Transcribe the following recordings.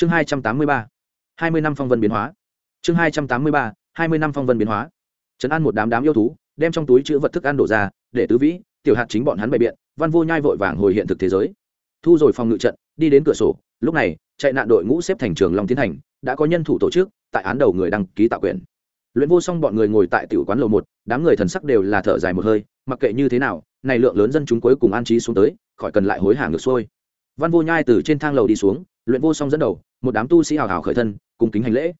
chương hai trăm tám mươi ba. hai mươi năm phong vân biến hóa. Chương hai trăm tám mươi ba, hai mươi năm phong vân biến hóa. Trấn an một đám đám yêu thú, đem trong túi chữ vật thức ăn đổ ra, để tứ vĩ, tiểu hạt chính bọn hắn bày biện, văn vô nhai vội vàng hồi hiện thực thế giới. Thu rồi phòng ngự trận, đi đến cửa sổ, lúc này, chạy nạn đội ngũ xếp thành trường long tiến hành đã có nhân thủ tổ chức, tại án đầu người đăng ký tạo quyền. Luyện vô xong bọn người ngồi tại tiểu quán lầu một, đám người thần sắc đều là thở dài một hơi, mặc kệ như thế nào, này lượng lớn dân chúng cuối cùng an trí xuống tới, khỏi cần lại hối hả ngược xuôi. Văn vô nhai từ trên thang lầu đi xuống, luyện vô song dẫn đầu một đám tu sĩ hào hào khởi thân, cùng kính hành lễ.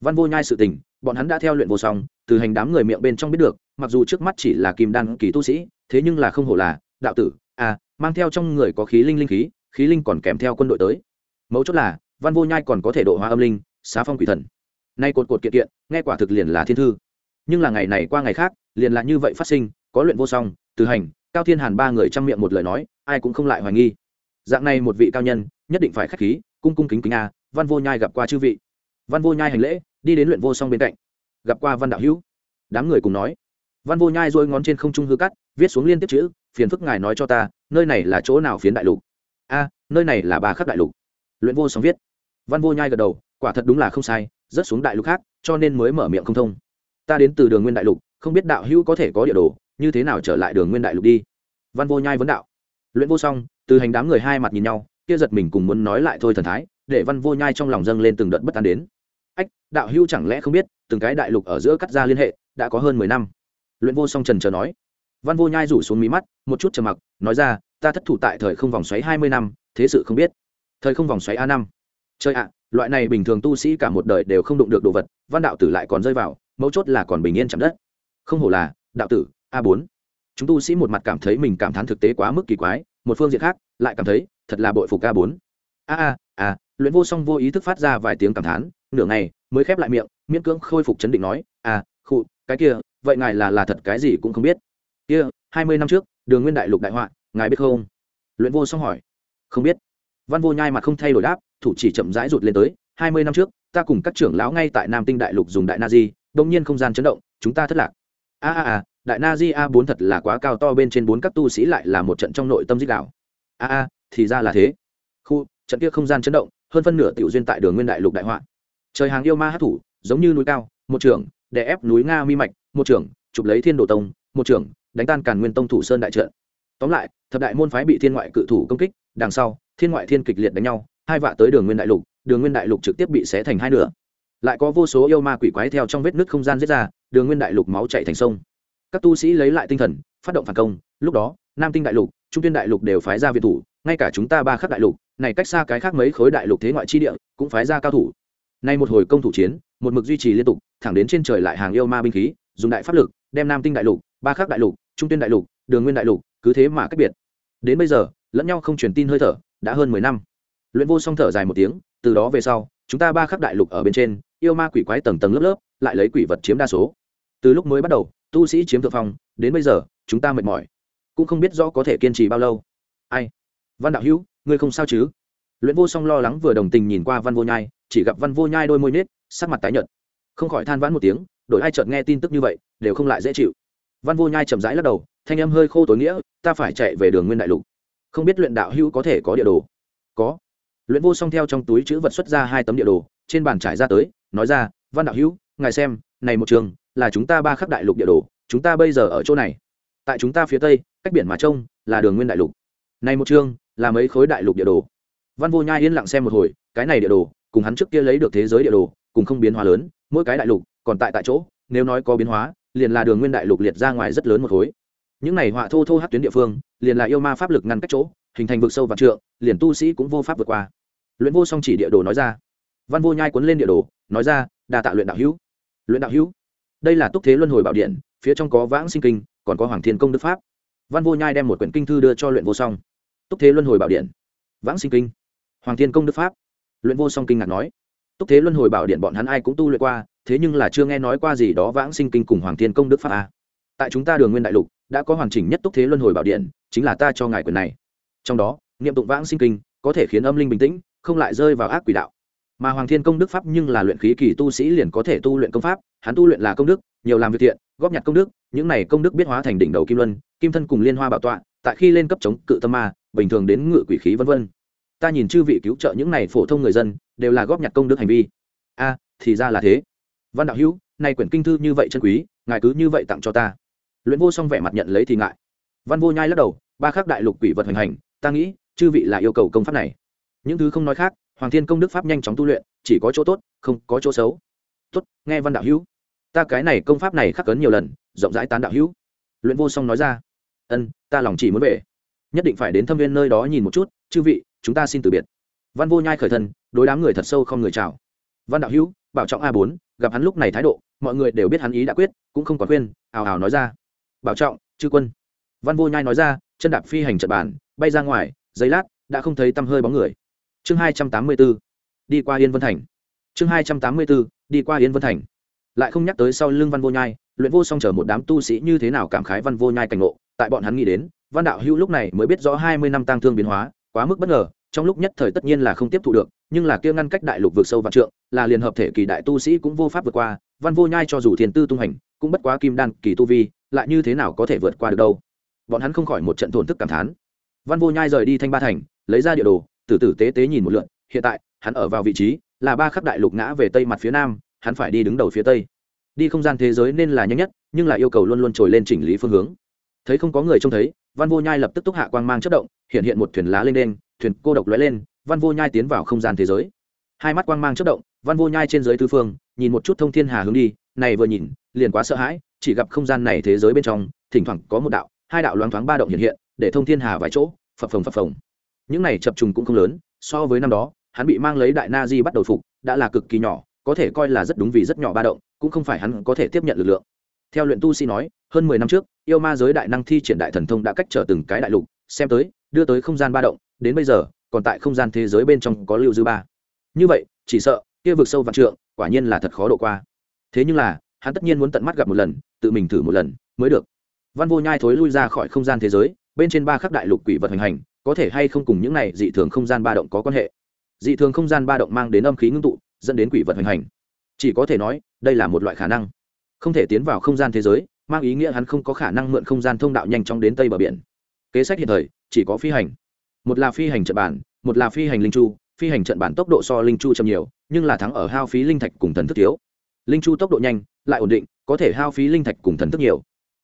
Văn vô nhai sự tình, bọn hắn đã theo luyện vô song, từ hành đám người miệng bên trong biết được, mặc dù trước mắt chỉ là kim đan kỳ tu sĩ, thế nhưng là không hổ là đạo tử à mang theo trong người có khí linh linh khí khí linh còn kèm theo quân đội tới. Mấu chốt là, văn vô nhai còn có thể độ hóa âm linh, xá phong quỷ thần. Nay cột cột kiện kiện, nghe quả thực liền là thiên thư. Nhưng là ngày này qua ngày khác, liền là như vậy phát sinh, có luyện vô song, từ hành, cao thiên hàn ba người chăm miệng một lời nói, ai cũng không lại hoài nghi. Dạng này một vị cao nhân, nhất định phải k h á c h khí, cung cung kính kính a văn vô nhai gặp qua chư vị. Văn vô nhai hành lễ, đi đến luyện vô song bên cạnh. Gặp qua văn đạo hữu. Đám người cùng nói. Văn vô nhai dôi ngón trên không trung hư cắt, viết xuống liên tiếp chữ, phiền phức ngài nói cho ta, nơi này là chỗ nào phiến đại lục? A, nơi này là ba khắc đại lục. Luyện vô song viết. Văn vô nhai gật đầu, quả thật đúng là không sai, rất xuống đại lục khác, cho nên mới mở miệng không thông. Ta đến từ đường nguyên đại lục, không biết đạo hữu có thể có địa đồ, như thế nào trở lại đường nguyên đại lục đi? Văn vô nhai vấn đạo. Luyện vô song, từ hành đám người hai mặt nhìn nhau, kia giật mình cùng muốn nói lại thôi thần thái để văn vô nhai trong lòng dâng lên từng đợt bất an đến. Ách, đạo hữu chẳng lẽ không biết, từng cái đại lục ở giữa cắt ra liên hệ, đã có hơn mười năm. Luyện vô song trần chờ nói. Văn vô nhai rủ xuống mí mắt, một chút trầm mặc, nói ra, ta thất thủ tại thời không vòng xoáy hai mươi năm, thế sự không biết. Thời không vòng xoáy a năm. Chơi ạ, loại này bình thường tu sĩ cả một đời đều không đụng được đồ vật, văn đạo tử lại còn rơi vào, mấu chốt là còn bình yên chạm đất. Không hổ là, đạo tử, a bốn. Chúng tu sĩ một mặt cảm thấy mình cảm thán thực tế quá mức kỳ quái, một phương diện khác, lại cảm thấy, thật là bội phục a bốn. A a a luyện vô song vô ý thức phát ra vài tiếng cảm thán nửa ngày mới khép lại miệng miễn cưỡng khôi phục chấn định nói à, khụ cái kia vậy ngài là là thật cái gì cũng không biết. Kia hai mươi năm trước đường nguyên đại lục đại họa ngài biết không? Luyện vô song hỏi. Không biết. Văn vô nhai mặt không thay đổi đáp thủ chỉ chậm rãi rụt lên tới hai mươi năm trước ta cùng các trưởng lão ngay tại nam tinh đại lục dùng đại na di đông nhiên không gian chấn động chúng ta thất lạc. A a a đại na di a bốn thật là quá cao to bên trên bốn các tu sĩ lại là một trận trong nội tâm dích đạo. A a thì ra là thế. Khu trận kia không gian chấn động hơn phân nửa tiểu duyên tại đường nguyên đại lục đại họa. Trời hàng yêu ma hát thủ, giống như núi cao, một trưởng, đè ép núi nga mi mạch, một trưởng, chụp lấy thiên đồ tông, một trưởng, đánh tan càn nguyên tông thủ sơn đại trận. Tóm lại, thập đại môn phái bị thiên ngoại cự thủ công kích, đằng sau, thiên ngoại thiên kịch liệt đánh nhau, hai vạ tới đường nguyên đại lục, đường nguyên đại lục trực tiếp bị xé thành hai nửa. Lại có vô số yêu ma quỷ quái theo trong vết nứt không gian giết ra, đường nguyên đại lục máu chạy thành sông. Các tu sĩ lấy lại tinh thần, phát động phản công, lúc đó, nam tinh đại lục, trung tiên đại lục đều phái ra việt thủ ngay cả chúng ta ba khắc đại lục, này cách xa cái khác mấy khối đại lục thế ngoại chi địa, cũng phái ra cao thủ. Nay một hồi công thủ chiến, một mực duy trì liên tục, thẳng đến trên trời lại hàng yêu ma binh khí, dùng đại pháp lực, đem nam tinh đại lục, ba khắc đại lục, trung tiên đại lục, đường nguyên đại lục, cứ thế mà cách biệt. Đến bây giờ, lẫn nhau không truyền tin hơi thở, đã hơn mười năm. Luyện vô song thở dài một tiếng, từ đó về sau, chúng ta ba khắc đại lục ở bên trên, yêu ma quỷ quái tầng tầng lớp lớp, lại lấy quỷ vật chiếm đa số. Từ lúc mới bắt đầu, tu sĩ chiếm thượng phong, đến bây giờ, chúng ta mệt mỏi, cũng không biết rõ có thể kiên trì bao lâu. Ai? Văn đạo hữu, ngươi không sao chứ? Luyện vô song lo lắng vừa đồng tình nhìn qua văn vô nhai, chỉ gặp văn vô nhai đôi môi nết sắc mặt tái nhợt. Không khỏi than vãn một tiếng, đổi ai chợt nghe tin tức như vậy, đều không lại dễ chịu. Văn vô nhai chậm rãi lắc đầu, thanh âm hơi khô tối nghĩa, ta phải chạy về đường nguyên đại lục. Không biết luyện đạo hữu có thể có địa đồ? Có. Luyện vô song theo trong túi chữ vật xuất ra hai tấm địa đồ, trên bàn trải ra tới, nói ra, văn đạo hữu, ngài xem, này một trường, là chúng ta ba khắc đại lục địa đồ, chúng ta bây giờ ở chỗ này. Tại chúng ta phía tây, cách biển mà trông, là đường nguyên đại lục. Này một chương là mấy khối đại lục địa đồ. Văn vô nhai yên lặng xem một hồi, cái này địa đồ, cùng hắn trước kia lấy được thế giới địa đồ, cùng không biến hóa lớn, mỗi cái đại lục, còn tại tại chỗ, nếu nói có biến hóa, liền là đường nguyên đại lục liệt ra ngoài rất lớn một khối. Những này họa thô thô hát tuyến địa phương, liền là yêu ma pháp lực ngăn cách chỗ, hình thành vực sâu và trượng, liền tu sĩ cũng vô pháp vượt qua. Luyện vô song chỉ địa đồ nói ra. Văn vô nhai cuốn lên địa đồ, nói ra, đa tạ luyện đạo hữu. Luyện đạo hữu? Đây là túc thế luân hồi bảo điện, phía trong có vãng sinh kinh, còn có hoàng thiên công đức pháp. Văn vô nhai đem một quyển kinh thư đưa cho luyện vô song túc thế luân hồi bảo điện. Vãng sinh kinh. Hoàng thiên công đức pháp. Luyện vô song kinh ngạc nói. Túc thế luân hồi bảo điện bọn hắn ai cũng tu luyện qua, thế nhưng là chưa nghe nói qua gì đó vãng sinh kinh cùng hoàng thiên công đức pháp a tại chúng ta đường nguyên đại lục, đã có hoàn chỉnh nhất túc thế luân hồi bảo điện, chính là ta cho ngài quyền này. Trong đó, niệm tụng vãng sinh kinh, có thể khiến âm linh bình tĩnh, không lại rơi vào ác quỷ đạo. Mà hoàng thiên công đức pháp nhưng là luyện khí kỳ tu sĩ liền có thể tu luyện công pháp, hắn tu luyện là công đức, nhiều làm việc thiện, góp nhặt công đức, những này công đức biết hóa thành đỉnh đầu kim luân, kim thân cùng liên hoa bảo tọa, tại khi lên cấp chống cự tâm ma bình thường đến ngự quỷ khí vân vân. Ta nhìn chư vị cứu trợ những này phổ thông người dân, đều là góp nhặt công đức hành vi. A, thì ra là thế. Văn đạo hữu, nay quyển kinh thư như vậy chân quý, ngài cứ như vậy tặng cho ta. Luyện vô song vẻ mặt nhận lấy thì ngại. Văn vô nhai lắc đầu, ba khắc đại lục quỷ vật hoành hành, ta nghĩ, chư vị là yêu cầu công pháp này. Những thứ không nói khác, hoàng thiên công đức pháp nhanh chóng tu luyện, chỉ có chỗ tốt, không có chỗ xấu. Tốt, nghe văn đạo hữu. Ta cái này công pháp này khắc cấn nhiều lần, rộng rãi tán đạo hữu. Luyện vô song nói ra. Ân, ta lòng chỉ muốn về nhất định phải đến thâm viên nơi đó nhìn một chút, chư vị, chúng ta xin từ biệt. Văn vô nhai khởi thân, đối đám người thật sâu không người chào. Văn đạo hữu, bảo trọng a bốn, gặp hắn lúc này thái độ, mọi người đều biết hắn ý đã quyết, cũng không còn khuyên, ào ào nói ra. Bảo trọng, chư quân. Văn vô nhai nói ra, chân đạp phi hành trận bàn, bay ra ngoài giấy lát, đã không thấy tăm hơi bóng người. Chương hai trăm tám mươi b ố đi qua yên vân thành. Chương hai trăm tám mươi b ố đi qua yên vân thành. Lại không nhắc tới sau lưng văn vô nhai, luyện vô song chờ một đám tu sĩ như thế nào cảm khái văn vô nhai cảnh ngộ, tại bọn hắn nghĩ đến văn đạo hữu lúc này mới biết rõ hai mươi năm tăng thương biến hóa, quá mức bất ngờ, trong lúc nhất thời tất nhiên là không tiếp thu được, nhưng là kia ngăn cách đại lục vượt sâu vạn trượng, là liên hợp thể kỳ đại tu sĩ cũng vô pháp vượt qua, văn vô nhai cho dù thiền tư tung hành, cũng bất quá kim đan kỳ tu vi, lại như thế nào có thể vượt qua được đâu. Bọn hắn không khỏi một trận thổn thức cảm thán. Văn vô nhai rời đi thanh ba thành, lấy ra địa đồ tử tử tế tế nhìn một lượn hiện tại, hắn ở vào vị trí, là ba khắp đại lục ngã về tây mặt phía nam, hắn phải đi đứng đầu phía tây. Đi không gian thế giới nên là nhanh nhất, nhưng là yêu cầu luôn luôn trồi lên chỉnh lý phương hướng. Thấy không có người trông thấy văn vô nhai lập tức túc hạ quang mang chất động, hiện hiện một thuyền lá lên đen thuyền cô độc lóe lên, văn vô nhai tiến vào không gian thế giới. Hai mắt quang mang chất động, văn vô nhai trên giới tư phương, nhìn một chút thông thiên hà hướng đi, này vừa nhìn, liền quá sợ hãi, chỉ gặp không gian này thế giới bên trong, thỉnh thoảng có một đạo, hai đạo loáng thoáng ba động hiện hiện, để thông thiên hà vài chỗ, phập phồng phập phồng. Những này chập trùng cũng không lớn, so với năm đó, hắn bị mang lấy đại na di bắt đầu phục, đã là cực kỳ nhỏ, có thể coi là rất đúng vì rất nhỏ ba động, cũng không phải hắn có thể tiếp nhận lực lượng theo luyện tu sĩ nói, hơn mười năm trước, yêu ma giới đại năng thi triển đại thần thông đã cách trở từng cái đại lục, xem tới, đưa tới không gian ba động, đến bây giờ, còn tại không gian thế giới bên trong có lưu dư ba. Như vậy, chỉ sợ, kia vực sâu vạn trượng, quả nhiên là thật khó độ qua. Thế nhưng là, hắn tất nhiên muốn tận mắt gặp một lần, tự mình thử một lần, mới được. Văn vô nhai thối lui ra khỏi không gian thế giới, bên trên ba khắc đại lục quỷ vật hành hành, có thể hay không cùng những này dị thường không gian ba động có quan hệ? Dị thường không gian ba động mang đến âm khí ngưng tụ, dẫn đến quỷ vật hành hành. Chỉ có thể nói, đây là một loại khả năng không thể tiến vào không gian thế giới, mang ý nghĩa hắn không có khả năng mượn không gian thông đạo nhanh chóng đến tây bờ biển. Kế sách hiện thời, chỉ có phi hành. Một là phi hành trận bản, một là phi hành linh chu. Phi hành trận bản tốc độ so linh chu chậm nhiều, nhưng là thắng ở hao phí linh thạch cùng thần thức thiếu. Linh chu tốc độ nhanh, lại ổn định, có thể hao phí linh thạch cùng thần thức nhiều.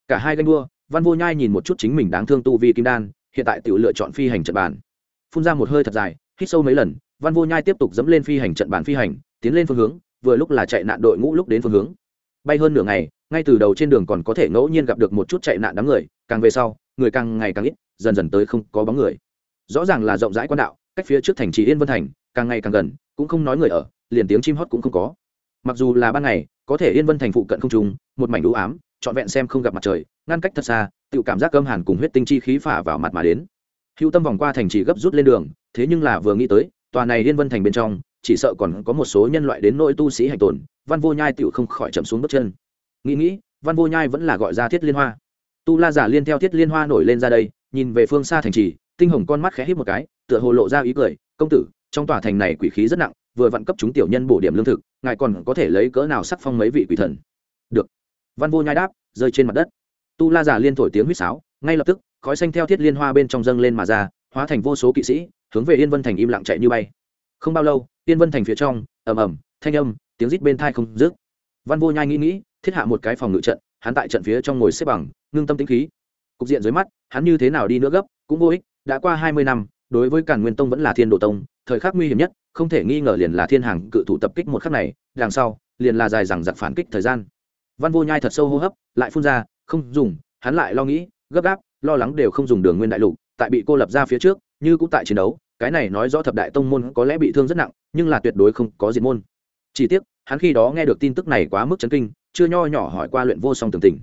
Cả hai ganh đua, văn vô nhai nhìn một chút chính mình đáng thương tu vi kim đan, hiện tại tự lựa chọn phi hành trận bản. Phun ra một hơi thật dài, hít sâu mấy lần, văn vô nhai tiếp tục dẫm lên phi hành trận bản phi hành, tiến lên phương hướng, vừa lúc là chạy nạn đội ngũ lúc đến phương hướng bay hơn nửa ngày, ngay từ đầu trên đường còn có thể ngẫu nhiên gặp được một chút chạy nạn đám người, càng về sau, người càng ngày càng ít, dần dần tới không có bóng người. Rõ ràng là rộng rãi quan đạo, cách phía trước thành trì yên vân thành, càng ngày càng gần, cũng không nói người ở, liền tiếng chim hót cũng không có. Mặc dù là ban ngày, có thể yên vân thành phụ cận không trùng một mảnh đũ ám, trọn vẹn xem không gặp mặt trời, ngăn cách thật xa tự cảm giác cơm hàn cùng huyết tinh chi khí phả vào mặt mà đến. Hữu tâm vòng qua thành trì gấp rút lên đường, thế nhưng là vừa nghĩ tới, tòa này yên vân thành bên trong, chỉ sợ còn có một số nhân loại đến nỗi tu sĩ hành tồn văn vô nhai tựu không khỏi chậm xuống bước chân. Nghĩ nghĩ, văn vô nhai vẫn là gọi ra thiết liên hoa. Tu la giả liên theo thiết liên hoa nổi lên ra đây, nhìn về phương xa thành trì, tinh hồng con mắt khẽ hít một cái, tựa hồ lộ ra ý cười, công tử, trong tòa thành này quỷ khí rất nặng, vừa vặn cấp chúng tiểu nhân bổ điểm lương thực, ngài còn có thể lấy cỡ nào sắc phong mấy vị quỷ thần? Được. Văn vô nhai đáp, rơi trên mặt đất. Tu la giả liên thổi tiếng huýt sáo, ngay lập tức, khói xanh theo thiết liên hoa bên trong dâng lên mà ra, hóa thành vô số kỵ sĩ, hướng về yên vân thành im lặng chạy như bay. Không bao lâu, yên vân thành phía trong, ầm ầm, thanh âm tiếng rít bên thai không dứt. Văn vô nhai nghĩ nghĩ, thiết hạ một cái phòng ngự trận, hắn tại trận phía trong ngồi xếp bằng, ngưng tâm tĩnh khí. Cục diện dưới mắt, hắn như thế nào đi nữa gấp, cũng vô ích, đã qua hai mươi năm, đối với càn nguyên tông vẫn là thiên đồ tông, thời khắc nguy hiểm nhất, không thể nghi ngờ liền là thiên hàng cự thủ tập kích một khắc này, đằng sau, liền là dài rằng giặc phản kích thời gian. Văn vô nhai thật sâu hô hấp, lại phun ra, không dùng, hắn lại lo nghĩ, gấp gáp, lo lắng đều không dùng đường nguyên đại lục, tại bị cô lập ra phía trước, như cũng tại chiến đấu, cái này nói rõ thập đại tông môn có lẽ bị thương rất nặng, nhưng là tuyệt đối không có diệt môn chỉ tiếc, hắn khi đó nghe được tin tức này quá mức chấn kinh, chưa nho nhỏ hỏi qua luyện vô song tường tình.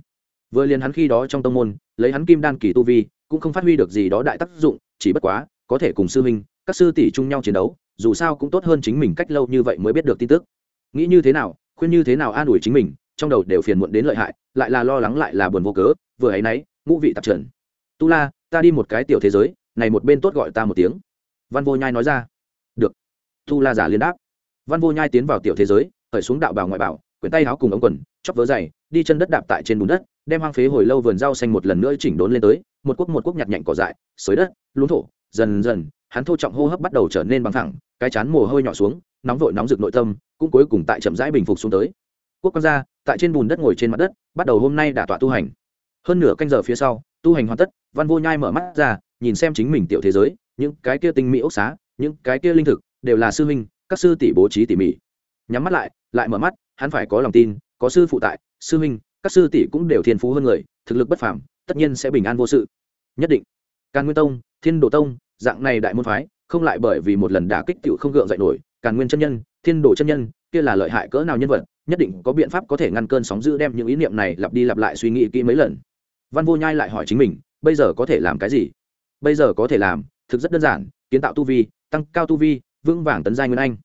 Vừa liền hắn khi đó trong tông môn, lấy hắn kim đan kỳ tu vi, cũng không phát huy được gì đó đại tác dụng, chỉ bất quá, có thể cùng sư huynh, các sư tỷ chung nhau chiến đấu, dù sao cũng tốt hơn chính mình cách lâu như vậy mới biết được tin tức. Nghĩ như thế nào, khuyên như thế nào an ủi chính mình, trong đầu đều phiền muộn đến lợi hại, lại là lo lắng lại là buồn vô cớ, vừa ấy nấy ngũ vị tạp trần. Tu la, ta đi một cái tiểu thế giới, này một bên tốt gọi ta một tiếng. Văn vô nhai nói ra. Được. Tu la giả liên đáp văn vô nhai tiến vào tiểu thế giới, khởi xuống đạo bào ngoại bảo quyển tay áo cùng ống quần chóc vớ dày đi chân đất đạp tại trên bùn đất, đem hoang phế hồi lâu vườn rau xanh một lần nữa chỉnh đốn lên tới, một quốc một quốc nhặt nhạnh cỏ dại, xới đất lún thổ, dần dần, hắn thô trọng hô hấp bắt đầu trở nên bằng thẳng, cái chán mồ hôi nhỏ xuống, nóng vội nóng rực nội tâm, cũng cuối cùng tại chậm rãi bình phục xuống tới. Quốc quan gia, tại trên bùn đất ngồi trên mặt đất, bắt đầu hôm nay đã tọa tu hành. Hơn nửa canh giờ phía sau, tu hành hoàn tất, văn vô nhai mở mắt ra, nhìn xem chính mình tiểu thế giới, những cái kia tinh mỹ ốc xá, những cái kia linh thực, đều là sư huynh các sư tỷ bố trí tỉ mỉ. Nhắm mắt lại lại mở mắt, hắn phải có lòng tin, có sư phụ tại, sư huynh, các sư tỷ cũng đều thiên phú hơn người, thực lực bất phàm, tất nhiên sẽ bình an vô sự. Nhất định. Càn nguyên tông, thiên đồ tông, dạng này đại môn phái, không lại bởi vì một lần đả kích tiểu không gượng dậy nổi, càn nguyên chân nhân, thiên đồ chân nhân, kia là lợi hại cỡ nào nhân vật, nhất định có biện pháp có thể ngăn cơn sóng dữ đem những ý niệm này lặp đi lặp lại suy nghĩ kỹ mấy lần. Văn vô nhai lại hỏi chính mình, bây giờ có thể làm cái gì? Bây giờ có thể làm, thực rất đơn giản, kiến tạo tu vi, tăng cao tu vi vững vàng tấn giai nguyên anh.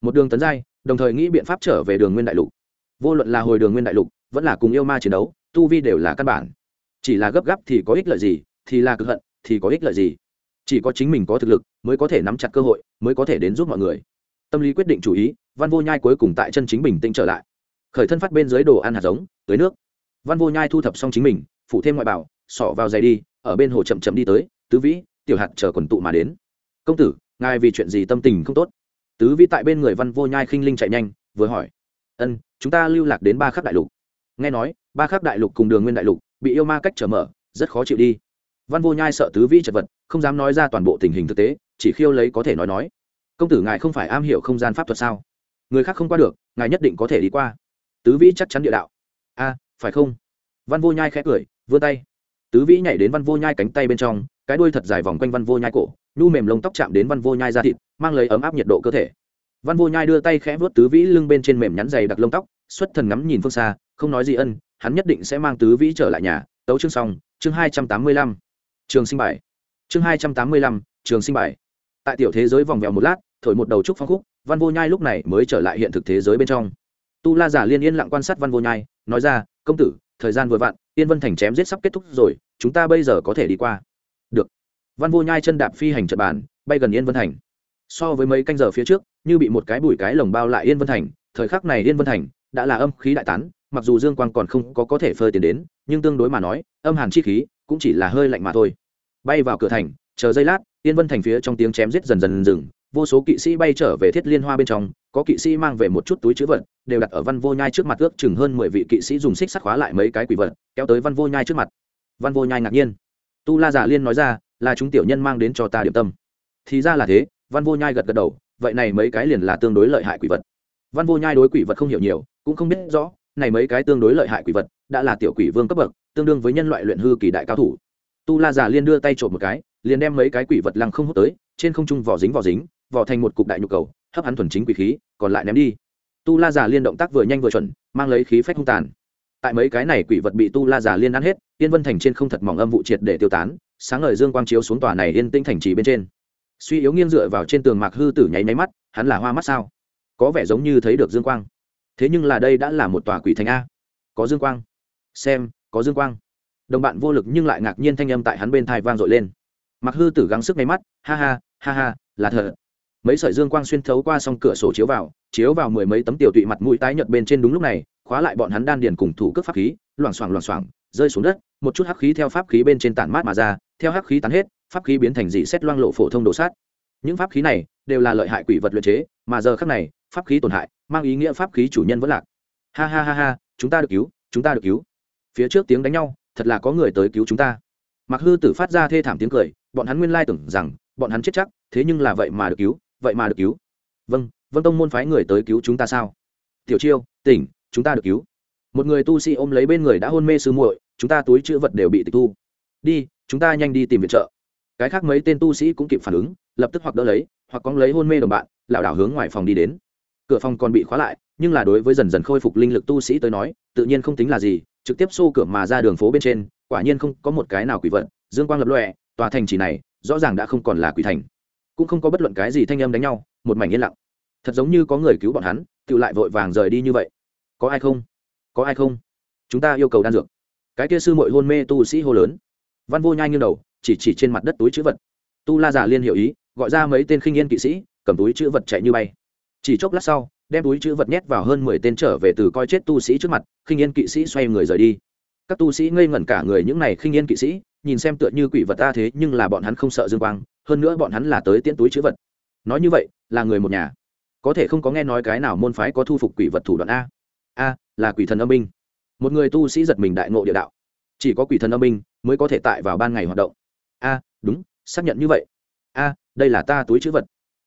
Một đường tấn giai, đồng thời nghĩ biện pháp trở về đường nguyên đại lục. Vô luận là hồi đường nguyên đại lục, vẫn là cùng yêu ma chiến đấu, tu vi đều là căn bản. Chỉ là gấp gáp thì có ích lợi gì, thì là cực hận, thì có ích lợi gì. Chỉ có chính mình có thực lực, mới có thể nắm chặt cơ hội, mới có thể đến giúp mọi người. Tâm lý quyết định chủ ý, văn vô nhai cuối cùng tại chân chính bình tĩnh trở lại. Khởi thân phát bên dưới đồ ăn hạt giống, tưới nước. Văn vô nhai thu thập xong chính mình, phủ thêm ngoại bảo xỏ vào giày đi, ở bên hồ chậm chậm đi tới, tứ vĩ, tiểu hạt chờ quần tụ mà đến. Công tử ngài vì chuyện gì tâm tình không tốt? Tứ vĩ tại bên người văn vô nhai khinh linh chạy nhanh, vừa hỏi. Ân, chúng ta lưu lạc đến ba khắc đại lục. Nghe nói, ba khắc đại lục cùng đường nguyên đại lục bị yêu ma cách trở mở, rất khó chịu đi. Văn vô nhai sợ tứ vĩ chật vật, không dám nói ra toàn bộ tình hình thực tế, chỉ khiêu lấy có thể nói nói. Công tử ngài không phải am hiểu không gian pháp thuật sao? Người khác không qua được, ngài nhất định có thể đi qua. Tứ vĩ chắc chắn địa đạo. A, phải không? Văn vô nhai khẽ cười, vươn tay. Tứ vĩ nhảy đến văn vô nhai cánh tay bên trong cái đuôi thật dài vòng quanh văn vô nhai cổ, nhu mềm lông tóc chạm đến văn vô nhai ra thịt, mang lấy ấm áp nhiệt độ cơ thể. Văn vô nhai đưa tay khẽ vớt tứ vĩ lưng bên trên mềm nhắn dày đặc lông tóc, xuất thần ngắm nhìn phương xa, không nói gì ân, hắn nhất định sẽ mang tứ vĩ trở lại nhà. Tấu chương xong, chương hai trăm tám mươi lăm. Trường sinh bài. Chương hai trăm tám mươi lăm, trường sinh bài. Tại tiểu thế giới vòng vèo một lát, thổi một đầu trúc phong khúc, văn vô nhai lúc này mới trở lại hiện thực thế giới bên trong. Tu la giả liên yên lặng quan sát văn vô nhai, nói ra, công tử, thời gian vừa vặn, yên vân thành chém giết sắp kết thúc rồi, chúng ta bây giờ có thể đi qua văn vô nhai chân đạp phi hành trận bàn, bay gần yên vân thành. So với mấy canh giờ phía trước, như bị một cái bụi cái lồng bao lại yên vân thành, thời khắc này yên vân thành đã là âm khí đại tán, mặc dù dương quang còn không có có thể phơi tiền đến, nhưng tương đối mà nói, âm hàn chi khí cũng chỉ là hơi lạnh mà thôi. Bay vào cửa thành, chờ giây lát, yên vân thành phía trong tiếng chém giết dần dần dừng, vô số kỵ sĩ bay trở về thiết liên hoa bên trong, có kỵ sĩ mang về một chút túi chữ vật, đều đặt ở văn vô nhai trước mặt ước chừng hơn mười vị kỵ sĩ dùng xích sắt khóa lại mấy cái quỷ vật, kéo tới văn vô nhai trước mặt. Văn vô nhai ngạc nhiên. Tu la giả liên nói ra là chúng tiểu nhân mang đến cho ta điểm tâm. Thì ra là thế, văn vô nhai gật gật đầu, vậy này mấy cái liền là tương đối lợi hại quỷ vật. Văn vô nhai đối quỷ vật không hiểu nhiều, cũng không biết rõ, này mấy cái tương đối lợi hại quỷ vật, đã là tiểu quỷ vương cấp bậc, tương đương với nhân loại luyện hư kỳ đại cao thủ. Tu la giả liên đưa tay trộm một cái, liền đem mấy cái quỷ vật lăng không hút tới, trên không trung vỏ dính vỏ dính, vỏ thành một cục đại nhục cầu, hấp hắn thuần chính quỷ khí, còn lại ném đi. Tu la giả liên động tác vừa nhanh vừa chuẩn, mang lấy khí phách hung tàn. Tại mấy cái này quỷ vật bị tu la giả liên ăn hết, yên vân thành trên không thật mỏng âm vụ triệt để tiêu tán sáng ngời dương quang chiếu xuống tòa này yên tĩnh thành trì bên trên. Suy yếu nghiêng dựa vào trên tường mạc hư tử nháy máy mắt, hắn là hoa mắt sao? Có vẻ giống như thấy được dương quang. Thế nhưng là đây đã là một tòa quỷ thành a. Có dương quang. Xem, có dương quang. Đồng bạn vô lực nhưng lại ngạc nhiên thanh âm tại hắn bên thai vang dội lên. Mặc hư tử gắng sức máy mắt, ha ha ha ha, là thật. Mấy sợi dương quang xuyên thấu qua xong cửa sổ chiếu vào chiếu vào mười mấy tấm tiểu tụy mặt mũi tái nhợt bên trên đúng lúc này, khóa lại bọn hắn đan điền cùng thủ cước pháp khí, loảng xoảng loảng xoảng, rơi xuống đất, một chút hắc khí theo pháp khí bên trên tản mát mà ra theo hắc khí tán hết, pháp khí biến thành dị xét loang lộ phổ thông đồ sát. Những pháp khí này đều là lợi hại quỷ vật luyện chế, mà giờ khác này, pháp khí tổn hại, mang ý nghĩa pháp khí chủ nhân vẫn lạc. Ha ha ha ha, chúng ta được cứu, chúng ta được cứu. Phía trước tiếng đánh nhau, thật là có người tới cứu chúng ta. Mặc hư tử phát ra thê thảm tiếng cười, bọn hắn nguyên lai tưởng rằng, bọn hắn chết chắc, thế nhưng là vậy mà được cứu, vậy mà được cứu. Vâng vâng tông môn phái người tới cứu chúng ta sao? Tiểu chiêu, tỉnh, chúng ta được cứu. Một người tu sĩ ôm lấy bên người đã hôn mê sư muội, chúng ta túi chữ vật đều bị tịch thu. Đi chúng ta nhanh đi tìm viện trợ. Cái khác mấy tên tu sĩ cũng kịp phản ứng, lập tức hoặc đỡ lấy, hoặc cóng lấy hôn mê đồng bạn, lảo đảo hướng ngoài phòng đi đến. Cửa phòng còn bị khóa lại, nhưng là đối với dần dần khôi phục linh lực tu sĩ tới nói, tự nhiên không tính là gì, trực tiếp xô cửa mà ra đường phố bên trên, quả nhiên không có một cái nào quỷ vật, dương quang lập lọe tòa thành chỉ này, rõ ràng đã không còn là quỷ thành. Cũng không có bất luận cái gì thanh âm đánh nhau, một mảnh yên lặng. Thật giống như có người cứu bọn hắn, tự lại vội vàng rời đi như vậy. Có ai không? Có ai không? Chúng ta yêu cầu đan dược. Cái kia sư mội hôn mê tu sĩ hô lớn văn vô nhai nghiêng đầu, chỉ chỉ trên mặt đất túi chữ vật. Tu la giả liên hiểu ý, gọi ra mấy tên khinh yên kỵ sĩ, cầm túi chữ vật chạy như bay. Chỉ chốc lát sau, đem túi chữ vật nhét vào hơn mười tên trở về từ coi chết tu sĩ trước mặt, khinh yên kỵ sĩ xoay người rời đi. Các tu sĩ ngây ngẩn cả người, những này khinh yên kỵ sĩ, nhìn xem tựa như quỷ vật ta thế, nhưng là bọn hắn không sợ dương quang, hơn nữa bọn hắn là tới tiễn túi chữ vật. Nói như vậy, là người một nhà. Có thể không có nghe nói cái nào môn phái có thu phục quỷ vật thủ đoạn a. A, là quỷ thần âm binh. Một người tu sĩ giật mình đại ngộ địa đạo chỉ có quỷ thần âm binh mới có thể tại vào ban ngày hoạt động. A, đúng, xác nhận như vậy. A, đây là ta túi chữ vật.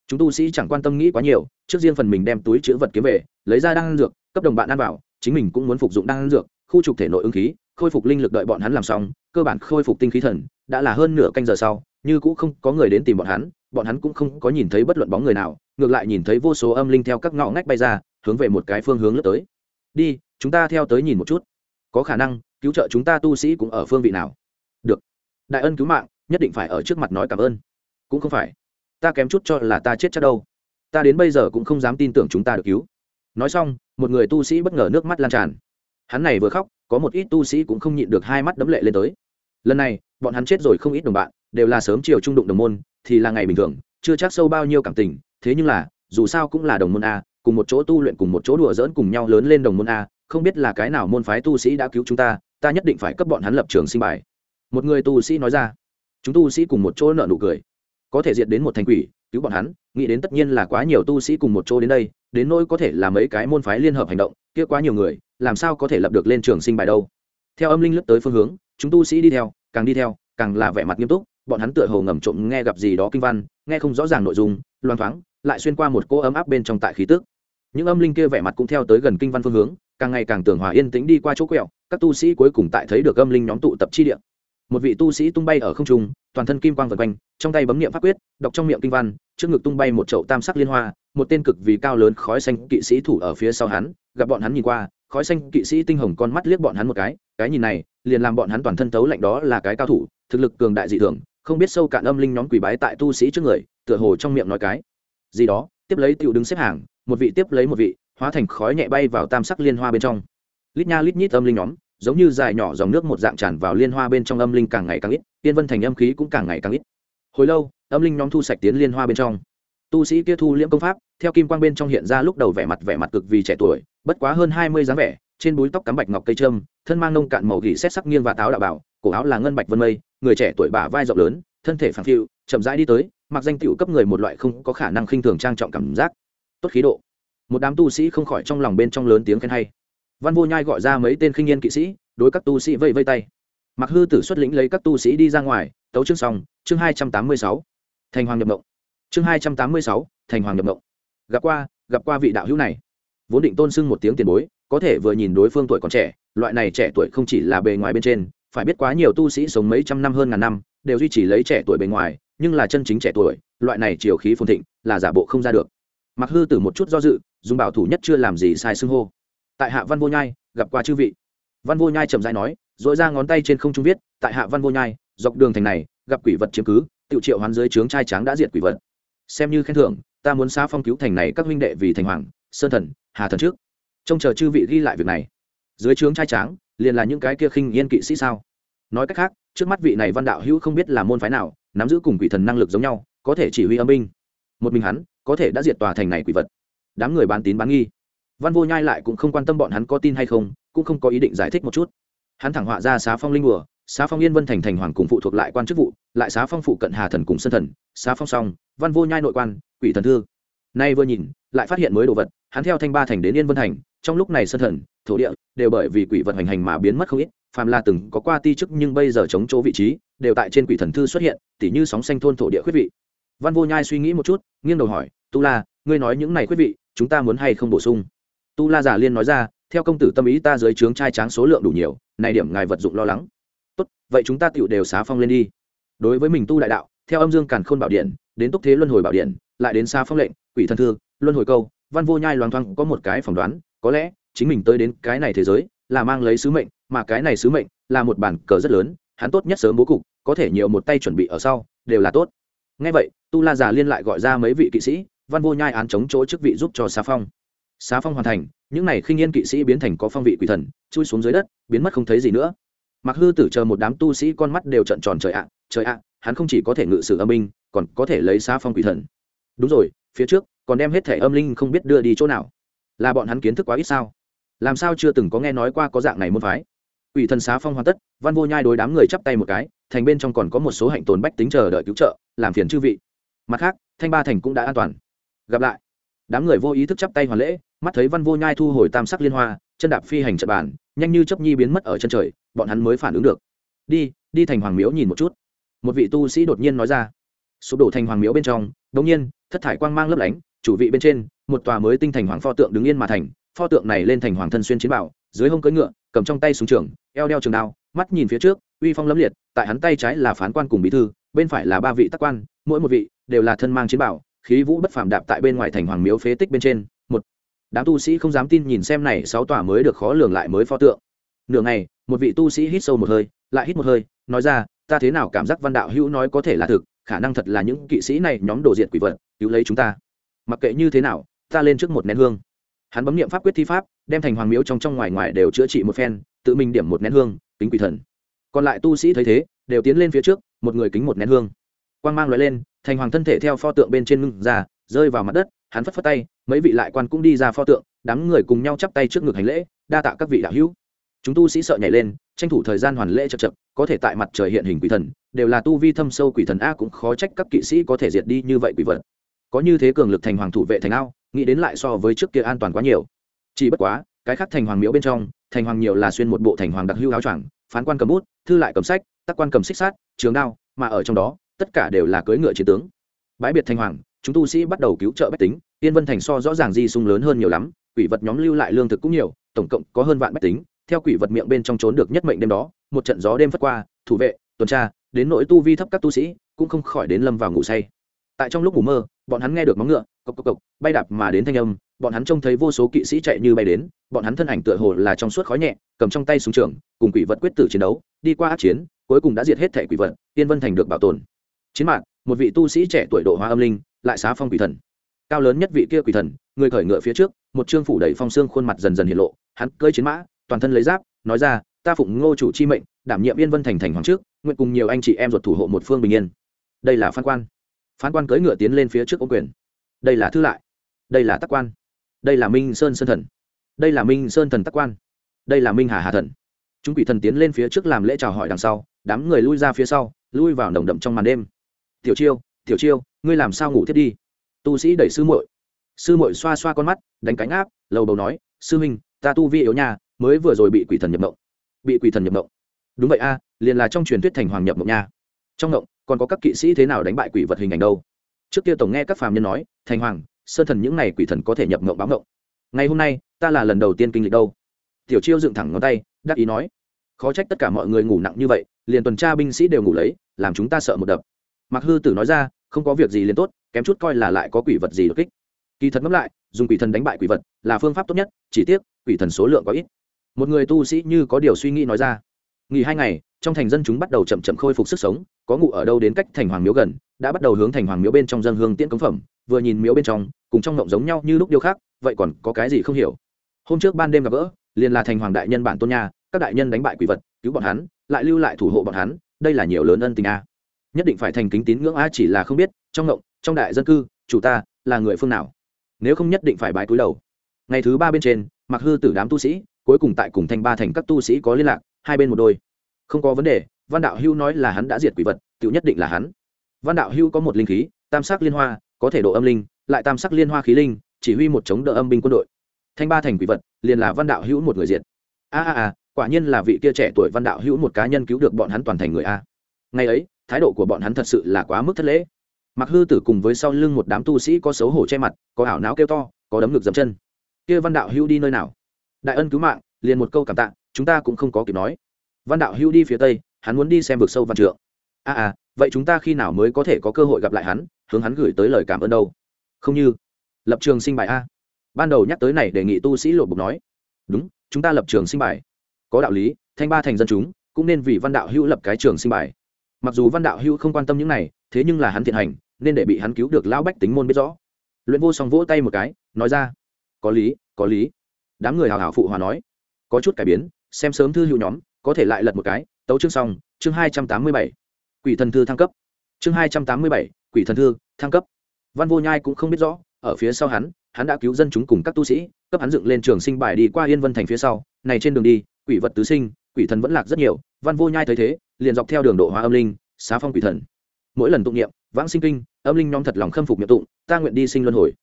Chúng tu sĩ chẳng quan tâm nghĩ quá nhiều, trước riêng phần mình đem túi chữ vật kiếm về, lấy ra đan dược, cấp đồng bạn ăn vào, chính mình cũng muốn phục dụng đan dược, khu trục thể nội ứng khí, khôi phục linh lực đợi bọn hắn làm xong, cơ bản khôi phục tinh khí thần, đã là hơn nửa canh giờ sau, như cũng không có người đến tìm bọn hắn bọn hắn cũng không có nhìn thấy bất luận bóng người nào, ngược lại nhìn thấy vô số âm linh theo các ngõ ngách bay ra, hướng về một cái phương hướng lướt tới. Đi, chúng ta theo tới nhìn một chút. Có khả năng cứu trợ chúng ta tu sĩ cũng ở phương vị nào? Được. Đại ân cứu mạng, nhất định phải ở trước mặt nói cảm ơn. Cũng không phải. Ta kém chút cho là ta chết chắc đâu. Ta đến bây giờ cũng không dám tin tưởng chúng ta được cứu. Nói xong, một người tu sĩ bất ngờ nước mắt lan tràn. Hắn này vừa khóc, có một ít tu sĩ cũng không nhịn được hai mắt đấm lệ lên tới. Lần này, bọn hắn chết rồi không ít đồng bạn, đều là sớm chiều trung đụng đồng môn, thì là ngày bình thường, chưa chắc sâu bao nhiêu cảm tình, thế nhưng là, dù sao cũng là đồng môn a, cùng một chỗ tu luyện cùng một chỗ đùa dỡn cùng nhau lớn lên đồng môn a, không biết là cái nào môn phái tu sĩ đã cứu chúng ta ta nhất định phải cấp bọn hắn lập trường sinh bài. Một người tu sĩ nói ra. Chúng tu sĩ cùng một chỗ nợ nụ cười. Có thể diệt đến một thành quỷ, cứu bọn hắn, nghĩ đến tất nhiên là quá nhiều tu sĩ cùng một chỗ đến đây, đến nỗi có thể là mấy cái môn phái liên hợp hành động, kia quá nhiều người, làm sao có thể lập được lên trường sinh bài đâu? Theo âm linh lướt tới phương hướng, chúng tu sĩ đi theo, càng đi theo, càng là vẻ mặt nghiêm túc, bọn hắn tựa hồ ngầm trộm nghe gặp gì đó kinh văn, nghe không rõ ràng nội dung loan thoáng, lại xuyên qua một cô ấm áp bên trong tại khí tức. Những âm linh kia vẻ mặt cũng theo tới gần kinh văn phương hướng, càng ngày càng tưởng hòa yên tĩnh đi qua chỗ quẹo các tu sĩ cuối cùng tại thấy được âm linh nhóm tụ tập chi địa. Một vị tu sĩ tung bay ở không trung, toàn thân kim quang vần quanh, trong tay bấm niệm pháp quyết, đọc trong miệng kinh văn, trước ngực tung bay một chậu tam sắc liên hoa, một tên cực vì cao lớn khói xanh kỵ sĩ thủ ở phía sau hắn, gặp bọn hắn nhìn qua, khói xanh kỵ sĩ tinh hồng con mắt liếc bọn hắn một cái cái nhìn này, liền làm bọn hắn toàn thân tấu lạnh đó là cái cao thủ, thực lực cường đại dị thường, không biết sâu cạn âm linh nhóm quỷ bái tại tu sĩ trước người, tựa hồ trong miệng nói cái gì đó, tiếp lấy tiểu đứng xếp hàng, một vị tiếp lấy một vị, hóa thành khói nhẹ bay vào tam sắc liên hoa bên trong. Lít nha lít nhít âm linh nhóm giống như dài nhỏ dòng nước một dạng tràn vào liên hoa bên trong âm linh càng ngày càng ít, tiên vân thành âm khí cũng càng ngày càng ít. Hồi lâu, âm linh nhóm thu sạch tiến liên hoa bên trong. Tu sĩ kia thu liễm công pháp, theo kim quang bên trong hiện ra lúc đầu vẻ mặt vẻ mặt cực vì trẻ tuổi, bất quá hơn hai mươi dáng vẻ, trên búi tóc cắm bạch ngọc cây trâm, thân mang nông cạn màu gỉ xét sắc nghiêng và táo đạo bảo, cổ áo là ngân bạch vân mây, người trẻ tuổi bả vai rộng lớn, thân thể phẳng phiu chậm rãi đi tới, mặc danh tiểu cấp người một loại không có khả năng khinh thường trang trọng cảm giác. Tốt khí độ. Một đám tu sĩ không khỏi trong lòng bên trong lớn tiếng khen hay văn vô nhai gọi ra mấy tên khinh niên kỵ sĩ, đối các tu sĩ vây vây tay. Mặc hư tử xuất lĩnh lấy các tu sĩ đi ra ngoài, tấu chương xong, chương hai trăm tám mươi sáu. Thành hoàng nhập động chương hai trăm tám mươi sáu, thành hoàng nhập động gặp qua gặp qua vị đạo hữu này. Vốn định tôn sưng một tiếng tiền bối, có thể vừa nhìn đối phương tuổi còn trẻ, loại này trẻ tuổi không chỉ là bề ngoài bên trên, phải biết quá nhiều tu sĩ sống mấy trăm năm hơn ngàn năm, đều duy trì lấy trẻ tuổi bề ngoài, nhưng là chân chính trẻ tuổi, loại này chiều khí phồn thịnh, là giả bộ không ra được. Mặc hư tử một chút do dự, dùng bảo thủ nhất chưa làm gì sai xưng hô tại hạ văn vô nhai, gặp qua chư vị. Văn vô nhai chậm dãi nói dội ra ngón tay trên không trung viết, tại hạ văn vô nhai, dọc đường thành này, gặp quỷ vật chiếm cứ tự triệu hoán dưới trướng trai tráng đã diệt quỷ vật. Xem như khen thưởng, ta muốn xá phong cứu thành này các huynh đệ vì thành hoàng, sơn thần, hà thần trước. Trông chờ chư vị ghi lại việc này. Dưới trướng trai tráng, liền là những cái kia khinh yên kỵ sĩ sao? Nói cách khác, trước mắt vị này văn đạo hữu không biết là môn phái nào, nắm giữ cùng quỷ thần năng lực giống nhau, có thể chỉ huy âm binh. Một mình hắn, có thể đã diệt tòa thành này quỷ vật. Đám người bán tín bán nghi văn vô nhai lại cũng không quan tâm bọn hắn có tin hay không, cũng không có ý định giải thích một chút. Hắn thẳng họa ra xá phong linh bùa, xá phong yên vân thành thành hoàng cùng phụ thuộc lại quan chức vụ, lại xá phong phụ cận hà thần cùng sân thần, xá phong song, văn vô nhai nội quan, quỷ thần thư. Nay vừa nhìn, lại phát hiện mới đồ vật, hắn theo thanh ba thành đến yên vân thành, trong lúc này sân thần, thổ địa đều bởi vì quỷ vật hành hành mà biến mất không ít, phàm là từng có qua ti chức nhưng bây giờ chống chỗ vị trí, đều tại trên quỷ thần thư xuất hiện, tỉ như sóng xanh thôn thổ địa khuyết vị. Văn vô nhai suy nghĩ một chút, nghiêng đầu hỏi, tu la, ngươi nói những này khuyết vị, chúng ta muốn hay không bổ sung? Tu la giả liên nói ra, theo công tử tâm ý ta dưới trướng trai tráng số lượng đủ nhiều, này điểm ngài vật dụng lo lắng. Tốt, vậy chúng ta tựu đều xá phong lên đi. Đối với mình tu đại đạo, theo âm dương càn khôn bảo điện, đến túc thế luân hồi bảo điện, lại đến xa phong lệnh, quỷ thân thư, luân hồi câu, văn vô nhai loáng thoáng có một cái phỏng đoán, có lẽ chính mình tới đến cái này thế giới là mang lấy sứ mệnh, mà cái này sứ mệnh là một bản cờ rất lớn, hắn tốt nhất sớm bố cục, có thể nhiều một tay chuẩn bị ở sau, đều là tốt. Ngay vậy, tu la già liên lại gọi ra mấy vị kỵ sĩ, văn vô nhai án chống chỗ chức vị giúp cho xá phong xá phong hoàn thành, những này khinh yên kỵ sĩ biến thành có phong vị quỷ thần, chui xuống dưới đất, biến mất không thấy gì nữa. Mặc hư tử chờ một đám tu sĩ con mắt đều trận tròn, trời ạ trời ạ, hắn không chỉ có thể ngự sử âm binh, còn có thể lấy xá phong quỷ thần. Đúng rồi, phía trước, còn đem hết thẻ âm linh không biết đưa đi chỗ nào. Là bọn hắn kiến thức quá ít sao? Làm sao chưa từng có nghe nói qua có dạng này môn phái? Quỷ thần xá phong hoàn tất, văn vô nhai đối đám người chắp tay một cái, thành bên trong còn có một số hạnh tồn bách tính chờ đợi cứu trợ, làm phiền chư vị. Mặt khác, thanh ba thành cũng đã an toàn. Gặp lại đám người vô ý thức chắp tay hoàn lễ, mắt thấy văn vô nhai thu hồi tam sắc liên hoa, chân đạp phi hành trận bàn, nhanh như chấp nhi biến mất ở chân trời, bọn hắn mới phản ứng được. Đi đi thành hoàng miếu nhìn một chút. Một vị tu sĩ đột nhiên nói ra. Sụp đổ thành hoàng miếu bên trong đống nhiên, thất thải quang mang lấp lánh, chủ vị bên trên, một tòa mới tinh thành hoàng pho tượng đứng yên mà thành, pho tượng này lên thành hoàng thân xuyên chiến bảo, dưới hông cưỡi ngựa, cầm trong tay súng trường, eo đeo trường đao, mắt nhìn phía trước, uy phong lẫm liệt, tại hắn tay trái là phán quan cùng bí thư, bên phải là ba vị tác quan, mỗi một vị đều là thân mang chiến bảo khí vũ bất phàm đạp tại bên ngoài thành hoàng miếu phế tích bên trên, một, đám tu sĩ không dám tin nhìn xem này sáu tòa mới được khó lường lại mới pho tượng. Nửa ngày, một vị tu sĩ hít sâu một hơi, lại hít một hơi, nói ra, ta thế nào cảm giác văn đạo hữu nói có thể là thực, khả năng thật là những kỵ sĩ này nhóm đồ diện quỷ vật, cứu lấy chúng ta. Mặc kệ như thế nào, ta lên trước một nén hương. Hắn bấm nghiệm pháp quyết thi pháp, đem thành hoàng miếu trong trong ngoài ngoài đều chữa trị một phen, tự mình điểm một nén hương, kính quỷ thần. Còn lại tu sĩ thấy thế, đều tiến lên phía trước, một người kính một nén hương. Quang mang loại lên thành hoàng thân thể theo pho tượng bên trên ngưng ra, rơi vào mặt đất, hắn phất phất tay, mấy vị lại quan cũng đi ra pho tượng, đám người cùng nhau chắp tay trước ngực hành lễ, đa tạ các vị đạo hữu. Chúng tu sĩ sợ nhảy lên, tranh thủ thời gian hoàn lễ chật chật, có thể tại mặt trời hiện hình quỷ thần, đều là tu vi thâm sâu quỷ thần a cũng khó trách các kỵ sĩ có thể diệt đi như vậy quỷ vật. Có như thế cường lực thành hoàng thủ vệ thành ao, nghĩ đến lại so với trước kia an toàn quá nhiều. Chỉ bất quá, cái khác thành hoàng miếu bên trong, thành hoàng nhiều là xuyên một bộ thành hoàng đặc hưu áo choàng, phán quan cầm bút, thư lại cầm sách tác quan cầm xích sát trường đao, mà ở trong đó tất cả đều là cưỡi ngựa chiến tướng. Bãi biệt thành hoàng, chúng tu sĩ bắt đầu cứu trợ bách tính, yên vân thành so rõ ràng di sung lớn hơn nhiều lắm, quỷ vật nhóm lưu lại lương thực cũng nhiều, tổng cộng có hơn vạn bách tính, theo quỷ vật miệng bên trong trốn được nhất mệnh đêm đó, một trận gió đêm phất qua, thủ vệ, tuần tra, đến nỗi tu vi thấp các tu sĩ, cũng không khỏi đến lâm vào ngủ say. Tại trong lúc ngủ mơ, bọn hắn nghe được móng ngựa, cộc cộc cộc, bay đạp mà đến thanh âm, bọn hắn trông thấy vô số kỵ sĩ chạy như bay đến, bọn hắn thân ảnh tựa hồ là trong suốt khói nhẹ, cầm trong tay súng trường, cùng quỷ vật quyết tử chiến đấu, đi qua át chiến, cuối cùng đã diệt hết thể quỷ vật tiên vân thành được bảo tồn chiến mạng một vị tu sĩ trẻ tuổi độ hóa âm linh, lại xá phong quỷ thần. Cao lớn nhất vị kia quỷ thần, người khởi ngựa phía trước, một trương phủ đầy phong xương khuôn mặt dần dần hiện lộ, hắn cơi chiến mã, toàn thân lấy giáp, nói ra, ta phụng ngô chủ chi mệnh, đảm nhiệm yên vân thành thành hoàng trước, nguyện cùng nhiều anh chị em ruột thủ hộ một phương bình yên. Đây là phán quan. Phán quan cưỡi ngựa tiến lên phía trước ô quyền. Đây là thư lại. Đây là tắc quan. Đây là minh sơn sơn thần. Đây là minh sơn thần tắc quan. Đây là minh hà hà thần. Chúng quỷ thần tiến lên phía trước làm lễ chào hỏi đằng sau, đám người lui ra phía sau, lui vào nồng đậm trong màn đêm tiểu chiêu tiểu chiêu ngươi làm sao ngủ thiết đi? Tu sĩ đẩy sư muội. Sư muội xoa xoa con mắt đánh cánh áp lầu đầu nói sư huynh, ta tu vi yếu nhà mới vừa rồi bị quỷ thần nhập mộng. Bị quỷ thần nhập mộng. Đúng vậy a liền là trong truyền thuyết thành hoàng nhập mộng nha. Trong mộng còn có các kỵ sĩ thế nào đánh bại quỷ vật hình ảnh đâu? Trước kia tổng nghe các phàm nhân nói thành hoàng sơn thần những n à y quỷ thần có thể nhập mộng báo mộng. Ngày hôm nay ta là lần đầu tiên kinh lịch đâu. Tiểu chiêu dựng thẳng ngón tay đắc ý nói khó trách tất cả mọi người ngủ nặng như vậy liền tuần tra binh sĩ đều ngủ lấy làm chúng ta sợ một đập mặc hư tử nói ra, không có việc gì liền tốt, kém chút coi là lại có quỷ vật gì đột kích. Kỳ thật ngẫm lại, dùng quỷ thần đánh bại quỷ vật là phương pháp tốt nhất, chỉ tiếc, quỷ thần số lượng có ít. Một người tu sĩ như có điều suy nghĩ nói ra, nghỉ hai ngày, trong thành dân chúng bắt đầu chậm chậm khôi phục sức sống, có ngụ ở đâu đến cách thành hoàng miếu gần, đã bắt đầu hướng thành hoàng miếu bên trong dân hương tiễn cống phẩm, vừa nhìn miếu bên trong, cùng trong ngộng giống nhau như lúc điêu khác vậy còn có cái gì không hiểu. Hôm trước ban đêm gặp gỡ, liền là thành hoàng đại nhân bản tôn nha, các đại nhân đánh bại quỷ vật, cứu bọn hắn, lại lưu lại thủ hộ bọn hắn, đây là nhiều lớn ân tình a nhất định phải thành kính tín ngưỡng a chỉ là không biết, trong ngộng, trong đại dân cư, chủ ta là người phương nào? Nếu không nhất định phải bái cúi đầu. Ngày thứ ba bên trên mặc hư tử đám tu sĩ, cuối cùng tại cùng thanh ba thành các tu sĩ có liên lạc, hai bên một đôi. Không có vấn đề, văn đạo hưu nói là hắn đã diệt quỷ vật tự nhất định là hắn. Văn đạo hưu có một linh khí, tam sắc liên hoa, có thể độ âm linh, lại tam sắc liên hoa khí linh, chỉ huy một chống đỡ âm binh quân đội. Thanh ba thành quỷ vật, liền là văn đạo hữu một người diệt. A a a, quả nhiên là vị kia trẻ tuổi văn đạo hữu một cá nhân cứu được bọn hắn toàn thành người a. Ngày ấy thái độ của bọn hắn thật sự là quá mức thất lễ. Mặc hư tử cùng với sau lưng một đám tu sĩ có xấu hổ che mặt có ảo não kêu to có đấm ngực dậm chân. Kia văn đạo hữu đi nơi nào? Đại ân cứu mạng liền một câu cảm tạ chúng ta cũng không có kịp nói. Văn đạo hữu đi phía tây hắn muốn đi xem vực sâu văn trượng. A à, à vậy chúng ta khi nào mới có thể có cơ hội gặp lại hắn hướng hắn gửi tới lời cảm ơn đâu? Không như. Lập trường sinh bài a. Ban đầu nhắc tới này đề nghị tu sĩ lộ bục nói. Đúng chúng ta lập trường sinh bài. Có đạo lý thanh ba thành dân chúng cũng nên vì văn đạo hữu lập cái trường sinh bài mặc dù văn đạo hữu không quan tâm những này, thế nhưng là hắn thiện hành, nên để bị hắn cứu được lão bách tính môn biết rõ. Luyện vô song vỗ tay một cái, nói ra, có lý có lý. Đám người hào hào phụ hòa nói, có chút cải biến, xem sớm thư hữu nhóm, có thể lại lật một cái, tấu chương xong, chương hai trăm tám mươi bảy, quỷ thần thư thăng cấp. Chương hai trăm tám mươi bảy, quỷ thần thư thăng cấp. Văn vô nhai cũng không biết rõ, ở phía sau hắn hắn đã cứu dân chúng cùng các tu sĩ, cấp hắn dựng lên trường sinh bài đi qua yên vân thành phía sau, này trên đường đi, quỷ vật tứ sinh, quỷ thần vẫn lạc rất nhiều, văn vô nhai thấy thế liền dọc theo đường độ hóa âm linh, xá phong quỷ thần. Mỗi lần tụng niệm, vãng sinh kinh, âm linh nhóm thật lòng khâm phục miệng tụng, ta nguyện đi sinh luân hồi.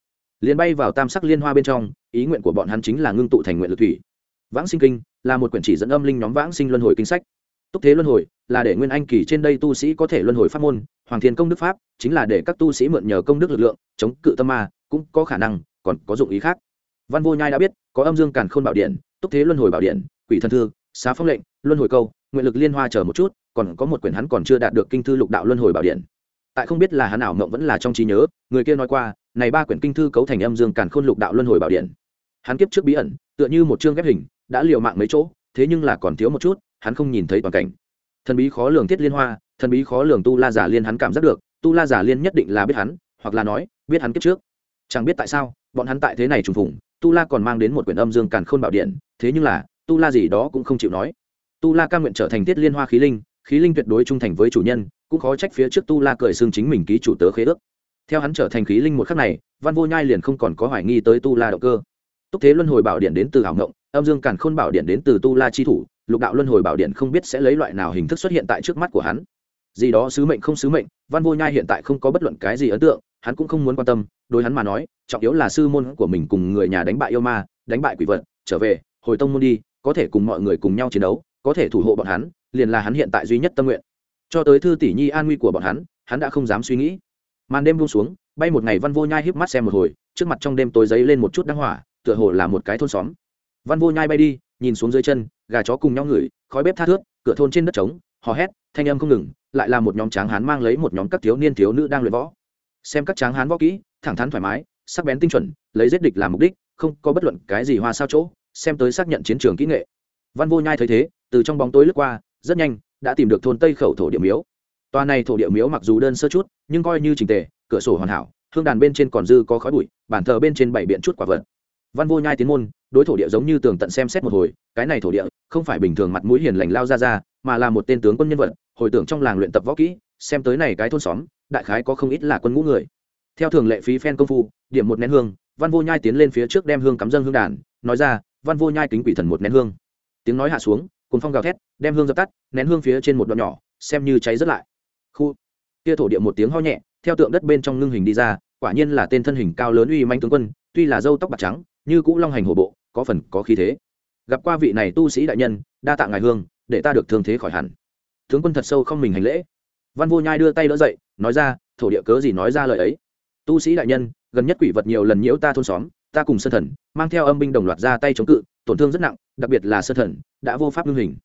Liền bay vào tam sắc liên hoa bên trong, ý nguyện của bọn hắn chính là ngưng tụ thành nguyện lực thủy. Vãng sinh kinh là một quyển chỉ dẫn âm linh nhóm vãng sinh luân hồi kinh sách. Túc thế luân hồi là để nguyên anh kỳ trên đây tu sĩ có thể luân hồi pháp môn hoàng thiên công đức pháp, chính là để các tu sĩ mượn nhờ công đức lực lượng, chống cự tâm ma, cũng có khả năng còn có dụng ý khác. Văn vô nhai đã biết, có âm dương càn khôn bảo điện, túc thế luân hồi bảo điện, quỷ thân thư, xá phong lệnh, luân hồi câu, nguyện lực liên hoa chờ một chút còn có một quyển hắn còn chưa đạt được kinh thư lục đạo luân hồi bảo điện. Tại không biết là hắn nào mộng vẫn là trong trí nhớ, người kia nói qua, này ba quyển kinh thư cấu thành âm dương càn khôn lục đạo luân hồi bảo điện. Hắn kiếp trước bí ẩn, tựa như một chương ghép hình, đã liều mạng mấy chỗ, thế nhưng là còn thiếu một chút, hắn không nhìn thấy toàn cảnh. Thần bí khó lường thiết liên hoa, thần bí khó lường tu la giả liên hắn cảm giác được, tu la giả liên nhất định là biết hắn, hoặc là nói, biết hắn kiếp trước. Chẳng biết tại sao, bọn hắn tại thế này trùng phùng, tu la còn mang đến một quyển âm dương càn khôn bảo điện, thế nhưng là, tu la gì đó cũng không chịu nói. Tu la ca nguyện trở thành tiết liên hoa khí linh khí linh tuyệt đối trung thành với chủ nhân, cũng khó trách phía trước tu la cười xương chính mình ký chủ tớ khế ước. Theo hắn trở thành khí linh một khắc này, văn vô nhai liền không còn có hoài nghi tới tu la động cơ. Túc thế luân hồi bảo điện đến từ hảo ngộng, âm dương càn khôn bảo điện đến từ tu la chi thủ, lục đạo luân hồi bảo điện không biết sẽ lấy loại nào hình thức xuất hiện tại trước mắt của hắn. Gì đó sứ mệnh không sứ mệnh, văn vô nhai hiện tại không có bất luận cái gì ấn tượng, hắn cũng không muốn quan tâm, đối hắn mà nói, trọng yếu là sư môn của mình cùng người nhà đánh bại yêu ma, đánh bại quỷ vật, trở về, hồi tông môn đi, có thể cùng mọi người cùng nhau chiến đấu, có thể thủ hộ bọn hắn liền là hắn hiện tại duy nhất tâm nguyện. Cho tới thư tỷ nhi an nguy của bọn hắn hắn đã không dám suy nghĩ. Màn đêm buông xuống, bay một ngày văn vô nhai híp mắt xem một hồi, trước mặt trong đêm tối giấy lên một chút đăng hỏa, tựa hồ là một cái thôn xóm. Văn vô nhai bay đi, nhìn xuống dưới chân, gà chó cùng nhau ngửi, khói bếp tha thướt cửa thôn trên đất trống, hò hét, thanh âm không ngừng, lại là một nhóm tráng hán mang lấy một nhóm các thiếu niên thiếu nữ đang luyện võ. Xem các tráng hán võ kỹ, thẳng thắn thoải mái, sắc bén tinh chuẩn, lấy giết địch làm mục đích, không có bất luận cái gì hoa sao chỗ, xem tới xác nhận chiến trường kỹ nghệ. Văn vô nhai thấy thế, từ trong bóng tối lướt qua rất nhanh, đã tìm được thôn tây khẩu thổ địa miếu. Tòa này thổ địa miếu mặc dù đơn sơ chút, nhưng coi như trình tề, cửa sổ hoàn hảo, hương đàn bên trên còn dư có khói bụi bản thờ bên trên bảy biện chút quả vật. Văn vô nhai tiến môn, đối thổ địa giống như tường tận xem xét một hồi, cái này thổ địa, không phải bình thường mặt mũi hiền lành lao ra ra, mà là một tên tướng quân nhân vật, hồi tưởng trong làng luyện tập võ kỹ, xem tới này cái thôn xóm, đại khái có không ít là quân ngũ người. Theo thường lệ phí phen công phu, điểm một nén hương, văn vô nhai tiến lên phía trước đem hương cắm dân hương đàn, nói ra, văn vô nhai kính quỷ thần một nén hương. Tiếng nói hạ xuống cùng phong gào thét, đem hương dập tắt, nén hương phía trên một đoạn nhỏ, xem như cháy rất lại. Khu. Kia thổ địa một tiếng ho nhẹ, theo tượng đất bên trong ngưng hình đi ra, quả nhiên là tên thân hình cao lớn uy manh tướng quân, tuy là dâu tóc bạc trắng, như cũ long hành hổ bộ, có phần có khí thế. Gặp qua vị này tu sĩ đại nhân, đa tạ ngài hương, để ta được thương thế khỏi hẳn. Tướng quân thật sâu không mình hành lễ. Văn vô nhai đưa tay đỡ dậy, nói ra, thổ địa cớ gì nói ra lời ấy? Tu sĩ đại nhân, gần nhất quỷ vật nhiều lần nhiễu ta thôn xóm ta cùng sơn thần, mang theo âm binh đồng loạt ra tay chống cự, tổn thương rất nặng, đặc biệt là sơn thần, đã vô pháp ngưng hình.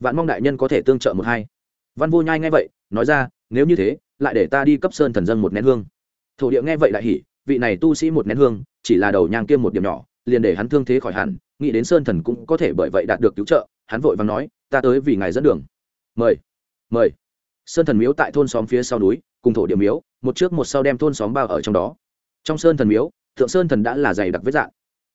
Vạn mong đại nhân có thể tương trợ một hai. Văn vô nhai nghe vậy, nói ra, nếu như thế, lại để ta đi cấp sơn thần dân một nén hương. Thổ địa nghe vậy lại hỉ, vị này tu sĩ một nén hương, chỉ là đầu nhang kiêm một điểm nhỏ, liền để hắn thương thế khỏi hẳn, nghĩ đến sơn thần cũng có thể bởi vậy đạt được cứu trợ, hắn vội vàng nói, ta tới vì ngài dẫn đường. Mời mời. Sơn thần miếu tại thôn xóm phía sau núi, cùng thổ địa miếu, một trước một sau đem thôn xóm bao ở trong đó. Trong sơn thần miếu thượng sơn thần đã là dày đặc vết dạng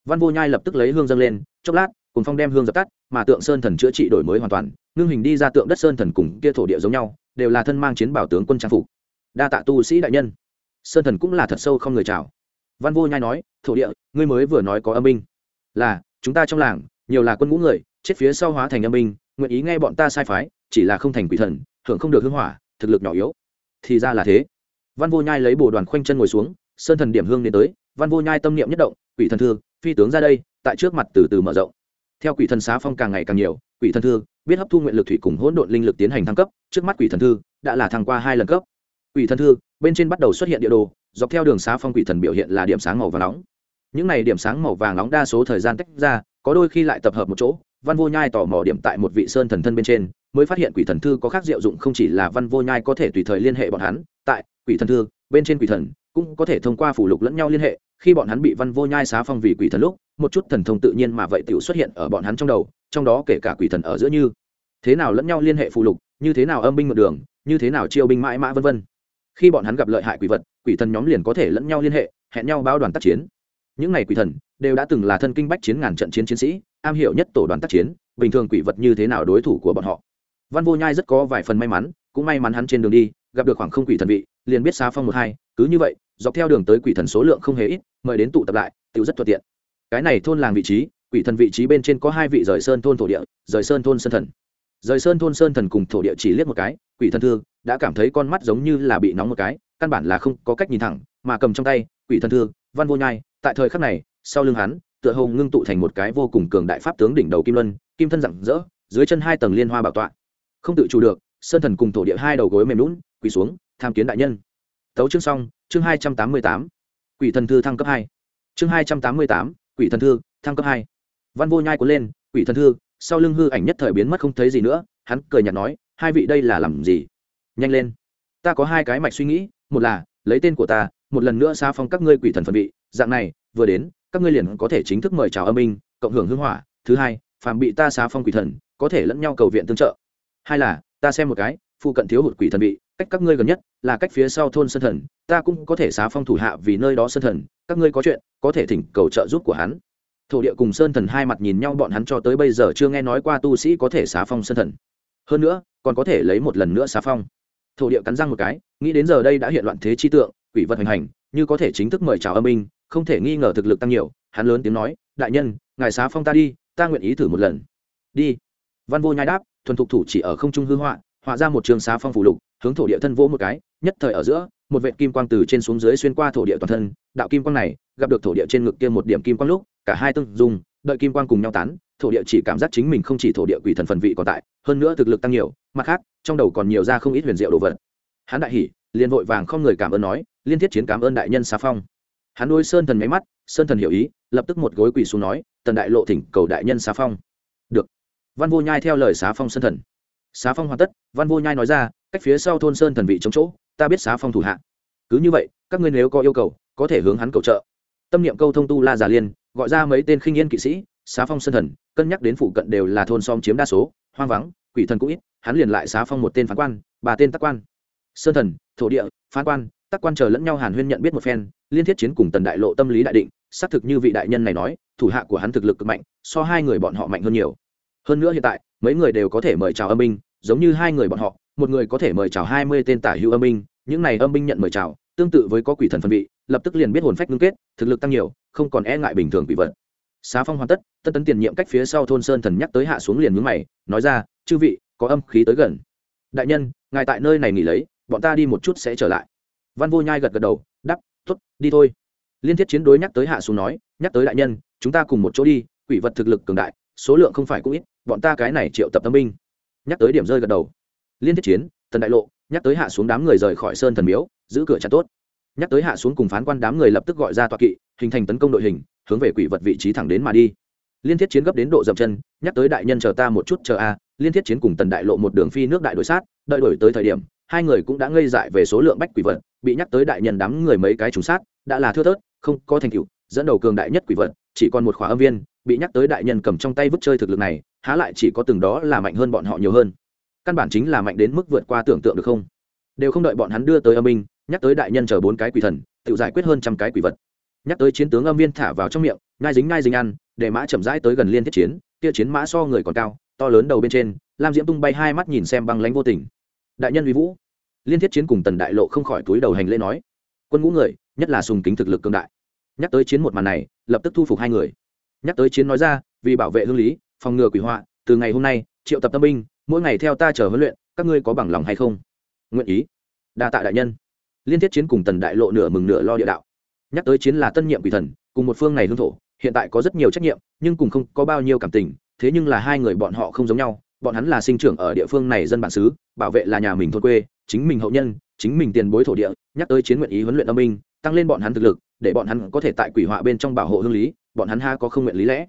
văn vô nhai lập tức lấy hương dâng lên, chốc lát, cùng phong đem hương dập tắt, mà tượng sơn thần chữa trị đổi mới hoàn toàn, ngưng hình đi ra tượng đất sơn thần cùng kia thổ địa giống nhau, đều là thân mang chiến bảo tướng quân trang phục. Đa tạ tu sĩ đại nhân. Sơn thần cũng là thật sâu không người chào. Văn vô nhai nói, thổ địa, ngươi mới vừa nói có âm binh. Là, chúng ta trong làng, nhiều là quân ngũ người, chết phía sau hóa thành âm binh, nguyện ý nghe bọn ta sai phái, chỉ là không thành quỷ thần, hưởng không được hưng hỏa, thực lực nhỏ yếu. Thì ra là thế. Văn vô nhai lấy bồ đoàn khoanh chân ngồi xuống, sơn thần điểm hương đến tới văn vô nhai tâm niệm nhất động, quỷ thần thư, phi tướng ra đây, tại trước mặt từ từ mở rộng. Theo quỷ thần xá phong càng ngày càng nhiều, quỷ thần thư biết hấp thu nguyện lực thủy cùng hỗn độn linh lực tiến hành thăng cấp, trước mắt quỷ thần thư đã là thăng qua hai lần cấp. Quỷ thần thư bên trên bắt đầu xuất hiện địa đồ, dọc theo đường xá phong quỷ thần biểu hiện là điểm sáng màu vàng nóng. Những này điểm sáng màu vàng nóng đa số thời gian tách ra, có đôi khi lại tập hợp một chỗ, văn vô nhai tò mò điểm tại một vị sơn thần thân bên trên, mới phát hiện quỷ thần thư có khác diệu dụng không chỉ là văn vô nhai có thể tùy thời liên hệ bọn hắn, tại quỷ thần thư bên trên quỷ thần cũng có thể thông qua phủ lục lẫn nhau liên hệ, khi bọn hắn bị văn vô nhai xá phong vì quỷ thần lúc, một chút thần thông tự nhiên mà vậy tiểu xuất hiện ở bọn hắn trong đầu, trong đó kể cả quỷ thần ở giữa như, thế nào lẫn nhau liên hệ phụ lục, như thế nào âm binh mượn đường, như thế nào chiêu binh mãi mã vân vân. Khi bọn hắn gặp lợi hại quỷ vật, quỷ thần nhóm liền có thể lẫn nhau liên hệ, hẹn nhau báo đoàn tác chiến. Những n à y quỷ thần đều đã từng là thân kinh bách chiến ngàn trận chiến chiến sĩ, am hiểu nhất tổ đoàn tác chiến, bình thường quỷ vật như thế nào đối thủ của bọn họ. Văn vô nhai rất có vài phần may mắn, cũng may mắn hắn trên đường đi gặp được khoảng không quỷ thần vị, liền biết xá phong một hai, cứ như vậy, dọc theo đường tới quỷ thần số lượng không hề ít, mời đến tụ tập lại tự rất thuận tiện. Cái này thôn làng vị trí, quỷ thần vị trí bên trên có hai vị rời sơn thôn thổ địa, rời sơn thôn sơn thần. Rời sơn thôn sơn thần cùng thổ địa chỉ liếc một cái, quỷ thần thư đã cảm thấy con mắt giống như là bị nóng một cái, căn bản là không có cách nhìn thẳng, mà cầm trong tay, quỷ thần thư, văn vô nhai, tại thời khắc này, sau lưng hắn, tựa hồ ngưng tụ thành một cái vô cùng cường đại pháp tướng đỉnh đầu kim luân, kim thân rạng rỡ, dưới chân hai tầng liên hoa bảo tọa. Không tự chủ được sơn thần cùng thổ địa hai đầu gối mềm lún, quỳ xuống, tham kiến đại nhân. Tấu chương xong, chương hai trăm tám mươi tám, quỷ thần thư thăng cấp hai. Chương hai trăm tám mươi tám, quỷ thần thư thăng cấp hai. Văn vô nhai cuốn lên, quỷ thần thư, sau lưng hư ảnh nhất thời biến mất không thấy gì nữa, hắn cười nhạt nói, hai vị đây là làm gì? Nhanh lên. Ta có hai cái mạch suy nghĩ, một là, lấy tên của ta, một lần nữa xa phong các ngươi quỷ thần phân vị, dạng này, vừa đến, các ngươi liền có thể chính thức mời chào âm minh cộng hưởng hưng hỏa. Thứ hai, phàm bị ta xá phong quỷ thần, có thể lẫn nhau cầu viện tương trợ. Hai là ta xem một cái, phụ cận thiếu hụt quỷ thần vị, cách các ngươi gần nhất là cách phía sau thôn sơn thần, ta cũng có thể xá phong thủ hạ vì nơi đó sơn thần, các ngươi có chuyện, có thể thỉnh cầu trợ giúp của hắn. Thổ địa cùng sơn thần hai mặt nhìn nhau, bọn hắn cho tới bây giờ chưa nghe nói qua tu sĩ có thể xá phong sơn thần. Hơn nữa, còn có thể lấy một lần nữa xá phong. Thổ địa cắn răng một cái, nghĩ đến giờ đây đã hiện loạn thế chi tượng, quỷ vật hành hành, như có thể chính thức mời chào âm minh không thể nghi ngờ thực lực tăng nhiều, hắn lớn tiếng nói, đại nhân, ngài xá phong ta đi, ta nguyện ý thử một lần. Đi. Văn vô nhai đáp thuần thục thủ chỉ ở không trung hư họa họa ra một trường xá phong phủ lục, hướng thổ địa thân vỗ một cái, nhất thời ở giữa, một vệ kim quang từ trên xuống dưới xuyên qua thổ địa toàn thân. Đạo kim quang này, gặp được thổ địa trên ngực kia một điểm kim quang lúc, cả hai tương dùng đợi kim quang cùng nhau tán, thổ địa chỉ cảm giác chính mình không chỉ thổ địa quỷ thần phần vị còn tại, hơn nữa thực lực tăng nhiều, mặt khác, trong đầu còn nhiều ra không ít huyền diệu đồ vật. Hắn đại hỉ, liền vội vàng không người cảm ơn nói, liên thiết chiến cảm ơn đại nhân xá phong. Hắn nuôi sơn thần máy mắt, sơn thần hiểu ý, lập tức một gối quỳ xuống nói, tần đại lộ thỉnh cầu đại nhân xá phong văn vô nhai theo lời xá phong sơn thần. Xá phong hoàn tất, văn vô nhai nói ra, cách phía sau thôn sơn thần vị chống chỗ, ta biết xá phong thủ hạ. Cứ như vậy, các ngươi nếu có yêu cầu, có thể hướng hắn cầu trợ. Tâm niệm câu thông tu la già liên, gọi ra mấy tên khinh yên kỵ sĩ, xá phong sơn thần, cân nhắc đến phụ cận đều là thôn xóm chiếm đa số, hoang vắng, quỷ thần cũng ít, hắn liền lại xá phong một tên phán quan, ba tên tác quan. Sơn thần, thổ địa, phán quan tác quan chờ lẫn nhau hàn huyên nhận biết một phen, liên thiết chiến cùng tần đại lộ tâm lý đại định, xác thực như vị đại nhân này nói, thủ hạ của hắn thực lực cực mạnh, so hai người bọn họ mạnh hơn nhiều hơn nữa hiện tại, mấy người đều có thể mời chào âm binh, giống như hai người bọn họ, một người có thể mời chào hai mươi tên tả hữu âm binh, những này âm binh nhận mời chào, tương tự với có quỷ thần phân vị, lập tức liền biết hồn phách ngưng kết, thực lực tăng nhiều, không còn e ngại bình thường quỷ vật. Xá phong hoàn tất, tân tấn tiền nhiệm cách phía sau thôn sơn thần nhắc tới hạ xuống liền mướn mày, nói ra, chư vị, có âm khí tới gần. Đại nhân, ngài tại nơi này nghỉ lấy, bọn ta đi một chút sẽ trở lại. Văn vô nhai gật gật đầu đắp t ố t đi thôi. Liên thiết chiến đối nhắc tới hạ xuống nói, nhắc tới đại nhân, chúng ta cùng một chỗ đi, quỷ vật thực lực cường đại, số lượng không phải cũng ít bọn ta cái này triệu tập tâm binh. Nhắc tới điểm rơi gật đầu. Liên thiết chiến, tần đại lộ, nhắc tới hạ xuống đám người rời khỏi sơn thần miếu, giữ cửa chặt tốt. Nhắc tới hạ xuống cùng phán quan đám người lập tức gọi ra tọa kỵ, hình thành tấn công đội hình, hướng về quỷ vật vị trí thẳng đến mà đi. Liên thiết chiến gấp đến độ dậm chân, nhắc tới đại nhân chờ ta một chút chờ a. Liên thiết chiến cùng tần đại lộ một đường phi nước đại đội sát, đợi đổi tới thời điểm, hai người cũng đã ngây dại về số lượng bách quỷ vật, bị nhắc tới đại nhân đám người mấy cái trùng sát, đã là thưa thớt, không có thành tựu, dẫn đầu cường đại nhất quỷ vật, chỉ còn một khóa âm viên, bị nhắc tới đại nhân cầm trong tay vứt chơi thực lực này há lại chỉ có từng đó là mạnh hơn bọn họ nhiều hơn. Căn bản chính là mạnh đến mức vượt qua tưởng tượng được không? Đều không đợi bọn hắn đưa tới âm binh, nhắc tới đại nhân chờ bốn cái quỷ thần, tự giải quyết hơn trăm cái quỷ vật. Nhắc tới chiến tướng âm viên thả vào trong miệng ngai dính ngai dính ăn, để mã chậm rãi tới gần liên thiết chiến, kia chiến mã so người còn cao, to lớn đầu bên trên, lam diễm tung bay hai mắt nhìn xem băng lánh vô tình. Đại nhân uy vũ. Liên thiết chiến cùng tần đại lộ không khỏi túi đầu hành lễ nói. Quân ngũ người, nhất là sùng kính thực lực cương đại. Nhắc tới chiến một màn này, lập tức thu phục hai người. Nhắc tới chiến nói ra, vì bảo vệ hương lý phòng ngừa quỷ họa, từ ngày hôm nay, triệu tập tâm binh, mỗi ngày theo ta chờ huấn luyện, các ngươi có bằng lòng hay không? Nguyện ý. Đa tạ đại nhân. Liên thiết chiến cùng tần đại lộ nửa mừng nửa lo địa đạo. Nhắc tới chiến là tân nhiệm quỷ thần, cùng một phương này hương thổ, hiện tại có rất nhiều trách nhiệm, nhưng cùng không có bao nhiêu cảm tình, thế nhưng là hai người bọn họ không giống nhau, bọn hắn là sinh trưởng ở địa phương này dân bản xứ, bảo vệ là nhà mình thôn quê, chính mình hậu nhân, chính mình tiền bối thổ địa, nhắc tới chiến nguyện ý huấn luyện âm binh, tăng lên bọn hắn thực lực, để bọn hắn có thể tại quỷ họa bên trong bảo hộ hương lý, bọn hắn ha có không nguyện lý lẽ.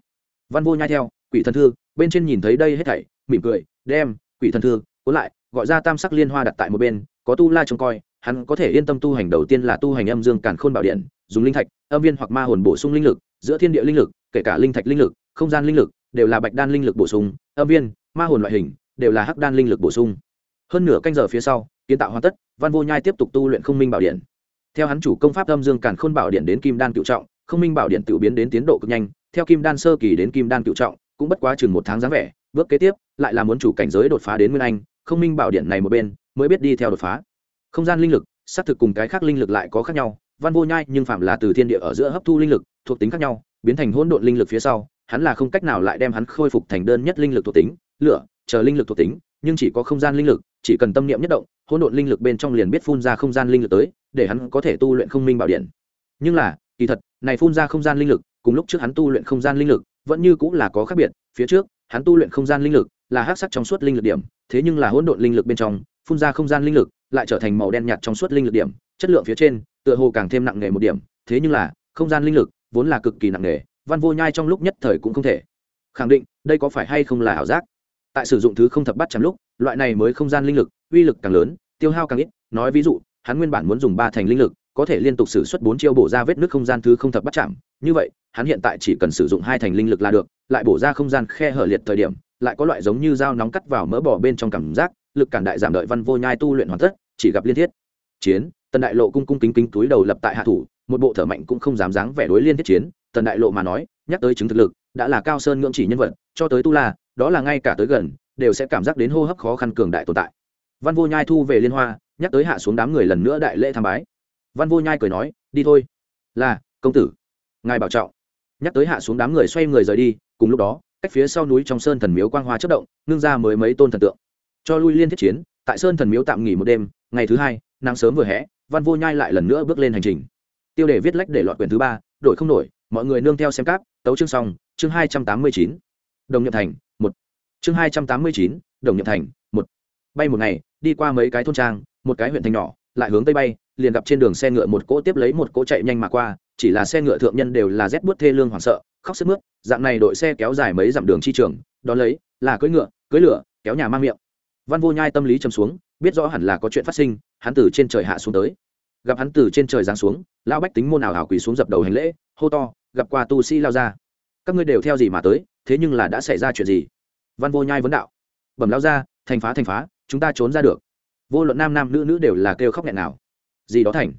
Văn vô nhai theo quỷ thần thư, bên trên nhìn thấy đây hết thảy, mỉm cười, đem, quỷ thần thư, cuốn lại, gọi ra tam sắc liên hoa đặt tại một bên, có tu la trông coi, hắn có thể yên tâm tu hành đầu tiên là tu hành âm dương càn khôn bảo điện, dùng linh thạch, âm viên hoặc ma hồn bổ sung linh lực, giữa thiên địa linh lực, kể cả linh thạch linh lực, không gian linh lực, đều là bạch đan linh lực bổ sung, âm viên, ma hồn loại hình, đều là hắc đan linh lực bổ sung. Hơn nửa canh giờ phía sau, kiến tạo hoàn tất, văn vô nhai tiếp tục tu luyện không minh bảo điện. Theo hắn chủ công pháp âm dương càn khôn bảo điện đến kim đan cựu trọng, không minh bảo điện tự biến đến tiến độ cực nhanh, theo kim đan sơ kỳ đến kim đan cựu trọng cũng bất quá chừng một tháng dáng vẻ, bước kế tiếp, lại là muốn chủ cảnh giới đột phá đến nguyên anh, không minh bảo điện này một bên, mới biết đi theo đột phá. Không gian linh lực, xác thực cùng cái khác linh lực lại có khác nhau, văn vô nhai nhưng phạm là từ thiên địa ở giữa hấp thu linh lực, thuộc tính khác nhau, biến thành hỗn độn linh lực phía sau, hắn là không cách nào lại đem hắn khôi phục thành đơn nhất linh lực thuộc tính, lửa, chờ linh lực thuộc tính, nhưng chỉ có không gian linh lực, chỉ cần tâm niệm nhất động, hỗn độn linh lực bên trong liền biết phun ra không gian linh lực tới, để hắn có thể tu luyện không minh bảo điện. Nhưng là, kỳ thật, này phun ra không gian linh lực, cùng lúc trước hắn tu luyện không gian linh lực vẫn như cũng là có khác biệt, phía trước, hắn tu luyện không gian linh lực, là hắc sắc trong suốt linh lực điểm, thế nhưng là hỗn độn linh lực bên trong, phun ra không gian linh lực, lại trở thành màu đen nhạt trong suốt linh lực điểm, chất lượng phía trên, tựa hồ càng thêm nặng nề một điểm, thế nhưng là, không gian linh lực, vốn là cực kỳ nặng nề, văn vô nhai trong lúc nhất thời cũng không thể khẳng định đây có phải hay không là ảo giác. Tại sử dụng thứ không thập bắt chạm lúc, loại này mới không gian linh lực, uy lực càng lớn, tiêu hao càng ít, nói ví dụ, hắn nguyên bản muốn dùng ba thành linh lực có thể liên tục sử xuất bốn chiêu bổ ra vết nước không gian thứ không thập bắt chạm. Như vậy, hắn hiện tại chỉ cần sử dụng hai thành linh lực là được, lại bổ ra không gian khe hở liệt thời điểm, lại có loại giống như dao nóng cắt vào mỡ bỏ bên trong cảm giác, lực cản đại giảm đợi văn vô nhai tu luyện hoàn tất, chỉ gặp liên thiết. Chiến, tần đại lộ cung cung kính kính túi đầu lập tại hạ thủ, một bộ thở mạnh cũng không dám dáng vẻ đối liên thiết chiến. Tần đại lộ mà nói, nhắc tới chứng thực lực, đã là cao sơn ngưỡng chỉ nhân vật, cho tới tu la, đó là ngay cả tới gần, đều sẽ cảm giác đến hô hấp khó khăn cường đại tồn tại. Văn vô nhai thu về liên hoa, nhắc tới hạ xuống đám người lần nữa đại lễ tham bái văn vô nhai cười nói, đi thôi. Là, công tử. Ngài bảo trọng. Nhắc tới hạ xuống đám người xoay người rời đi, cùng lúc đó, cách phía sau núi trong sơn thần miếu quang hoa chất động, ngưng ra mới mấy tôn thần tượng. Cho lui liên thiết chiến, tại sơn thần miếu tạm nghỉ một đêm, ngày thứ hai, nắng sớm vừa hẽ văn vô nhai lại lần nữa bước lên hành trình. Tiêu đề viết lách để lọt quyển thứ ba, đổi không đổi mọi người nương theo xem cáp tấu chương xong, chương hai trăm tám mươi chín. Đồng nhậm thành, một. Chương hai trăm tám mươi chín, đồng nhậm thành, một. Bay một ngày, đi qua mấy cái thôn trang, một cái huyện thành nhỏ, lại hướng tây bay liền gặp trên đường xe ngựa một cỗ tiếp lấy một cỗ chạy nhanh mà qua, chỉ là xe ngựa thượng nhân đều là rét bút thê lương hoảng sợ, khóc sức mướt, dạng này đội xe kéo dài mấy dặm đường chi trường đón lấy, là cưỡi ngựa, cưỡi lửa, kéo nhà mang miệng. Văn vô nhai tâm lý chầm xuống, biết rõ hẳn là có chuyện phát sinh, hắn từ trên trời hạ xuống tới. Gặp hắn từ trên trời giáng xuống, lão bách tính môn ảo hảo quỳ xuống dập đầu hành lễ, hô to, gặp qua tu sĩ lao ra. Các ngươi đều theo gì mà tới, thế nhưng là đã xảy ra chuyện gì? Văn vô nhai vấn đạo. Bẩm lao ra, thành phá thành phá, chúng ta trốn ra được. Vô luận nam nam nữ nữ đều là kêu khóc nghẹn nào gì đó thành?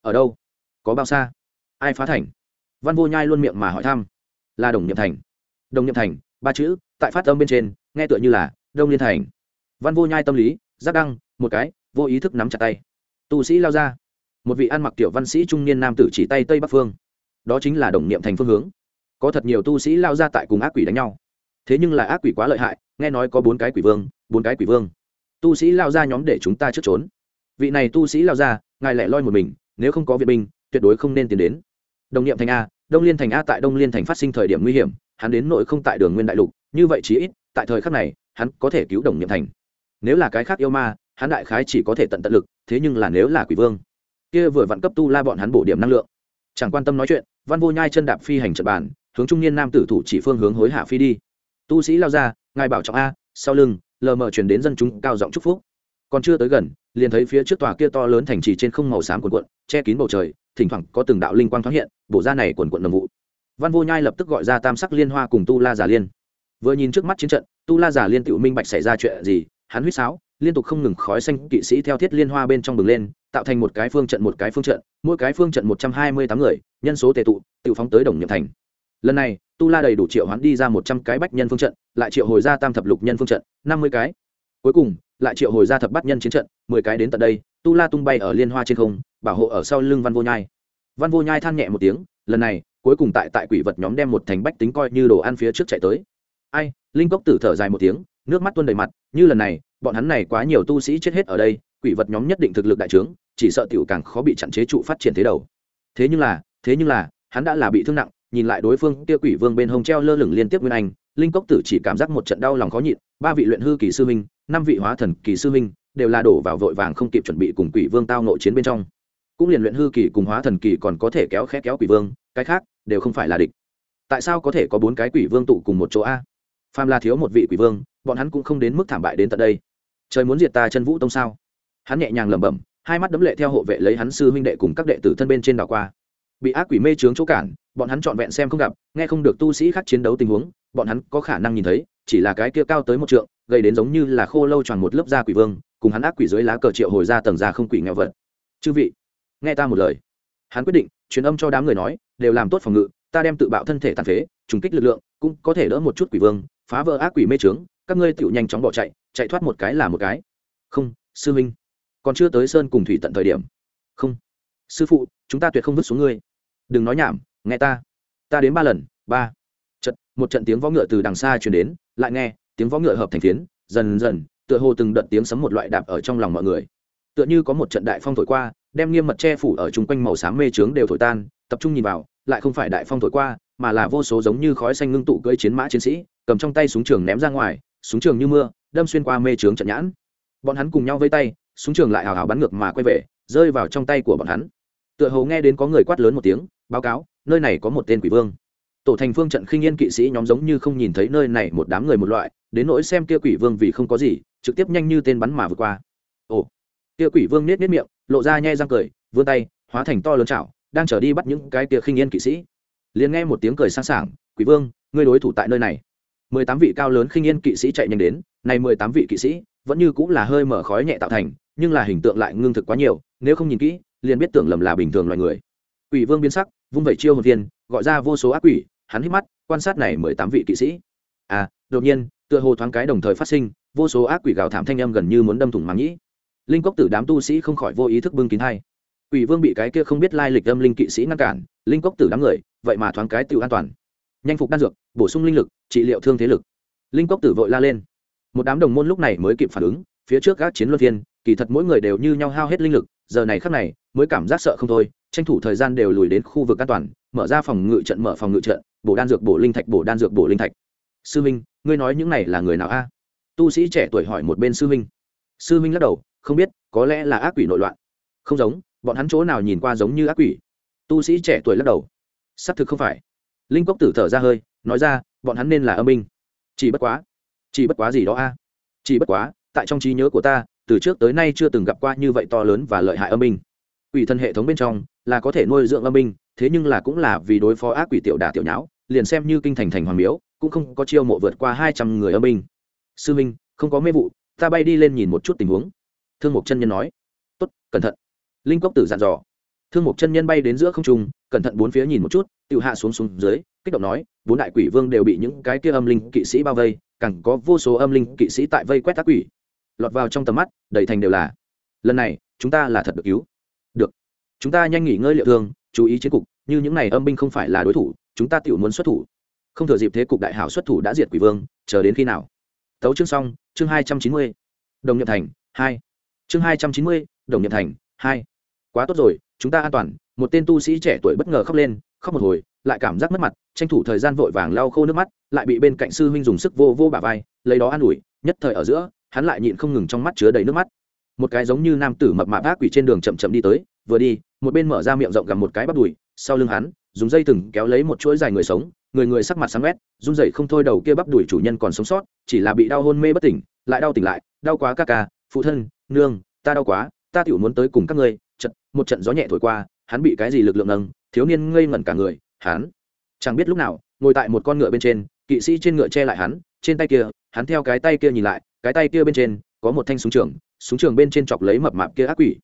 Ở đâu? Có bao xa? Ai phá thành? Văn vô nhai luôn miệng mà hỏi thăm. Là đồng nhậm thành. Đồng nhậm thành, ba chữ, tại phát âm bên trên, nghe tựa như là đông liên thành. Văn vô nhai tâm lý, giác đăng, một cái, vô ý thức nắm chặt tay. Tu sĩ lao ra. Một vị ăn mặc tiểu văn sĩ trung niên nam tử chỉ tay tây bắc phương. Đó chính là đồng niệm thành phương hướng. Có thật nhiều tu sĩ lao ra tại cùng ác quỷ đánh nhau. Thế nhưng là ác quỷ quá lợi hại, nghe nói có bốn cái quỷ vương, bốn cái quỷ vương. Tu sĩ lao ra nhóm để chúng ta trước trốn. Vị này tu sĩ lao ra ngài lẻ loi một mình, nếu không có viện binh, tuyệt đối không nên tiến đến. Đồng niệm thành a, đông liên thành a tại đông liên thành phát sinh thời điểm nguy hiểm, hắn đến nội không tại đường nguyên đại lục, như vậy chí ít, tại thời khắc này, hắn có thể cứu đồng niệm thành. Nếu là cái khác yêu ma, hắn đại khái chỉ có thể tận tận lực, thế nhưng là nếu là quỷ vương, kia vừa vặn cấp tu la bọn hắn bổ điểm năng lượng. Chẳng quan tâm nói chuyện, văn vô nhai chân đạp phi hành trận bàn, hướng trung niên nam tử thủ chỉ phương hướng hối hạ phi đi. Tu sĩ lao ra, ngài bảo trọng a, sau lưng, lờ mờ chuyển đến dân chúng cao giọng chúc phúc. Còn chưa tới gần liền thấy phía trước tòa kia to lớn thành trì trên không màu xám cuộn cuộn che kín bầu trời, thỉnh thoảng có từng đạo linh quang thoáng hiện, bổ ra này cuộn cuộn nồng vụ. Văn vô nhai lập tức gọi ra tam sắc liên hoa cùng tu la giả liên. Vừa nhìn trước mắt chiến trận, tu la giả liên tự minh bạch xảy ra chuyện gì, hắn huýt sáo, liên tục không ngừng khói xanh kỵ sĩ theo thiết liên hoa bên trong bừng lên, tạo thành một cái phương trận một cái phương trận, mỗi cái phương trận một trăm hai mươi tám người, nhân số tề tụ, tự phóng tới đồng nhiệm thành. Lần này, tu la đầy đủ triệu hoán đi ra một trăm cái bách nhân phương trận, lại triệu hồi ra tam thập lục nhân phương trận, năm mươi cái. Cuối cùng lại triệu hồi ra thập bát nhân chiến trận, mười cái đến tận đây, tu la tung bay ở liên hoa trên không, bảo hộ ở sau lưng văn vô nhai. Văn vô nhai than nhẹ một tiếng, lần này, cuối cùng tại tại quỷ vật nhóm đem một thành bách tính coi như đồ ăn phía trước chạy tới. Ai, linh cốc tử thở dài một tiếng, nước mắt tuôn đầy mặt, như lần này, bọn hắn này quá nhiều tu sĩ chết hết ở đây, quỷ vật nhóm nhất định thực lực đại trướng, chỉ sợ tiểu càng khó bị chặn chế trụ phát triển thế đầu. Thế nhưng là, thế nhưng là, hắn đã là bị thương nặng, nhìn lại đối phương kia quỷ vương bên hông treo lơ lửng liên tiếp nguyên anh, linh cốc tử chỉ cảm giác một trận đau lòng khó nhịn, ba vị luyện hư kỳ sư minh năm vị hóa thần kỳ sư minh đều là đổ vào vội vàng không kịp chuẩn bị cùng quỷ vương tao nội chiến bên trong. Cũng liền luyện hư kỳ cùng hóa thần kỳ còn có thể kéo khẽ kéo quỷ vương, cái khác đều không phải là địch. Tại sao có thể có bốn cái quỷ vương tụ cùng một chỗ a? Phàm là thiếu một vị quỷ vương, bọn hắn cũng không đến mức thảm bại đến tận đây. Trời muốn diệt ta chân vũ tông sao? Hắn nhẹ nhàng lẩm bẩm, hai mắt đấm lệ theo hộ vệ lấy hắn sư huynh đệ cùng các đệ tử thân bên trên đảo qua. Bị ác quỷ mê trướng chỗ cản, bọn hắn trọn vẹn xem không gặp, nghe không được tu sĩ khác chiến đấu tình huống, bọn hắn có khả năng nhìn thấy, chỉ là cái kia cao tới một trượng gây đến giống như là khô lâu tròn một lớp da quỷ vương, cùng hắn ác quỷ dưới lá cờ triệu hồi ra tầng da không quỷ nghèo vật. Chư vị, nghe ta một lời. Hắn quyết định, truyền âm cho đám người nói, đều làm tốt phòng ngự, ta đem tự bạo thân thể tàn phế, trùng kích lực lượng, cũng có thể đỡ một chút quỷ vương, phá vỡ ác quỷ mê trướng các ngươi tựu nhanh chóng bỏ chạy chạy thoát một cái là một cái. Không, sư minh còn chưa tới sơn cùng thủy tận thời điểm. Không, sư phụ, chúng ta tuyệt không vứt xuống ngươi. Đừng nói nhảm, nghe ta. Ta đến ba lần, ba. Trận một trận tiếng võ ngựa từ đằng xa chuyển đến, lại nghe tiếng võ ngựa hợp thành phiến, dần dần, tựa hồ từng đợt tiếng sấm một loại đạp ở trong lòng mọi người. Tựa như có một trận đại phong thổi qua, đem nghiêm mật che phủ ở chung quanh màu xám mê trướng đều thổi tan, tập trung nhìn vào, lại không phải đại phong thổi qua, mà là vô số giống như khói xanh ngưng tụ cưỡi chiến mã chiến sĩ, cầm trong tay súng trường ném ra ngoài, súng trường như mưa, đâm xuyên qua mê trướng trận nhãn. Bọn hắn cùng nhau vây tay, súng trường lại hào hào bắn ngược mà quay về, rơi vào trong tay của bọn hắn. Tựa hồ nghe đến có người quát lớn một tiếng, báo cáo, nơi này có một tên quỷ vương tổ thành phương trận khinh yên kỵ sĩ nhóm giống như không nhìn thấy nơi này một đám người một loại, đến nỗi xem kia quỷ vương vì không có gì, trực tiếp nhanh như tên bắn mà vượt qua. Ồ, kia quỷ vương nết nết miệng, lộ ra nhai răng cười, vươn tay, hóa thành to lớn chảo, đang trở đi bắt những cái kia khinh yên kỵ sĩ. Liền nghe một tiếng cười sang sảng, quỷ vương, ngươi đối thủ tại nơi này. Mười tám vị cao lớn khinh yên kỵ sĩ chạy nhanh đến này mười tám vị kỵ sĩ vẫn như cũng là hơi mở khói nhẹ tạo thành, nhưng là hình tượng lại ngưng thực quá nhiều, nếu không nhìn kỹ, liền biết tưởng lầm là bình thường loài người. Quỷ vương biến sắc, vung vẩy chiêu hồn viên gọi ra vô số ác quỷ, hắn hít mắt, quan sát này mười tám vị kỵ sĩ. À đột nhiên, tựa hồ thoáng cái đồng thời phát sinh, vô số ác quỷ gào thảm thanh âm gần như muốn đâm thủng màng nhĩ. Linh cốc tử đám tu sĩ không khỏi vô ý thức bưng kín hay. quỷ vương bị cái kia không biết lai lịch âm linh kỵ sĩ ngăn cản, linh cốc tử đám người, vậy mà thoáng cái tự an toàn. Nhanh phục đan dược, bổ sung linh lực, trị liệu thương thế lực. Linh cốc tử vội la lên. Một đám đồng môn lúc này mới kịp phản ứng, phía trước các chiến luân viên kỳ thật mỗi người đều như nhau hao hết linh lực, giờ này khắc này, mới cảm giác sợ không thôi, tranh thủ thời gian đều lùi đến khu vực an toàn mở ra phòng ngự trận mở phòng ngự trận, bổ đan dược bổ linh thạch, bổ đan dược bổ linh thạch. Sư minh, ngươi nói những này là người nào a? Tu sĩ trẻ tuổi hỏi một bên sư minh. Sư minh lắc đầu, không biết, có lẽ là ác quỷ nội loạn. Không giống, bọn hắn chỗ nào nhìn qua giống như ác quỷ? Tu sĩ trẻ tuổi lắc đầu. Xác thực không phải. Linh cốc tử thở ra hơi, nói ra, bọn hắn nên là âm minh chỉ bất quá, chỉ bất quá gì đó a? Chỉ bất quá, tại trong trí nhớ của ta, từ trước tới nay chưa từng gặp qua như vậy to lớn và lợi hại âm minh quỷ thần hệ thống bên trong là có thể nuôi dưỡng âm binh, thế nhưng là cũng là vì đối phó ác quỷ tiểu đả tiểu nháo liền xem như kinh thành thành hoàng miếu cũng không có chiêu mộ vượt qua hai trăm người âm binh. sư minh không có mê vụ ta bay đi lên nhìn một chút tình huống. Thương mục chân nhân nói. Tốt cẩn thận. Linh cốc tử dặn dò. Thương mục chân nhân bay đến giữa không trung cẩn thận bốn phía nhìn một chút tự hạ xuống xuống dưới kích động nói bốn đại quỷ vương đều bị những cái kia âm linh kỵ sĩ bao vây càng có vô số âm linh kỵ sĩ tại vây quét tác quỷ. Lọt vào trong tầm mắt đầy thành đều là. Lần này chúng ta là thật được cứu chúng ta nhanh nghỉ ngơi liệu thương, chú ý chiến cục, như những này âm binh không phải là đối thủ, chúng ta tự muốn xuất thủ. Không thừa dịp thế cục đại hảo xuất thủ đã diệt quỷ vương, chờ đến khi nào? Tấu chương xong, chương hai trăm chín mươi. Đồng nhập thành, hai. Chương hai trăm chín mươi, đồng nhập thành, hai. Quá tốt rồi, chúng ta an toàn, một tên tu sĩ trẻ tuổi bất ngờ khóc lên, khóc một hồi, lại cảm giác mất mặt, tranh thủ thời gian vội vàng lau khô nước mắt, lại bị bên cạnh sư huynh dùng sức vô vô bả vai, lấy đó an ủi, nhất thời ở giữa, hắn lại nhịn không ngừng trong mắt chứa đầy nước mắt. Một cái giống như nam tử mập mạp ác quỷ trên đường chậm chậm đi tới vừa đi, một bên mở ra miệng rộng gặm một cái bắp đùi, sau lưng hắn, dùng dây thừng kéo lấy một chuỗi dài người sống, người người sắc mặt sáng quét run rẩy không thôi đầu kia bắp đùi chủ nhân còn sống sót, chỉ là bị đau hôn mê bất tỉnh, lại đau tỉnh lại, đau quá ca ca, phụ thân, nương, ta đau quá, ta tiểu muốn tới cùng các ngươi, trận, một trận gió nhẹ thổi qua, hắn bị cái gì lực lượng nâng, thiếu niên ngây ngẩn cả người, hắn, chẳng biết lúc nào, ngồi tại một con ngựa bên trên, kỵ sĩ trên ngựa che lại hắn, trên tay kia, hắn theo cái tay kia nhìn lại, cái tay kia bên trên, có một thanh súng trường súng trường bên trên chọc lấy mập mạp kia ác quỷ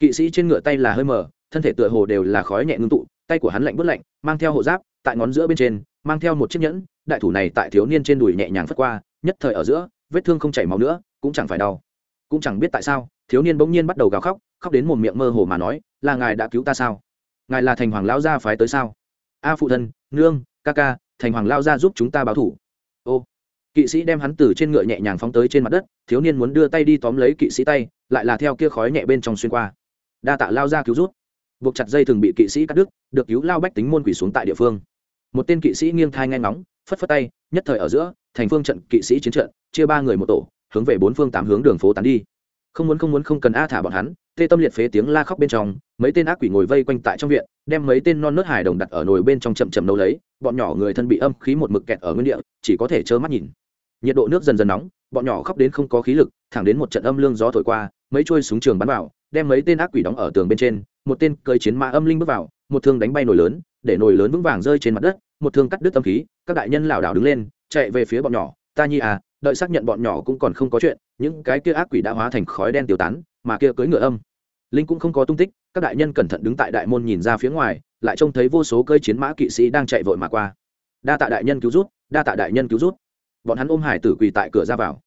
kỵ sĩ trên ngựa tay là hơi mờ, thân thể tựa hồ đều là khói nhẹ ngưng tụ, tay của hắn lạnh bớt lạnh, mang theo hộ giáp, tại ngón giữa bên trên, mang theo một chiếc nhẫn, đại thủ này tại thiếu niên trên đùi nhẹ nhàng phất qua, nhất thời ở giữa, vết thương không chảy máu nữa, cũng chẳng phải đau. Cũng chẳng biết tại sao, thiếu niên bỗng nhiên bắt đầu gào khóc khóc đến một miệng mơ hồ mà nói, là ngài đã cứu ta sao? Ngài là thành hoàng lão gia phái tới sao? A phụ thân, nương, ca ca, thành hoàng lao gia giúp chúng ta báo thủ. Ô, kỵ sĩ đem hắn từ trên ngựa nhẹ nhàng phóng tới trên mặt đất, thiếu niên muốn đưa tay đi tóm lấy kỵ sĩ tay, lại là theo kia khói nhẹ bên trong xuyên qua đa tạ lao ra cứu rút buộc chặt dây thường bị kỵ sĩ cắt đứt, được cứu lao bách tính môn quỷ xuống tại địa phương. Một tên kỵ sĩ nghiêng thai ngay ngóng, phất phất tay, nhất thời ở giữa, thành phương trận kỵ sĩ chiến trận, chia ba người một tổ, hướng về bốn phương tám hướng đường phố tán đi. Không muốn không muốn không cần a thả bọn hắn, tê tâm liệt phế tiếng la khóc bên trong, mấy tên ác quỷ ngồi vây quanh tại trong viện, đem mấy tên non nớt hài đồng đặt ở nồi bên trong chậm chậm nấu lấy, bọn nhỏ người thân bị âm khí một mực kẹt ở nguyên địa, chỉ có thể trơ mắt nhìn. Nhiệt độ nước dần dần nóng, bọn nhỏ khóc đến không có khí lực, thẳng đến một trận âm lương gió thổi qua, mấy chuôi súng trường bắn vào đem mấy tên ác quỷ đóng ở tường bên trên, một tên cơi chiến mã âm linh bước vào, một thương đánh bay nồi lớn, để nồi lớn vững vàng rơi trên mặt đất, một thương cắt đứt âm khí, các đại nhân lảo đảo đứng lên, chạy về phía bọn nhỏ, ta nhi à đợi xác nhận bọn nhỏ cũng còn không có chuyện, những cái kia ác quỷ đã hóa thành khói đen tiêu tán, mà kia cưỡi ngựa âm. Linh cũng không có tung tích, các đại nhân cẩn thận đứng tại đại môn nhìn ra phía ngoài, lại trông thấy vô số cơi chiến mã kỵ sĩ đang chạy vội mà qua. Đa tạ đại nhân cứu rút đa tạ đại nhân cứu rút bọn hắn ôm hải tử quỳ tại cửa ra vào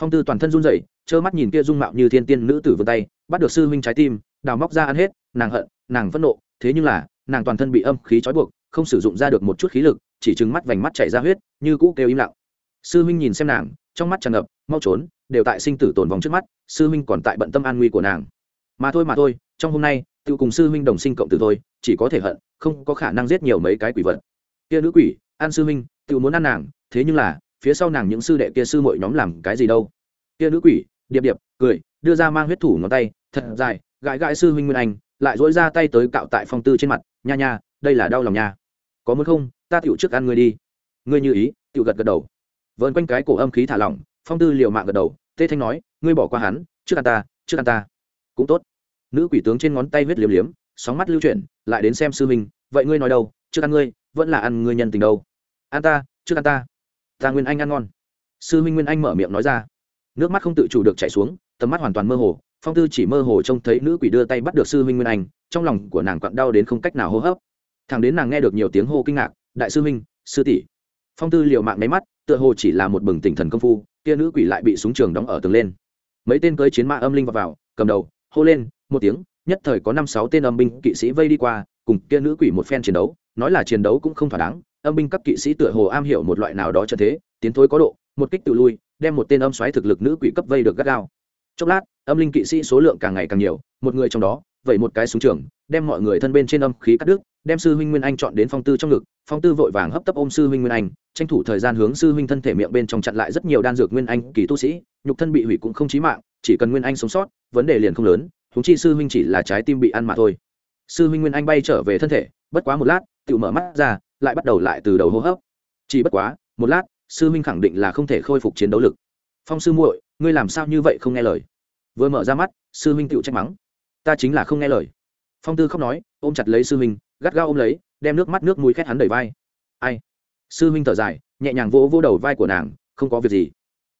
phong tư toàn thân run rẩy, trơ mắt nhìn kia dung mạo như thiên tiên nữ tử vươn tay, bắt được sư huynh trái tim, đào móc ra ăn hết, nàng hận, nàng phẫn nộ, thế nhưng là, nàng toàn thân bị âm khí trói buộc, không sử dụng ra được một chút khí lực, chỉ trừng mắt vành mắt chảy ra huyết, như cũ kêu im lặng. Sư huynh nhìn xem nàng, trong mắt tràn ngập, mau trốn, đều tại sinh tử tồn vòng trước mắt, sư huynh còn tại bận tâm an nguy của nàng. Mà thôi mà thôi, trong hôm nay, tự cùng sư huynh đồng sinh cộng tử thôi, chỉ có thể hận, không có khả năng giết nhiều mấy cái quỷ vật. Kia nữ quỷ an sư huynh, tự muốn ăn nàng, thế nhưng là phía sau nàng những sư đệ kia sư mội nhóm làm cái gì đâu? Kia nữ quỷ, điệp điệp, cười, đưa ra mang huyết thủ ngón tay, thật dài, gãi gãi sư huynh nguyên anh, lại dỗi ra tay tới cạo tại phong tư trên mặt, nha nha, đây là đau lòng nha. Có muốn không, ta tựu trước ăn ngươi đi. Ngươi như ý tựu gật gật đầu. Vợn quanh cái cổ âm khí thả lỏng, phong tư liều mạng gật đầu, tê thanh nói, ngươi bỏ qua hắn, trước ăn ta, trước ăn ta. Cũng tốt. Nữ quỷ tướng trên ngón tay huyết liếm liếm, sóng mắt lưu chuyển, lại đến xem sư huynh, vậy ngươi nói đâu, trước ăn ngươi, vẫn là ăn ngươi nhân tình đâu? Ăn ta, trước ăn ta ta nguyên anh ăn ngon. Sư minh nguyên anh mở miệng nói ra. Nước mắt không tự chủ được chảy xuống tầm mắt hoàn toàn mơ hồ phong tư chỉ mơ hồ trông thấy nữ quỷ đưa tay bắt được sư minh nguyên anh trong lòng của nàng quặn đau đến không cách nào hô hấp. Thằng đến nàng nghe được nhiều tiếng hô kinh ngạc đại sư minh, sư tỷ. Phong tư liều mạng máy mắt tựa hồ chỉ là một bừng tỉnh thần công phu kia nữ quỷ lại bị súng trường đóng ở tường lên. Mấy tên cưới chiến mã âm linh vào, vào cầm đầu hô lên một tiếng nhất thời có năm sáu tên âm binh kỵ sĩ vây đi qua cùng kia nữ quỷ một phen chiến đấu nói là chiến đấu cũng không thỏa đáng âm binh các kỵ sĩ tựa hồ am hiểu một loại nào đó cho thế, tiến thối có độ, một kích tự lui, đem một tên âm xoáy thực lực nữ quỷ cấp vây được gắt gao. Chốc lát, âm linh kỵ sĩ số lượng càng ngày càng nhiều, một người trong đó vậy một cái súng trường, đem mọi người thân bên trên âm khí cắt đứt, đem sư huynh nguyên anh chọn đến phong tư trong ngực, phong tư vội vàng hấp tấp ôm sư huynh nguyên anh, tranh thủ thời gian hướng sư huynh thân thể miệng bên trong chặn lại rất nhiều đan dược nguyên anh kỳ tu sĩ, nhục thân bị hủy cũng không chí mạng, chỉ cần nguyên anh sống sót, vấn đề liền không lớn húng chi sư huynh chỉ là trái tim bị ăn mà thôi. Sư huynh nguyên anh bay trở về thân thể, bất quá một lát tự mở mắt ra lại bắt đầu lại từ đầu hô hấp. Chỉ bất quá, một lát, sư huynh khẳng định là không thể khôi phục chiến đấu lực. Phong sư muội, ngươi làm sao như vậy không nghe lời? Vừa mở ra mắt, sư huynh tựu trách mắng. Ta chính là không nghe lời. Phong tư khóc nói, ôm chặt lấy sư huynh, gắt gao ôm lấy, đem nước mắt nước mũi khét hắn đầy vai. Ai? Sư huynh thở dài, nhẹ nhàng vỗ vỗ đầu vai của nàng, không có việc gì.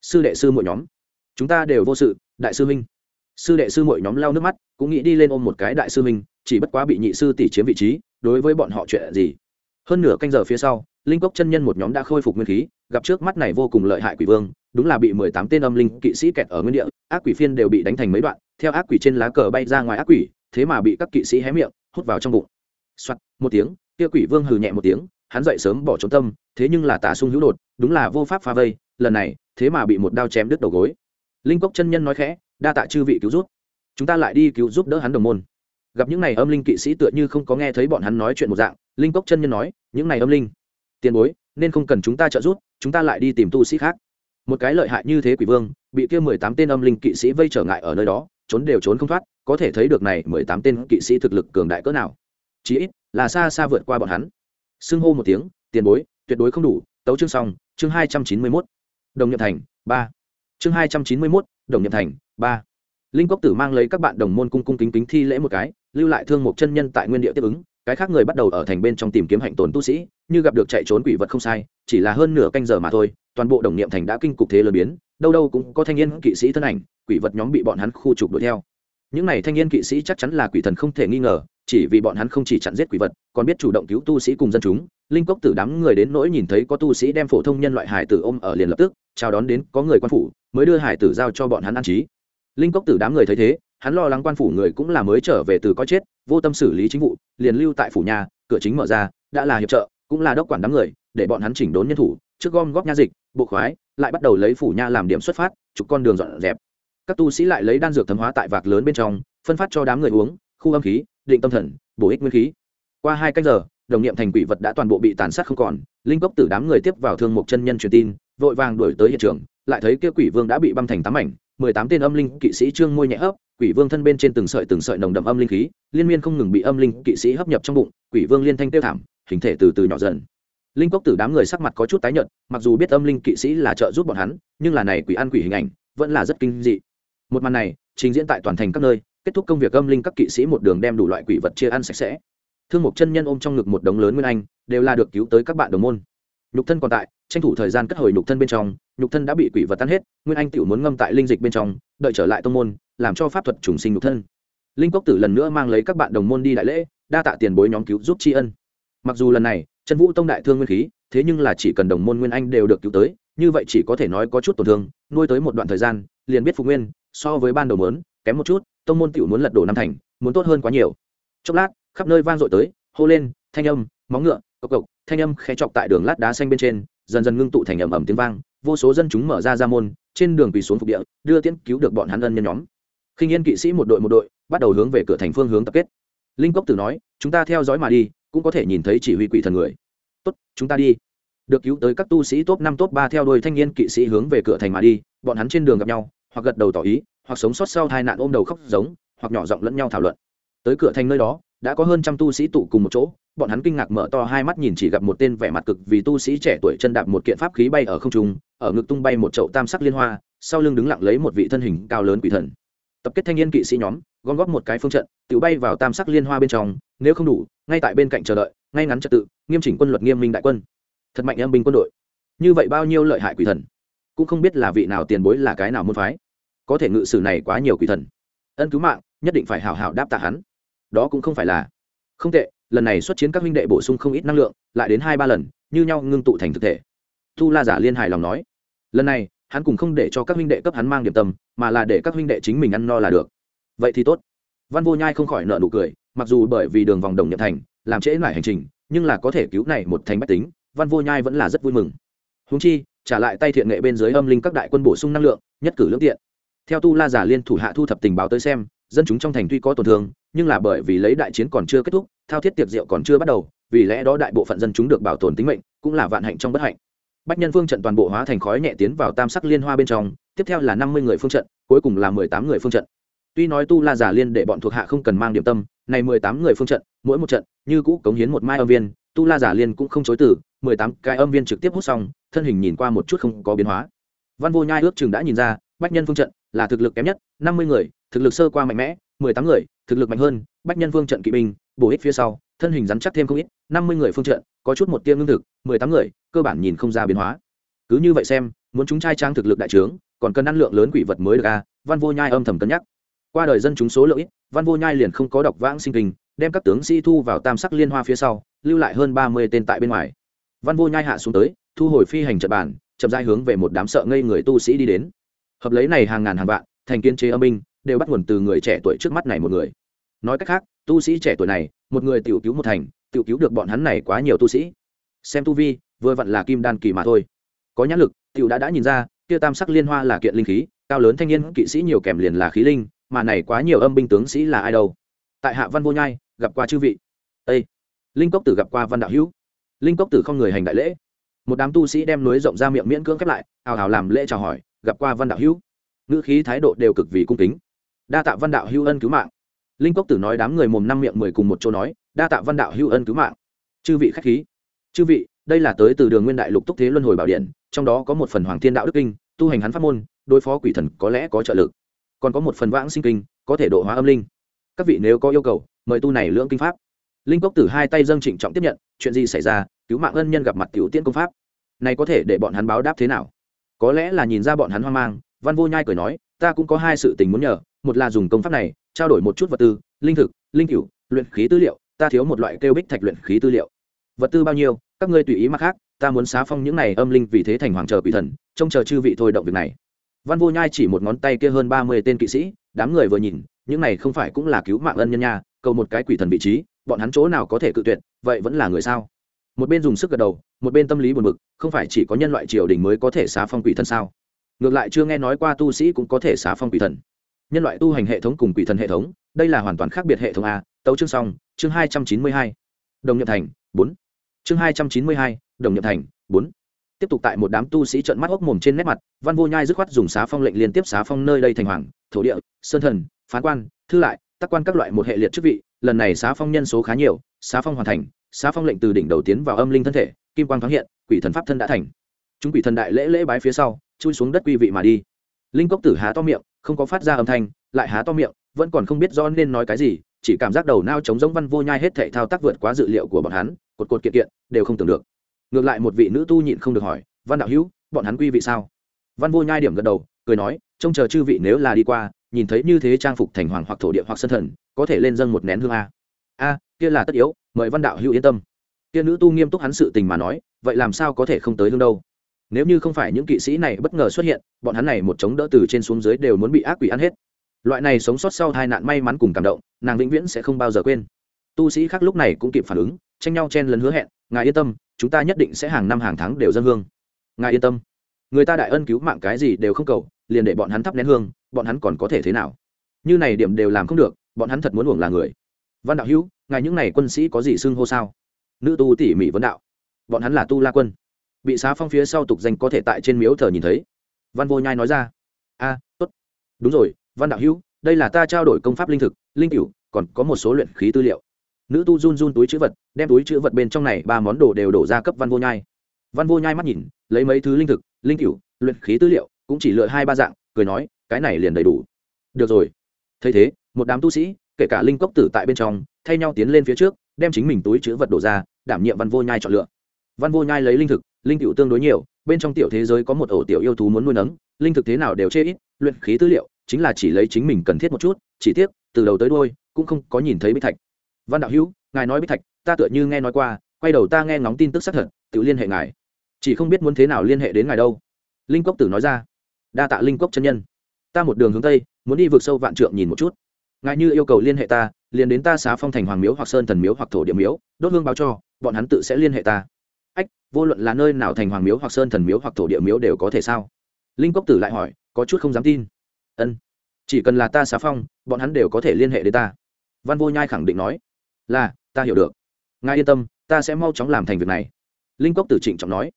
Sư đệ sư mỗi nhóm. Chúng ta đều vô sự, đại sư huynh. Sư đệ sư mỗi nhóm lau nước mắt, cũng nghĩ đi lên ôm một cái đại sư huynh, chỉ bất quá bị nhị sư tỷ chiếm vị trí, đối với bọn họ chuyện gì? Hơn nửa canh giờ phía sau, linh cốc chân nhân một nhóm đã khôi phục nguyên khí, gặp trước mắt này vô cùng lợi hại quỷ vương, đúng là bị mười tám tên âm linh kỵ sĩ kẹt ở nguyên địa, ác quỷ phiên đều bị đánh thành mấy đoạn, theo ác quỷ trên lá cờ bay ra ngoài ác quỷ, thế mà bị các kỵ sĩ hé miệng, hút vào trong bụng. Soạt, một tiếng, kia quỷ vương hừ nhẹ một tiếng, hắn dậy sớm bỏ trốn tâm, thế nhưng là tà sung hữu đột, đúng là vô pháp phá vây, lần này, thế mà bị một đao chém đứt đầu gối. Linh cốc chân nhân nói khẽ, đa tạ chư vị cứu giúp. Chúng ta lại đi cứu giúp đỡ hắn đồng môn. Gặp những này âm linh kỵ sĩ tựa như không có nghe thấy bọn hắn nói chuyện một dạng linh cốc chân nhân nói, những này âm linh, tiền bối, nên không cần chúng ta trợ giúp, chúng ta lại đi tìm tu sĩ khác. Một cái lợi hại như thế quỷ vương, bị kia mười tám tên âm linh kỵ sĩ vây trở ngại ở nơi đó, trốn đều trốn không thoát, có thể thấy được này mười tám tên kỵ sĩ thực lực cường đại cỡ nào. Chí ít, là xa xa vượt qua bọn hắn. Xưng hô một tiếng, tiền bối, tuyệt đối không đủ, tấu chương xong, chương hai trăm chín mươi mốt, đồng nhập thành, ba. Chương hai trăm chín mươi mốt, đồng nhập thành, ba. Linh cốc tử mang lấy các bạn đồng môn cung cung kính kính thi lễ một cái, lưu lại thương một chân nhân tại nguyên địa tiếp ứng cái khác người bắt đầu ở thành bên trong tìm kiếm hạnh tồn tu sĩ, như gặp được chạy trốn quỷ vật không sai, chỉ là hơn nửa canh giờ mà thôi, toàn bộ đồng niệm thành đã kinh cục thế lớn biến, đâu đâu cũng có thanh niên kỵ sĩ thân ảnh, quỷ vật nhóm bị bọn hắn khu trục đuổi theo. Những này thanh niên kỵ sĩ chắc chắn là quỷ thần không thể nghi ngờ, chỉ vì bọn hắn không chỉ chặn giết quỷ vật, còn biết chủ động cứu tu sĩ cùng dân chúng. Linh cốc tử đám người đến nỗi nhìn thấy có tu sĩ đem phổ thông nhân loại hải tử ôm ở liền lập tức, chào đón đến có người quan phủ, mới đưa hải tử giao cho bọn hắn an trí. Linh cốc tử đám người thấy thế hắn lo lắng quan phủ người cũng là mới trở về từ có chết, vô tâm xử lý chính vụ, liền lưu tại phủ nhà, cửa chính mở ra, đã là hiệp trợ, cũng là đốc quản đám người, để bọn hắn chỉnh đốn nhân thủ, trước gom góp nha dịch, bộ khoái, lại bắt đầu lấy phủ nha làm điểm xuất phát, chụp con đường dọn dẹp. Các tu sĩ lại lấy đan dược thấm hóa tại vạc lớn bên trong, phân phát cho đám người uống, khu âm khí, định tâm thần, bổ ích nguyên khí. Qua hai cách giờ, đồng niệm thành quỷ vật đã toàn bộ bị tàn sát không còn, linh cốc tử đám người tiếp vào thương mục chân nhân truyền tin, vội vàng đuổi tới hiện trường, lại thấy kia quỷ vương đã bị băm thành tám mảnh mười tám tên âm linh kỵ sĩ trương môi nhẹ hấp, quỷ vương thân bên trên từng sợi từng sợi nồng đậm âm linh khí, liên miên không ngừng bị âm linh kỵ sĩ hấp nhập trong bụng, quỷ vương liên thanh tiêu thảm, hình thể từ từ nhỏ dần. Linh cốc tử đám người sắc mặt có chút tái nhợt, mặc dù biết âm linh kỵ sĩ là trợ giúp bọn hắn, nhưng là này quỷ ăn quỷ hình ảnh, vẫn là rất kinh dị. Một màn này, trình diễn tại toàn thành các nơi, kết thúc công việc âm linh các kỵ sĩ một đường đem đủ loại quỷ vật chia ăn sạch sẽ. Thương mục chân nhân ôm trong ngực một đống lớn nguyên anh, đều là được cứu tới các bạn đồng môn nhục thân còn tại, tranh thủ thời gian cất hồi nhục thân bên trong, nhục thân đã bị quỷ vật tan hết, nguyên anh tự muốn ngâm tại linh dịch bên trong, đợi trở lại tông môn, làm cho pháp thuật trùng sinh nhục thân. Linh cốc tử lần nữa mang lấy các bạn đồng môn đi đại lễ, đa tạ tiền bối nhóm cứu giúp tri ân. Mặc dù lần này chân vũ tông đại thương nguyên khí, thế nhưng là chỉ cần đồng môn nguyên anh đều được cứu tới, như vậy chỉ có thể nói có chút tổn thương, nuôi tới một đoạn thời gian, liền biết phục nguyên, so với ban đầu mớn kém một chút, tông môn tiểu muốn lật đổ năm thành, muốn tốt hơn quá nhiều. Chốc lát, khắp nơi vang dội tới, hô lên, thanh âm, móng ngựa, cộc cộc thanh âm khẽ chọc tại đường lát đá xanh bên trên, dần dần ngưng tụ thành ầm ầm tiếng vang, vô số dân chúng mở ra ra môn, trên đường quỳ xuống phục địa, đưa tiễn cứu được bọn hắn ân nhân nhóm. Khinh yên kỵ sĩ một đội một đội, bắt đầu hướng về cửa thành phương hướng tập kết. Linh cốc tử nói, chúng ta theo dõi mà đi, cũng có thể nhìn thấy chỉ huy quỷ thần người. Tốt, chúng ta đi. Được cứu tới các tu sĩ top năm top ba theo đuôi thanh niên kỵ sĩ hướng về cửa thành mà đi, bọn hắn trên đường gặp nhau, hoặc gật đầu tỏ ý, hoặc sống sót sau hai nạn ôm đầu khóc giống, hoặc nhỏ giọng lẫn nhau thảo luận. Tới cửa thành nơi đó đã có hơn trăm tu sĩ tụ cùng một chỗ, bọn hắn kinh ngạc mở to hai mắt nhìn chỉ gặp một tên vẻ mặt cực vì tu sĩ trẻ tuổi chân đạp một kiện pháp khí bay ở không trung, ở ngực tung bay một chậu tam sắc liên hoa, sau lưng đứng lặng lấy một vị thân hình cao lớn quỷ thần. Tập kết thanh niên kỵ sĩ nhóm, gom góp một cái phương trận, tự bay vào tam sắc liên hoa bên trong, nếu không đủ, ngay tại bên cạnh chờ đợi, ngay ngắn trật tự, nghiêm chỉnh quân luật nghiêm minh đại quân. Thật mạnh âm binh quân đội. Như vậy bao nhiêu lợi hại quỷ thần? Cũng không biết là vị nào tiền bối là cái nào môn phái. Có thể ngự sử này quá nhiều quỷ thần. Ân cứu mạng, nhất định phải hào hào đáp tạ hắn đó cũng không phải là không tệ, lần này xuất chiến các huynh đệ bổ sung không ít năng lượng, lại đến hai ba lần, như nhau ngưng tụ thành thực thể. Tu la giả liên hài lòng nói, lần này, hắn cũng không để cho các huynh đệ cấp hắn mang điểm tâm, mà là để các huynh đệ chính mình ăn no là được. Vậy thì tốt. Văn vô nhai không khỏi nợ nụ cười, mặc dù bởi vì đường vòng đồng nhập thành, làm trễ lại hành trình, nhưng là có thể cứu này một thành bách tính, văn vô nhai vẫn là rất vui mừng. Húng chi, trả lại tay thiện nghệ bên dưới âm linh các đại quân bổ sung năng lượng, nhất cử lương tiện. Theo tu la giả liên thủ hạ thu thập tình báo tới xem, dân chúng trong thành tuy có tổn thương nhưng là bởi vì lấy đại chiến còn chưa kết thúc, thao thiết tiệc rượu còn chưa bắt đầu, vì lẽ đó đại bộ phận dân chúng được bảo tồn tính mệnh, cũng là vạn hạnh trong bất hạnh. Bách nhân phương trận toàn bộ hóa thành khói nhẹ tiến vào tam sắc liên hoa bên trong, tiếp theo là năm mươi người phương trận, cuối cùng là mười tám người phương trận. Tuy nói tu la giả liên để bọn thuộc hạ không cần mang điểm tâm, này mười tám người phương trận, mỗi một trận, như cũ cống hiến một mai âm viên, tu la giả liên cũng không chối từ, mười tám cái âm viên trực tiếp hút xong, thân hình nhìn qua một chút không có biến hóa. Văn vô nhai ước chừng đã nhìn ra, bách nhân phương trận là thực lực kém nhất, năm mươi người, thực lực sơ qua mạnh mẽ, mười tám người thực lực mạnh hơn, bách nhân phương trận kỵ binh, bổ ích phía sau, thân hình rắn chắc thêm không ít, năm mươi người phương trận, có chút một tiêm lương thực, mười tám người, cơ bản nhìn không ra biến hóa. Cứ như vậy xem, muốn chúng trai trang thực lực đại trướng, còn cần ăn lượng lớn quỷ vật mới được a, văn vô nhai âm thầm cân nhắc. Qua đời dân chúng số lượng ít, văn vô nhai liền không có đọc vãng sinh kinh đem các tướng sĩ thu vào tam sắc liên hoa phía sau, lưu lại hơn ba mươi tên tại bên ngoài. Văn vô nhai hạ xuống tới, thu hồi phi hành trận bản chậm rãi hướng về một đám sợ ngây người tu sĩ đi đến. Hợp lấy này hàng ngàn hàng vạn, thành kiên chế âm binh đều bắt nguồn từ người trẻ tuổi trước mắt này một người. Nói cách khác, tu sĩ trẻ tuổi này, một người tiểu cứu một thành, tiểu cứu được bọn hắn này quá nhiều tu sĩ. Xem tu vi, vừa vặn là kim đan kỳ mà thôi. Có nhãn lực, tiểu đã đã nhìn ra, kia tam sắc liên hoa là kiện linh khí, cao lớn thanh niên kỵ sĩ nhiều kèm liền là khí linh, mà này quá nhiều âm binh tướng sĩ là ai đâu. Tại hạ văn vô nhai, gặp qua chư vị. Ê! linh cốc tử gặp qua văn đạo hữu. Linh cốc tử không người hành đại lễ. Một đám tu sĩ đem núi rộng ra miệng miễn cưỡng khép lại, hào hào làm lễ chào hỏi, gặp qua văn đạo hữu. Ngữ khí thái độ đều cực vì cung kính đa tạ văn đạo hữu ân cứu mạng. Linh cốc tử nói đám người mồm năm miệng mười cùng một chỗ nói, đa tạ văn đạo hữu ân cứu mạng. Chư vị khách khí. Chư vị, đây là tới từ đường nguyên đại lục túc thế luân hồi bảo điện, trong đó có một phần hoàng thiên đạo đức kinh, tu hành hắn pháp môn, đối phó quỷ thần có lẽ có trợ lực. Còn có một phần vãng sinh kinh, có thể độ hóa âm linh. Các vị nếu có yêu cầu, mời tu này lưỡng kinh pháp. Linh cốc tử hai tay dâng trịnh trọng tiếp nhận, chuyện gì xảy ra, cứu mạng ân nhân gặp mặt tiểu tiễn công pháp. Này có thể để bọn hắn báo đáp thế nào? Có lẽ là nhìn ra bọn hắn hoang mang, văn vô nhai cười nói, ta cũng có hai sự tình muốn nhờ một là dùng công pháp này, trao đổi một chút vật tư, linh thực, linh cửu, luyện khí tư liệu, ta thiếu một loại kêu bích thạch luyện khí tư liệu. Vật tư bao nhiêu, các ngươi tùy ý mặc khác, ta muốn xá phong những này âm linh vì thế thành hoàng chờ quỷ thần, trông chờ chư vị thôi động việc này. Văn vô nhai chỉ một ngón tay kia hơn ba mươi tên kỵ sĩ, đám người vừa nhìn, những này không phải cũng là cứu mạng ân nhân nha, cầu một cái quỷ thần vị trí, bọn hắn chỗ nào có thể cự tuyệt, vậy vẫn là người sao? Một bên dùng sức gật đầu, một bên tâm lý buồn bực, không phải chỉ có nhân loại triều đình mới có thể xá phong quỷ thần sao? Ngược lại chưa nghe nói qua tu sĩ cũng có thể xá phong quỷ thần nhân loại tu hành hệ thống cùng quỷ thần hệ thống, đây là hoàn toàn khác biệt hệ thống a, tấu chương xong, chương hai trăm chín mươi hai. Đồng nhậm thành, bốn. Chương hai trăm chín mươi hai, đồng nhậm thành, bốn. Tiếp tục tại một đám tu sĩ trợn mắt hốc mồm trên nét mặt, văn vô nhai dứt khoát dùng xá phong lệnh liên tiếp xá phong nơi đây thành hoàng, thổ địa, sơn thần, phán quan, thư lại, tác quan các loại một hệ liệt chức vị, lần này xá phong nhân số khá nhiều, xá phong hoàn thành, xá phong lệnh từ đỉnh đầu tiến vào âm linh thân thể, kim quang thoáng hiện, quỷ thần pháp thân đã thành. Chúng quỷ thần đại lễ lễ bái phía sau, chui xuống đất quy vị mà đi. Linh cốc tử há to miệng không có phát ra âm thanh, lại há to miệng, vẫn còn không biết do nên nói cái gì, chỉ cảm giác đầu nao chống giống văn vô nhai hết thể thao tác vượt quá dự liệu của bọn hắn, cột cột kiện kiện, đều không tưởng được. Ngược lại một vị nữ tu nhịn không được hỏi, văn đạo hữu, bọn hắn quy vị sao? Văn vô nhai điểm gật đầu, cười nói, trông chờ chư vị nếu là đi qua, nhìn thấy như thế trang phục thành hoàng hoặc thổ địa hoặc sân thần, có thể lên dâng một nén hương a. A, kia là tất yếu, mời văn đạo hữu yên tâm. Kia nữ tu nghiêm túc hắn sự tình mà nói, vậy làm sao có thể không tới hương đâu? Nếu như không phải những kỵ sĩ này bất ngờ xuất hiện, bọn hắn này một chống đỡ từ trên xuống dưới đều muốn bị ác quỷ ăn hết. Loại này sống sót sau hai nạn may mắn cùng cảm động, nàng vĩnh viễn sẽ không bao giờ quên. Tu sĩ khác lúc này cũng kịp phản ứng, tranh nhau chen lấn hứa hẹn, ngài yên tâm, chúng ta nhất định sẽ hàng năm hàng tháng đều dân hương. Ngài yên tâm. Người ta đại ân cứu mạng cái gì đều không cầu, liền để bọn hắn thắp nén hương, bọn hắn còn có thể thế nào? Như này điểm đều làm không được, bọn hắn thật muốn uổng là người. Văn đạo hữu, ngài những n à y quân sĩ có gì xưng hô sao? Nữ tu tỉ mỉ vấn đạo. Bọn hắn là tu la quân bị xá phong phía sau tục danh có thể tại trên miếu thờ nhìn thấy. Văn vô nhai nói ra, a, tốt. Đúng rồi, văn đạo hữu, đây là ta trao đổi công pháp linh thực, linh cửu, còn có một số luyện khí tư liệu. Nữ tu run run túi chữ vật, đem túi chữ vật bên trong này ba món đồ đều đổ ra cấp văn vô nhai. Văn vô nhai mắt nhìn, lấy mấy thứ linh thực, linh cửu, luyện khí tư liệu, cũng chỉ lựa hai ba dạng, cười nói, cái này liền đầy đủ. Được rồi. Thấy thế, một đám tu sĩ, kể cả linh cốc tử tại bên trong, thay nhau tiến lên phía trước, đem chính mình túi chữ vật đổ ra, đảm nhiệm văn vô nhai chọn lựa. Văn vô nhai lấy linh thực linh cựu tương đối nhiều, bên trong tiểu thế giới có một ổ tiểu yêu thú muốn nuôi nấng, linh thực thế nào đều chê ít, luyện khí tư liệu, chính là chỉ lấy chính mình cần thiết một chút, chỉ tiếc, từ đầu tới đôi cũng không có nhìn thấy bích thạch. Văn đạo hữu, ngài nói bích thạch, ta tựa như nghe nói qua, quay đầu ta nghe ngóng tin tức xác thật, tự liên hệ ngài. Chỉ không biết muốn thế nào liên hệ đến ngài đâu. Linh cốc tử nói ra. Đa tạ linh cốc chân nhân. Ta một đường hướng tây, muốn đi vượt sâu vạn trượng nhìn một chút. Ngài như yêu cầu liên hệ ta, liền đến ta xá phong thành hoàng miếu hoặc sơn thần miếu hoặc thổ địa miếu, đốt hương báo cho, bọn hắn tự sẽ liên hệ ta vô luận là nơi nào thành hoàng miếu hoặc sơn thần miếu hoặc thổ địa miếu đều có thể sao? Linh cốc tử lại hỏi, có chút không dám tin. Ân, chỉ cần là ta xá phong, bọn hắn đều có thể liên hệ đến ta. Văn vô nhai khẳng định nói, là, ta hiểu được. Ngài yên tâm, ta sẽ mau chóng làm thành việc này. Linh cốc tử trịnh trọng nói,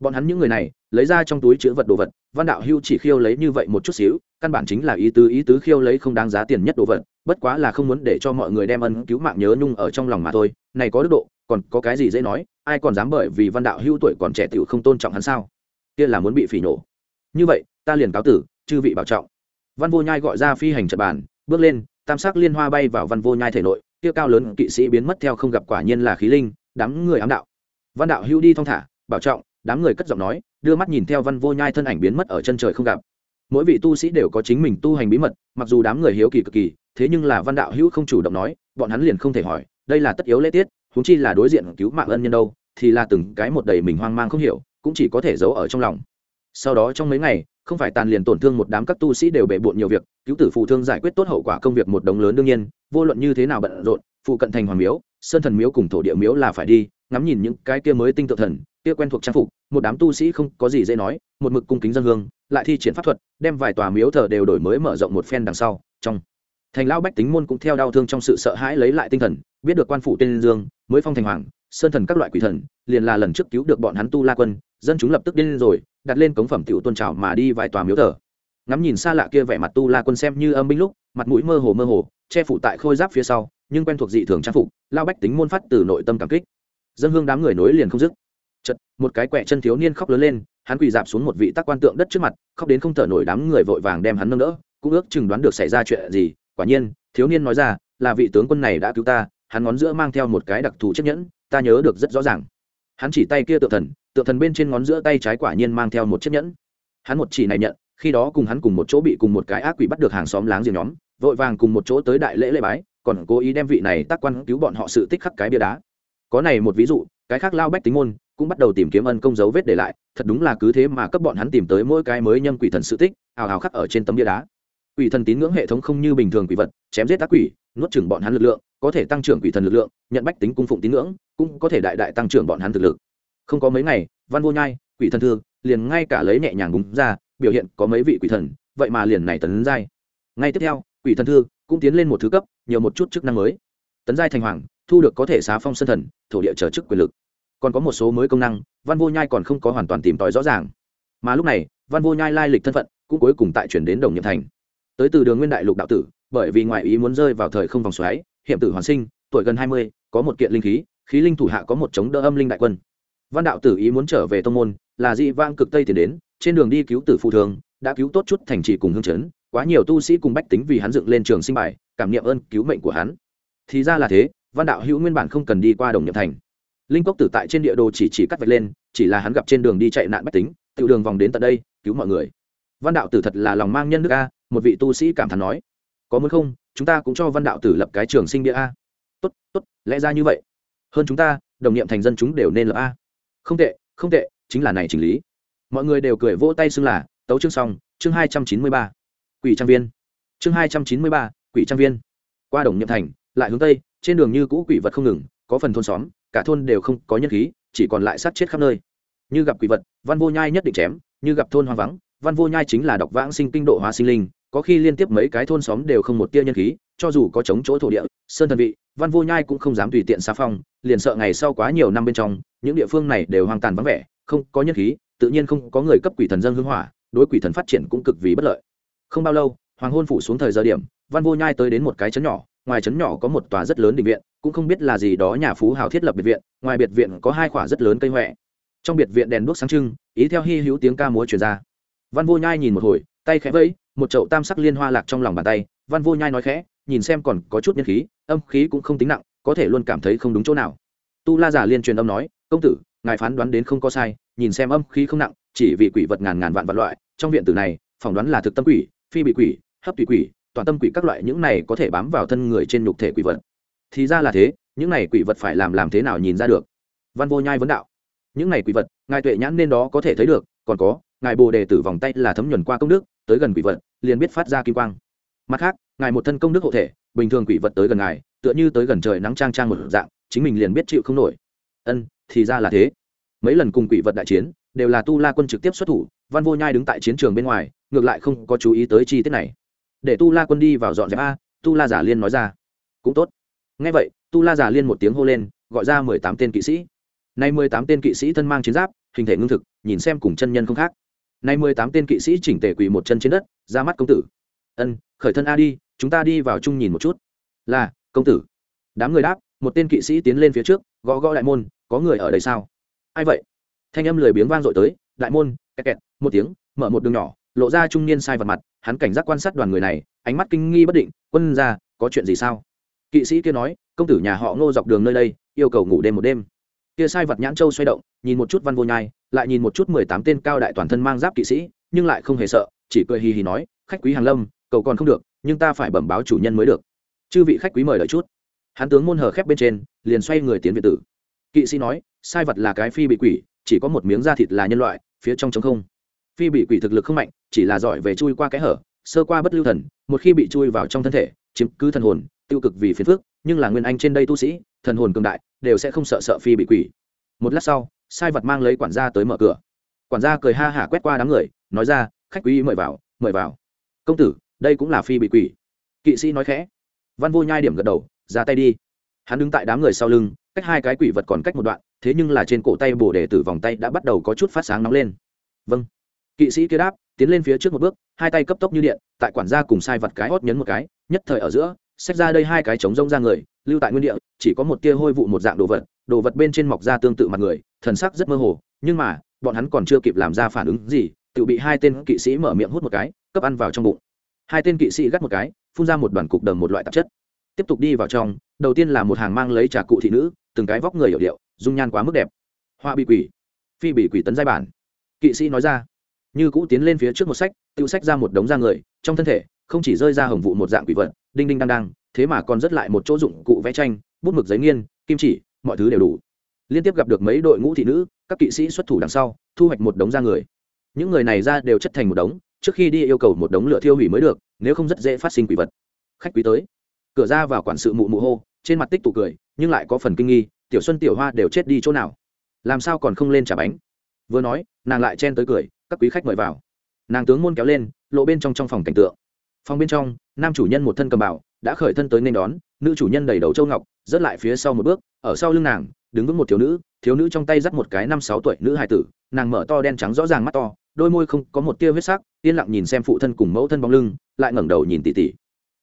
bọn hắn những người này, lấy ra trong túi chữ vật đồ vật, văn đạo hưu chỉ khiêu lấy như vậy một chút xíu, căn bản chính là ý tứ ý tứ khiêu lấy không đáng giá tiền nhất đồ vật, bất quá là không muốn để cho mọi người đem ân cứu mạng nhớ nhung ở trong lòng mà thôi, này có đức độ còn có cái gì dễ nói, ai còn dám bởi vì văn đạo hưu tuổi còn trẻ tiểu không tôn trọng hắn sao? Kia là muốn bị phỉ nổ. Như vậy, ta liền cáo tử, chư vị bảo trọng. Văn vô nhai gọi ra phi hành trật bàn, bước lên, tam sắc liên hoa bay vào văn vô nhai thể nội, kia cao lớn kỵ sĩ biến mất theo không gặp quả nhiên là khí linh, đám người ám đạo. Văn đạo hưu đi thong thả, bảo trọng, đám người cất giọng nói, đưa mắt nhìn theo văn vô nhai thân ảnh biến mất ở chân trời không gặp. Mỗi vị tu sĩ đều có chính mình tu hành bí mật, mặc dù đám người hiếu kỳ cực kỳ, thế nhưng là văn đạo hữu không chủ động nói, bọn hắn liền không thể hỏi, đây là tất yếu lễ tiết huống chi là đối diện cứu mạng ân nhân đâu, thì là từng cái một đầy mình hoang mang không hiểu, cũng chỉ có thể giấu ở trong lòng. Sau đó trong mấy ngày, không phải tàn liền tổn thương một đám các tu sĩ đều bề bộn nhiều việc, cứu tử phụ thương giải quyết tốt hậu quả công việc một đống lớn đương nhiên, vô luận như thế nào bận rộn phụ cận thành hoàng miếu, sơn thần miếu cùng thổ địa miếu là phải đi, ngắm nhìn những cái kia mới tinh tự thần, kia quen thuộc trang phục, một đám tu sĩ không có gì dễ nói, một mực cung kính dân hương, lại thi triển pháp thuật, đem vài tòa miếu thờ đều đổi mới mở rộng một phen đằng sau, trong thành lão bách tính môn cũng theo đau thương trong sự sợ hãi lấy lại tinh thần, biết được quan phủ tên dương, mới phong thành hoàng, sơn thần các loại quỷ thần, liền là lần trước cứu được bọn hắn tu la quân, dân chúng lập tức điên rồi, đặt lên cống phẩm tiểu tôn trào mà đi vài tòa miếu thờ. Ngắm nhìn xa lạ kia vẻ mặt tu la quân xem như âm binh lúc, mặt mũi mơ hồ mơ hồ, che phủ tại khôi giáp phía sau, nhưng quen thuộc dị thường trang phục lao bách tính môn phát từ nội tâm cảm kích. Dân hương đám người nối liền không dứt. Chật một cái quẹ chân thiếu niên khóc lớn lên, hắn quỳ dạp xuống một vị tác quan tượng đất trước mặt, khóc đến không thở nổi đám người vội vàng đem hắn nâng đỡ, cũng ước chừng đoán được xảy ra chuyện gì quả nhiên, thiếu niên nói ra, là vị tướng quân này đã cứu ta, hắn ngón giữa mang theo một cái đặc thù chiếc nhẫn, ta nhớ được rất rõ ràng. Hắn chỉ tay kia tự thần tự thần bên trên ngón giữa tay trái quả nhiên mang theo một chiếc nhẫn. Hắn một chỉ này nhận, khi đó cùng hắn cùng một chỗ bị cùng một cái ác quỷ bắt được hàng xóm láng giềng nhóm, vội vàng cùng một chỗ tới đại lễ lễ bái, còn cố ý đem vị này tác quan cứu bọn họ sự tích khắc cái bia đá. Có này một ví dụ, cái khác lao bách tính môn cũng bắt đầu tìm kiếm ân công dấu vết để lại, thật đúng là cứ thế mà cấp bọn hắn tìm tới mỗi cái mới nhâm quỷ thần sự tích ào ào khắc ở trên tấm bia đá quỷ thần tín ngưỡng hệ thống không như bình thường quỷ vật, chém giết ác quỷ, nuốt chừng bọn hắn lực lượng, có thể tăng trưởng quỷ thần lực lượng, nhận bách tính cung phụng tín ngưỡng, cũng có thể đại đại tăng trưởng bọn hắn thực lực. Không có mấy ngày, văn vô nhai, quỷ thần thương liền ngay cả lấy nhẹ nhàng búng ra, biểu hiện có mấy vị quỷ thần, vậy mà liền này tấn giai. Ngay tiếp theo, quỷ thần thương cũng tiến lên một thứ cấp, nhiều một chút chức năng mới. Tấn giai thành hoàng, thu được có thể xá phong sân thần, thổ địa trở chức quyền lực. Còn có một số mới công năng, văn vô nhai còn không có hoàn toàn tìm tòi rõ ràng. Mà lúc này, văn vô nhai lai lịch thân phận cũng cuối cùng tại chuyển đến đồng nhiệm thành tới từ đường nguyên đại lục đạo tử, bởi vì ngoại ý muốn rơi vào thời không vòng xoáy, hiểm tử hoàn sinh, tuổi gần hai mươi, có một kiện linh khí khí linh thủ hạ có một chống đỡ âm linh đại quân. Văn đạo tử ý muốn trở về tông môn, là dị vang cực tây tiền đến, trên đường đi cứu tử phụ thường, đã cứu tốt chút thành trì cùng hương chấn, quá nhiều tu sĩ cùng bách tính vì hắn dựng lên trường sinh bài, cảm niệm ơn cứu mệnh của hắn. Thì ra là thế, văn đạo hữu nguyên bản không cần đi qua đồng nhập thành. Linh cốc tử tại trên địa đồ chỉ chỉ cắt vạch lên, chỉ là hắn gặp trên đường đi chạy nạn bách tính tự đường vòng đến tận đây, cứu mọi người. Văn đạo tử thật là lòng mang nhân nước a một vị tu sĩ cảm thán nói, có muốn không? Chúng ta cũng cho văn đạo tử lập cái trường sinh địa a. Tốt tốt, lẽ ra như vậy. Hơn chúng ta, đồng niệm thành dân chúng đều nên lập a. Không tệ không tệ, chính là này chỉnh lý. Mọi người đều cười vỗ tay xưng là, tấu chương xong, chương hai trăm chín mươi ba, quỷ trang viên. Chương hai trăm chín mươi ba, quỷ trang viên. Qua đồng nhiệm thành, lại hướng tây, trên đường như cũ quỷ vật không ngừng, có phần thôn xóm, cả thôn đều không có nhân khí, chỉ còn lại sát chết khắp nơi. Như gặp quỷ vật, văn vô nhai nhất định chém, như gặp thôn hoang vắng, văn vô nhai chính là đọc vãng sinh kinh độ hóa sinh linh có khi liên tiếp mấy cái thôn xóm đều không một tia nhân khí, cho dù có chống chỗ thổ địa, sơn thần vị, văn vô nhai cũng không dám tùy tiện xa phong, liền sợ ngày sau quá nhiều năm bên trong, những địa phương này đều hoang tàn vắng vẻ, không có nhân khí, tự nhiên không có người cấp quỷ thần dân hưng hỏa, đối quỷ thần phát triển cũng cực vì bất lợi. Không bao lâu, hoàng hôn phủ xuống thời giờ điểm, văn vô nhai tới đến một cái trấn nhỏ, ngoài trấn nhỏ có một tòa rất lớn định viện, cũng không biết là gì đó nhà phú hào thiết lập biệt viện, ngoài biệt viện có hai khỏa rất lớn cây huệ trong biệt viện đèn đuốc sáng trưng, ý theo hy hữu tiếng ca múa truyền ra. Văn vô nhai nhìn một hồi, tay khẽ vẫy một chậu tam sắc liên hoa lạc trong lòng bàn tay, văn vô nhai nói khẽ, nhìn xem còn có chút nhân khí, âm khí cũng không tính nặng, có thể luôn cảm thấy không đúng chỗ nào. Tu la giả liên truyền âm nói, công tử, ngài phán đoán đến không có sai, nhìn xem âm khí không nặng, chỉ vì quỷ vật ngàn ngàn vạn vạn loại, trong viện tử này, phỏng đoán là thực tâm quỷ, phi bị quỷ, hấp tùy quỷ, toàn tâm quỷ các loại những này có thể bám vào thân người trên nhục thể quỷ vật. Thì ra là thế, những này quỷ vật phải làm làm thế nào nhìn ra được? Văn vô nhai vấn đạo. Những này quỷ vật, ngài tuệ nhãn nên đó có thể thấy được, còn có, ngài bồ đề tử vòng tay là thấm nhuần qua công đức tới gần quỷ vật, liền biết phát ra kim quang. Mặt khác, ngài một thân công đức hộ thể, bình thường quỷ vật tới gần ngài, tựa như tới gần trời nắng trang trang một dạng, chính mình liền biết chịu không nổi. Ân, thì ra là thế. Mấy lần cùng quỷ vật đại chiến, đều là tu la quân trực tiếp xuất thủ, văn vô nhai đứng tại chiến trường bên ngoài, ngược lại không có chú ý tới chi tiết này. Để tu la quân đi vào dọn dẹp a, tu la giả liên nói ra. Cũng tốt. Ngay vậy, tu la giả liên một tiếng hô lên, gọi ra mười tám tên kỵ sĩ. Nay mười tám tên kỵ sĩ thân mang chiến giáp, hình thể ngưng thực, nhìn xem cùng chân nhân không khác nay mười tám tên kỵ sĩ chỉnh tề quỳ một chân trên đất, ra mắt công tử. Ân, khởi thân a đi, chúng ta đi vào chung nhìn một chút. Là, công tử. Đám người đáp, một tên kỵ sĩ tiến lên phía trước, gõ gõ đại môn, có người ở đây sao? Ai vậy? Thanh âm lười biếng vang dội tới, đại môn, kẹt kẹt, một tiếng, mở một đường nhỏ, lộ ra trung niên sai vật mặt, hắn cảnh giác quan sát đoàn người này, ánh mắt kinh nghi bất định, quân ra có chuyện gì sao? Kỵ sĩ kia nói, công tử nhà họ ngô dọc đường nơi đây, yêu cầu ngủ đêm một đêm kia sai vật nhãn châu xoay động, nhìn một chút văn vô nhai, lại nhìn một chút mười tám tên cao đại toàn thân mang giáp kỵ sĩ, nhưng lại không hề sợ, chỉ cười hì hì nói, khách quý hàng lâm, cầu còn không được, nhưng ta phải bẩm báo chủ nhân mới được. Chư vị khách quý mời đợi chút. Hắn tướng môn hờ khép bên trên, liền xoay người tiến việt tử. Kỵ sĩ nói, sai vật là cái phi bị quỷ, chỉ có một miếng da thịt là nhân loại, phía trong trống không. Phi bị quỷ thực lực không mạnh, chỉ là giỏi về chui qua cái hở, sơ qua bất lưu thần, một khi bị chui vào trong thân thể, chiếm cứ thần hồn, tiêu cực vì phiền phước nhưng là nguyên anh trên đây tu sĩ thần hồn cường đại, đều sẽ không sợ sợ phi bị quỷ. Một lát sau, sai vật mang lấy quản gia tới mở cửa. Quản gia cười ha hả quét qua đám người, nói ra, khách quý mời vào mời vào. Công tử, đây cũng là phi bị quỷ. Kỵ sĩ nói khẽ. Văn vô nhai điểm gật đầu, ra tay đi. Hắn đứng tại đám người sau lưng, cách hai cái quỷ vật còn cách một đoạn, thế nhưng là trên cổ tay bồ đề tử vòng tay đã bắt đầu có chút phát sáng nóng lên. Vâng. Kỵ sĩ kia đáp, tiến lên phía trước một bước, hai tay cấp tốc như điện, tại quản gia cùng sai vật cái hót nhấn một cái, nhất thời ở giữa, xách ra đây hai cái trống rông ra người lưu tại nguyên địa, chỉ có một tia hôi vụ một dạng đồ vật đồ vật bên trên mọc ra tương tự mặt người, thần sắc rất mơ hồ, nhưng mà, bọn hắn còn chưa kịp làm ra phản ứng gì, tự bị hai tên kỵ sĩ mở miệng hút một cái, cấp ăn vào trong bụng. Hai tên kỵ sĩ gắt một cái, phun ra một đoàn cục đờm một loại tạp chất. Tiếp tục đi vào trong, đầu tiên là một hàng mang lấy trà cụ thị nữ, từng cái vóc người hiệu điệu, dung nhan quá mức đẹp. Hoa bị quỷ, phi bị quỷ tấn giai bản. Kỵ sĩ nói ra, như cũ tiến lên phía trước một sách tự sách ra một đống da người, trong thân thể, không chỉ rơi ra hồng vụ một dạng quỷ vật, đinh đinh đang đang thế mà còn rất lại một chỗ dụng cụ vẽ tranh, bút mực giấy nghiên, kim chỉ, mọi thứ đều đủ. Liên tiếp gặp được mấy đội ngũ thị nữ, các kỵ sĩ xuất thủ đằng sau, thu hoạch một đống da người. Những người này ra đều chất thành một đống, trước khi đi yêu cầu một đống lửa thiêu hủy mới được, nếu không rất dễ phát sinh quỷ vật. Khách quý tới. Cửa ra vào quản sự mụ mụ hô, trên mặt tích tụ cười, nhưng lại có phần kinh nghi, tiểu xuân, tiểu hoa đều chết đi chỗ nào? Làm sao còn không lên trả bánh? Vừa nói, nàng lại chen tới cười, các quý khách mời vào. Nàng tướng môn kéo lên, lộ bên trong trong phòng cảnh tượng. Phòng bên trong, nam chủ nhân một thân cầm bảo đã khởi thân tới nên đón, nữ chủ nhân đầy đầu châu ngọc, rớt lại phía sau một bước, ở sau lưng nàng, đứng vững một thiếu nữ thiếu nữ trong tay dắt một cái năm sáu tuổi nữ hài tử, nàng mở to đen trắng rõ ràng mắt to, đôi môi không có một tia huyết sắc, yên lặng nhìn xem phụ thân cùng mẫu thân bóng lưng, lại ngẩng đầu nhìn tỷ tỷ.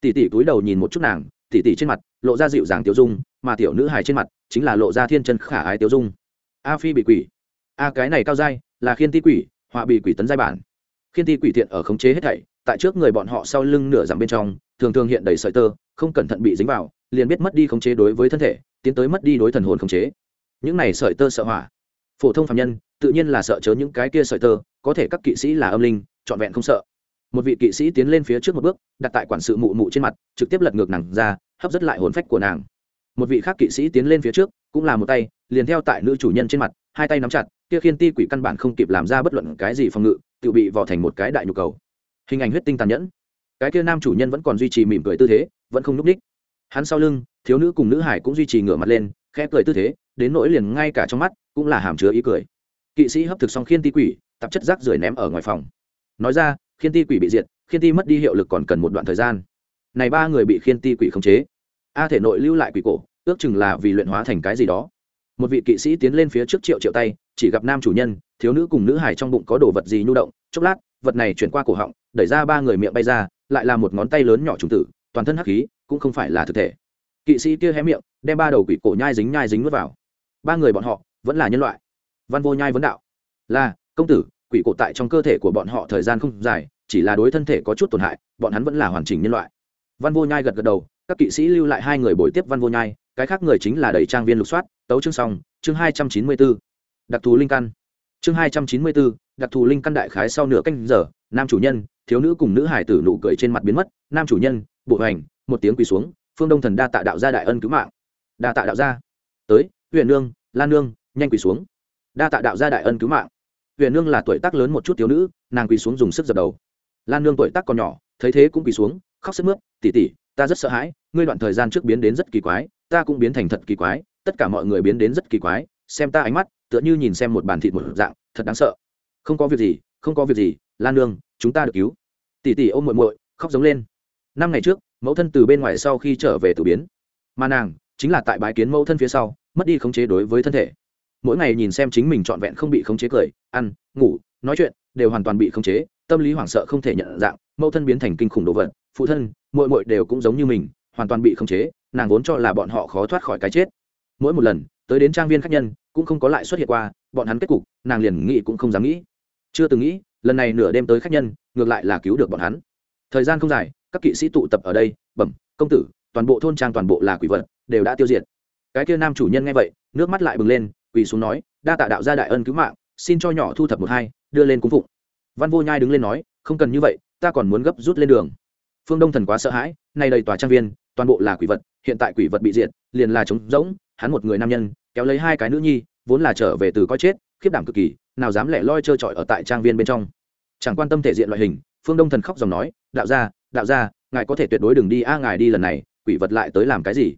Tỷ tỷ cúi đầu nhìn một chút nàng, tỷ tỷ trên mặt, lộ ra dịu dàng tiêu dung, mà tiểu nữ hài trên mặt, chính là lộ ra thiên chân khả ái tiêu dung. A phi bị quỷ. A cái này cao dai, là khiên ti quỷ, họa bị quỷ tấn giai bản. Khiên ti quỷ thiện ở khống chế hết thảy tại trước người bọn họ sau lưng nửa dặm bên trong, thường thường hiện đầy sợi tơ, không cẩn thận bị dính vào, liền biết mất đi khống chế đối với thân thể, tiến tới mất đi đối thần hồn khống chế. Những này sợi tơ sợ hỏa. Phổ thông phạm nhân, tự nhiên là sợ chớ những cái kia sợi tơ, có thể các kỵ sĩ là âm linh, trọn vẹn không sợ. Một vị kỵ sĩ tiến lên phía trước một bước, đặt tại quản sự mụ mụ trên mặt, trực tiếp lật ngược nàng ra, hấp dẫn lại hồn phách của nàng. Một vị khác kỵ sĩ tiến lên phía trước, cũng là một tay, liền theo tại nữ chủ nhân trên mặt, hai tay nắm chặt, kia khiên ti quỷ căn bản không kịp làm ra bất luận cái gì phòng ngự, tự bị vò thành một cái đại nhu cầu hình ảnh huyết tinh tàn nhẫn. Cái kia nam chủ nhân vẫn còn duy trì mỉm cười tư thế, vẫn không nhúc ních. Hắn sau lưng, thiếu nữ cùng nữ hải cũng duy trì ngửa mặt lên, khẽ cười tư thế, đến nỗi liền ngay cả trong mắt cũng là hàm chứa ý cười. Kỵ sĩ hấp thực xong khiên ti quỷ, tạp chất rác rưởi ném ở ngoài phòng. Nói ra, khiên ti quỷ bị diệt, khiên ti mất đi hiệu lực còn cần một đoạn thời gian. Này ba người bị khiên ti quỷ khống chế. A thể nội lưu lại quỷ cổ, ước chừng là vì luyện hóa thành cái gì đó. Một vị kỵ sĩ tiến lên phía trước triệu triệu tay, chỉ gặp nam chủ nhân, thiếu nữ cùng nữ hải trong bụng có đồ vật gì nhu động, chốc lát vật này chuyển qua cổ họng, đẩy ra ba người miệng bay ra, lại là một ngón tay lớn nhỏ trùng tử, toàn thân hắc khí, cũng không phải là thực thể. Kỵ sĩ kia hé miệng, đem ba đầu quỷ cổ nhai dính nhai dính nuốt vào. Ba người bọn họ, vẫn là nhân loại. Văn vô nhai vấn đạo. Là, công tử, quỷ cổ tại trong cơ thể của bọn họ thời gian không dài, chỉ là đối thân thể có chút tổn hại, bọn hắn vẫn là hoàn chỉnh nhân loại. Văn vô nhai gật gật đầu, các kỵ sĩ lưu lại hai người bồi tiếp văn vô nhai, cái khác người chính là đầy trang viên lục soát, tấu chương xong, chương hai trăm chín mươi bốn đặc thù linh căn chương hai trăm chín mươi bốn đặc thù linh căn đại khái sau nửa canh giờ, nam chủ nhân, thiếu nữ cùng nữ hải tử nụ cười trên mặt biến mất, nam chủ nhân, bộ hành, một tiếng quỳ xuống, phương đông thần đa tạ đạo gia đại ân cứu mạng. Đa tạ đạo gia. Tới huyện nương, lan nương, nhanh quỳ xuống. Đa tạ đạo gia đại ân cứu mạng. Huyện nương là tuổi tác lớn một chút thiếu nữ, nàng quỳ xuống dùng sức dập đầu. Lan nương tuổi tác còn nhỏ, thấy thế cũng quỳ xuống, khóc sức mướt tỉ tỉ ta rất sợ hãi, ngươi đoạn thời gian trước biến đến rất kỳ quái, ta cũng biến thành thật kỳ quái, tất cả mọi người biến đến rất kỳ quái, xem ta ánh mắt tựa như nhìn xem một bàn thịt một dạng, thật đáng sợ. Không có việc gì, không có việc gì, lan nương, chúng ta được cứu. Tỉ tỉ ôm muội muội, khóc giống lên. Năm ngày trước, mẫu thân từ bên ngoài sau khi trở về tử biến. Mà nàng, chính là tại bái kiến mẫu thân phía sau, mất đi khống chế đối với thân thể. Mỗi ngày nhìn xem chính mình trọn vẹn không bị khống chế cười, ăn, ngủ, nói chuyện, đều hoàn toàn bị khống chế, tâm lý hoảng sợ không thể nhận dạng, mẫu thân biến thành kinh khủng đồ vật, phụ thân, muội muội đều cũng giống như mình, hoàn toàn bị khống chế, nàng vốn cho là bọn họ khó thoát khỏi cái chết. Mỗi một lần, tới đến trang viên khách nhân cũng không có lại xuất hiện qua, bọn hắn kết cục, nàng liền nghĩ cũng không dám nghĩ. Chưa từng nghĩ, lần này nửa đêm tới khách nhân, ngược lại là cứu được bọn hắn. Thời gian không dài, các kỵ sĩ tụ tập ở đây, bẩm, công tử, toàn bộ thôn trang toàn bộ là quỷ vật, đều đã tiêu diệt. Cái kia nam chủ nhân nghe vậy, nước mắt lại bừng lên, quỳ xuống nói, đa tạ đạo gia đại ân cứu mạng, xin cho nhỏ thu thập một hai, đưa lên cung phụng. Văn vô nhai đứng lên nói, không cần như vậy, ta còn muốn gấp rút lên đường. Phương đông thần quá sợ hãi, nay đầy tòa trang viên, toàn bộ là quỷ vật, hiện tại quỷ vật bị diệt, liền là trống rỗng, hắn một người nam nhân kéo lấy hai cái nữ nhi, vốn là trở về từ coi chết, khiếp đảm cực kỳ, nào dám lẻ loi trơ trọi ở tại trang viên bên trong. Chẳng quan tâm thể diện loại hình, phương đông thần khóc dòng nói, đạo gia đạo gia, ngài có thể tuyệt đối đừng đi, a, ngài đi lần này, quỷ vật lại tới làm cái gì?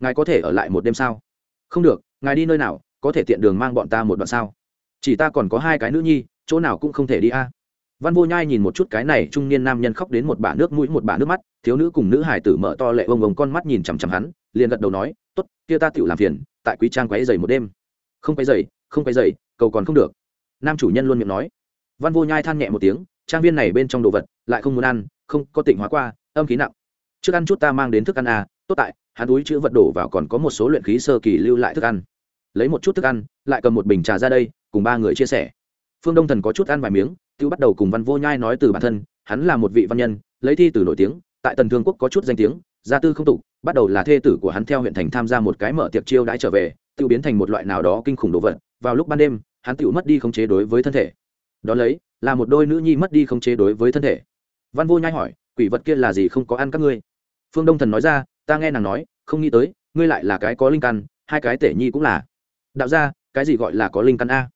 Ngài có thể ở lại một đêm sao? Không được, ngài đi nơi nào, có thể tiện đường mang bọn ta một đoạn sao? Chỉ ta còn có hai cái nữ nhi, chỗ nào cũng không thể đi, a. Văn vô nhai nhìn một chút cái này trung niên nam nhân khóc đến một bả nước mũi, một bả nước mắt, thiếu nữ cùng nữ hải tử mở to lệ ông ông con mắt nhìn chằm chằm hắn, liền gật đầu nói tốt, kia ta tự làm phiền, tại quý trang quáy dày một đêm. Không quáy dày không quáy dày cầu còn không được. Nam chủ nhân luôn miệng nói. Văn vô nhai than nhẹ một tiếng, trang viên này bên trong đồ vật, lại không muốn ăn, không có tỉnh hóa qua, âm khí nặng. Trước ăn chút ta mang đến thức ăn à tốt tại, hắn túi chữ vật đổ vào còn có một số luyện khí sơ kỳ lưu lại thức ăn. Lấy một chút thức ăn, lại cầm một bình trà ra đây, cùng ba người chia sẻ. Phương đông thần có chút ăn vài miếng, tiêu bắt đầu cùng văn vô nhai nói từ bản thân, hắn là một vị văn nhân, lấy thi từ nổi tiếng, tại tần thương quốc có chút danh tiếng, gia tư không tục bắt đầu là thê tử của hắn theo huyện thành tham gia một cái mở tiệc chiêu đãi trở về, tự biến thành một loại nào đó kinh khủng đồ vật. Vào lúc ban đêm, hắn tự mất đi khống chế đối với thân thể. Đó lấy, là một đôi nữ nhi mất đi khống chế đối với thân thể. Văn vô nhai hỏi, quỷ vật kia là gì không có ăn các ngươi? Phương đông thần nói ra, ta nghe nàng nói, không nghĩ tới, ngươi lại là cái có linh căn, hai cái tể nhi cũng là. Đạo ra cái gì gọi là có linh căn a?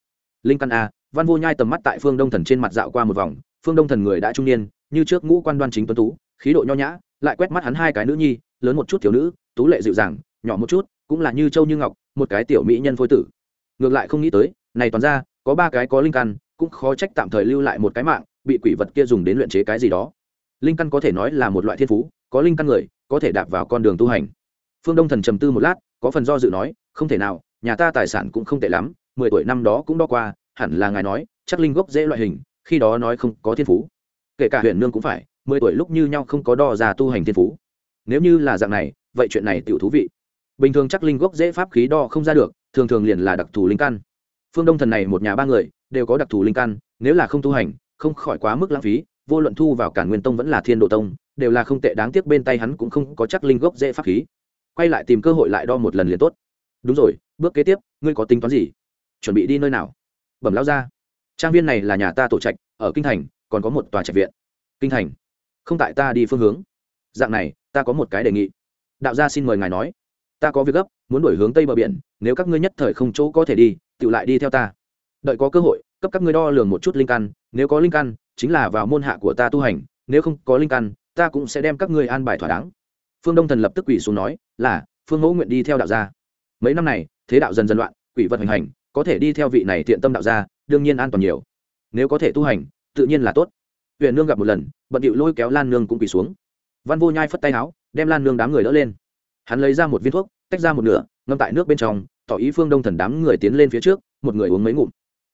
Linh căn a, văn vô nhai tầm mắt tại phương đông thần trên mặt dạo qua một vòng. Phương đông thần người đã trung niên, như trước ngũ quan đoan chính tuấn tú, khí độ nho nhã, lại quét mắt hắn hai cái nữ nhi lớn một chút thiếu nữ, tú lệ dịu dàng, nhỏ một chút, cũng là như châu như ngọc, một cái tiểu mỹ nhân phôi tử. Ngược lại không nghĩ tới, này toàn ra, có ba cái có linh căn, cũng khó trách tạm thời lưu lại một cái mạng, bị quỷ vật kia dùng đến luyện chế cái gì đó. Linh căn có thể nói là một loại thiên phú, có linh căn người, có thể đạp vào con đường tu hành. Phương đông thần trầm tư một lát, có phần do dự nói, không thể nào, nhà ta tài sản cũng không tệ lắm, mười tuổi năm đó cũng đo qua, hẳn là ngài nói, chắc linh gốc dễ loại hình, khi đó nói không có thiên phú. Kể cả huyện nương cũng phải, mười tuổi lúc như nhau không có đo ra tu hành thiên phú nếu như là dạng này, vậy chuyện này tiểu thú vị. Bình thường chắc linh gốc dễ pháp khí đo không ra được, thường thường liền là đặc thù linh căn. Phương đông thần này một nhà ba người, đều có đặc thù linh căn, nếu là không tu hành, không khỏi quá mức lãng phí, vô luận thu vào cả nguyên tông vẫn là thiên độ tông, đều là không tệ, đáng tiếc bên tay hắn cũng không có chắc linh gốc dễ pháp khí. Quay lại tìm cơ hội lại đo một lần liền tốt. Đúng rồi, bước kế tiếp, ngươi có tính toán gì? Chuẩn bị đi nơi nào? Bẩm lão ra trang viên này là nhà ta tổ trạch, ở kinh thành, còn có một tòa trạch viện. Kinh thành. Không tại ta đi phương hướng. Dạng này ta có một cái đề nghị. Đạo gia xin mời ngài nói. Ta có việc gấp, muốn đổi hướng tây bờ biển, nếu các ngươi nhất thời không chỗ có thể đi, tự lại đi theo ta. Đợi có cơ hội, cấp các ngươi đo lường một chút linh căn, nếu có linh căn, chính là vào môn hạ của ta tu hành, nếu không có linh căn, ta cũng sẽ đem các ngươi an bài thỏa đáng. Phương đông thần lập tức quỷ xuống nói, là, phương ngẫu nguyện đi theo đạo gia. Mấy năm này, thế đạo dần dần loạn, quỷ vật hành hành, có thể đi theo vị này thiện tâm đạo gia, đương nhiên an toàn nhiều. Nếu có thể tu hành, tự nhiên là tốt. Huyện nương gặp một lần, bận điệu lôi kéo lan nương cũng quỳ xuống văn vô nhai phất tay áo, đem lan nương đám người đỡ lên. Hắn lấy ra một viên thuốc, tách ra một nửa, ngâm tại nước bên trong, tỏ ý phương đông thần đám người tiến lên phía trước, một người uống mấy ngụm.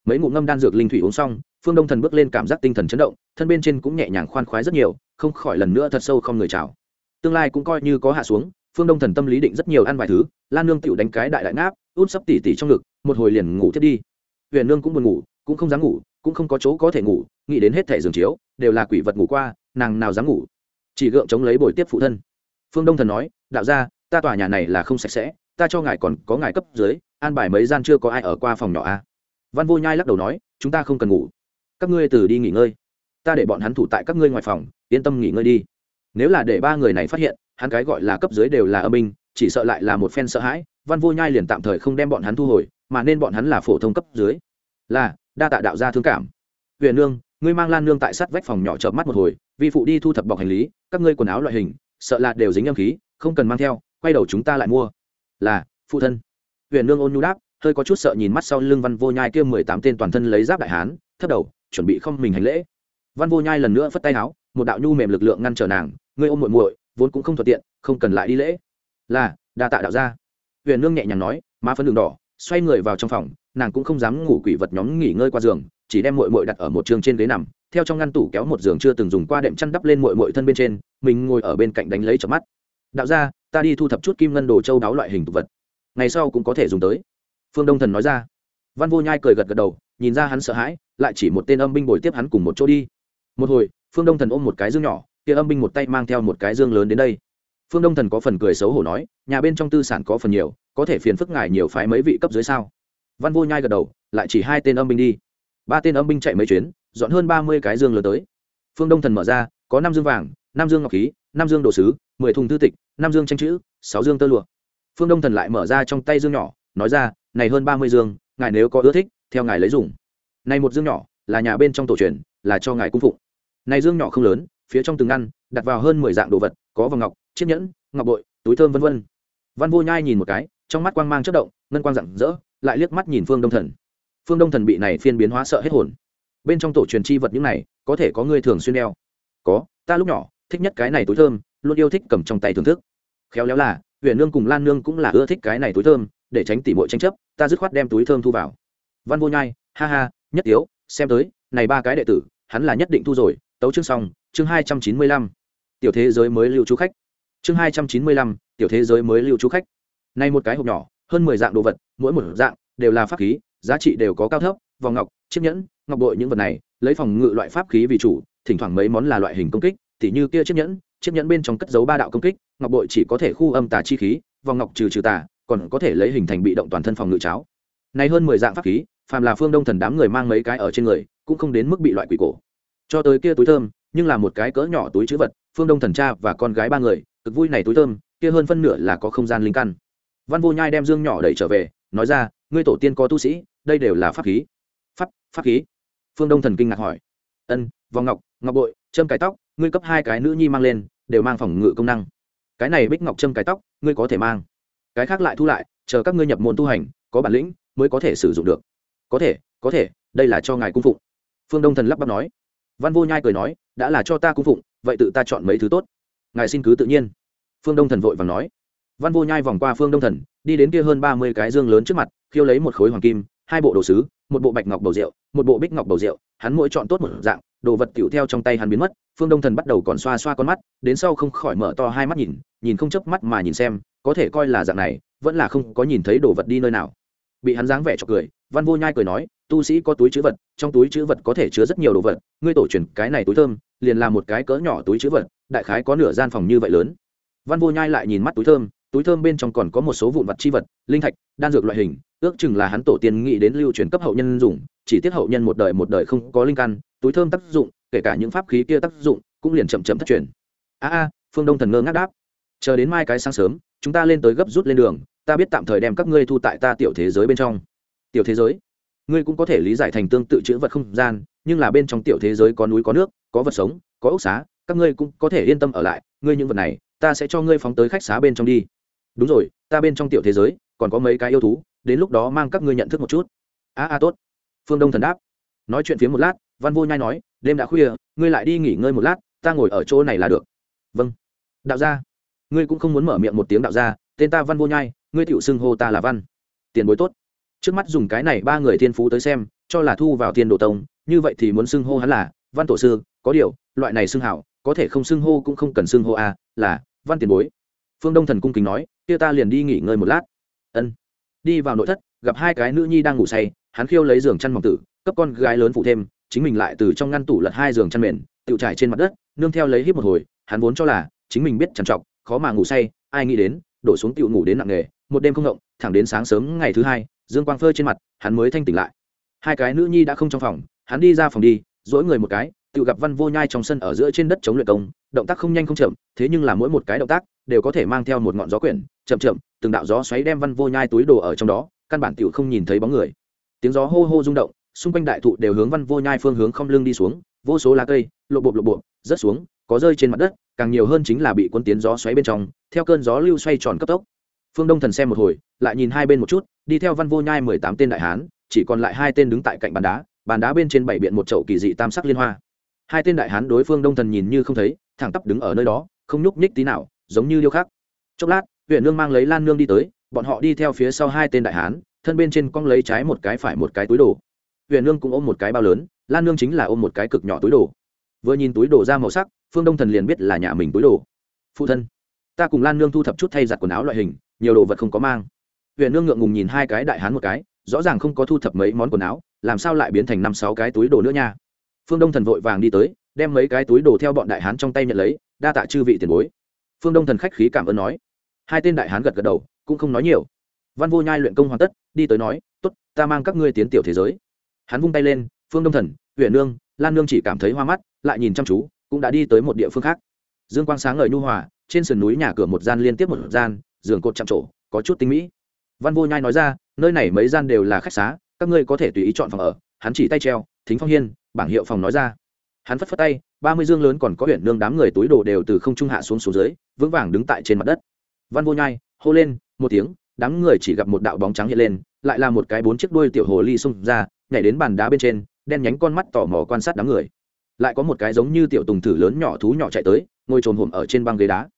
Mấy ngụm ngâm đan dược linh thủy uống xong, phương đông thần bước lên cảm giác tinh thần chấn động, thân bên trên cũng nhẹ nhàng khoan khoái rất nhiều, không khỏi lần nữa thật sâu không người chào. Tương lai cũng coi như có hạ xuống, phương đông thần tâm lý định rất nhiều ăn vài thứ, lan nương tựu đánh cái đại đại ngáp, út sấp tỉ tỉ trong ngực, một hồi liền ngủ thiết đi. Huyền nương cũng buồn ngủ, cũng không dám ngủ, cũng không có chỗ có thể ngủ, nghĩ đến hết thẻ giường chiếu, đều là quỷ vật ngủ qua, nàng nào dám ngủ chỉ gượng chống lấy bồi tiếp phụ thân. Phương đông thần nói, đạo ra ta tòa nhà này là không sạch sẽ, ta cho ngài còn có ngài cấp dưới, an bài mấy gian chưa có ai ở qua phòng nhỏ a. À? văn vô nhai lắc đầu nói, chúng ta không cần ngủ. Các ngươi từ đi nghỉ ngơi. Ta để bọn hắn thủ tại các ngươi ngoài phòng, yên tâm nghỉ ngơi đi. Nếu là để ba người này phát hiện, hắn cái gọi là cấp dưới đều là âm binh, chỉ sợ lại là một phen sợ hãi, văn vô nhai liền tạm thời không đem bọn hắn thu hồi, mà nên bọn hắn là phổ thông cấp dưới. Là, đa tạ đạo gia thương cảm. Huyền nương ngươi mang lan nương tại sát vách phòng nhỏ chợp mắt một hồi vi phụ đi thu thập bọc hành lý, các ngươi quần áo loại hình, sợ là đều dính âm khí, không cần mang theo, quay đầu chúng ta lại mua. Là, phụ thân. Huyền nương ôn nhu đáp, hơi có chút sợ nhìn mắt sau lưng văn vô nhai kia mười tám tên toàn thân lấy giáp đại hán, thấp đầu, chuẩn bị không mình hành lễ. Văn vô nhai lần nữa phất tay áo, một đạo nhu mềm lực lượng ngăn trở nàng, ngươi ôm muội muội, vốn cũng không thuận tiện, không cần lại đi lễ. Là, đa tạ đạo gia. Huyền nương nhẹ nhàng nói, má phấn đường đỏ, xoay người vào trong phòng nàng cũng không dám ngủ quỷ vật nhóm nghỉ ngơi qua giường, chỉ đem muội muội đặt ở một trường trên ghế nằm, theo trong ngăn tủ kéo một giường chưa từng dùng qua đệm chăn đắp lên muội muội thân bên trên, mình ngồi ở bên cạnh đánh lấy chợp mắt. Đạo gia, ta đi thu thập chút kim ngân đồ châu đáo loại hình tục vật. Ngày sau cũng có thể dùng tới. Phương đông thần nói ra. Văn vô nhai cười gật gật đầu, nhìn ra hắn sợ hãi, lại chỉ một tên âm binh bồi tiếp hắn cùng một chỗ đi. Một hồi, phương đông thần ôm một cái dương nhỏ, kia âm binh một tay mang theo một cái dương lớn đến đây. Phương đông thần có phần cười xấu hổ nói, nhà bên trong tư sản có phần nhiều, có thể phiền phức ngài nhiều phái mấy vị cấp dưới sao? Văn vô nhai gật đầu, lại chỉ hai tên âm binh đi. Ba tên âm binh chạy mấy chuyến, dọn hơn ba mươi cái dương lớn tới. Phương đông thần mở ra, có năm dương vàng, năm dương ngọc khí, năm dương đồ sứ, mười thùng thư tịch, năm dương tranh chữ, sáu dương tơ lụa. Phương đông thần lại mở ra trong tay dương nhỏ, nói ra, này hơn ba mươi dương, ngài nếu có ưa thích, theo ngài lấy dùng. Này một dương nhỏ, là nhà bên trong tổ truyền, là cho ngài cung phụng. Này dương nhỏ không lớn, phía trong từng ngăn đặt vào hơn mười dạng đồ vật, có vòng ngọc, chiếc nhẫn, ngọc bội, túi thơm vân vân. Văn vô nhai nhìn một cái, trong mắt quang mang chất động, ngân quang rặng rỡ lại liếc mắt nhìn phương đông thần. Phương đông thần bị này phiên biến hóa sợ hết hồn. Bên trong tổ truyền chi vật những này có thể có người thường xuyên đeo. Có ta lúc nhỏ thích nhất cái này túi thơm luôn yêu thích cầm trong tay thưởng thức. Khéo léo là huyền nương cùng lan nương cũng là ưa thích cái này túi thơm để tránh tỉ mọi tranh chấp ta dứt khoát đem túi thơm thu vào. Văn vô nhai ha ha nhất yếu, xem tới này ba cái đệ tử hắn là nhất định thu rồi tấu chương xong chương hai trăm chín mươi lăm. Tiểu thế giới mới lưu trú khách. Chương hai trăm chín mươi lăm tiểu thế giới mới lưu trú khách. Nay một cái hộp nhỏ hơn mười dạng đồ vật, mỗi một dạng đều là pháp khí, giá trị đều có cao thấp, vòng ngọc, chiếc nhẫn, ngọc bội những vật này, lấy phòng ngự loại pháp khí vì chủ, thỉnh thoảng mấy món là loại hình công kích, tỉ như kia chiếc nhẫn chiếc nhẫn bên trong cất dấu ba đạo công kích, ngọc bội chỉ có thể khu âm tà chi khí, vòng ngọc trừ trừ tà, còn có thể lấy hình thành bị động toàn thân phòng ngự cháo. Này hơn mười dạng pháp khí, phàm là phương đông thần đám người mang mấy cái ở trên người, cũng không đến mức bị loại quỷ cổ. Cho tới kia túi thơm, nhưng là một cái cỡ nhỏ túi chữ vật, phương đông thần cha và con gái ba người, cực vui này túi thơm, kia hơn phân nửa là có không gian linh căn văn vô nhai đem dương nhỏ đẩy trở về, nói ra, ngươi tổ tiên có tu sĩ, đây đều là pháp khí. Pháp pháp khí? Phương đông thần kinh ngạc hỏi. Ân, vòng ngọc ngọc bội, châm cái tóc, ngươi cấp hai cái nữ nhi mang lên, đều mang phòng ngự công năng. Cái này bích ngọc châm cái tóc, ngươi có thể mang. Cái khác lại thu lại, chờ các ngươi nhập môn tu hành, có bản lĩnh mới có thể sử dụng được. Có thể có thể, đây là cho ngài cung phụng. Phương đông thần lắp bắp nói. Văn vô nhai cười nói, đã là cho ta cung phụng, vậy tự ta chọn mấy thứ tốt. Ngài xin cứ tự nhiên. Phương đông thần vội và nói văn vô nhai vòng qua phương đông thần, đi đến kia hơn ba mươi cái dương lớn trước mặt, khiêu lấy một khối hoàng kim, hai bộ đồ sứ, một bộ bạch ngọc bầu rượu, một bộ bích ngọc bầu rượu, hắn mỗi chọn tốt một dạng, đồ vật tiểu theo trong tay hắn biến mất, phương đông thần bắt đầu còn xoa xoa con mắt, đến sau không khỏi mở to hai mắt nhìn nhìn không chớp mắt mà nhìn xem, có thể coi là dạng này, vẫn là không có nhìn thấy đồ vật đi nơi nào. Bị hắn dáng vẻ cho cười, văn vô nhai cười nói, tu sĩ có túi chữ vật, trong túi chữ vật có thể chứa rất nhiều đồ vật, ngươi tổ truyền cái này túi thơm, liền là một cái cỡ nhỏ túi chữ vật, đại khái có nửa gian phòng như vậy lớn. Văn vô nhai lại nhìn mắt túi thơm túi thơm bên trong còn có một số vụn vật chi vật, linh thạch, đan dược loại hình, ước chừng là hắn tổ tiên nghĩ đến lưu truyền cấp hậu nhân dùng, chỉ tiết hậu nhân một đời một đời không có linh căn, túi thơm tác dụng, kể cả những pháp khí kia tác dụng, cũng liền chậm chậm thất truyền. A a, phương đông thần ngơ ngác đáp. Chờ đến mai cái sáng sớm, chúng ta lên tới gấp rút lên đường, ta biết tạm thời đem các ngươi thu tại ta tiểu thế giới bên trong. Tiểu thế giới? Ngươi cũng có thể lý giải thành tương tự chữ vật không gian, nhưng là bên trong tiểu thế giới có núi có nước, có vật sống, có ốc xá, các ngươi cũng có thể yên tâm ở lại, ngươi những vật này, ta sẽ cho ngươi phóng tới khách xá bên trong đi đúng rồi, ta bên trong tiểu thế giới, còn có mấy cái yêu thú, đến lúc đó mang các ngươi nhận thức một chút. A a, tốt. Phương đông thần đáp. Nói chuyện phía một lát, văn vô nhai nói, đêm đã khuya, ngươi lại đi nghỉ ngơi một lát, ta ngồi ở chỗ này là được. Vâng. Đạo gia. Ngươi cũng không muốn mở miệng một tiếng đạo gia, tên ta văn vô nhai, ngươi tựu xưng hô ta là văn. Tiền bối tốt. Trước mắt dùng cái này ba người thiên phú tới xem, cho là thu vào thiên đồ tông, như vậy thì muốn xưng hô hắn là văn tổ sư, có điều, loại này xưng hảo, có thể không xưng hô cũng không cần xưng hô a, là văn tiền bối phương đông thần cung kính nói kia ta liền đi nghỉ ngơi một lát. Ân. Đi vào nội thất gặp hai cái nữ nhi đang ngủ say hắn khiêu lấy giường chăn mỏng tử cấp con gái lớn phụ thêm chính mình lại từ trong ngăn tủ lật hai giường chăn mền tự trải trên mặt đất nương theo lấy hít một hồi hắn vốn cho là chính mình biết trằn trọc khó mà ngủ say ai nghĩ đến đổ xuống tựu ngủ đến nặng nghề, một đêm không ngộng thẳng đến sáng sớm ngày thứ hai dương quang phơi trên mặt hắn mới thanh tỉnh lại. Hai cái nữ nhi đã không trong phòng hắn đi ra phòng đi dỗi người một cái tự gặp văn vô nhai trong sân ở giữa trên đất chống luyện công, động tác không nhanh không chậm, thế nhưng là mỗi một cái động tác đều có thể mang theo một ngọn gió quyển, chậm chậm, từng đạo gió xoáy đem văn vô nhai túi đồ ở trong đó, căn bản tiểu không nhìn thấy bóng người. Tiếng gió hô hô rung động, xung quanh đại thụ đều hướng văn vô nhai phương hướng không lưng đi xuống, vô số lá cây, lộ bộ lộ bộ rớt xuống, có rơi trên mặt đất, càng nhiều hơn chính là bị quân tiến gió xoáy bên trong, theo cơn gió lưu xoay tròn cấp tốc. Phương đông thần xem một hồi, lại nhìn hai bên một chút, đi theo văn vô nhai mười tám tên đại hán, chỉ còn lại hai tên đứng tại cạnh bàn đá bàn đá bên trên bảy biện một chậu kỳ dị tam sắc liên hoa hai tên đại hán đối phương đông thần nhìn như không thấy, thẳng tắp đứng ở nơi đó, không nhúc nhích tí nào, giống như điêu khắc. Chốc lát huyện nương mang lấy lan nương đi tới, bọn họ đi theo phía sau hai tên đại hán, thân bên trên cong lấy trái một cái phải một cái túi đồ. Huyện nương cũng ôm một cái bao lớn, lan nương chính là ôm một cái cực nhỏ túi đồ. Vừa nhìn túi đồ ra màu sắc, phương đông thần liền biết là nhà mình túi đồ. Phụ thân, ta cùng lan nương thu thập chút thay giặt quần áo loại hình, nhiều đồ vật không có mang. Huyện nương ngượng ngùng nhìn hai cái đại hán một cái, rõ ràng không có thu thập mấy món quần áo, làm sao lại biến thành năm sáu cái túi đồ nữa nha? Phương đông thần vội vàng đi tới, đem mấy cái túi đồ theo bọn đại hán trong tay nhận lấy, đa tạ chư vị tiền bối. Phương đông thần khách khí cảm ơn nói. Hai tên đại hán gật gật đầu, cũng không nói nhiều. Văn vô nhai luyện công hoàn tất, đi tới nói t ố t ta mang các ngươi tiến tiểu thế giới. Hắn vung tay lên, phương đông thần huyện nương, lan nương chỉ cảm thấy hoa mắt, lại nhìn chăm chú, cũng đã đi tới một địa phương khác. Dương quang sáng ngời nhu hòa, trên sườn núi nhà cửa một gian liên tiếp một gian, giường cột chạm trổ, có chút tinh mỹ. Văn vô nhai nói ra, nơi này mấy gian đều là khách xá các ngươi có thể tùy ý chọn phòng ở. Hắn chỉ tay treo, thính phong hiên bảng hiệu phòng nói ra. Hắn phất phất tay, ba mươi dương lớn còn có huyện nương đám người túi đồ đều từ không trung hạ xuống xuống dưới, vững vàng đứng tại trên mặt đất. Văn vô nhai, hô lên, một tiếng, đám người chỉ gặp một đạo bóng trắng hiện lên, lại là một cái bốn chiếc đuôi tiểu hồ ly xông ra, nhảy đến bàn đá bên trên, đen nhánh con mắt tò mò quan sát đám người. Lại có một cái giống như tiểu tùng thử lớn nhỏ thú nhỏ chạy tới, ngồi trồn hổm ở trên băng ghế đá.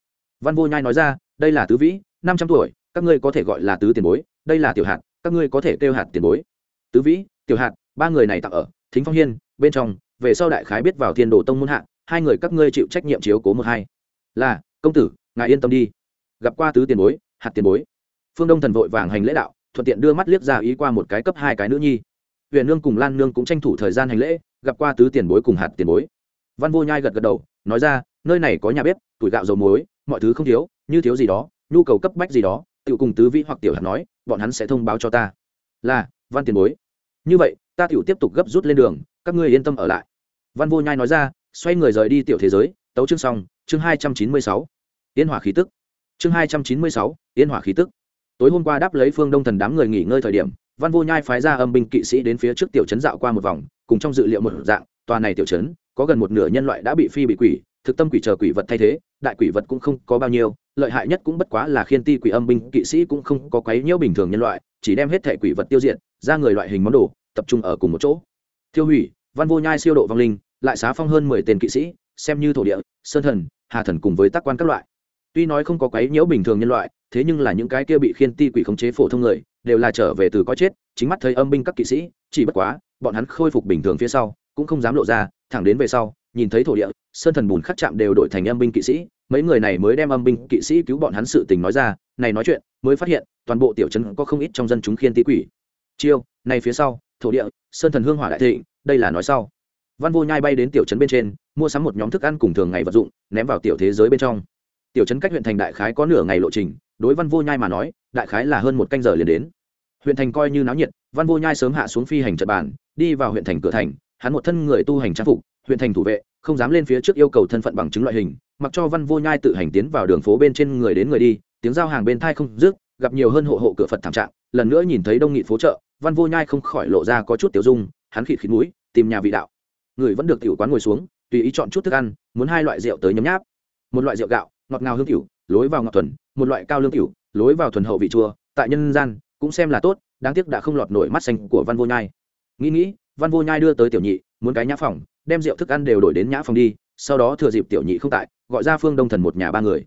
Văn vô nhai nói ra, đây là tứ vĩ, năm trăm tuổi, các ngươi có thể gọi là tứ tiền bối, đây là tiểu hạt, các ngươi có thể kêu hạt tiền bối. Tứ vĩ, tiểu hạt, ba người này tặng ở, thính phong hiên bên trong, về sau đại khái biết vào thiên đồ tông môn hạ, hai người các ngươi chịu trách nhiệm chiếu cố một hai. Là, công tử, ngài yên tâm đi. Gặp qua tứ tiền bối, hạt tiền bối. Phương đông thần vội vàng hành lễ đạo, thuận tiện đưa mắt liếc ra ý qua một cái cấp hai cái nữ nhi. Huyền nương cùng lan nương cũng tranh thủ thời gian hành lễ, gặp qua tứ tiền bối cùng hạt tiền bối. Văn vô nhai gật gật đầu, nói ra, nơi này có nhà bếp, tuổi gạo dầu muối, mọi thứ không thiếu, như thiếu gì đó, nhu cầu cấp bách gì đó tự cùng tứ vĩ hoặc tiểu hạt nói, bọn hắn sẽ thông báo cho ta. Là, văn tiền bối. Như vậy, ta tiểu tiếp tục gấp rút lên đường các ngươi yên tâm ở lại. Văn vô nhai nói ra, xoay người rời đi tiểu thế giới, tấu chương xong, chương hai trăm chín mươi sáu. Yên hỏa khí tức. Chương hai trăm chín mươi sáu, yên hỏa khí tức. Tối hôm qua đáp lấy phương đông thần đám người nghỉ ngơi thời điểm, văn vô nhai phái ra âm binh kỵ sĩ đến phía trước tiểu trấn dạo qua một vòng, cùng trong dự liệu một dạng, tòa này tiểu trấn, có gần một nửa nhân loại đã bị phi bị quỷ, thực tâm quỷ chờ quỷ vật thay thế, đại quỷ vật cũng không có bao nhiêu, lợi hại nhất cũng bất quá là khiên ti quỷ âm binh kỵ sĩ cũng không có quấy nhiễu bình thường nhân loại, chỉ đem hết thể quỷ vật tiêu diệt, ra người loại hình món đồ, tập trung ở cùng một chỗ tiêu hủy, văn vô nhai siêu độ vong linh, lại xá phong hơn mười tên kỵ sĩ, xem như thổ địa, sơn thần, hà thần cùng với tác quan các loại. Tuy nói không có quấy nhiễu bình thường nhân loại, thế nhưng là những cái kia bị khiên ti quỷ khống chế phổ thông người, đều là trở về từ có chết, chính mắt thấy âm binh các kỵ sĩ, chỉ bất quá, bọn hắn khôi phục bình thường phía sau, cũng không dám lộ ra, thẳng đến về sau, nhìn thấy thổ địa, sơn thần bùn khắc chạm đều đổi thành âm binh kỵ sĩ, mấy người này mới đem âm binh kỵ sĩ cứu bọn hắn sự tình nói ra, này nói chuyện, mới phát hiện, toàn bộ tiểu trấn có không ít trong dân chúng khiên tí quỷ. Chiêu, này phía sau thổ địa, sơn thần hương hỏa đại thịnh, đây là nói sau. Văn vô nhai bay đến tiểu trấn bên trên, mua sắm một nhóm thức ăn cùng thường ngày vật dụng, ném vào tiểu thế giới bên trong. Tiểu trấn cách huyện thành đại khái có nửa ngày lộ trình, đối văn vô nhai mà nói, đại khái là hơn một canh giờ liền đến. Huyện thành coi như náo nhiệt, văn vô nhai sớm hạ xuống phi hành trật bàn, đi vào huyện thành cửa thành, hắn một thân người tu hành trang phục, huyện thành thủ vệ, không dám lên phía trước yêu cầu thân phận bằng chứng loại hình, mặc cho văn vô nhai tự hành tiến vào đường phố bên trên người đến người đi, tiếng giao hàng bên thai không dứt, gặp nhiều hơn hộ hộ cửa phật thảm trạng, lần nữa nhìn thấy đông nghị phố chợ văn vô nhai không khỏi lộ ra có chút tiểu dung, hắn khịt khịt mũi, tìm nhà vị đạo. Người vẫn được tiểu quán ngồi xuống, tùy ý chọn chút thức ăn, muốn hai loại rượu tới nhấm nháp. Một loại rượu gạo, ngọt ngào hương tiểu lối vào ngọt thuần, một loại cao lương tiểu lối vào thuần hậu vị chua, tại nhân gian, cũng xem là tốt, đáng tiếc đã không lọt nổi mắt xanh của văn vô nhai. Nghĩ nghĩ, văn vô nhai đưa tới tiểu nhị, muốn cái nhã phòng, đem rượu thức ăn đều đổi đến nhã phòng đi, sau đó thừa dịp tiểu nhị không tại, gọi ra phương đông thần một nhà ba người.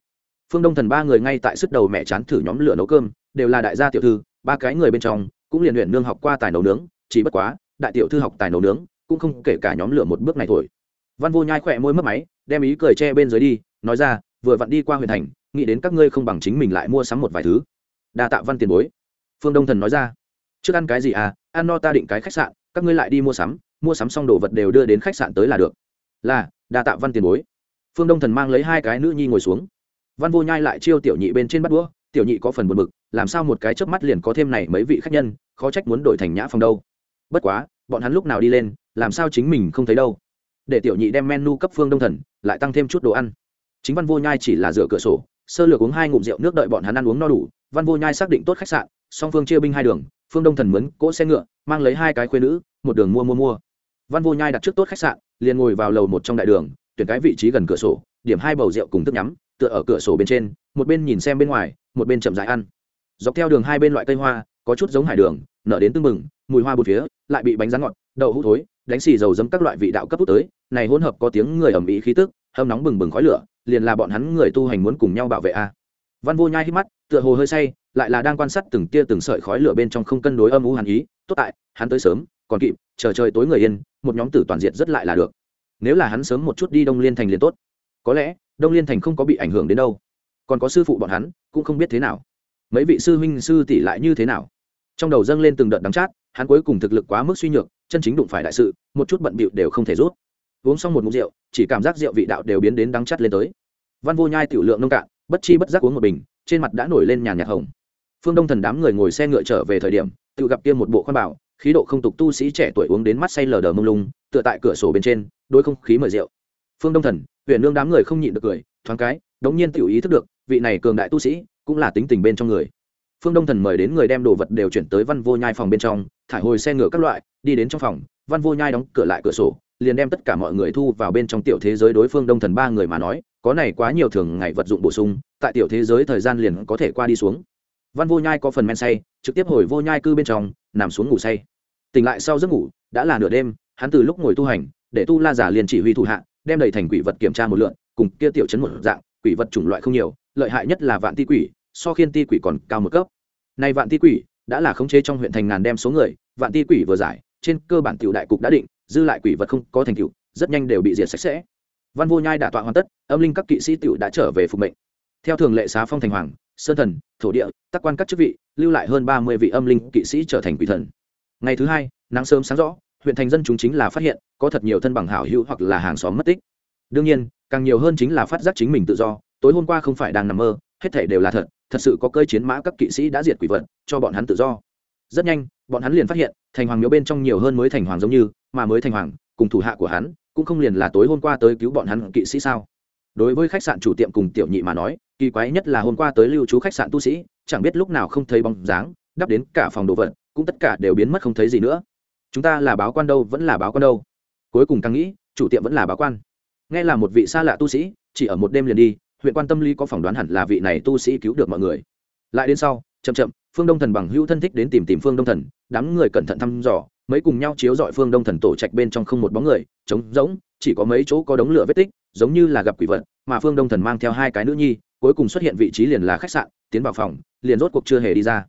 Phương đông thần ba người ngay tại sức đầu mẹ chán thử nhóm lửa nấu cơm, đều là đại gia tiểu thư, ba cái người bên trong cũng liền luyện nương học qua tài nấu nướng, chỉ bất quá, đại tiểu thư học tài nấu nướng, cũng không kể cả nhóm lửa một bước này thổi văn vô nhai khỏe môi mất máy, đem ý cười che bên dưới đi, nói ra, vừa vặn đi qua huyện thành, nghĩ đến các ngươi không bằng chính mình lại mua sắm một vài thứ. Đa tạ văn tiền bối. Phương đông thần nói ra, trước ăn cái gì à? Ăn no ta định cái khách sạn, các ngươi lại đi mua sắm mua sắm xong đồ vật đều đưa đến khách sạn tới là được. Là, đa tạ văn tiền bối. Phương đông thần mang lấy hai cái nữ nhi ngồi xuống. Văn vô nhai lại chiêu tiểu nhị bên trên bắt đũa tiểu nhị có phần buồn bực, làm sao một cái chớp mắt liền có thêm này mấy vị khách nhân, khó trách muốn đổi thành nhã phòng đâu. Bất quá, bọn hắn lúc nào đi lên, làm sao chính mình không thấy đâu. Để tiểu nhị đem menu cấp phương đông thần, lại tăng thêm chút đồ ăn. Chính văn vô nhai chỉ là dựa cửa sổ, sơ lược uống hai ngụm rượu nước đợi bọn hắn ăn uống no đủ. Văn vô nhai xác định tốt khách sạn, song phương chia binh hai đường, phương đông thần mướn, cỗ xe ngựa, mang lấy hai cái khuê nữ, một đường mua mua mua. Văn vô nhai đặt trước tốt khách sạn, liền ngồi vào lầu một trong đại đường, tuyển cái vị trí gần cửa sổ, điểm hai bầu rượu cùng thức nhắm, tựa ở cửa sổ bên trên một bên nhìn xem bên ngoài, một bên chậm rãi ăn. Dọc theo đường hai bên loại cây hoa, có chút giống hải đường, nở đến tưng mừng mùi hoa bột phía, lại bị bánh rán ngọt, đậu hũ thối, đánh xì dầu dấm các loại vị đạo cấp hút tới, này hỗn hợp có tiếng người ẩm ý khí tức, hâm nóng bừng bừng khói lửa, liền là bọn hắn người tu hành muốn cùng nhau bảo vệ a. Văn vô nhai hít mắt, tựa hồ hơi say, lại là đang quan sát từng tia từng sợi khói lửa bên trong không cân đối âm u hàn ý, tốt tại, hắn tới sớm, còn kịp, chờ trời tối người yên, một nhóm tử toàn diện rất lại là được. Nếu là hắn sớm một chút đi đông liên thành liền tốt. Có lẽ, đông liên thành không có bị ảnh hưởng đến đâu còn có sư phụ bọn hắn, cũng không biết thế nào. Mấy vị sư huynh sư tỷ lại như thế nào? Trong đầu dâng lên từng đợt đắng chát, hắn cuối cùng thực lực quá mức suy nhược, chân chính đụng phải đại sự, một chút bận bịu đều không thể rút. Uống xong một mục rượu, chỉ cảm giác rượu vị đạo đều biến đến đắng chát lên tới. Văn vô nhai tiểu lượng nông cạn, bất chi bất giác uống một bình, trên mặt đã nổi lên nhàn nhạt hồng. Phương đông thần đám người ngồi xe ngựa trở về thời điểm, tự gặp kia một bộ khoan bảo, khí độ không tục tu sĩ trẻ tuổi uống đến mắt say lờ đờ mông lung, tựa tại cửa sổ bên trên đôi không khí mời rượu. Phương đông thần, huyện lương đám người không nhịn được cười, thoáng cái, đống nhiên tiểu ý thức được vị này cường đại tu sĩ cũng là tính tình bên trong người. Phương đông thần mời đến người đem đồ vật đều chuyển tới văn vô nhai phòng bên trong thải hồi xe ngựa các loại, đi đến trong phòng. Văn vô nhai đóng cửa lại cửa sổ, liền đem tất cả mọi người thu vào bên trong tiểu thế giới đối phương đông thần ba người mà nói, có này quá nhiều thường ngày vật dụng bổ sung, tại tiểu thế giới thời gian liền có thể qua đi xuống. Văn vô nhai có phần men say, trực tiếp hồi vô nhai cư bên trong, nằm xuống ngủ say. Tỉnh lại sau giấc ngủ, đã là nửa đêm, hắn từ lúc ngồi tu hành, để tu la giả liền chỉ huy thủ hạ, đem đầy thành quỷ vật kiểm tra một lượn, cùng kia tiểu chấn một dạng, quỷ vật chủng loại không nhiều lợi hại nhất là vạn ti quỷ, so khiên ti quỷ còn cao một cấp. Nay vạn ti quỷ đã là khống chế trong huyện thành ngàn đem số người, vạn ti quỷ vừa giải, trên cơ bản tiểu đại cục đã định, dư lại quỷ vật không có thành tựu, rất nhanh đều bị diệt sạch sẽ. Văn vô nhai đã tọa hoàn tất, âm linh các kỵ sĩ tiểu đã trở về phục mệnh. Theo thường lệ xá phong thành hoàng, sơn thần, thổ địa tác quan các chức vị, lưu lại hơn ba mươi vị âm linh kỵ sĩ trở thành quỷ thần. Ngày thứ hai, nắng sớm sáng rõ, huyện thành dân chúng chính là phát hiện, có thật nhiều thân bằng hảo hữu hoặc là hàng xóm mất tích. Đương nhiên, càng nhiều hơn chính là phát giác chính mình tự do tối hôm qua không phải đang nằm mơ, hết thể đều là thật thật sự có cơi chiến mã các kỵ sĩ đã diệt quỷ vật, cho bọn hắn tự do. Rất nhanh, bọn hắn liền phát hiện, thành hoàng miếu bên trong nhiều hơn mới thành hoàng giống như, mà mới thành hoàng, cùng thủ hạ của hắn, cũng không liền là tối hôm qua tới cứu bọn hắn kỵ sĩ sao? Đối với khách sạn chủ tiệm cùng tiểu nhị mà nói, kỳ quái nhất là hôm qua tới lưu trú khách sạn tu sĩ, chẳng biết lúc nào không thấy bóng dáng, đắp đến cả phòng đồ vật, cũng tất cả đều biến mất không thấy gì nữa. Chúng ta là báo quan đâu, vẫn là báo quan đâu? Cuối cùng càng nghĩ, chủ tiệm vẫn là báo quan. Nghe là một vị xa lạ tu sĩ, chỉ ở một đêm liền đi huyện quan tâm lý có phỏng đoán hẳn là vị này tu sĩ cứu được mọi người. Lại đến sau, chậm chậm, phương đông thần bằng hữu thân thích đến tìm tìm phương đông thần, đám người cẩn thận thăm dò, mấy cùng nhau chiếu dọi phương đông thần tổ trạch bên trong không một bóng người, trống rỗng, chỉ có mấy chỗ có đống lửa vết tích, giống như là gặp quỷ vật, mà phương đông thần mang theo hai cái nữ nhi, cuối cùng xuất hiện vị trí liền là khách sạn, tiến vào phòng, liền rốt cuộc chưa hề đi ra.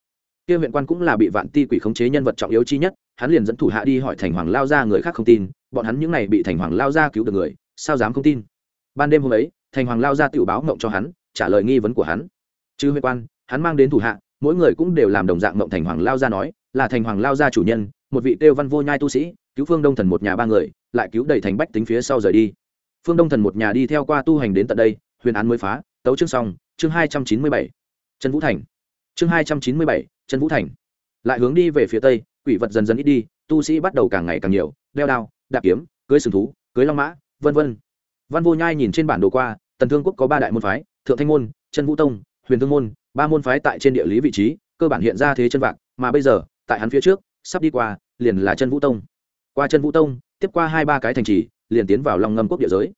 Kia huyện quan cũng là bị vạn ti quỷ khống chế nhân vật trọng yếu chi nhất, hắn liền dẫn thủ hạ đi hỏi thành hoàng lao ra người khác không tin, bọn hắn những này bị thành hoàng lao ra cứu được người, sao dám không tin? Ban đêm hôm ấy thành hoàng lao ra tiểu báo mộng cho hắn, trả lời nghi vấn của hắn. Chứ huyện quan, hắn mang đến thủ hạ, mỗi người cũng đều làm đồng dạng mộng thành hoàng lao ra nói, là thành hoàng lao ra chủ nhân, một vị tiêu văn vô nhai tu sĩ, cứu phương đông thần một nhà ba người, lại cứu đầy thành bách tính phía sau rời đi. Phương đông thần một nhà đi theo qua tu hành đến tận đây, huyền án mới phá, tấu chương xong, chương hai trăm chín mươi bảy. Trần vũ thành. Chương hai trăm chín mươi bảy, trần vũ thành. Lại hướng đi về phía tây, quỷ vật dần dần ít đi, tu sĩ bắt đầu càng ngày càng nhiều, đeo đao, đạp kiếm, cưới sừng thú, cưới long mã, vân vân. Văn vô nhai nhìn trên bản đồ qua tần thương quốc có ba đại môn phái, thượng thanh môn trần vũ tông, huyền thương môn, ba môn phái tại trên địa lý vị trí, cơ bản hiện ra thế chân vạc, mà bây giờ, tại hắn phía trước, sắp đi qua, liền là chân vũ tông. Qua chân vũ tông, tiếp qua hai ba cái thành trì, liền tiến vào long ngâm quốc địa giới.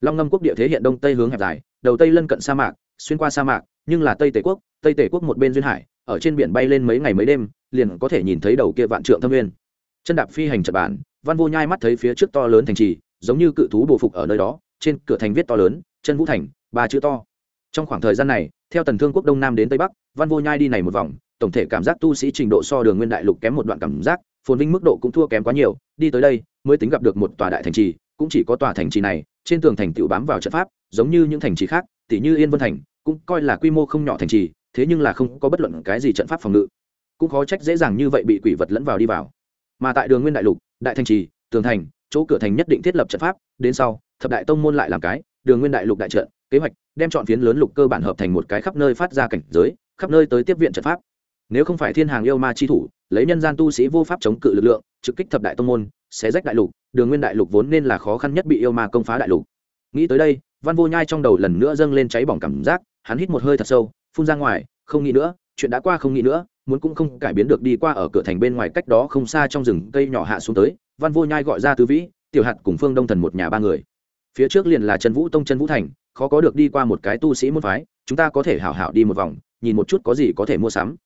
Long ngâm quốc địa thế hiện đông tây hướng hẹp dài, đầu tây lân cận sa mạc, xuyên qua sa mạc, nhưng là tây tể quốc, tây tể quốc một bên duyên hải, ở trên biển bay lên mấy ngày mấy đêm, liền có thể nhìn thấy đầu kia vạn trượng thâm nguyên. Chân đạp phi hành trật bản, văn vô nhai mắt thấy phía trước to lớn thành trì, giống như cự thú bổ phục ở nơi đó, trên cửa thành viết to lớn chân vũ thành, ba chữ to. Trong khoảng thời gian này, theo tần thương quốc đông nam đến tây bắc, văn vô nhai đi này một vòng, tổng thể cảm giác tu sĩ trình độ so đường nguyên đại lục kém một đoạn cảm giác, phồn vinh mức độ cũng thua kém quá nhiều, đi tới đây, mới tính gặp được một tòa đại thành trì, cũng chỉ có tòa thành trì này, trên tường thành tựu bám vào trận pháp, giống như những thành trì khác tỷ như yên vân thành, cũng coi là quy mô không nhỏ thành trì, thế nhưng là không có bất luận cái gì trận pháp phòng ngự. Cũng khó trách dễ dàng như vậy bị quỷ vật lẫn vào đi vào. Mà tại đường nguyên đại lục, đại thành trì, tường thành, chỗ cửa thành nhất định thiết lập trận pháp, đến sau, thập đại tông môn lại làm cái đường nguyên đại lục đại trận, kế hoạch, đem chọn phiến lớn lục cơ bản hợp thành một cái khắp nơi phát ra cảnh giới, khắp nơi tới tiếp viện trận pháp. Nếu không phải thiên hàng yêu ma chi thủ, lấy nhân gian tu sĩ vô pháp chống cự lực lượng, trực kích thập đại tông môn sẽ rách đại lục, đường nguyên đại lục vốn nên là khó khăn nhất bị yêu ma công phá đại lục. Nghĩ tới đây, văn vô nhai trong đầu lần nữa dâng lên cháy bỏng cảm giác, hắn hít một hơi thật sâu, phun ra ngoài, không nghĩ nữa, chuyện đã qua không nghĩ nữa, muốn cũng không cải biến được đi qua ở cửa thành bên ngoài cách đó không xa trong rừng cây nhỏ hạ xuống tới, văn vô nhai gọi ra tứ vĩ, tiểu hạt cùng phương đông thần một nhà ba người phía trước liền là trần vũ tông, trần vũ thành, khó có được đi qua một cái tu sĩ môn phái, chúng ta có thể hảo hảo đi một vòng, nhìn một chút có gì có thể mua sắm.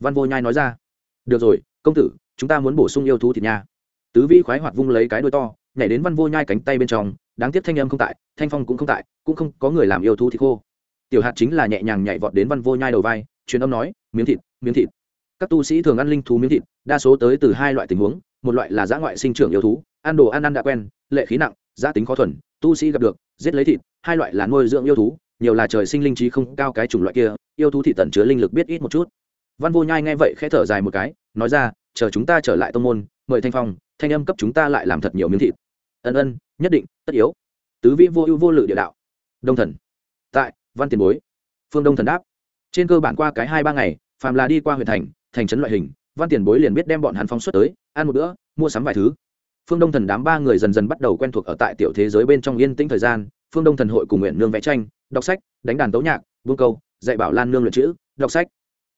Văn vô nhai nói ra. Được rồi, công tử, chúng ta muốn bổ sung yêu thú thịt nha. Tứ vĩ khoái hoạt vung lấy cái đôi to, nhảy đến văn vô nhai cánh tay bên trong, đáng tiếc thanh âm không tại, thanh phong cũng không tại, cũng không có người làm yêu thú thịt khô. Tiểu hạt chính là nhẹ nhàng nhảy vọt đến văn vô nhai đầu vai, truyền âm nói, miếng thịt miếng thịt. Các tu sĩ thường ăn linh thú miếng thịt, đa số tới từ hai loại tình huống, một loại là giã ngoại sinh trưởng yêu thú, ăn đồ ăn ăn đã quen, lệ khí nặng giã tính khó thuần tu sĩ gặp được, giết lấy thịt, hai loại là nuôi dưỡng yêu thú, nhiều là trời sinh linh trí không cao cái chủng loại kia, yêu thú thị tẩn chứa linh lực biết ít một chút. Văn vô nhai nghe vậy khẽ thở dài một cái, nói ra, chờ chúng ta trở lại tông môn, mời thanh phong, thanh âm cấp chúng ta lại làm thật nhiều miếng thịt. Ân ân, nhất định, tất yếu. Tứ vĩ vô ưu vô lự địa đạo. Đông thần. Tại, văn tiền bối. Phương đông thần đáp. Trên cơ bản qua cái hai ba ngày, phàm là đi qua huyện thành thành trấn loại hình, văn tiền bối liền biết đem bọn hắn phóng xuất tới, ăn một bữa, mua sắm vài thứ phương đông thần đám ba người dần dần bắt đầu quen thuộc ở tại tiểu thế giới bên trong yên tĩnh thời gian. Phương đông thần hội cùng nguyện nương vẽ tranh, đọc sách, đánh đàn tấu nhạc, buông câu, dạy bảo lan nương luyện chữ, đọc sách.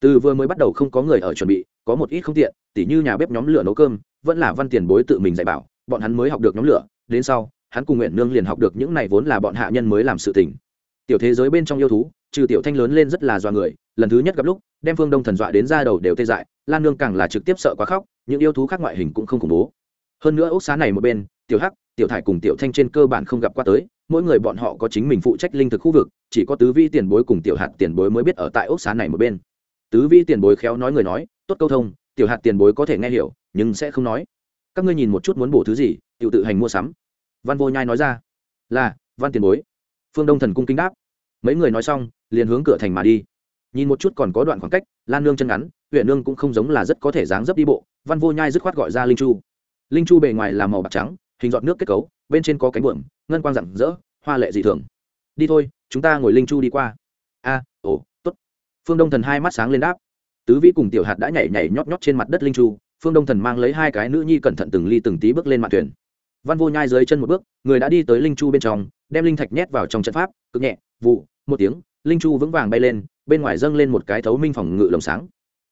Từ vừa mới bắt đầu không có người ở chuẩn bị, có một ít không tiện, tỉ như nhà bếp nhóm lửa nấu cơm, vẫn là văn tiền bối tự mình dạy bảo, bọn hắn mới học được nhóm lửa. Đến sau, hắn cùng nguyện nương liền học được những này vốn là bọn hạ nhân mới làm sự tình. Tiểu thế giới bên trong yêu thú, trừ tiểu thanh lớn lên rất là dọa người, lần thứ nhất gặp lúc, đem phương đông thần dọa đến ra đầu đều tê dại, lan nương càng là trực tiếp sợ quá khóc, những yêu thú khác ngoại hình cũng không khủng bố hơn nữa ốc xá này một bên, tiểu hắc, tiểu thải cùng tiểu thanh trên cơ bản không gặp qua tới, mỗi người bọn họ có chính mình phụ trách linh thực khu vực, chỉ có tứ vi tiền bối cùng tiểu hạt tiền bối mới biết ở tại ốc xá này một bên. Tứ vi tiền bối khéo nói người nói, tốt câu thông, tiểu hạt tiền bối có thể nghe hiểu, nhưng sẽ không nói. Các ngươi nhìn một chút muốn bổ thứ gì tự tự hành mua sắm. Văn vô nhai nói ra, là, văn tiền bối. Phương đông thần cung kính đáp. Mấy người nói xong, liền hướng cửa thành mà đi. Nhìn một chút còn có đoạn khoảng cách, lan nương chân ngắn huyện nương cũng không giống là rất có thể dáng dấp đi bộ, văn vô nhai dứt khoát gọi ra linh chu linh chu bề ngoài là màu bạc trắng, hình giọt nước kết cấu, bên trên có cánh buồm, ngân quang rạng rỡ, hoa lệ dị thường. Đi thôi, chúng ta ngồi linh chu đi qua. A, ồ t ố t phương đông thần hai mắt sáng lên đáp. Tứ vĩ cùng tiểu hạt đã nhảy nhảy nhót nhót trên mặt đất linh chu, phương đông thần mang lấy hai cái nữ nhi cẩn thận từng ly từng tí bước lên mặt thuyền. Văn vô nhai dưới chân một bước, người đã đi tới linh chu bên trong, đem linh thạch nhét vào trong trận pháp, cực nhẹ, vụ, một tiếng, linh chu vững vàng bay lên, bên ngoài dâng lên một cái thấu minh phòng ngự lồng sáng.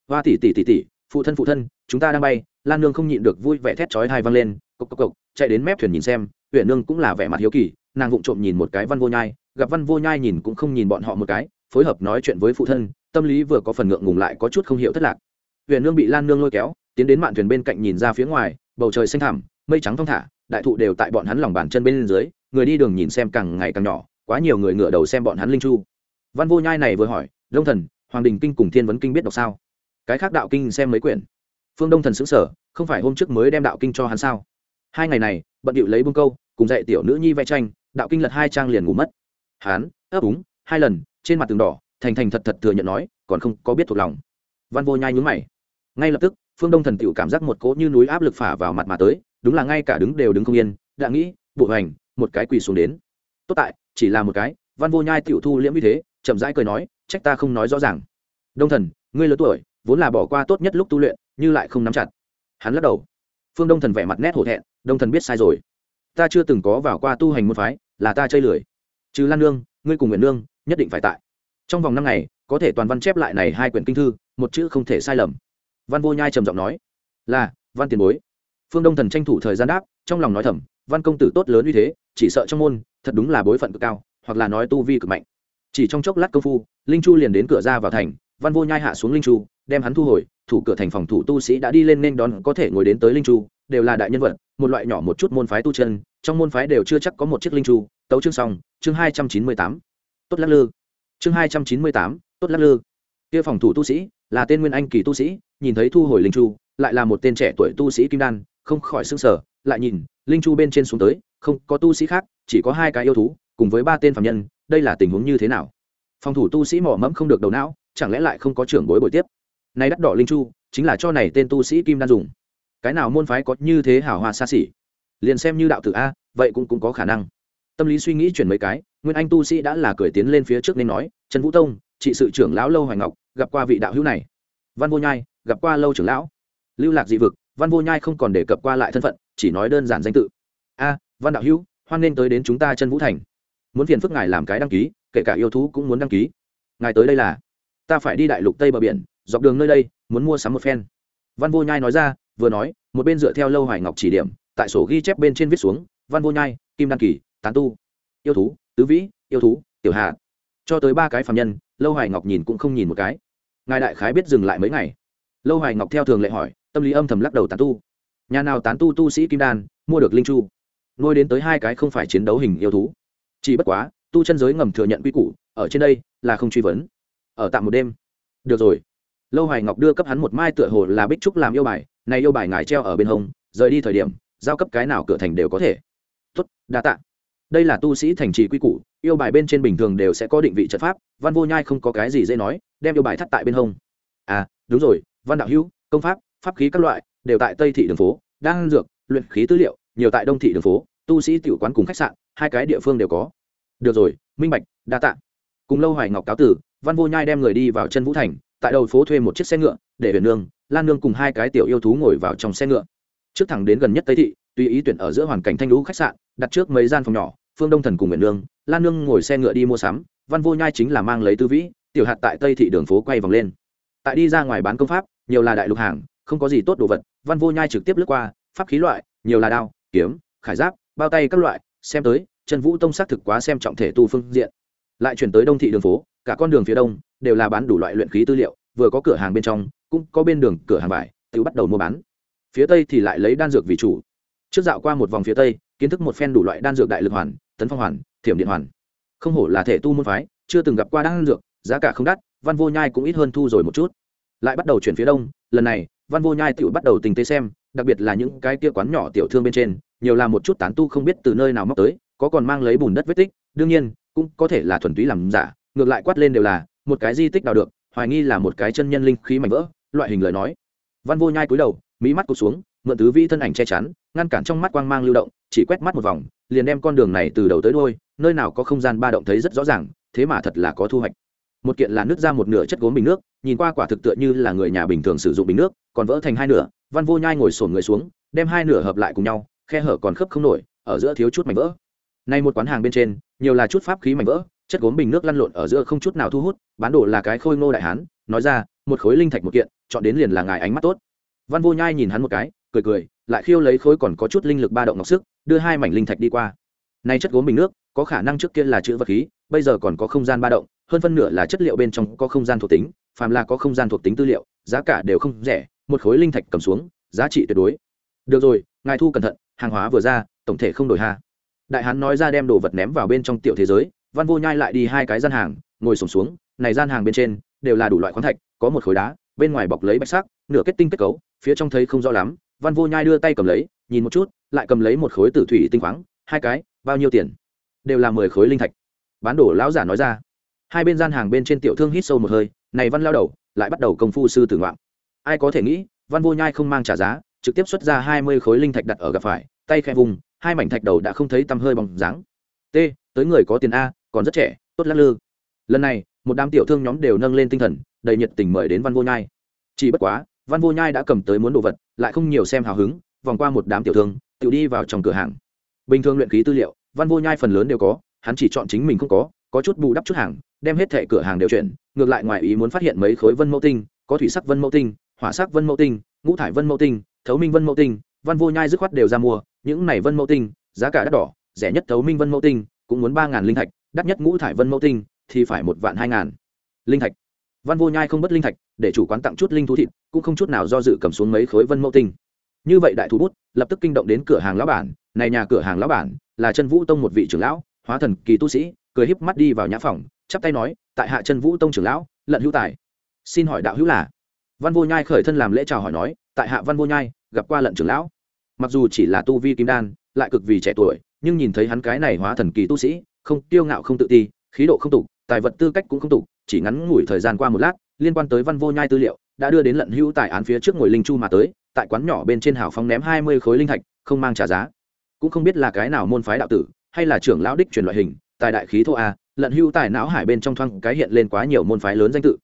Hoa tỷ tỷ tỷ tỷ, phụ thân phụ thân, chúng ta đang bay lan nương không nhịn được vui vẻ thét chói hai văng lên, cộc cộc cộc, chạy đến mép thuyền nhìn xem huyện nương cũng là vẻ mặt hiếu kỳ, nàng vụng trộm nhìn một cái văn vô nhai, gặp văn vô nhai nhìn cũng không nhìn bọn họ một cái, phối hợp nói chuyện với phụ thân, tâm lý vừa có phần ngượng ngùng lại có chút không hiểu thất lạc. Huyện nương bị lan nương lôi kéo, tiến đến mạn thuyền bên cạnh nhìn ra phía ngoài, bầu trời xanh thẳm, mây trắng thong thả, đại thụ đều tại bọn hắn lòng bàn chân bên dưới, người đi đường nhìn xem càng ngày càng nhỏ, quá nhiều người ngựa đầu xem bọn hắn linh chu. Văn vô nhai này vừa hỏi, đông thần, hoàng đình kinh cùng thiên vấn kinh biết đọc sao? Cái khác đạo kinh xem mấy quyển phương đông thần xứng sở không phải hôm trước mới đem đạo kinh cho hắn sao? Hai ngày này, bận điệu lấy bông câu, cùng dạy tiểu nữ nhi vẽ tranh, đạo kinh lật hai trang liền ngủ mất. Hắn, ấp úng, hai lần, trên mặt tường đỏ, thành thành thật thật thừa nhận nói, còn không có biết thuộc lòng. Văn vô nhai nhún mày. Ngay lập tức, phương đông thần tiểu cảm giác một cỗ như núi áp lực phả vào mặt mà tới, đúng là ngay cả đứng đều đứng không yên, đã nghĩ, bộ hành, một cái quỳ xuống đến. Tốt tại, chỉ là một cái, văn vô nhai tiểu thu liễm như thế, chậm rãi cười nói, trách ta không nói rõ ràng. Đông thần, ngươi lớn tuổi, vốn là bỏ qua tốt nhất lúc tu luyện như lại không nắm chặt. Hắn lắc đầu. Phương đông thần vẻ mặt nét hổ thẹn, đông thần biết sai rồi. Ta chưa từng có vào qua tu hành môn phái, là ta chơi lười. Trừ lan nương, ngươi cùng nguyện nương, nhất định phải tại. Trong vòng năm ngày, có thể toàn văn chép lại này hai quyển kinh thư, một chữ không thể sai lầm. Văn vô nhai trầm giọng nói, là, văn tiền bối. Phương đông thần tranh thủ thời gian đáp, trong lòng nói thầm, văn công tử tốt lớn như thế, chỉ sợ trong môn, thật đúng là bối phận cực cao, hoặc là nói tu vi cực mạnh. Chỉ trong chốc lát công phu, linh chu liền đến cửa ra vào thành, văn vô nhai hạ xuống linh chu, đem hắn thu hồi thủ cửa thành phòng thủ tu sĩ đã đi lên nên đón có thể ngồi đến tới linh chu, đều là đại nhân vật, một loại nhỏ một chút môn phái tu chân, trong môn phái đều chưa chắc có một chiếc linh chu. Tấu chương xong, chương hai trăm chín mươi tám. Tốt lắc lư. Chương hai trăm chín mươi tám, tốt lắc lư. Kia phòng thủ tu sĩ, là tên nguyên anh kỳ tu sĩ, nhìn thấy thu hồi linh chu, lại là một tên trẻ tuổi tu sĩ kim đan, không khỏi s ư n g sở lại nhìn, linh chu bên trên xuống tới, không có tu sĩ khác, chỉ có hai cái yêu thú, cùng với ba tên phạm nhân, đây là tình huống như thế nào? Phòng thủ tu sĩ mỏ mẫm không được đầu não, chẳng lẽ lại không có trưởng bối bồi tiếp? Nay đắt đỏ linh chu, chính là cho này tên tu sĩ kim đan dùng. Cái nào môn phái có như thế hảo hoa xa xỉ? Liền xem như đạo tử a, vậy cũng cũng có khả năng. Tâm lý suy nghĩ chuyển mấy cái, nguyên anh tu sĩ đã là cười tiến lên phía trước nên nói, trần vũ tông, trị sự trưởng lão lâu hoài ngọc, gặp qua vị đạo hữu này. Văn vô nhai, gặp qua lâu trưởng lão. Lưu lạc dị vực, văn vô nhai không còn đề cập qua lại thân phận, chỉ nói đơn giản danh tự. A, văn đạo hữu, hoan nên tới đến chúng ta chân vũ thành. Muốn phiền phức ngài làm cái đăng ký, kể cả yêu thú cũng muốn đăng ký. Ngài tới đây là, ta phải đi đại lục tây bờ biển dọc đường nơi đây, muốn mua sắm một phen. Văn vô nhai nói ra, vừa nói, một bên dựa theo lâu hoài ngọc chỉ điểm, tại sổ ghi chép bên trên viết xuống, văn vô nhai, kim đăng kỳ, tán tu, yêu thú, tứ vĩ, yêu thú, tiểu hạ cho tới ba cái phạm nhân, lâu hoài ngọc nhìn cũng không nhìn một cái. Ngài đại khái biết dừng lại mấy ngày. Lâu hoài ngọc theo thường lệ hỏi, tâm lý âm thầm lắc đầu tán tu. Nhà nào tán tu tu sĩ kim đan, mua được linh chu? Nuôi đến tới hai cái không phải chiến đấu hình yêu thú. Chỉ bất quá, tu chân giới ngầm thừa nhận quy củ, ở trên đây là không truy vấn. Ở tạm một đêm. Được rồi lâu hoài ngọc đưa cấp hắn một mai tựa hồ là bích trúc làm yêu bài này yêu bài ngài treo ở bên hông, rời đi thời điểm, giao cấp cái nào cửa thành đều có thể. Tốt, đa tạ. Đây là tu sĩ thành trì quy củ, yêu bài bên trên bình thường đều sẽ có định vị trận pháp, văn vô nhai không có cái gì dễ nói, đem yêu bài thắt tại bên hông. À đúng rồi, văn đạo hữu, công pháp pháp khí các loại, đều tại tây thị đường phố, đang dược, luyện khí tư liệu, nhiều tại đông thị đường phố, tu sĩ tiểu quán cùng khách sạn, hai cái địa phương đều có. Được rồi, minh bạch, đa tạ. Cùng lâu hoài ngọc cáo tử văn vô nhai đem người đi vào chân vũ thành tại đầu phố thuê một chiếc xe ngựa, để huyền nương, lan nương cùng hai cái tiểu yêu thú ngồi vào trong xe ngựa. Trước thẳng đến gần nhất tây thị, tùy ý tuyển ở giữa hoàn cảnh thanh lũ khách sạn, đặt trước mấy gian phòng nhỏ, phương đông thần cùng huyền nương, lan nương ngồi xe ngựa đi mua sắm, văn vô nhai chính là mang lấy tư vĩ, tiểu hạt tại tây thị đường phố quay vòng lên. Tại đi ra ngoài bán công pháp, nhiều là đại lục hàng, không có gì tốt đồ vật, văn vô nhai trực tiếp lướt qua, pháp khí loại, nhiều là đao, kiếm, khải giáp, bao tay các loại, xem tới trần vũ tông xác thực quá xem trọng thể tu phương diện. Lại chuyển tới đông thị đường phố cả con đường phía đông đều là bán đủ loại luyện khí tư liệu, vừa có cửa hàng bên trong, cũng có bên đường cửa hàng vải, tự bắt đầu mua bán. Phía tây thì lại lấy đan dược vì chủ. Trước dạo qua một vòng phía tây, kiến thức một phen đủ loại đan dược đại lực hoàn, tấn phong hoàn, thiểm điện hoàn. Không hổ là thể tu môn phái, chưa từng gặp qua đan dược, giá cả không đắt, văn vô nhai cũng ít hơn thu rồi một chút. Lại bắt đầu chuyển phía đông, lần này, văn vô nhai tự bắt đầu tình tế xem, đặc biệt là những cái kia quán nhỏ tiểu thương bên trên, nhiều là một chút tán tu không biết từ nơi nào móc tới, có còn mang lấy bùn đất vết tích, đương nhiên, cũng có thể là thuần túy làm giả ngược lại quát lên đều là, một cái di tích nào được, hoài nghi là một cái chân nhân linh khí mảnh vỡ, loại hình lời nói. Văn vô nhai cúi đầu mỹ mắt cụt xuống, mượn tứ vi thân ảnh che chắn, ngăn cản trong mắt quang mang lưu động, chỉ quét mắt một vòng, liền đem con đường này từ đầu tới đôi nơi nào có không gian ba động thấy rất rõ ràng, thế mà thật là có thu hoạch. Một kiện là nước ra một nửa chất gốm bình nước, nhìn qua quả thực tựa như là người nhà bình thường sử dụng bình nước, còn vỡ thành hai nửa, văn vô nhai ngồi sổn người xuống, đem hai nửa hợp lại cùng nhau, khe hở còn khớp không nổi, ở giữa thiếu chút mảnh vỡ. Nay một quán hàng bên trên, nhiều là chút pháp khí mảnh vỡ chất gốm bình nước lăn lộn ở giữa không chút nào thu hút, bán đồ là cái khôi ngô đại hán, nói ra, một khối linh thạch một kiện, chọn đến liền là ngài ánh mắt tốt. Văn vô nhai nhìn hắn một cái, cười cười, lại khiêu lấy khối còn có chút linh lực ba động ngọc sức, đưa hai mảnh linh thạch đi qua. Nay chất gốm bình nước, có khả năng trước kia là chữ vật khí, bây giờ còn có không gian ba động, hơn phân nửa là chất liệu bên trong có không gian thuộc tính, phàm là có không gian thuộc tính tư liệu, giá cả đều không rẻ, một khối linh thạch cầm xuống, giá trị tuyệt đối. Được rồi, ngài thu cẩn thận, hàng hóa vừa ra, tổng thể không đổi ha. Đại hán nói ra đem đồ vật ném vào bên trong tiểu thế giới văn vô nhai lại đi hai cái gian hàng ngồi sùng xuống, xuống này gian hàng bên trên đều là đủ loại khoáng thạch có một khối đá bên ngoài bọc lấy bạch sắc nửa kết tinh kết cấu phía trong thấy không rõ lắm. Văn vô nhai đưa tay cầm lấy nhìn một chút lại cầm lấy một khối tử thủy tinh khoáng hai cái bao nhiêu tiền? Đều là mười khối linh thạch. Bán đổ lão giả nói ra. Hai bên gian hàng bên trên tiểu thương hít sâu một hơi này văn lao đầu lại bắt đầu công phu sư tử ngoạn. Ai có thể nghĩ văn vô nhai không mang trả giá trực tiếp xuất ra hai mươi khối linh thạch đặt ở gặp phải tay khe vùng hai mảnh thạch đầu đã không thấy tăm hơi bằng dáng. T tới người có tiền a còn rất trẻ, tốt lắc lư. Lần này, một đám tiểu thương nhóm đều nâng lên tinh thần, đầy nhiệt tình mời đến văn vô nhai. Chỉ bất quá, văn vô nhai đã cầm tới muốn đồ vật, lại không nhiều xem hào hứng, vòng qua một đám tiểu thương, tự đi vào trong cửa hàng. Bình thường luyện khí tư liệu, văn vô nhai phần lớn đều có, hắn chỉ chọn chính mình không có có chút bù đắp chút hàng, đem hết thẻ cửa hàng đều chuyển, ngược lại ngoài ý muốn phát hiện mấy khối vân mẫu tinh, có thủy sắc vân mẫu tinh, hỏa sắc vân mẫu tinh, ngũ thải vân mẫu tinh, thấu minh vân mẫu tinh, văn vô nhai dứt khoát đều ra mua, những này vân mẫu tinh, giá cả đắt đỏ, rẻ nhất thấu minh vân mẫu tinh, cũng muốn ba ngàn linh thạch đắt nhất ngũ thải vân mẫu tinh, thì phải một vạn hai ngàn. Linh thạch. Văn vô nhai không bất linh thạch, để chủ quán tặng chút linh thú thịt, cũng không chút nào do dự cầm xuống mấy khối vân mẫu tinh. Như vậy đại thú bút, lập tức kinh động đến cửa hàng lão bản, này nhà cửa hàng lão bản, là chân vũ tông một vị trưởng lão, hóa thần kỳ tu sĩ, cười híp mắt đi vào nhã phòng, chắp tay nói, tại hạ chân vũ tông trưởng lão, lận hữu tài. Xin hỏi đạo hữu là? Văn vô nhai khởi thân làm lễ chào hỏi nói, tại hạ văn vô nhai, gặp qua lận trưởng lão. Mặc dù chỉ là tu vi kim đan, lại cực vì trẻ tuổi, nhưng nhìn thấy hắn cái này hóa thần kỳ tu sĩ không tiêu ngạo không tự ti, khí độ không tục, tài vật tư cách cũng không tục, chỉ ngắn ngủi thời gian qua một lát, liên quan tới văn vô nhai tư liệu, đã đưa đến lận hữu tài án phía trước ngồi linh chu mà tới, tại quán nhỏ bên trên hào phóng ném hai mươi khối linh thạch, không mang trả giá. Cũng không biết là cái nào môn phái đạo tử, hay là trưởng lão đích truyền loại hình, tài đại khí thô a, lận hữu tài não hải bên trong thoang cái hiện lên quá nhiều môn phái lớn danh tự.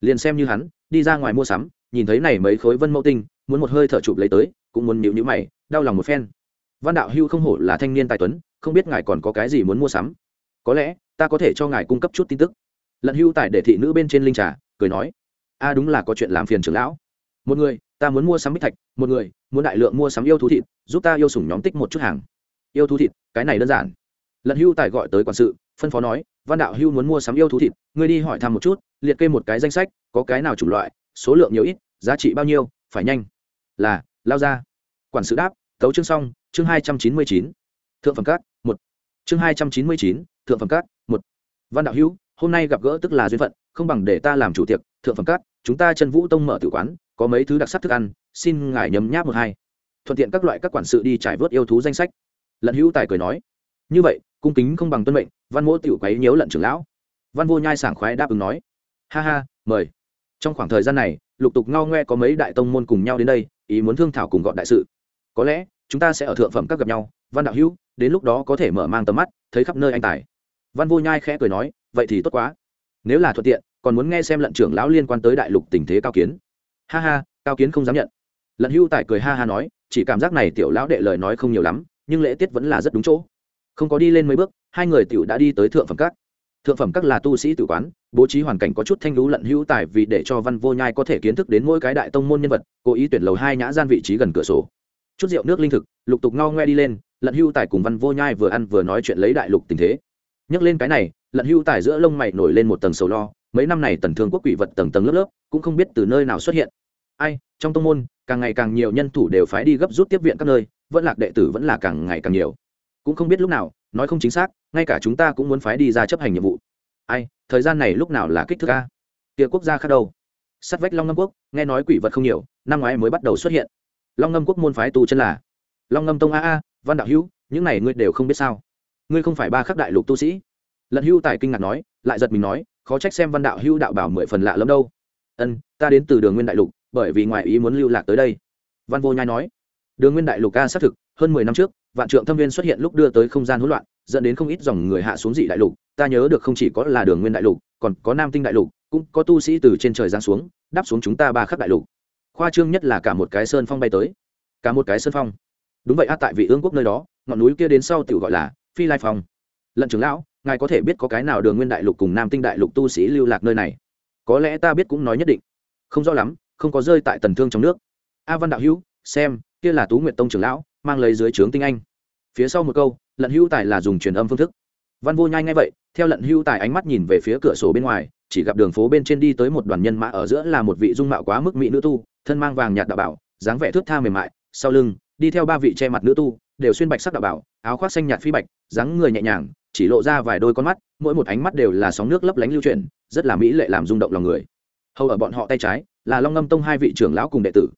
Liền xem như hắn, đi ra ngoài mua sắm, nhìn thấy này mấy khối vân mẫu tinh, muốn một hơi thở chụp lấy tới, cũng muốn nhịu nhữ mày, đau lòng một phen. Văn đạo hưu không hổ là thanh niên tài tuấn, không biết ngài còn có cái gì muốn mua sắm có lẽ ta có thể cho ngài cung cấp chút tin tức lận hưu tài để thị nữ bên trên linh trà, cười nói, a đúng là có chuyện làm phiền trưởng lão. một người, ta muốn mua sắm bích thạch, một người, muốn đại lượng mua sắm yêu thú thịt, giúp ta yêu sủng nhóm tích một chút hàng. yêu thú thịt, cái này đơn giản. lận hưu tài gọi tới quản sự, phân phó nói, văn đạo hưu muốn mua sắm yêu thú thịt, ngươi đi hỏi thăm một chút, liệt kê một cái danh sách, có cái nào chủng loại, số lượng nhiều ít, giá trị bao nhiêu, phải nhanh. là, lao ra. quản sự đáp, tấu chương xong, chương hai trăm chín mươi chín. thượng phẩm các, một. chương hai trăm chín mươi chín thượng phẩm cát, một. Văn đạo hữu hôm nay gặp gỡ tức là duyên phận không bằng để ta làm chủ tiệc thượng phẩm cát, chúng ta chân vũ tông mở tử quán có mấy thứ đặc sắc thức ăn xin ngài nhấm nháp một hai. Thuận tiện các loại các quản sự đi trải vớt yêu thú danh sách. Lận hữu tài cười nói như vậy cung kính không bằng tuân mệnh văn mỗ tiểu quấy nhiễu lận trưởng lão. Văn vô nhai sảng khoái đáp ứng nói ha ha mời. Trong khoảng thời gian này lục tục ngao ngoe có mấy đại tông môn cùng nhau đến đây ý muốn thương thảo cùng gọn đại sự. Có lẽ chúng ta sẽ ở thượng phẩm các gặp nhau. Văn đạo hữu đến lúc đó có thể mở mang tầm mắt thấy khắp nơi anh tài văn vô nhai khẽ cười nói, vậy thì tốt quá. Nếu là thuận tiện, còn muốn nghe xem lận trưởng lão liên quan tới đại lục tình thế cao kiến. Ha ha, cao kiến không dám nhận. Lận hưu tài cười ha ha nói, chỉ cảm giác này tiểu lão đệ lời nói không nhiều lắm, nhưng lễ tiết vẫn là rất đúng chỗ. Không có đi lên mấy bước, hai người tiểu đã đi tới thượng phẩm các. Thượng phẩm các là tu sĩ tử quán, bố trí hoàn cảnh có chút thanh lũ lận hữu tài vì để cho văn vô nhai có thể kiến thức đến mỗi cái đại tông môn nhân vật, cố ý tuyển lầu hai nhã gian vị trí gần cửa sổ. Chút rượu nước linh thực, lục tục ngao ngoe đi lên, lận hữu tài cùng văn vô nhai vừa ăn vừa nói chuyện lấy đại lục tình thế nhắc lên cái này, lận hưu tài giữa lông mày nổi lên một tầng sầu lo, mấy năm này tần thương quốc quỷ vật tầng tầng lớp lớp, cũng không biết từ nơi nào xuất hiện. Ai, trong tông môn, càng ngày càng nhiều nhân thủ đều phái đi gấp rút tiếp viện các nơi, vẫn lạc đệ tử vẫn là càng ngày càng nhiều. Cũng không biết lúc nào, nói không chính xác, ngay cả chúng ta cũng muốn phái đi ra chấp hành nhiệm vụ. Ai, thời gian này lúc nào là kích thước a? Kia quốc gia khác đâu? Sát vách long ngâm quốc, nghe nói quỷ vật không nhiều, năm ngoái mới bắt đầu xuất hiện. Long ngâm quốc môn phái tu chân là long ngâm tông a a, văn đạo hữu, những này ngươi đều không biết sao? Ngươi không phải ba khắc đại lục tu sĩ. Lận Hưu tài kinh ngạc nói, lại giật mình nói, khó trách xem văn đạo Hưu đạo bảo mười phần lạ lắm đâu. Ân, ta đến từ đường nguyên đại lục, bởi vì ngoại ý muốn lưu lạc tới đây. Văn vô nhai nói, đường nguyên đại lục ca xác thực, hơn mười năm trước, vạn trượng thâm viên xuất hiện lúc đưa tới không gian hỗn loạn, dẫn đến không ít dòng người hạ xuống dị đại lục. Ta nhớ được không chỉ có là đường nguyên đại lục, còn có nam tinh đại lục, cũng có tu sĩ từ trên trời giáng xuống, đáp xuống chúng ta ba khắc đại lục. Khoa trương nhất là cả một cái sơn phong bay tới. Cả một cái sơn phong. Đúng vậy a tại vị ương quốc nơi đó, ngọn núi kia đến sau tự gọi là phi lai phong. Lận trưởng lão, ngài có thể biết có cái nào đường nguyên đại lục cùng nam tinh đại lục tu sĩ lưu lạc nơi này? Có lẽ ta biết cũng nói nhất định. Không rõ lắm, không có rơi tại tần thương trong nước. A văn đạo hữu, xem, kia là tú nguyệt tông trưởng lão, mang lấy dưới trướng tinh anh. Phía sau một câu, lận hữu tài là dùng truyền âm phương thức. Văn vô nhai ngay vậy, theo lận hữu tài ánh mắt nhìn về phía cửa sổ bên ngoài, chỉ gặp đường phố bên trên đi tới một đoàn nhân mã ở giữa là một vị dung mạo quá mức mỹ nữ tu, thân mang vàng nhạt đạo bảo, dáng vẻ thước tha mềm mại, sau lưng, đi theo ba vị che mặt nữ tu đều xuyên bạch sắc đạo bảo, áo khoác xanh nhạt phi bạch, dáng người nhẹ nhàng, chỉ lộ ra vài đôi con mắt, mỗi một ánh mắt đều là sóng nước lấp lánh lưu chuyển, rất là mỹ lệ làm rung động lòng người. Hầu ở bọn họ tay trái, là long ngâm tông hai vị trưởng lão cùng đệ tử.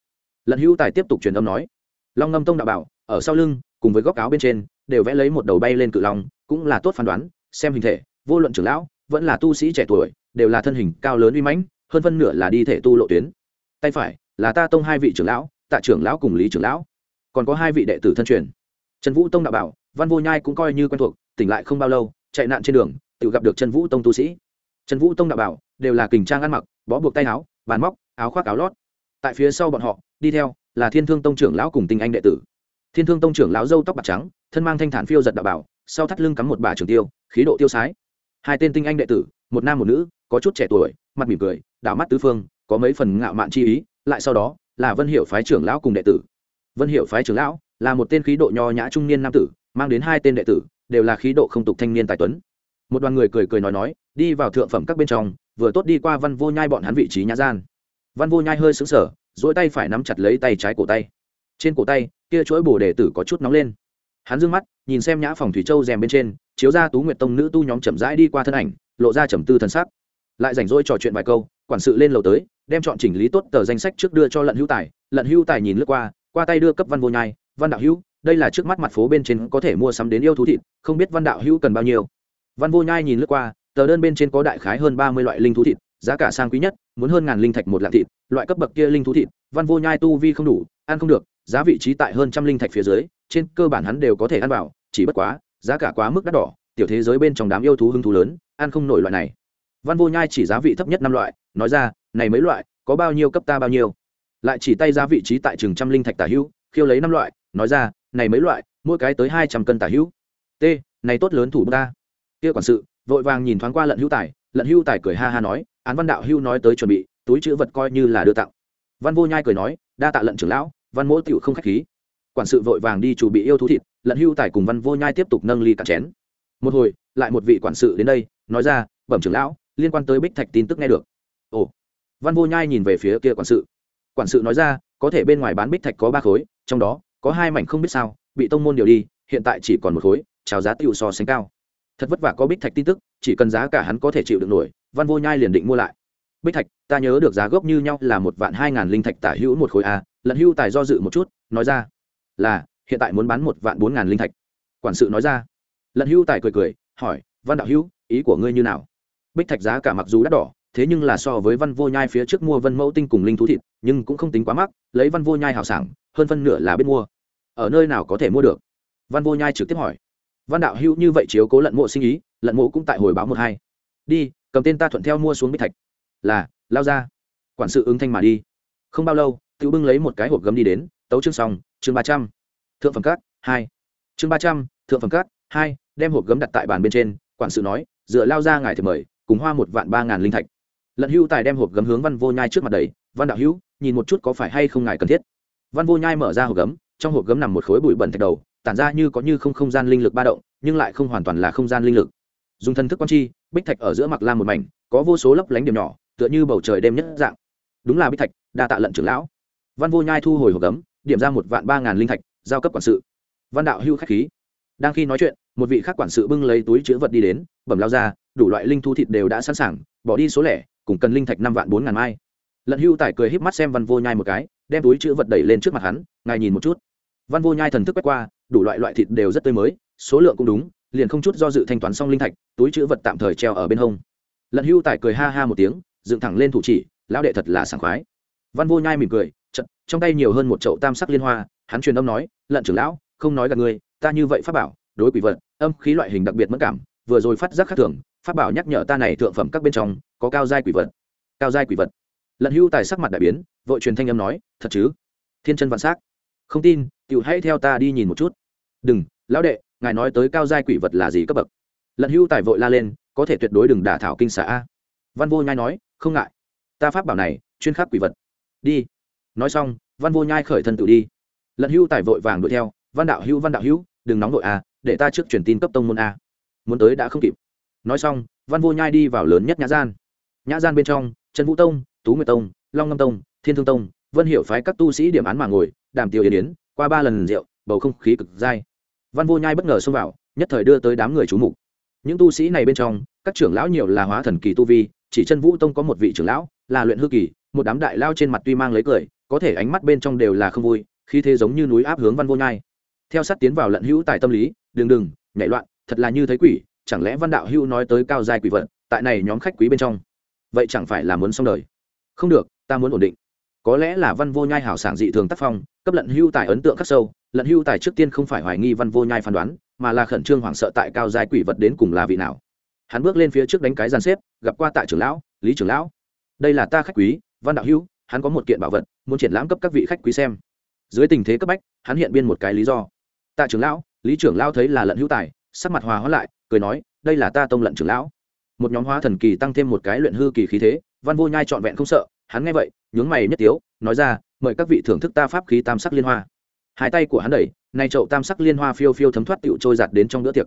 Lận hữu tài tiếp tục truyền âm nói, long ngâm tông đạo bảo, ở sau lưng, cùng với góc áo bên trên, đều vẽ lấy một đầu bay lên cự long, cũng là tốt phán đoán, xem hình thể, vô luận trưởng lão, vẫn là tu sĩ trẻ tuổi, đều là thân hình cao lớn uy mãnh, hơn phân nửa là đi thể tu lộ tuyến. Tay phải, là ta tông hai vị trưởng lão, tạ trưởng lão cùng lý trưởng lão. Còn có hai vị đệ tử thân truyền trần vũ tông đạo bảo, văn vô nhai cũng coi như quen thuộc, tỉnh lại không bao lâu, chạy nạn trên đường, tự gặp được trần vũ tông tu sĩ. Trần vũ tông đạo bảo, đều là kình trang ăn mặc, bó buộc tay áo, bàn móc, áo khoác áo lót. Tại phía sau bọn họ, đi theo, là thiên thương tông trưởng lão cùng tinh anh đệ tử. Thiên thương tông trưởng lão dâu tóc bạc trắng, thân mang thanh thản phiêu giật đạo bảo, sau thắt lưng cắm một bà trường tiêu, khí độ tiêu sái. Hai tên tinh anh đệ tử, một nam một nữ, có chút trẻ tuổi, mặt mỉm cười, đảo mắt tứ phương, có mấy phần ngạo mạn chi ý, lại sau đó, là vân hiệu phái trưởng lão cùng đệ tử. Vân hiệu phái trưởng lão là một tên khí độ nho nhã trung niên nam tử, mang đến hai tên đệ tử, đều là khí độ không tục thanh niên tài tuấn. Một đoàn người cười cười nói nói, đi vào thượng phẩm các bên trong, vừa tốt đi qua văn vô nhai bọn hắn vị trí nhã gian. Văn vô nhai hơi xứng sở dỗi tay phải nắm chặt lấy tay trái cổ tay. Trên cổ tay, kia chuỗi bồ đề tử có chút nóng lên. Hắn d mắt, nhìn xem nhã phòng thủy châu rèm bên trên, chiếu ra tú nguyệt tông nữ tu nhóm chậm rãi đi qua thân ảnh, lộ ra trầm tư thần sắc. Lại rảnh rỗi trò chuyện vài câu, quản sự lên lầu tới, đem chọn chỉnh lý tốt tờ danh sách trước đưa cho lận hữu tài. Lận hữu tài nhìn lướt qua qua tay đưa cấp văn vô nhai văn đạo hữu, đây là trước mắt mặt phố bên trên có thể mua sắm đến yêu thú thịt, không biết văn đạo hữu cần bao nhiêu. Văn vô nhai nhìn lướt qua, tờ đơn bên trên có đại khái hơn ba mươi loại linh thú thịt, giá cả sang quý nhất, muốn hơn ngàn linh thạch một lạng thịt, loại cấp bậc kia linh thú thịt, văn vô nhai tu vi không đủ, ăn không được, giá vị trí tại hơn trăm linh thạch phía dưới, trên cơ bản hắn đều có thể ăn vào, chỉ bất quá, giá cả quá mức đắt đỏ, tiểu thế giới bên trong đám yêu thú hứng thú lớn, ăn không nổi loại này. Văn vô nhai chỉ giá vị thấp nhất năm loại, nói ra, này mấy loại, có bao nhiêu cấp ta bao nhiêu? Lại chỉ tay giá vị trí tại chừng trăm linh thạch tả hữu, khiêu lấy năm loại nói ra, này mấy loại, mỗi cái tới hai trăm cân tả hữu. T, này tốt lớn thủ ta. Kia quản sự, vội vàng nhìn thoáng qua lận hữu tài. Lận hữu tài cười ha ha nói, án văn đạo hữu nói tới chuẩn bị, túi chữ vật coi như là đưa tặng. Văn vô nhai cười nói, đa tạ lận trưởng lão, văn mỗ tiểu không khách khí. Quản sự vội vàng đi chủ bị yêu thú thịt, lận hưu tài cùng văn vô nhai tiếp tục nâng ly cạn chén. Một hồi, lại một vị quản sự đến đây, nói ra, bẩm trưởng lão, liên quan tới bích thạch tin tức nghe được. Ồ. Văn vô nhai nhìn về phía kia quản sự. Quản sự nói ra, có thể bên ngoài bán bích thạch có ba khối, trong đó có hai mảnh không biết sao, bị tông môn điều đi, hiện tại chỉ còn một khối, chào giá tiêu so sánh cao. Thật vất vả có bích thạch tin tức, chỉ cần giá cả hắn có thể chịu được nổi, văn vô nhai liền định mua lại. Bích thạch, ta nhớ được giá gốc như nhau là một vạn hai ngàn linh thạch tả hữu một khối a, lận hữu tài do dự một chút, nói ra, là, hiện tại muốn bán một vạn bốn ngàn linh thạch. Quản sự nói ra. Lận hữu tài cười cười, hỏi, văn đạo hữu, ý của ngươi như nào? Bích thạch giá cả mặc dù đắt đỏ thế nhưng là so với văn vô nhai phía trước mua vân mẫu tinh cùng linh thú thịt, nhưng cũng không tính quá mắc, lấy văn vô nhai hào sảng, hơn phân nửa là biết mua. Ở nơi nào có thể mua được? Văn vô nhai trực tiếp hỏi. Văn đạo hữu như vậy chiếu cố lận mộ sinh ý, lận mộ cũng tại hồi báo một hai. Đi, cầm tên ta thuận theo mua xuống bích thạch. Là, lao ra. Quản sự ứng thanh mà đi. Không bao lâu tự bưng lấy một cái hộp gấm đi đến, tấu chương xong, chương ba trăm. Thượng phẩm cát, hai. Chương ba trăm, thượng phẩm cát, hai, đem hộp gấm đặt tại bàn bên trên, quản sự nói, dựa lao ra ngài thì mời, cùng hoa một vạn ba ngàn linh thạch lận hữu tài đem hộp gấm hướng văn vô nhai trước mặt đầy văn đạo hữu, nhìn một chút có phải hay không ngài cần thiết? Văn vô nhai mở ra hộp gấm, trong hộp gấm nằm một khối bụi bẩn thạch đầu, tản ra như có như không không gian linh lực ba động, nhưng lại không hoàn toàn là không gian linh lực. Dùng thân thức quan chi, bích thạch ở giữa mặt lam một mảnh, có vô số lấp lánh điểm nhỏ, tựa như bầu trời đêm nhất dạng. Đúng là bích thạch, đa tạ lận trưởng lão. Văn vô nhai thu hồi hộp gấm, điểm ra một vạn ba ngàn linh thạch, giao cấp quản sự. Văn đạo hưu khách khí. Đang khi nói chuyện, một vị khác quản sự bưng lấy túi chứa vật đi đến, bẩm lao ra đủ loại linh thu thịt đều đã sẵn sàng, bỏ đi số lẻ cùng cần linh thạch năm vạn bốn ngàn mai. Lận hưu tài cười híp mắt xem văn vô nhai một cái, đem túi chữ vật đẩy lên trước mặt hắn, ngài nhìn một chút. Văn vô nhai thần thức quét qua, đủ loại loại thịt đều rất tươi mới, số lượng cũng đúng, liền không chút do dự thanh toán xong linh thạch, túi chữ vật tạm thời treo ở bên hông. Lận hưu tài cười ha ha một tiếng, dựng thẳng lên thủ chỉ, lão đệ thật là sảng khoái. Văn vô nhai mỉm cười chật trong tay nhiều hơn một chậu tam sắc liên hoa, hắn truyền âm nói, lận trưởng lão, không nói gặp ngươi, ta như vậy pháp bảo, đối quỷ vật, âm khí loại hình đặc biệt mất cảm, vừa rồi phát giác khác thường pháp bảo nhắc nhở ta này thượng phẩm các bên trong có cao giai quỷ vật. Cao giai quỷ vật. Lận hưu tài sắc mặt đại biến vội truyền thanh âm nói thật chứ? Thiên chân vạn s á c không tin tự hãy theo ta đi nhìn một chút. Đừng lão đệ ngài nói tới cao giai quỷ vật là gì cấp bậc? Lận hưu tài vội la lên có thể tuyệt đối đừng đả thảo kinh xả a. Văn vô nhai nói không ngại. Ta pháp bảo này chuyên khắc quỷ vật. Đi. Nói xong văn vô nhai khởi thân tự đi. Lận hưu tài vội vàng đuổi theo văn đạo hưu văn đạo hưu, đừng nóng vội a để ta trước truyền tin cấp tông môn a. Muốn tới đã không kịp nói xong, văn vô nhai đi vào lớn nhất nhã gian. Nhã gian bên trong, trần vũ tông, tú nguyệt tông, long ngâm tông, thiên thương tông, vân hiểu phái các tu sĩ điểm án mà ngồi, đàm tiêu yến yến, qua ba lần rượu, bầu không khí cực dai. Văn vô nhai bất ngờ xông vào, nhất thời đưa tới đám người chú mục. Những tu sĩ này bên trong, các trưởng lão nhiều là hóa thần kỳ tu vi, chỉ chân vũ tông có một vị trưởng lão, là luyện hư kỳ, một đám đại lao trên mặt tuy mang lấy cười, có thể ánh mắt bên trong đều là không vui khi thế giống như núi áp hướng văn vô nhai. Theo sát tiến vào lận hữu tại tâm lý, đừng đừng, nhảy loạn, thật là như thấy quỷ chẳng lẽ văn đạo hữu nói tới cao giai quỷ vật, tại này nhóm khách quý bên trong? Vậy chẳng phải là muốn xong đời? Không được, ta muốn ổn định. Có lẽ là văn vô nhai hảo sảng dị thường tác phong, cấp lận hưu tài ấn tượng khắc sâu, lận hưu tài trước tiên không phải hoài nghi văn vô nhai phán đoán, mà là khẩn trương hoảng sợ tại cao giai quỷ vật đến cùng là vị nào. Hắn bước lên phía trước đánh cái gian xếp, gặp qua tại trưởng lão, lý trưởng lão. Đây là ta khách quý, văn đạo hưu hắn có một kiện bảo vật, muốn triển lãm cấp các vị khách quý xem. Dưới tình thế cấp bách, hắn hiện biên một cái lý do. Tạ trưởng lão, lý trưởng lão thấy là lận hữu tài, sắc mặt hòa hóa lại cười nói, đây là ta tông lận trưởng lão. Một nhóm hóa thần kỳ tăng thêm một cái luyện hư kỳ khí thế, văn vô nhai trọn vẹn không sợ, hắn nghe vậy, nhướng mày nhất tiếu, nói ra, mời các vị thưởng thức ta pháp khí tam sắc liên hoa. Hai tay của hắn đẩy, nay chậu tam sắc liên hoa phiêu phiêu thấm thoát tựu trôi giạt đến trong bữa tiệc.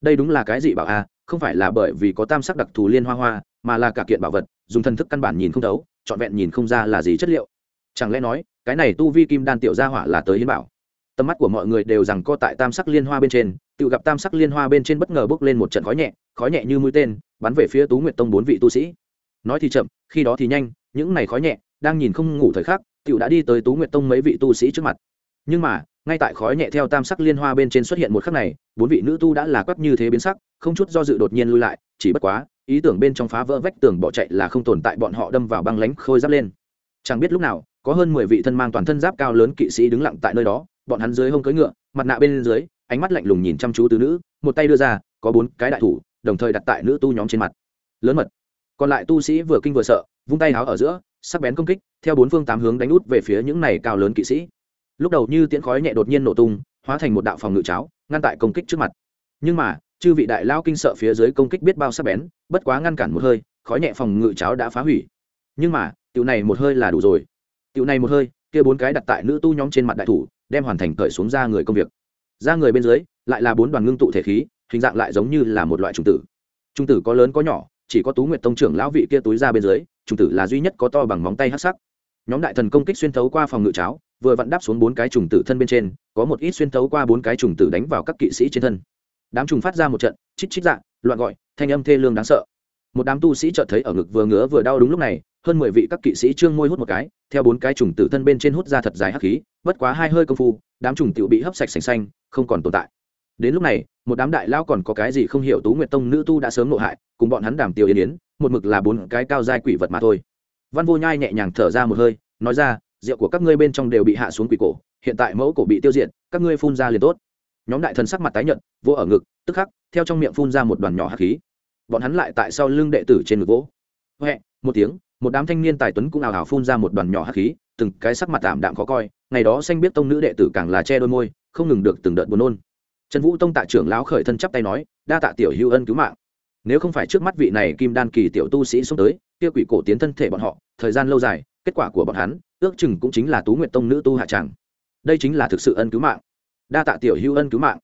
Đây đúng là cái gì bảo a, không phải là bởi vì có tam sắc đặc thù liên hoa hoa, mà là cả kiện bảo vật, dùng thần thức căn bản nhìn không thấu, trọn vẹn nhìn không ra là gì chất liệu. Chẳng lẽ nói, cái này tu vi kim đan tiểu gia hỏa là tới hiến bảo? Tầm mắt của mọi người đều rằng co tại tam sắc liên hoa bên trên, tự gặp tam sắc liên hoa bên trên bất ngờ bước lên một trận khói nhẹ khói nhẹ như mũi tên, bắn về phía tú nguyệt tông bốn vị tu sĩ. Nói thì chậm, khi đó thì nhanh, những này khói nhẹ, đang nhìn không ngủ thời khắc, tự đã đi tới tú nguyệt tông mấy vị tu sĩ trước mặt. Nhưng mà, ngay tại khói nhẹ theo tam sắc liên hoa bên trên xuất hiện một khắc này, bốn vị nữ tu đã là quắp như thế biến sắc, không chút do dự đột nhiên lui lại, chỉ bất quá, ý tưởng bên trong phá vỡ vách tường bỏ chạy là không tồn tại, bọn họ đâm vào băng lánh khôi giáp lên. Chẳng biết lúc nào, có hơn mười vị thân mang toàn thân giáp cao lớn kỵ sĩ đứng lặng tại nơi đó bọn hắn dưới hông cưỡi ngựa, mặt nạ bên dưới, ánh mắt lạnh lùng nhìn chăm chú tứ nữ, một tay đưa ra, có bốn cái đại thủ, đồng thời đặt tại nữ tu nhóm trên mặt. Lớn mật. Còn lại tu sĩ vừa kinh vừa sợ, vung tay háo ở giữa, sắc bén công kích, theo bốn phương tám hướng đánh út về phía những này cao lớn kỵ sĩ. Lúc đầu như tiễn khói nhẹ đột nhiên nổ tung, hóa thành một đạo phòng ngự cháo, ngăn tại công kích trước mặt. Nhưng mà, chư vị đại lao kinh sợ phía dưới công kích biết bao sắc bén, bất quá ngăn cản một hơi, khói nhẹ phòng ngự cháo đã phá hủy. Nhưng mà, tiểu này một hơi là đủ rồi. Tiểu này một hơi, kia bốn cái đặt tại nữ tu nhóm trên mặt đại thủ đem hoàn thành cởi xuống ra người công việc. Ra người bên dưới, lại là bốn đoàn ngưng tụ thể khí, hình dạng lại giống như là một loại trùng tử. Trung tử có lớn có nhỏ, chỉ có tú nguyệt tông trưởng lão vị kia túi ra bên dưới, trùng tử là duy nhất có to bằng móng tay hắc sắc. Nhóm đại thần công kích xuyên thấu qua phòng ngự cháo, vừa vặn đáp xuống bốn cái trùng tử thân bên trên, có một ít xuyên thấu qua bốn cái trùng tử đánh vào các kỵ sĩ trên thân. Đám trùng phát ra một trận, chít chít dạng loạn gọi, thanh âm thê lương đáng sợ. Một đám tu sĩ chợt thấy ở ngực vừa ngứa vừa đau đúng lúc này hơn mười vị các kỵ sĩ trương môi hút một cái, theo bốn cái trùng tử thân bên trên hút ra thật dài hắc khí, bất quá hai hơi công phu, đám trùng tiểu bị hấp sạch sành xanh, không còn tồn tại. Đến lúc này, một đám đại lao còn có cái gì không hiểu tú nguyệt tông nữ tu đã sớm nộ hại, cùng bọn hắn đàm tiêu yên yến, một mực là bốn cái cao dai quỷ vật mà thôi. Văn vô nhai nhẹ nhàng thở ra một hơi, nói ra, rượu của các ngươi bên trong đều bị hạ xuống quỷ cổ, hiện tại mẫu cổ bị tiêu diệt, các ngươi phun ra liền tốt. Nhóm đại thần sắc mặt tái nhợt vô ở ngực, tức khắc, theo trong miệng phun ra một đoàn nhỏ hắc khí. Bọn hắn lại tại sau lưng đệ tử trên ngực vỗ. Huệ một tiếng một đám thanh niên tài tuấn cũng ảo ào phun ra một đoàn nhỏ hắc khí, từng cái sắc mặt tạm đạm khó coi, ngày đó xanh biết tông nữ đệ tử càng là che đôi môi, không ngừng được từng đợt buồn nôn. Trần vũ tông tạ trưởng lão khởi thân chắp tay nói, đa tạ tiểu hữu ân cứu mạng. Nếu không phải trước mắt vị này kim đan kỳ tiểu tu sĩ xuống tới, kia quỷ cổ tiến thân thể bọn họ, thời gian lâu dài, kết quả của bọn hắn, ước chừng cũng chính là tú nguyện tông nữ tu hạ tràng đây chính là thực sự ân cứu mạng. Đa tạ tiểu hữu ân cứu mạng.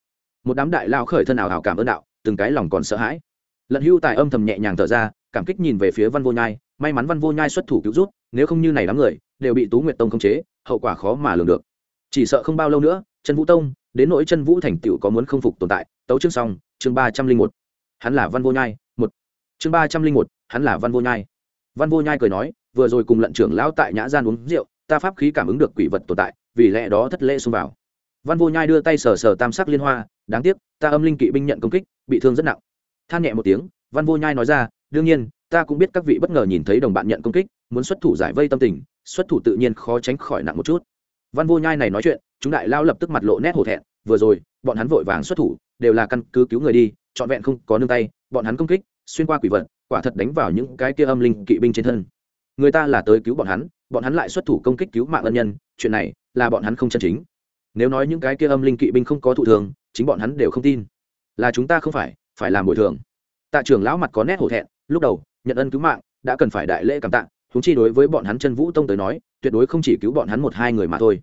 Một đám đại lao khởi thân ảo hào cảm ơn đạo, từng cái lòng còn sợ hãi. Lận hưu tài âm thầm nhẹ nhàng thở ra, cảm kích nhìn về phía văn vô nhai may mắn văn vô nhai xuất thủ cứu rút nếu không như này đám người, đều bị tú nguyệt tông khống chế, hậu quả khó mà lường được. Chỉ sợ không bao lâu nữa, trần vũ tông, đến nỗi chân vũ thành tựu có muốn không phục tồn tại, tấu chương xong, chương ba trăm linh một. Hắn là văn vô nhai, một. Chương ba trăm linh một, hắn là văn vô nhai. Văn vô nhai cười nói, vừa rồi cùng lận trưởng lão tại nhã gian uống rượu, ta pháp khí cảm ứng được quỷ vật tồn tại, vì lẽ đó thất lễ xông vào. Văn vô nhai đưa tay sờ sờ tam sắc liên hoa, đáng tiếc, ta âm linh kỵ binh nhận công kích, bị thương rất nặng. Than nhẹ một tiếng, văn vô nhai nói ra, đương nhiên ta cũng biết các vị bất ngờ nhìn thấy đồng bạn nhận công kích, muốn xuất thủ giải vây tâm tình, xuất thủ tự nhiên khó tránh khỏi nặng một chút. Văn vô nhai này nói chuyện, chúng đại lao lập tức mặt lộ nét hổ thẹn, vừa rồi, bọn hắn vội vàng xuất thủ, đều là căn cứ cứu người đi, trọn vẹn không có nương tay, bọn hắn công kích, xuyên qua quỷ vật, quả thật đánh vào những cái kia âm linh kỵ binh trên thân. Người ta là tới cứu bọn hắn bọn hắn lại xuất thủ công kích cứu mạng ân nhân, chuyện này là bọn hắn không chân chính. Nếu nói những cái kia âm linh kỵ binh không có thụ thường, chính bọn hắn đều không tin. Là chúng ta không phải phải làm bồi thường. Tạ trưởng lão mặt có nét hổ thẹn, lúc đầu nhận ân cứu mạng, đã cần phải đại lễ cảm tạ húng chi đối với bọn hắn chân vũ tông tới nói, tuyệt đối không chỉ cứu bọn hắn một hai người mà thôi.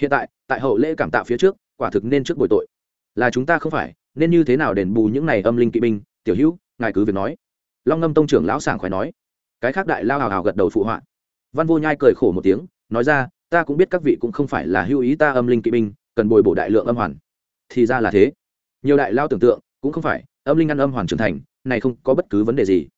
Hiện tại tại hậu lễ cảm tạ phía trước, quả thực nên trước bồi tội. Là chúng ta không phải, nên như thế nào đền bù những này âm linh kỵ binh? Tiểu hữu, ngài cứ việc nói. Long ngâm tông trưởng lão sảng khỏe nói. Cái khác đại lao hào hào gật đầu phụ họa. Văn vô nhai cười khổ một tiếng, nói ra, ta cũng biết các vị cũng không phải là hưu ý ta âm linh kỵ binh, cần bồi bổ đại lượng âm hoàn. Thì ra là thế. Nhiều đại lao tưởng tượng, cũng không phải, âm linh ăn âm hoàn trưởng thành, này không có bất cứ vấn đề gì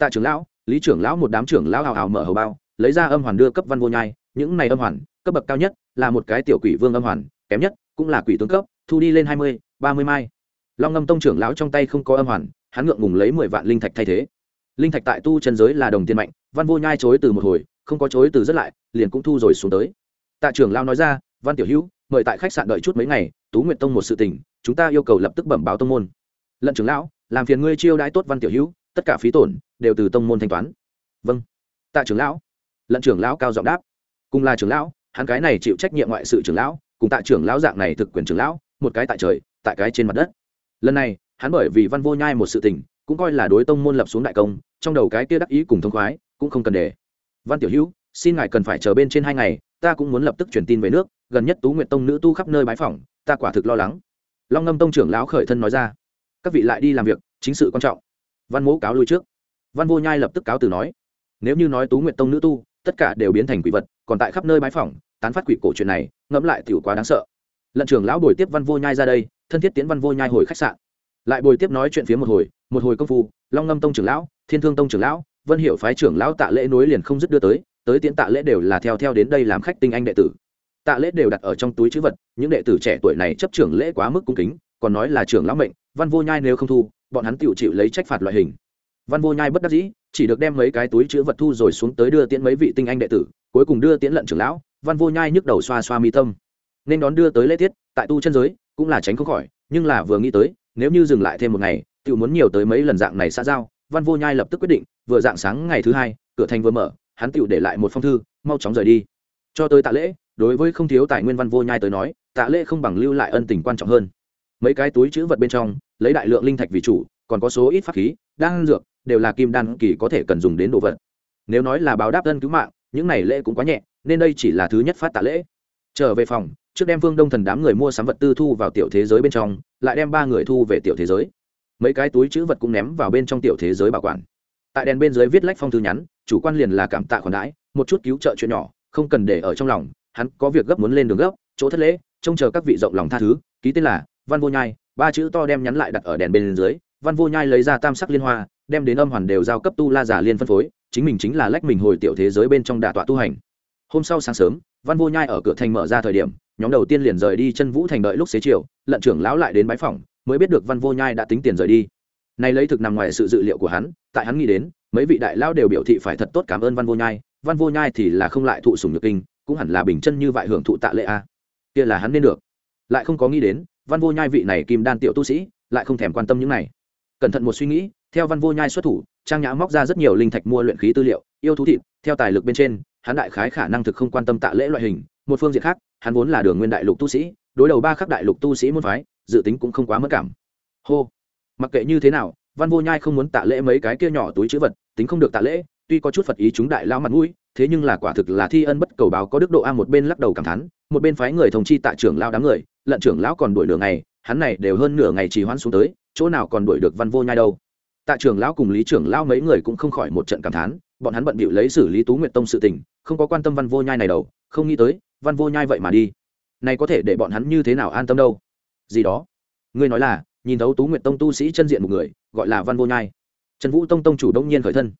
tạ trưởng lão, lý trưởng lão một đám trưởng lão hào hào mở hầu bao, lấy ra âm hoàn đưa cấp văn vô nhai, những này âm hoàn, cấp bậc cao nhất là một cái tiểu quỷ vương âm hoàn, kém nhất cũng là quỷ tướng cấp, thu đi lên hai mươi, ba mươi mai. Long ngâm tông trưởng lão trong tay không có âm hoàn, hắn ngượng ngùng lấy mười vạn linh thạch thay thế. Linh thạch tại tu chân giới là đồng tiền mạnh, văn vô nhai chối từ một hồi, không có chối từ rất lại, liền cũng thu rồi xuống tới. Tạ trưởng lão nói ra, văn tiểu hữu, mời tại khách sạn đợi chút mấy ngày, tú nguyện tông một sự tình, chúng ta yêu cầu lập tức bẩm báo tông môn. Lận trưởng lão, làm phiền ngươi chiêu đãi tốt văn tiểu hữu tất cả phí tổn đều từ tông môn thanh toán. Vâng. Tạ trưởng lão. Lận trưởng lão cao giọng đáp. Cùng là trưởng lão, hắn cái này chịu trách nhiệm ngoại sự trưởng lão, cùng tạ trưởng lão dạng này thực quyền trưởng lão, một cái tại trời, tại cái trên mặt đất. Lần này, hắn bởi vì văn vô nhai một sự tình, cũng coi là đối tông môn lập xuống đại công, trong đầu cái kia đắc ý cùng thông khoái, cũng không cần để. Văn tiểu hữu, xin ngài cần phải chờ bên trên hai ngày, ta cũng muốn lập tức truyền tin về nước, gần nhất tú nguyện tông nữ tu khắp nơi bái phỏng, ta quả thực lo lắng. Long ngâm tông trưởng lão khởi thân nói ra. Các vị lại đi làm việc, chính sự quan trọng văn mẫu cáo lui trước. Văn vô nhai lập tức cáo từ nói, nếu như nói tú nguyện tông nữ tu, tất cả đều biến thành quỷ vật, còn tại khắp nơi bãi phỏng, tán phát quỷ cổ chuyện này, ngẫm lại tiểu quá đáng sợ. Lận trưởng lão bồi tiếp văn vô nhai ra đây, thân thiết tiến văn vô nhai hồi khách sạn. Lại bồi tiếp nói chuyện phía một hồi một hồi công phu, long ngâm tông trưởng lão, thiên thương tông trưởng lão, vân hiệu phái trưởng lão tạ lễ nối liền không dứt đưa tới tới tiễn tạ lễ đều là theo theo đến đây làm khách tinh anh đệ tử. Tạ lễ đều đặt ở trong túi chữ vật, những đệ tử trẻ tuổi này chấp trưởng lễ quá mức cung kính, còn nói là trưởng lão mệnh, văn vô nhai nếu không thu bọn hắn tự chịu lấy trách phạt loại hình. Văn vô nhai bất đắc dĩ, chỉ được đem mấy cái túi chữ vật thu rồi xuống tới đưa tiễn mấy vị tinh anh đệ tử, cuối cùng đưa tiễn lận trưởng lão, văn vô nhai nhức đầu xoa xoa mi tâm. Nên đón đưa tới lễ tiết, tại tu chân giới, cũng là tránh không khỏi, nhưng là vừa nghĩ tới, nếu như dừng lại thêm một ngày tự muốn nhiều tới mấy lần dạng này xã giao, văn vô nhai lập tức quyết định, vừa dạng sáng ngày thứ hai, cửa thành vừa mở, hắn tự để lại một phong thư, mau chóng rời đi. Cho tới tạ lễ, đối với không thiếu tài nguyên văn vô nhai tới nói, tạ lễ không bằng lưu lại ân tình quan trọng hơn. Mấy cái túi chữ vật bên trong lấy đại lượng linh thạch vì chủ, còn có số ít pháp khí, đan dược, đều là kim đan kỳ có thể cần dùng đến đồ vật. Nếu nói là báo đáp dân cứu mạng, những này lễ cũng quá nhẹ, nên đây chỉ là thứ nhất phát tạ lễ. Trở về phòng, trước đem vương đông thần đám người mua sắm vật tư thu vào tiểu thế giới bên trong, lại đem ba người thu về tiểu thế giới. Mấy cái túi chữ vật cũng ném vào bên trong tiểu thế giới bảo quản. Tại đèn bên dưới viết lách phong thư nhắn, chủ quan liền là cảm tạ khoản đãi, một chút cứu trợ chuyện nhỏ, không cần để ở trong lòng, hắn có việc gấp muốn lên đường gấp, chỗ thất lễ, trông chờ các vị rộng lòng tha thứ, ký tên là văn vô nhai ba chữ to đem nhắn lại đặt ở đèn bên dưới, văn vô nhai lấy ra tam sắc liên hoa, đem đến âm hoàn đều giao cấp tu la giả liên phân phối, chính mình chính là lách mình hồi tiểu thế giới bên trong đà tọa tu hành. Hôm sau sáng sớm, văn vô nhai ở cửa thành mở ra thời điểm, nhóm đầu tiên liền rời đi chân vũ thành đợi lúc xế chiều, lận trưởng lão lại đến bái phòng mới biết được văn vô nhai đã tính tiền rời đi. Này lấy thực nằm ngoài sự dự liệu của hắn, tại hắn nghĩ đến, mấy vị đại lão đều biểu thị phải thật tốt cảm ơn văn vô nhai, văn vô nhai thì là không lại thụ sùng nhược kinh, cũng hẳn là bình chân như vậy hưởng thụ tạ lệ a. Kia là hắn nên được. Lại không có nghĩ đến văn vô nhai vị này kim đan tiểu tu sĩ, lại không thèm quan tâm những này. Cẩn thận một suy nghĩ, theo văn vô nhai xuất thủ, trang nhã móc ra rất nhiều linh thạch mua luyện khí tư liệu, yêu thú thịt, theo tài lực bên trên, hắn đại khái khả năng thực không quan tâm tạ lễ loại hình, một phương diện khác, hắn vốn là đường nguyên đại lục tu sĩ, đối đầu ba khắc đại lục tu sĩ môn phái, dự tính cũng không quá mất cảm. Hô! Mặc kệ như thế nào, văn vô nhai không muốn tạ lễ mấy cái kia nhỏ túi chữ vật, tính không được tạ lễ tuy có chút phật ý chúng đại lao mặt mũi, thế nhưng là quả thực là thi ân bất cầu báo có đức độ a một bên lắc đầu cảm thán, một bên phái người thông chi tạ trưởng lao đám người, lận trưởng lão còn đuổi nửa ngày, hắn này đều hơn nửa ngày trì hoãn xuống tới, chỗ nào còn đuổi được văn vô nhai đâu. Tạ trưởng lão cùng lý trưởng lão mấy người cũng không khỏi một trận cảm thán, bọn hắn bận bịu lấy xử lý tú nguyệt tông sự tình, không có quan tâm văn vô nhai này đâu, không nghĩ tới, văn vô nhai vậy mà đi. Này có thể để bọn hắn như thế nào an tâm đâu? Gì đó. Ngươi nói là, nhìn thấu tú nguyệt tông tu sĩ chân diện một người, gọi là văn vô nhai. Trần vũ tông tông chủ đông nhiên khởi thân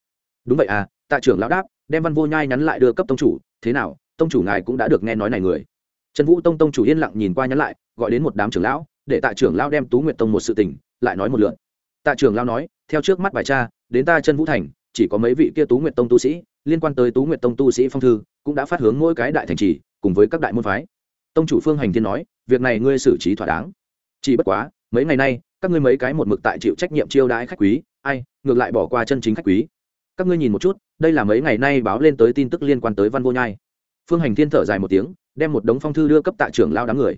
đúng vậy à tạ trưởng lão đáp, đem văn vô nhai nhắn lại đưa cấp tông chủ, thế nào, tông chủ ngài cũng đã được nghe nói này người. Trần vũ tông tông chủ yên lặng nhìn qua nhắn lại, gọi đến một đám trưởng lão, để tạ trưởng lão đem tú nguyệt tông một sự tình, lại nói một lượn tạ trưởng lão nói, theo trước mắt bài cha đến ta chân vũ thành, chỉ có mấy vị kia tú nguyệt tông tu sĩ, liên quan tới tú nguyệt tông tu sĩ phong thư, cũng đã phát hướng mỗi cái đại thành trì, cùng với các đại môn phái. Tông chủ phương hành thiên nói, việc này ngươi xử trí thỏa đáng. Chỉ bất quá, mấy ngày nay, các ngươi mấy cái một mực tại chịu trách nhiệm chiêu đãi khách quý, ai, ngược lại bỏ qua chân chính khách quý các ngươi nhìn một chút, đây là mấy ngày nay báo lên tới tin tức liên quan tới văn vô nhai. Phương hành thiên thở dài một tiếng, đem một đống phong thư đưa cấp tạ trưởng lao đám người.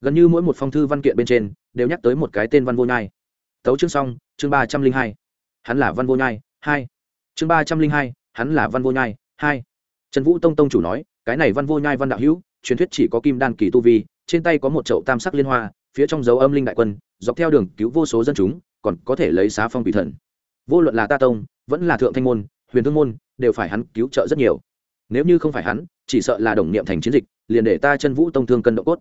Gần như mỗi một phong thư văn kiện bên trên, đều nhắc tới một cái tên văn vô nhai. Tấu chương xong, chương ba trăm linh hai. Hắn là văn vô nhai, hai. Chương ba trăm linh hai, hắn là văn vô nhai, hai. Trần vũ tông tông chủ nói, cái này văn vô nhai văn đạo hữu, truyền thuyết chỉ có kim đan kỳ tu vi, trên tay có một chậu tam sắc liên hoa, phía trong dấu âm linh đại quân, dọc theo đường cứu vô số dân chúng, còn có thể lấy xá phong quỷ thần vô luận là ta tông, vẫn là thượng thanh môn, huyền thương môn, đều phải hắn cứu trợ rất nhiều. Nếu như không phải hắn, chỉ sợ là đồng niệm thành chiến dịch, liền để ta chân vũ tông thương cân độ cốt.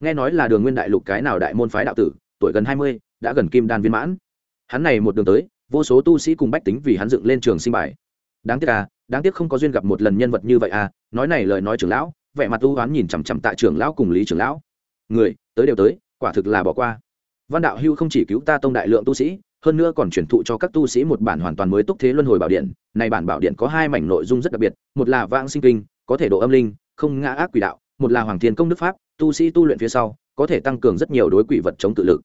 Nghe nói là đường nguyên đại lục cái nào đại môn phái đạo tử, tuổi gần hai mươi, đã gần kim đan viên mãn. Hắn này một đường tới, vô số tu sĩ cùng bách tính vì hắn dựng lên trường sinh bài. Đáng tiếc à đáng tiếc không có duyên gặp một lần nhân vật như vậy à nói này lời nói trưởng lão, vẻ mặt tu oán nhìn chằm chằm tại trưởng lão cùng lý trưởng lão. Người, tới đều tới, quả thực là bỏ qua. Văn đạo hưu không chỉ cứu ta tông đại lượng tu sĩ hơn nữa còn truyền thụ cho các tu sĩ một bản hoàn toàn mới túc thế luân hồi bảo điện. Này bản bảo điện có hai mảnh nội dung rất đặc biệt, một là vãng sinh kinh, có thể độ âm linh, không ngã ác quỷ đạo, một là hoàng thiên công đức pháp, tu sĩ tu luyện phía sau, có thể tăng cường rất nhiều đối quỷ vật chống tự lực.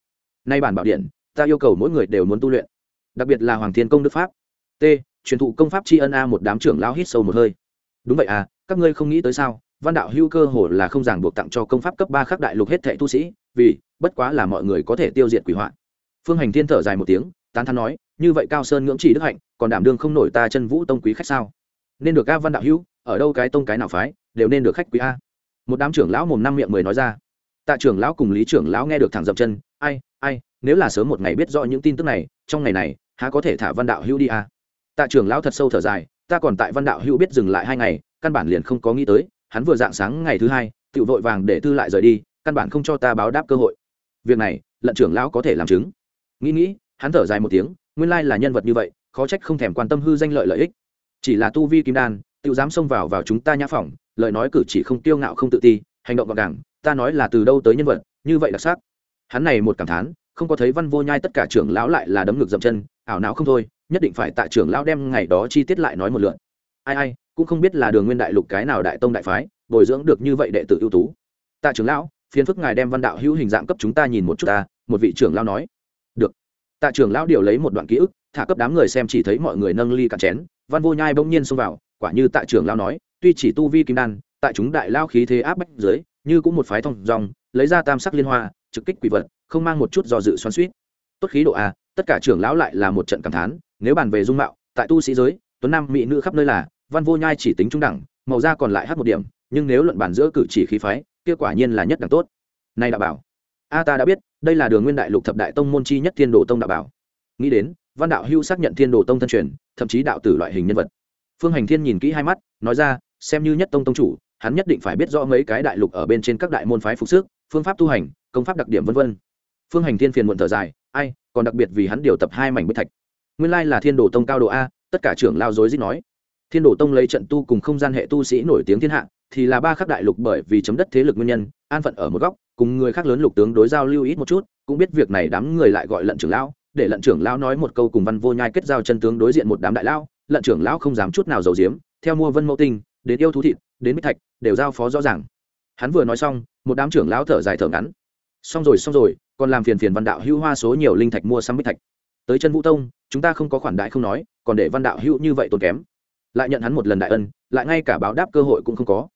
Nay bản bảo điện, ta yêu cầu mỗi người đều muốn tu luyện. Đặc biệt là hoàng thiên công đức pháp. T, truyền thụ công pháp tri ân a một đám trưởng lão hít sâu một hơi. Đúng vậy à các ngươi không nghĩ tới sao? Văn đạo hưu cơ hồ là không ràng buộc tặng cho công pháp cấp ba khắc đại lục hết thệ tu sĩ, vì, bất quá là mọi người có thể tiêu diệt quỷ hoạn phương hành thiên thở dài một tiếng, tán thắn nói, như vậy cao sơn ngưỡng chỉ đức hạnh, còn đảm đương không nổi ta chân vũ tông quý khách sao? Nên được a văn đạo hữu, ở đâu cái tông cái nào phái, đều nên được khách quý a. Một đám trưởng lão mồm năm miệng mười nói ra. Tạ trưởng lão cùng lý trưởng lão nghe được thẳng dậm chân, ai ai, nếu là sớm một ngày biết rõ những tin tức này, trong ngày này, há có thể thả văn đạo hữu đi a? Tạ trưởng lão thật sâu thở dài, ta còn tại văn đạo hữu biết dừng lại hai ngày, căn bản liền không có nghĩ tới, hắn vừa dạng sáng ngày thứ hai tự vội vàng để thư lại rời đi, căn bản không cho ta báo đáp cơ hội. Việc này, lận trưởng lão có thể làm chứng nghĩ nghĩ, hắn thở dài một tiếng, nguyên lai là nhân vật như vậy, khó trách không thèm quan tâm hư danh lợi lợi ích. Chỉ là tu vi kim đan tự dám xông vào vào chúng ta nhã phỏng lời nói cử chỉ không tiêu ngạo không tự ti, hành động gọn gàng, ta nói là từ đâu tới nhân vật, như vậy đặc sắc. Hắn này một cảm thán, không có thấy văn vô nhai tất cả trưởng lão lại là đấm ngực dậm chân, ảo não không thôi, nhất định phải tại trưởng lão đem ngày đó chi tiết lại nói một lượn ai ai, cũng không biết là đường nguyên đại lục cái nào đại tông đại phái, bồi dưỡng được như vậy đệ tử ưu tú. Tạ trưởng lão phiến phức ngài đem văn đạo hữu hình dạng cấp chúng ta nhìn một chút ta, một vị trưởng lão nói tạ trưởng lão điều lấy một đoạn ký ức, thả cấp đám người xem chỉ thấy mọi người nâng ly cạn chén, văn vô nhai bỗng nhiên xông vào, quả như tạ trưởng lão nói, tuy chỉ tu vi kim đan, tại chúng đại lao khí thế áp bách dưới, như cũng một phái thông dòng, lấy ra tam sắc liên hoa, trực kích quỷ vật, không mang một chút do dự xoắn suýt tốt khí độ a tất cả trưởng lão lại là một trận cảm thán, nếu bàn về dung mạo, tại tu sĩ giới, tuấn nam mỹ nữ khắp nơi là, văn vô nhai chỉ tính trung đẳng, màu da còn lại hát một điểm, nhưng nếu luận bản giữa cử chỉ khí phái, kia quả nhiên là nhất đẳng tốt. Nay đã bảo a ta đã biết, đây là đường nguyên đại lục thập đại tông môn chi nhất thiên đồ tông đạo bảo. Nghĩ đến, văn đạo hưu xác nhận thiên đồ tông thân truyền, thậm chí đạo tử loại hình nhân vật. Phương hành thiên nhìn kỹ hai mắt, nói ra, xem như nhất tông tông chủ, hắn nhất định phải biết rõ mấy cái đại lục ở bên trên các đại môn phái phục sức, phương pháp tu hành, công pháp đặc điểm vân vân. Phương hành thiên phiền muộn thở dài, ai, còn đặc biệt vì hắn điều tập hai mảnh bích thạch. Nguyên lai là thiên đồ tông cao độ a, tất cả trưởng lao dối dích nói. Thiên đồ tông lấy trận tu cùng không gian hệ tu sĩ nổi tiếng thiên hạ, thì là ba khắc đại lục bởi vì chấm đất thế lực nguyên nhân, an phận ở một góc cùng người khác lớn lục tướng đối giao lưu ít một chút, cũng biết việc này đám người lại gọi lận trưởng lão, để lận trưởng lão nói một câu cùng văn vô nhai kết giao chân tướng đối diện một đám đại lão, lận trưởng lão không dám chút nào giấu giếm, theo mua vân mẫu tinh, đến yêu thú thịt, đến bích thạch, đều giao phó rõ ràng. Hắn vừa nói xong, một đám trưởng lão thở dài thở ngắn. Xong rồi xong rồi, còn làm phiền phiền văn đạo hữu hoa số nhiều linh thạch mua sắm bích thạch. Tới chân vũ tông, chúng ta không có khoản đại không nói, còn để văn đạo hữu như vậy tốn kém. Lại nhận hắn một lần đại ân, lại ngay cả báo đáp cơ hội cũng không có.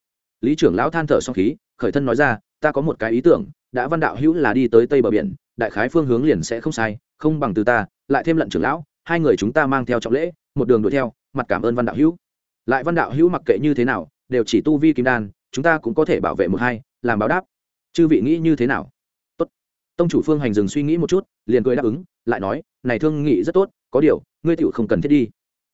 Lý trưởng lão than thở xong khí, khởi thân nói ra ta có một cái ý tưởng, đã văn đạo hữu là đi tới tây bờ biển, đại khái phương hướng liền sẽ không sai, không bằng từ ta, lại thêm lận trưởng lão, hai người chúng ta mang theo trọng lễ, một đường đuổi theo, mặt cảm ơn văn đạo hữu. Lại văn đạo hữu mặc kệ như thế nào, đều chỉ tu vi kim đan, chúng ta cũng có thể bảo vệ một hai, làm báo đáp. Chư vị nghĩ như thế nào? Tốt. Tông chủ phương hành dừng suy nghĩ một chút, liền cười đáp ứng, lại nói, này thương nghị rất tốt, có điều, ngươi tựu không cần thiết đi.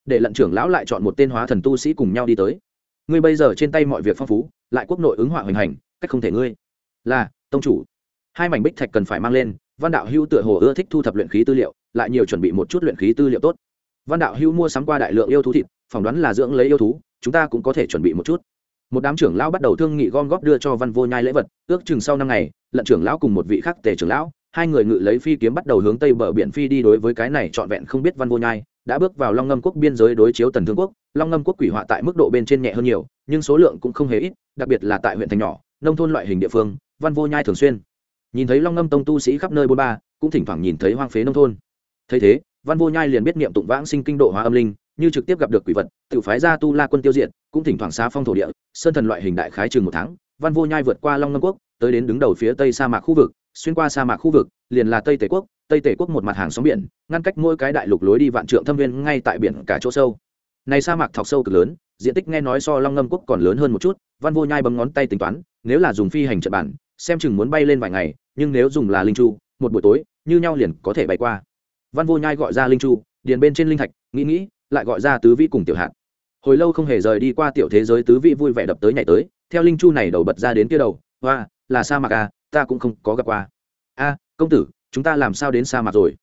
Để lận trưởng lão lại chọn một tên hóa thần tu sĩ cùng nhau đi tới. Ngươi bây giờ trên tay mọi việc phong phú, lại quốc nội ứng họa hoành hành, cách không thể ngươi là, tông chủ. Hai mảnh bích thạch cần phải mang lên, văn đạo hữu tựa hồ ưa thích thu thập luyện khí tư liệu, lại nhiều chuẩn bị một chút luyện khí tư liệu tốt. Văn đạo hữu mua sắm qua đại lượng yêu thú thịt, phỏng đoán là dưỡng lấy yêu thú, chúng ta cũng có thể chuẩn bị một chút. Một đám trưởng lão bắt đầu thương nghị gom góp đưa cho văn vô nhai lễ vật, ước chừng sau năm ngày, lận trưởng lão cùng một vị khác tề trưởng lão, hai người ngự lấy phi kiếm bắt đầu hướng tây bờ biển phi đi đối với cái này trọn vẹn không biết văn vô nhai, đã bước vào long ngâm quốc biên giới đối chiếu tần thương quốc. Long ngâm quốc quỷ họa tại mức độ bên trên nhẹ hơn nhiều, nhưng số lượng cũng không hề ít, đặc biệt là tại huyện thành nhỏ nông thôn loại hình địa phương, văn vô nhai thường xuyên. Nhìn thấy long ngâm tông tu sĩ khắp nơi bôn ba, cũng thỉnh thoảng nhìn thấy hoang phế nông thôn. Thấy thế, văn vô nhai liền biết niệm tụng vãng sinh kinh độ hóa âm linh, như trực tiếp gặp được quỷ vật, tự phái ra tu la quân tiêu diệt, cũng thỉnh thoảng xa phong thổ địa, sơn thần loại hình đại khái chừng một tháng, văn vô nhai vượt qua long ngâm quốc, tới đến đứng đầu phía tây sa mạc khu vực, xuyên qua sa mạc khu vực, liền là tây tể quốc. Tây tể quốc một mặt hàng sóng biển, ngăn cách mỗi cái đại lục lối đi vạn trượng thâm viên ngay tại biển cả chỗ sâu. Này sa mạc thọc sâu cực lớn, diện tích nghe nói so long ngâm quốc còn lớn hơn một chút, văn vô nhai bấm ngón tay tính toán nếu là dùng phi hành trận bản, xem chừng muốn bay lên vài ngày, nhưng nếu dùng là linh chu, một buổi tối, như nhau liền có thể bay qua. Văn vô nhai gọi ra linh chu, điền bên trên linh thạch, nghĩ nghĩ, lại gọi ra tứ vĩ cùng tiểu hạt. Hồi lâu không hề rời đi qua tiểu thế giới tứ vĩ vui vẻ đập tới nhảy tới, theo linh chu này đầu bật ra đến kia đầu, hoa, là sa mạc à ta cũng không có gặp qua. A, công tử, chúng ta làm sao đến sa mạc rồi?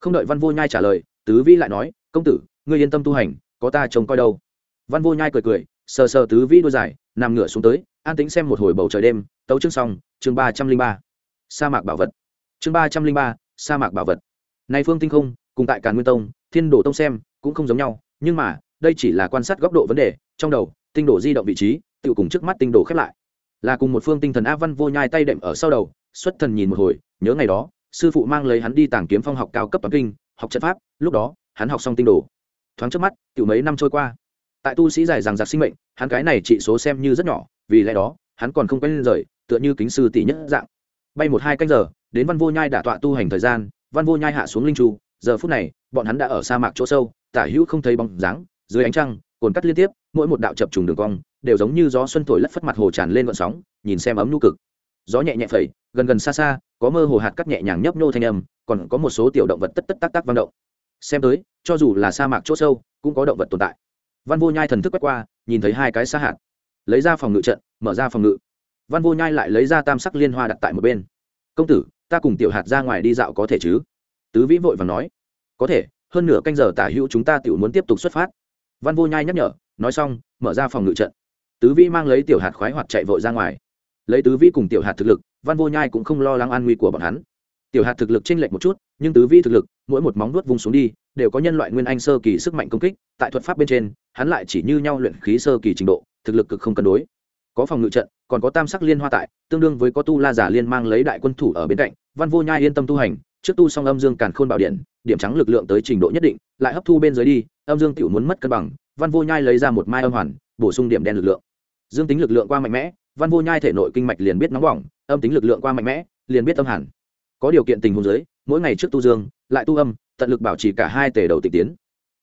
Không đợi văn vô nhai trả lời, tứ vĩ lại nói, công tử, ngươi yên tâm tu hành, có ta trông coi đâu. Văn vô nhai cười cười, sờ sờ tứ vĩ đôi dài nằm ngửa xuống tới, an tĩnh xem một hồi bầu trời đêm, tấu chương xong, chương ba trăm linh ba. Sa mạc bảo vật. Chương ba trăm linh ba, sa mạc bảo vật. Này phương tinh không, cùng tại càn nguyên tông, thiên đồ tông xem, cũng không giống nhau, nhưng mà, đây chỉ là quan sát góc độ vấn đề, trong đầu, tinh đồ di động vị trí, tự cùng trước mắt tinh đồ khép lại. Là cùng một phương tinh thần a văn vô nhai tay đệm ở sau đầu, xuất thần nhìn một hồi, nhớ ngày đó, sư phụ mang lấy hắn đi tàng kiếm phong học cao cấp toán kinh, học trận pháp, lúc đó, hắn học xong tinh đồ. Thoáng trước mắt tự mấy năm trôi qua tại tu sĩ dài rằng giặc sinh mệnh, hắn cái này trị số xem như rất nhỏ, vì lẽ đó, hắn còn không quen lên rời, tựa như kính sư tỷ nhất dạng. Bay một hai canh giờ, đến văn vô nhai đả tọa tu hành thời gian, văn vô nhai hạ xuống linh tru giờ phút này, bọn hắn đã ở sa mạc chỗ sâu, tả hữu không thấy bóng dáng, dưới ánh trăng, cồn cắt liên tiếp, mỗi một đạo chập trùng đường cong, đều giống như gió xuân thổi lất phất mặt hồ tràn lên vận sóng, nhìn xem ấm nu cực. Gió nhẹ nhẹ phẩy, gần gần xa xa, có mơ hồ hạt cắt nhẹ nhàng nhấp nhô thanh âm, còn có một số tiểu động vật tất tất tác tác vang động. Xem tới, cho dù là sa mạc chỗ sâu, cũng có động vật tồn tại văn vô nhai thần thức quét qua, nhìn thấy hai cái sa hạt. Lấy ra phòng ngự trận, mở ra phòng ngự. Văn vô nhai lại lấy ra tam sắc liên hoa đặt tại một bên. Công tử, ta cùng tiểu hạt ra ngoài đi dạo có thể chứ? Tứ vĩ vội và nói. Có thể, hơn nửa canh giờ tả hữu chúng ta tiểu muốn tiếp tục xuất phát. Văn vô nhai nhắc nhở, nói xong, mở ra phòng ngự trận. Tứ vĩ mang lấy tiểu hạt khoái hoạt chạy vội ra ngoài. Lấy tứ vĩ cùng tiểu hạt thực lực, văn vô nhai cũng không lo lắng an nguy của bọn hắn tiểu hạt thực lực chênh lệch một chút, nhưng tứ vi thực lực, mỗi một móng nuốt vung xuống đi, đều có nhân loại nguyên anh sơ kỳ sức mạnh công kích, tại thuật pháp bên trên, hắn lại chỉ như nhau luyện khí sơ kỳ trình độ, thực lực cực không cân đối. Có phòng ngự trận, còn có tam sắc liên hoa tại, tương đương với có tu la giả liên mang lấy đại quân thủ ở bên cạnh, văn vô nhai yên tâm tu hành, trước tu xong âm dương càn khôn bảo điện, điểm trắng lực lượng tới trình độ nhất định, lại hấp thu bên dưới đi, âm dương tiểu muốn mất cân bằng, văn vô nhai lấy ra một mai âm hoàn, bổ sung điểm đen lực lượng. Dương tính lực lượng qua mạnh mẽ, văn vô nhai thể nội kinh mạch liền biết nóng bỏng, âm tính lực lượng qua mạnh mẽ, liền biết âm hẳn có điều kiện tình huống giới mỗi ngày trước tu dương, lại tu âm, tận lực bảo trì cả hai tề đầu tịch tiến.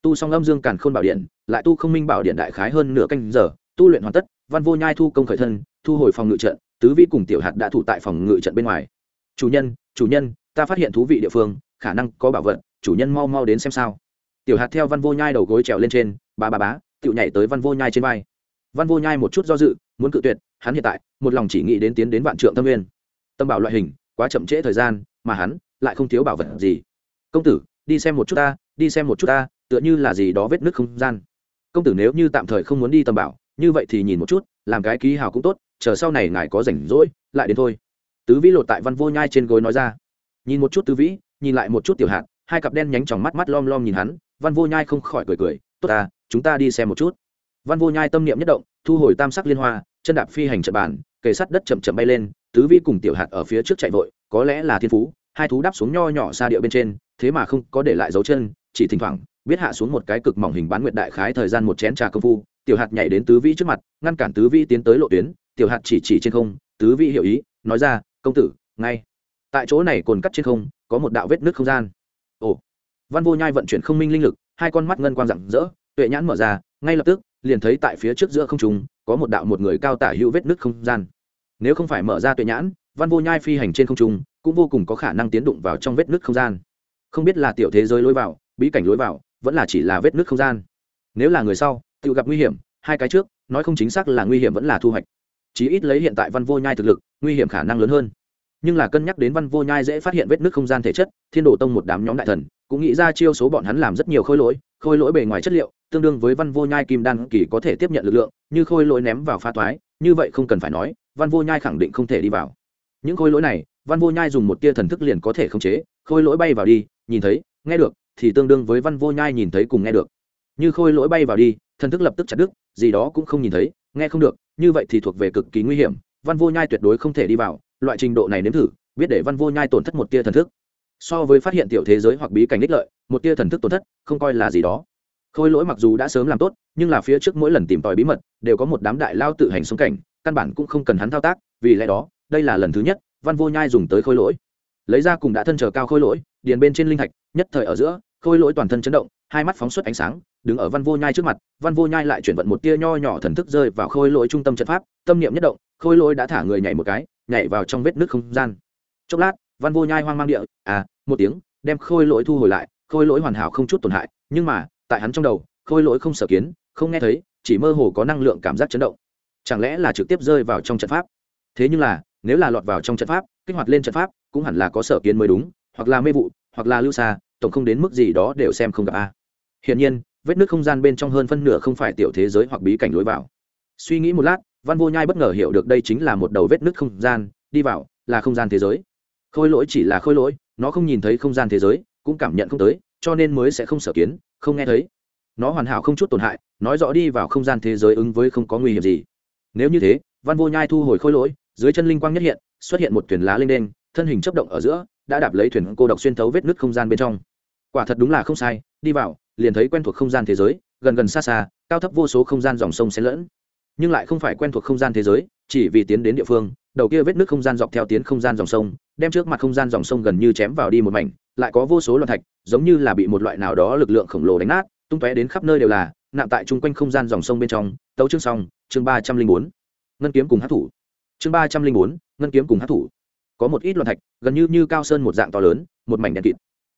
Tu xong âm dương càn khôn bảo điện, lại tu không minh bảo điện đại khái hơn nửa canh giờ, tu luyện hoàn tất, văn vô nhai thu công khởi thân, thu hồi phòng ngự trận, tứ vĩ cùng tiểu hạt đã thủ tại phòng ngự trận bên ngoài. Chủ nhân chủ nhân, ta phát hiện thú vị địa phương, khả năng có bảo vật, chủ nhân mau mau đến xem sao. Tiểu hạt theo văn vô nhai đầu gối trèo lên trên ba ba bá tự nhảy tới văn vô nhai trên vai. Văn vô nhai một chút do dự, muốn cự tuyệt, hắn hiện tại, một lòng chỉ nghĩ đến tiến đến vạn trượng tâm nguyên. Tâm bảo loại hình quá chậm trễ thời gian, mà hắn lại không thiếu bảo vật gì. Công tử, đi xem một chút ta, đi xem một chút ta, tựa như là gì đó vết nứt không gian. Công tử nếu như tạm thời không muốn đi tầm bảo, như vậy thì nhìn một chút, làm cái ký hào cũng tốt, chờ sau này ngài có rảnh rỗi, lại đến thôi. Tứ vĩ lột tại văn vô nhai trên gối nói ra. Nhìn một chút tứ vĩ, nhìn lại một chút tiểu hạt hai cặp đen nhánh tròng mắt mắt lom lom nhìn hắn, văn vô nhai không khỏi cười cười, tốt ta, chúng ta đi xem một chút. Văn vô nhai tâm niệm nhất động, thu hồi tam sắc liên hoa, chân đạp phi hành trận bàn, kề sắt đất chậm chậm bay lên tứ Vi cùng tiểu hạt ở phía trước chạy vội, có lẽ là thiên phú, hai thú đáp xuống nho nhỏ xa địa bên trên, thế mà không có để lại dấu chân, chỉ thỉnh thoảng, biết hạ xuống một cái cực mỏng hình bán nguyệt đại khái thời gian một chén trà công phu, tiểu hạt nhảy đến tứ Vi trước mặt, ngăn cản tứ Vi tiến tới lộ tuyến, tiểu hạt chỉ chỉ trên không, tứ Vi hiểu ý, nói ra, công tử, ngay tại chỗ này cồn cắt trên không, có một đạo vết nước không gian. Ồ. Văn vô nhai vận chuyển không minh linh lực, hai con mắt ngân quang rạng rỡ, tuệ nhãn mở ra, ngay lập tức, liền thấy tại phía trước giữa không trung, có một đạo một người cao tả hữu vết nước không gian nếu không phải mở ra tuệ nhãn, văn vô nhai phi hành trên không trung, cũng vô cùng có khả năng tiến đụng vào trong vết nước không gian. Không biết là tiểu thế giới lối vào, bí cảnh lối vào, vẫn là chỉ là vết nước không gian. Nếu là người sau, tự gặp nguy hiểm, hai cái trước, nói không chính xác là nguy hiểm vẫn là thu hoạch. Chí ít lấy hiện tại văn vô nhai thực lực, nguy hiểm khả năng lớn hơn. Nhưng là cân nhắc đến văn vô nhai dễ phát hiện vết nước không gian thể chất, thiên đồ tông một đám nhóm đại thần, cũng nghĩ ra chiêu số bọn hắn làm rất nhiều khôi lỗi khôi lỗi bề ngoài chất liệu, tương đương với văn vô nhai kim đan kỳ có thể tiếp nhận lực lượng, như khôi lỗi ném vào pha toái, như vậy không cần phải nói văn vô nhai khẳng định không thể đi vào. Những khôi lỗi này, văn vô nhai dùng một tia thần thức liền có thể khống chế khôi lỗi bay vào đi, nhìn thấy, nghe được, thì tương đương với văn vô nhai nhìn thấy cùng nghe được. Như khôi lỗi bay vào đi, thần thức lập tức chặt đứt, gì đó cũng không nhìn thấy, nghe không được, như vậy thì thuộc về cực kỳ nguy hiểm, văn vô nhai tuyệt đối không thể đi vào, loại trình độ này nếm thử, biết để văn vô nhai tổn thất một tia thần thức. So với phát hiện tiểu thế giới hoặc bí cảnh đích lợi, một tia thần thức tổn thất, không coi là gì đó. Khôi lỗi mặc dù đã sớm làm tốt, nhưng là phía trước mỗi lần tìm tòi bí mật, đều có một đám đại lao tự hành xuống cảnh căn bản cũng không cần hắn thao tác, vì lẽ đó, đây là lần thứ nhất, văn vô nhai dùng tới khôi lỗi. Lấy ra cùng đã thân chờ cao khôi lỗi, điền bên trên linh thạch, nhất thời ở giữa, khôi lỗi toàn thân chấn động, hai mắt phóng xuất ánh sáng, đứng ở văn vô nhai trước mặt, văn vô nhai lại chuyển vận một tia nho nhỏ thần thức rơi vào khôi lỗi trung tâm trận pháp, tâm niệm nhất động, khôi lỗi đã thả người nhảy một cái, nhảy vào trong vết nước không gian. Chốc lát, văn vô nhai hoang mang địa à một tiếng, đem khôi lỗi thu hồi lại, khôi lỗi hoàn hảo không chút tổn hại, nhưng mà, tại hắn trong đầu, khôi lỗi không sở kiến, không nghe thấy, chỉ mơ hồ có năng lượng cảm giác chấn động chẳng lẽ là trực tiếp rơi vào trong trận pháp? Thế nhưng là, nếu là lọt vào trong trận pháp, kích hoạt lên trận pháp, cũng hẳn là có sở kiến mới đúng, hoặc là mê vụ, hoặc là lưu xa, tổng không đến mức gì đó đều xem không gặp a. Hiển nhiên, vết nước không gian bên trong hơn phân nửa không phải tiểu thế giới hoặc bí cảnh lối vào. Suy nghĩ một lát, văn vô nhai bất ngờ hiểu được đây chính là một đầu vết nước không gian, đi vào, là không gian thế giới. Khôi lỗi chỉ là khôi lỗi, nó không nhìn thấy không gian thế giới, cũng cảm nhận không tới, cho nên mới sẽ không sở kiến, không nghe thấy. Nó hoàn hảo không chút tổn hại, nói rõ đi vào không gian thế giới ứng với không có nguy hiểm gì nếu như thế, văn vô nhai thu hồi khôi lỗi, dưới chân linh quang nhất hiện, xuất hiện một thuyền lá linh đen, thân hình chấp động ở giữa, đã đạp lấy thuyền cô độc xuyên thấu vết nứt không gian bên trong. Quả thật đúng là không sai, đi vào, liền thấy quen thuộc không gian thế giới, gần gần xa xa, cao thấp vô số không gian dòng sông xen lẫn. Nhưng lại không phải quen thuộc không gian thế giới, chỉ vì tiến đến địa phương, đầu kia vết nước không gian dọc theo tiến không gian dòng sông, đem trước mặt không gian dòng sông gần như chém vào đi một mảnh, lại có vô số loạn thạch, giống như là bị một loại nào đó lực lượng khổng lồ đánh nát, tung tóe đến khắp nơi đều là nạm tại chung quanh không gian dòng sông bên trong, tấu chương xong, chương ba trăm linh bốn, ngân kiếm cùng hát thủ. Chương ba trăm linh bốn, ngân kiếm cùng hát thủ. Có một ít loạn thạch, gần như như cao sơn một dạng to lớn, một mảnh đen kịt.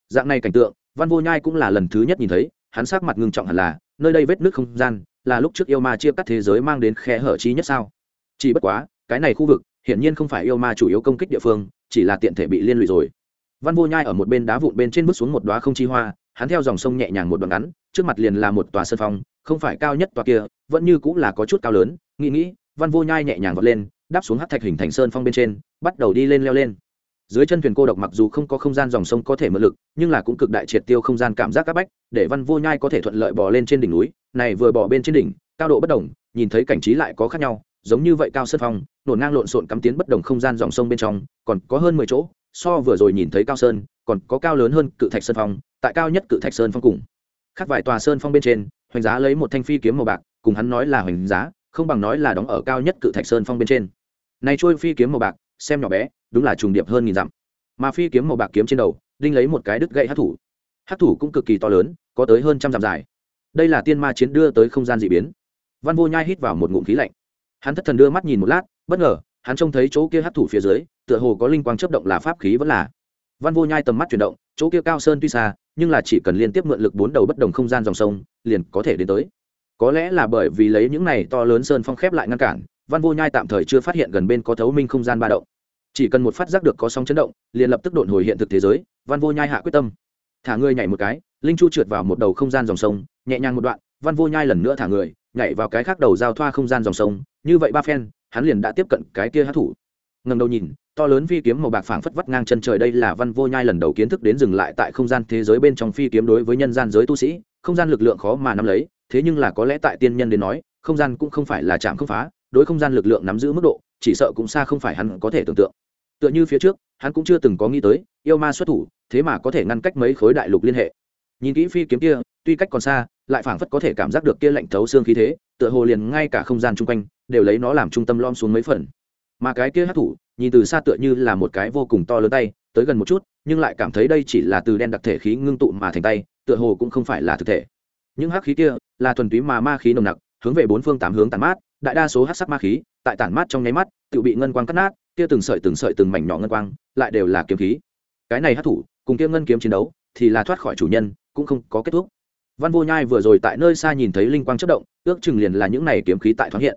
Dạng này cảnh tượng, văn vô nhai cũng là lần thứ nhất nhìn thấy, hắn sắc mặt ngưng trọng hẳn là, nơi đây vết nước không gian, là lúc trước yêu ma chia cắt thế giới mang đến khe hở trí nhất sao? Chỉ bất quá, cái này khu vực, hiển nhiên không phải yêu ma chủ yếu công kích địa phương, chỉ là tiện thể bị liên lụy rồi. Văn vô nhai ở một bên đá vụn bên trên bước xuống một đoá không chi hoa hắn theo dòng sông nhẹ nhàng một đoạn ngắn, trước mặt liền là một tòa sân phong, không phải cao nhất tòa kia, vẫn như cũng là có chút cao lớn, nghĩ nghĩ, văn vô nhai nhẹ nhàng vọt lên, đáp xuống hát thạch hình thành sơn phong bên trên, bắt đầu đi lên leo lên. Dưới chân thuyền cô độc mặc dù không có không gian dòng sông có thể mượn lực, nhưng là cũng cực đại triệt tiêu không gian cảm giác áp bách, để văn vô nhai có thể thuận lợi bỏ lên trên đỉnh núi, này vừa bỏ bên trên đỉnh, cao độ bất đồng, nhìn thấy cảnh trí lại có khác nhau, giống như vậy cao sơn phong, nổn ngang lộn xộn cắm tiến bất đồng không gian dòng sông bên trong, còn có hơn mười chỗ, so vừa rồi nhìn thấy cao sơn, còn có cao lớn hơn cự thạch sơn phong tại cao nhất cự thạch sơn phong cùng. Khác vài tòa sơn phong bên trên, hoành giá lấy một thanh phi kiếm màu bạc, cùng hắn nói là hoành giá, không bằng nói là đóng ở cao nhất cự thạch sơn phong bên trên. Này trôi phi kiếm màu bạc, xem nhỏ bé, đúng là trùng điệp hơn nghìn dặm. Mà phi kiếm màu bạc kiếm trên đầu, đinh lấy một cái đứt gậy hát thủ. Hát thủ cũng cực kỳ to lớn, có tới hơn trăm dặm dài. Đây là tiên ma chiến đưa tới không gian d ị biến. Văn vô nhai hít vào một ngụm khí lạnh. Hắn thất thần đưa mắt nhìn một lát, bất ngờ, hắn trông thấy chỗ kia hát thủ phía dưới, tựa hồ có linh quang chấp động là pháp khí vẫn là. Văn vô nhai tầm mắt chuyển động chỗ kia cao sơn tuy xa, nhưng là chỉ cần liên tiếp mượn lực bốn đầu bất đồng không gian dòng sông, liền có thể đến tới. Có lẽ là bởi vì lấy những này to lớn sơn phong khép lại ngăn cản, văn vô nhai tạm thời chưa phát hiện gần bên có thấu minh không gian ba động. Chỉ cần một phát giác được có sóng chấn động, liền lập tức đột hồi hiện thực thế giới, văn vô nhai hạ quyết tâm. Thả người nhảy một cái, linh chu trượt vào một đầu không gian dòng sông, nhẹ nhàng một đoạn, văn vô nhai lần nữa thả người, nhảy vào cái khác đầu giao thoa không gian dòng sông, như vậy ba phen, hắn liền đã tiếp cận cái kia hát thủ. Ngầm đầu nhìn to lớn phi kiếm màu bạc phảng phất vắt ngang chân trời. Đây là văn vô nhai lần đầu kiến thức đến dừng lại tại không gian thế giới bên trong phi kiếm đối với nhân gian giới tu sĩ. Không gian lực lượng khó mà nắm lấy, thế nhưng là có lẽ tại tiên nhân đến nói, không gian cũng không phải là chạm không phá. Đối không gian lực lượng nắm giữ mức độ, chỉ sợ cũng xa không phải hắn có thể tưởng tượng. Tựa như phía trước, hắn cũng chưa từng có nghĩ tới, yêu ma xuất thủ, thế mà có thể ngăn cách mấy khối đại lục liên hệ. Nhìn kỹ phi kiếm kia, tuy cách còn xa, lại phảng phất có thể cảm giác được kia lạnh thấu xương khí thế, tựa hồ liền ngay cả không gian chung quanh, đều lấy nó làm trung tâm lom xuống mấy phần mà cái kia hát thủ, nhìn từ xa tựa như là một cái vô cùng to lớn tay, tới gần một chút, nhưng lại cảm thấy đây chỉ là từ đen đặc thể khí ngưng tụ mà thành tay, tựa hồ cũng không phải là thực thể. Những hắc khí kia là thuần túy mà ma khí nồng nặc, hướng về bốn phương tám hướng tàn mát, đại đa số hắc sắc ma khí, tại tản mát trong nháy mắt tự bị ngân quang cắt nát, kia từng sợi từng sợi từng mảnh nhỏ ngân quang, lại đều là kiếm khí. Cái này hắc thủ, cùng kia ngân kiếm chiến đấu, thì là thoát khỏi chủ nhân, cũng không có kết thúc. Văn vô nhai vừa rồi tại nơi xa nhìn thấy linh quang chất động, ước chừng liền là những này kiếm khí tại thoáng hiện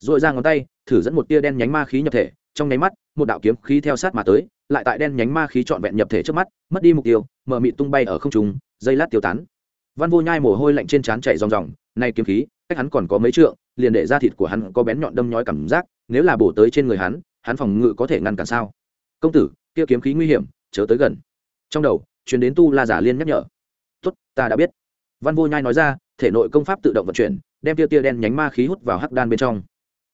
rồi ra ngón tay, thử dẫn một tia đen nhánh ma khí nhập thể. Trong nháy mắt, một đạo kiếm khí theo sát mà tới, lại tại đen nhánh ma khí trọn vẹn nhập thể trước mắt, mất đi mục tiêu, mở mị tung bay ở không trung, dây lát tiêu tán. Văn vô nhai mồ hôi lạnh trên trán chạy ròng ròng nay kiếm khí, cách hắn còn có mấy trượng, liền để da thịt của hắn có bén nhọn đâm nhói cảm giác, nếu là bổ tới trên người hắn hắn phòng ngự có thể ngăn cản sao? Công tử, kia kiếm khí nguy hiểm, chớ tới gần. Trong đầu chuyến đến tu la giả liên nhắc nhở. Tốt, ta đã biết. Văn vô nhai nói ra, thể nội công pháp tự động vận chuyển, đem tia tia đen nhánh ma khí hút vào hắc đan bên trong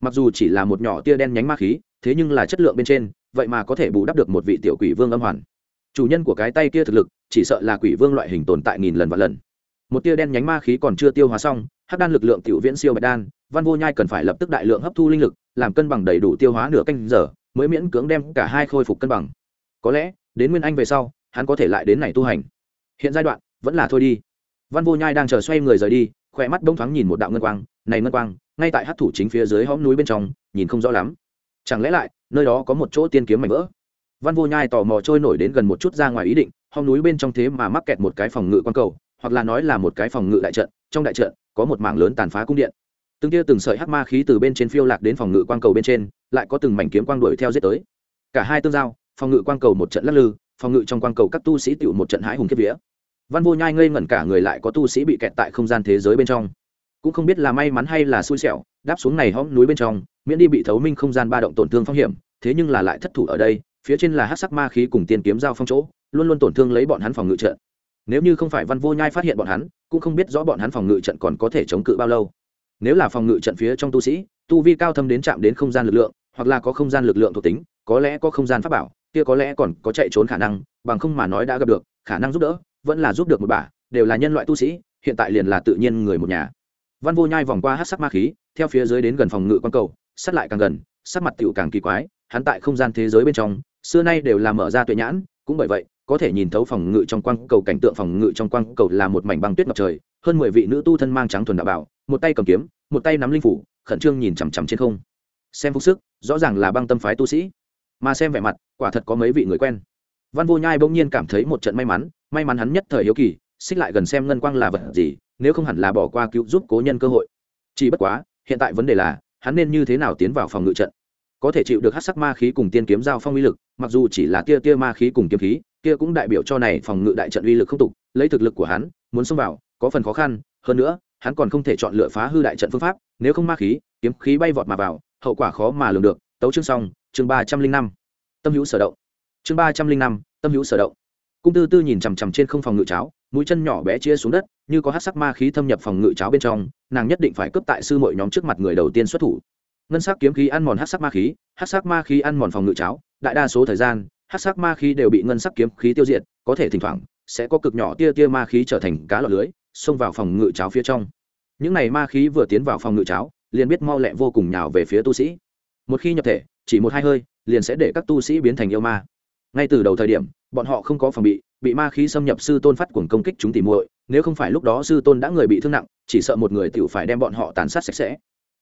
mặc dù chỉ là một nhỏ tia đen nhánh ma khí, thế nhưng là chất lượng bên trên, vậy mà có thể bù đắp được một vị tiểu quỷ vương âm hoàn. Chủ nhân của cái tay kia thực lực, chỉ sợ là quỷ vương loại hình tồn tại nghìn lần và lần. Một tia đen nhánh ma khí còn chưa tiêu hóa xong, hắc đan lực lượng tiểu viễn siêu bạch đan, văn vô nhai cần phải lập tức đại lượng hấp thu linh lực, làm cân bằng đầy đủ tiêu hóa nửa canh giờ, mới miễn cưỡng đem cả hai khôi phục cân bằng. Có lẽ, đến nguyên anh về sau, hắn có thể lại đến này tu hành. Hiện giai đoạn, vẫn là thôi đi. Văn vô nhai đang chờ xoay người rời đi, khỏe mắt đông thoáng nhìn một đạo ngân quang, này ngân quang ngay tại hát thủ chính phía dưới hõm núi bên trong, nhìn không rõ lắm. Chẳng lẽ lại, nơi đó có một chỗ tiên kiếm mảnh vỡ? Văn vô nhai tò mò trôi nổi đến gần một chút ra ngoài ý định, hõm núi bên trong thế mà mắc kẹt một cái phòng ngự quan cầu, hoặc là nói là một cái phòng ngự đại trận, trong đại trận, có một mảng lớn tàn phá cung điện. Từng tia từng sợi hắc ma khí từ bên trên phiêu lạc đến phòng ngự quang cầu bên trên, lại có từng mảnh kiếm quang đuổi theo giết tới. Cả hai tương giao, phòng ngự quang cầu một trận lắc lư, phòng ngự trong quang cầu các tu sĩ tựu một trận hãi hùng kiếp vía. Văn vô nhai ngây ngẩn cả người lại có tu sĩ bị kẹt tại không gian thế giới bên trong cũng không biết là may mắn hay là xui xẻo, đáp xuống này hõm núi bên trong, miễn đi bị thấu minh không gian ba động tổn thương phong hiểm, thế nhưng là lại thất thủ ở đây, phía trên là hát sắc ma khí cùng tiền kiếm giao phong chỗ, luôn luôn tổn thương lấy bọn hắn phòng ngự trận. Nếu như không phải văn vô nhai phát hiện bọn hắn, cũng không biết rõ bọn hắn phòng ngự trận còn có thể chống cự bao lâu. Nếu là phòng ngự trận phía trong tu sĩ, tu vi cao thâm đến chạm đến không gian lực lượng, hoặc là có không gian lực lượng thuộc tính, có lẽ có không gian pháp bảo, kia có lẽ còn có chạy trốn khả năng, bằng không mà nói đã gặp được, khả năng giúp đỡ, vẫn là giúp được một bà, đều là nhân loại tu sĩ, hiện tại liền là tự nhiên người một nhà văn vô nhai vòng qua hát sắc ma khí, theo phía dưới đến gần phòng ngự quan cầu, sát lại càng gần, sắc mặt tựu càng kỳ quái, hắn tại không gian thế giới bên trong, xưa nay đều là mở ra tuệ nhãn, cũng bởi vậy, có thể nhìn thấu phòng ngự trong quang cầu cảnh tượng phòng ngự trong quang cầu là một mảnh băng tuyết ngập trời, hơn mười vị nữ tu thân mang trắng thuần đạo bảo, một tay cầm kiếm, một tay nắm linh phủ, khẩn trương nhìn chằm chằm trên không. Xem phúc sức, rõ ràng là băng tâm phái tu sĩ. Mà xem vẻ mặt, quả thật có mấy vị người quen. Văn vô nhai bỗng nhiên cảm thấy một trận may mắn may mắn hắn nhất thời hiếu kỳ, xích lại gần xem ngân quang là vật gì nếu không hẳn là bỏ qua cứu giúp cố nhân cơ hội. Chỉ bất quá, hiện tại vấn đề là, hắn nên như thế nào tiến vào phòng ngự trận? Có thể chịu được hát sắc ma khí cùng tiên kiếm giao phong uy lực, mặc dù chỉ là tia tia ma khí cùng kiếm khí, kia cũng đại biểu cho này phòng ngự đại trận uy lực không tục, lấy thực lực của hắn, muốn xông vào, có phần khó khăn, hơn nữa, hắn còn không thể chọn lựa phá hư đại trận phương pháp, nếu không ma khí, kiếm khí bay vọt mà vào, hậu quả khó mà lường được. Tấu chương xong, chương ba trăm linh năm. Tâm hữu sở động. Chương ba trăm linh năm, tâm hữu sở động. Cung tư tư nhìn chằm chằm trên không phòng ngự cháo mũi chân nhỏ bé chia xuống đất, như có hát sắc ma khí thâm nhập phòng ngự cháo bên trong, nàng nhất định phải cướp tại sư mọi nhóm trước mặt người đầu tiên xuất thủ. Ngân sắc kiếm khí ăn mòn hát sắc ma khí, hát sắc ma khí ăn mòn phòng ngự cháo, đại đa số thời gian, hát sắc ma khí đều bị ngân sắc kiếm khí tiêu diệt, có thể thỉnh thoảng sẽ có cực nhỏ tia tia ma khí trở thành cá lọt lưới, xông vào phòng ngự cháo phía trong. Những này ma khí vừa tiến vào phòng ngự cháo, liền biết mau lẹ vô cùng nhào về phía tu sĩ. Một khi nhập thể, chỉ một hai hơi, liền sẽ để các tu sĩ biến thành yêu ma. Ngay từ đầu thời điểm, bọn họ không có phòng bị bị ma khí xâm nhập sư tôn phát cuồng công kích chúng tìm muội, nếu không phải lúc đó sư tôn đã người bị thương nặng, chỉ sợ một người tiểu phải đem bọn họ tàn sát sạch sẽ.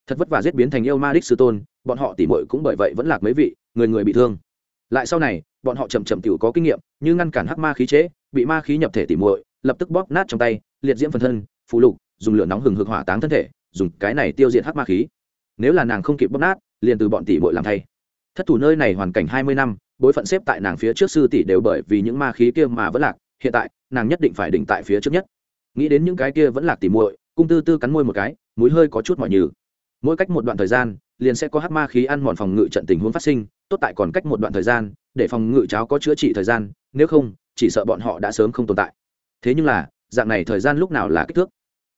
Thật vất vả giết biến thành yêu ma đích sư tôn, bọn họ tỉ muội cũng bởi vậy vẫn lạc mấy vị, người người bị thương. Lại sau này, bọn họ chậm chậm tiểu có kinh nghiệm, như ngăn cản hắc ma khí chế, bị ma khí nhập thể tỉ muội, lập tức bóp nát trong tay, liệt diễm phần thân, phù lục, dùng lửa nóng hừng hực hỏa táng thân thể, dùng cái này tiêu diệt hắc ma khí. Nếu là nàng không kịp bóp nát, liền từ bọn tỷ muội làm thay. Thất thủ nơi này hoàn cảnh hai mươi năm bối phận xếp tại nàng phía trước sư tỷ đều bởi vì những ma khí kia mà vẫn lạc, hiện tại, nàng nhất định phải đỉnh tại phía trước nhất. Nghĩ đến những cái kia vẫn lạc tỉ muội, cung tư tư cắn môi một cái, mũi hơi có chút mỏi nhừ. Mỗi cách một đoạn thời gian, liền sẽ có hát ma khí ăn mòn phòng ngự trận tình huống phát sinh, tốt tại còn cách một đoạn thời gian, để phòng ngự cháo có chữa trị thời gian, nếu không, chỉ sợ bọn họ đã sớm không tồn tại. Thế nhưng là, dạng này thời gian lúc nào là kích thước?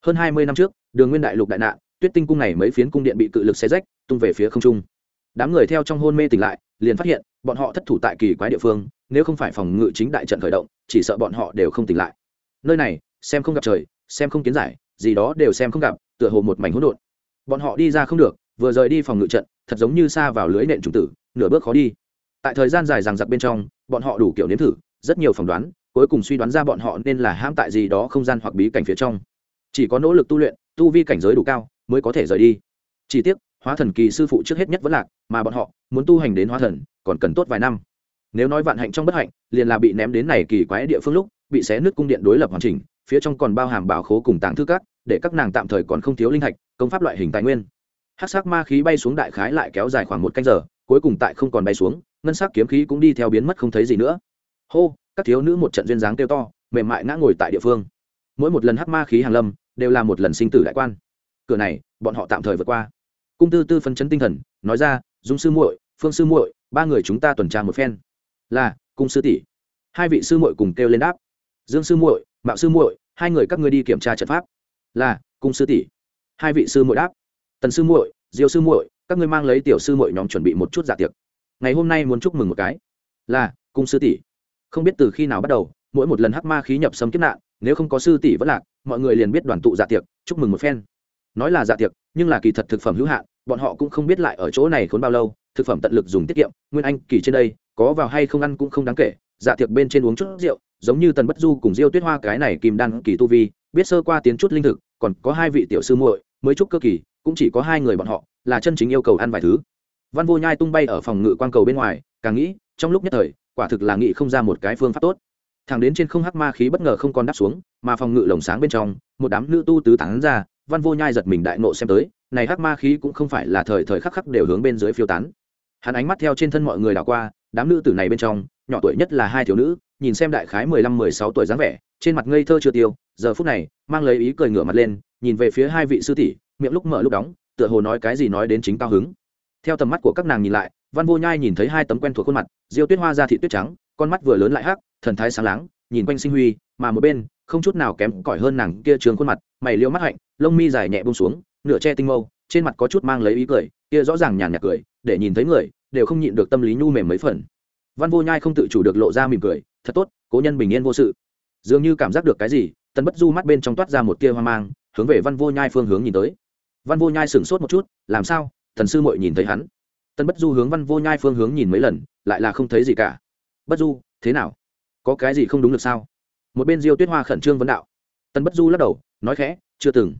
Hơn hai mươi năm trước, đường nguyên đại lục đại nạn, tuyết tinh cung này mấy phiến cung điện bị cự lực xe rách, tung về phía không trung. Đám người theo trong hôn mê tỉnh lại, liền phát hiện bọn họ thất thủ tại kỳ quái địa phương, nếu không phải phòng ngự chính đại trận khởi động, chỉ sợ bọn họ đều không tỉnh lại. Nơi này, xem không gặp trời, xem không kiến giải, gì đó đều xem không gặp, tựa hồ một mảnh hỗn độn. Bọn họ đi ra không được, vừa rời đi phòng ngự trận, thật giống như xa vào lưới nện trùng tử, nửa bước khó đi. Tại thời gian dài rằng giặc bên trong, bọn họ đủ kiểu nếm thử, rất nhiều phỏng đoán, cuối cùng suy đoán ra bọn họ nên là hãm tại gì đó không gian hoặc bí cảnh phía trong. Chỉ có nỗ lực tu luyện, tu vi cảnh giới đủ cao, mới có thể rời đi. Chỉ tiếc, hóa thần kỳ sư phụ trước hết nhất vẫn lạc, mà bọn họ muốn tu hành đến hóa thần còn cần tốt vài năm. Nếu nói vạn hạnh trong bất hạnh, liền là bị ném đến này kỳ quái địa phương lúc, bị xé nứt cung điện đối lập hoàn chỉnh, phía trong còn bao hàm bảo khố cùng tàng thư các, để các nàng tạm thời còn không thiếu linh hạch, công pháp loại hình tài nguyên. Hát sắc ma khí bay xuống đại khái lại kéo dài khoảng một canh giờ, cuối cùng tại không còn bay xuống, ngân sắc kiếm khí cũng đi theo biến mất không thấy gì nữa. Hô, các thiếu nữ một trận duyên dáng kêu to, mềm mại ngã ngồi tại địa phương. Mỗi một lần hát ma khí hàng lâm, đều là một lần sinh tử đại quan. Cửa này, bọn họ tạm thời vượt qua. Cung tư tư phân chấn tinh thần, nói ra, dung sư muội, phương sư muội ba người chúng ta tuần tra một phen. Là cung sư tỷ. Hai vị sư muội cùng kêu lên đáp. Dương sư muội, mạo sư muội, hai người các ngươi đi kiểm tra trận pháp. Là cung sư tỷ. Hai vị sư muội đáp. Tần sư muội, diêu sư muội, các ngươi mang lấy tiểu sư muội nhóm chuẩn bị một chút dạ tiệc. Ngày hôm nay muốn chúc mừng một cái. Là cung sư tỷ. Không biết từ khi nào bắt đầu, mỗi một lần hắc ma khí nhập xâm kiếp nạn, nếu không có sư tỷ vẫn lạc, mọi người liền biết đoàn tụ dạ tiệc, chúc mừng một phen. Nói là dạ tiệc, nhưng là kỳ thật thực phẩm hữu hạn bọn họ cũng không biết lại ở chỗ này khốn bao lâu, thực phẩm tận lực dùng tiết kiệm, nguyên anh kỳ trên đây, có vào hay không ăn cũng không đáng kể. Dạ tiệc bên trên uống chút rượu, giống như tần bất du cùng diêu tuyết hoa cái này kìm đan kỳ tu vi, biết sơ qua tiến chút linh thực, còn có hai vị tiểu sư muội, mới chúc cơ kỳ, cũng chỉ có hai người bọn họ, là chân chính yêu cầu ăn vài thứ. Văn vô nhai tung bay ở phòng ngự quan cầu bên ngoài, càng nghĩ, trong lúc nhất thời, quả thực là nghĩ không ra một cái phương pháp tốt. Thẳng đến trên không hắc ma khí bất ngờ không còn đáp xuống, mà phòng ngự lồng sáng bên trong, một đám nữ tu tứ tán ra, văn vô nhai giật mình đại nộ xem tới này hắc ma khí cũng không phải là thời thời khắc khắc đều hướng bên dưới phiêu tán. Hắn ánh mắt theo trên thân mọi người đảo qua, đám nữ tử này bên trong, nhỏ tuổi nhất là hai thiếu nữ, nhìn xem đại khái mười lăm, mười sáu tuổi dáng vẻ, trên mặt ngây thơ chưa tiêu, giờ phút này, mang lấy ý cười ngửa mặt lên, nhìn về phía hai vị sư tỷ, miệng lúc mở lúc đóng, tựa hồ nói cái gì nói đến chính cao hứng. Theo tầm mắt của các nàng nhìn lại, văn vô nhai nhìn thấy hai tấm quen thuộc khuôn mặt, diêu tuyết hoa ra thị tuyết trắng, con mắt vừa lớn lại hắc, thần thái sáng láng, nhìn quanh sinh huy, mà một bên, không chút nào kém cỏi hơn nàng kia trường khuôn mặt, mày liêu mắt hạnh, lông mi dài nhẹ bông xuống nửa che tinh mâu, trên mặt có chút mang lấy ý cười, kia rõ ràng nhàn nhạt cười, để nhìn thấy người, đều không nhịn được tâm lý nhu mềm mấy phần. Văn vô nhai không tự chủ được lộ ra mỉm cười, thật tốt, cố nhân bình yên vô sự. Dường như cảm giác được cái gì, tần bất du mắt bên trong toát ra một tia hoang mang, hướng về văn vô nhai phương hướng nhìn tới. Văn vô nhai sửng sốt một chút, làm sao? Thần sư mội nhìn thấy hắn. Tần bất du hướng văn vô nhai phương hướng nhìn mấy lần, lại là không thấy gì cả. Bất du, thế nào? Có cái gì không đúng được sao? Một bên diêu tuyết hoa khẩn trương vấn đạo. Tần bất du lắc đầu, nói khẽ, chưa từng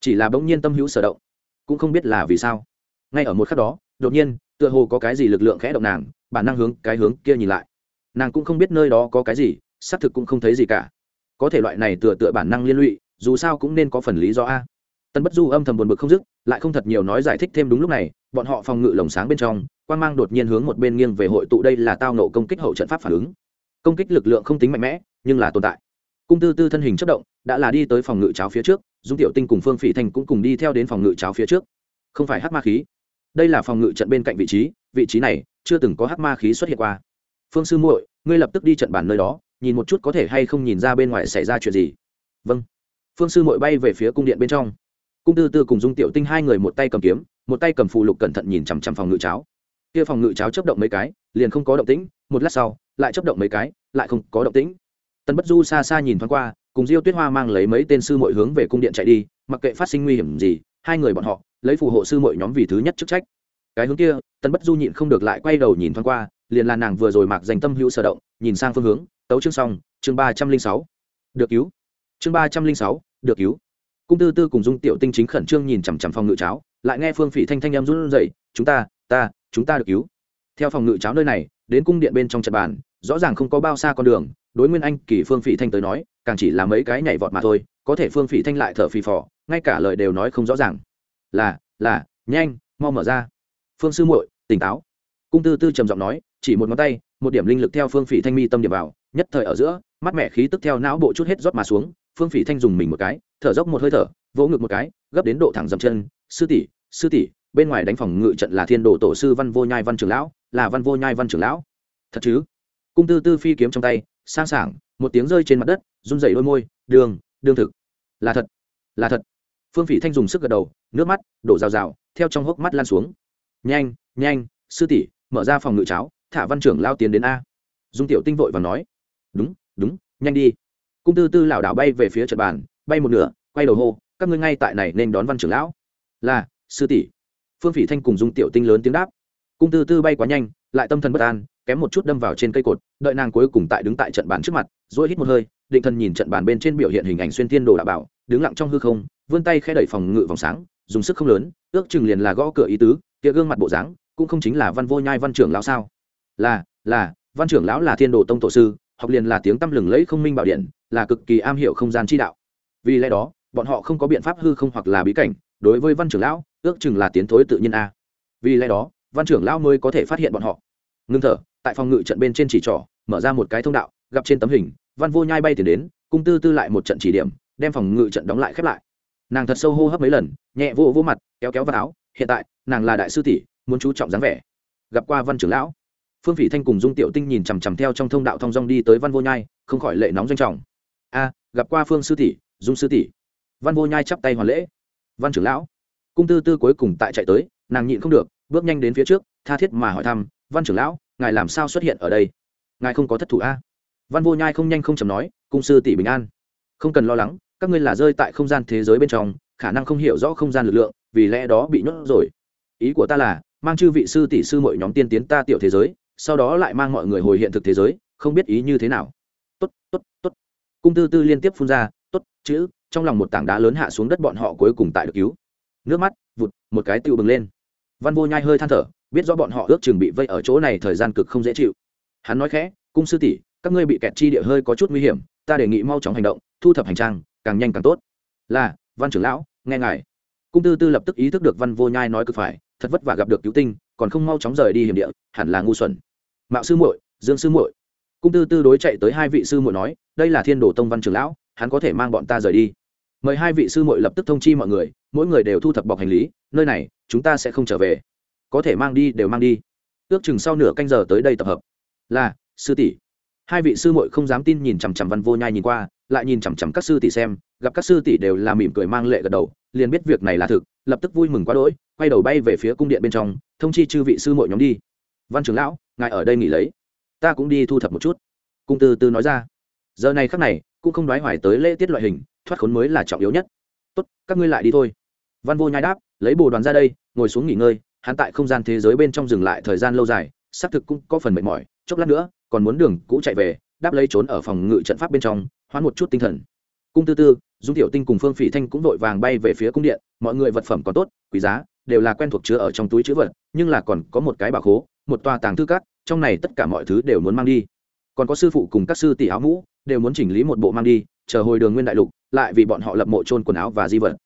chỉ là bỗng nhiên tâm hữu sở động, cũng không biết là vì sao. Ngay ở một khắc đó, đột nhiên, tựa hồ có cái gì lực lượng khẽ động nàng, bản năng hướng cái hướng kia nhìn lại. Nàng cũng không biết nơi đó có cái gì, xác thực cũng không thấy gì cả. Có thể loại này tựa tựa bản năng liên lụy, dù sao cũng nên có phần lý do a. Tân bất du âm thầm buồn bực không dứt, lại không thật nhiều nói giải thích thêm đúng lúc này, bọn họ phòng ngự lồng sáng bên trong quan mang đột nhiên hướng một bên nghiêng về hội tụ đây là tao nộ công kích hậu trận pháp phản ứng. Công kích lực lượng không tính mạnh mẽ, nhưng là tồn tại. Cung tư tư thân hình chất động, đã là đi tới phòng ngự cháo phía trước dung tiểu tinh cùng phương phỉ thanh cũng cùng đi theo đến phòng ngự cháo phía trước. Không phải hắc ma khí. Đây là phòng ngự trận bên cạnh vị trí vị trí này chưa từng có hắc ma khí xuất hiện qua. Phương sư muội, ngươi lập tức đi trận bản nơi đó, nhìn một chút có thể hay không nhìn ra bên ngoài xảy ra chuyện gì. Vâng. Phương sư muội bay về phía cung điện bên trong. Cung tư tư cùng dung tiểu tinh hai người một tay cầm kiếm, một tay cầm phù lục cẩn thận nhìn chằm chằm phòng ngự cháo. Kia phòng ngự cháo chấp động mấy cái, liền không có động tĩnh, một lát sau, lại chấp động mấy cái, lại không có động tĩnh. Tân bất du xa xa nhìn thoáng qua cùng diêu tuyết hoa mang lấy mấy tên sư mội hướng về cung điện chạy đi, mặc kệ phát sinh nguy hiểm gì, hai người bọn họ lấy phù hộ sư mội nhóm vì thứ nhất chức trách. Cái hướng kia tân bất du nhịn không được lại quay đầu nhìn thoáng qua, liền là nàng vừa rồi mặc dành tâm hữu sở động, nhìn sang phương hướng, tấu chương xong, chương ba trăm linh sáu. Được cứu. Chương ba trăm linh sáu, được cứu. Cung tư tư cùng dung tiểu tinh chính khẩn trương nhìn chằm chằm phòng ngự cháo, lại nghe phương phỉ thanh thanh em run rẩy, chúng ta ta, chúng ta được cứu. Theo phòng ngự cháo nơi này, đến cung điện bên trong trận bàn, rõ ràng không có bao xa con đường đối nguyên anh kỳ phương phỉ thanh tới nói, càng chỉ là mấy cái nhảy vọt mà thôi, có thể phương phỉ thanh lại thở phì phò, ngay cả lời đều nói không rõ ràng. Là là, nhanh, mau mở ra. Phương sư muội, tỉnh táo. Cung tư tư trầm giọng nói, chỉ một ngón tay, một điểm linh lực theo phương phỉ thanh mi tâm điểm vào, nhất thời ở giữa, mắt mẹ khí tức theo não bộ chút hết rót mà xuống, phương phỉ thanh dùng mình một cái, thở dốc một hơi thở, vỗ ngực một cái, gấp đến độ thẳng dầm chân, sư tỷ sư tỷ, bên ngoài đánh phòng ngự trận là thiên đồ tổ sư văn vô nhai văn trưởng lão, là văn vô nhai văn trưởng lão. Thật chứ? Cung tư tư phi kiếm trong tay sang sảng, một tiếng rơi trên mặt đất, run rẩy đôi môi, đường đương thực. Là thật là thật. Phương phỉ thanh dùng sức gật đầu, nước mắt đổ rào rào, theo trong hốc mắt lan xuống. Nhanh nhanh, sư tỷ, mở ra phòng ngự cháo, thả văn trưởng lao tiến đến a. Dung tiểu tinh vội và nói. Đúng đúng, nhanh đi. Cung tư tư lảo đảo bay về phía trận bàn, bay một nửa, quay đầu hô, các ngươi ngay tại này nên đón văn trưởng lão. Là, sư tỷ. Phương phỉ thanh cùng dung tiểu tinh lớn tiếng đáp. Cung tư tư bay quá nhanh, lại tâm thần bất an kém một chút đâm vào trên cây cột, đợi nàng cuối cùng tại đứng tại trận bàn trước mặt rồi hít một hơi, định thần nhìn trận bàn bên trên biểu hiện hình ảnh xuyên thiên đồ đạo bảo, đứng lặng trong hư không, vươn tay khẽ đẩy phòng ngự vòng sáng, dùng sức không lớn, ước chừng liền là gõ cửa ý tứ, kia gương mặt bộ dáng, cũng không chính là văn vô nhai văn trưởng lão sao? Là là, văn trưởng lão là thiên đồ tông tổ sư, học liền là tiếng tăm lừng lẫy không minh bảo điện, là cực kỳ am hiểu không gian chi đạo. Vì lẽ đó, bọn họ không có biện pháp hư không hoặc là bí cảnh, đối với văn trưởng lão, ước chừng là tiến thối tự nhiên a. Vì lẽ đó, văn trưởng lão mới có thể phát hiện bọn họ. Ngưng thở tại phòng ngự trận bên trên chỉ trỏ, mở ra một cái thông đạo, gặp trên tấm hình, văn vô nhai bay tiền đến, cung tư tư lại một trận chỉ điểm, đem phòng ngự trận đóng lại khép lại. Nàng thật sâu hô hấp mấy lần, nhẹ vô vô mặt, kéo kéo vào áo, hiện tại, nàng là đại sư tỷ, muốn chú trọng dáng vẻ. Gặp qua văn trưởng lão, phương phỉ thanh cùng dung tiểu tinh nhìn chằm chằm theo trong thông đạo thong dong đi tới văn vô nhai, không khỏi lệ nóng doanh trọng. A, gặp qua phương sư tỷ, dung sư tỷ. Văn vô nhai chắp tay hoàn lễ. Văn trưởng lão, cung tư tư cuối cùng tại chạy tới, nàng nhịn không được, bước nhanh đến phía trước, tha thiết mà hỏi thăm, văn trưởng lão ngài làm sao xuất hiện ở đây? Ngài không có thất thủ a? Văn vô nhai không nhanh không chầm nói, cung sư tỷ bình an. Không cần lo lắng, các ngươi là rơi tại không gian thế giới bên trong, khả năng không hiểu rõ không gian lực lượng, vì lẽ đó bị nhốt rồi. Ý của ta là, mang chư vị sư tỷ sư mọi nhóm tiên tiến ta tiểu thế giới, sau đó lại mang mọi người hồi hiện thực thế giới, không biết ý như thế nào. Tốt tốt tốt. Cung tư tư liên tiếp phun ra, tốt, chữ. Trong lòng một tảng đá lớn hạ xuống đất bọn họ cuối cùng tại được cứu. Nước mắt vụt, một cái tựu bừng lên. Văn vô nhai hơi than thở biết rõ bọn họ ước chừng bị vây ở chỗ này thời gian cực không dễ chịu. Hắn nói khẽ, cung sư tỷ, các ngươi bị kẹt chi địa hơi có chút nguy hiểm, ta đề nghị mau chóng hành động, thu thập hành trang, càng nhanh càng tốt. Là, văn trưởng lão, nghe ngài. Cung tư tư lập tức ý thức được văn vô nhai nói cực phải, thật vất vả gặp được cứu tinh, còn không mau chóng rời đi hiểm địa, hẳn là ngu xuẩn. Mạo sư muội, dương sư muội. Cung tư tư đối chạy tới hai vị sư muội nói, đây là thiên đồ tông văn trưởng lão, hắn có thể mang bọn ta rời đi. Mời hai vị sư muội lập tức thông chi mọi người, mỗi người đều thu thập bọc hành lý, nơi này, chúng ta sẽ không trở về có thể mang đi đều mang đi. Ước chừng sau nửa canh giờ tới đây tập hợp. Là, sư tỷ. Hai vị sư muội không dám tin nhìn chằm chằm văn vô nhai nhìn qua, lại nhìn chằm chằm các sư tỷ xem, gặp các sư tỷ đều là mỉm cười mang lệ gật đầu, liền biết việc này là thực, lập tức vui mừng quá đỗi, quay đầu bay về phía cung điện bên trong, thông chi chư vị sư muội nhóm đi. Văn trưởng lão, ngài ở đây nghỉ lấy. Ta cũng đi thu thập một chút. Cung tư tư nói ra. Giờ này khắc này, cũng không đoái hoài tới lễ tiết loại hình, thoát khốn mới là trọng yếu nhất. Tốt, các ngươi lại đi thôi. Văn vô nhai đáp, lấy bồ đoàn ra đây, ngồi xuống nghỉ ngơi hắn tại không gian thế giới bên trong dừng lại thời gian lâu dài, xác thực cũng có phần mệt mỏi. Chốc lát nữa, còn muốn đường cũ chạy về, đáp lấy trốn ở phòng ngự trận pháp bên trong, hoán một chút tinh thần. Cung tư tư, dung tiểu tinh cùng phương phỉ thanh cũng vội vàng bay về phía cung điện. Mọi người vật phẩm còn tốt, quý giá, đều là quen thuộc chứa ở trong túi chữ vật, nhưng là còn có một cái bảo khố, một tòa tàng thư cát, trong này tất cả mọi thứ đều muốn mang đi. Còn có sư phụ cùng các sư tỷ áo mũ, đều muốn chỉnh lý một bộ mang đi, chờ hồi đường nguyên đại lục, lại vì bọn họ lập mộ trôn quần áo và di vật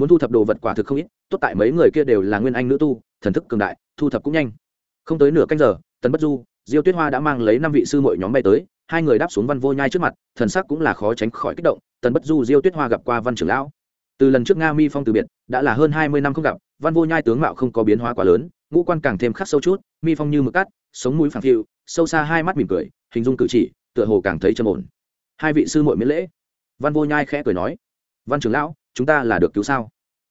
muốn thu thập đồ vật quả thực không ít, tốt tại mấy người kia đều là nguyên anh nữ tu, thần thức cường đại, thu thập cũng nhanh. Không tới nửa canh giờ, tần bất du, diêu tuyết hoa đã mang lấy năm vị sư mọi nhóm bay tới, hai người đáp xuống văn vô nhai trước mặt, thần sắc cũng là khó tránh khỏi kích động, tần bất du, diêu tuyết hoa gặp qua văn trưởng lão. Từ lần trước nga mi phong từ biệt, đã là hơn hai mươi năm không gặp, văn vô nhai tướng mạo không có biến hóa quá lớn, ngũ quan càng thêm khắc sâu chút, mi phong như mực cắt sống mũi phẳng phiu sâu xa hai mắt mỉm cười, hình dung cử chỉ, tựa hồ càng thấy trầm ổn. Hai vị sư muội miễn lễ. Văn vô nhai khẽ cười nói, văn trưởng lão chúng ta là được cứu sao?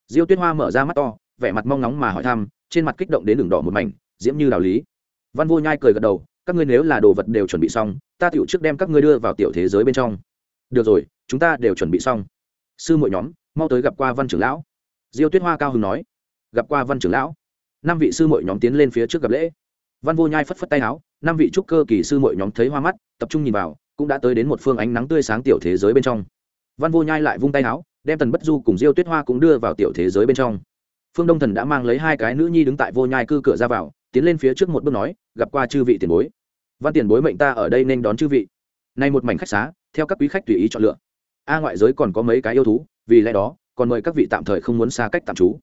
Diêu tuyết hoa mở ra mắt to, vẻ mặt mong nóng mà hỏi thăm, trên mặt kích động đến đường đỏ một mảnh, diễm như đạo lý. Văn vô nhai cười gật đầu, các ngươi nếu là đồ vật đều chuẩn bị xong, ta tựu trước đem các ngươi đưa vào tiểu thế giới bên trong. Được rồi, chúng ta đều chuẩn bị xong. Sư muội nhóm, mau tới gặp qua văn trưởng lão. Diêu tuyết hoa cao hứng nói. Gặp qua văn trưởng lão. Năm vị sư muội nhóm tiến lên phía trước gặp lễ. Văn vô nhai phất phất tay áo, năm vị trúc cơ kỳ sư muội nhóm thấy hoa mắt, tập trung nhìn vào, cũng đã tới đến một phương ánh nắng tươi sáng tiểu thế giới bên trong văn vô nhai lại vung tay áo, đem tần bất du cùng diêu tuyết hoa cũng đưa vào tiểu thế giới bên trong. Phương đông thần đã mang lấy hai cái nữ nhi đứng tại vô nhai cư cửa ra vào, tiến lên phía trước một bước nói, gặp qua chư vị tiền bối. Văn tiền bối mệnh ta ở đây nên đón chư vị. Nay một mảnh khách xá, theo các quý khách tùy ý chọn lựa. A ngoại giới còn có mấy cái yêu thú, vì lẽ đó, còn mời các vị tạm thời không muốn xa cách tạm trú.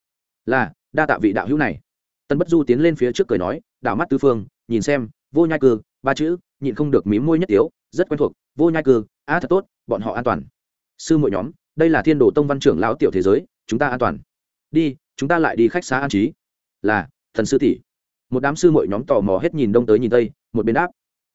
Là, đa tạ vị đạo hữu này. Tân bất du tiến lên phía trước cười nói, đảo mắt tư phương, nhìn xem, vô nhai cư, ba chữ, nhịn không được mím môi nhất tiếu, rất quen thuộc, vô nhai cư a thật tốt, bọn họ an toàn sư mỗi nhóm, đây là thiên đồ tông văn trưởng lão tiểu thế giới, chúng ta an toàn. Đi, chúng ta lại đi khách xá an trí. Là, thần sư tỷ. Một đám sư mỗi nhóm tò mò hết nhìn đông tới nhìn tây, một bên đáp.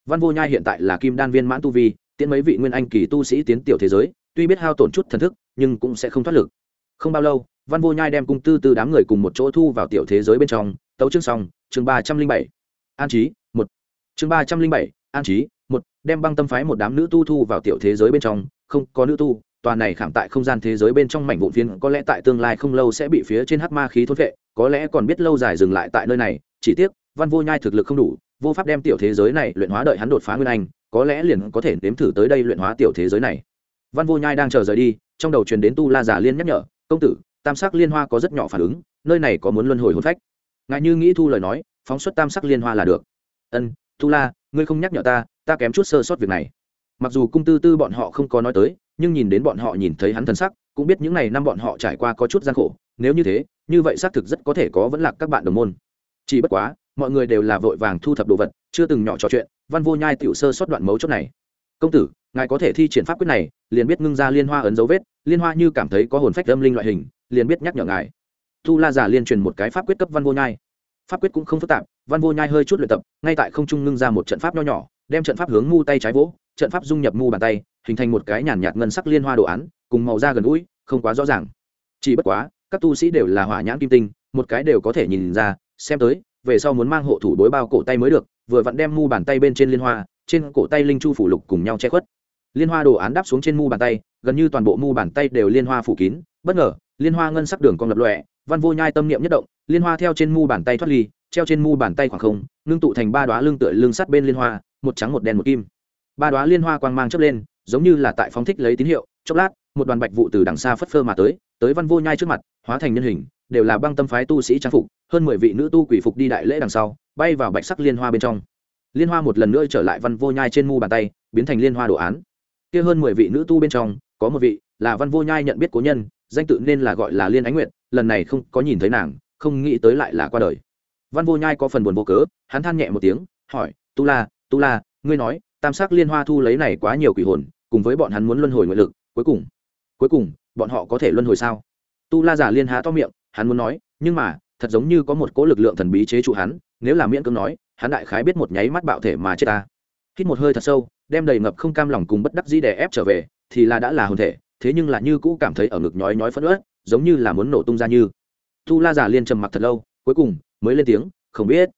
Văn vô nhai hiện tại là kim đan viên mãn tu vi tiến mấy vị nguyên anh kỳ tu sĩ tiến tiểu thế giới, tuy biết hao tổn chút thần thức, nhưng cũng sẽ không thoát lực. Không bao lâu, văn vô nhai đem cung tư tư đám người cùng một chỗ thu vào tiểu thế giới bên trong, tấu chương xong, chương ba trăm linh bảy. An trí, một. Chương ba trăm linh bảy, an trí, một. Đem băng tâm phái một đám nữ tu thu vào tiểu thế giới bên trong, không có nữ tu tòa này khảm tại không gian thế giới bên trong mảnh vụn phiến, có lẽ tại tương lai không lâu sẽ bị phía trên hắc ma khí thôn vệ, có lẽ còn biết lâu dài dừng lại tại nơi này, chỉ tiếc, văn vô nhai thực lực không đủ, vô pháp đem tiểu thế giới này luyện hóa đợi hắn đột phá nguyên anh, có lẽ liền có thể nếm thử tới đây luyện hóa tiểu thế giới này. Văn vô nhai đang chờ rời đi, trong đầu truyền đến tu la giả liên nhắc nhở, công tử, tam sắc liên hoa có rất nhỏ phản ứng, nơi này có muốn luân hồi hôn phách? Ngại như nghĩ thu lời nói, phóng xuất tam sắc liên hoa là được. Ân, tu la, ngươi không nhắc nhở ta ta kém chút sơ sót việc này. Mặc dù cung tư tư bọn họ không có nói tới nhưng nhìn đến bọn họ nhìn thấy hắn thần sắc, cũng biết những ngày năm bọn họ trải qua có chút gian khổ, nếu như thế, như vậy xác thực rất có thể có vẫn lạc các bạn đồng môn. Chỉ bất quá, mọi người đều là vội vàng thu thập đồ vật, chưa từng nhỏ trò chuyện, văn vô nhai tiểu sơ sót đoạn mấu chốt này. Công tử, ngài có thể thi triển pháp quyết này, liền biết ngưng ra liên hoa ấn dấu vết, liên hoa như cảm thấy có hồn phách âm linh loại hình, liền biết nhắc nhở ngài. Thu la giả liên truyền một cái pháp quyết cấp văn vô nhai. Pháp quyết cũng không phức tạp, văn vô nhai hơi chút luyện tập, ngay tại không trung ngưng ra một trận pháp nho nhỏ, đem trận pháp hướng mu tay trái vỗ, trận pháp dung nhập mu bàn tay hình thành một cái nhàn nhạt ngân sắc liên hoa đồ án, cùng màu da gần gũi, không quá rõ ràng. Chỉ bất quá, các tu sĩ đều là hỏa nhãn kim tinh, một cái đều có thể nhìn ra, xem tới, về sau muốn mang hộ thủ đối bao cổ tay mới được, vừa vặn đem mu bàn tay bên trên liên hoa, trên cổ tay linh chu phủ lục cùng nhau che khuất. Liên hoa đồ án đáp xuống trên mu bàn tay, gần như toàn bộ mu bàn tay đều liên hoa phủ kín, bất ngờ, liên hoa ngân sắc đường cong lập lọe văn vô nhai tâm niệm nhất động, liên hoa theo trên mu bàn tay thoát ly, treo trên mu bàn tay khoảng không, ngưng tụ thành ba đoá lưng tựa lưng sắt bên liên hoa, một trắng một đen một kim. Ba đoá liên hoa quang mang chớp lên giống như là tại phóng thích lấy tín hiệu, chốc lát, một đoàn bạch vụ từ đằng xa phất phơ mà tới tới văn vô nhai trước mặt, hóa thành nhân hình, đều là băng tâm phái tu sĩ trang phục, hơn mười vị nữ tu quỷ phục đi đại lễ đằng sau, bay vào bạch sắc liên hoa bên trong. Liên hoa một lần nữa trở lại văn vô nhai trên mu bàn tay, biến thành liên hoa đồ án. Kia hơn mười vị nữ tu bên trong, có một vị là văn vô nhai nhận biết cố nhân, danh tự nên là gọi là liên ánh nguyệt, lần này không có nhìn thấy nàng, không nghĩ tới lại là qua đời. Văn vô nhai có phần buồn vô cớ, hắn than nhẹ một tiếng, hỏi, tu la tu la, ngươi nói tam sắc liên hoa thu lấy này quá nhiều quỷ hồn, cùng với bọn hắn muốn luân hồi nguyện lực, cuối cùng cuối cùng, bọn họ có thể luân hồi sao? Tu la giả liên há to miệng, hắn muốn nói, nhưng mà, thật giống như có một cỗ lực lượng thần bí chế trụ hắn, nếu là miễn cưỡng nói, hắn đại khái biết một nháy mắt bạo thể mà chết ta. Hít một hơi thật sâu, đem đầy ngập không cam lòng cùng bất đắc dĩ đè ép trở về, thì là đã là hồn thể, thế nhưng là như cũ cảm thấy ở ngực nhói nhói phẫn ớt giống như là muốn nổ tung ra như. Tu la giả liên trầm mặc thật lâu, cuối cùng mới lên tiếng, không biết.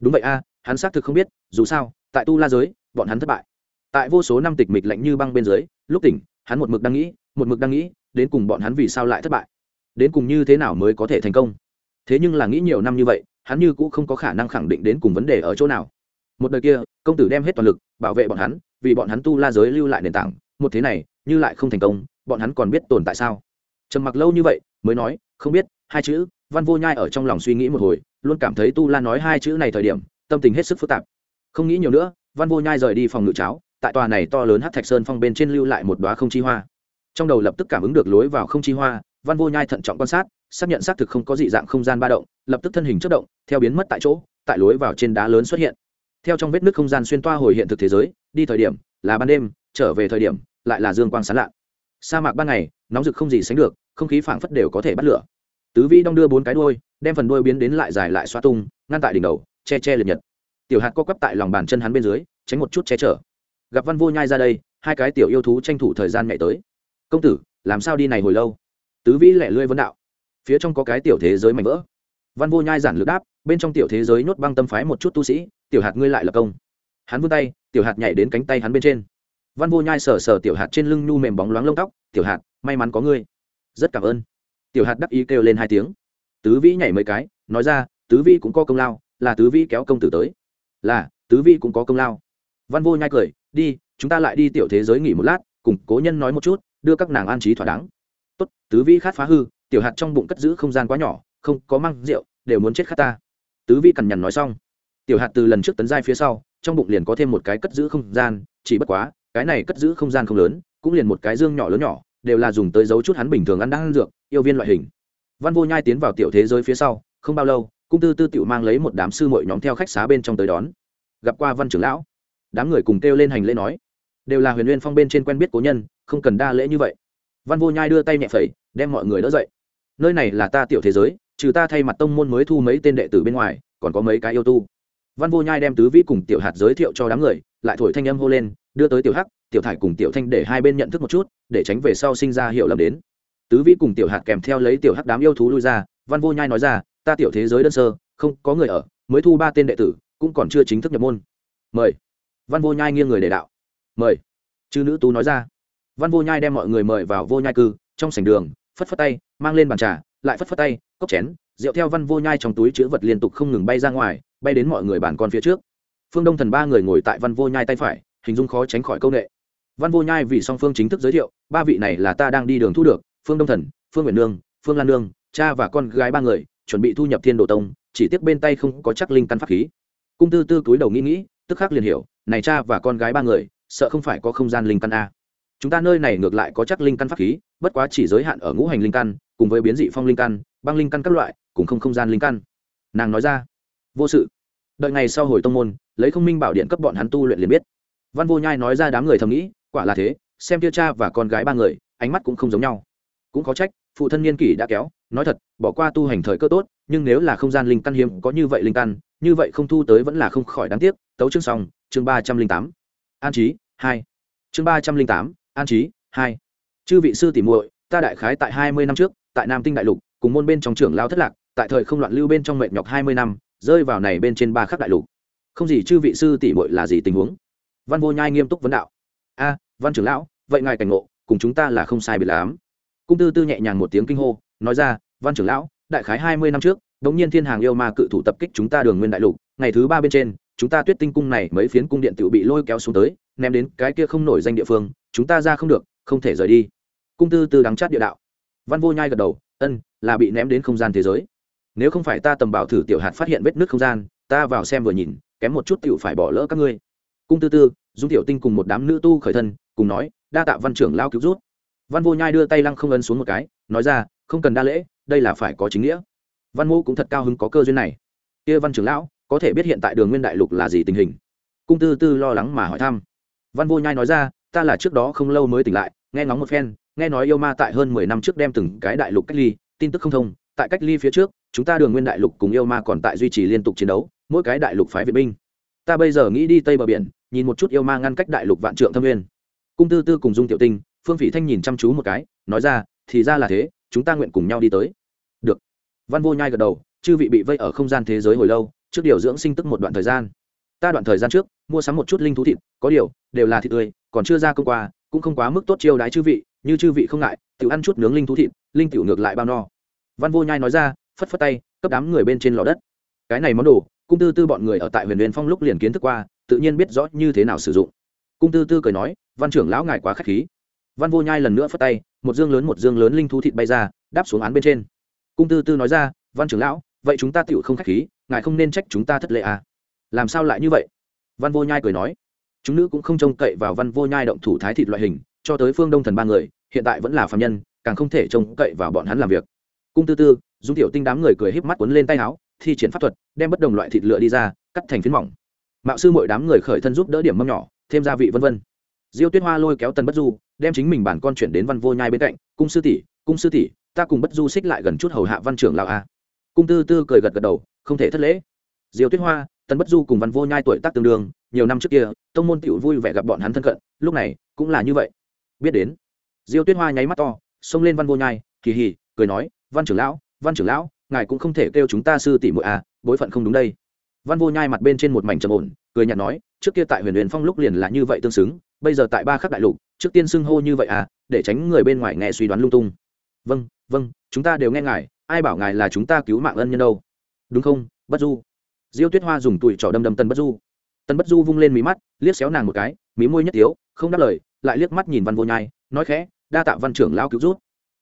Đúng vậy a, hắn xác thực không biết, dù sao, tại tu la giới bọn hắn thất bại. Tại vô số năm tịch mịch lạnh như băng bên dưới, lúc tỉnh, hắn một mực đang nghĩ, một mực đang nghĩ, đến cùng bọn hắn vì sao lại thất bại? Đến cùng như thế nào mới có thể thành công? Thế nhưng là nghĩ nhiều năm như vậy, hắn như cũng không có khả năng khẳng định đến cùng vấn đề ở chỗ nào. Một đời kia, công tử đem hết toàn lực, bảo vệ bọn hắn, vì bọn hắn tu la giới lưu lại nền tảng, một thế này, như lại không thành công, bọn hắn còn biết tồn tại sao? Trầm mặc lâu như vậy, mới nói, không biết, hai chữ, văn vô nhai ở trong lòng suy nghĩ một hồi, luôn cảm thấy tu la nói hai chữ này thời điểm, tâm tình hết sức phức tạp. Không nghĩ nhiều nữa văn vô nhai rời đi phòng ngự cháo, tại tòa này to lớn hát thạch sơn phong bên trên lưu lại một đoá không chi hoa. Trong đầu lập tức cảm ứng được lối vào không chi hoa, văn vô nhai thận trọng quan sát, xác nhận xác thực không có dị dạng không gian ba động, lập tức thân hình chất động, theo biến mất tại chỗ, tại lối vào trên đá lớn xuất hiện. Theo trong vết nước không gian xuyên toa hồi hiện thực thế giới, đi thời điểm, là ban đêm, trở về thời điểm, lại là dương quang sán lạ sa mạc ban ngày, nóng rực không gì sánh được, không khí phảng phất đều có thể bắt lửa. Tứ vĩ đong đưa bốn cái đuôi, đem phần đuôi biến đến lại dài lại xoa tung, ngăn tại đỉnh đầu, che che liệt nhật tiểu hạt co quắp tại lòng bàn chân hắn bên dưới, tránh một chút che chở. Gặp văn vô nhai ra đây, hai cái tiểu yêu thú tranh thủ thời gian nhảy tới. Công tử, làm sao đi này hồi lâu? Tứ vĩ lẻ lươi vấn đạo. Phía trong có cái tiểu thế giới mảnh vỡ. Văn vô nhai giản lược đáp, bên trong tiểu thế giới nhốt băng tâm phái một chút tu sĩ, tiểu hạt ngươi lại lập công. Hắn vươn tay, tiểu hạt nhảy đến cánh tay hắn bên trên. Văn vô nhai sờ sờ tiểu hạt trên lưng nhu mềm bóng loáng lông tóc, tiểu hạt, may mắn có ngươi. Rất cảm ơn. Tiểu hạt đắc ý kêu lên hai tiếng. Tứ vĩ nhảy mấy cái, nói ra, tứ vĩ cũng có công lao, là tứ vĩ kéo công tử tới là, tứ vị cũng có công lao. Văn vô nhai cười, đi, chúng ta lại đi tiểu thế giới nghỉ một lát, cùng cố nhân nói một chút, đưa các nàng an trí thỏa đáng. Tốt, tứ vĩ khát phá hư, tiểu hạt trong bụng cất giữ không gian quá nhỏ, không có măng rượu, đều muốn chết khát ta. Tứ vĩ cằn nhằn nói xong, tiểu hạt từ lần trước tấn giai phía sau, trong bụng liền có thêm một cái cất giữ không gian, chỉ bất quá, cái này cất giữ không gian không lớn, cũng liền một cái dương nhỏ lớn nhỏ, đều là dùng tới giấu chút hắn bình thường ăn đang ăn dược, yêu viên loại hình. Văn vô nhai tiến vào tiểu thế giới phía sau, không bao lâu cung tư tư tiểu mang lấy một đám sư mội nhóm theo khách xá bên trong tới đón. Gặp qua văn trưởng lão, đám người cùng kêu lên hành lễ nói, đều là huyền nguyên phong bên trên quen biết cố nhân, không cần đa lễ như vậy. Văn vô nhai đưa tay nhẹ phẩy, đem mọi người đỡ dậy. Nơi này là ta tiểu thế giới, trừ ta thay mặt tông môn mới thu mấy tên đệ tử bên ngoài, còn có mấy cái yêu tu. Văn vô nhai đem tứ vĩ cùng tiểu hạt giới thiệu cho đám người, lại thổi thanh âm hô lên, đưa tới tiểu hắc, tiểu thải cùng tiểu thanh để hai bên nhận thức một chút, để tránh về sau sinh ra hiệu lầm đến. Tứ vĩ cùng tiểu hạt kèm theo lấy tiểu hắc đám yêu thú lui ra, văn vô nhai nói ra ta tiểu thế giới đơn sơ, không có người ở, mới thu ba tên đệ tử, cũng còn chưa chính thức nhập môn. Mời. Văn vô nhai nghiêng người để đạo. Mời. Chư nữ tú nói ra. Văn vô nhai đem mọi người mời vào vô nhai cư, trong sảnh đường, phất phất tay, mang lên bàn trà, lại phất phất tay, cốc chén, rượu theo văn vô nhai trong túi chữ vật liên tục không ngừng bay ra ngoài, bay đến mọi người bàn con phía trước. Phương đông thần ba người ngồi tại văn vô nhai tay phải, hình dung khó tránh khỏi công nghệ văn vô nhai vì song phương chính thức giới thiệu, ba vị này là ta đang đi đường thu được, phương đông thần, phương nguyện nương, phương lan nương, cha và con gái ba người chuẩn bị thu nhập thiên độ tông, chỉ tiếc bên tay không có chắc linh căn pháp khí. Cung tư tư cúi đầu nghĩ nghĩ, tức khắc liền hiểu, này cha và con gái ba người, sợ không phải có không gian linh căn a. Chúng ta nơi này ngược lại có chắc linh căn pháp khí, bất quá chỉ giới hạn ở ngũ hành linh căn, cùng với biến dị phong linh căn, băng linh căn các loại, cùng không không gian linh căn. Nàng nói ra, vô sự. Đợi ngày sau hồi tông môn, lấy không minh bảo điện cấp bọn hắn tu luyện liền biết. Văn vô nhai nói ra đám người thầm nghĩ, quả là thế, xem tia cha và con gái ba người, ánh mắt cũng không giống nhau. Cũng có trách, phụ thân niên kỷ đã kéo nói thật, bỏ qua tu hành thời cơ tốt, nhưng nếu là không gian linh căn hiếm có như vậy linh căn, như vậy không thu tới vẫn là không khỏi đáng tiếc. Tấu chương xong, chương ba trăm linh tám. An trí hai. Chương ba trăm linh tám, an trí hai. Chư vị sư tỉ muội, ta đại khái tại hai mươi năm trước, tại nam tinh đại lục, cùng môn bên trong trưởng lao thất lạc, tại thời không loạn lưu bên trong mệt nhọc hai mươi năm, rơi vào này bên trên ba khắc đại lục. Không gì chư vị sư tỷ muội là gì tình huống? Văn vô nhai nghiêm túc vấn đạo. A, văn trưởng lão, vậy ngài cảnh ngộ, cùng chúng ta là không sai biệt lắm. Cung tư tư nhẹ nhàng một tiếng kinh hô nói ra, văn trưởng lão, đại khái hai mươi năm trước, đống nhiên thiên hàng yêu ma cự thủ tập kích chúng ta đường nguyên đại lục, ngày thứ ba bên trên, chúng ta tuyết tinh cung này mấy phiến cung điện tự bị lôi kéo xuống tới, ném đến cái kia không nổi danh địa phương, chúng ta ra không được, không thể rời đi. Cung tư tư đắng chát địa đạo. Văn vô nhai gật đầu, ân, là bị ném đến không gian thế giới. Nếu không phải ta tầm bảo thử tiểu hạt phát hiện vết nước không gian, ta vào xem vừa nhìn, kém một chút tiểu phải bỏ lỡ các ngươi. Cung tư tư, dung tiểu tinh cùng một đám nữ tu khởi thân, cùng nói, đa tạ văn trưởng lao cứu rút văn vô nhai đưa tay lăng không ấn xuống một cái, nói ra không cần đa lễ, đây là phải có chính nghĩa. Văn mô cũng thật cao hứng có cơ duyên này. Kia văn trưởng lão, có thể biết hiện tại đường nguyên đại lục là gì tình hình? Cung tư tư lo lắng mà hỏi thăm. Văn vô nhai nói ra, ta là trước đó không lâu mới tỉnh lại, nghe ngóng một phen, nghe nói yêu ma tại hơn mười năm trước đem từng cái đại lục cách ly, tin tức không thông, tại cách ly phía trước, chúng ta đường nguyên đại lục cùng yêu ma còn tại duy trì liên tục chiến đấu, mỗi cái đại lục phái viện binh. Ta bây giờ nghĩ đi tây bờ biển, nhìn một chút yêu ma ngăn cách đại lục vạn trượng thâm nguyên. Cung tư tư cùng dung tiểu tinh, phương phỉ thanh nhìn chăm chú một cái, nói ra, thì ra là thế chúng ta nguyện cùng nhau đi tới. Được. Văn vô nhai gật đầu, chư vị bị vây ở không gian thế giới hồi lâu, trước điều dưỡng sinh tức một đoạn thời gian. Ta đoạn thời gian trước, mua sắm một chút linh thú thịt, có điều, đều là thịt tươi, còn chưa ra công qua, cũng không quá mức tốt chiêu đái chư vị, như chư vị không ngại tự ăn chút nướng linh thú thịt, linh tiểu ngược lại bao no. Văn vô nhai nói ra, phất phất tay, cấp đám người bên trên lò đất. Cái này món đồ, cung tư tư bọn người ở tại huyền huyền phong lúc liền kiến thức qua, tự nhiên biết rõ như thế nào sử dụng. Cung tư tư cười nói, văn trưởng lão ngài quá k h á c h khí. Văn vô nhai lần nữa phất tay một dương lớn một dương lớn linh thú thịt bay ra, đáp xuống án bên trên. Cung tư tư nói ra, văn trưởng lão, vậy chúng ta tựu không k h á c h khí, ngài không nên trách chúng ta thất lệ à. làm sao lại như vậy? Văn vô nhai cười nói, chúng nữ cũng không trông cậy vào văn vô nhai động thủ thái thịt loại hình, cho tới phương đông thần ba người, hiện tại vẫn là phạm nhân, càng không thể trông cậy vào bọn hắn làm việc. Cung tư tư, dung tiểu tinh đám người cười híp mắt quấn lên tay áo, thi triển pháp thuật, đem bất đồng loại thịt lựa đi ra, cắt thành phiến mỏng. Mạo sư mọi đám người khởi thân giúp đỡ điểm mâm nhỏ, thêm gia vị vân vân diêu tuyết hoa lôi kéo tần bất du, đem chính mình bản con chuyển đến văn vô nhai bên cạnh. Cung sư tỷ, cung sư tỷ, ta cùng bất du xích lại gần chút hầu hạ văn trưởng lão a cung tư tư cười gật gật đầu, không thể thất lễ. Diêu tuyết hoa, tần bất du cùng văn vô nhai tuổi tác tương đương, nhiều năm trước kia, tông môn tiểu vui vẻ gặp bọn hắn thân cận, lúc này cũng là như vậy. Biết đến, diêu tuyết hoa nháy mắt to, xông lên văn vô nhai, kỳ hỉ, cười nói, văn trưởng lão, văn trưởng lão, ngài cũng không thể kêu chúng ta sư tỷ muội à bối phận không đúng đây. Văn vô nhai mặt bên trên một mảnh trầm ổn, cười nhạt nói, trước kia tại huyền huyền phong lúc liền là như vậy tương xứng bây giờ tại ba khắc đại lục, trước tiên xưng hô như vậy à để tránh người bên ngoài nghe suy đoán lung tung. Vâng vâng chúng ta đều nghe ngài, ai bảo ngài là chúng ta cứu mạng ân nhân đâu? Đúng không, bất du? Diêu tuyết hoa dùng tủi trỏ đâm đâm tân bất du. Tân bất du vung lên mí mắt, liếc xéo nàng một cái, mí môi nhất tiếu, không đáp lời, lại liếc mắt nhìn văn vô nhai, nói khẽ, đa tạ văn trưởng lão cứu rút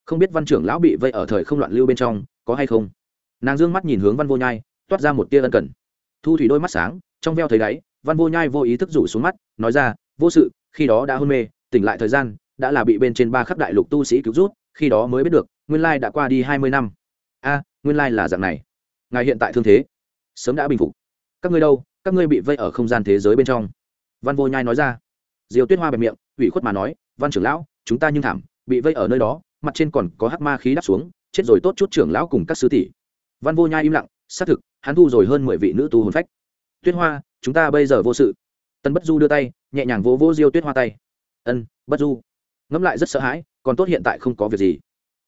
không biết văn trưởng lão bị vây ở thời không loạn lưu bên trong, có hay không? Nàng d ư ơ n g mắt nhìn hướng văn vô nhai, toát ra một tia ân cần. Thu thủy đôi mắt sáng, trong veo thấy đáy, văn vô nhai vô ý thức rủ xuống mắt, nói ra, vô sự khi đó đã hôn mê, tỉnh lại thời gian, đã là bị bên trên ba khắp đại lục tu sĩ cứu rút, khi đó mới biết được, nguyên lai đã qua đi hai mươi năm. A, nguyên lai là dạng này. Ngài hiện tại thương thế, sớm đã bình phục. Các ngươi đâu? Các ngươi bị vây ở không gian thế giới bên trong. Văn vô nhai nói ra. Diều tuyết hoa bẹp miệng, ủy khuất mà nói, văn trưởng lão, chúng ta nhưng thảm, bị vây ở nơi đó, mặt trên còn có hắc ma khí đắp xuống, chết rồi tốt chút trưởng lão cùng các sứ tỷ. Văn vô nhai im lặng, xác thực, hắn thu rồi hơn mười vị nữ tu hồn phách. Tuyết hoa, chúng ta bây giờ vô sự. Tân bất du đưa tay nhẹ nhàng vỗ vỗ diêu tuyết hoa tay. Ân, bất du. Ngẫm lại rất sợ hãi, còn tốt hiện tại không có việc gì.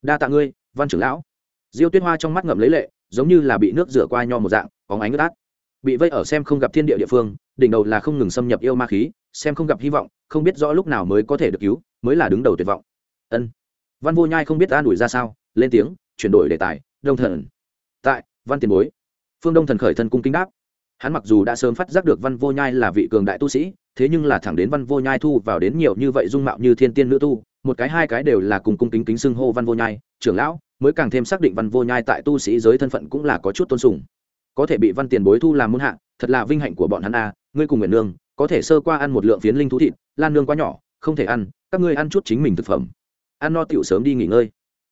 Đa tạ ngươi, văn trưởng lão. Diêu tuyết hoa trong mắt ngậm lấy lệ, giống như là bị nước rửa qua nho một dạng có ánh ướt át. Bị vây ở xem không gặp thiên địa địa phương, đỉnh đầu là không ngừng xâm nhập yêu ma khí, xem không gặp hy vọng, không biết rõ lúc nào mới có thể được cứu, mới là đứng đầu tuyệt vọng. Ân. Văn vô nhai không biết an ủi ra sao, lên tiếng, chuyển đổi đề tài, đông thần. Tại, văn tiền bối. Phương đông thần khởi thân cung kính đáp hắn mặc dù đã sớm phát giác được văn vô nhai là vị cường đại tu sĩ, thế nhưng là thẳng đến văn vô nhai thu vào đến nhiều như vậy dung mạo như thiên tiên nữ tu, một cái hai cái đều là cùng cung kính kính xưng hô văn vô nhai, trưởng lão, mới càng thêm xác định văn vô nhai tại tu sĩ giới thân phận cũng là có chút tôn sùng. Có thể bị văn tiền bối thu làm muôn hạ, thật là vinh hạnh của bọn hắn a, ngươi cùng nguyện nương, có thể sơ qua ăn một lượng phiến linh thú thịt, lan nương quá nhỏ, không thể ăn, các ngươi ăn chút chính mình thực phẩm. Ăn no tiểu sớm đi nghỉ ngơi.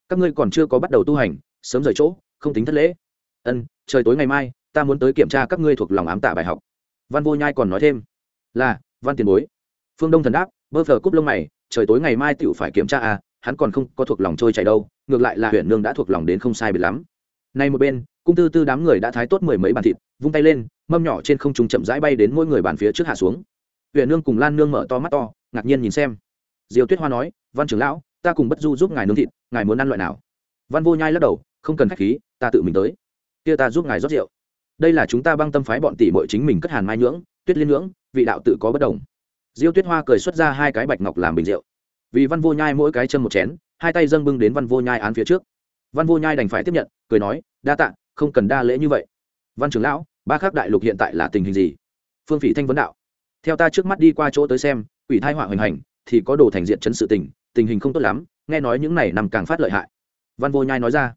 Các ngươi còn chưa có bắt đầu tu hành, sớm rời chỗ, không tính thất lễ. Ân, trời tối ngày mai ta muốn tới kiểm tra các ngươi thuộc lòng ám tạ bài học. Văn vô nhai còn nói thêm, là, văn tiền bối. Phương đông thần đáp, bơ phờ cúp lông mày, trời tối ngày mai tiểu phải kiểm tra à hắn còn không có thuộc lòng trôi chảy đâu, ngược lại là huyện nương đã thuộc lòng đến không sai biệt lắm. Nay một bên, cung tư tư đám người đã thái tốt mười mấy bàn thịt, vung tay lên, mâm nhỏ trên không trung chậm rãi bay đến mỗi người bàn phía trước hạ xuống. Huyện nương cùng lan nương mở to mắt to, ngạc nhiên nhìn xem. Diều tuyết hoa nói, văn trưởng lão, ta cùng bất du giúp ngài nướng thịt, ngài muốn ăn loại nào? Văn vô nhai lắc đầu, không cần khách khí, ta tự mình tới. Kia ta giúp ngài rót rượu đây là chúng ta băng tâm phái bọn tỷ muội chính mình cất hàn mai nhưỡng, tuyết liên nhưỡng, vị đạo tự có bất đồng. Diêu tuyết hoa cười xuất ra hai cái bạch ngọc làm bình rượu. Vì văn vô nhai mỗi cái châm một chén, hai tay dâng bưng đến văn vô nhai án phía trước. Văn vô nhai đành phải tiếp nhận, cười nói, đa tạ, không cần đa lễ như vậy. Văn trưởng lão, ba khắc đại lục hiện tại là tình hình gì? Phương phỉ thanh vấn đạo. Theo ta trước mắt đi qua chỗ tới xem, quỷ thai họa hoành hành, thì có đồ thành diện chấn sự tình tình hình không tốt lắm, nghe nói những này nằm càng phát lợi hại. Văn vô nhai nói ra.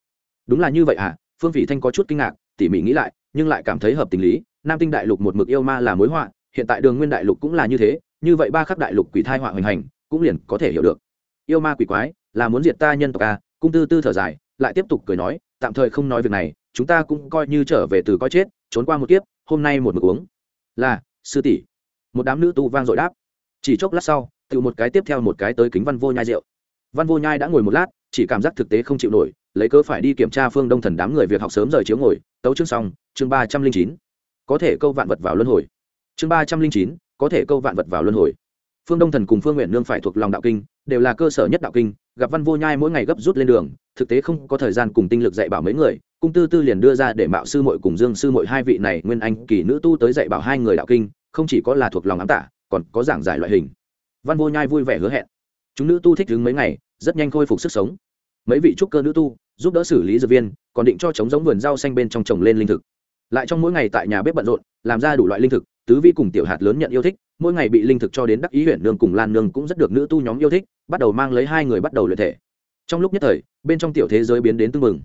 Đúng là như vậy à? Phương phỉ thanh có chút kinh ngạc, tỉ mỉ nghĩ lại nhưng lại cảm thấy hợp tình lý, nam tinh đại lục một mực yêu ma là mối họa, hiện tại đường nguyên đại lục cũng là như thế, như vậy ba khắc đại lục quỷ thai họa hoành hành, cũng liền có thể hiểu được. Yêu ma quỷ quái, là muốn diệt ta nhân tộc a cung tư tư thở dài, lại tiếp tục cười nói, tạm thời không nói việc này, chúng ta cũng coi như trở về từ coi chết, trốn qua một kiếp, hôm nay một mực uống. Là, sư tỷ. Một đám nữ tu vang dội đáp. Chỉ chốc lát sau, tự một cái tiếp theo một cái tới kính văn vô nhai rượu. Văn vô nhai đã ngồi một lát, chỉ cảm giác thực tế không chịu nổi, lấy cớ phải đi kiểm tra phương đông thần đám người việc học sớm rời chiếu ngồi tấu chương xong, chương ba trăm linh chín. Có thể câu vạn vật vào luân hồi. Chương ba trăm linh chín, có thể câu vạn vật vào luân hồi. Phương đông thần cùng phương nguyện nương phải thuộc lòng đạo kinh, đều là cơ sở nhất đạo kinh, gặp văn vô nhai mỗi ngày gấp rút lên đường, thực tế không có thời gian cùng tinh lực dạy bảo mấy người, cung tư tư liền đưa ra để mạo sư mội cùng dương sư mội hai vị này nguyên anh kỳ nữ tu tới dạy bảo hai người đạo kinh, không chỉ có là thuộc lòng ám tả, còn có giảng giải loại hình. Văn vô nhai vui vẻ hứa hẹn. Chúng nữ tu thích đứng mấy ngày, rất nhanh khôi phục sức sống. Mấy vị trúc cơ nữ tu giúp đỡ xử lý dược viên, còn định cho chống giống vườn rau xanh bên trong trồng lên linh thực. Lại trong mỗi ngày tại nhà bếp bận rộn, làm ra đủ loại linh thực, tứ vi cùng tiểu hạt lớn nhận yêu thích, mỗi ngày bị linh thực cho đến đắc ý huyện nương cùng lan nương cũng rất được nữ tu nhóm yêu thích, bắt đầu mang lấy hai người bắt đầu luyện thể. Trong lúc nhất thời, bên trong tiểu thế giới biến đến tưng mừng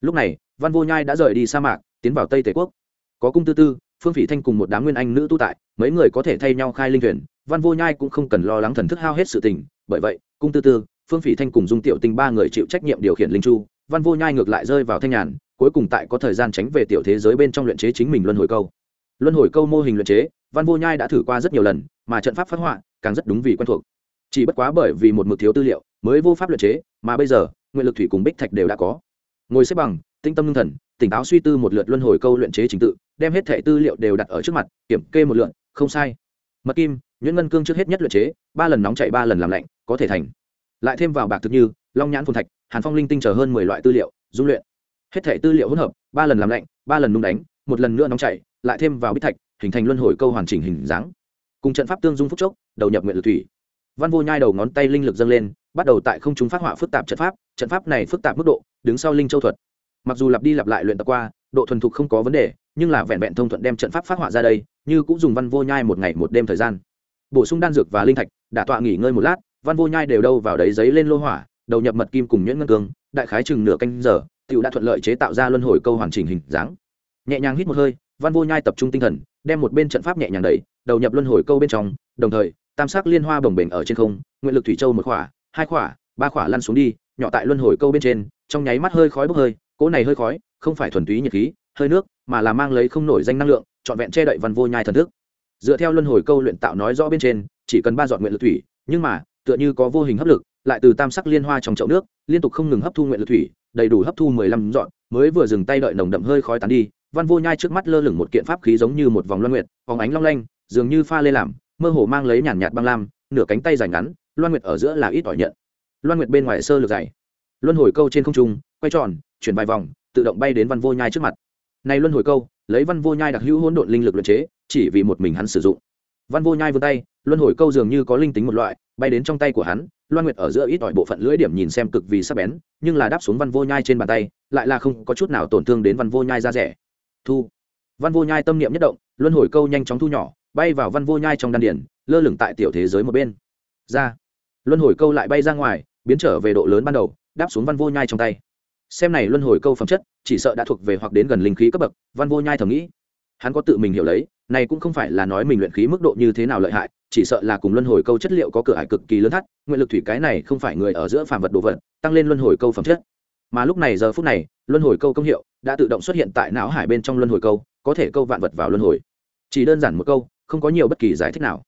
lúc này, văn vô nhai đã rời đi sa mạc, tiến vào tây tề quốc. Có cung tư tư, phương phỉ thanh cùng một đám nguyên anh nữ tu tại, mấy người có thể thay nhau khai linh thuyền, văn vô nhai cũng không cần lo lắng thần thức hao hết sự tình, bởi vậy, cung tư tư, phương phỉ thanh cùng dung tiểu tinh ba người chịu trách nhiệm điều khiển linh chu văn vô nhai ngược lại rơi vào thanh nhàn, cuối cùng tại có thời gian tránh về tiểu thế giới bên trong luyện chế chính mình luân hồi câu. Luân hồi câu mô hình luyện chế, văn vô nhai đã thử qua rất nhiều lần, mà trận pháp phát họa càng rất đúng vì quen thuộc. Chỉ bất quá bởi vì một mực thiếu tư liệu, mới vô pháp luyện chế, mà bây giờ, nguyện lực thủy cùng bích thạch đều đã có. Ngồi xếp bằng, tinh tâm ngưng thần, tỉnh táo suy tư một lượt luân hồi câu luyện chế trình tự, đem hết thẻ tư liệu đều đặt ở trước mặt, kiểm kê một lượn không sai. Mật kim, nhuyễn ngân cương trước hết nhất luyện chế, ba lần nóng chạy ba lần làm lạnh, có thể thành. Lại thêm vào bạc thực như long nhãn phun thạch hàn phong linh tinh chờ hơn mười loại tư liệu dung luyện. Hết thể tư liệu hỗn hợp ba lần làm lạnh ba lần nung đánh một lần nữa nóng chảy, lại thêm vào bích thạch hình thành luân hồi câu hoàn chỉnh hình dáng. Cùng trận pháp tương dung phúc chốc đầu nhập nguyện lực thủy. Văn vô nhai đầu ngón tay linh lực dâng lên bắt đầu tại không chúng phát họa phức tạp trận pháp trận pháp này phức tạp mức độ đứng sau linh châu thuật. Mặc dù lặp đi lặp lại luyện tập qua độ thuần thục không có vấn đề nhưng là vẹn vẹn thông thuận đem trận pháp phát họa ra đây như cũng dùng văn vô nhai một ngày một đêm thời gian. Bổ sung đan dược và linh thạch đã tọa nghỉ ngơi một lát văn vô nhai đều đâu vào đấy giấy lên lô hỏa đầu nhập mật kim cùng nhuyễn ngân cương, đại khái chừng nửa canh giờ tựu đã thuận lợi chế tạo ra luân hồi câu hoàn chỉnh hình dáng. Nhẹ nhàng hít một hơi, văn vô nhai tập trung tinh thần, đem một bên trận pháp nhẹ nhàng đẩy, đầu nhập luân hồi câu bên trong, đồng thời, tam sắc liên hoa bồng bềnh ở trên không, nguyện lực thủy châu một khỏa, hai khỏa, ba khỏa lăn xuống đi, nhỏ tại luân hồi câu bên trên, trong nháy mắt hơi khói bốc hơi, cỗ này hơi khói, không phải thuần túy nhiệt khí, hơi nước, mà là mang lấy không nổi danh năng lượng, trọn vẹn che đậy văn vô nhai thần thức. Dựa theo luân hồi câu luyện tạo nói rõ bên trên, chỉ cần ba dọn nguyện lực thủy, nhưng mà, tựa như có vô hình hấp lực lại từ tam sắc liên hoa trong chậu nước, liên tục không ngừng hấp thu nguyện lực thủy, đầy đủ hấp thu mười lăm dọn, mới vừa dừng tay đợi nồng đậm hơi khói tán đi, văn vô nhai trước mắt lơ lửng một kiện pháp khí giống như một vòng loan nguyệt, phóng ánh long lanh, dường như pha lê làm, mơ hồ mang lấy nhàn nhạt băng lam, nửa cánh tay dài ngắn, loan nguyệt ở giữa là ít ỏi nhận loan nguyệt bên ngoài sơ lược dày. Luân hồi câu trên không trung, quay tròn, chuyển vài vòng, tự động bay đến văn vô nhai trước mặt. Này luân hồi câu, lấy văn vô nhai đặc hữu hỗn độn linh lực luyện chế, chỉ vì một mình hắn sử dụng văn vô nhai vươn tay, luân hồi câu dường như có linh tính một loại, bay đến trong tay của hắn, loan nguyệt ở giữa ít ỏi bộ phận lưỡi điểm nhìn xem cực vì sắc bén, nhưng là đáp xuống văn vô nhai trên bàn tay, lại là không có chút nào tổn thương đến văn vô nhai ra rẻ. Thu. Văn vô nhai tâm niệm nhất động, luân hồi câu nhanh chóng thu nhỏ, bay vào văn vô nhai trong đan điển lơ lửng tại tiểu thế giới một bên. Ra. Luân hồi câu lại bay ra ngoài, biến trở về độ lớn ban đầu, đáp xuống văn vô nhai trong tay. Xem này luân hồi câu phẩm chất, chỉ sợ đã thuộc về hoặc đến gần linh khí cấp bậc, văn vô nhai thầm nghĩ. Hắn có tự mình hiểu lấy này cũng không phải là nói mình luyện khí mức độ như thế nào lợi hại, chỉ sợ là cùng luân hồi câu chất liệu có cửa hải cực kỳ lớn thắt, nguyện lực thủy cái này không phải người ở giữa phàm vật đồ vật, tăng lên luân hồi câu phẩm chất. Mà lúc này giờ phút này, luân hồi câu công hiệu đã tự động xuất hiện tại não hải bên trong luân hồi câu, có thể câu vạn vật vào luân hồi. Chỉ đơn giản một câu, không có nhiều bất kỳ giải thích nào.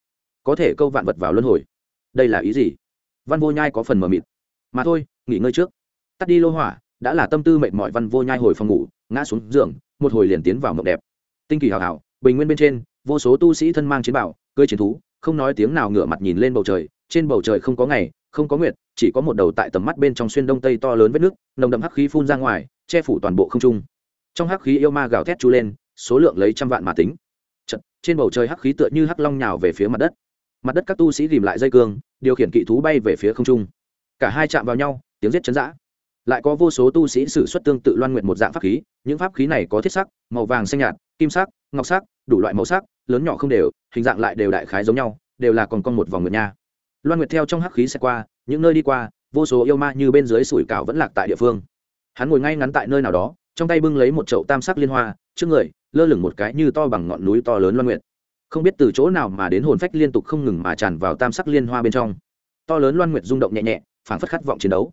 Có thể câu vạn vật vào luân hồi. Đây là ý gì? Văn vô nhai có phần mờ mịt. Mà thôi, nghỉ ngơi trước. Tắt đi lô hỏa, đã là tâm tư mệt mỏi văn vô nhai hồi phòng ngủ, ngã xuống giường, một hồi liền tiến vào mộng đẹp. Tinh kỳ hào hào bình nguyên bên trên vô số tu sĩ thân mang chiến bảo cưỡi chiến thú không nói tiếng nào ngửa mặt nhìn lên bầu trời trên bầu trời không có ngày không có nguyệt chỉ có một đầu tại tầm mắt bên trong xuyên đông tây to lớn vết nước nồng đậm hắc khí phun ra ngoài che phủ toàn bộ không trung. Trong hắc khí yêu ma gào thét chú lên số lượng lấy trăm vạn mà tính. Chật, trên bầu trời hắc khí tựa như hắc long nhào về phía mặt đất. Mặt đất các tu sĩ ghìm lại dây cương điều khiển kỵ thú bay về phía không trung. Cả hai chạm vào nhau tiếng giết chấn dã lại có vô số tu sĩ sử xuất tương tự loan nguyện một dạng pháp khí những pháp khí này có thiết sắc màu vàng xanh nhạt kim sắc ngọc sắc, đủ loại màu sắc, lớn nhỏ không đều, hình dạng lại đều đại khái giống nhau, đều là còn con một vòng nguyệt nha. Loan nguyệt theo trong hắc khí sẽ qua, những nơi đi qua, vô số yêu ma như bên dưới sủi cảo vẫn lạc tại địa phương. Hắn ngồi ngay ngắn tại nơi nào đó, trong tay bưng lấy một chậu tam sắc liên hoa, trước người, lơ lửng một cái như to bằng ngọn núi to lớn loan nguyệt. Không biết từ chỗ nào mà đến hồn phách liên tục không ngừng mà tràn vào tam sắc liên hoa bên trong. To lớn loan nguyệt rung động nhẹ nhẹ, phảng phất khát vọng chiến đấu.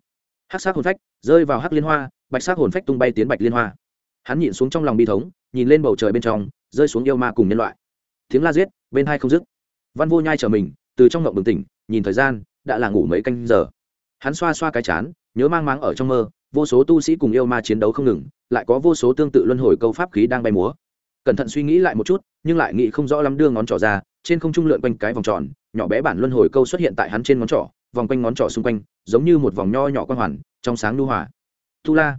Hắc sắc hồn phách rơi vào hắc liên hoa, bạch sắc hồn phách tung bay tiến bạch liên hoa. Hắn nhìn xuống trong lòng bi thống, nhìn lên bầu trời bên trong rơi xuống yêu ma cùng nhân loại. Tiếng la giết, bên hai không dứt. Văn vô nhai trở mình, từ trong ngộng bừng tỉnh, nhìn thời gian, đã là ngủ mấy canh giờ. Hắn xoa xoa cái chán, nhớ mang máng ở trong mơ, vô số tu sĩ cùng yêu ma chiến đấu không ngừng, lại có vô số tương tự luân hồi câu pháp khí đang bay múa. Cẩn thận suy nghĩ lại một chút, nhưng lại nghĩ không rõ lắm đưa ngón trỏ ra, trên không trung lượn quanh cái vòng tròn, nhỏ bé bản luân hồi câu xuất hiện tại hắn trên ngón trỏ, vòng quanh ngón trỏ xung quanh, giống như một vòng nho nhỏ quan hoàn, trong sáng nu hòa. tu la.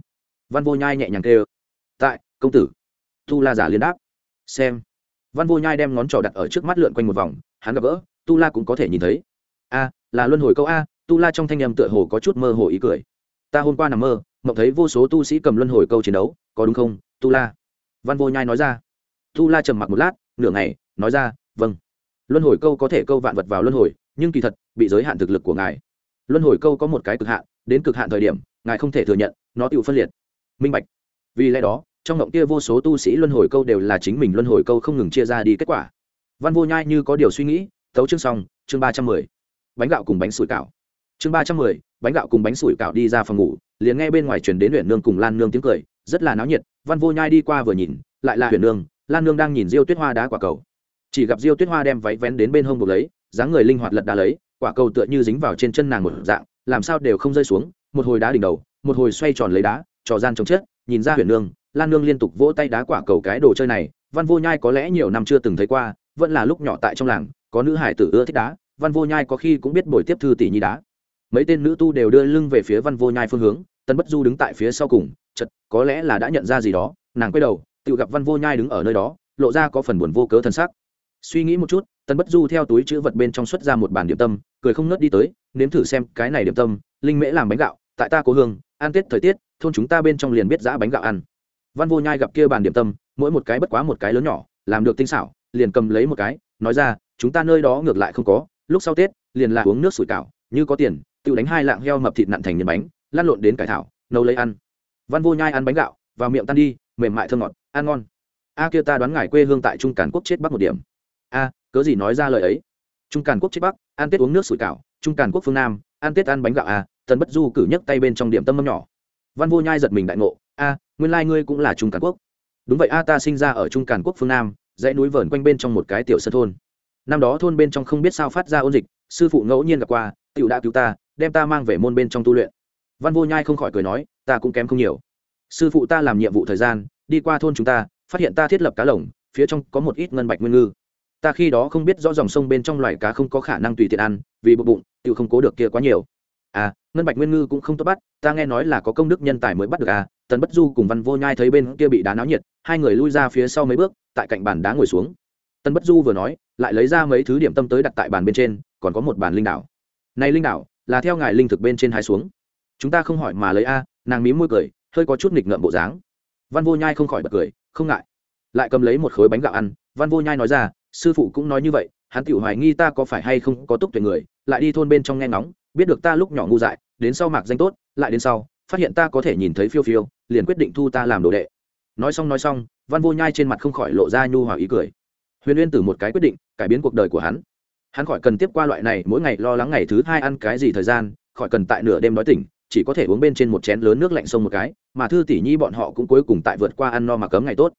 Văn vô nhai nhẹ nhàng kêu. Tại, công tử. Tu la giả liên đáp xem. Văn vô nhai đem ngón trỏ đặt ở trước mắt lượn quanh một vòng, hắn gặp gỡ, tu la cũng có thể nhìn thấy. A, là luân hồi câu a, tu la trong thanh em tựa hồ có chút mơ hồ ý cười. Ta hôm qua nằm mơ, mộng thấy vô số tu sĩ cầm luân hồi câu chiến đấu, có đúng không, tu la? Văn vô nhai nói ra. Tu la trầm mặc một lát, nửa ngày, nói ra vâng. Luân hồi câu có thể câu vạn vật vào luân hồi, nhưng kỳ thật, bị giới hạn thực lực của ngài. Luân hồi câu có một cái cực hạn, đến cực hạn thời điểm, ngài không thể thừa nhận, nó tự phân liệt. Minh bạch. Vì lẽ đó trong ngộng kia vô số tu sĩ luân hồi câu đều là chính mình luân hồi câu không ngừng chia ra đi kết quả. Văn vô nhai như có điều suy nghĩ, tấu chương xong, chương ba trăm mười. Bánh gạo cùng bánh sủi cảo. Chương ba trăm mười, bánh gạo cùng bánh sủi cạo đi ra phòng ngủ, liền nghe bên ngoài chuyển đến huyện nương cùng lan nương tiếng cười, rất là náo nhiệt, văn vô nhai đi qua vừa nhìn, lại là huyện nương, lan nương đang nhìn diêu tuyết hoa đá quả cầu. Chỉ gặp diêu tuyết hoa đem váy vén đến bên hông buộc lấy, dáng người linh hoạt lật đá lấy, quả cầu tựa như dính vào trên chân nàng một dạng, làm sao đều không rơi xuống, một hồi đá đỉnh đầu, một hồi xoay tròn lấy đá, trò gian chống chết, nhìn ra huyện nương lan nương liên tục vỗ tay đá quả cầu cái đồ chơi này, văn vô nhai có lẽ nhiều năm chưa từng thấy qua, vẫn là lúc nhỏ tại trong làng, có nữ hải tử ưa thích đá, văn vô nhai có khi cũng biết bồi tiếp thư tỷ nhi đá. Mấy tên nữ tu đều đưa lưng về phía văn vô nhai phương hướng tân bất du đứng tại phía sau cùng chật có lẽ là đã nhận ra gì đó, nàng quay đầu, tự gặp văn vô nhai đứng ở nơi đó, lộ ra có phần buồn vô cớ thân xác suy nghĩ một chút tân bất du theo túi chữ vật bên trong xuất ra một bản điểm tâm, cười không nớt đi tới, nếm thử xem cái này điểm tâm, linh mễ làm bánh gạo, tại ta cố hương, ăn tết thời tiết, thôn chúng ta bên trong liền biết giã bánh gạo ăn văn vô nhai gặp kia bàn điểm tâm, mỗi một cái bất quá một cái lớn nhỏ, làm được tinh xảo, liền cầm lấy một cái, nói ra, chúng ta nơi đó ngược lại không có, lúc sau tết, liền là uống nước sủi cảo, như có tiền, tự đánh hai lạng heo mập thịt nặn thành nhân bánh, lăn lộn đến cải thảo, nấu lấy ăn. Văn vô nhai ăn bánh gạo, vào miệng tan đi, mềm mại thơm ngọt, ăn ngon. A, kia ta đoán ngài quê hương tại trung càn quốc chết bắc một điểm. A, cớ gì nói ra lời ấy? Trung càn quốc chết bắc, ăn tết uống nước sủi cảo, trung càn quốc phương nam, ăn tết ăn bánh gạo a tần bất du cử nhấc tay bên trong điểm tâm mâm nhỏ. Văn vô nhai giật mình đại ngộ a, nguyên lai ngươi cũng là trung càn quốc. Đúng vậy a, ta sinh ra ở trung càn quốc phương nam, dãy núi vờn quanh bên trong một cái tiểu sân thôn. Năm đó thôn bên trong không biết sao phát ra ôn dịch, sư phụ ngẫu nhiên gặp qua, tiểu đã cứu ta, đem ta mang về môn bên trong tu luyện. Văn vô nhai không khỏi cười nói, ta cũng kém không nhiều. Sư phụ ta làm nhiệm vụ thời gian, đi qua thôn chúng ta, phát hiện ta thiết lập cá lồng, phía trong có một ít ngân bạch nguyên ngư. Ta khi đó không biết rõ dòng sông bên trong loài cá không có khả năng tùy tiện ăn, vì bụng bụng tự không cố được kia quá nhiều. À ngân bạch nguyên ngư cũng không tốt bắt, ta nghe nói là có công đức nhân tài mới bắt được à tần bất du cùng văn vô nhai thấy bên kia bị đá náo nhiệt, hai người lui ra phía sau mấy bước, tại cạnh bàn đá ngồi xuống. Tần bất du vừa nói, lại lấy ra mấy thứ điểm tâm tới đặt tại bàn bên trên, còn có một bàn linh đảo. Này linh đảo, là theo ngài linh thực bên trên hai xuống. Chúng ta không hỏi mà lấy a, nàng mím môi cười, hơi có chút nghịch ngợm bộ dáng. Văn vô nhai không khỏi bật cười, không ngại. Lại cầm lấy một khối bánh gạo ăn, văn vô nhai nói ra, sư phụ cũng nói như vậy, hắn tự hoài nghi ta có phải hay không có túc tuyệt người, lại đi thôn bên trong nghe ngóng, biết được ta lúc nhỏ ngu dại, đến sau mạc danh tốt, lại đến sau phát hiện ta có thể nhìn thấy phiêu phiêu, liền quyết định thu ta làm đồ đệ. Nói xong nói xong, văn vô nhai trên mặt không khỏi lộ ra nhu hòa ý cười. Huyền uyên từ một cái quyết định, cải biến cuộc đời của hắn. Hắn khỏi cần tiếp qua loại này, mỗi ngày lo lắng ngày thứ hai ăn cái gì thời gian, khỏi cần tại nửa đêm đói tỉnh, chỉ có thể uống bên trên một chén lớn nước lạnh sông một cái, mà thư tỷ nhi bọn họ cũng cuối cùng tại vượt qua ăn no mà cấm ngày tốt.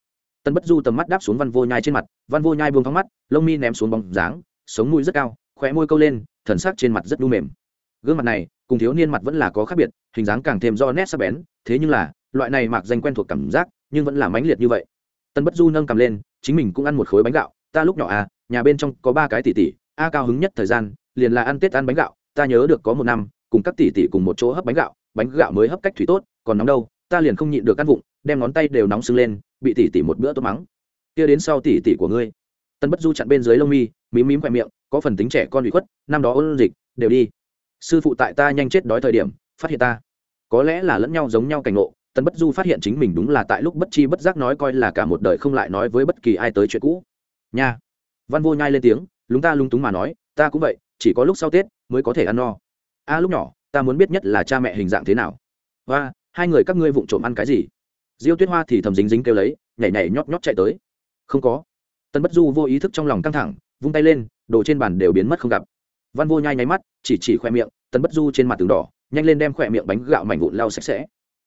Tân bất du tầm mắt đáp xuống văn vô nhai trên mặt, văn vô nhai buông thóng mắt, lông mi ném xuống bóng dáng, sống mũi rất cao, khóe môi câu lên, thần sắc trên mặt rất đu mềm. Gương mặt này cùng thiếu niên mặt vẫn là có khác biệt, hình dáng càng thêm do nét sắc bén, thế nhưng là, loại này mạc danh quen thuộc cảm giác, nhưng vẫn là mãnh liệt như vậy. Tân bất du nâng cầm lên, chính mình cũng ăn một khối bánh gạo, ta lúc nhỏ à nhà bên trong có ba cái tỷ tỷ, a cao hứng nhất thời gian, liền là ăn tết ăn bánh gạo, ta nhớ được có một năm, cùng các tỷ tỷ cùng một chỗ hấp bánh gạo bánh gạo mới hấp cách thủy tốt, còn nóng đâu, ta liền không nhịn được ăn vụng, đem ngón tay đều nóng sưng lên, bị tỷ tỷ một bữa tốt mắng. Kia đến sau tỷ tỷ của ngươi. Tân bất du chặn bên dưới lông mi, mím mím khoe miệng, có phần tính trẻ con bị khuất, năm đó ôn dịch, đều đi sư phụ tại ta nhanh chết đói thời điểm, phát hiện ta. Có lẽ là lẫn nhau giống nhau cảnh ngộ tân bất du phát hiện chính mình đúng là tại lúc bất chi bất giác nói coi là cả một đời không lại nói với bất kỳ ai tới chuyện cũ. Nha. Văn vô nhai lên tiếng, lúng ta lung túng mà nói, ta cũng vậy, chỉ có lúc sau tết mới có thể ăn no. A, lúc nhỏ, ta muốn biết nhất là cha mẹ hình dạng thế nào. Và, hai người các ngươi vụng trộm ăn cái gì? Diêu tuyết hoa thì thầm dính dính kêu lấy, nhảy nhảy nhót nhót chạy tới. Không có. Tân bất du vô ý thức trong lòng căng thẳng, vung tay lên, đồ trên bàn đều biến mất không gặp văn vô nhai nháy mắt, chỉ chỉ khoe miệng tân bất du trên mặt tường đỏ, nhanh lên đem khoe miệng bánh gạo mảnh vụn lau sạch sẽ.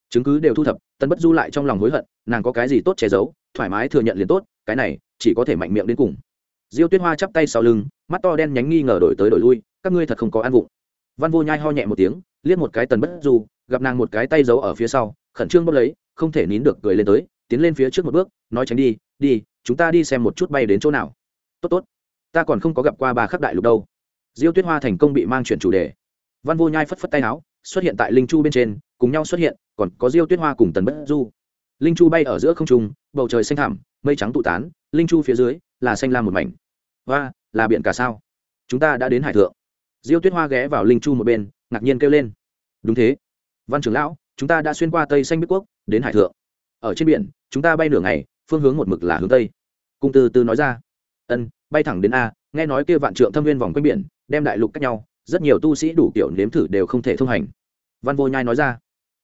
Chứng cứ đều thu thập tân bất du lại trong lòng hối hận, nàng có cái gì tốt che giấu, thoải mái thừa nhận liền tốt, cái này, chỉ có thể mạnh miệng đến cùng. Diêu tuyết hoa chắp tay sau lưng, mắt to đen nhánh nghi ngờ đổi tới đổi lui, các ngươi thật không có ăn vụng. Văn vô nhai ho nhẹ một tiếng, liếc một cái tần bất du, gặp nàng một cái tay giấu ở phía sau, khẩn trương bốc lấy, không thể nín được cười lên tới, tiến lên phía trước một bước, nói tránh đi đi, chúng ta đi xem một chút bay đến chỗ nào. Tốt tốt, ta còn không có gặp qua bà khắc đại lục đâu diêu tuyết hoa thành công bị mang chuyển chủ đề. Văn vô nhai phất phất tay áo, xuất hiện tại linh chu bên trên, cùng nhau xuất hiện, còn có diêu tuyết hoa cùng tần bất du. Linh chu bay ở giữa không trung, bầu trời xanh thẳm, mây trắng tụ tán, linh chu phía dưới là xanh lam một mảnh. Và là biển cả sao? Chúng ta đã đến hải thượng. Diêu tuyết hoa ghé vào linh chu một bên, ngạc nhiên kêu lên. Đúng thế. Văn trưởng lão, chúng ta đã xuyên qua tây xanh bích quốc, đến hải thượng. Ở trên biển, chúng ta bay nửa ngày, phương hướng một mực là hướng tây. Cung từ từ nói ra. Ân, bay thẳng đến a, nghe nói kia vạn trượng thâm viên vòng quanh biển đem đại lục cách nhau, rất nhiều tu sĩ đủ kiểu nếm thử đều không thể thông hành. Văn vô nhai nói ra.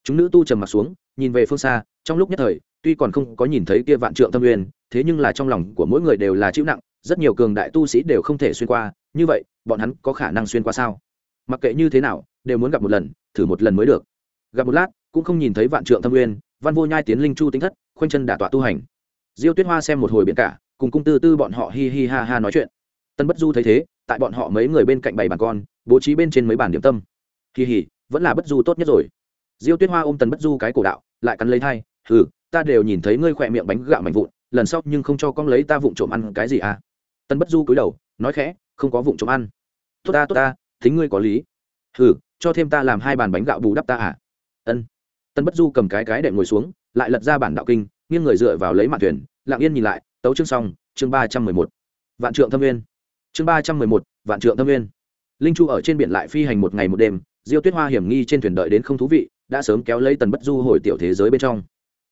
Chúng nữ tu trầm mặt xuống, nhìn về phương xa, trong lúc nhất thời, tuy còn không có nhìn thấy kia vạn trượng tâm uyên thế nhưng là trong lòng của mỗi người đều là chịu nặng, rất nhiều cường đại tu sĩ đều không thể xuyên qua, như vậy, bọn hắn có khả năng xuyên qua sao? Mặc kệ như thế nào, đều muốn gặp một lần, thử một lần mới được. Gặp một lát, cũng không nhìn thấy vạn trượng tâm nguyên văn vô nhai tiến linh chu tính thất, khoanh chân đả tọa tu hành. Diêu tuyết hoa xem một hồi biển cả, cùng cung tư tư bọn họ hi hi ha ha nói chuyện. Tân bất du thấy thế tại bọn họ mấy người bên cạnh bày bàn con, bố trí bên trên mấy bàn điểm tâm. Kỳ hỉ, vẫn là bất du tốt nhất rồi. Diêu tuyết hoa ôm tần bất du cái cổ đạo, lại cắn lấy thai ừ ta đều nhìn thấy ngươi khỏe miệng bánh gạo mạnh vụn, lần sau nhưng không cho con lấy ta vụng trộm ăn cái gì à? Tân bất du cúi đầu, nói khẽ, không có vụng trộm ăn. Tốt ta tốt ta, thính ngươi có lý. Ừ cho thêm ta làm hai bàn bánh gạo bù đắp ta à? Ân. Tân bất du cầm cái cái đệm ngồi xuống, lại lật ra bản đạo kinh, nghiêng người dựa vào lấy mạn thuyền, lặng yên nhìn lại, tấu chương xong, chương ba trăm mười một. Vạn trượng thâm nguyên chương ba trăm mười một, vạn trượng thâm nguyên. Linh chu ở trên biển lại phi hành một ngày một đêm, diêu tuyết hoa hiểm nghi trên thuyền đợi đến không thú vị, đã sớm kéo lấy tần bất du hồi tiểu thế giới bên trong.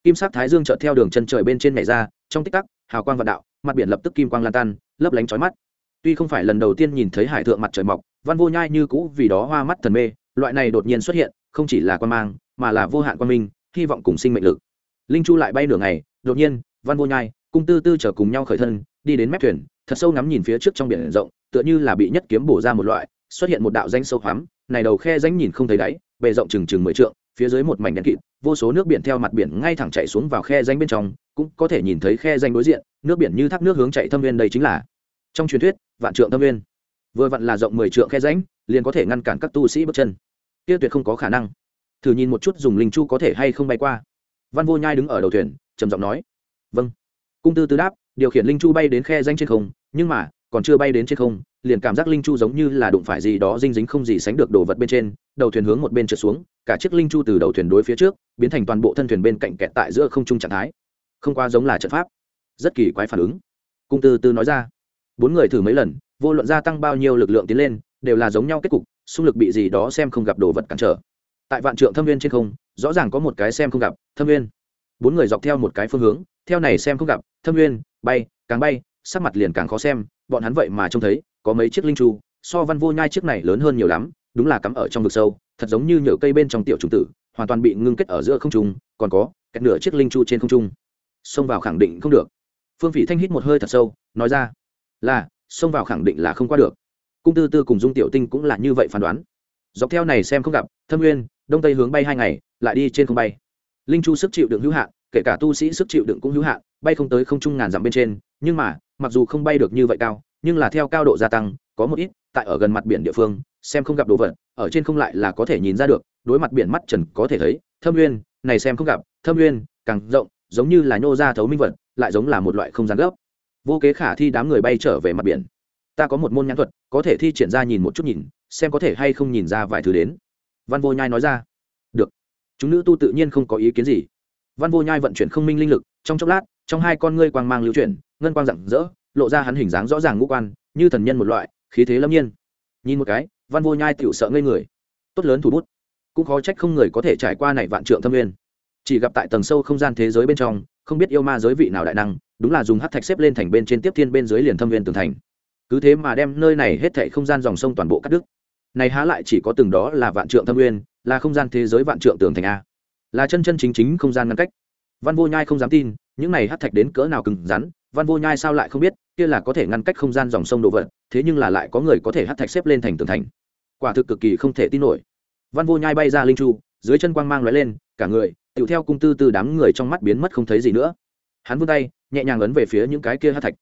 Kim sắc thái dương chợt theo đường chân trời bên trên nhảy ra, trong tích tắc, hào quang vạn đạo, mặt biển lập tức kim quang lan tan, lấp lánh trói mắt. Tuy không phải lần đầu tiên nhìn thấy hải thượng mặt trời mọc, văn vô nhai như cũ vì đó hoa mắt thần mê, loại này đột nhiên xuất hiện, không chỉ là quan mang, mà là vô hạn quan minh, hy vọng cùng sinh mệnh lực. Linh chu lại bay nửa ngày, đột nhiên, văn vô nhai, cung tư tư trở cùng nhau khởi thân, đi đến mép thuyền thật sâu ngắm nhìn phía trước trong biển rộng, tựa như là bị nhất kiếm bổ ra một loại, xuất hiện một đạo danh sâu hoắm, này đầu khe danh nhìn không thấy đáy, bề rộng chừng chừng mười trượng, phía dưới một mảnh đen kịt, vô số nước biển theo mặt biển ngay thẳng chạy xuống vào khe danh bên trong, cũng có thể nhìn thấy khe danh đối diện, nước biển như thác nước hướng chạy thâm viên đây chính là trong truyền thuyết, vạn trượng thâm viên. Vừa vặn là rộng mười trượng khe ránh liền có thể ngăn cản các tu sĩ bước chân. Kia tuyệt không có khả năng. Thử nhìn một chút dùng linh chu có thể hay không bay qua. Văn vô nhai đứng ở đầu thuyền, trầm giọng nói. Vâng. Cung tư tư đáp điều khiển linh chu bay đến khe danh trên không, nhưng mà, còn chưa bay đến trên không, liền cảm giác linh chu giống như là đụng phải gì đó dinh dính không gì sánh được đồ vật bên trên, đầu thuyền hướng một bên trượt xuống, cả chiếc linh chu từ đầu thuyền đối phía trước, biến thành toàn bộ thân thuyền bên cạnh kẹt tại giữa không trung trạng thái. Không qua giống là trận pháp. Rất kỳ quái phản ứng. Cung tư tư nói ra. Bốn người thử mấy lần, vô luận gia tăng bao nhiêu lực lượng tiến lên, đều là giống nhau kết cục, xung lực bị gì đó xem không gặp đồ vật cản trở. Tại vạn trượng thâm viên trên không, rõ ràng có một cái xem không gặp, thâm viên bốn người dọc theo một cái phương hướng theo này xem không gặp thâm nguyên, bay càng bay sắc mặt liền càng khó xem bọn hắn vậy mà trông thấy có mấy chiếc linh chu so văn vô nhai chiếc này lớn hơn nhiều lắm đúng là cắm ở trong vực sâu thật giống như nhựa cây bên trong tiểu trung tử hoàn toàn bị ngưng kết ở giữa không trung còn có cách nửa chiếc linh chu trên không trung. Xông vào khẳng định không được. Phương phỉ thanh hít một hơi thật sâu nói ra là xông vào khẳng định là không qua được. Cung tư tư cùng dung tiểu tinh cũng là như vậy phán đoán. Dọc theo này xem không gặp thâm nguyên đông tây hướng bay hai ngày lại đi trên không bay linh chu sức chịu đựng hữu hạn, kể cả tu sĩ sức chịu đựng cũng hữu hạn, bay không tới không trung ngàn dặm bên trên. Nhưng mà, mặc dù không bay được như vậy cao, nhưng là theo cao độ gia tăng, có một ít, tại ở gần mặt biển địa phương, xem không gặp đồ vật, ở trên không lại là có thể nhìn ra được, đối mặt biển mắt trần có thể thấy, thâm nguyên, này xem không gặp, thâm nguyên, càng rộng, giống như là nhô ra thấu minh vật, lại giống là một loại không gian gấp. Vô kế khả thi đám người bay trở về mặt biển. Ta có một môn nhãn thuật, có thể thi triển ra nhìn một chút nhìn, xem có thể hay không nhìn ra vài thứ đến. Văn vô nhai nói ra chúng nữ tu tự nhiên không có ý kiến gì. Văn vô nhai vận chuyển không minh linh lực, trong chốc lát, trong hai con ngươi quang mang lưu chuyển, ngân quang rạng rỡ, lộ ra hắn hình dáng rõ ràng ngũ quan, như thần nhân một loại, khí thế lâm nhiên. Nhìn một cái, văn vô nhai tựu sợ ngây người. Tốt lớn thủ bút. Cũng khó trách không người có thể trải qua này vạn trượng thâm nguyên. Chỉ gặp tại tầng sâu không gian thế giới bên trong, không biết yêu ma giới vị nào đại năng, đúng là dùng hát thạch xếp lên thành bên trên tiếp thiên bên dưới liền thâm viên tường thành. Cứ thế mà đem nơi này hết thảy không gian dòng sông toàn bộ cắt đứt. Này há lại chỉ có từng đó là vạn trượng thâm nguyên là không gian thế giới vạn trượng tường thành a. Là chân chân chính chính không gian ngăn cách. Văn vô nhai không dám tin, những này hát thạch đến cỡ nào cứng rắn, văn vô nhai sao lại không biết, kia là có thể ngăn cách không gian dòng sông đồ vật thế nhưng là lại có người có thể hát thạch xếp lên thành tường thành. Quả thực cực kỳ không thể tin nổi. Văn vô nhai bay ra linh chu, dưới chân quang mang lóe lên, cả người, tựu theo cung tư từ đám người trong mắt biến mất không thấy gì nữa. Hắn vươn tay, nhẹ nhàng ấn về phía những cái kia hát thạch.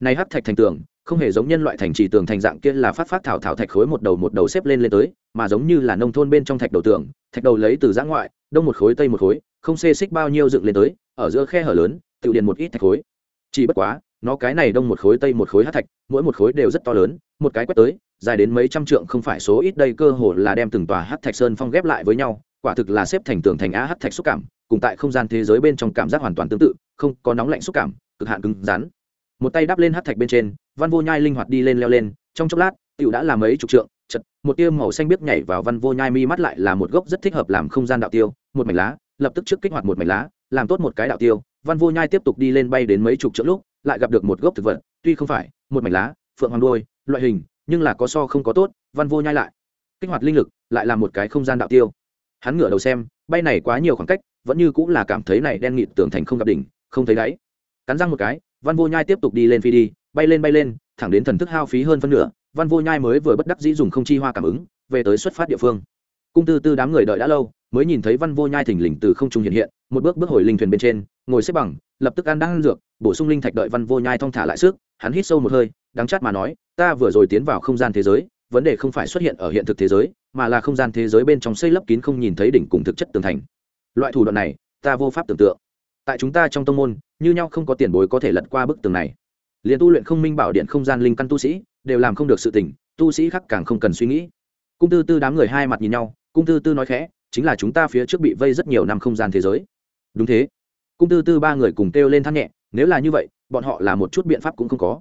Này hát thạch thành tường không hề giống nhân loại thành trì tường thành dạng kia là phát phát thảo thảo thạch khối một đầu một đầu xếp lên lên tới, mà giống như là nông thôn bên trong thạch đầu tường, thạch đầu lấy từ giã ngoại, đông một khối, tây một khối, không xê xích bao nhiêu dựng lên tới, ở giữa khe hở lớn, tự điền một ít thạch khối. Chỉ bất quá, nó cái này đông một khối, tây một khối hát thạch, mỗi một khối đều rất to lớn, một cái quét tới, dài đến mấy trăm trượng không phải số ít, đây cơ hồ là đem từng tòa hát thạch sơn phong ghép lại với nhau, quả thực là xếp thành tường thành á hát thạch xúc cảm, cùng tại không gian thế giới bên trong cảm giác hoàn toàn tương tự, không có nóng lạnh xúc cảm, cực hạn cứng rắn. Một tay đắp lên hát thạch bên trên văn vô nhai linh hoạt đi lên leo lên, trong chốc lát tựu đã làm mấy chục trượng, chật, một tia màu xanh biếc nhảy vào văn vô nhai mi mắt lại là một gốc rất thích hợp làm không gian đạo tiêu, một mảnh lá, lập tức trước kích hoạt một mảnh lá, làm tốt một cái đạo tiêu. Văn vô nhai tiếp tục đi lên bay đến mấy chục trượng lúc, lại gặp được một gốc thực vật, tuy không phải, một mảnh lá, phượng hoàng đôi loại hình, nhưng là có so không có tốt, văn vô nhai lại kích hoạt linh lực, lại là một cái không gian đạo tiêu. Hắn ngửa đầu xem, bay này quá nhiều khoảng cách, vẫn như cũng là cảm thấy này đen nghịt tưởng thành không gặp đỉnh, không thấy đáy. Cắn răng một cái, văn vô nhai tiếp tục đi lên phi đi bay lên bay lên, thẳng đến thần thức hao phí hơn phân nửa, văn vô nhai mới vừa bất đắc dĩ dùng không chi hoa cảm ứng, về tới xuất phát địa phương. Cung tư tư đám người đợi đã lâu, mới nhìn thấy văn vô nhai thình lình từ không trung hiện hiện, một bước bước hồi linh thuyền bên trên, ngồi xếp bằng, lập tức ăn đang ăn dược, bổ sung linh thạch đợi văn vô nhai thong thả lại sức, hắn hít sâu một hơi, đắng chát mà nói, ta vừa rồi tiến vào không gian thế giới, vấn đề không phải xuất hiện ở hiện thực thế giới, mà là không gian thế giới bên trong xây lấp kín không nhìn thấy đỉnh cùng thực chất tường thành. Loại thủ đoạn này, ta vô pháp tưởng tượng. Tại chúng ta trong tông môn, như nhau không có tiền bối có thể lật qua bức tường này liền tu luyện không minh bảo điện không gian linh căn tu sĩ, đều làm không được sự tình, tu sĩ khác càng không cần suy nghĩ. Cung tư tư đám người hai mặt nhìn nhau, cung tư tư nói khẽ, chính là chúng ta phía trước bị vây rất nhiều năm không gian thế giới. Đúng thế. Cung tư tư ba người cùng kêu lên than nhẹ, nếu là như vậy, bọn họ là một chút biện pháp cũng không có.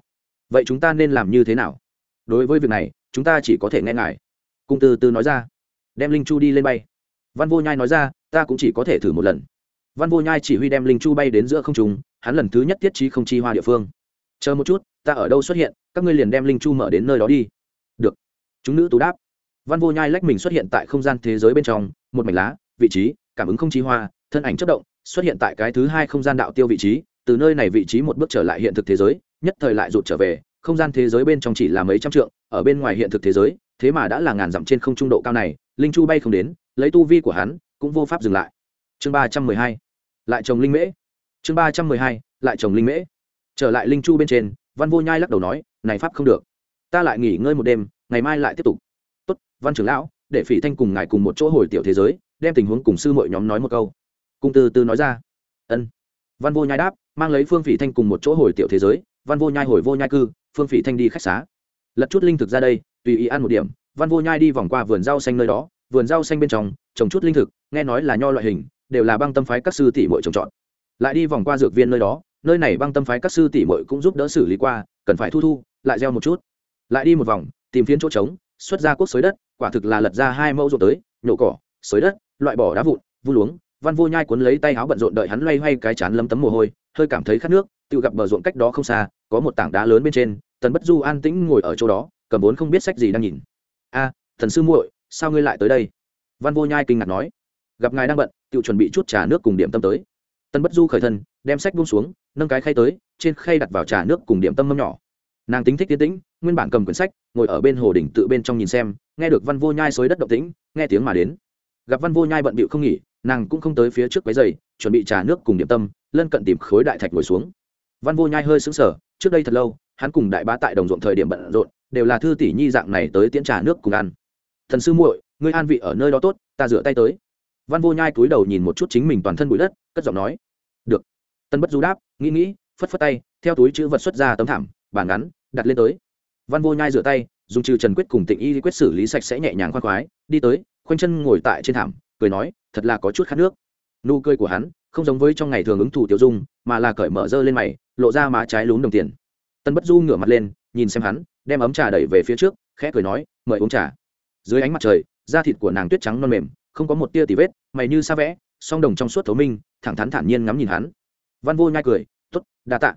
Vậy chúng ta nên làm như thế nào? Đối với việc này, chúng ta chỉ có thể nghe ngài cung tư tư nói ra. Đem linh chu đi lên bay. Văn vô nhai nói ra, ta cũng chỉ có thể thử một lần. Văn vô nhai chỉ huy đem linh chu bay đến giữa không trùng hắn lần thứ nhất tiết trí không chi hoa địa phương chờ một chút, ta ở đâu xuất hiện, các ngươi liền đem linh chu mở đến nơi đó đi. Được. Chúng nữ tú đáp. Văn vô nhai lách mình xuất hiện tại không gian thế giới bên trong, một mảnh lá, vị trí, cảm ứng không chi hoa, thân ảnh chất động, xuất hiện tại cái thứ hai không gian đạo tiêu vị trí, từ nơi này vị trí một bước trở lại hiện thực thế giới, nhất thời lại rụt trở về, không gian thế giới bên trong chỉ là mấy trăm trượng, ở bên ngoài hiện thực thế giới, thế mà đã là ngàn dặm trên không trung độ cao này, linh chu bay không đến, lấy tu vi của hắn cũng vô pháp dừng lại. Chương ba trăm mười hai, lại trồng linh mễ. Chương ba trăm mười hai, lại trồng linh mễ trở lại linh chu bên trên, văn vô nhai lắc đầu nói, này pháp không được. Ta lại nghỉ ngơi một đêm, ngày mai lại tiếp tục. Tốt, văn trưởng lão, để phỉ thanh cùng ngài cùng một chỗ hồi tiểu thế giới, đem tình huống cùng sư mọi nhóm nói một câu. Cung tư tư nói ra. Ân. Văn vô nhai đáp, mang lấy phương phỉ thanh cùng một chỗ hồi tiểu thế giới. Văn vô nhai hồi vô nhai cư, phương phỉ thanh đi khách xá lật chút linh thực ra đây, tùy ý ăn một điểm. Văn vô nhai đi vòng qua vườn rau xanh nơi đó, vườn rau xanh bên trong, trồng chút linh thực, nghe nói là nho loại hình, đều là băng tâm phái các sư tỷ muội trồng trọt. Lại đi vòng qua dược viên nơi đó nơi này băng tâm phái các sư tỷ muội cũng giúp đỡ xử lý qua, cần phải thu thu, lại gieo một chút. Lại đi một vòng, tìm phiến chỗ trống, xuất ra quốc xới đất, quả thực là lật ra hai mẫu ruộng tới, nhổ cỏ, xới đất, loại bỏ đá vụn, vu luống. Văn vô nhai cuốn lấy tay áo bận rộn đợi hắn loay hoay cái chán lấm tấm mồ hôi, hơi cảm thấy khát nước, tự gặp bờ ruộng cách đó không xa, có một tảng đá lớn bên trên, tần bất du an tĩnh ngồi ở chỗ đó, cầm vốn không biết sách gì đang nhìn. A, thần sư muội, sao ngươi lại tới đây? Văn vô nhai kinh ngạc nói. Gặp ngài đang bận, tự chuẩn bị chút trà nước cùng điểm tâm tới tân bất du khởi thân, đem sách buông xuống, nâng cái khay tới, trên khay đặt vào trà nước cùng điểm tâm mâm nhỏ. Nàng tính thích tiến tĩnh, nguyên bản cầm quyển sách, ngồi ở bên hồ đỉnh tự bên trong nhìn xem, nghe được văn vô nhai xối đất động tĩnh, nghe tiếng mà đến. Gặp văn vô nhai bận bịu không nghỉ, nàng cũng không tới phía trước cái giày, chuẩn bị trà nước cùng điểm tâm, lân cận tìm khối đại thạch ngồi xuống. Văn vô nhai hơi sững sờ, trước đây thật lâu, hắn cùng đại bá tại đồng ruộng thời điểm bận rộn, đều là thư tỷ nhi dạng này tới tiễn trà nước cùng ăn. Thần sư muội, ngươi an vị ở nơi đó tốt, ta rửa tay tới. Văn vô nhai cúi đầu nhìn một chút chính mình toàn thân bụi đất cất giọng nói. Được. Tân bất du đáp, nghĩ nghĩ, phất phất tay, theo túi chữ vật xuất ra tấm thảm, bàn ngắn, đặt lên tới. Văn vô nhai rửa tay, dùng trừ trần quyết cùng tịnh y quyết xử lý sạch sẽ nhẹ nhàng khoan khoái, đi tới, khoanh chân ngồi tại trên thảm, cười nói, thật là có chút khát nước. Nụ cười của hắn, không giống với trong ngày thường ứng thủ tiểu dung, mà là cởi mở dơ lên mày, lộ ra má trái lún đồng tiền. Tân bất du ngửa mặt lên, nhìn xem hắn, đem ấm trà đẩy về phía trước, khẽ cười nói, mời uống trà. Dưới ánh mặt trời, da thịt của nàng tuyết trắng non mềm, không có một tia tì vết, mày như xa vẽ song đồng trong suốt thấu minh, thẳng thắn thản nhiên ngắm nhìn hắn. Văn vô nhai cười t ố t đa tạ.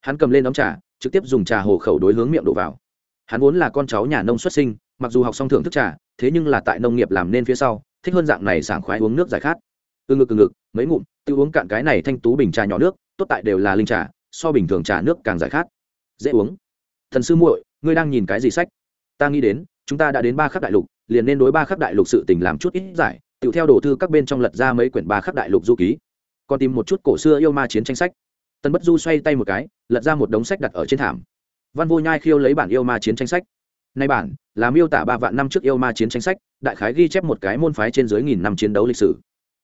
Hắn cầm lên ống trà, trực tiếp dùng trà hồ khẩu đối hướng miệng đổ vào. Hắn vốn là con cháu nhà nông xuất sinh, mặc dù học xong thưởng thức trà, thế nhưng là tại nông nghiệp làm nên phía sau, thích hơn dạng này sảng khoái uống nước giải khát. Từ ngực từ ngực, mấy ngụm, tự uống cạn cái này thanh tú bình trà nhỏ nước, tốt tại đều là linh trà, so bình thường trà nước càng giải khát. Dễ uống. Thần sư muội, ngươi đang nhìn cái gì sách? Ta nghĩ đến, chúng ta đã đến ba khắc đại lục, liền nên đối ba khắc đại lục sự tình làm chút ít giải tự theo đồ thư các bên trong lật ra mấy quyển ba khắc đại lục du ký. Còn tìm một chút cổ xưa yêu ma chiến tranh sách. Tân bất du xoay tay một cái, lật ra một đống sách đặt ở trên thảm. Văn vô nhai khiêu lấy bản yêu ma chiến tranh sách. Nay bản, là miêu tả ba vạn năm trước yêu ma chiến tranh sách, đại khái ghi chép một cái môn phái trên dưới nghìn năm chiến đấu lịch sử.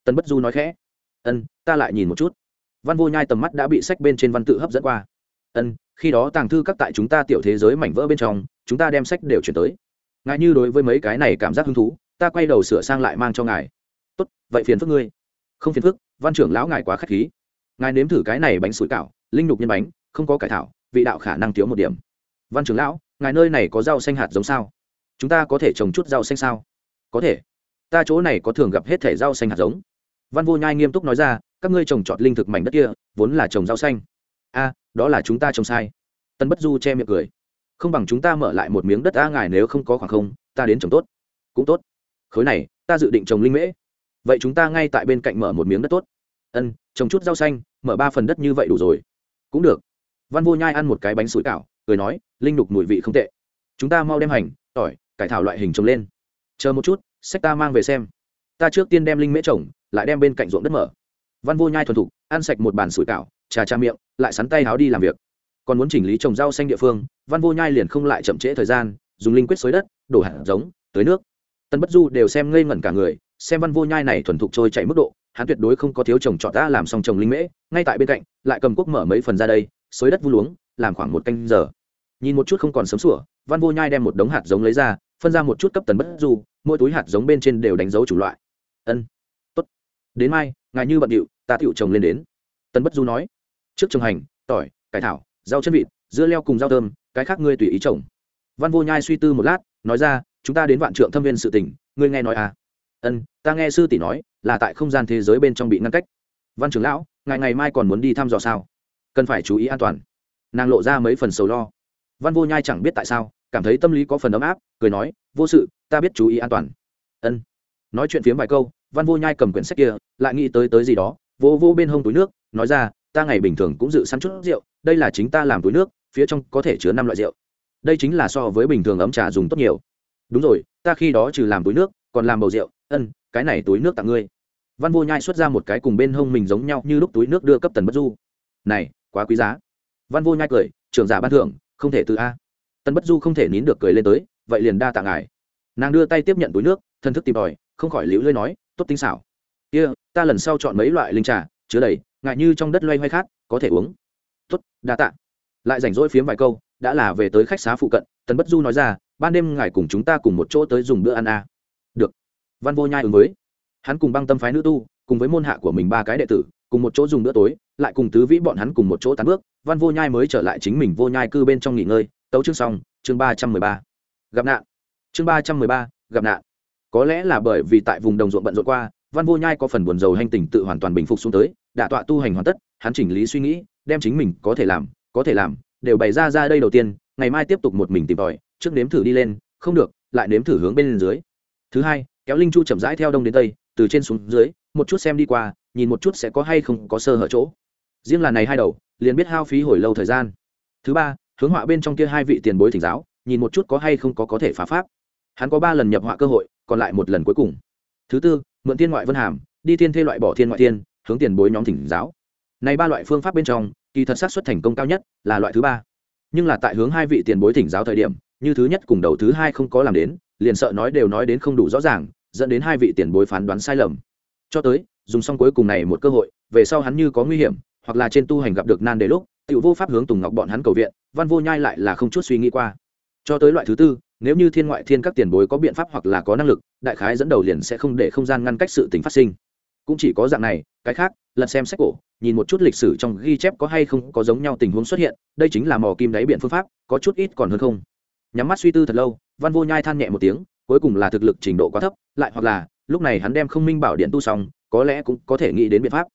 Tân bất du nói khẽ, ân, ta lại nhìn một chút. Văn vô nhai tầm mắt đã bị sách bên trên văn tự hấp dẫn qua. Ân, khi đó tàng thư các tại chúng ta tiểu thế giới mảnh vỡ bên trong, chúng ta đem sách đều chuyển tới. Ngại như đối với mấy cái này cảm giác hứng thú ta quay đầu sửa sang lại mang cho ngài. Tốt, vậy phiền phức ngươi. Không phiền phức, văn trưởng lão ngài quá k h á c h khí. Ngài nếm thử cái này bánh sủi cảo, linh đục nhân bánh, không có cải thảo, vị đạo khả năng thiếu một điểm. Văn trưởng lão, ngài nơi này có rau xanh hạt giống sao? Chúng ta có thể trồng chút rau xanh sao? Có thể. Ta chỗ này có thường gặp hết thể rau xanh hạt giống. Văn vô nhai nghiêm túc nói ra, các ngươi trồng trọt linh thực mảnh đất kia, vốn là trồng rau xanh. A, đó là chúng ta trồng sai. Tân bất du che miệng cười. Không bằng chúng ta mở lại một miếng đất a ngài nếu không có khoảng không, ta đến trồng tốt. Cũng tốt khối này, ta dự định trồng linh mễ. Vậy chúng ta ngay tại bên cạnh mở một miếng đất tốt. Ân, trồng chút rau xanh, mở ba phần đất như vậy đủ rồi. Cũng được. Văn vô nhai ăn một cái bánh sủi cảo, cười nói, linh đục mùi vị không tệ. Chúng ta mau đem hành, tỏi, cải thảo loại hình trồng lên. Chờ một chút, sách ta mang về xem. Ta trước tiên đem linh mễ trồng, lại đem bên cạnh ruộng đất mở. Văn vô nhai thuần thục, ăn sạch một bàn sủi cảo, trà trà miệng, lại sắn tay háo đi làm việc. Còn muốn chỉnh lý trồng rau xanh địa phương, văn vô nhai liền không lại chậm trễ thời gian, dùng linh quyết xới đất, đổ hạt giống tới nước tân bất du đều xem ngây ngẩn cả người, xem văn vô nhai này thuần thục trôi chạy mức độ, hắn tuyệt đối không có thiếu chồng trọt ta làm xong chồng linh mễ, ngay tại bên cạnh, lại cầm quốc mở mấy phần ra đây, xới đất vu luống, làm khoảng một canh giờ. Nhìn một chút không còn sớm sủa, văn vô nhai đem một đống hạt giống lấy ra, phân ra một chút cấp tần bất du, mỗi túi hạt giống bên trên đều đánh dấu chủ loại. Ân, tốt. Đến mai, ngài như bận điệu, ta tựu trồng lên đến. Tần bất du nói. Trước trồng hành, tỏi, cải thảo, rau chân vịt, dưa leo cùng rau thơm, cái khác ngươi tùy ý trồng văn vô nhai suy tư một lát, nói ra chúng ta đến vạn trượng thâm viên sự tỉnh ngươi nghe nói à? Ân, ta nghe sư tỷ nói, là tại không gian thế giới bên trong bị ngăn cách. Văn trưởng lão, ngày ngày mai còn muốn đi thăm dò sao? Cần phải chú ý an toàn. Nàng lộ ra mấy phần sầu lo. Văn vô nhai chẳng biết tại sao, cảm thấy tâm lý có phần ấm áp, cười nói, vô sự, ta biết chú ý an toàn. Ân. Nói chuyện phiếm vài câu, văn vô nhai cầm quyển sách kia, lại nghĩ tới tới gì đó vô vô bên hông túi nước, nói ra, ta ngày bình thường cũng dự săn chút rượu, đây là chính ta làm túi nước, phía trong có thể chứa năm loại rượu. Đây chính là so với bình thường ấm trà dùng tốt nhiều đúng rồi ta khi đó trừ làm túi nước còn làm bầu rượu ân cái này túi nước tặng ngươi. Văn vô nhai xuất ra một cái cùng bên hông mình giống nhau như lúc túi nước đưa cấp tần bất du. Này quá quý giá. Văn vô nhai cười trưởng giả ban thưởng không thể từ a. Tần bất du không thể nín được cười lên tới vậy liền đa tạ ngài. Nàng đưa tay tiếp nhận túi nước thân thức tìm tòi không khỏi liễu lơi nói tốt tinh xảo. Kia、yeah, ta lần sau chọn mấy loại linh trà chứa đầy ngại như trong đất loay hoay khát có thể uống. Tốt đa tạ. Lại rảnh rỗi phiếm vài câu đã là về tới khách xá phụ cận tần bất du nói ra, ban đêm ngài cùng chúng ta cùng một chỗ tới dùng bữa ăn a được. Văn vô nhai ứng với. Hắn cùng băng tâm phái nữ tu, cùng với môn hạ của mình ba cái đệ tử, cùng một chỗ dùng bữa tối, lại cùng tứ vĩ bọn hắn cùng một chỗ tán bước, văn vô nhai mới trở lại chính mình vô nhai cư bên trong nghỉ ngơi, tấu chương xong, chương ba trăm mười ba. Gặp nạn. Chương ba trăm mười ba, gặp nạn. Có lẽ là bởi vì tại vùng đồng ruộng bận rộn qua, văn vô nhai có phần buồn rầu hành tình tự hoàn toàn bình phục xuống tới đả tọa tu hành hoàn tất, hắn chỉnh lý suy nghĩ, đem chính mình có thể làm, có thể làm, đều bày ra ra đây đầu tiên ngày mai tiếp tục một mình tìm tòi, trước nếm thử đi lên, không được, lại nếm thử hướng bên dưới. Thứ hai, kéo linh chu chậm rãi theo đông đến tây, từ trên xuống dưới, một chút xem đi qua, nhìn một chút sẽ có hay không có sơ hở chỗ. Riêng là này hai đầu, liền biết hao phí hồi lâu thời gian. Thứ ba, hướng họa bên trong kia hai vị tiền bối thỉnh giáo, nhìn một chút có hay không có có thể phá pháp. Hắn có ba lần nhập họa cơ hội, còn lại một lần cuối cùng. Thứ tư, mượn thiên ngoại vân hàm, đi thiên thê loại bỏ thiên ngoại thiên, hướng tiền bối nhóm thỉnh giáo. Này ba loại phương pháp bên trong, kỳ thật sát xuất thành công cao nhất là loại thứ ba nhưng là tại hướng hai vị tiền bối thỉnh giáo thời điểm, như thứ nhất cùng đầu thứ hai không có làm đến, liền sợ nói đều nói đến không đủ rõ ràng, dẫn đến hai vị tiền bối phán đoán sai lầm. Cho tới, dùng xong cuối cùng này một cơ hội, về sau hắn như có nguy hiểm, hoặc là trên tu hành gặp được nan đề lúc, tiểu vô pháp hướng tùng ngọc bọn hắn cầu viện, văn vô nhai lại là không chút suy nghĩ qua. Cho tới loại thứ tư, nếu như thiên ngoại thiên các tiền bối có biện pháp hoặc là có năng lực, đại khái dẫn đầu liền sẽ không để không gian ngăn cách sự tình phát sinh. Cũng chỉ có dạng này, cái khác lật xem sách cổ, nhìn một chút lịch sử trong ghi chép có hay không có giống nhau tình huống xuất hiện, đây chính là mò kim đáy biển phương pháp, có chút ít còn hơn không. Nhắm mắt suy tư thật lâu, văn vô nhai than nhẹ một tiếng, cuối cùng là thực lực trình độ quá thấp, lại hoặc là, lúc này hắn đem không minh bảo điện tu xong, có lẽ cũng có thể nghĩ đến biện pháp.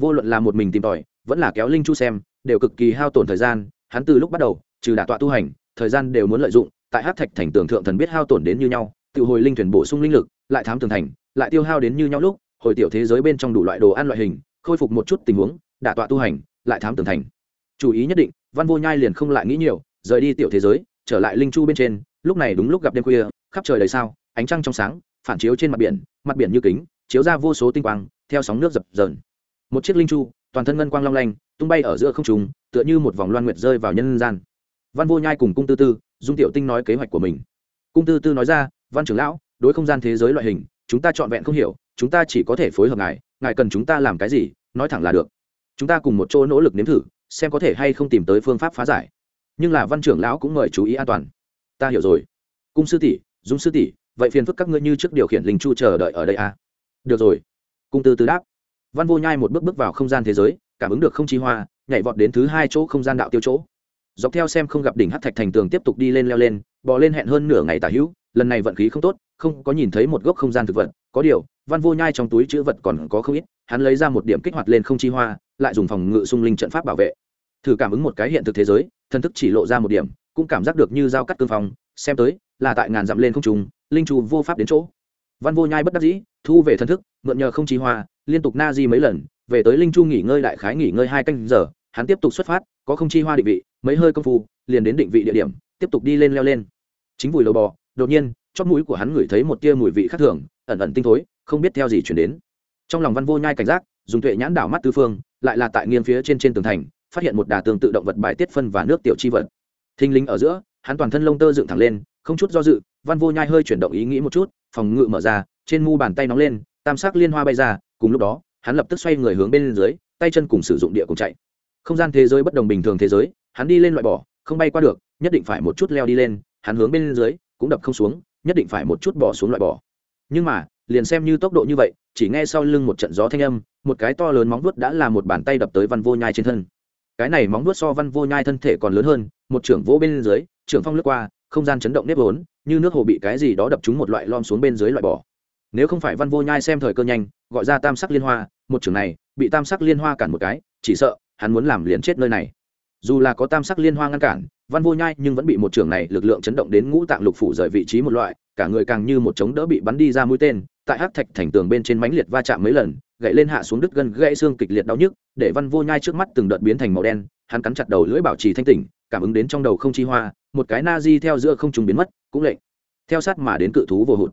Vô luận là một mình tìm tòi, vẫn là kéo linh chu xem, đều cực kỳ hao tổn thời gian, hắn từ lúc bắt đầu, trừ đả tọa tu hành, thời gian đều muốn lợi dụng, tại hát thạch thành tường thượng thần biết hao tổn đến như nhau, tự hồi linh thuyền bổ sung linh lực, lại thám tường thành, lại tiêu hao đến như nhau lúc, hồi tiểu thế giới bên trong đủ loại đồ ăn loại hình khôi phục một chút tình huống, đả tọa tu hành, lại thám tường thành. Chú ý nhất định, văn vô nhai liền không lại nghĩ nhiều, rời đi tiểu thế giới, trở lại linh chu bên trên, lúc này đúng lúc gặp đêm khuya, khắp trời đầy sao, ánh trăng trong sáng, phản chiếu trên mặt biển mặt biển như kính, chiếu ra vô số tinh quang, theo sóng nước dập dờn. Một chiếc linh chu, toàn thân ngân quang long lanh, tung bay ở giữa không trùng tựa như một vòng loan nguyệt rơi vào nhân gian. Văn vô nhai cùng cung tư tư, dung tiểu tinh nói kế hoạch của mình. Cung tư tư nói ra, văn trưởng lão, đối không gian thế giới loại hình, chúng ta trọn vẹn không hiểu, chúng ta chỉ có thể phối hợp ngài ngài cần chúng ta làm cái gì, nói thẳng là được. Chúng ta cùng một chỗ nỗ lực nếm thử, xem có thể hay không tìm tới phương pháp phá giải. Nhưng là văn trưởng lão cũng mời chú ý an toàn. Ta hiểu rồi. Cung sư tỷ, dung sư tỷ, vậy phiền phức các ngươi như trước điều khiển linh chu chờ đợi ở đây à? được rồi. Cung tư tư đáp. Văn vô nhai một bước bước vào không gian thế giới, cảm ứng được không chi hoa, nhảy vọt đến thứ hai chỗ không gian đạo tiêu chỗ. Dọc theo xem không gặp đỉnh hát thạch thành tường tiếp tục đi lên leo lên, bò lên hẹn hơn nửa ngày tả hữu, lần này vận khí không tốt, không có nhìn thấy một gốc không gian thực vật, có điều văn vô nhai trong túi chữ vật còn có không ít hắn lấy ra một điểm kích hoạt lên không chi hoa lại dùng phòng ngự sung linh trận pháp bảo vệ. Thử cảm ứng một cái hiện thực thế giới thân thức chỉ lộ ra một điểm cũng cảm giác được như dao cắt cương phong, xem tới là tại ngàn dặm lên không trùng linh trù vô pháp đến chỗ. Văn vô nhai bất đắc dĩ thu về thân thức mượn nhờ không chi hoa liên tục na di mấy lần về tới linh chu nghỉ ngơi đại khái nghỉ ngơi hai canh giờ hắn tiếp tục xuất phát có không chi hoa định vị mấy hơi công phu liền đến định vị địa điểm tiếp tục đi lên leo lên. Chính vùi lầu bò đột nhiên chót mũi của hắn ngửi thấy một tia mùi vị khác thường ẩn ẩn tinh thối không biết theo gì chuyển đến. Trong lòng văn vô nhai cảnh giác, dùng tuệ nhãn đảo mắt tư phương, lại là tại nghiêng phía trên trên tường thành, phát hiện một đà tường tự động vật bài tiết phân và nước tiểu chi vật. Thinh linh ở giữa, hắn toàn thân lông tơ dựng thẳng lên, không chút do dự, văn vô nhai hơi chuyển động ý nghĩ một chút, phòng ngự mở ra, trên mu bàn tay nóng lên, tam sắc liên hoa bay ra, cùng lúc đó, hắn lập tức xoay người hướng bên dưới, tay chân cùng sử dụng địa cùng chạy. Không gian thế giới bất đồng bình thường thế giới, hắn đi lên loại bỏ, không bay qua được, nhất định phải một chút leo đi lên, hắn hướng bên dưới, cũng đập không xuống, nhất định phải một chút bỏ xuống loại bỏ. Nhưng mà liền xem như tốc độ như vậy, chỉ nghe sau lưng một trận gió thanh âm, một cái to lớn móng vuốt đã là một bàn tay đập tới văn vô nhai trên thân. Cái này móng vuốt so văn vô nhai thân thể còn lớn hơn, một trưởng vỗ bên dưới, trưởng phong lướt qua, không gian chấn động nếp vốn, như nước hồ bị cái gì đó đập trúng một loại lom xuống bên dưới loại bỏ. Nếu không phải văn vô nhai xem thời cơ nhanh, gọi ra tam sắc liên hoa, một trưởng này, bị tam sắc liên hoa cản một cái, chỉ sợ, hắn muốn làm liền chết nơi này. Dù là có tam sắc liên hoa ngăn cản, văn vô nhai nhưng vẫn bị một trưởng này lực lượng chấn động đến ngũ tạng lục phủ rời vị trí một loại cả người càng như một chống đỡ bị bắn đi ra mũi tên, tại hắc thạch thành tường bên trên mánh liệt va chạm mấy lần, gãy lên hạ xuống đứt gân gãy xương kịch liệt đau nhức, để văn vô nhai trước mắt từng đợt biến thành màu đen, hắn cắn chặt đầu lưỡi bảo trì thanh tỉnh, cảm ứng đến trong đầu không chi hoa, một cái na di theo giữa không trùng biến mất, cũng lệnh. Theo sát mà đến cự thú vô hụt.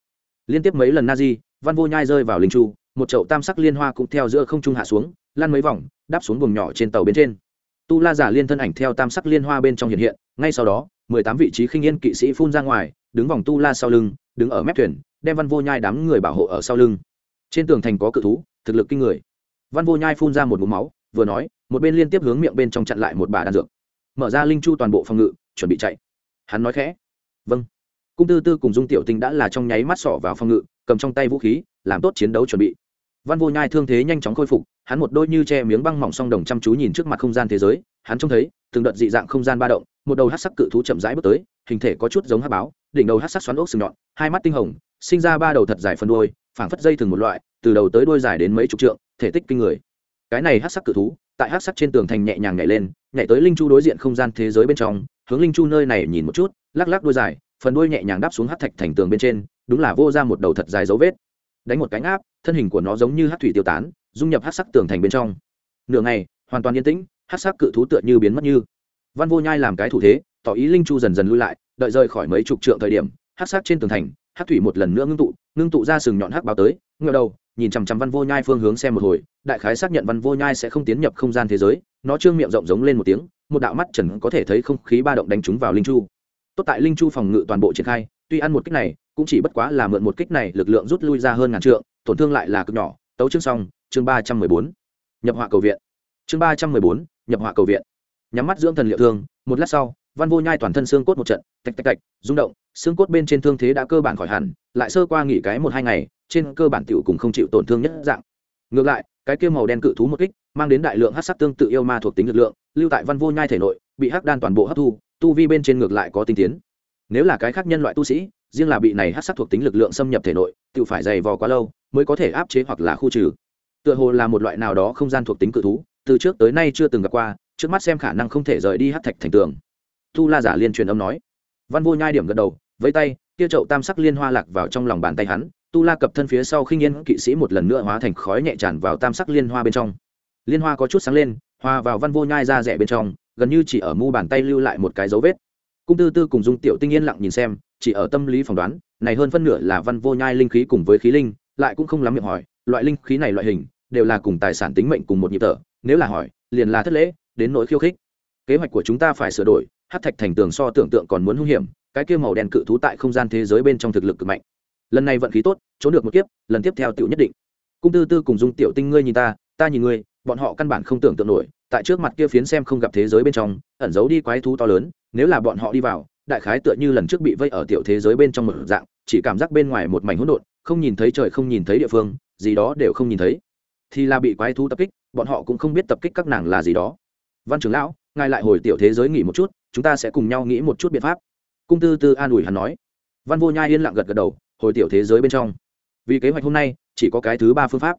Liên tiếp mấy lần na di, văn vô nhai rơi vào linh chu, một chậu tam sắc liên hoa cũng theo giữa không trung hạ xuống, lăn mấy vòng, đáp xuống vùng nhỏ trên tàu bên trên. Tu la giả liên thân ảnh theo tam sắc liên hoa bên trong hiện hiện, ngay sau đó, mười tám vị trí khinh yên kỵ sĩ phun ra ngoài đứng vòng tu la sau lưng, đứng ở mép thuyền, đem văn vô nhai đám người bảo hộ ở sau lưng. Trên tường thành có cự thú, thực lực kinh người. Văn vô nhai phun ra một mũ máu, vừa nói, một bên liên tiếp hướng miệng bên trong chặn lại một bà đan dược. Mở ra linh chu toàn bộ phòng ngự, chuẩn bị chạy. Hắn nói khẽ. Vâng. Cung tư tư cùng dung tiểu tinh đã là trong nháy mắt sỏ vào phòng ngự, cầm trong tay vũ khí, làm tốt chiến đấu chuẩn bị. Văn vô nhai thương thế nhanh chóng khôi phục, hắn một đôi như che miếng băng mỏng song đồng chăm chú nhìn trước mặt không gian thế giới, hắn trông thấy, từng đợt dị dạng không gian ba động, một đầu hát sắc cự thú chậm rãi bước tới, hình thể có chút giống hát báo đỉnh đầu hát sắc xoắn ốc sừng nhọn, hai mắt tinh hồng, sinh ra ba đầu thật dài phân đôi phảng phất dây thừng một loại, từ đầu tới đôi dài đến mấy chục trượng, thể tích kinh người. Cái này hát sắc cự thú, tại hát sắc trên tường thành nhẹ nhàng nhảy lên, nhảy tới linh chu đối diện không gian thế giới bên trong, hướng linh chu nơi này nhìn một chút, lắc lắc đôi dài, phần đuôi nhẹ nhàng đáp xuống hát thạch thành tường bên trên, đúng là vô ra một đầu thật dài dấu vết. Đánh một cánh áp thân hình của nó giống như hát thủy tiêu tán, dung nhập hát sắc tường thành bên trong. Nửa ngày, hoàn toàn yên tĩnh, hát sắc cự thú tựa như biến mất như. Văn vô nhai làm cái thủ thế, tỏ ý linh chu dần dần lui lại đợi rời khỏi mấy chục trượng thời điểm hát sắc trên tường thành hát thủy một lần nữa ngưng tụ ngưng tụ ra sừng nhọn hắc báo tới ngựa đầu, nhìn chằm chằm văn vô nhai phương hướng xem một hồi, đại khái xác nhận văn vô nhai sẽ không tiến nhập không gian thế giới, nó trương miệng rộng giống lên một tiếng, một đạo mắt trần có thể thấy không khí ba động đánh trúng vào linh chu. Tốt tại linh chu phòng ngự toàn bộ triển khai, tuy ăn một kích này, cũng chỉ bất quá là mượn một kích này lực lượng rút lui ra hơn ngàn trượng, tổn thương lại là cực nhỏ. Tấu chương xong, chương ba trăm mười bốn. Nhập họa cầu viện. Chương ba trăm mười bốn, nhập họa cầu viện. Nhắm mắt dưỡng thần liệu thương, một lát sau văn vô nhai toàn thân xương cốt một trận, tạch tạch tạch, rung động, xương cốt bên trên thương thế đã cơ bản khỏi hẳn, lại sơ qua nghỉ cái một hai ngày, trên cơ bản tiểu cùng không chịu tổn thương nhất dạng. Ngược lại, cái kia màu đen cự thú một kích, mang đến đại lượng hát sắc tương tự yêu ma thuộc tính lực lượng, lưu tại văn vô nhai thể nội, bị hắc đan toàn bộ hấp thu, tu vi bên trên ngược lại có tinh tiến. Nếu là cái khác nhân loại tu sĩ, riêng là bị này hát sắc thuộc tính lực lượng xâm nhập thể nội tự phải dày vò quá lâu, mới có thể áp chế hoặc là khu trừ. Tựa hồ là một loại nào đó không gian thuộc tính cự thú, từ trước tới nay chưa từng gặp qua, trước mắt xem khả năng không thể rời đi hát thạch thành tường tu la giả liên truyền âm nói. Văn vô nhai điểm gật đầu với tay kia chậu tam sắc liên hoa lạc vào trong lòng bàn tay hắn, tu la cập thân phía sau khinh yên kỵ sĩ một lần nữa hóa thành khói nhẹ tràn vào tam sắc liên hoa bên trong. Liên hoa có chút sáng lên, hoa vào văn vô nhai ra rẻ bên trong, gần như chỉ ở mu bàn tay lưu lại một cái dấu vết. Cung tư tư cùng dung tiểu tinh yên lặng nhìn xem, chỉ ở tâm lý phỏng đoán, này hơn phân nửa là văn vô nhai linh khí cùng với khí linh, lại cũng không lắm miệng hỏi, loại linh khí này loại hình, đều là cùng tài sản tính mệnh cùng một nhịp thở, nếu là hỏi, liền là thất lễ, đến nỗi khiêu khích. Kế hoạch của chúng ta phải sửa đổi hát thạch thành tường so tưởng tượng còn muốn hung hiểm, cái kia màu đen cự thú tại không gian thế giới bên trong thực lực cực mạnh. Lần này vận khí tốt, trốn được một kiếp, lần tiếp theo tiểu nhất định. Cung tư tư cùng dung tiểu tinh ngươi nhìn ta ta nhìn ngươi, bọn họ căn bản không tưởng tượng nổi, tại trước mặt kia phiến xem không gặp thế giới bên trong, ẩn giấu đi quái thú to lớn, nếu là bọn họ đi vào, đại khái tựa như lần trước bị vây ở tiểu thế giới bên trong một dạng, chỉ cảm giác bên ngoài một mảnh hỗn độn, không nhìn thấy trời không nhìn thấy địa phương, gì đó đều không nhìn thấy. Thì là bị quái thú tập kích, bọn họ cũng không biết tập kích các nàng là gì đó. Văn trưởng lão ngài lại hồi tiểu thế giới nghỉ một chút, chúng ta sẽ cùng nhau nghĩ một chút biện pháp. Cung tư tư an ủi hắn nói. Văn vô nhai yên lặng gật gật đầu, hồi tiểu thế giới bên trong. Vì kế hoạch hôm nay, chỉ có cái thứ ba phương pháp.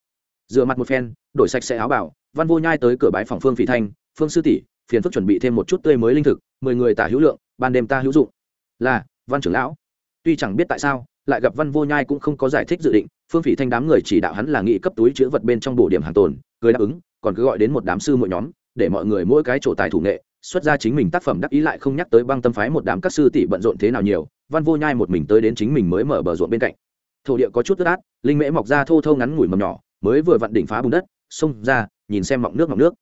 Dựa mặt một phen, đổi sạch sẽ áo bảo, văn vô nhai tới cửa bãi phòng phương phỉ thanh, phương sư tỷ, phiền phức chuẩn bị thêm một chút tươi mới linh thực, mười người tả hữu lượng, ban đêm ta hữu dụng. Là, văn trưởng lão. Tuy chẳng biết tại sao, lại gặp văn vô nhai cũng không có giải thích dự định, phương phỉ thanh đám người chỉ đạo hắn là nghị cấp túi chữ vật bên trong bổ điểm hàng tồn, cười đáp ứng, còn cứ gọi đến một đám sư mỗi nhóm để mọi người mỗi cái chỗ tài thủ nghệ, xuất ra chính mình tác phẩm đắc ý lại không nhắc tới băng tâm phái một đám các sư tỷ bận rộn thế nào nhiều, văn vô nhai một mình tới đến chính mình mới mở bờ ruộng bên cạnh. Thổ địa có chút ướt át, linh mễ mọc ra thô thô ngắn ngủi mầm nhỏ, mới vừa vặn đỉnh phá bùn đất, xông ra, nhìn xem mọng nước mọng nước.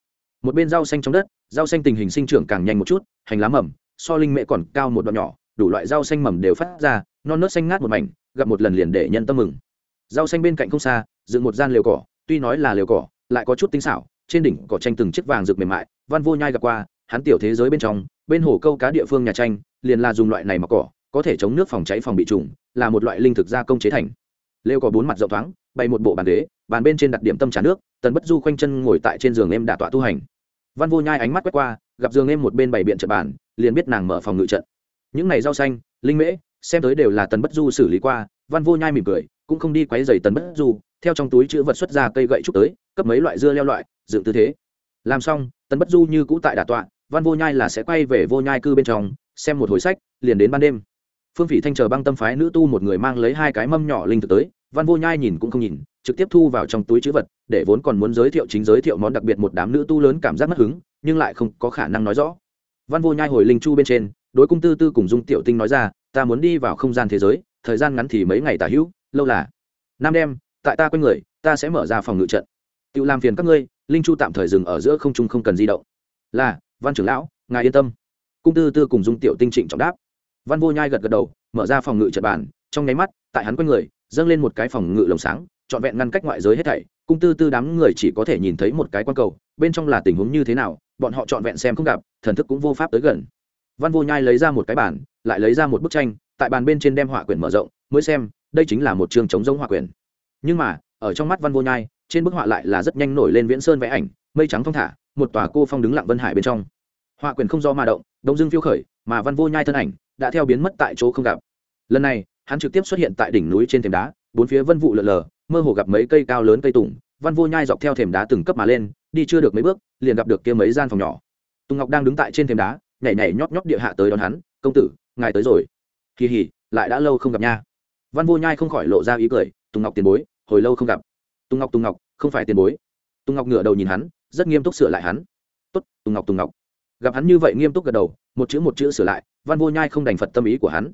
Một bên rau xanh trong đất, rau xanh tình hình sinh trưởng càng nhanh một chút, hành lá mầm, so linh mễ còn cao một đoạn nhỏ, đủ loại rau xanh mầm đều phát ra, non nớt xanh ngát một mảnh, gặp một lần liền để nhân tâm mừng. Rau xanh bên cạnh không xa, dựng một gian lều cỏ, tuy nói là lều cỏ lại có chút tinh xảo, trên đỉnh cỏ tranh từng chiếc vàng rực mềm mại, văn vô nhai gặp qua, hắn tiểu thế giới bên trong, bên hồ câu cá địa phương nhà tranh, liền là dùng loại này mà cỏ, có thể chống nước phòng cháy phòng bị trùng, là một loại linh thực gia công chế thành. Lêu có bốn mặt rộng thoáng bày một bộ bàn ghế, bàn bên trên đặt điểm tâm trà nước, tần bất du khoanh chân ngồi tại trên giường em đả tọa tu hành. Văn vô nhai ánh mắt quét qua, gặp giường em một bên bày biện trận bàn, liền biết nàng mở phòng ngự trận. Những này rau xanh, linh mễ, xem tới đều là tần bất du xử lý qua, văn vô nhai mỉm cười, cũng không đi quấy dày tần bất du, theo trong túi chữ vật xuất ra cây gậy trúc tới cấp mấy loại dưa leo loại, dựng tư thế. Làm xong, tần bất du như cũ tại đà tọa, văn vô nhai là sẽ quay về vô nhai cư bên trong, xem một hồi sách, liền đến ban đêm. Phương phỉ thanh chờ băng tâm phái nữ tu một người mang lấy hai cái mâm nhỏ linh thực tới, văn vô nhai nhìn cũng không nhìn, trực tiếp thu vào trong túi chữ vật, để vốn còn muốn giới thiệu chính giới thiệu món đặc biệt một đám nữ tu lớn cảm giác mất hứng, nhưng lại không có khả năng nói rõ. Văn vô nhai hồi linh chu bên trên, đối cung tư tư cùng dung tiểu tinh nói ra, ta muốn đi vào không gian thế giới, thời gian ngắn thì mấy ngày tả hữu, lâu là. Năm đêm tại ta quanh người, ta sẽ mở ra phòng ngự trận tự làm phiền các ngươi, linh chu tạm thời dừng ở giữa không trung không cần di động. Là, văn trưởng lão, ngài yên tâm. Cung tư tư cùng dung tiểu tinh trịnh trọng đáp. Văn vô nhai gật gật đầu, mở ra phòng ngự trật bàn, trong nháy mắt, tại hắn quanh người, dâng lên một cái phòng ngự lồng sáng, trọn vẹn ngăn cách ngoại giới hết thảy. Cung tư tư đám người chỉ có thể nhìn thấy một cái quan cầu, bên trong là tình huống như thế nào, bọn họ trọn vẹn xem không gặp, thần thức cũng vô pháp tới gần. Văn vô nhai lấy ra một cái bản lại lấy ra một bức tranh, tại bàn bên trên đem hỏa quyển mở rộng, mới xem, đây chính là một chương chống giống hỏa quyển. Nhưng mà, ở trong mắt văn vô nhai trên bức họa lại là rất nhanh nổi lên viễn sơn vẽ ảnh, mây trắng thong thả, một tòa cô phong đứng lặng vân hải bên trong. Họa quyền không do mà động, đông dương phiêu khởi, mà văn vô nhai thân ảnh đã theo biến mất tại chỗ không gặp. Lần này, hắn trực tiếp xuất hiện tại đỉnh núi trên thềm đá, bốn phía vân vụ lờ lờ mơ hồ gặp mấy cây cao lớn cây tùng, văn vô nhai dọc theo thềm đá từng cấp mà lên, đi chưa được mấy bước, liền gặp được kia mấy gian phòng nhỏ. Tùng ngọc đang đứng tại trên thềm đá, nhảy nhảy nhót nhót địa hạ tới đón hắn, công tử, ngài tới rồi. Kỳ hỉ lại đã lâu không gặp nha. Văn vô nhai không khỏi lộ ra ý cười, tùng ngọc tiền bối, hồi lâu không gặp tùng ngọc tùng ngọc, không phải tiền bối. Tùng ngọc ngửa đầu nhìn hắn, rất nghiêm túc sửa lại hắn. Tốt, tùng ngọc tùng ngọc. Gặp hắn như vậy nghiêm túc gật đầu, một chữ một chữ sửa lại, văn vô nhai không đành phật tâm ý của hắn.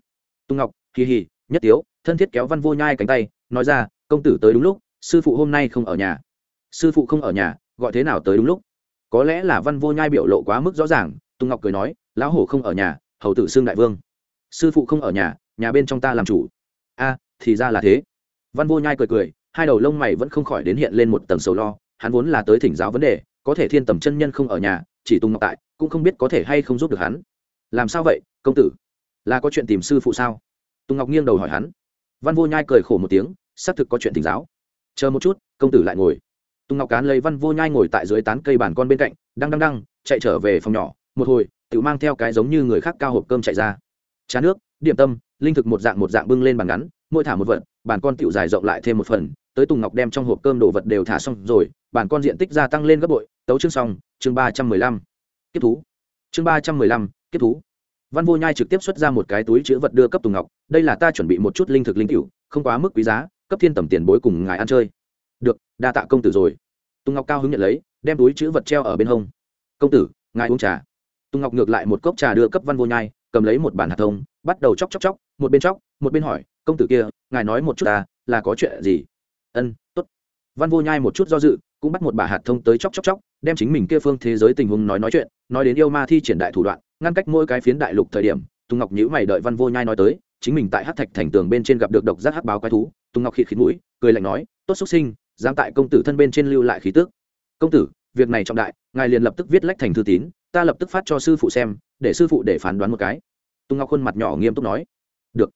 Tùng ngọc kỳ hì, nhất tiếu, thân thiết kéo văn vô nhai cánh tay, nói ra, công tử tới đúng lúc, sư phụ hôm nay không ở nhà. Sư phụ không ở nhà, gọi thế nào tới đúng lúc? Có lẽ là văn vô nhai biểu lộ quá mức rõ ràng, tùng ngọc cười nói, lão hổ không ở nhà, hầu tử xương đại vương. Sư phụ không ở nhà nhà bên trong ta làm chủ. A, thì ra là thế. Văn vô nhai cười cười hai đầu lông mày vẫn không khỏi đến hiện lên một tầng sầu lo, hắn vốn là tới thỉnh giáo vấn đề, có thể thiên tầm chân nhân không ở nhà, chỉ tùng ngọc tại, cũng không biết có thể hay không giúp được hắn. Làm sao vậy, công tử? Là có chuyện tìm sư phụ sao? Tùng ngọc nghiêng đầu hỏi hắn. Văn vô nhai cười khổ một tiếng, xác thực có chuyện thỉnh giáo. Chờ một chút, công tử lại ngồi. Tùng ngọc cán lấy văn vô nhai ngồi tại dưới tán cây bàn con bên cạnh đang đang đang chạy trở về phòng nhỏ, một hồi, tự mang theo cái giống như người khác cao hộp cơm chạy ra. Trà nước, điểm tâm, linh thực một dạng một dạng bưng lên bàn ngắn, mỗi thả một vật, bàn con tiểu dài rộng lại thêm một phần tới tùng ngọc đem trong hộp cơm đồ vật đều thả xong rồi bản con diện tích gia tăng lên gấp bội, tấu chương xong, chương ba trăm mười lăm. Kiếp thú. Chương ba trăm mười lăm kiếp thú. Văn vô nhai trực tiếp xuất ra một cái túi chữ vật đưa cấp tùng ngọc, đây là ta chuẩn bị một chút linh thực linh cựu không quá mức quý giá, cấp thiên tầm tiền bối cùng ngài ăn chơi. Được, đa tạ công tử rồi. Tùng ngọc cao hứng nhận lấy, đem túi chữ vật treo ở bên hông. Công tử, ngài uống trà. Tùng ngọc ngược lại một cốc trà đưa cấp văn vô nhai, cầm lấy một bản hạt thông, bắt đầu chóc chóc chóc, một bên chóc, một bên hỏi, công tử kia, ngài nói một chút ta, là có chuyện gì? Ân t ố t văn vô nhai một chút do dự, cũng bắt một bà hạt thông tới chóc chóc chóc, đem chính mình kia phương thế giới tình huống nói nói chuyện, nói đến yêu ma thi triển đại thủ đoạn, ngăn cách mỗi cái phiến đại lục thời điểm, tùng ngọc nhữ mày đợi văn vô nhai nói tới, chính mình tại hát thạch thành tường bên trên gặp được độc giác hắc báo quái thú, tùng ngọc khịt khịt mũi, cười lạnh nói, tốt xuất sinh, dám tại công tử thân bên trên lưu lại khí tước công tử, việc này trọng đại, ngài liền lập tức viết lách thành thư tín, ta lập tức phát cho sư phụ xem, để sư phụ để phán đoán một cái. Tùng ngọc khuôn mặt nhỏ nghiêm túc nói. Được.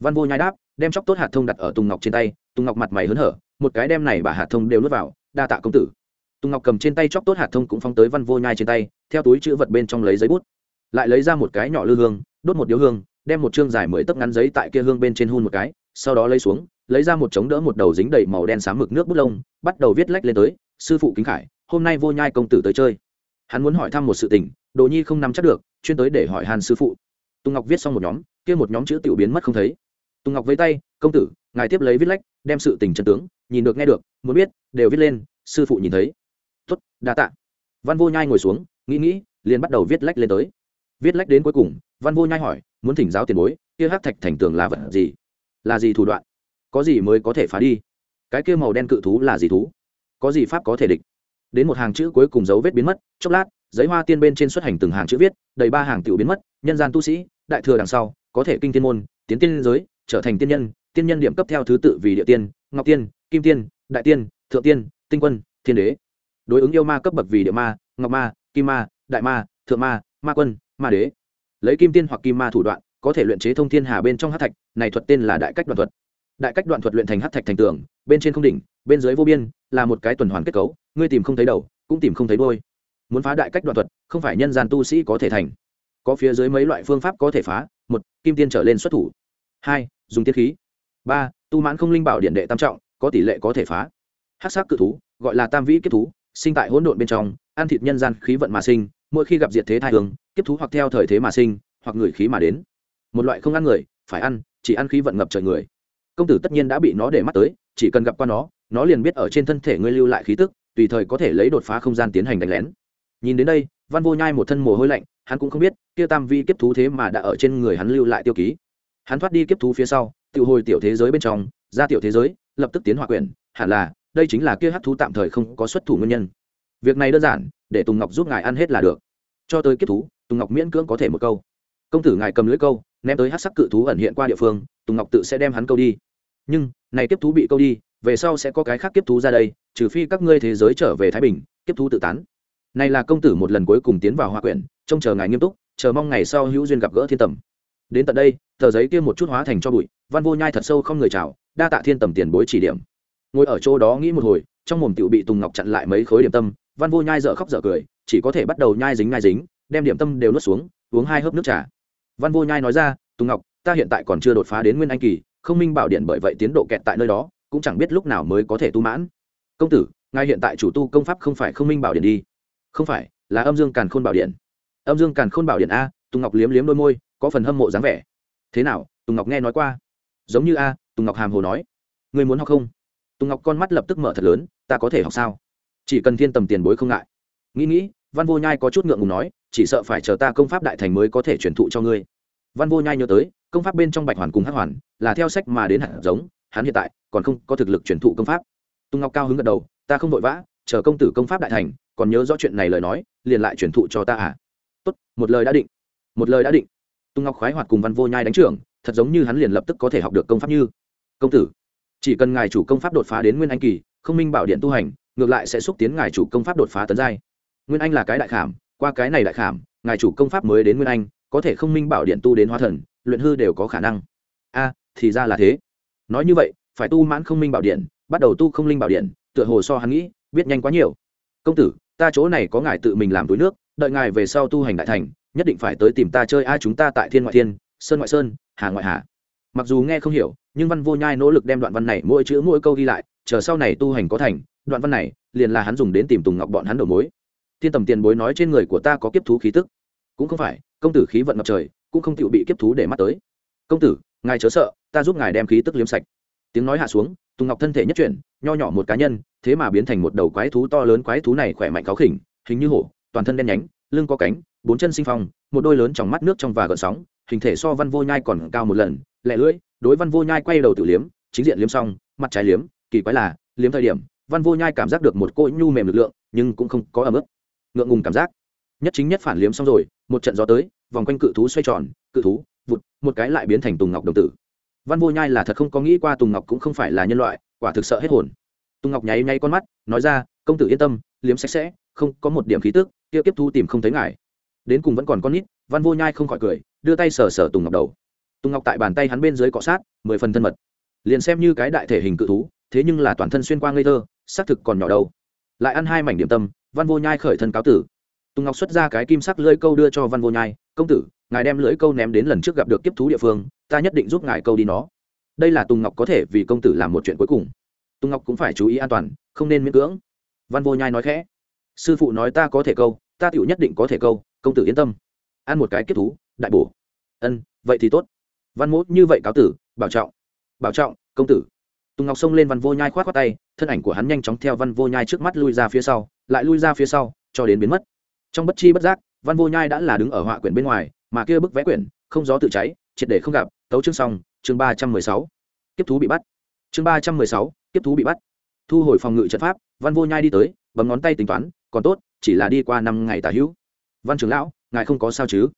Văn vô nhai đáp, đem chóc tốt hạt thông đặt ở tùng ngọc trên tay, tùng ngọc mặt mày hớn hở một cái đem này bà hạt thông đều nuốt vào, đa tạ công tử. Tùng ngọc cầm trên tay chóc tốt hạt thông cũng phóng tới văn vô nhai trên tay, theo túi chữ vật bên trong lấy giấy bút. Lại lấy ra một cái nhỏ lư hương, đốt một điếu hương, đem một chương dài mới tấc ngắn giấy tại kia hương bên trên hun một cái, sau đó lấy xuống, lấy ra một chống đỡ một đầu dính đầy màu đen xám mực nước bút lông, bắt đầu viết lách lên tới, sư phụ kính khải, hôm nay vô nhai công tử tới chơi. Hắn muốn hỏi thăm một sự tình, đồ nhi không nắm chắc được, chuyên tới để hỏi hàn sư phụ. Tùng ngọc viết xong một nhóm, kia một nhóm chữ tiểu biến mất không thấy. Tùng ngọc với tay, công tử, ngài tiếp lấy viết lách, đem sự tình chân tướng nhìn được nghe được, muốn biết, đều viết lên, sư phụ nhìn thấy. Tuất đa tạ. Văn vô nhai ngồi xuống, nghĩ nghĩ, liền bắt đầu viết lách lên tới. Viết lách đến cuối cùng, văn vô nhai hỏi, muốn thỉnh giáo tiền bối, kia hát thạch thành tường là vật gì? Là gì thủ đoạn? Có gì mới có thể phá đi? Cái kia màu đen cự thú là gì thú? Có gì pháp có thể địch? Đến một hàng chữ cuối cùng dấu vết biến mất, chốc lát, giấy hoa tiên bên trên xuất hành từng hàng chữ viết, đầy ba hàng tiểu biến mất, nhân gian tu sĩ, đại thừa đằng sau, có thể kinh tiên môn, tiến tiên giới, trở thành tiên nhân tiên nhân điểm cấp theo thứ tự vì địa tiên, ngọc tiên kim tiên, đại tiên, thượng tiên, tinh quân, thiên đế. Đối ứng yêu ma cấp bậc vì địa ma, ngọc ma, kim ma, đại ma, thượng ma ma quân, ma đế. Lấy kim tiên hoặc kim ma thủ đoạn, có thể luyện chế thông thiên hà bên trong hát thạch, này thuật tên là đại cách đoạn thuật. Đại cách đoạn thuật luyện thành hát thạch thành tường, bên trên không đỉnh, bên dưới vô biên, là một cái tuần hoàn kết cấu, ngươi tìm không thấy đầu, cũng tìm không thấy đôi muốn phá đại cách đoạn thuật, không phải nhân gian tu sĩ có thể thành. Có phía dưới mấy loại phương pháp có thể phá, một, kim tiên trở lên xuất thủ. Hai, dùng tiết khí. Ba, tu mãn không linh bảo điện đệ tam trọng có tỷ lệ có thể phá. Hát sắc cự thú, gọi là tam vĩ kiếp thú, sinh tại hỗn độn bên trong, ăn thịt nhân gian khí vận mà sinh, mỗi khi gặp diệt thế thai hướng kiếp thú hoặc theo thời thế mà sinh, hoặc người khí mà đến. Một loại không ăn người, phải ăn, chỉ ăn khí vận ngập trời người. Công tử tất nhiên đã bị nó để mắt tới, chỉ cần gặp qua nó nó liền biết ở trên thân thể ngươi lưu lại khí tức, tùy thời có thể lấy đột phá không gian tiến hành đánh lén. Nhìn đến đây, văn vô nhai một thân mồ hôi lạnh, hắn cũng không biết, kia tam vi kiếp thú thế mà đã ở trên người hắn lưu lại tiêu ký. Hắn thoát đi kiếp thú phía sau, tự hồi tiểu thế giới bên trong, ra tiểu thế giới lập tức tiến hòa quyển, hẳn là, đây chính là kia hát thú tạm thời không có xuất thủ nguyên nhân. Việc này đơn giản, để tùng ngọc giúp ngài ăn hết là được. Cho tới kiếp thú, tùng ngọc miễn cưỡng có thể một câu. Công tử ngài cầm lưới câu, ném tới hát sắc cự thú ẩn hiện qua địa phương, tùng ngọc tự sẽ đem hắn câu đi. Nhưng, này kiếp thú bị câu đi, về sau sẽ có cái khác kiếp thú ra đây, trừ phi các ngươi thế giới trở về thái bình, kiếp thú tự tán. Này là công tử một lần cuối cùng tiến vào hoa quyển, trông chờ ngài nghiêm túc, chờ mong ngày sau hữu duyên gặp gỡ thiên tầm. Đến tận đây, tờ giấy kia một chút hóa thành cho bụi, văn vô nhai thật sâu không người chào đa tạ thiên tầm tiền bối chỉ điểm. Ngồi ở chỗ đó nghĩ một hồi, trong mồm tiểu bị tùng ngọc chặn lại mấy khối điểm tâm, văn vô nhai dở khóc dở cười, chỉ có thể bắt đầu nhai dính nhai dính, đem điểm tâm đều nuốt xuống, uống hai hớp nước trà. Văn vô nhai nói ra, tùng ngọc, ta hiện tại còn chưa đột phá đến nguyên anh kỳ, không minh bảo điện bởi vậy tiến độ kẹt tại nơi đó, cũng chẳng biết lúc nào mới có thể tu mãn. Công tử, ngài hiện tại chủ tu công pháp không phải không minh bảo điện đi. Không phải, là âm dương càn khôn bảo điện. Âm dương càn khôn bảo điện a? Tùng ngọc liếm liếm đôi môi, có phần hâm mộ dáng vẻ. Thế nào? Tùng ngọc nghe nói qua giống như a, tùng ngọc hàm hồ nói. Người muốn học không? Tùng ngọc con mắt lập tức mở thật lớn, ta có thể học sao? Chỉ cần thiên tầm tiền bối không ngại. Nghĩ nghĩ, văn vô nhai có chút ngượng ngùng nói, chỉ sợ phải chờ ta công pháp đại thành mới có thể truyền thụ cho ngươi. Văn vô nhai nhớ tới, công pháp bên trong bạch hoàn cùng hắc hoàn là theo sách mà đến hạt giống, hắn hiện tại còn không có thực lực truyền thụ công pháp. Tùng ngọc cao hứng gật đầu, ta không vội vã, chờ công tử công pháp đại thành, còn nhớ rõ chuyện này lời nói, liền lại truyền thụ cho ta à? Tốt, một lời đã định. Một lời đã định tùng ngọc khoái hoạt cùng văn vô nhai đánh trưởng, thật giống như hắn liền lập tức có thể học được công pháp như. Công tử, chỉ cần ngài chủ công pháp đột phá đến nguyên anh kỳ, không minh bảo điện tu hành, ngược lại sẽ xúc tiến ngài chủ công pháp đột phá tấn giai. Nguyên anh là cái đại khảm, qua cái này đại khảm, ngài chủ công pháp mới đến nguyên anh, có thể không minh bảo điện tu đến hóa thần, luyện hư đều có khả năng. A, thì ra là thế. Nói như vậy, phải tu mãn không minh bảo điện, bắt đầu tu không linh bảo điện, tựa hồ so hắn nghĩ, biết nhanh quá nhiều. Công tử, ta chỗ này có ngài tự mình làm túi nước, đợi ngài về sau tu hành đại thành nhất định phải tới tìm ta chơi ai chúng ta tại thiên ngoại thiên, sơn ngoại sơn, hà ngoại hà. Mặc dù nghe không hiểu, nhưng văn vô nhai nỗ lực đem đoạn văn này mỗi chữ mỗi câu ghi lại, chờ sau này tu hành có thành, đoạn văn này liền là hắn dùng đến tìm tùng ngọc bọn hắn đầu mối. Thiên tầm tiền bối nói trên người của ta có kiếp thú khí tức. Cũng không phải, công tử khí vận ngập trời, cũng không chịu bị kiếp thú để mắt tới. Công tử, ngài chớ sợ, ta giúp ngài đem khí tức liếm sạch. Tiếng nói hạ xuống, tùng ngọc thân thể nhất chuyển, nho nhỏ một cá nhân, thế mà biến thành một đầu quái thú to lớn, quái thú này khỏe mạnh khó khỉnh, hình như hổ, toàn thân đen nhánh lưng có cánh, bốn chân sinh phong, một đôi lớn trong mắt nước trong và gợn sóng, hình thể so văn vô nhai còn cao một lần lẹ lưỡi, đối văn vô nhai quay đầu tự liếm, chính diện liếm xong, mặt trái liếm, kỳ quái là, liếm thời điểm, văn vô nhai cảm giác được một cỗ nhu mềm lực lượng, nhưng cũng không có ấm ức. Ngượng ngùng cảm giác. Nhất chính nhất phản liếm xong rồi, một trận gió tới, vòng quanh cự thú xoay tròn, cự thú, vụt, một cái lại biến thành tùng ngọc đồng tử. Văn vô nhai là thật không có nghĩ qua tùng ngọc cũng không phải là nhân loại, quả thực sợ hết hồn. Tùng ngọc nháy nháy con mắt, nói ra, công tử yên tâm, liếm sạch sẽ, không có một điểm khí tức kia kiếp thu tìm không thấy ngài. Đến cùng vẫn còn con nít, văn vô nhai không khỏi cười, đưa tay sờ sờ tùng ngọc đầu. Tùng ngọc tại bàn tay hắn bên dưới cọ sát, mười phần thân mật. Liền xem như cái đại thể hình cự thú, thế nhưng là toàn thân xuyên qua ngây thơ, xác thực còn nhỏ đâu. Lại ăn hai mảnh điểm tâm, văn vô nhai khởi thân cáo tử. Tùng ngọc xuất ra cái kim sắc lưỡi câu đưa cho văn vô nhai, công tử, ngài đem lưỡi câu ném đến lần trước gặp được kiếp thú địa phương, ta nhất định giúp ngài câu đi nó. Đây là tùng ngọc có thể vì công tử làm một chuyện cuối cùng. Tùng ngọc cũng phải chú ý an toàn, không nên miễn cưỡng. Văn vô nhai nói khẽ sư phụ nói ta có thể câu, ta tựu nhất định có thể câu, công tử yên tâm. Ăn một cái kiếp thú, đại bổ. Ân, vậy thì tốt. Văn mốt như vậy cáo tử, bảo trọng. Bảo trọng, công tử. Tùng ngọc xông lên văn vô nhai k h o á t khoác tay, thân ảnh của hắn nhanh chóng theo văn vô nhai trước mắt lui ra phía sau, lại lui ra phía sau, cho đến biến mất. Trong bất chi bất giác, văn vô nhai đã là đứng ở họa quyển bên ngoài, mà kia bức vẽ quyển, không gió tự cháy, triệt để không gặp, tấu chương xong, chương ba trăm mười sáu. Kiếp thú bị bắt. Chương ba trăm mười sáu tiếp thú bị bắt. Thu hồi phòng ngự trận pháp, văn vô nhai đi tới, bấm ngón tay tính toán còn tốt, chỉ là đi qua năm ngày tả hữu. Văn trưởng lão, ngài không có sao chứ?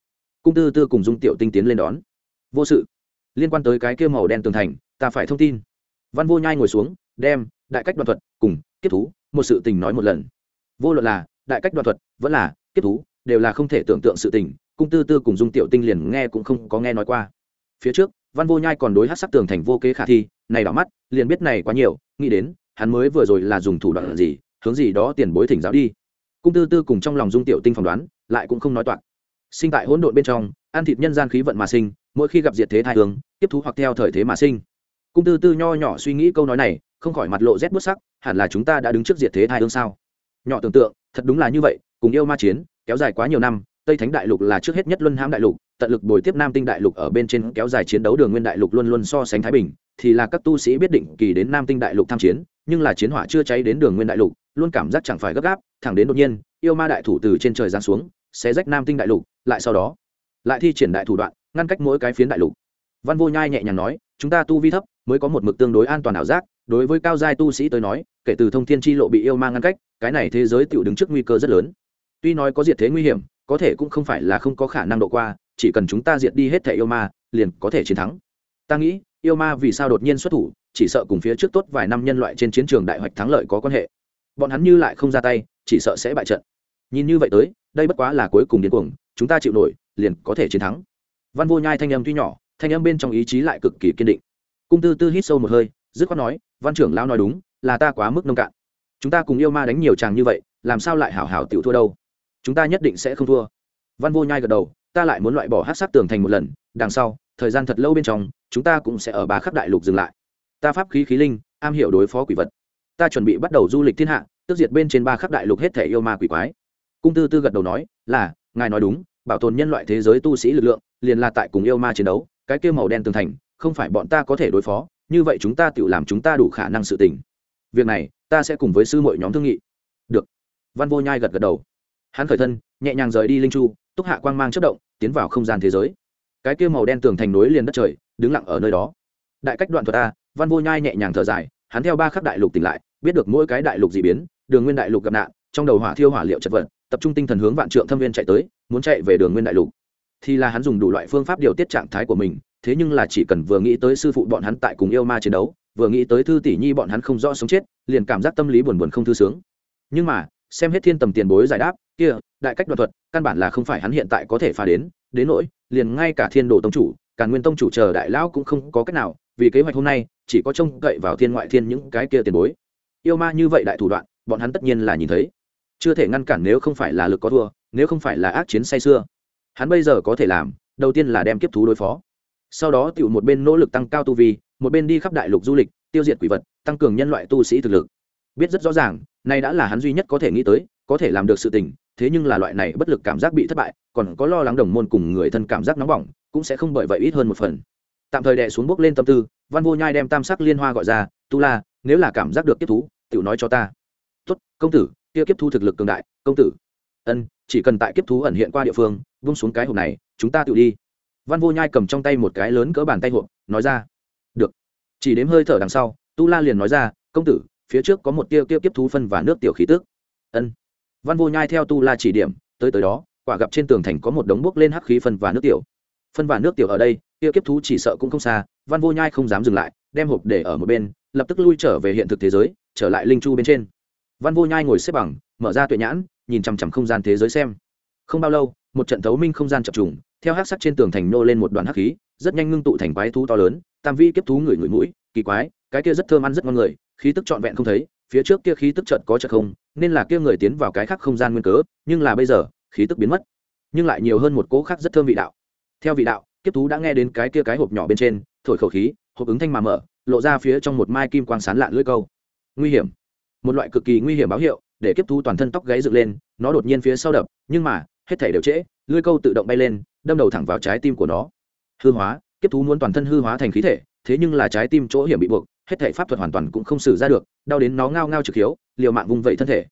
Cung tư tư cùng dung tiểu tinh tiến lên đón. Vô sự. Liên quan tới cái kia màu đen tường thành, ta phải thông tin. Văn vô nhai ngồi xuống, đem đại cách đoạn thuật cùng kết thú một sự tình nói một lần. Vô luận là đại cách đoạn thuật, vẫn là kết thú, đều là không thể tưởng tượng sự tình, cung tư tư cùng dung tiểu tinh liền nghe cũng không có nghe nói qua. Phía trước, văn vô nhai còn đối hát sắc tường thành vô kế khả thi, này đỏ mắt, liền biết này quá nhiều, nghĩ đến, hắn mới vừa rồi là dùng thủ đoạn gì, hướng gì đó tiền bối thỉnh giáo đi cung tư tư cùng trong lòng dung tiểu tinh phỏng đoán, lại cũng không nói toạc. Sinh tại hỗn độn bên trong, ăn thịt nhân gian khí vận mà sinh, mỗi khi gặp diệt thế thai hướng, tiếp thú hoặc theo thời thế mà sinh. Cung tư tư nho nhỏ suy nghĩ câu nói này, không khỏi mặt lộ rét bút sắc, hẳn là chúng ta đã đứng trước diệt thế thai hướng sao? Nhỏ tưởng tượng, thật đúng là như vậy, cùng yêu ma chiến, kéo dài quá nhiều năm, tây thánh đại lục là trước hết nhất luân hãm đại lục, tận lực bồi tiếp nam tinh đại lục ở bên trên kéo dài chiến đấu đường nguyên đại lục luôn luôn so sánh thái bình, thì là các tu sĩ biết định kỳ đến nam tinh đại lục tham chiến nhưng là chiến hỏa chưa cháy đến đường nguyên đại lục, luôn cảm giác chẳng phải gấp gáp, thẳng đến đột nhiên, yêu ma đại thủ từ trên trời giáng xuống, xé rách nam tinh đại lục, lại sau đó, lại thi triển đại thủ đoạn, ngăn cách mỗi cái phiến đại lục. Văn vô nhai nhẹ nhàng nói, chúng ta tu vi thấp, mới có một mực tương đối an toàn ảo giác, đối với cao giai tu sĩ tới nói, kể từ thông thiên chi lộ bị yêu ma ngăn cách, cái này thế giới tiểu đứng trước nguy cơ rất lớn. Tuy nói có diệt thế nguy hiểm, có thể cũng không phải là không có khả năng độ qua, chỉ cần chúng ta diệt đi hết thẻ yêu ma, liền có thể chiến thắng. Ta nghĩ, yêu ma vì sao đột nhiên xuất thủ chỉ sợ cùng phía trước tốt vài năm nhân loại trên chiến trường đại hoạch thắng lợi có quan hệ. Bọn hắn như lại không ra tay, chỉ sợ sẽ bại trận. Nhìn như vậy tới, đây bất quá là cuối cùng điên cuồng, chúng ta chịu nổi, liền có thể chiến thắng. Văn vô nhai thanh âm tuy nhỏ, thanh âm bên trong ý chí lại cực kỳ kiên định. Cung tư tư hít sâu một hơi, dứt khoát nói, văn trưởng lão nói đúng, là ta quá mức nông cạn. Chúng ta cùng yêu ma đánh nhiều chàng như vậy, làm sao lại hảo hảo tiểu thua đâu? Chúng ta nhất định sẽ không thua. Văn vô nhai gật đầu, ta lại muốn loại bỏ hát sát tường thành một lần, đằng sau, thời gian thật lâu bên trong, chúng ta cũng sẽ ở ba khắp đại lục dừng lại ta pháp khí khí linh, am hiểu đối phó quỷ vật. Ta chuẩn bị bắt đầu du lịch thiên hạ, tước diệt bên trên ba khắp đại lục hết thể yêu ma quỷ quái. Cung tư tư gật đầu nói, là, ngài nói đúng, bảo tồn nhân loại thế giới tu sĩ lực lượng, liền là tại cùng yêu ma chiến đấu, cái kia màu đen tường thành, không phải bọn ta có thể đối phó, như vậy chúng ta tự làm chúng ta đủ khả năng sự tình. Việc này, ta sẽ cùng với sư mọi nhóm thương nghị. Được. Văn vô nhai gật gật đầu. Hắn khởi thân, nhẹ nhàng rời đi linh chu, túc hạ quang mang chất động, tiến vào không gian thế giới. Cái kia màu đen tường thành nối liền đất trời, đứng lặng ở nơi đó. Đại cách đoạn thuật a văn vô nhai nhẹ nhàng thở dài, hắn theo ba khắc đại lục tỉnh lại, biết được mỗi cái đại lục dị biến, đường nguyên đại lục gặp nạn, trong đầu hỏa thiêu hỏa liệu chật vật, tập trung tinh thần hướng vạn trượng thâm viên chạy tới, muốn chạy về đường nguyên đại lục. Thì là hắn dùng đủ loại phương pháp điều tiết trạng thái của mình, thế nhưng là chỉ cần vừa nghĩ tới sư phụ bọn hắn tại cùng yêu ma chiến đấu, vừa nghĩ tới thư tỷ nhi bọn hắn không rõ sống chết, liền cảm giác tâm lý buồn buồn không thư sướng. Nhưng mà, xem hết thiên tầm tiền bối giải đáp, kia, đại cách đoạn thuật, căn bản là không phải hắn hiện tại có thể phá đến đến nỗi, liền ngay cả thiên đồ tông chủ càn nguyên tông chủ chờ đại lão cũng không có cách nào vì kế hoạch hôm nay, chỉ có trông cậy vào thiên ngoại thiên những cái kia tiền bối. Yêu ma như vậy đại thủ đoạn, bọn hắn tất nhiên là nhìn thấy. Chưa thể ngăn cản nếu không phải là lực có thua, nếu không phải là ác chiến say xưa hắn bây giờ có thể làm, đầu tiên là đem kiếp thú đối phó. Sau đó tiểu một bên nỗ lực tăng cao tu vi, một bên đi khắp đại lục du lịch, tiêu diệt quỷ vật, tăng cường nhân loại tu sĩ thực lực. Biết rất rõ ràng, nay đã là hắn duy nhất có thể nghĩ tới, có thể làm được sự tình, thế nhưng là loại này bất lực cảm giác bị thất bại, còn có lo lắng đồng môn cùng người thân cảm giác nóng bỏng, cũng sẽ không bởi vậy ít hơn một phần tạm thời đè xuống bước lên tâm tư, văn vô nhai đem tam sắc liên hoa gọi ra, tu la, nếu là cảm giác được kiếp thú, tiểu nói cho ta. Tốt, công tử, kia kiếp thú thực lực cường đại, công tử. Ân, chỉ cần tại kiếp thú ẩn hiện qua địa phương vung xuống cái hộp này, chúng ta tự đi. Văn vô nhai cầm trong tay một cái lớn cỡ bàn tay hộp, nói ra, được. Chỉ đếm hơi thở đằng sau, tu la liền nói ra, công tử, phía trước có một tia kia kiếp thú phân và nước tiểu khí tước ân. Văn vô nhai theo tu la chỉ điểm, tới tới đó, quả gặp trên tường thành có một đống bốc lên hắc khí phân và nước tiểu phân và nước tiểu ở đây, kia kiếp thú chỉ sợ cũng không xa, văn vô nhai không dám dừng lại, đem hộp để ở một bên, lập tức lui trở về hiện thực thế giới, trở lại linh chu bên trên. Văn vô nhai ngồi xếp bằng, mở ra tuệ nhãn, nhìn chằm chằm không gian thế giới xem. Không bao lâu, một trận thấu minh không gian chập trùng, theo hắc sắc trên tường thành nô lên một đoàn hắc khí, rất nhanh ngưng tụ thành quái thú to lớn, tam vi kiếp thú người ngửi mũi, kỳ quái, cái kia rất thơm ăn rất ngon người, khí tức trọn vẹn không thấy, phía trước kia khí tức chợt có chợt không, nên là kia người tiến vào cái khác không gian nguyên cớ, nhưng là bây giờ, khí tức biến mất. Nhưng lại nhiều hơn một cỗ khác rất thơm vị đạo theo vị đạo, kiếp thú đã nghe đến cái kia cái hộp nhỏ bên trên, thổi khẩu khí, hộp ứng thanh mà mở, lộ ra phía trong một mai kim quang sán lạ lưỡi câu. Nguy hiểm. Một loại cực kỳ nguy hiểm báo hiệu, để kiếp thú toàn thân tóc gáy dựng lên, nó đột nhiên phía sau đập, nhưng mà, hết thể đều trễ, lưỡi câu tự động bay lên, đâm đầu thẳng vào trái tim của nó. Hư hóa, kiếp thú muốn toàn thân hư hóa thành khí thể, thế nhưng là trái tim chỗ hiểm bị buộc, hết thể pháp thuật hoàn toàn cũng không xử ra được, đau đến nó ngao ngao trực hiếu, liều mạng vung vẩy thân thể.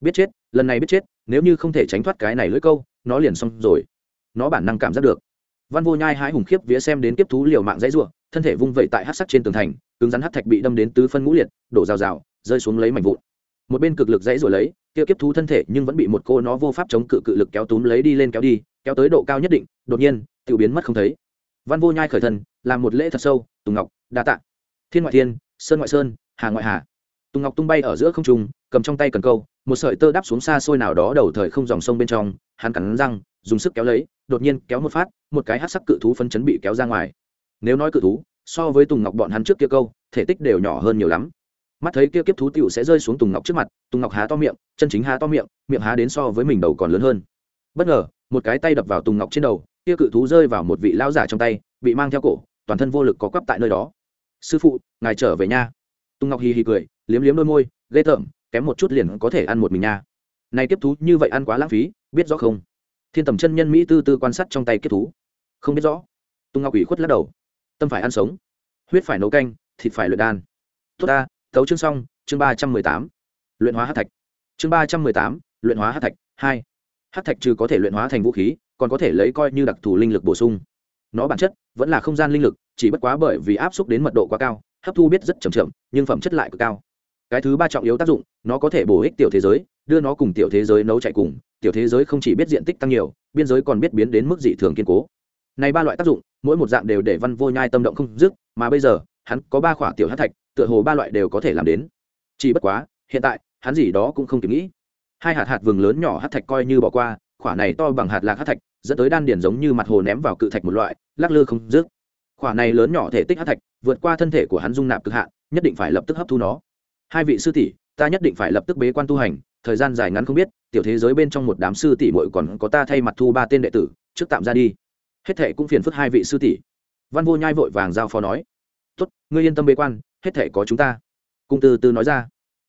Biết chết, lần này biết chết, nếu như không thể tránh thoát cái này lưỡi câu, nó liền xong rồi. Nó bản năng cảm giác được văn vô nhai hái hùng khiếp vía xem đến kiếp thú liều mạng dãy ruộng thân thể vung vẩy tại hát sắc trên tường thành, cứng rắn hát thạch bị đâm đến tứ phân ngũ liệt, đổ rào rào, rơi xuống lấy mảnh vụn. Một bên cực lực dãy rồi lấy, kia kiếp thú thân thể nhưng vẫn bị một cô nó vô pháp chống cự cự lực kéo túm lấy đi lên kéo đi, kéo tới độ cao nhất định, đột nhiên tự biến mất không thấy. Văn vô nhai khởi thân, làm một lễ thật sâu, tùng ngọc, đa tạ. Thiên ngoại thiên, sơn ngoại sơn, hà ngoại hà. Tùng ngọc tung bay ở giữa không trung, cầm trong tay cần câu, một sợi tơ đáp xuống xa xôi nào đó đầu thời không dòng sông bên trong, hắn cắn răng dùng sức kéo lấy, đột nhiên kéo một phát, một cái hát sắc cự thú phân chấn bị kéo ra ngoài. Nếu nói cự thú, so với tùng ngọc bọn hắn trước kia câu, thể tích đều nhỏ hơn nhiều lắm. Mắt thấy kia kiếp thú tiểu sẽ rơi xuống tùng ngọc trước mặt, tùng ngọc há to miệng, chân chính há to miệng miệng há đến so với mình đầu còn lớn hơn. Bất ngờ, một cái tay đập vào tùng ngọc trên đầu, kia cự thú rơi vào một vị lão giả trong tay, bị mang theo cổ, toàn thân vô lực có quắp tại nơi đó. Sư phụ, ngài trở về nha. Tùng ngọc hì hì cười, liếm liếm đôi môi, ghê tởm, kém một chút liền có thể ăn một mình nha. Này kiếp thú như vậy ăn quá lãng phí, biết rõ không? Thiên tầm chân nhân mỹ tư tư quan sát trong tay kiếp thú. Không biết rõ. Tùng ngọc ủy khuất lắc đầu. Tâm phải ăn sống. Huyết phải nấu canh, thịt phải luyện đan. Tốt ta, thấu chương xong, chương ba trăm mười tám. Luyện hóa hát thạch. Chương ba trăm mười tám, luyện hóa hát thạch, hai. Hát thạch trừ có thể luyện hóa thành vũ khí, còn có thể lấy coi như đặc thù linh lực bổ sung. Nó bản chất vẫn là không gian linh lực, chỉ bất quá bởi vì áp suất đến mật độ quá cao, hấp thu biết rất chậm chậm, nhưng phẩm chất lại cực cao. Cái thứ ba trọng yếu tác dụng, nó có thể bổ ích tiểu thế giới, đưa nó cùng tiểu thế giới nấu chạy cùng tiểu thế giới không chỉ biết diện tích tăng nhiều, biên giới còn biết biến đến mức dị thường kiên cố. Này ba loại tác dụng, mỗi một dạng đều để văn vô nhai tâm động không dứt, mà bây giờ, hắn có ba khỏa tiểu hát thạch, tựa hồ ba loại đều có thể làm đến. Chỉ bất quá, hiện tại, hắn gì đó cũng không kịp nghĩ. Hai hạt hạt vừng lớn nhỏ hát thạch coi như bỏ qua, khỏa này to bằng hạt lạc hát thạch, dẫn tới đan điển giống như mặt hồ ném vào cự thạch một loại, lắc lư không dứt. Khỏa này lớn nhỏ thể tích hát thạch, vượt qua thân thể của hắn dung nạp cực hạn, nhất định phải lập tức hấp thu nó. Hai vị sư tỷ, ta nhất định phải lập tức bế quan tu hành thời gian dài ngắn không biết, tiểu thế giới bên trong một đám sư tỷ muội còn có ta thay mặt thu ba tên đệ tử, trước tạm ra đi. Hết thệ cũng phiền phức hai vị sư tỷ. Văn vô nhai vội vàng giao phó nói, tốt, ngươi yên tâm bế quan, hết thệ có chúng ta. Cung từ từ nói ra.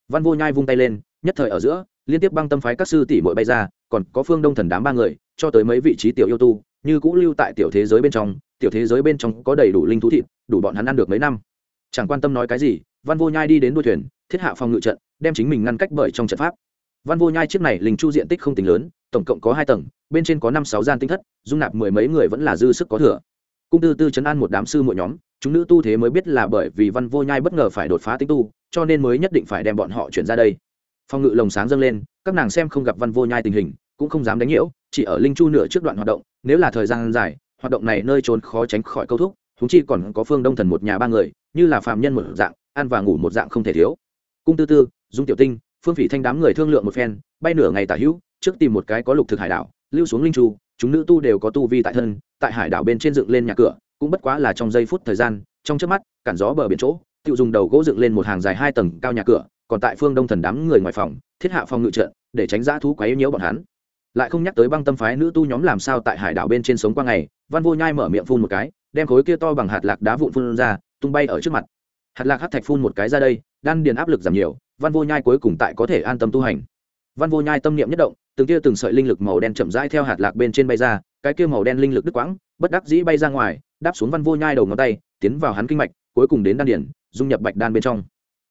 Văn vô nhai vung tay lên, nhất thời ở giữa, liên tiếp băng tâm phái các sư tỷ muội bay ra, còn có phương đông thần đám ba người, cho tới mấy vị trí tiểu yêu tu, như cũ lưu tại tiểu thế giới bên trong, tiểu thế giới bên trong có đầy đủ linh thú thịt, đủ bọn hắn ăn được mấy năm. Chẳng quan tâm nói cái gì, văn vô nhai đi đến đuôi thuyền, thiết hạ phòng ngự trận, đem chính mình ngăn cách bởi trong trận pháp văn vô nhai chiếc này linh chu diện tích không tính lớn, tổng cộng có hai tầng, bên trên có năm sáu gian tinh thất, dung nạp mười mấy người vẫn là dư sức có thừa. Cung tư tư chấn an một đám sư mỗi nhóm, chúng nữ tu thế mới biết là bởi vì văn vô nhai bất ngờ phải đột phá tinh tu, cho nên mới nhất định phải đem bọn họ chuyển ra đây. Phòng ngự lồng sáng dâng lên, các nàng xem không gặp văn vô nhai tình hình, cũng không dám đánh nhiễu, chỉ ở linh chu nửa trước đoạn hoạt động, nếu là thời gian dài, hoạt động này nơi trốn khó tránh khỏi câu thúc húng chi còn có phương đông thần một nhà ba người, như là phạm nhân một dạng, ăn và ngủ một dạng không thể thiếu. Cung tư tư, dung tiểu tinh phương phỉ thanh đám người thương lượng một phen, bay nửa ngày tả hữu, trước tìm một cái có lục thực hải đảo, lưu xuống linh chu chúng nữ tu đều có tu vi tại thân, tại hải đảo bên trên dựng lên nhà cửa, cũng bất quá là trong giây phút thời gian, trong trước mắt, cản gió bờ biển chỗ tự dùng đầu gỗ dựng lên một hàng dài hai tầng cao nhà cửa, còn tại phương đông thần đám người ngoài phòng, thiết hạ phòng ngự trận, để tránh giã thú quấy nhiễu bọn hắn. Lại không nhắc tới băng tâm phái nữ tu nhóm làm sao tại hải đảo bên trên sống qua ngày, văn vô nhai mở miệng phun một cái, đem khối kia to bằng hạt lạc đá vụn phun ra, tung bay ở trước mặt. Hạt lạc hắt thạch phun một cái ra đây, đan điền áp lực giảm nhiều văn vô nhai cuối cùng tại có thể an tâm tu hành. Văn vô nhai tâm niệm nhất động, từng tia từng sợi linh lực màu đen chậm rãi theo hạt lạc bên trên bay ra, cái kia màu đen linh lực đứt quãng, bất đắc dĩ bay ra ngoài, đáp xuống văn vô nhai đầu ngón tay, tiến vào hắn kinh mạch, cuối cùng đến đan điển dung nhập bạch đan bên trong.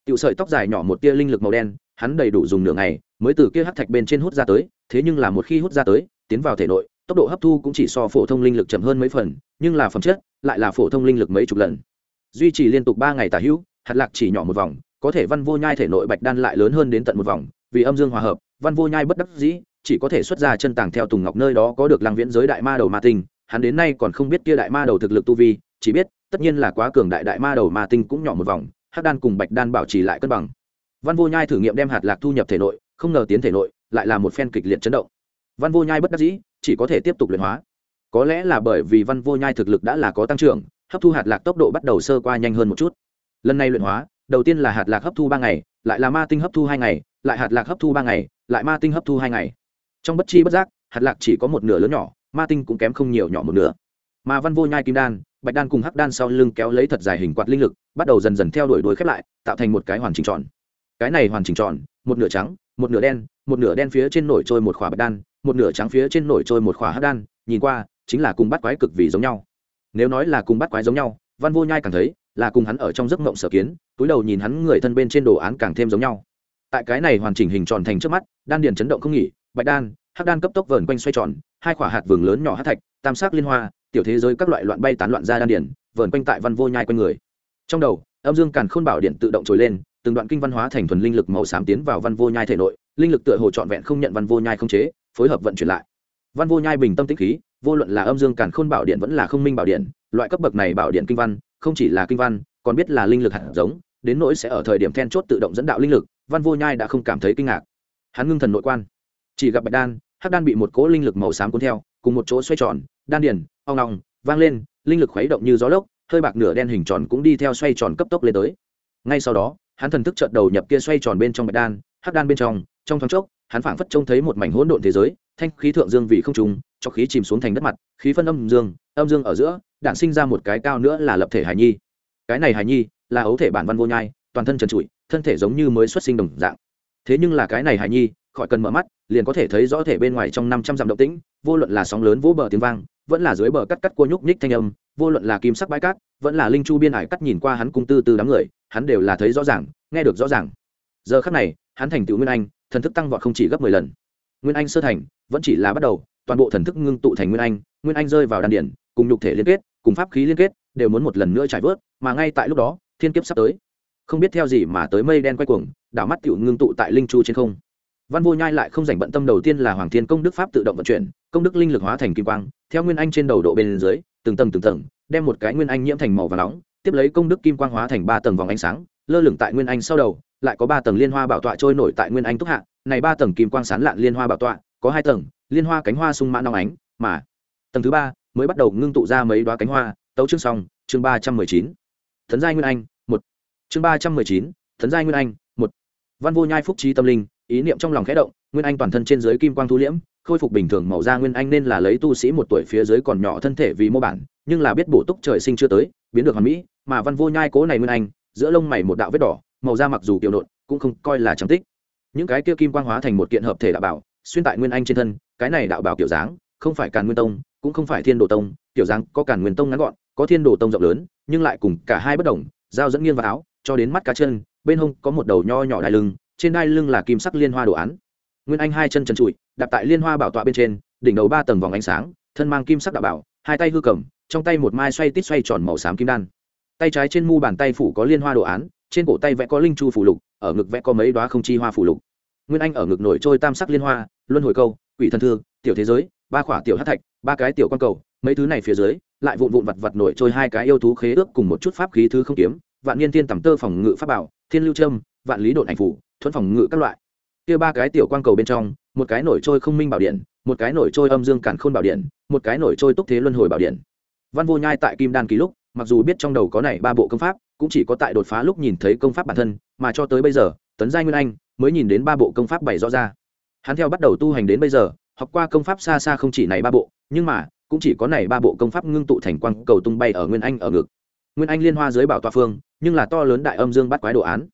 Tiểu sợi tóc dài nhỏ một tia linh lực màu đen, hắn đầy đủ dùng nửa ngày, mới từ kia hắc thạch bên trên hút ra tới, thế nhưng là một khi hút ra tới, tiến vào thể nội, tốc độ hấp thu cũng chỉ so phổ thông linh lực chậm hơn mấy phần, nhưng là phẩm chất, lại là phổ thông linh lực mấy chục lần. Duy trì liên tục ba ngày tả hữu, hạt lạc chỉ nhỏ một vòng có thể văn vô nhai thể nội bạch đan lại lớn hơn đến tận một vòng, vì âm dương hòa hợp, văn vô nhai bất đắc dĩ, chỉ có thể xuất ra chân tàng theo tùng ngọc nơi đó có được lăng viễn giới đại ma đầu ma tinh, hắn đến nay còn không biết kia đại ma đầu thực lực tu vi, chỉ biết, tất nhiên là quá cường đại đại ma đầu ma tinh cũng nhỏ một vòng, hắc đan cùng bạch đan bảo trì lại cân bằng. Văn vô nhai thử nghiệm đem hạt lạc thu nhập thể nội, không ngờ tiến thể nội, lại là một phen kịch liệt chấn động. Văn vô nhai bất đắc dĩ, chỉ có thể tiếp tục luyện hóa. Có lẽ là bởi vì văn vô nhai thực lực đã là có tăng trưởng, hấp thu hạt lạc tốc độ bắt đầu sơ qua nhanh hơn một chút. Lần này luyện hóa đầu tiên là hạt lạc hấp thu ba ngày, lại là ma tinh hấp thu hai ngày, lại hạt lạc hấp thu ba ngày, lại ma tinh hấp thu hai ngày. Trong bất chi bất giác, hạt lạc chỉ có một nửa lớn nhỏ, ma tinh cũng kém không nhiều nhỏ một nửa. Mà văn vô nhai kim đan, bạch đan cùng hắc đan sau lưng kéo lấy thật dài hình quạt linh lực, bắt đầu dần dần theo đuổi đuổi khép lại, tạo thành một cái hoàn chỉnh tròn. Cái này hoàn chỉnh tròn, một nửa trắng, một nửa đen, một nửa đen phía trên nổi trôi một khỏa bạch đan, một nửa trắng phía trên nổi trôi một khỏa hắc đan, nhìn qua, chính là cùng bắt quái cực vì giống nhau. Nếu nói là cùng bắt quái giống nhau, văn vô nhai cảm thấy là cùng hắn ở trong giấc mộng sở kiến, túi đầu nhìn hắn người thân bên trên đồ án càng thêm giống nhau. Tại cái này hoàn chỉnh hình tròn thành trước mắt, đan điền chấn động không nghỉ, bạch đan, hắc đan cấp tốc vờn quanh xoay tròn, hai quả hạt vừng lớn nhỏ hát thạch, tam sắc liên hoa, tiểu thế giới các loại loạn bay tán loạn ra đan điền, vờn quanh tại văn vô nhai quanh người. Trong đầu, âm dương càn khôn bảo điện tự động trồi lên, từng đoạn kinh văn hóa thành thuần linh lực màu xám tiến vào văn vô nhai thể nội, linh lực tựa hồ trọn vẹn không nhận văn vô nhai không chế, phối hợp vận chuyển lại. Văn vô nhai bình tâm tĩnh khí, vô luận là âm dương càn khôn bảo điện vẫn là không minh bảo điện, loại cấp bậc này bảo điện kinh văn không chỉ là kinh văn, còn biết là linh lực hạt giống, đến nỗi sẽ ở thời điểm then chốt tự động dẫn đạo linh lực, văn vô nhai đã không cảm thấy kinh ngạc. Hắn ngưng thần nội quan. Chỉ gặp bạch đan, hắc đan bị một cỗ linh lực màu xám cuốn theo, cùng một chỗ xoay tròn, đan điền, ong ong, vang lên, linh lực khuấy động như gió lốc, hơi bạc nửa đen hình tròn cũng đi theo xoay tròn cấp tốc lên tới. Ngay sau đó, hắn thần thức chợt đầu nhập kia xoay tròn bên trong bạch đan, hắc đan bên trong trong thoáng chốc, hắn phảng phất trông thấy một mảnh hỗn độn thế giới, thanh khí thượng dương vì không trùng cho khí chìm xuống thành đất mặt, khí phân âm dương âm dương ở giữa đạn sinh ra một cái cao nữa là lập thể hài nhi. Cái này hài nhi là ấu thể bản văn vô nhai, toàn thân trần trụi, thân thể giống như mới xuất sinh đồng dạng. Thế nhưng là cái này hài nhi, khỏi cần mở mắt, liền có thể thấy rõ thể bên ngoài trong năm trăm dặm động tĩnh, vô luận là sóng lớn vỗ bờ tiếng vang, vẫn là dưới bờ cắt cắt cua nhúc nhích thanh âm, vô luận là kim sắc bãi cát, vẫn là linh chu biên hải cắt nhìn qua hắn cung tư từ đám người, hắn đều là thấy rõ ràng, nghe được rõ ràng. Giờ khắc này, hắn thành tựu nguyên anh, thần thức tăng vọt không chỉ gấp mười lần. Nguyên anh sơ thành, vẫn chỉ là bắt đầu, toàn bộ thần thức ngưng tụ thành nguyên anh nguyên anh rơi vào đan điển cùng nhục thể liên kết cùng pháp khí liên kết, đều muốn một lần nữa trải vớt, mà ngay tại lúc đó, thiên kiếp sắp tới. Không biết theo gì mà tới mây đen quay cuồng, đảo mắt cựu ngưng tụ tại linh chu trên không. Văn vô nhai lại không dành bận tâm đầu tiên là hoàng thiên công đức pháp tự động vận chuyển, công đức linh lực hóa thành kim quang, theo nguyên anh trên đầu độ bên dưới, từng tầng từng tầng, đem một cái nguyên anh nhiễm thành màu và nóng, tiếp lấy công đức kim quang hóa thành ba tầng vòng ánh sáng, lơ lửng tại nguyên anh sau đầu, lại có ba tầng liên hoa bảo tọa trôi nổi tại nguyên anh túc hạ, này ba tầng kim quang sán lạn liên hoa bảo tọa, có hai tầng, liên hoa cánh hoa sung mãn nóng ánh, mà tầng thứ ba mới bắt đầu ngưng tụ ra mấy đoá cánh hoa. Tấu chương xong, chương ba trăm mười chín. Thần giai nguyên anh, một. Chương ba trăm mười chín, thần giai nguyên anh, một. Văn vô nhai phúc trí tâm linh, ý niệm trong lòng khẽ động, nguyên anh toàn thân trên dưới kim quang thu liễm, khôi phục bình thường màu da nguyên anh nên là lấy tu sĩ một tuổi phía dưới còn nhỏ thân thể vì mô bản, nhưng là biết bổ túc trời sinh chưa tới, biến được hoàn mỹ, mà văn vô nhai cố này nguyên anh, giữa lông mày một đạo vết đỏ, màu da mặc dù tiểu nộn cũng không coi là trắng tích. Những cái kia kim quang hóa thành một kiện hợp thể đạo bảo, xuyên tại nguyên anh trên thân, cái này đạo bảo kiểu dáng, không phải càn nguyên tông cũng không phải thiên đồ tông kiểu dáng có càn nguyên tông ngắn gọn, có thiên đồ tông rộng lớn, nhưng lại cùng cả hai bất đồng dao dẫn nghiêng vào áo, cho đến mắt cá chân, bên hông có một đầu nho nhỏ đai lưng, trên đai lưng là kim sắc liên hoa đồ án. Nguyên anh hai chân trần trụi, đạp tại liên hoa bảo tọa bên trên, đỉnh đầu ba tầng vòng ánh sáng, thân mang kim sắc đạo bảo, hai tay hư cầm, trong tay một mai xoay tít xoay tròn màu xám kim đan. Tay trái trên mu bàn tay phủ có liên hoa đồ án, trên cổ tay vẽ có linh chu phủ lục, ở ngực vẽ có mấy đoá không chi hoa phủ lục. Nguyên anh ở ngực nổi trôi tam sắc liên hoa, luân hồi câu, quỷ thân thương tiểu thế giới, ba khỏa tiểu hát thạch ba cái tiểu quan cầu, mấy thứ này phía dưới, lại vụn vụn vặt vặt nổi trôi hai cái yêu thú khế ước cùng một chút pháp khí thứ không kiếm, vạn niên thiên tầm tơ phòng ngự pháp bảo, thiên lưu trâm, vạn lý độn ảnh phủ, thuẫn phòng ngự các loại. Kia ba cái tiểu quan cầu bên trong, một cái nổi trôi không minh bảo điện, một cái nổi trôi âm dương cản khôn bảo điện, một cái nổi trôi túc thế luân hồi bảo điện. Văn vô nhai tại kim đan ký lúc, mặc dù biết trong đầu có này ba bộ công pháp, cũng chỉ có tại đột phá lúc nhìn thấy công pháp bản thân, mà cho tới bây giờ, tấn giai nguyên anh mới nhìn đến ba bộ công pháp bày rõ ra. Hắn theo bắt đầu tu hành đến bây giờ học qua công pháp xa xa không chỉ này ba bộ, nhưng mà, cũng chỉ có này ba bộ công pháp ngưng tụ thành quang cầu tung bay ở nguyên anh ở ngực. Nguyên anh liên hoa dưới bảo tòa phương, nhưng là to lớn đại âm dương bắt quái đồ án.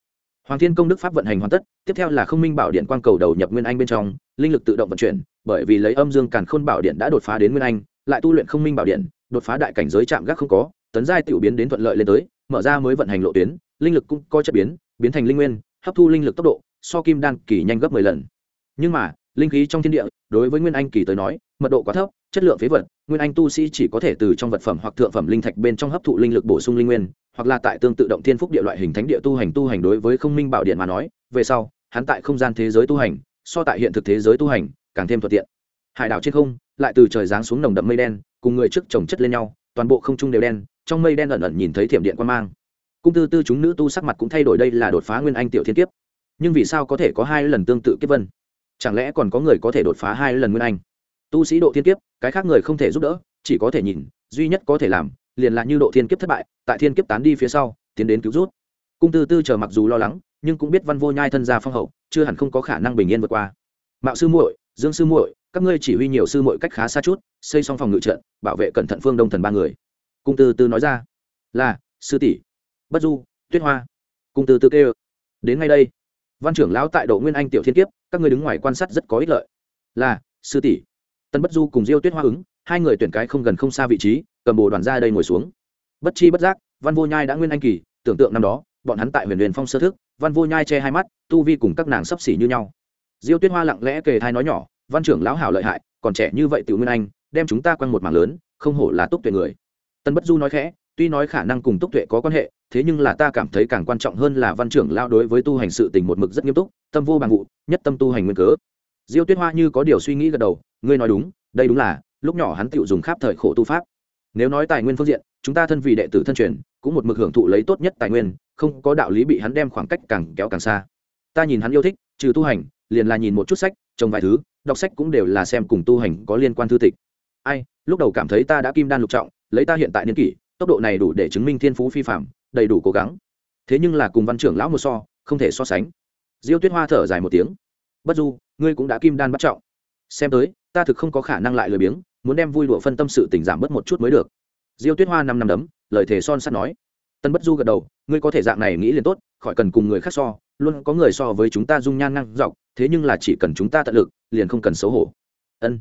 Hoàng thiên công đức pháp vận hành hoàn tất, tiếp theo là không minh bảo điện quang cầu đầu nhập nguyên anh bên trong, linh lực tự động vận chuyển, bởi vì lấy âm dương càn khôn bảo điện đã đột phá đến nguyên anh, lại tu luyện không minh bảo điện, đột phá đại cảnh giới chạm gác không có, tấn giai tiểu biến đến thuận lợi lên tới, mở ra mới vận hành lộ tuyến, linh lực cũng coi chất biến biến thành linh nguyên, hấp thu linh lực tốc độ, so kim đan kỳ nhanh gấp mười lần. Nhưng mà linh khí trong thiên địa, đối với nguyên anh kỳ tới nói, mật độ quá thấp, chất lượng phế vật, nguyên anh tu sĩ chỉ có thể từ trong vật phẩm hoặc thượng phẩm linh thạch bên trong hấp thụ linh lực bổ sung linh nguyên, hoặc là tại tương tự động thiên phúc địa loại hình thánh địa tu hành tu hành đối với không minh bảo điện mà nói, về sau, hắn tại không gian thế giới tu hành, so tại hiện thực thế giới tu hành, càng thêm thuận tiện. Hải đảo trên không, lại từ trời giáng xuống nồng đậm mây đen, cùng người trước chồng chất lên nhau, toàn bộ không trung đều đen, trong mây đen ẩn ẩn nhìn thấy thiểm điện quan mang. Cung tư tư chúng nữ tu sắc mặt cũng thay đổi đây là đột phá nguyên anh tiểu thiên kiếp. Nhưng vì sao có thể có hai lần tương tự kiếp vân? Chẳng lẽ còn có người có thể đột phá hai lần nguyên anh? Tu sĩ độ thiên kiếp, cái khác người không thể giúp đỡ, chỉ có thể nhìn, duy nhất có thể làm, liền là như độ thiên kiếp thất bại, tại thiên kiếp tán đi phía sau, tiến đến cứu rút. Cung tư tư chờ mặc dù lo lắng, nhưng cũng biết văn vô nhai thân gia phong hậu, chưa hẳn không có khả năng bình yên vượt qua. Mạo sư muội, dương sư muội, các ngươi chỉ huy nhiều sư muội cách khá xa chút, xây xong phòng ngự trận, bảo vệ cẩn thận phương đông thần ba người. Cung tư tư nói ra, là, sư tỷ. Bất du, tuyết hoa. Cung tư tư kêu, đến ngay đây văn trưởng lão tại độ nguyên anh tiểu thiên kiếp, các người đứng ngoài quan sát rất có ích lợi. Là, sư tỷ. Tân bất du cùng diêu tuyết hoa ứng, hai người tuyển cái không gần không xa vị trí, cầm bồ đoàn ra đây ngồi xuống. Bất chi bất giác, văn vô nhai đã nguyên anh kỳ, tưởng tượng năm đó, bọn hắn tại huyền huyền phong sơ thức, văn vô nhai che hai mắt, tu vi cùng các nàng sấp xỉ như nhau. Diêu tuyết hoa lặng lẽ kề thai nói nhỏ, văn trưởng lão hảo lợi hại, còn trẻ như vậy tiểu nguyên anh, đem chúng ta quanh một mảng lớn, không hổ là túc tuệ người. Tân bất du nói khẽ, tuy nói khả năng cùng túc tuệ có quan hệ thế nhưng là ta cảm thấy càng quan trọng hơn là văn trưởng lao đối với tu hành sự tình một mực rất nghiêm túc, tâm vô bằng vụ, nhất tâm tu hành nguyên cớ. Diêu tuyết hoa như có điều suy nghĩ gật đầu, ngươi nói đúng, đây đúng là, lúc nhỏ hắn tự dùng khắp thời khổ tu pháp. Nếu nói tài nguyên phương diện, chúng ta thân vì đệ tử thân truyền, cũng một mực hưởng thụ lấy tốt nhất tài nguyên, không có đạo lý bị hắn đem khoảng cách càng kéo càng xa. Ta nhìn hắn yêu thích, trừ tu hành, liền là nhìn một chút sách, trồng vài thứ, đọc sách cũng đều là xem cùng tu hành có liên quan thư tịch. Ai, lúc đầu cảm thấy ta đã kim đan lục trọng, lấy ta hiện tại niên kỷ, tốc độ này đủ để chứng minh thiên phú phi phạm đầy đủ cố gắng. Thế nhưng là cùng văn trưởng lão một so, không thể so sánh. Diêu tuyết hoa thở dài một tiếng. Bất du, ngươi cũng đã kim đan bắt trọng. Xem tới, ta thực không có khả năng lại lười biếng, muốn đem vui đùa phân tâm sự tình giảm bớt một chút mới được. Diêu tuyết hoa năm năm đấm, lời thề son sắt nói. Tân bất du gật đầu, ngươi có thể dạng này nghĩ liền tốt, khỏi cần cùng người khác so, luôn có người so với chúng ta dung nhan ngang dọc, thế nhưng là chỉ cần chúng ta tận lực, liền không cần xấu hổ. Ân.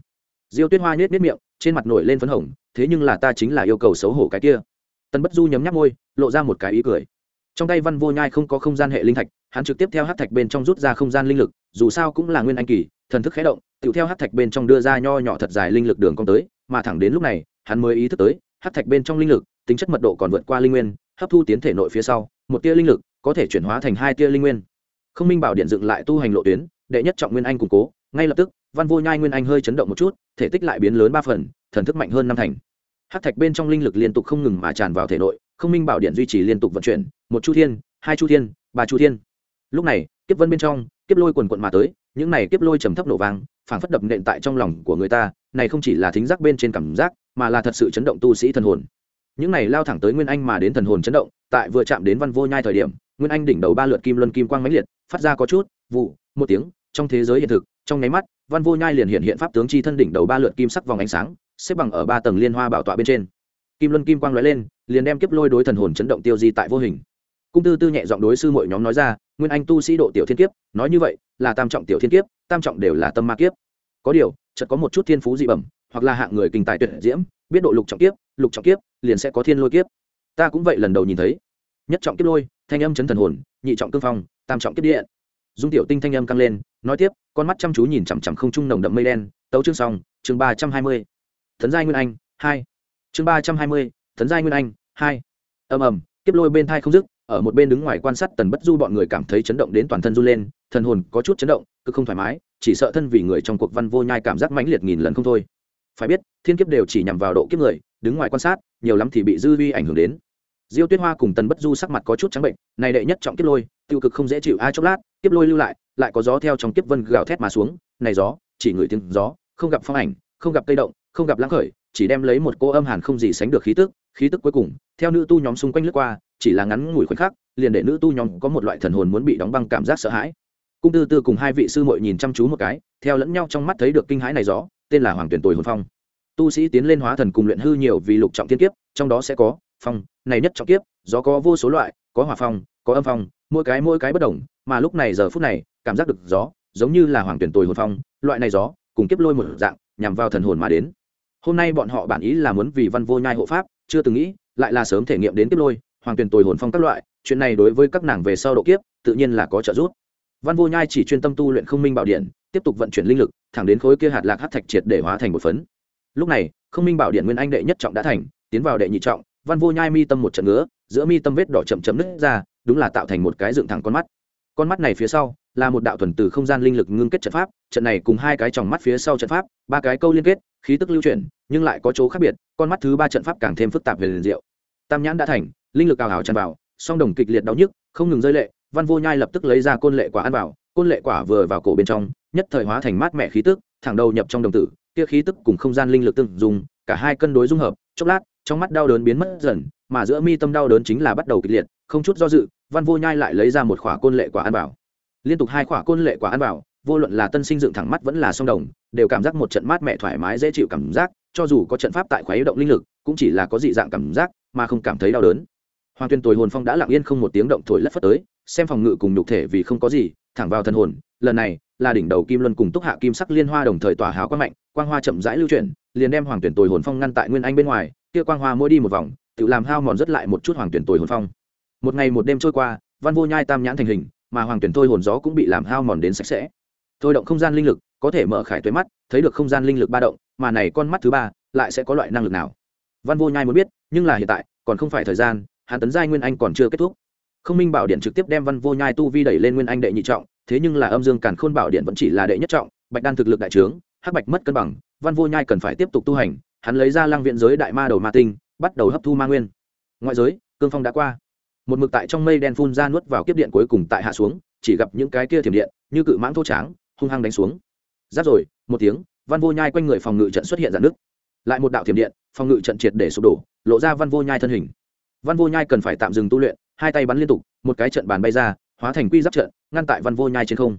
Diêu tuyết hoa nhếch nhếch miệng, trên mặt nổi lên phấn hồng, thế nhưng là ta chính là yêu cầu xấu hổ cái kia tân bất du nhấm nháp môi, lộ ra một cái ý cười. Trong tay văn vô nhai không có không gian hệ linh thạch, hắn trực tiếp theo hát thạch bên trong rút ra không gian linh lực, dù sao cũng là nguyên anh kỳ, thần thức khé động, tự theo hát thạch bên trong đưa ra nho nhỏ thật dài linh lực đường cong tới, mà thẳng đến lúc này, hắn mới ý thức tới, hát thạch bên trong linh lực, tính chất mật độ còn vượt qua linh nguyên, hấp thu tiến thể nội phía sau, một tia linh lực có thể chuyển hóa thành hai tia linh nguyên. Không minh bảo điện dựng lại tu hành lộ tuyến, đệ nhất trọng nguyên anh củng cố, ngay lập tức, văn vô nhai nguyên anh hơi chấn động một chút, thể tích lại biến lớn ba phần, thần thức mạnh hơn năm thành hát thạch bên trong linh lực liên tục không ngừng mà tràn vào thể nội, không minh bảo điện duy trì liên tục vận chuyển, một chu thiên, hai chu thiên, ba chu thiên. Lúc này, kiếp vân bên trong, kiếp lôi quần quận mà tới, những này kiếp lôi trầm thấp nổ vang, phảng phất đập nện tại trong lòng của người ta, này không chỉ là thính giác bên trên cảm giác, mà là thật sự chấn động tu sĩ thần hồn. Những này lao thẳng tới nguyên anh mà đến thần hồn chấn động, tại vừa chạm đến văn vô nhai thời điểm, nguyên anh đỉnh đầu ba lượt kim luân kim quang mãnh liệt, phát ra có chút, vụ, một tiếng, trong thế giới hiện thực, trong nháy mắt, văn vô nhai liền hiện hiện pháp tướng chi thân đỉnh đầu ba lượt kim sắc vòng ánh sáng xếp bằng ở ba tầng liên hoa bảo tọa bên trên. Kim luân kim quang lóe lên, liền đem kiếp lôi đối thần hồn chấn động tiêu di tại vô hình. Cung tư tư nhẹ giọng đối sư mọi nhóm nói ra, nguyên anh tu sĩ độ tiểu thiên kiếp, nói như vậy, là tam trọng tiểu thiên kiếp, tam trọng đều là tâm ma kiếp. Có điều, chợt có một chút thiên phú dị bẩm, hoặc là hạng người kinh tài tuyệt diễm, biết độ lục trọng kiếp, lục trọng kiếp, liền sẽ có thiên lôi kiếp. Ta cũng vậy lần đầu nhìn thấy. Nhất trọng kiếp lôi, thanh âm chấn thần hồn, nhị trọng cương phong, tam trọng kiếp điện. Dung tiểu tinh thanh âm căng lên, nói tiếp, con mắt chăm chú nhìn chằm chằm không trung nồng đậm mây đen, tấu chương xong, chương ba trăm hai mươi thần giai nguyên anh, hai. Chương ba trăm hai mươi thần giai nguyên anh, hai. Ầm ầm, kiếp lôi bên thai không dứt, ở một bên đứng ngoài quan sát tần bất du bọn người cảm thấy chấn động đến toàn thân run lên, thần hồn có chút chấn động, cứ không thoải mái, chỉ sợ thân vì người trong cuộc văn vô nhai cảm giác mãnh liệt nghìn lần không thôi. Phải biết, thiên kiếp đều chỉ nhằm vào độ kiếp người, đứng ngoài quan sát, nhiều lắm thì bị dư vi ảnh hưởng đến. Diêu tuyết hoa cùng tần bất du sắc mặt có chút trắng bệnh, này đệ nhất trọng kiếp lôi, tiêu cực không dễ chịu ai chốc lát, kiếp lôi lưu lại lại có gió theo trong kiếp vân gào thét mà xuống, này gió, chỉ người tiếng gió, không gặp phong ảnh, không gặp cây động không gặp lãng khởi, chỉ đem lấy một cô âm hàn không gì sánh được khí tức khí tức cuối cùng, theo nữ tu nhóm xung quanh lướt qua, chỉ là ngắn ngủi khoảnh khắc, liền để nữ tu nhóm có một loại thần hồn muốn bị đóng băng cảm giác sợ hãi. Cung tư tư cùng hai vị sư muội nhìn chăm chú một cái, theo lẫn nhau trong mắt thấy được kinh hãi này rõ, tên là hoàng tuyển tồi hồn phong. Tu sĩ tiến lên hóa thần cùng luyện hư nhiều vì lục trọng thiên kiếp, trong đó sẽ có phong, này nhất trọng kiếp, gió có vô số loại, có hỏa phong, có âm phong, mỗi cái mỗi cái bất đồng, mà lúc này giờ phút này, cảm giác được gió, giống như là hoàng tuyển tồi hồn phong, loại này gió, cùng kiếp lôi một dạng, nhằm vào thần hồn mà đến hôm nay bọn họ bản ý là muốn vì văn vô nhai hộ pháp, chưa từng nghĩ, lại là sớm thể nghiệm đến kiếp lôi, hoàng tuyển tồi hồn phong các loại, chuyện này đối với các nàng về sau độ kiếp, tự nhiên là có trợ giúp. Văn vô nhai chỉ chuyên tâm tu luyện không minh bảo điện, tiếp tục vận chuyển linh lực, thẳng đến khối kia hạt lạc hát thạch triệt để hóa thành một phấn. Lúc này, không minh bảo điện nguyên anh đệ nhất trọng đã thành, tiến vào đệ nhị trọng, văn vô nhai mi tâm một trận ngứa, giữa mi tâm vết đỏ chậm chấm nứt ra, đúng là tạo thành một cái dựng thẳng con mắt. Con mắt này phía sau là một đạo thuần từ không gian linh lực ngưng kết trận pháp, trận này cùng hai cái tròng mắt phía sau trận pháp, ba cái câu liên kết, khí tức lưu chuyển, nhưng lại có chỗ khác biệt, con mắt thứ ba trận pháp càng thêm phức tạp về liền diệu. Tam nhãn đã thành, linh lực ào ào tràn vào, song đồng kịch liệt đau nhức, không ngừng rơi lệ, văn vô nhai lập tức lấy ra côn lệ quả ăn vào, côn lệ quả vừa vào cổ bên trong, nhất thời hóa thành mát mẻ khí tức, thẳng đầu nhập trong đồng tử, kia khí tức cùng không gian linh lực tương dùng cả hai cân đối dung hợp, chốc lát, trong mắt đau đớn biến mất dần, mà giữa mi tâm đau đớn chính là bắt đầu kịch liệt, không chút do dự, văn vô nhai lại lấy ra một khỏa côn lệ quả ăn vào liên tục hai khỏa côn lệ quả ăn vào, vô luận là tân sinh dựng thẳng mắt vẫn là song đồng, đều cảm giác một trận mát mẻ thoải mái dễ chịu cảm giác, cho dù có trận pháp tại khoái động linh lực, cũng chỉ là có dị dạng cảm giác, mà không cảm thấy đau đớn. Hoàng tuyên tồi hồn phong đã lặng yên không một tiếng động thổi lất phất tới, xem phòng ngự cùng nhục thể vì không có gì, thẳng vào thần hồn, lần này là đỉnh đầu kim luân cùng túc hạ kim sắc liên hoa đồng thời tỏa hào quang mạnh, quang hoa chậm rãi lưu chuyển, liền đem hoàng tuyển tồi hồn phong ngăn tại nguyên anh bên ngoài, kia quang hoa mỗi đi một vòng, tự làm hao mòn rất lại một chút hoàng tuyển tồi hồn phong. Một ngày một đêm trôi qua, văn vô nhai tam nhãn thành hình mà hoàng tuyển thôi hồn gió cũng bị làm hao mòn đến sạch sẽ. Thôi động không gian linh lực, có thể mở khải tuế mắt, thấy được không gian linh lực ba động, mà này con mắt thứ ba, lại sẽ có loại năng lực nào? Văn vô nhai muốn biết, nhưng là hiện tại, còn không phải thời gian, hàn tấn giai nguyên anh còn chưa kết thúc. Không minh bảo điện trực tiếp đem văn vô nhai tu vi đẩy lên nguyên anh đệ nhị trọng, thế nhưng là âm dương càn khôn bảo điện vẫn chỉ là đệ nhất trọng, bạch đan thực lực đại trướng, hắc bạch mất cân bằng, văn vô nhai cần phải tiếp tục tu hành, hắn lấy ra lăng viện giới đại ma đầu ma tinh, bắt đầu hấp thu ma nguyên. Ngoại giới, cương phong đã qua một mực tại trong mây đen phun ra nuốt vào kiếp điện cuối cùng tại hạ xuống, chỉ gặp những cái kia thiểm điện như cự mãng thô tráng, hung hăng đánh xuống. Giáp rồi, một tiếng, văn vô nhai quanh người phòng ngự trận xuất hiện dạn nước lại một đạo thiểm điện, phòng ngự trận triệt để sụp đổ, lộ ra văn vô nhai thân hình. Văn vô nhai cần phải tạm dừng tu luyện, hai tay bắn liên tục, một cái trận bàn bay ra, hóa thành quy giáp trận, ngăn tại văn vô nhai trên không.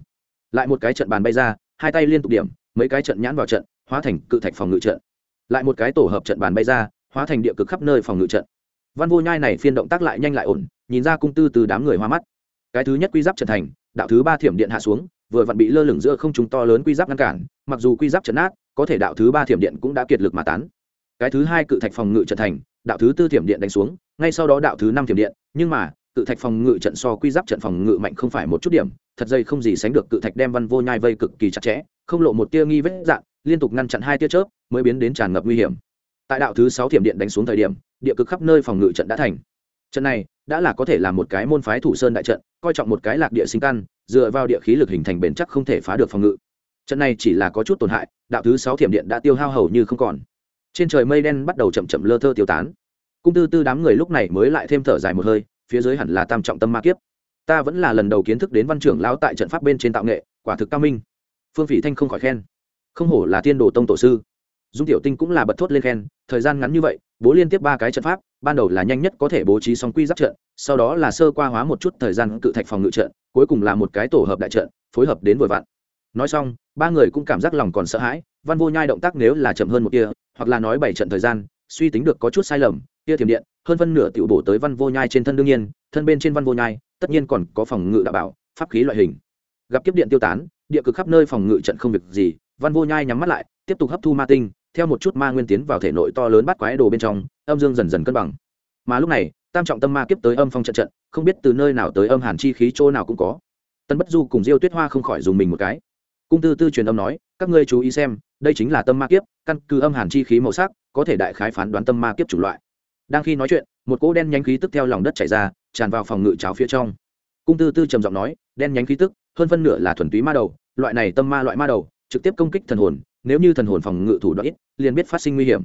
Lại một cái trận bàn bay ra, hai tay liên tục điểm, mấy cái trận nhãn vào trận, hóa thành cự thạch phòng ngự trận. Lại một cái tổ hợp trận bàn bay ra, hóa thành địa cực khắp nơi phòng ngự trận. Văn vô nhai này phiên động tác lại nhanh lại ổn nhìn ra cung tư từ đám người hoa mắt. Cái thứ nhất quy giáp trận thành, đạo thứ ba thiểm điện hạ xuống, vừa vặn bị lơ lửng giữa không chúng to lớn quy giáp ngăn cản, mặc dù quy giáp trận nát, có thể đạo thứ ba thiểm điện cũng đã kiệt lực mà tán. Cái thứ hai cự thạch phòng ngự trận thành, đạo thứ tư thiểm điện đánh xuống, ngay sau đó đạo thứ năm thiểm điện, nhưng mà, cự thạch phòng ngự trận so quy giáp trận phòng ngự mạnh không phải một chút điểm, thật dây không gì sánh được cự thạch đem văn vô nhai vây cực kỳ chặt chẽ, không lộ một tia nghi vết dạng, liên tục ngăn chặn hai tia chớp, mới biến đến tràn ngập nguy hiểm. Tại đạo thứ sáu thiểm điện đánh xuống thời điểm, địa cực khắp nơi phòng ngự trận đã thành trận này đã là có thể làm một cái môn phái thủ sơn đại trận, coi trọng một cái lạc địa sinh căn, dựa vào địa khí lực hình thành bền chắc không thể phá được phòng ngự. Trận này chỉ là có chút tổn hại, đạo thứ sáu thiểm điện đã tiêu hao hầu như không còn. Trên trời mây đen bắt đầu chậm chậm lơ thơ tiêu tán. Cung tư tư đám người lúc này mới lại thêm thở dài một hơi, phía dưới hẳn là tam trọng tâm ma kiếp. Ta vẫn là lần đầu kiến thức đến văn trưởng lão tại trận pháp bên trên tạo nghệ, quả thực cao minh. Phương phỉ thanh không khỏi khen. Không hổ là thiên đồ tông tổ sư. Dung tiểu tinh cũng là bật thốt lên khen, thời gian ngắn như vậy, bố liên tiếp ba cái trận pháp ban đầu là nhanh nhất có thể bố trí xong quy giáp trận, sau đó là sơ qua hóa một chút thời gian cự thạch phòng ngự trận, cuối cùng là một cái tổ hợp đại trận, phối hợp đến vội vặn. Nói xong, ba người cũng cảm giác lòng còn sợ hãi, văn vô nhai động tác nếu là chậm hơn một kia hoặc là nói bảy trận thời gian, suy tính được có chút sai lầm kia thiểm điện, hơn phân nửa tiểu bổ tới văn vô nhai trên thân đương nhiên, thân bên trên văn vô nhai, tất nhiên còn có phòng ngự đạo bảo, pháp khí loại hình. Gặp kiếp điện tiêu tán, địa cực khắp nơi phòng ngự trận không việc gì, văn vô nhai nhắm mắt lại, tiếp tục hấp thu ma tinh, theo một chút ma nguyên tiến vào thể nội to lớn bắt quái đồ bên trong âm dương dần dần cân bằng. Mà lúc này, tam trọng tâm ma kiếp tới âm phong trận trận, không biết từ nơi nào tới âm hàn chi khí chỗ nào cũng có. Tân bất du cùng diêu tuyết hoa không khỏi dùng mình một cái. Cung tư tư truyền âm nói, các ngươi chú ý xem, đây chính là tâm ma kiếp, căn cứ âm hàn chi khí màu sắc, có thể đại khái phán đoán tâm ma kiếp chủng loại. Đang khi nói chuyện, một cỗ đen nhánh khí tức theo lòng đất chảy ra, tràn vào phòng ngự cháo phía trong. Cung tư tư trầm giọng nói, đen nhánh khí tức, hơn phân nửa là thuần túy ma đầu, loại này tâm ma loại ma đầu, trực tiếp công kích thần hồn, nếu như thần hồn phòng ngự thủ đoạn ít, liền biết phát sinh nguy hiểm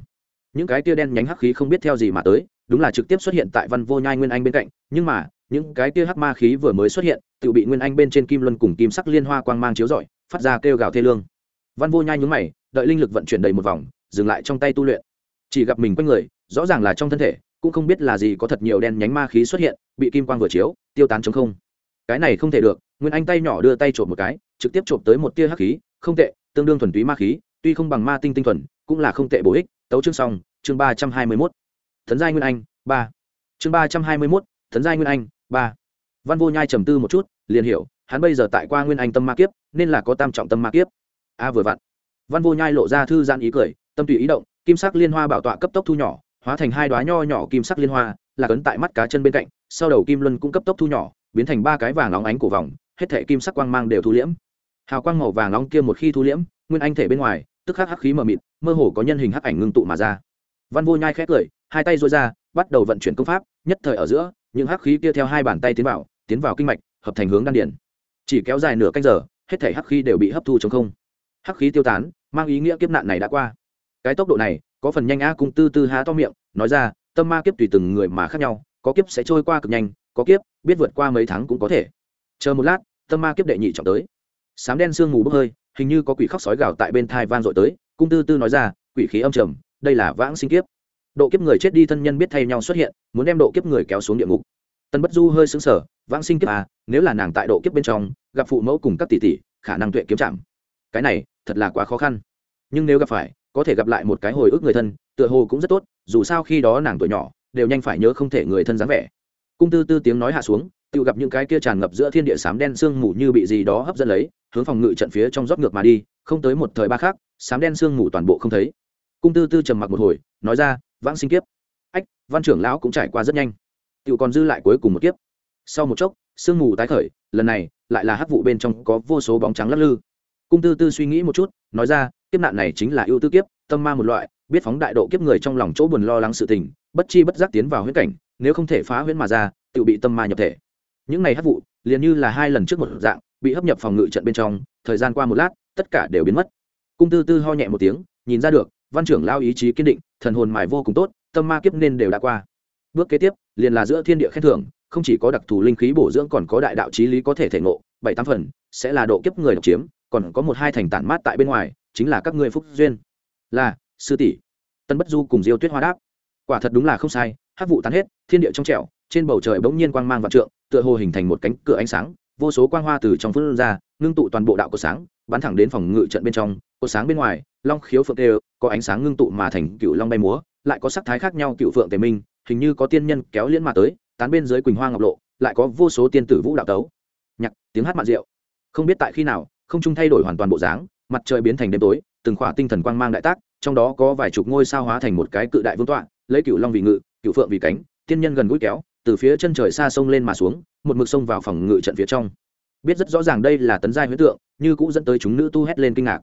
những cái tia đen nhánh hắc khí không biết theo gì mà tới, đúng là trực tiếp xuất hiện tại văn vô nhai nguyên anh bên cạnh, nhưng mà, những cái tia hắc ma khí vừa mới xuất hiện, tự bị nguyên anh bên trên kim luân cùng kim sắc liên hoa quang mang chiếu rọi, phát ra kêu gào thê lương. Văn vô nhai nhúng mày, đợi linh lực vận chuyển đầy một vòng, dừng lại trong tay tu luyện. Chỉ gặp mình quanh người, rõ ràng là trong thân thể, cũng không biết là gì có thật nhiều đen nhánh ma khí xuất hiện, bị kim quang vừa chiếu, tiêu tán chống không. Cái này không thể được, nguyên anh tay nhỏ đưa tay trộm một cái, trực tiếp trộm tới một tia hắc khí, không tệ, tương đương thuần túy ma khí, tuy không bằng ma tinh tinh thuần, cũng là không tệ bổ ích tấu chương xong, chương ba trăm hai mươi mốt. Thần giai nguyên anh, ba. Chương ba trăm hai mươi mốt thần giai nguyên anh, ba. Văn vô nhai trầm tư một chút, liền hiểu, hắn bây giờ tại qua nguyên anh tâm ma kiếp, nên là có tam trọng tâm ma kiếp. A, vừa vặn. Văn vô nhai lộ ra thư gian ý cười, tâm tùy ý động, kim sắc liên hoa bảo tọa cấp tốc thu nhỏ, hóa thành hai đoá nho nhỏ kim sắc liên hoa, là cấn tại mắt cá chân bên cạnh, sau đầu kim luân cũng cấp tốc thu nhỏ, biến thành ba cái vàng óng ánh cổ vòng, hết thể kim sắc quang mang đều thu liễm. Hào quang màu vàng óng kia một khi thu liễm, nguyên anh thể bên ngoài tức khắc hắc khí mờ mịt, mơ hồ có nhân hình hắc ảnh ngưng tụ mà ra. Văn vô nhai khét cười, hai tay dối ra, bắt đầu vận chuyển công pháp, nhất thời ở giữa, những hắc khí kia theo hai bàn tay tiến vào tiến vào kinh mạch, hợp thành hướng đan điển chỉ kéo dài nửa canh giờ, hết thể hắc khí đều bị hấp thu trong không. Hắc khí tiêu tán, mang ý nghĩa kiếp nạn này đã qua. Cái tốc độ này, có phần nhanh a cung tư tư há to miệng, nói ra, tâm ma kiếp tùy từng người mà khác nhau, có kiếp sẽ trôi qua cực nhanh, có kiếp, biết vượt qua mấy tháng cũng có thể. Chờ một lát, tâm ma kiếp đệ nhị trọng tới. Sám đen sương mù bốc hơi hình như có quỷ khóc sói gào tại bên thai vang dội tới, cung tư tư nói ra, quỷ khí âm trầm, đây là vãng sinh kiếp. Độ kiếp người chết đi thân nhân biết thay nhau xuất hiện, muốn đem độ kiếp người kéo xuống địa ngục. Tân bất du hơi xứng sở vãng sinh kiếp à nếu là nàng tại độ kiếp bên trong, gặp phụ mẫu cùng các tỷ tỷ, khả năng tuệ kiếm chạm. Cái này, thật là quá khó khăn. Nhưng nếu gặp phải, có thể gặp lại một cái hồi ức người thân, tựa hồ cũng rất tốt, dù sao khi đó nàng tuổi nhỏ, đều nhanh phải nhớ không thể người thân dáng vẻ. Cung tư tư tiếng nói hạ xuống tự gặp những cái kia tràn ngập giữa thiên địa sám đen sương mù như bị gì đó hấp dẫn lấy, hướng phòng ngự trận phía trong rót ngược mà đi, không tới một thời ba khác sám đen sương mù toàn bộ không thấy. Cung tư tư trầm mặc một hồi, nói ra, vãng sinh kiếp. Ách, văn trưởng lão cũng trải qua rất nhanh. Tự còn dư lại cuối cùng một kiếp. Sau một chốc, sương mù tái khởi, lần này lại là hắc vụ bên trong có vô số bóng trắng lắc lư. Cung tư tư suy nghĩ một chút, nói ra, kiếp nạn này chính là ưu tư kiếp, tâm ma một loại, biết phóng đại độ kiếp người trong lòng chỗ buồn lo lắng sự tình, bất chi bất giác tiến vào huyễn cảnh, nếu không thể phá huyễn mà ra tự bị tâm ma nhập thể những này hấp vụ, liền như là hai lần trước một dạng, bị hấp nhập phòng ngự trận bên trong, thời gian qua một lát, tất cả đều biến mất. Cung tư tư ho nhẹ một tiếng, nhìn ra được, văn trưởng lao ý chí kiên định, thần hồn mài vô cùng tốt, tâm ma kiếp nên đều đã qua. Bước kế tiếp, liền là giữa thiên địa khen thưởng, không chỉ có đặc thù linh khí bổ dưỡng còn có đại đạo trí lý có thể thể ngộ, bảy tám phần, sẽ là độ kiếp người độc chiếm, còn có một hai thành tản mát tại bên ngoài, chính là các ngươi phúc duyên. Là, sư tỷ. Tân bất du cùng diêu tuyết hoa đáp. Quả thật đúng là không sai, hát vụ tán hết, thiên địa trong trẻo, trên bầu trời bỗng nhiên quang mang vạn trượng tựa hồ hình thành một cánh cửa ánh sáng, vô số quang hoa từ trong phương ra, ngưng tụ toàn bộ đạo của sáng, bắn thẳng đến phòng ngự trận bên trong cột sáng bên ngoài, long khiếu phượng tê có ánh sáng ngưng tụ mà thành cựu long bay múa, lại có sắc thái khác nhau cựu phượng tề minh, hình như có tiên nhân kéo liễn mà tới, tán bên dưới quỳnh hoa ngọc lộ, lại có vô số tiên tử vũ đạo tấu. Nhạc, tiếng hát mạn rượu. Không biết tại khi nào, không trung thay đổi hoàn toàn bộ dáng, mặt trời biến thành đêm tối, từng khỏa tinh thần quang mang đại tác, trong đó có vài chục ngôi sao hóa thành một cái cự đại vương tọa, lấy cựu long vì ngự, cựu phượng vì cánh, tiên nhân gần gũi kéo từ phía chân trời xa sông lên mà xuống, một mực sông vào phòng ngự trận phía trong. Biết rất rõ ràng đây là tấn giai huyễn tượng, như cũng dẫn tới chúng nữ tu hét lên kinh ngạc.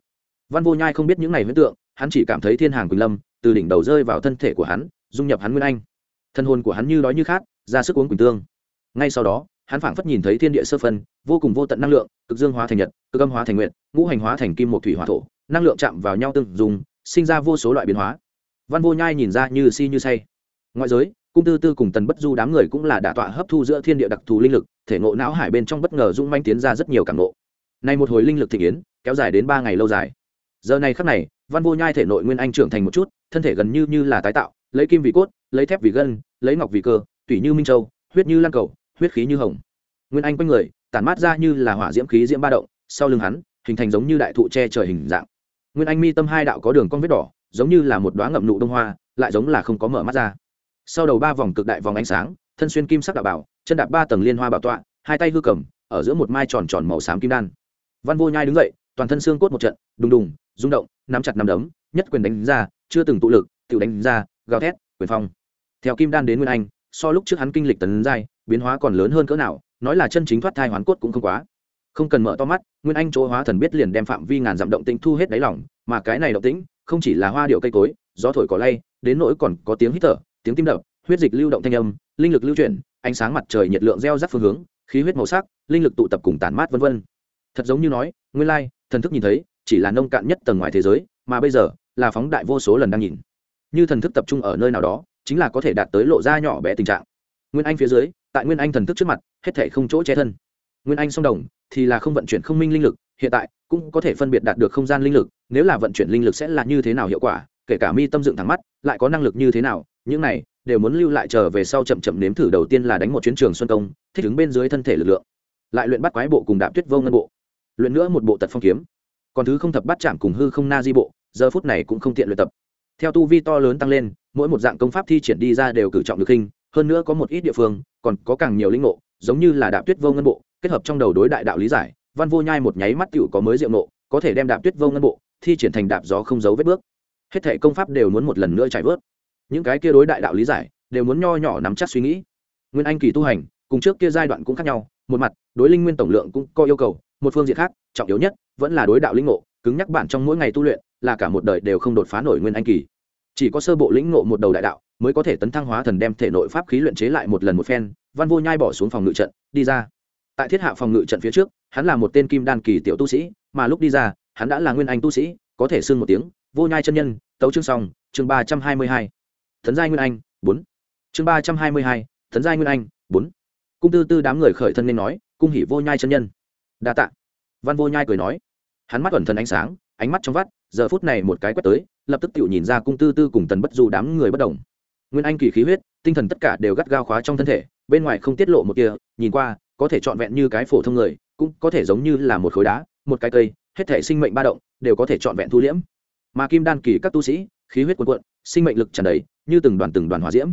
Văn vô nhai không biết những này huyễn tượng, hắn chỉ cảm thấy thiên hàng quỳnh lâm, từ đỉnh đầu rơi vào thân thể của hắn, dung nhập hắn nguyên anh. Thân hồn của hắn như đói như khát, ra sức uống quỳnh tương. Ngay sau đó, hắn phảng phất nhìn thấy thiên địa sơ phân, vô cùng vô tận năng lượng, cực dương hóa thành nhật, cực âm hóa thành nguyện ngũ hành hóa thành kim một thủy hỏa thổ, năng lượng chạm vào nhau tương dùng, sinh ra vô số loại biến hóa. Văn vô nhai nhìn ra như si như say. Ngoại giới cung tư tư cùng tần bất du đám người cũng là đả tọa hấp thu giữa thiên địa đặc thù linh lực, thể ngộ não hải bên trong bất ngờ rung manh tiến ra rất nhiều cảm ngộ. Này một hồi linh lực thị yến, kéo dài đến ba ngày lâu dài. Giờ này khắc này, văn vô nhai thể nội nguyên anh trưởng thành một chút, thân thể gần như như là tái tạo, lấy kim vì cốt, lấy thép vì gân, lấy ngọc vì cơ, tủy như minh châu, huyết như lan cầu, huyết khí như hồng. Nguyên anh quanh người, tản mát ra như là hỏa diễm khí diễm ba động, sau lưng hắn, hình thành giống như đại thụ che trời hình dạng. Nguyên anh mi tâm hai đạo có đường con vết đỏ, giống như là một đoá ngậm nụ đông hoa, lại giống là không có mở mắt ra sau đầu ba vòng cực đại vòng ánh sáng, thân xuyên kim sắc đạo bảo, chân đạp ba tầng liên hoa bảo tọa, hai tay hư cầm, ở giữa một mai tròn tròn màu xám kim đan. Văn vô nhai đứng dậy, toàn thân xương cốt một trận, đùng đùng, rung động, nắm chặt nắm đấm, nhất quyền đánh ra, chưa từng tụ lực tự đánh ra, gào thét, quyền phong. Theo kim đan đến nguyên anh, so lúc trước hắn kinh lịch tấn giai, biến hóa còn lớn hơn cỡ nào, nói là chân chính thoát thai hoán cốt cũng không quá. Không cần mở to mắt, nguyên anh chỗ hóa thần biết liền đem phạm vi ngàn dặm động tĩnh thu hết đáy lỏng mà cái này động tĩnh, không chỉ là hoa điệu cây cối, gió thổi cỏ lay, đến nỗi còn có tiếng hít thở tiếng tim đập, huyết dịch lưu động thanh âm, linh lực lưu chuyển, ánh sáng mặt trời nhiệt lượng gieo rắc phương hướng, khí huyết màu sắc, linh lực tụ tập cùng tản mát vân vân. Thật giống như nói, nguyên lai, thần thức nhìn thấy, chỉ là nông cạn nhất tầng ngoài thế giới, mà bây giờ, là phóng đại vô số lần đang nhìn. Như thần thức tập trung ở nơi nào đó, chính là có thể đạt tới lộ ra nhỏ bé tình trạng. Nguyên anh phía dưới, tại nguyên anh thần thức trước mặt, hết thể không chỗ che thân. Nguyên anh song đồng, thì là không vận chuyển không minh linh lực, hiện tại, cũng có thể phân biệt đạt được không gian linh lực, nếu là vận chuyển linh lực sẽ là như thế nào hiệu quả, kể cả mi tâm dựng thẳng mắt, lại có năng lực như thế nào những này đều muốn lưu lại chờ về sau chậm chậm nếm thử. Đầu tiên là đánh một chuyến trường xuân công, thích ứng bên dưới thân thể lực lượng, lại luyện bắt quái bộ cùng đạp tuyết vô ngân bộ, luyện nữa một bộ tật phong kiếm. Còn thứ không thập bắt chạm cùng hư không na di bộ, giờ phút này cũng không tiện luyện tập. Theo tu vi to lớn tăng lên, mỗi một dạng công pháp thi triển đi ra đều cử trọng được hình hơn nữa có một ít địa phương còn có càng nhiều linh ngộ, giống như là đạp tuyết vô ngân bộ, kết hợp trong đầu đối đại đạo lý giải, văn vô nhai một nháy mắt tựu có mới diệu nộ có thể đem đạp tuyết vô ngân bộ thi triển thành đạp gió không giấu vết bước. Hết thể công pháp đều muốn một lần nữa chạy vớt những cái kia đối đại đạo lý giải, đều muốn nho nhỏ nắm chắc suy nghĩ. Nguyên anh kỳ tu hành, cùng trước kia giai đoạn cũng khác nhau, một mặt, đối linh nguyên tổng lượng cũng có yêu cầu, một phương diện khác, trọng yếu nhất, vẫn là đối đạo linh ngộ, cứng nhắc bản trong mỗi ngày tu luyện, là cả một đời đều không đột phá nổi nguyên anh kỳ. Chỉ có sơ bộ lĩnh ngộ một đầu đại đạo, mới có thể tấn thăng hóa thần đem thể nội pháp khí luyện chế lại một lần một phen, văn vô nhai bỏ xuống phòng ngự trận, đi ra. Tại thiết hạ phòng ngự trận phía trước, hắn là một tên kim đan kỳ tiểu tu sĩ, mà lúc đi ra, hắn đã là nguyên anh tu sĩ, có thể xưng một tiếng, vô nhai chân nhân, tấu chương song chương ba trăm hai mươi hai thần giai nguyên anh, bốn. Chương ba trăm hai mươi hai thần giai nguyên anh, bốn. Cung tư tư đám người khởi thân nên nói, cung hỉ vô nhai chân nhân. Đa tạ. Văn vô nhai cười nói. Hắn mắt ẩn thần ánh sáng, ánh mắt trong vắt, giờ phút này một cái quét tới, lập tức tự nhìn ra cung tư tư cùng tần bất du đám người bất đồng. Nguyên anh kỳ khí huyết, tinh thần tất cả đều gắt gao khóa trong thân thể, bên ngoài không tiết lộ một kia nhìn qua, có thể trọn vẹn như cái phổ thông người, cũng có thể giống như là một khối đá, một cái cây, hết thể sinh mệnh ba động, đều có thể trọn vẹn thu liễm. Mà kim đan kỳ các tu sĩ, khí huyết cuồn cuộn sinh mệnh lực tràn đầy, như từng đoàn từng đoàn hòa diễm.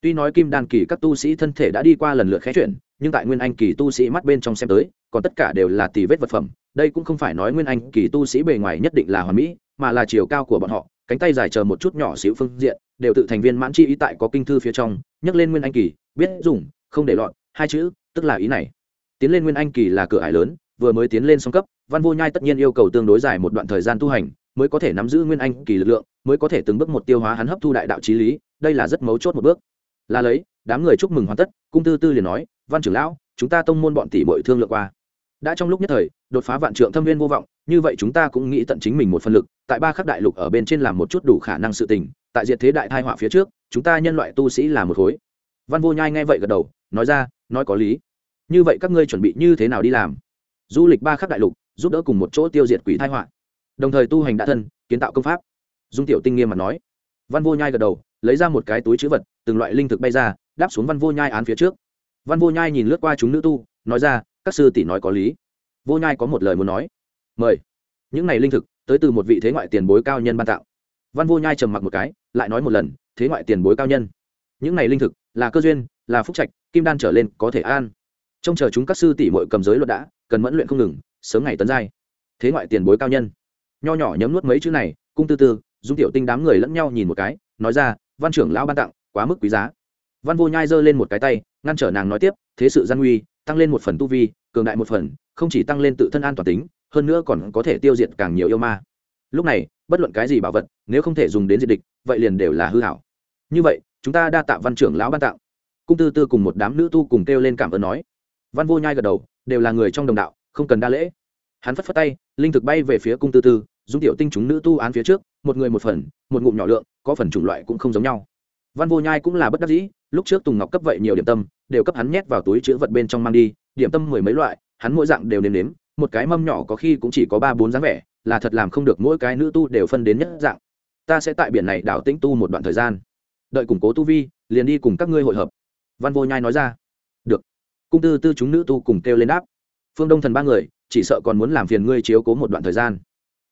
Tuy nói kim đan kỳ các tu sĩ thân thể đã đi qua lần lượt khé chuyển, nhưng tại nguyên anh kỳ tu sĩ mắt bên trong xem tới, còn tất cả đều là tỷ vết vật phẩm. Đây cũng không phải nói nguyên anh kỳ tu sĩ bề ngoài nhất định là hoàn mỹ, mà là chiều cao của bọn họ, cánh tay dài chờ một chút nhỏ xíu phương diện, đều tự thành viên mãn chi ý tại có kinh thư phía trong, nhắc lên nguyên anh kỳ, biết dùng, không để lọt, hai chữ, tức là ý này. Tiến lên nguyên anh kỳ là cửa ải lớn, vừa mới tiến lên song cấp, văn vô nhai tất nhiên yêu cầu tương đối dài một đoạn thời gian tu hành mới có thể nắm giữ nguyên anh kỳ lực lượng, mới có thể từng bước một tiêu hóa hắn hấp thu đại đạo trí lý, đây là rất mấu chốt một bước. Là lấy, đám người chúc mừng hoàn tất, cung tư tư liền nói, văn trưởng lão, chúng ta tông môn bọn tỷ bội thương lượng qua. Đã trong lúc nhất thời, đột phá vạn trượng thâm viên vô vọng, như vậy chúng ta cũng nghĩ tận chính mình một phân lực, tại ba khắc đại lục ở bên trên làm một chút đủ khả năng sự tình, tại diệt thế đại thai họa phía trước, chúng ta nhân loại tu sĩ là một khối. Văn vô nhai nghe vậy gật đầu, nói ra, nói có lý. Như vậy các ngươi chuẩn bị như thế nào đi làm? Du lịch ba khắc đại lục, giúp đỡ cùng một chỗ tiêu diệt quỷ thai họa đồng thời tu hành đã thân, kiến tạo công pháp. Dung tiểu tinh nghiêm mặt nói. Văn vô nhai gật đầu, lấy ra một cái túi chữ vật, từng loại linh thực bay ra, đáp xuống văn vô nhai án phía trước. Văn vô nhai nhìn lướt qua chúng nữ tu, nói ra, các sư tỷ nói có lý. Vô nhai có một lời muốn nói. Mời. Những này linh thực, tới từ một vị thế ngoại tiền bối cao nhân ban tạo. Văn vô nhai trầm mặc một cái, lại nói một lần, thế ngoại tiền bối cao nhân. Những này linh thực, là cơ duyên, là phúc trạch, kim đan trở lên có thể an. Trông chờ chúng các sư tỷ mội cầm giới luật đã, cần mẫn luyện không ngừng, sớm ngày tấn giai. Thế ngoại tiền bối cao nhân nho nhỏ nhấm nuốt mấy chữ này, cung tư tư, dung tiểu tinh đám người lẫn nhau nhìn một cái, nói ra, văn trưởng lão ban tặng, quá mức quý giá. Văn vô nhai giơ lên một cái tay, ngăn trở nàng nói tiếp, thế sự gian nguy, tăng lên một phần tu vi, cường đại một phần, không chỉ tăng lên tự thân an toàn tính, hơn nữa còn có thể tiêu diệt càng nhiều yêu ma. Lúc này, bất luận cái gì bảo vật, nếu không thể dùng đến diệt địch, vậy liền đều là hư hảo. Như vậy, chúng ta đa tạ văn trưởng lão ban tặng. Cung tư tư cùng một đám nữ tu cùng kêu lên cảm ơn nói. Văn vô nhai gật đầu, đều là người trong đồng đạo, không cần đa lễ hắn phất phất tay, linh thực bay về phía cung tư tư, dung tiểu tinh chúng nữ tu án phía trước, một người một phần, một ngụm nhỏ lượng, có phần chủng loại cũng không giống nhau. Văn vô nhai cũng là bất đắc dĩ, lúc trước tùng ngọc cấp vậy nhiều điểm tâm, đều cấp hắn nhét vào túi chữ vật bên trong mang đi, điểm tâm mười mấy loại, hắn mỗi dạng đều nếm nếm, một cái mâm nhỏ có khi cũng chỉ có ba bốn dáng vẻ, là thật làm không được mỗi cái nữ tu đều phân đến nhất dạng. Ta sẽ tại biển này đảo tĩnh tu một đoạn thời gian. Đợi củng cố tu vi, liền đi cùng các ngươi hội hợp. Văn vô nhai nói ra. Được. Cung tư tư chúng nữ tu cùng kêu lên đáp. Phương đông thần ba người chỉ sợ còn muốn làm phiền ngươi chiếu cố một đoạn thời gian.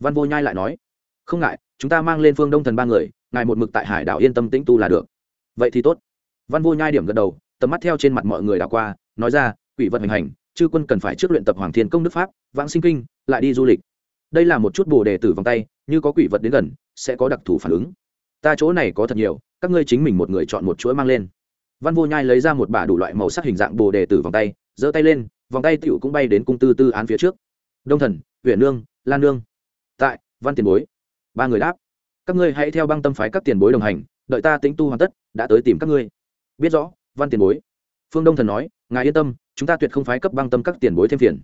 Văn vô nhai lại nói, không ngại, chúng ta mang lên phương đông thần ba người, ngài một mực tại hải đảo yên tâm tĩnh tu là được. Vậy thì tốt. Văn vô nhai điểm gật đầu, tầm mắt theo trên mặt mọi người đảo qua, nói ra, quỷ vật hành hành, chư quân cần phải trước luyện tập hoàng thiên công đức pháp, vãng sinh kinh, lại đi du lịch. Đây là một chút bồ đề tử vòng tay, như có quỷ vật đến gần, sẽ có đặc thù phản ứng. Ta chỗ này có thật nhiều, các ngươi chính mình một người chọn một chuỗi mang lên. Văn vô nhai lấy ra một bả đủ loại màu sắc hình dạng bồ đề tử vòng tay, giơ tay lên vòng tay tựu cũng bay đến cung tư tư án phía trước. Đông thần huyện nương, lan nương. Tại, văn tiền bối. Ba người đáp. Các ngươi hãy theo băng tâm phái các tiền bối đồng hành, đợi ta tính tu hoàn tất, đã tới tìm các ngươi. Biết rõ, văn tiền bối. Phương đông thần nói, ngài yên tâm, chúng ta tuyệt không phái cấp băng tâm các tiền bối thêm phiền.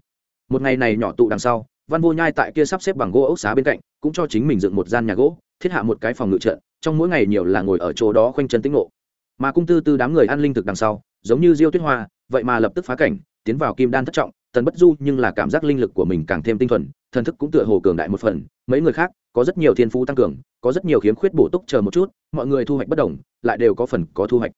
Một ngày này nhỏ tụ đằng sau, văn vô nhai tại kia sắp xếp bằng gỗ ốc xá bên cạnh, cũng cho chính mình dựng một gian nhà gỗ, thiết hạ một cái phòng ngự trận, trong mỗi ngày nhiều là ngồi ở chỗ đó khoanh chân tĩnh ngộ. Mà cung tư tư đám người ăn linh thực đằng sau, giống như diêu tuyết hoa, vậy mà lập tức phá cảnh tiến vào kim đan thất trọng, tần bất du nhưng là cảm giác linh lực của mình càng thêm tinh thuần, thần thức cũng tựa hồ cường đại một phần. Mấy người khác, có rất nhiều thiên phú tăng cường, có rất nhiều khiếm khuyết bổ túc chờ một chút, mọi người thu hoạch bất đồng, lại đều có phần có thu hoạch.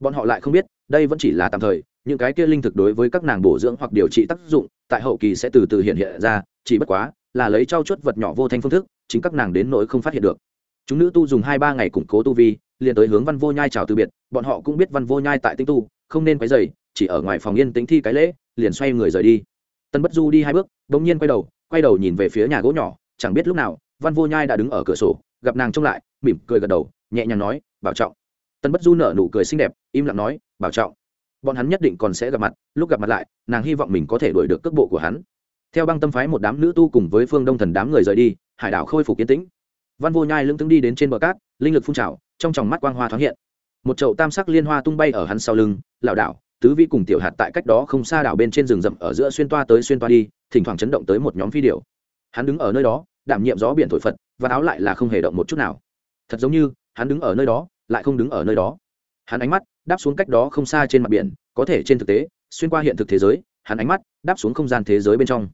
Bọn họ lại không biết, đây vẫn chỉ là tạm thời, những cái kia linh thực đối với các nàng bổ dưỡng hoặc điều trị tác dụng, tại hậu kỳ sẽ từ từ hiện hiện ra, chỉ bất quá, là lấy trao chuốt vật nhỏ vô thanh phương thức, chính các nàng đến nỗi không phát hiện được. Chúng nữ tu dùng hai ba ngày củng cố tu vi, liền tới hướng văn vô nhai chào từ biệt, bọn họ cũng biết văn vô nhai tại tinh tu, không nên quấy dày chỉ ở ngoài phòng yên tĩnh thi cái lễ, liền xoay người rời đi. Tân bất du đi hai bước, bỗng nhiên quay đầu quay đầu nhìn về phía nhà gỗ nhỏ, chẳng biết lúc nào, văn vô nhai đã đứng ở cửa sổ, gặp nàng trông lại, mỉm cười gật đầu, nhẹ nhàng nói, bảo trọng. Tân bất du nở nụ cười xinh đẹp, im lặng nói, bảo trọng. Bọn hắn nhất định còn sẽ gặp mặt, lúc gặp mặt lại, nàng hy vọng mình có thể đuổi được cước bộ của hắn. Theo băng tâm phái một đám nữ tu cùng với phương đông thần đám người rời đi, hải đảo khôi phục yên tĩnh. Văn vô nhai lưng tướng đi đến trên bờ cát, linh lực phun trào, trong tròng mắt quang hoa thoáng hiện. Một chậu tam sắc liên hoa tung bay ở hắn sau lưng, lảo đảo tứ vĩ cùng tiểu hạt tại cách đó không xa đảo bên trên rừng rậm ở giữa xuyên toa tới xuyên toa đi, thỉnh thoảng chấn động tới một nhóm phi điệu hắn đứng ở nơi đó, đảm nhiệm gió biển thổi phật, và áo lại là không hề động một chút nào. Thật giống như, hắn đứng ở nơi đó, lại không đứng ở nơi đó. Hắn ánh mắt đáp xuống cách đó không xa trên mặt biển, có thể trên thực tế, xuyên qua hiện thực thế giới, hắn ánh mắt đáp xuống không gian thế giới bên trong.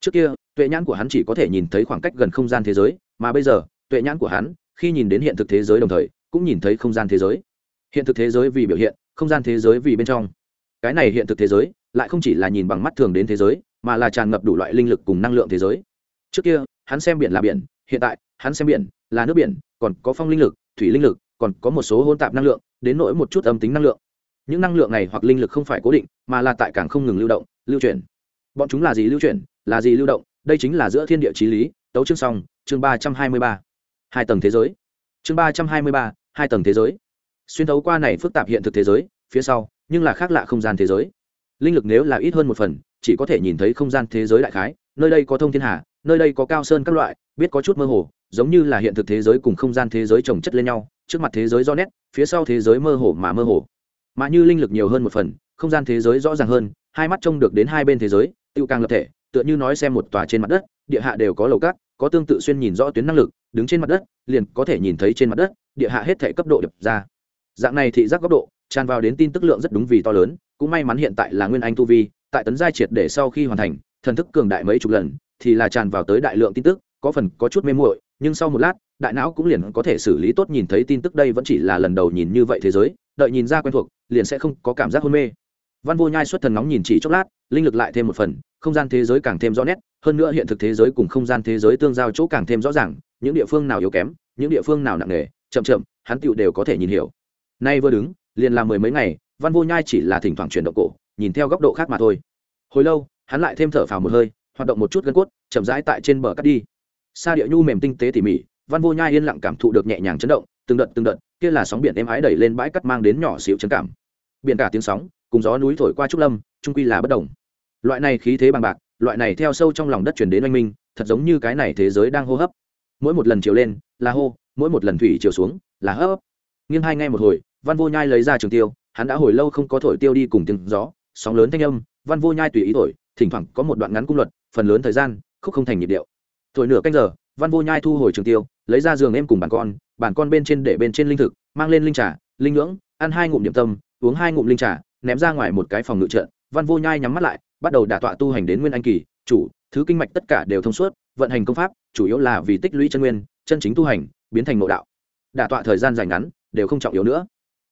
Trước kia, tuệ nhãn của hắn chỉ có thể nhìn thấy khoảng cách gần không gian thế giới, mà bây giờ, tuệ nhãn của hắn, khi nhìn đến hiện thực thế giới đồng thời, cũng nhìn thấy không gian thế giới. Hiện thực thế giới vì biểu hiện, không gian thế giới vì bên trong cái này hiện thực thế giới lại không chỉ là nhìn bằng mắt thường đến thế giới, mà là tràn ngập đủ loại linh lực cùng năng lượng thế giới. Trước kia, hắn xem biển là biển, hiện tại, hắn xem biển là nước biển, còn có phong linh lực, thủy linh lực, còn có một số hôn tạp năng lượng, đến nỗi một chút âm tính năng lượng. Những năng lượng này hoặc linh lực không phải cố định, mà là tại càng không ngừng lưu động, lưu chuyển. Bọn chúng là gì lưu chuyển? Là gì lưu động? Đây chính là giữa thiên địa t r í lý, tấu chương song chương ba trăm hai mươi ba. Hai tầng thế giới. Chương ba trăm hai mươi ba, hai tầng thế giới. Xuyên thấu qua này phức tạp hiện thực thế giới, phía sau nhưng là khác lạ không gian thế giới. Linh lực nếu là ít hơn một phần, chỉ có thể nhìn thấy không gian thế giới đại khái, nơi đây có thông thiên hà, nơi đây có cao sơn các loại, biết có chút mơ hồ, giống như là hiện thực thế giới cùng không gian thế giới trồng chất lên nhau, trước mặt thế giới do nét, phía sau thế giới mơ hồ mà mơ hồ. Mà như linh lực nhiều hơn một phần, không gian thế giới rõ ràng hơn, hai mắt trông được đến hai bên thế giới tiêu càng lập thể, tựa như nói xem một tòa trên mặt đất, địa hạ đều có lầu cát, có tương tự xuyên nhìn rõ tuyến năng lực, đứng trên mặt đất, liền có thể nhìn thấy trên mặt đất, địa hạ hết thể cấp độ đập ra. Dạng này thị giác góc độ tràn vào đến tin tức lượng rất đúng vì to lớn, cũng may mắn hiện tại là nguyên anh tu vi, tại tấn giai triệt để sau khi hoàn thành, thần thức cường đại mấy chục lần, thì là tràn vào tới đại lượng tin tức, có phần có chút mê muội, nhưng sau một lát, đại não cũng liền có thể xử lý tốt nhìn thấy tin tức đây vẫn chỉ là lần đầu nhìn như vậy thế giới, đợi nhìn ra quen thuộc, liền sẽ không có cảm giác hôn mê. Văn vô nhai xuất thần nóng nhìn chỉ chốc lát, linh lực lại thêm một phần, không gian thế giới càng thêm rõ nét, hơn nữa hiện thực thế giới cùng không gian thế giới tương giao chỗ càng thêm rõ ràng, những địa phương nào yếu kém, những địa phương nào nặng nề, chậm chậm, hắn tựu đều có thể nhìn hiểu. Nay vừa đứng liền làm mười mấy ngày, văn vô nhai chỉ là thỉnh thoảng chuyển động cổ, nhìn theo góc độ khác mà thôi. Hồi lâu, hắn lại thêm thở phào một hơi, hoạt động một chút gân cốt, chậm rãi tại trên bờ cắt đi. Sa địa nhu mềm tinh tế tỉ mỉ, văn vô nhai yên lặng cảm thụ được nhẹ nhàng chấn động, từng đợt từng đợt, kia là sóng biển êm ái đẩy lên bãi cắt mang đến nhỏ xíu chấn cảm. Biển cả tiếng sóng, cùng gió núi thổi qua trúc lâm trung quy là bất đồng. Loại này khí thế bằng bạc, loại này theo sâu trong lòng đất chuyển đến oanh minh, thật giống như cái này thế giới đang hô hấp. Mỗi một lần chiều lên, là hô, mỗi một lần thủy chiều xuống, là hấp nghiêng hai ngay một hồi văn vô nhai lấy ra trường tiêu, hắn đã hồi lâu không có thổi tiêu đi cùng tiếng gió, sóng lớn thanh âm, văn vô nhai tùy ý thổi, thỉnh thoảng có một đoạn ngắn cung luật, phần lớn thời gian, khúc không thành nhịp điệu. Thổi nửa canh giờ, văn vô nhai thu hồi trường tiêu, lấy ra giường em cùng bàn con bàn con bên trên để bên trên linh thực, mang lên linh trà, linh ngưỡng ăn hai ngụm điểm tâm, uống hai ngụm linh trà, ném ra ngoài một cái phòng ngự trận. Văn vô nhai nhắm mắt lại, bắt đầu đả tọa tu hành đến nguyên anh kỳ, chủ, thứ kinh mạch tất cả đều thông suốt, vận hành công pháp, chủ yếu là vì tích lũy chân nguyên, chân chính tu hành, biến thành nội đạo. Đả tọa thời gian dài ngắn, đều không trọng yếu nữa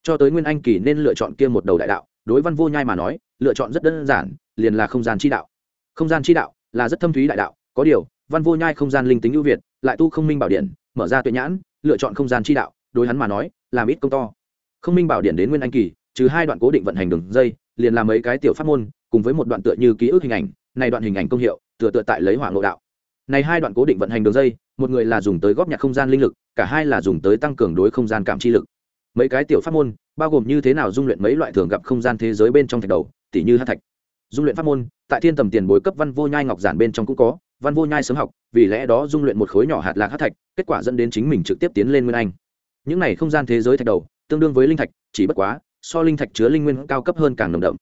cho tới nguyên anh kỳ nên lựa chọn kia một đầu đại đạo, đối văn vô nhai mà nói, lựa chọn rất đơn giản, liền là không gian chi đạo. Không gian chi đạo là rất thâm thúy đại đạo, có điều, văn vô nhai không gian linh tính ưu việt, lại tu không minh bảo điện, mở ra tuệ nhãn, lựa chọn không gian chi đạo, đối hắn mà nói, làm ít công to. Không minh bảo điện đến nguyên anh kỳ, trừ hai đoạn cố định vận hành đường dây, liền làm mấy cái tiểu pháp môn, cùng với một đoạn tựa như ký ức hình ảnh, này đoạn hình ảnh công hiệu, tựa tựa tại lấy hỏa ngộ đạo. Này hai đoạn cố định vận hành đường dây, một người là dùng tới góp nhặt không gian linh lực, cả hai là dùng tới tăng cường đối không gian cảm chi lực mấy cái tiểu pháp môn, bao gồm như thế nào dung luyện mấy loại thường gặp không gian thế giới bên trong thạch đầu tỷ như hát thạch. Dung luyện pháp môn, tại thiên tầm tiền bối cấp văn vô nhai ngọc giản bên trong cũng có, văn vô nhai sớm học, vì lẽ đó dung luyện một khối nhỏ hạt lạc hát thạch, kết quả dẫn đến chính mình trực tiếp tiến lên nguyên anh. Những này không gian thế giới thạch đầu, tương đương với linh thạch, chỉ bất quá, so linh thạch chứa linh nguyên cao cấp hơn càng nồng đậm.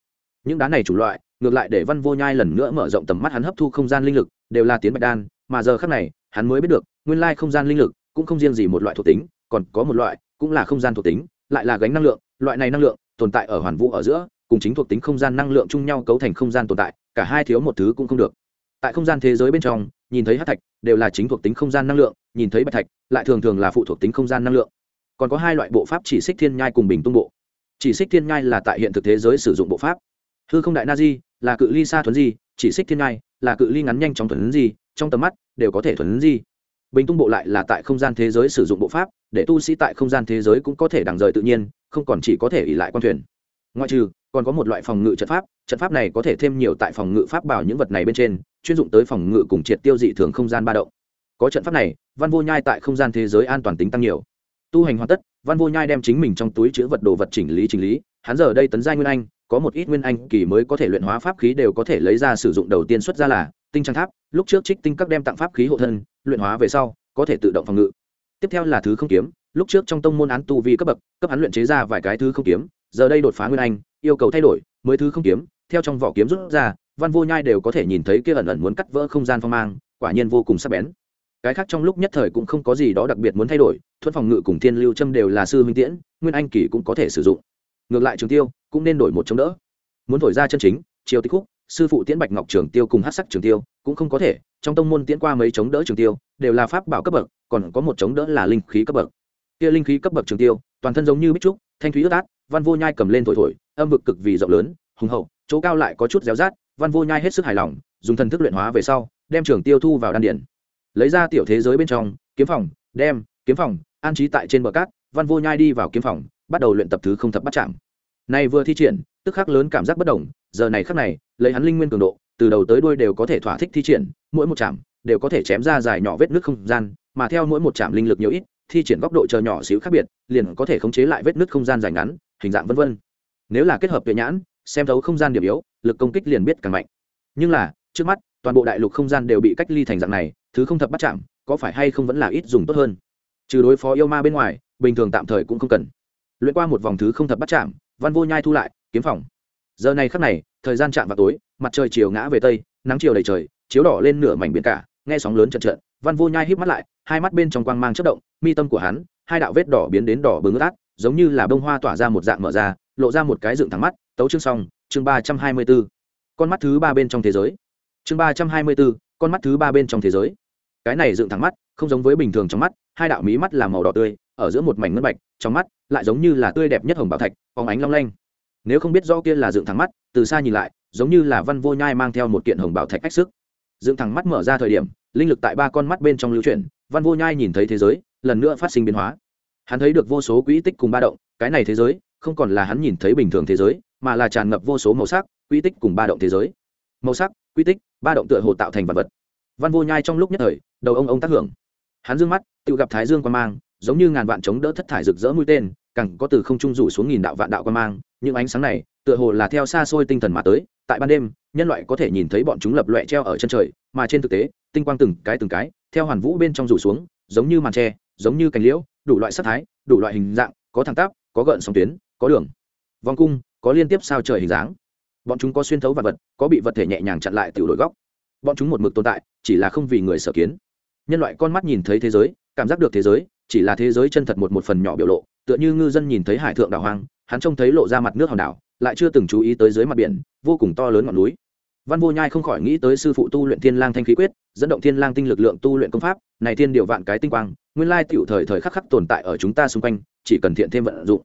Những đá này chủ loại, ngược lại để văn vô nhai lần nữa mở rộng tầm mắt hắn hấp thu không gian linh lực, đều là tiến bạch đan, mà giờ khác này, hắn mới biết được, nguyên lai không gian linh lực cũng không riêng gì một loại thuộc tính còn có một loại, cũng là không gian thuộc tính, lại là gánh năng lượng, loại này năng lượng tồn tại ở hoàn vũ ở giữa, cùng chính thuộc tính không gian năng lượng chung nhau cấu thành không gian tồn tại, cả hai thiếu một thứ cũng không được. Tại không gian thế giới bên trong, nhìn thấy hát thạch đều là chính thuộc tính không gian năng lượng, nhìn thấy bạch thạch lại thường thường là phụ thuộc tính không gian năng lượng. Còn có hai loại bộ pháp chỉ xích thiên nhai cùng bình tung bộ. Chỉ xích thiên nhai là tại hiện thực thế giới sử dụng bộ pháp. Hư không đại na di là cự ly xa thuấn di, chỉ xích thiên nhai là cự ly ngắn nhanh trong thuấn di, trong tầm mắt đều có thể thuấn di bình tung bộ lại là tại không gian thế giới sử dụng bộ pháp, để tu sĩ tại không gian thế giới cũng có thể đằng rời tự nhiên, không còn chỉ có thể ỉ lại quan thuyền. Ngoại trừ, còn có một loại phòng ngự trận pháp trận pháp này có thể thêm nhiều tại phòng ngự pháp bảo những vật này bên trên, chuyên dụng tới phòng ngự cùng triệt tiêu dị thường không gian ba động. Có trận pháp này, văn vô nhai tại không gian thế giới an toàn tính tăng nhiều. Tu hành hoàn tất, văn vô nhai đem chính mình trong túi chữ vật đồ vật chỉnh lý chỉnh lý, hắn giờ đây tấn giai nguyên anh, có một ít nguyên anh kỳ mới có thể luyện hóa pháp khí đều có thể lấy ra sử dụng đầu tiên xuất ra là tinh trang tháp, lúc trước trích tinh các đem tặng pháp khí hộ thân luyện hóa về sau, có thể tự động phòng ngự. Tiếp theo là thứ không kiếm, lúc trước trong tông môn án tu vi cấp bậc, cấp hắn luyện chế ra vài cái thứ không kiếm, giờ đây đột phá nguyên anh, yêu cầu thay đổi, mới thứ không kiếm, theo trong vỏ kiếm rút ra, văn vô nhai đều có thể nhìn thấy kia ẩn ẩn muốn cắt vỡ không gian phong mang, quả nhiên vô cùng sắc bén. Cái khác trong lúc nhất thời cũng không có gì đó đặc biệt muốn thay đổi thuẫn phòng ngự cùng thiên lưu châm đều là sư minh tiễn, nguyên anh kỳ cũng có thể sử dụng. Ngược lại trường tiêu, cũng nên đổi một chống đỡ. Muốn thổi ra chân chính chiều tích khúc sư phụ tiễn bạch ngọc trường tiêu cùng hát sắc trường tiêu cũng không có thể, trong tông môn tiễn qua mấy chống đỡ trường tiêu, đều là pháp bảo cấp bậc, còn có một chống đỡ là linh khí cấp bậc. Kia linh khí cấp bậc trường tiêu, toàn thân giống như bích trúc, thanh thúy ướt át, văn vô nhai cầm lên thổi thổi, âm vực cực vì rộng lớn, hùng hậu, chỗ cao lại có chút réo rát, văn vô nhai hết sức hài lòng, dùng thần thức luyện hóa về sau, đem trường tiêu thu vào đan điển lấy ra tiểu thế giới bên trong, kiếm phòng, đem, kiếm phòng, an trí tại trên bờ cát, văn vô nhai đi vào kiếm phòng, bắt đầu luyện tập thứ không thập bắt chạm này vừa thi triển, tức khắc lớn cảm giác bất đồng giờ này khắc này lấy hắn linh nguyên cường độ, từ đầu tới đuôi đều có thể thỏa thích thi triển, mỗi một chạm đều có thể chém ra dài nhỏ vết nước không gian, mà theo mỗi một chạm linh lực nhiều ít, thi triển góc độ chờ nhỏ xíu khác biệt, liền có thể khống chế lại vết nứt không gian dài ngắn, hình dạng vân vân. Nếu là kết hợp tuệ nhãn, xem thấu không gian điểm yếu, lực công kích liền biết càng mạnh. Nhưng là, trước mắt, toàn bộ đại lục không gian đều bị cách ly thành dạng này, thứ không thập bắt chạm, có phải hay không vẫn là ít dùng tốt hơn? Trừ đối phó yêu ma bên ngoài, bình thường tạm thời cũng không cần. Luyện qua một vòng thứ không thập bắt chạm, văn vô nhai thu lại, kiếm phòng. Giờ này khắc này thời gian chạm vào tối, mặt trời chiều ngã về tây, nắng chiều đầy trời, chiếu đỏ lên nửa mảnh biển cả, nghe sóng lớn trận trận văn vô nhai híp mắt lại, hai mắt bên trong quang mang chất động, mi tâm của hắn, hai đạo vết đỏ biến đến đỏ bừng ướt giống như là bông hoa tỏa ra một dạng mở ra, lộ ra một cái dựng thẳng mắt, tấu chương xong, chương ba trăm hai mươi b ố con mắt thứ ba bên trong thế giới. Chương ba trăm hai mươi b ố con mắt thứ ba bên trong thế giới. Cái này dựng thẳng mắt, không giống với bình thường trong mắt, hai đạo mí mắt là màu đỏ tươi, ở giữa một mảnh ngân bạch, trong mắt lại giống như là tươi đẹp nhất hồng bảo thạch, phóng ánh long lanh nếu không biết do kia là dựng thẳng mắt, từ xa nhìn lại, giống như là văn vô nhai mang theo một kiện hồng bảo thạch ách sức. Dựng thẳng mắt mở ra thời điểm, linh lực tại ba con mắt bên trong lưu chuyển, văn vô nhai nhìn thấy thế giới, lần nữa phát sinh biến hóa. Hắn thấy được vô số quỹ tích cùng ba động, cái này thế giới, không còn là hắn nhìn thấy bình thường thế giới, mà là tràn ngập vô số màu sắc, quỹ tích cùng ba động thế giới. Màu sắc, quỹ tích, ba động tựa hồ tạo thành vật vật. Văn vô nhai trong lúc nhất thời, đầu ông ông tác hưởng. Hắn dương mắt, tự gặp thái dương quan mang, giống như ngàn vạn chống đỡ thất thải rực rỡ mũi tên càng có từ không trung rủ xuống nghìn đạo vạn đạo quan mang, những ánh sáng này tựa hồ là theo xa xôi tinh thần mà tới, tại ban đêm, nhân loại có thể nhìn thấy bọn chúng lập loẹ treo ở chân trời, mà trên thực tế, tinh quang từng cái từng cái, theo hoàn vũ bên trong rủ xuống, giống như màn tre, giống như cành liễu, đủ loại sắc thái, đủ loại hình dạng, có thẳng tắp, có gợn sóng tuyến, có đường, vòng cung, có liên tiếp sao trời hình dáng. Bọn chúng có xuyên thấu vật vật, có bị vật thể nhẹ nhàng chặn lại tiểu đổi góc. Bọn chúng một mực tồn tại, chỉ là không vì người sở kiến. Nhân loại con mắt nhìn thấy thế giới, cảm giác được thế giới, chỉ là thế giới chân thật một một phần nhỏ biểu lộ tựa như ngư dân nhìn thấy hải thượng đảo hoang, hắn trông thấy lộ ra mặt nước hòn đảo, lại chưa từng chú ý tới dưới mặt biển, vô cùng to lớn ngọn núi. Văn vô nhai không khỏi nghĩ tới sư phụ tu luyện thiên lang thanh khí quyết, dẫn động thiên lang tinh lực lượng tu luyện công pháp, này thiên điều vạn cái tinh quang, nguyên lai tiểu thời thời khắc khắc tồn tại ở chúng ta xung quanh, chỉ cần thiện thêm vận dụng.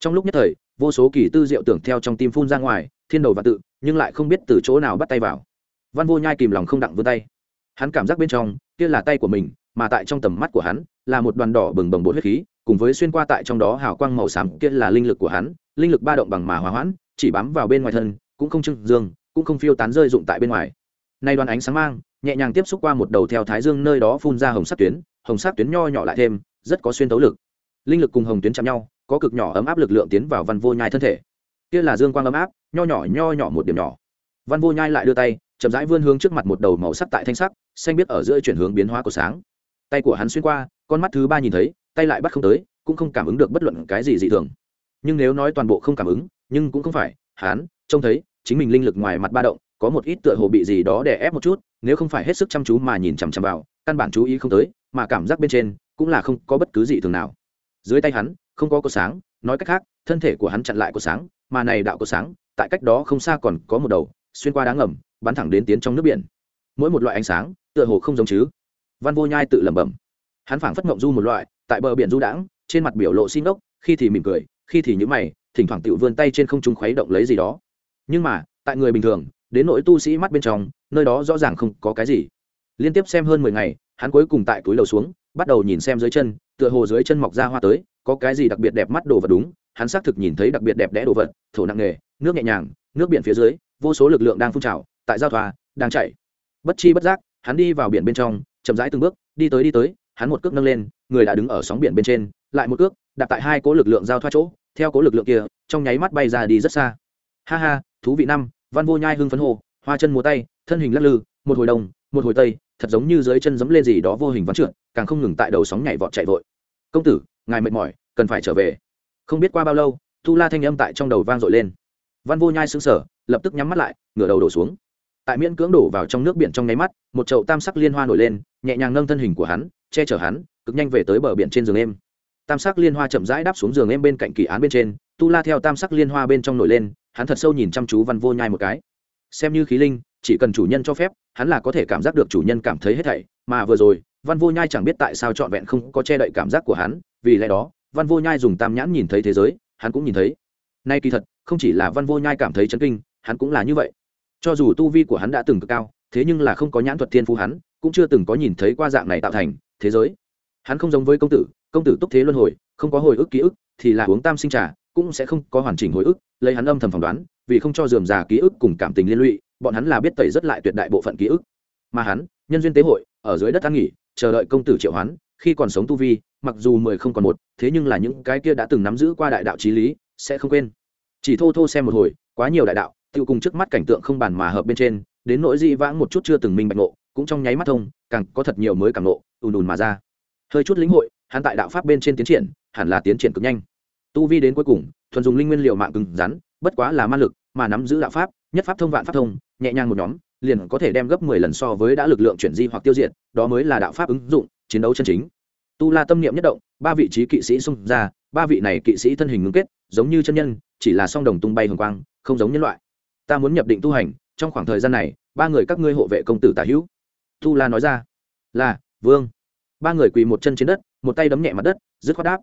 Trong lúc nhất thời, vô số kỳ tư diệu tưởng theo trong tim phun ra ngoài, thiên đầu và tự, nhưng lại không biết từ chỗ nào bắt tay vào. Văn vô nhai kìm lòng không đặng vươn tay. Hắn cảm giác bên trong, kia là tay của mình mà tại trong tầm mắt của hắn, là một đoàn đỏ bừng bồng bột huyết khí, cùng với xuyên qua tại trong đó hào quang màu xám kia là linh lực của hắn, linh lực ba động bằng mà hòa hoãn, chỉ bám vào bên ngoài thân, cũng không trưng dương, cũng không phiêu tán rơi dụng tại bên ngoài. Nay đoàn ánh sáng mang, nhẹ nhàng tiếp xúc qua một đầu theo thái dương nơi đó phun ra hồng sắc tuyến, hồng sắc tuyến nho nhỏ lại thêm, rất có xuyên tấu lực. Linh lực cùng hồng tuyến chạm nhau, có cực nhỏ ấm áp lực lượng tiến vào văn vô nhai thân thể. Kia là dương quang ấm áp, nho nhỏ nho nhỏ một điểm nhỏ. Văn vô nhai lại đưa tay, chậm rãi vươn hướng trước mặt một đầu màu sắc tại thanh sắc, xanh biết ở giữa chuyển hướng biến hóa của sáng tay của hắn xuyên qua, con mắt thứ ba nhìn thấy, tay lại bắt không tới, cũng không cảm ứng được bất luận cái gì dị thường. Nhưng nếu nói toàn bộ không cảm ứng, nhưng cũng không phải, hắn, trông thấy, chính mình linh lực ngoài mặt ba động, có một ít tựa hồ bị gì đó đè ép một chút, nếu không phải hết sức chăm chú mà nhìn chằm chằm vào, căn bản chú ý không tới, mà cảm giác bên trên, cũng là không có bất cứ gì thường nào. Dưới tay hắn, không có cột sáng, nói cách khác, thân thể của hắn chặn lại cột sáng, mà này đạo cột sáng, tại cách đó không xa còn có một đầu, xuyên qua đá ngầm, bắn thẳng đến tiến trong nước biển. Mỗi một loại ánh sáng, tựa hồ không giống chứ văn vô nhai tự lẩm bẩm. Hắn phảng phất mộng du một loại, tại bờ biển du đãng, trên mặt biểu lộ xin ốc khi thì mỉm cười, khi thì nhữ mày, thỉnh thoảng tự vươn tay trên không trung khuấy động lấy gì đó. Nhưng mà, tại người bình thường, đến nỗi tu sĩ mắt bên trong, nơi đó rõ ràng không có cái gì. Liên tiếp xem hơn mười ngày, hắn cuối cùng tại túi lầu xuống, bắt đầu nhìn xem dưới chân, tựa hồ dưới chân mọc ra hoa tới, có cái gì đặc biệt đẹp mắt đồ vật đúng, hắn xác thực nhìn thấy đặc biệt đẹp đẽ đồ vật, thổ nặng nghề, nước nhẹ nhàng, nước biển phía dưới, vô số lực lượng đang phun trào, tại giao thoa, đang chạy bất chi bất giác, hắn đi vào biển bên trong chậm rãi từng bước đi tới đi tới hắn một cước nâng lên người đã đứng ở sóng biển bên trên lại một cước đặt tại hai cố lực lượng giao thoa chỗ theo cố lực lượng kia trong nháy mắt bay ra đi rất xa. Ha ha thú vị năm văn vô nhai hưng phấn hồ hoa chân múa tay thân hình lắc lư một hồi đông một hồi tây thật giống như dưới chân giẫm lên gì đó vô hình vắn trượt càng không ngừng tại đầu sóng nhảy vọt chạy vội. Công tử ngài mệt mỏi cần phải trở về. Không biết qua bao lâu tu la thanh âm tại trong đầu vang dội lên. Văn vô nhai sững sờ, lập tức nhắm mắt lại ngửa đầu đổ xuống tại miễn cưỡng đổ vào trong nước biển trong nháy mắt, một chậu tam sắc liên hoa nổi lên, nhẹ nhàng nâng thân hình của hắn, che chở hắn, cực nhanh về tới bờ biển trên giường em. Tam sắc liên hoa chậm rãi đáp xuống giường em bên cạnh kỳ án bên trên, tu la theo tam sắc liên hoa bên trong nổi lên, hắn thật sâu nhìn chăm chú văn vô nhai một cái. Xem như khí linh, chỉ cần chủ nhân cho phép, hắn là có thể cảm giác được chủ nhân cảm thấy hết thảy, mà vừa rồi, văn vô nhai chẳng biết tại sao trọn vẹn không có che đậy cảm giác của hắn, vì lẽ đó, văn vô nhai dùng tam nhãn nhìn thấy thế giới, hắn cũng nhìn thấy. Nay kỳ thật, không chỉ là văn vô nhai cảm thấy chấn kinh, hắn cũng là như vậy cho dù tu vi của hắn đã từng cực cao, thế nhưng là không có nhãn thuật thiên phú hắn, cũng chưa từng có nhìn thấy qua dạng này tạo thành thế giới. Hắn không giống với công tử công tử túc thế luân hồi, không có hồi ức ký ức, thì là uống tam sinh trà, cũng sẽ không có hoàn chỉnh hồi ức, lấy hắn âm thầm phỏng đoán, vì không cho dườm già ký ức cùng cảm tình liên lụy, bọn hắn là biết tẩy rất lại tuyệt đại bộ phận ký ức. Mà hắn, nhân duyên tế hội, ở dưới đất ăn nghỉ, chờ đợi công tử triệu hoán, khi còn sống tu vi, mặc dù mười không còn một, thế nhưng là những cái kia đã từng nắm giữ qua đại đạo trí lý, sẽ không quên. Chỉ thô thô xem một hồi, quá nhiều đại đạo tiêu cùng trước mắt cảnh tượng không bàn mà hợp bên trên, đến nỗi dị vãng một chút chưa từng minh bạch ngộ, cũng trong nháy mắt thông, càng có thật nhiều mới càng ngộ, ùn ùn mà ra. Hơi chút lĩnh hội, hắn tại đạo pháp bên trên tiến triển, hẳn là tiến triển cực nhanh. Tu vi đến cuối cùng, thuần dùng linh nguyên liệu mạng cứng rắn, bất quá là ma lực, mà nắm giữ đạo pháp, nhất pháp thông vạn pháp thông, nhẹ nhàng một nhóm, liền có thể đem gấp mười lần so với đã lực lượng chuyển di hoặc tiêu diệt, đó mới là đạo pháp ứng dụng, chiến đấu chân chính. Tu la tâm niệm nhất động, ba vị trí kỵ sĩ xung ra, ba vị này kỵ sĩ thân hình ngưng kết, giống như chân nhân, chỉ là song đồng tung bay hồng quang, không giống nhân loại ta muốn nhập định tu hành, trong khoảng thời gian này, ba người các ngươi hộ vệ công tử tả hữu. Tu la nói ra. Là, vương. Ba người quỳ một chân trên đất, một tay đấm nhẹ mặt đất, dứt khoát đáp.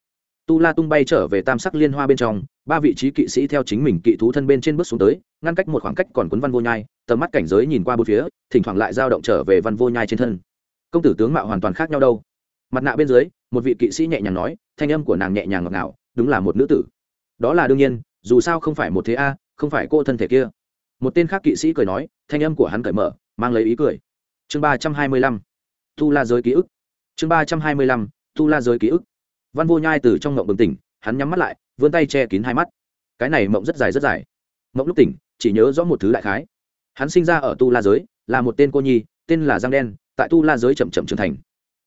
Tu la tung bay trở về tam sắc liên hoa bên trong, ba vị trí kỵ sĩ theo chính mình kỵ thú thân bên trên bước xuống tới, ngăn cách một khoảng cách còn quấn văn vô nhai, tầm mắt cảnh giới nhìn qua bốn phía, thỉnh thoảng lại dao động trở về văn vô nhai trên thân. Công tử tướng mạo hoàn toàn khác nhau đâu. Mặt nạ bên dưới, một vị kỵ sĩ nhẹ nhàng nói, thanh âm của nàng nhẹ nhàng ngọt ngào, đúng là một nữ tử. Đó là đương nhiên, dù sao không phải một thế a, không phải cô thân thể kia một tên khác kỵ sĩ cười nói, thanh âm của hắn cởi mở, mang lấy ý cười. Chương ba trăm hai mươi lăm tu la giới ký ức. Chương ba trăm hai mươi lăm tu la giới ký ức. Văn vô nhai từ trong ngộng bừng tỉnh, hắn nhắm mắt lại, vươn tay che kín hai mắt. Cái này mộng rất dài rất dài. Mộng lúc tỉnh, chỉ nhớ rõ một thứ đại khái. Hắn sinh ra ở tu la giới, là một tên cô nhi, tên là giang đen, tại tu la giới chậm chậm trưởng thành.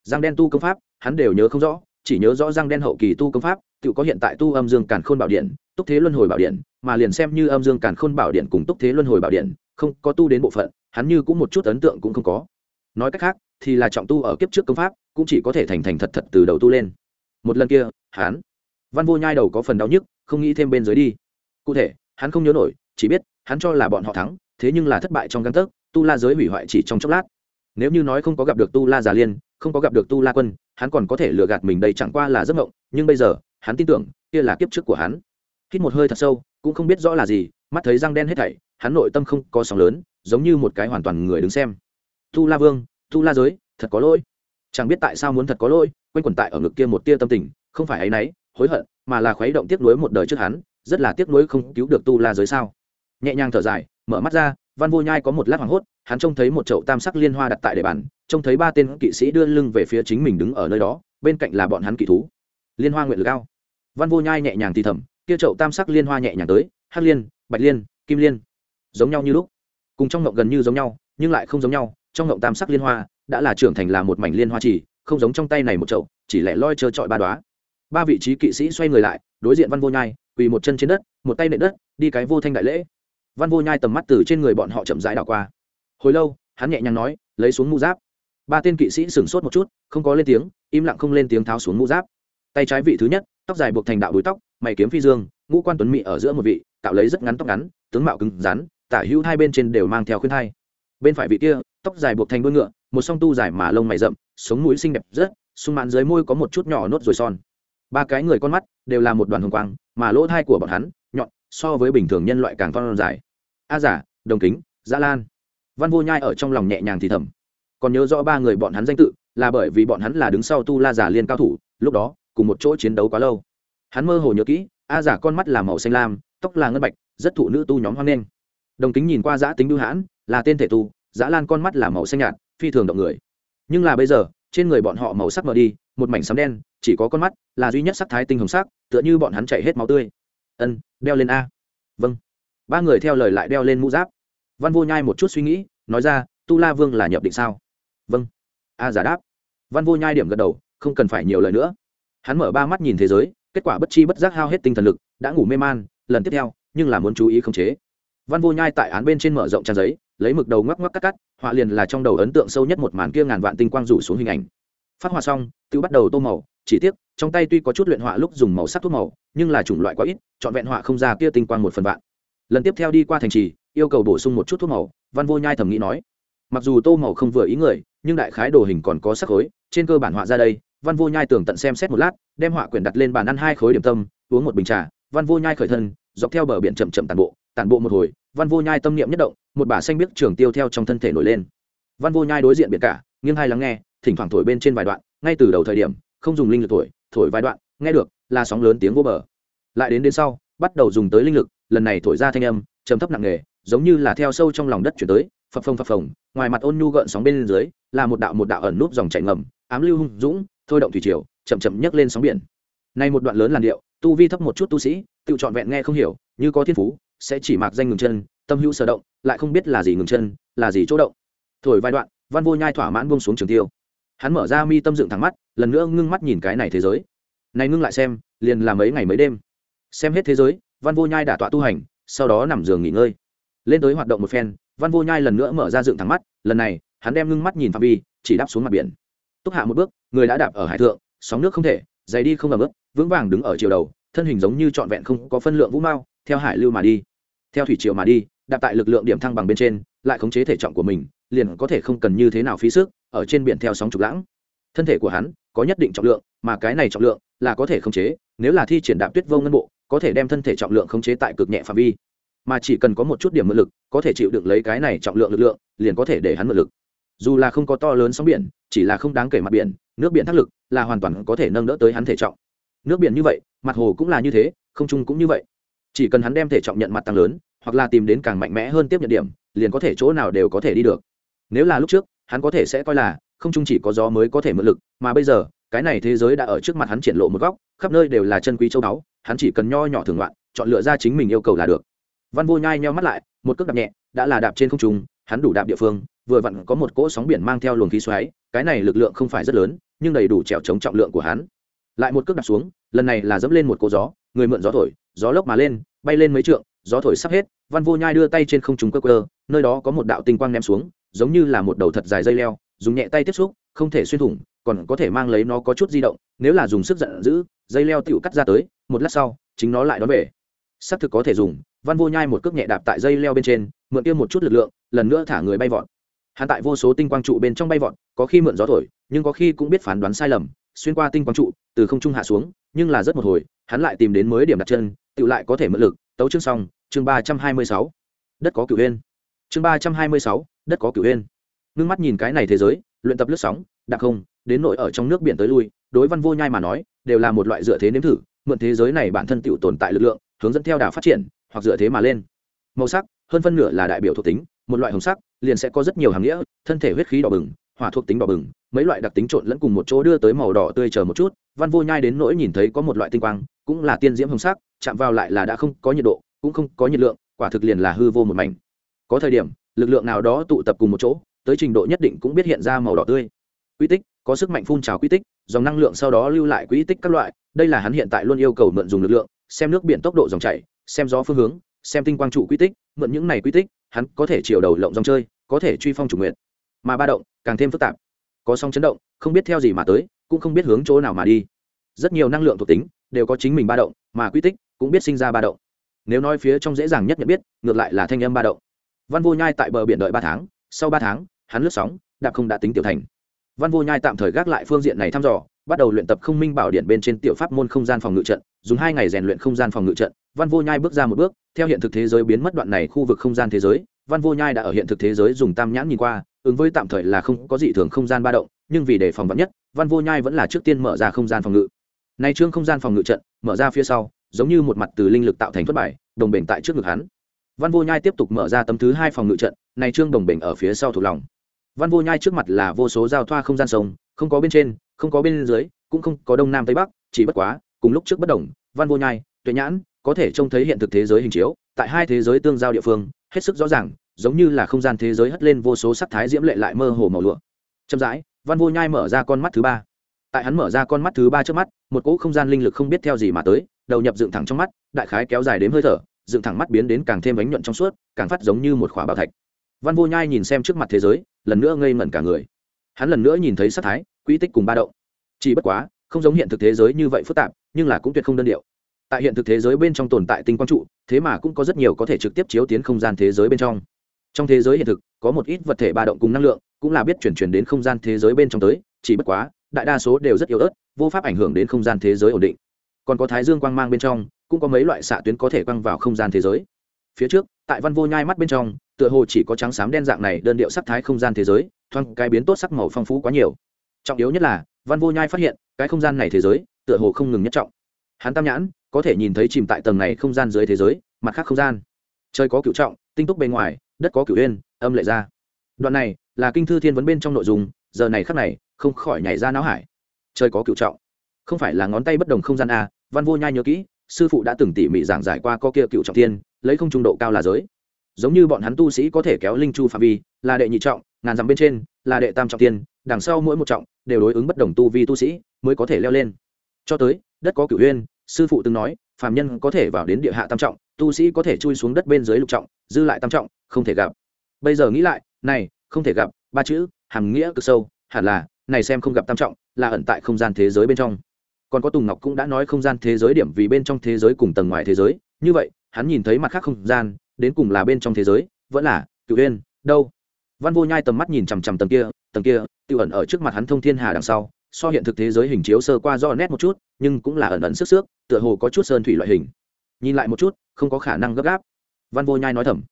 Giang đen tu công pháp, hắn đều nhớ không rõ, chỉ nhớ rõ giang đen hậu kỳ tu công pháp tự có hiện tại tu âm dương càn khôn bảo điện, túc thế luân hồi bảo điện, mà liền xem như âm dương càn khôn bảo điện cùng túc thế luân hồi bảo điện, không có tu đến bộ phận, hắn như cũng một chút ấn tượng cũng không có. Nói cách khác, thì là trọng tu ở kiếp trước công pháp, cũng chỉ có thể thành thành thật thật từ đầu tu lên. Một lần kia, hắn, văn vô nhai đầu có phần đau nhức, không nghĩ thêm bên dưới đi. Cụ thể, hắn không nhớ nổi, chỉ biết, hắn cho là bọn họ thắng, thế nhưng là thất bại trong găng tấc, tu la giới hủy hoại chỉ trong chốc lát. Nếu như nói không có gặp được tu la già liên, không có gặp được tu la quân, hắn còn có thể lừa gạt mình đây chẳng qua là giấc mộng, nhưng bây giờ hắn tin tưởng, kia là kiếp trước của hắn. Hít một hơi thật sâu, cũng không biết rõ là gì, mắt thấy răng đen hết thảy, hắn nội tâm không có sóng lớn, giống như một cái hoàn toàn người đứng xem. Tu la vương, tu la giới, thật có lỗi. Chẳng biết tại sao muốn thật có lỗi, quanh quẩn tại ở ngực kia một tia tâm tình, không phải ấ y n ấ y hối hận, mà là khuấy động tiếc nuối một đời trước hắn, rất là tiếc nuối không cứu được tu la giới sao. Nhẹ nhàng thở dài, mở mắt ra, văn vô nhai có một lát hoảng hốt, hắn trông thấy một chậu tam sắc liên hoa đặt tại địa bàn, trông thấy ba tên kỵ sĩ đưa lưng về phía chính mình đứng ở nơi đó, bên cạnh là bọn hắn kỵ thú. Liên hoa nguyện lực cao văn vô nhai nhẹ nhàng thì thầm, kia chậu tam sắc liên hoa nhẹ nhàng tới, hắc liên, bạch liên, kim liên, giống nhau như lúc. Cùng trong ngộng gần như giống nhau, nhưng lại không giống nhau, trong ngộng tam sắc liên hoa đã là trưởng thành là một mảnh liên hoa chỉ, không giống trong tay này một chậu, chỉ lẻ loi trơ trọi ba đoá ba vị trí kỵ sĩ xoay người lại, đối diện văn vô nhai, quỳ một chân trên đất, một tay nệ đất, đi cái vô thanh đại lễ. Văn vô nhai tầm mắt từ trên người bọn họ chậm rãi đảo qua. Hồi lâu, hắn nhẹ nhàng nói, lấy xuống mũ giáp. Ba tên kỵ sĩ sửng sốt một chút, không có lên tiếng, im lặng không lên tiếng tháo xuống mũ giáp. Tay trái vị thứ nhất tóc dài buộc thành đạo đuôi tóc, mày kiếm phi dương, ngũ quan tuấn mỹ ở giữa một vị tạo lấy rất ngắn tóc ngắn, tướng mạo cứng rắn, tả hữu hai bên trên đều mang theo khuyên thai. Bên phải vị kia, tóc dài buộc thành đuôi ngựa, một song tu dài mà lông mày rậm, sống mũi xinh đẹp rất, sung mãn dưới môi có một chút nhỏ nốt rồi son. Ba cái người con mắt đều là một đoàn hồng quang, mà lỗ thai của bọn hắn, nhọn, so với bình thường nhân loại càng con dài. A giả, đồng kính, dã lan. Văn vô nhai ở trong lòng nhẹ nhàng thì thầm. Còn nhớ rõ ba người bọn hắn danh tự, là bởi vì bọn hắn là đứng sau tu la giả liên cao thủ, lúc đó cùng một chỗ chiến đấu quá lâu. Hắn mơ hồ nhớ kỹ, a giả con mắt là màu xanh lam, tóc là ngân bạch, rất thụ nữ tu nhóm hoang nghênh. Đồng tính nhìn qua giã tính bưu hãn, là tên thể tu, giã lan con mắt là màu xanh nhạt, phi thường động người. Nhưng là bây giờ, trên người bọn họ màu sắc mờ đi, một mảnh sấm đen, chỉ có con mắt là duy nhất sắc thái tinh hồng sắc, tựa như bọn hắn chạy hết máu tươi. Ân, đeo lên a. Vâng. Ba người theo lời lại đeo lên mũ giáp. Văn vô nhai một chút suy nghĩ, nói ra, tu la vương là nhập định sao? Vâng. A giả đáp. Văn vô nhai điểm gật đầu, không cần phải nhiều lời nữa hắn mở ba mắt nhìn thế giới, kết quả bất chi bất giác hao hết tinh thần lực, đã ngủ mê man, lần tiếp theo, nhưng là muốn chú ý khống chế. Văn vô nhai tại án bên trên mở rộng trang giấy, lấy mực đầu ngoắc ngoắc cắt cắt, họa liền là trong đầu ấn tượng sâu nhất một màn kia ngàn vạn tinh quang rủ xuống hình ảnh. Phát họa xong, tự bắt đầu tô màu, chỉ tiếc, trong tay tuy có chút luyện họa lúc dùng màu sắc thuốc màu, nhưng là chủng loại quá ít chọn vẹn họa không ra kia tinh quang một phần vạn. Lần tiếp theo đi qua thành trì, yêu cầu bổ sung một chút thuốc màu, văn vô nhai thầm nghĩ nói. Mặc dù tô màu không vừa ý người, nhưng đại khái đồ hình còn có sắc khối, trên cơ bản họa ra đây văn vô nhai tưởng tận xem xét một lát, đem họa quyển đặt lên bàn ăn hai khối điểm tâm, uống một bình trà. Văn vô nhai khởi thân, dọc theo bờ biển chậm chậm tàn bộ tàn bộ một hồi, văn vô nhai tâm niệm nhất động, một bả xanh biết trường tiêu theo trong thân thể nổi lên. Văn vô nhai đối diện biển cả, nghiêng hai lắng nghe, thỉnh thoảng thổi bên trên vài đoạn, ngay từ đầu thời điểm, không dùng linh lực thổi thổi vài đoạn, nghe được, là sóng lớn tiếng vô bờ. Lại đến đến sau, bắt đầu dùng tới linh lực, lần này thổi ra thanh âm, trầm thấp nặng nề, giống như là theo sâu trong lòng đất chuyển tới, phập phồng phập phồng, ngoài mặt ôn nhu gợn sóng bên dưới, là một đạo một đạo ẩn núp dòng chảy ngầm, ám lưu hung dũng thôi động thủy triều, chậm chậm nhấc lên sóng biển. Nay một đoạn lớn làn điệu, tu vi thấp một chút tu sĩ, tự trọn vẹn nghe không hiểu, như có thiên phú, sẽ chỉ mặc danh ngừng chân, tâm hữu sở động, lại không biết là gì ngừng chân, là gì chỗ động. Thổi vài đoạn, văn vô nhai thỏa mãn buông xuống trường tiêu. Hắn mở ra mi tâm dựng thẳng mắt, lần nữa ngưng mắt nhìn cái này thế giới. Này ngưng lại xem, liền là mấy ngày mấy đêm. Xem hết thế giới, văn vô nhai đả tọa tu hành, sau đó nằm giường nghỉ ngơi. Lên tới hoạt động một phen, văn vô nhai lần nữa mở ra dựng thẳng mắt, lần này, hắn đem ngưng mắt nhìn phạm vi, chỉ đáp xuống mặt biển túc hạ một bước, người đã đạp ở hải thượng, sóng nước không thể dày đi không ẩm ướt, vững vàng đứng ở chiều đầu, thân hình giống như trọn vẹn không có phân lượng vũ mao, theo hải lưu mà đi. Theo thủy triều mà đi, đạp tại lực lượng điểm thăng bằng bên trên, lại khống chế thể trọng của mình, liền có thể không cần như thế nào phí sức, ở trên biển theo sóng trục lãng. Thân thể của hắn có nhất định trọng lượng, mà cái này trọng lượng là có thể khống chế, nếu là thi triển đạp tuyết vô ngân bộ, có thể đem thân thể trọng lượng khống chế tại cực nhẹ phạm vi. Mà chỉ cần có một chút điểm mượn lực, có thể chịu đựng lấy cái này trọng lượng lực lượng, liền có thể để hắn mượn lực dù là không có to lớn sóng biển, chỉ là không đáng kể mặt biển, nước biển thác lực là hoàn toàn có thể nâng đỡ tới hắn thể trọng. Nước biển như vậy, mặt hồ cũng là như thế, không trung cũng như vậy. Chỉ cần hắn đem thể trọng nhận mặt tăng lớn, hoặc là tìm đến càng mạnh mẽ hơn tiếp nhận điểm, liền có thể chỗ nào đều có thể đi được. Nếu là lúc trước, hắn có thể sẽ coi là, không trung chỉ có gió mới có thể mượn lực, mà bây giờ, cái này thế giới đã ở trước mặt hắn triển lộ một góc, khắp nơi đều là chân quý châu báu, hắn chỉ cần nho nhỏ thường loạn chọn lựa ra chính mình yêu cầu là được. Văn vô nhai nheo mắt lại, một cước đạp nhẹ, đã là đạp trên không trung, hắn đủ đạp địa phương vừa vặn có một cỗ sóng biển mang theo luồng khí xoáy, cái này lực lượng không phải rất lớn, nhưng đầy đủ trèo chống trọng lượng của hắn. Lại một cước đạp xuống, lần này là dẫm lên một cỗ gió, người mượn gió thổi, gió lốc mà lên, bay lên mấy trượng, gió thổi sắp hết, văn vô nhai đưa tay trên không trung cơ cơ nơi đó có một đạo tinh quang ném xuống, giống như là một đầu thật dài dây leo, dùng nhẹ tay tiếp xúc, không thể xuyên thủng, còn có thể mang lấy nó có chút di động, nếu là dùng sức giận dữ, dây leo tựu cắt ra tới, một lát sau, chính nó lại đón về. Xác thực có thể dùng, văn vô nhai một cước nhẹ đạp tại dây leo bên trên, mượn kia một chút lực lượng, lần nữa thả người bay vọt hắn tại vô số tinh quang trụ bên trong bay vọt, có khi mượn gió thổi, nhưng có khi cũng biết phán đoán sai lầm, xuyên qua tinh quang trụ, từ không trung hạ xuống, nhưng là rất một hồi, hắn lại tìm đến mới điểm đặt chân tự lại có thể mượn lực, tấu chương xong, chương ba trăm hai mươi sáu. Đất có cửu huyên chương ba trăm hai mươi sáu, đất có cửu huyên ngưng mắt nhìn cái này thế giới, luyện tập lướt sóng đặc không, đến nội ở trong nước biển tới lui, đối văn vô nhai mà nói, đều là một loại dựa thế nếm thử, mượn thế giới này bản thân tự tồn tại lực lượng, hướng dẫn theo đà phát triển, hoặc dựa thế mà lên. Màu sắc, hơn phân nửa là đại biểu thuộc tính, một loại hồng sắc liền sẽ có rất nhiều hàng nghĩa, thân thể huyết khí đỏ bừng, hỏa thuộc tính đỏ bừng, mấy loại đặc tính trộn lẫn cùng một chỗ đưa tới màu đỏ tươi chờ một chút, văn vô nhai đến nỗi nhìn thấy có một loại tinh quang, cũng là tiên diễm hồng sắc, chạm vào lại là đã không có nhiệt độ, cũng không có nhiệt lượng, quả thực liền là hư vô một mảnh. Có thời điểm, lực lượng nào đó tụ tập cùng một chỗ, tới trình độ nhất định cũng biết hiện ra màu đỏ tươi. Quy tích, có sức mạnh phun trào quy tích, dòng năng lượng sau đó lưu lại quy tích các loại, đây là hắn hiện tại luôn yêu cầu mượn dùng lực lượng, xem nước biển tốc độ dòng chảy, xem gió phương hướng xem tinh quang trụ quy tích, mượn những này quy tích, hắn có thể chiều đầu lộng dòng chơi, có thể truy phong chủ nguyện mà ba động, càng thêm phức tạp. Có song chấn động, không biết theo gì mà tới, cũng không biết hướng chỗ nào mà đi. Rất nhiều năng lượng thuộc tính đều có chính mình ba động, mà quy tích cũng biết sinh ra ba động. Nếu nói phía trong dễ dàng nhất nhận biết, ngược lại là thanh âm ba động. Văn vô nhai tại bờ biển đợi ba tháng, sau ba tháng, hắn lướt sóng, đạp không đã tính tiểu thành. Văn vô nhai tạm thời gác lại phương diện này thăm dò bắt đầu luyện tập không minh bảo điện bên trên tiểu pháp môn không gian phòng ngự trận, dùng hai ngày rèn luyện không gian phòng ngự trận, văn vô nhai bước ra một bước, theo hiện thực thế giới biến mất đoạn này khu vực không gian thế giới, văn vô nhai đã ở hiện thực thế giới dùng tam nhãn nhìn qua, ứng với tạm thời là không có dị thường không gian ba động, nhưng vì đề phòng vắn nhất, văn vô nhai vẫn là trước tiên mở ra không gian phòng ngự. Nay trương không gian phòng ngự trận, mở ra phía sau, giống như một mặt từ linh lực tạo thành thất bại đồng bền tại trước ngực hắn. Văn vô nhai tiếp tục mở ra tấm thứ hai phòng ngự trận này trương đồng bền ở phía sau thuộc lòng. Văn vô nhai trước mặt là vô số giao thoa không gian sông không có bên trên, không có bên dưới, cũng không có đông nam tây bắc, chỉ bất quá, cùng lúc trước bất đồng, văn vô nhai, tuệ nhãn, có thể trông thấy hiện thực thế giới hình chiếu, tại hai thế giới tương giao địa phương, hết sức rõ ràng, giống như là không gian thế giới hất lên vô số sắc thái diễm lệ lại mơ hồ màu lụa. Chậm rãi, văn vô nhai mở ra con mắt thứ ba. Tại hắn mở ra con mắt thứ ba trước mắt, một cỗ không gian linh lực không biết theo gì mà tới, đầu nhập dựng thẳng trong mắt, đại khái kéo dài đến hơi thở, dựng thẳng mắt biến đến càng thêm bánh nhuận trong suốt, càng phát giống như một khỏa bảo thạch. Văn vô nhai nhìn xem trước mặt thế giới, lần nữa ngây ngẩn cả người hắn lần nữa nhìn thấy sắc thái quỹ tích cùng ba động. Chỉ bất quá, không giống hiện thực thế giới như vậy phức tạp, nhưng là cũng tuyệt không đơn điệu. Tại hiện thực thế giới bên trong tồn tại tinh quang trụ, thế mà cũng có rất nhiều có thể trực tiếp chiếu tiến không gian thế giới bên trong. Trong thế giới hiện thực, có một ít vật thể ba động cùng năng lượng, cũng là biết chuyển chuyển đến không gian thế giới bên trong tới, chỉ bất quá, đại đa số đều rất yếu ớt, vô pháp ảnh hưởng đến không gian thế giới ổn định. Còn có thái dương quang mang bên trong, cũng có mấy loại xạ tuyến có thể quăng vào không gian thế giới. Phía trước, tại văn vô nhai mắt bên trong tựa hồ chỉ có trắng xám đen dạng này đơn điệu sắc thái không gian thế giới thoáng cái biến tốt sắc màu phong phú quá nhiều. Trọng yếu nhất là văn vô nhai phát hiện cái không gian này thế giới tựa hồ không ngừng nhất trọng. Hắn tam nhãn có thể nhìn thấy chìm tại tầng này không gian dưới thế giới mặt khác không gian. Trời có cựu trọng tinh túc bên ngoài đất có cựu yên, âm lệ ra. Đoạn này là kinh thư thiên vấn bên trong nội dung giờ này khắc này không khỏi nhảy ra não hải. Trời có cựu trọng. Không phải là ngón tay bất đồng không gian a văn vô nhai nhớ kỹ sư phụ đã từng tỉ mỉ giảng giải qua có kia cựu trọng thiên lấy không trung độ cao là giới giống như bọn hắn tu sĩ có thể kéo linh chu phạm vi, là đệ nhị trọng, ngàn dặm bên trên, là đệ tam trọng tiên, đằng sau mỗi một trọng đều đối ứng bất đồng tu vi tu sĩ mới có thể leo lên. Cho tới, đất có cửu huyên sư phụ từng nói, phàm nhân có thể vào đến địa hạ tam trọng, tu sĩ có thể chui xuống đất bên dưới lục trọng, dư lại tam trọng, không thể gặp. Bây giờ nghĩ lại, này, không thể gặp, ba chữ, hàm nghĩa cực sâu, hẳn là, này xem không gặp tam trọng, là ẩn tại không gian thế giới bên trong. Còn có tùng ngọc cũng đã nói không gian thế giới điểm vì bên trong thế giới cùng tầng ngoài thế giới, như vậy, hắn nhìn thấy mặt khác không gian đến cùng là bên trong thế giới, vẫn là cựu huyên đâu? Văn vô nhai tầm mắt nhìn chằm chằm tầng kia tầng kia tự ẩn ở trước mặt hắn thông thiên hà đằng sau, so hiện thực thế giới hình chiếu sơ qua do nét một chút, nhưng cũng là ẩn ẩn sức xước, tựa hồ có chút sơn thủy loại hình. Nhìn lại một chút, không có khả năng gấp gáp. Văn vô nhai nói thầm.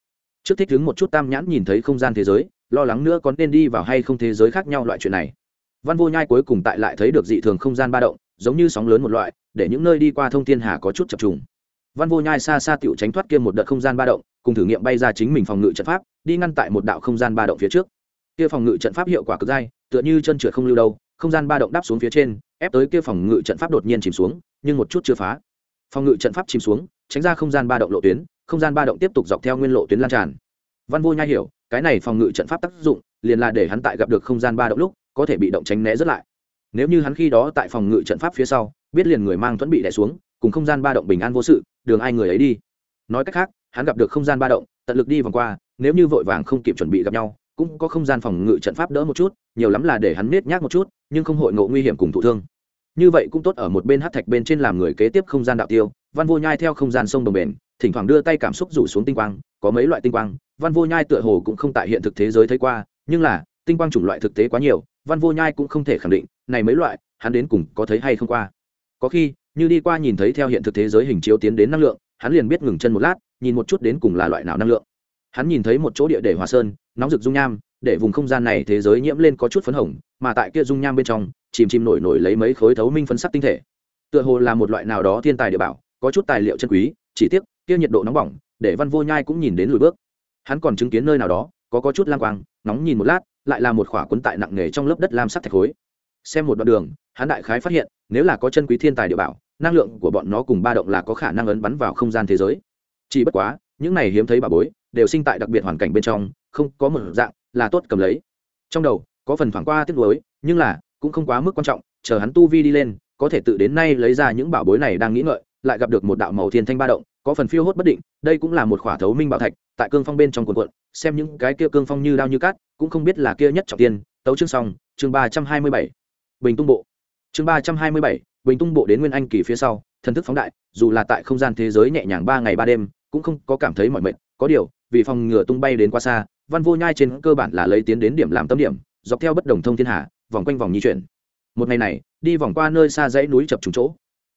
Trước thích đứng một chút tam nhãn nhìn thấy không gian thế giới, lo lắng nữa có nên đi vào hay không thế giới khác nhau loại chuyện này. Văn vô nhai cuối cùng tại lại thấy được dị thường không gian ba động, giống như sóng lớn một loại, để những nơi đi qua thông thiên hà có chút chập trùng văn vô nhai xa xa tựu tránh thoát kia một đợt không gian ba động, cùng thử nghiệm bay ra chính mình phòng ngự trận pháp, đi ngăn tại một đạo không gian ba động phía trước. Kia phòng ngự trận pháp hiệu quả cực dai, tựa như chân trượt không lưu đâu, không gian ba động đáp xuống phía trên, ép tới kia phòng ngự trận pháp đột nhiên chìm xuống, nhưng một chút chưa phá. Phòng ngự trận pháp chìm xuống, tránh ra không gian ba động lộ tuyến, không gian ba động tiếp tục dọc theo nguyên lộ tuyến lan tràn. Văn vô nhai hiểu, cái này phòng ngự trận pháp tác dụng, liền là để hắn tại gặp được không gian ba động lúc, có thể bị động tránh né rất lại. Nếu như hắn khi đó tại phòng ngự trận pháp phía sau, biết liền người mang thuẫn bị đè xuống cùng không gian ba động bình an vô sự, đường ai người ấy đi. Nói cách khác, hắn gặp được không gian ba động, tận lực đi vòng qua, nếu như vội vàng không kịp chuẩn bị gặp nhau, cũng có không gian phòng ngự trận pháp đỡ một chút, nhiều lắm là để hắn nết nhác một chút, nhưng không hội ngộ nguy hiểm cùng thụ thương. Như vậy cũng tốt ở một bên hát thạch bên trên làm người kế tiếp không gian đạo tiêu, văn vô nhai theo không gian sông đồng bền, thỉnh thoảng đưa tay cảm xúc rủ xuống tinh quang, có mấy loại tinh quang, văn vô nhai tựa hồ cũng không tại hiện thực thế giới thấy qua, nhưng là, tinh quang chủng loại thực tế quá nhiều, văn vô nhai cũng không thể khẳng định, này mấy loại, hắn đến cùng có thấy hay không qua. Có khi như đi qua nhìn thấy theo hiện thực thế giới hình chiếu tiến đến năng lượng, hắn liền biết ngừng chân một lát, nhìn một chút đến cùng là loại nào năng lượng. Hắn nhìn thấy một chỗ địa để hòa sơn, nóng rực dung nham, để vùng không gian này thế giới nhiễm lên có chút phấn hồng, mà tại kia dung nham bên trong, chìm chìm nổi nổi lấy mấy khối thấu minh phấn sắc tinh thể. Tựa hồ là một loại nào đó thiên tài địa bảo, có chút tài liệu chân quý, chỉ tiếc, kia nhiệt độ nóng bỏng, để văn vô nhai cũng nhìn đến lùi bước. Hắn còn chứng kiến nơi nào đó, có có chút lang quang, nóng nhìn một lát, lại là một khỏa quấn tại nặng nghề trong lớp đất lam sắc thạch khối xem một đoạn đường hắn đại khái phát hiện nếu là có chân quý thiên tài địa bảo năng lượng của bọn nó cùng ba động là có khả năng ấn bắn vào không gian thế giới. Chỉ bất quá những này hiếm thấy bà bối đều sinh tại đặc biệt hoàn cảnh bên trong không có một dạng là tốt cầm lấy. Trong đầu có phần thoảng qua tiếc nuối nhưng là cũng không quá mức quan trọng chờ hắn tu vi đi lên có thể tự đến nay lấy ra những bảo bối này đang nghĩ ngợi lại gặp được một đạo màu thiên thanh ba động có phần phiêu hốt bất định đây cũng là một khỏa thấu minh bảo thạch tại cương phong bên trong cuộn cuộn, xem những cái kia cương phong như đao như cát cũng không biết là kia nhất trọng tiên. Tấu chương xong chương ba trăm hai mươi bảy bình tung bộ. Chương ba trăm hai mươi bảy, bình tung bộ đến nguyên anh kỳ phía sau, thần thức phóng đại, dù là tại không gian thế giới nhẹ nhàng ba ngày ba đêm, cũng không có cảm thấy mọi mệt. Có điều, vì phòng ngừa tung bay đến quá xa, văn vô nhai trên cơ bản là lấy tiến đến điểm làm tâm điểm, dọc theo bất đồng thông thiên hà vòng quanh vòng di chuyển. Một ngày này, đi vòng qua nơi xa dãy núi chập trùng chỗ.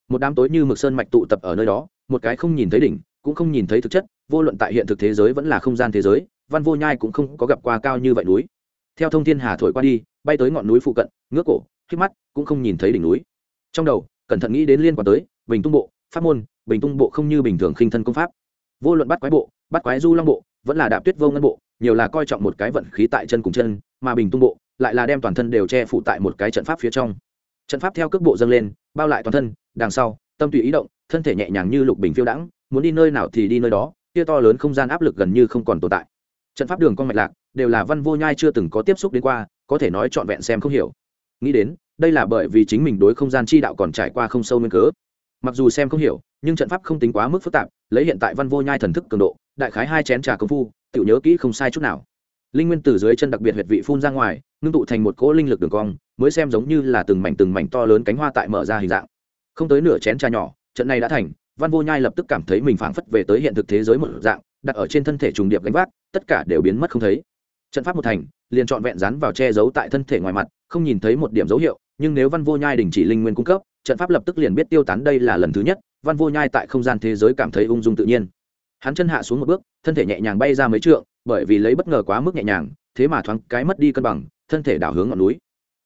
Một đám tối như mực sơn mạch tụ tập ở nơi đó, một cái không nhìn thấy đỉnh, cũng không nhìn thấy thực chất, vô luận tại hiện thực thế giới vẫn là không gian thế giới, văn vô nhai cũng không có gặp qua cao như vậy núi. Theo thông thiên hà thổi qua đi, bay tới ngọn núi phụ cận, ngước cổ khi mắt cũng không nhìn thấy đỉnh núi. Trong đầu, cẩn thận nghĩ đến liên quan tới bình tung bộ, pháp môn, bình tung bộ không như bình thường khinh thân công pháp. Vô luận bắt quái bộ, bắt quái du long bộ, vẫn là đạp tuyết vô ngân bộ, nhiều là coi trọng một cái vận khí tại chân cùng chân, mà bình tung bộ lại là đem toàn thân đều che phủ tại một cái trận pháp phía trong. Trận pháp theo cước bộ dâng lên, bao lại toàn thân, đằng sau, tâm tùy ý động, thân thể nhẹ nhàng như lục bình phiêu đãng, muốn đi nơi nào thì đi nơi đó kia to lớn không gian áp lực gần như không còn tồn tại. Trận pháp đường con mạch lạc, đều là văn vô nhai chưa từng có tiếp xúc đến qua, có thể nói trọn vẹn xem không hiểu nghĩ đến, đây là bởi vì chính mình đối không gian chi đạo còn trải qua không sâu nguyên cớ. Mặc dù xem không hiểu, nhưng trận pháp không tính quá mức phức tạp, lấy hiện tại văn vô nhai thần thức cường độ, đại khái hai chén trà công phu tự nhớ kỹ không sai chút nào. Linh nguyên từ dưới chân đặc biệt huyệt vị phun ra ngoài, ngưng tụ thành một cỗ linh lực đường cong, mới xem giống như là từng mảnh từng mảnh to lớn cánh hoa tại mở ra hình dạng. Không tới nửa chén trà nhỏ, trận này đã thành, văn vô nhai lập tức cảm thấy mình phảng phất về tới hiện thực thế giới một dạng, đặt ở trên thân thể trùng điệp gánh vác, tất cả đều biến mất không thấy trận pháp một thành, liền trọn vẹn rán vào che giấu tại thân thể ngoài mặt, không nhìn thấy một điểm dấu hiệu, nhưng nếu văn vô nhai đình chỉ linh nguyên cung cấp, trận pháp lập tức liền biết tiêu tán đây là lần thứ nhất, văn vô nhai tại không gian thế giới cảm thấy ung dung tự nhiên. Hắn chân hạ xuống một bước, thân thể nhẹ nhàng bay ra mấy trượng, bởi vì lấy bất ngờ quá mức nhẹ nhàng, thế mà thoáng cái mất đi cân bằng, thân thể đảo hướng ngọn núi.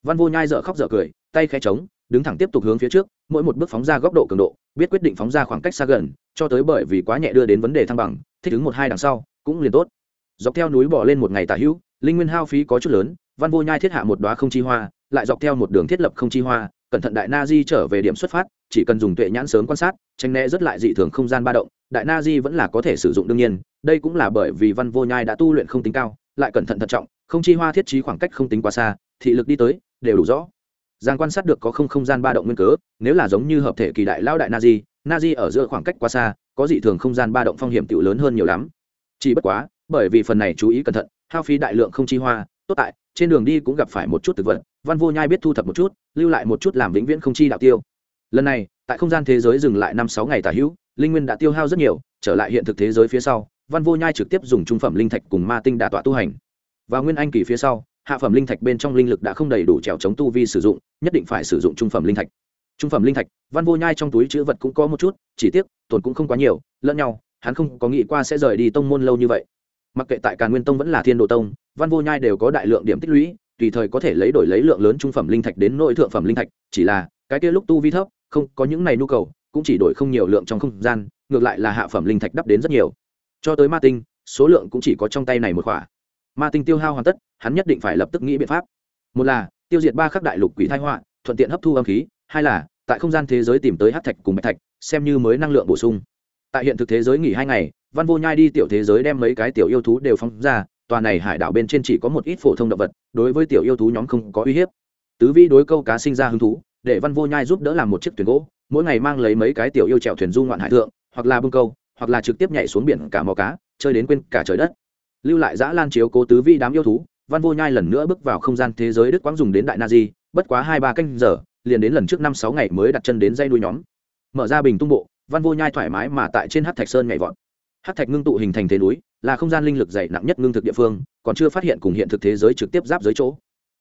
Văn vô nhai dở khóc dở cười, tay khẽ trống đứng thẳng tiếp tục hướng phía trước, mỗi một bước phóng ra góc độ cường độ, biết quyết định phóng ra khoảng cách xa gần, cho tới bởi vì quá nhẹ đưa đến vấn đề thăng bằng, thích ứng một hai đằng sau, cũng liền tốt dọc theo núi bỏ lên một ngày tả hữu, linh nguyên hao phí có chút lớn, văn vô nhai thiết hạ một đoá không chi hoa, lại dọc theo một đường thiết lập không chi hoa, cẩn thận đại na di trở về điểm xuất phát, chỉ cần dùng tuệ nhãn sớm quan sát tranh né rất lại dị thường không gian ba động, đại na di vẫn là có thể sử dụng đương nhiên, đây cũng là bởi vì văn vô nhai đã tu luyện không tính cao, lại cẩn thận thận trọng, không chi hoa thiết trí khoảng cách không tính quá xa, thị lực đi tới, đều đủ rõ. Giang quan sát được có không không gian ba động nguyên cớ, nếu là giống như hợp thể kỳ đại lao đại na di na di ở giữa khoảng cách quá xa, có dị thường không gian ba động phong hiểm tiểu lớn hơn nhiều lắm. Chỉ bất quá bởi vì phần này chú ý cẩn thận, hao phí đại lượng không chi hoa, tốt tại, trên đường đi cũng gặp phải một chút thực vật, văn vô nhai biết thu thập một chút, lưu lại một chút làm vĩnh viễn không chi đạo tiêu. Lần này, tại không gian thế giới dừng lại năm sáu ngày tả hữu, linh nguyên đã tiêu hao rất nhiều, trở lại hiện thực thế giới phía sau, văn vô nhai trực tiếp dùng trung phẩm linh thạch cùng ma tinh đà tọa tu hành. Và nguyên anh kỳ phía sau, hạ phẩm linh thạch bên trong linh lực đã không đầy đủ trèo chống tu vi sử dụng, nhất định phải sử dụng trung phẩm linh thạch. Trung phẩm linh thạch, văn vô nhai trong túi chữ vật cũng có một chút, chỉ tiếc, tổn cũng không quá nhiều, lẫn nhau, hắn không có nghĩ qua sẽ rời đi tông môn lâu như vậy mặc kệ tại càn nguyên tông vẫn là thiên đồ tông, văn vô nhai đều có đại lượng điểm tích lũy, tùy thời có thể lấy đổi lấy lượng lớn trung phẩm linh thạch đến nội thượng phẩm linh thạch, chỉ là, cái kia lúc tu vi thấp, không có những này nhu cầu, cũng chỉ đổi không nhiều lượng trong không gian, ngược lại là hạ phẩm linh thạch đắp đến rất nhiều. Cho tới ma tinh, số lượng cũng chỉ có trong tay này một khỏa. Ma tinh tiêu hao hoàn tất, hắn nhất định phải lập tức nghĩ biện pháp. Một là, tiêu diệt ba khắc đại lục quỷ thai họa, thuận tiện hấp thu âm khí, hai là, tại không gian thế giới tìm tới hát thạch cùng bạch thạch, xem như mới năng lượng bổ sung. Tại hiện thực thế giới nghỉ hai ngày văn vô nhai đi tiểu thế giới đem mấy cái tiểu yêu thú đều phóng ra, tòa này hải đảo bên trên chỉ có một ít phổ thông động vật, đối với tiểu yêu thú nhóm không có uy hiếp. Tứ vi đối câu cá sinh ra hứng thú, để văn vô nhai giúp đỡ làm một chiếc thuyền gỗ, mỗi ngày mang lấy mấy cái tiểu yêu trèo thuyền du ngoạn hải thượng, hoặc là bưng câu, hoặc là trực tiếp nhảy xuống biển cả mò cá, chơi đến quên cả trời đất. Lưu lại dã lan chiếu cố tứ vi đám yêu thú, văn vô nhai lần nữa bước vào không gian thế giới đức quang dùng đến đại na di, bất quá hai ba canh giờ, liền đến lần trước năm sáu ngày mới đặt chân đến dây nuôi nhóm. Mở ra bình tung bộ, văn vô nhai thoải mái mà tại trên hát thạch sơn nhảy vọt hát thạch ngưng tụ hình thành thế núi, là không gian linh lực dày nặng nhất ngưng thực địa phương, còn chưa phát hiện cùng hiện thực thế giới trực tiếp giáp giới chỗ.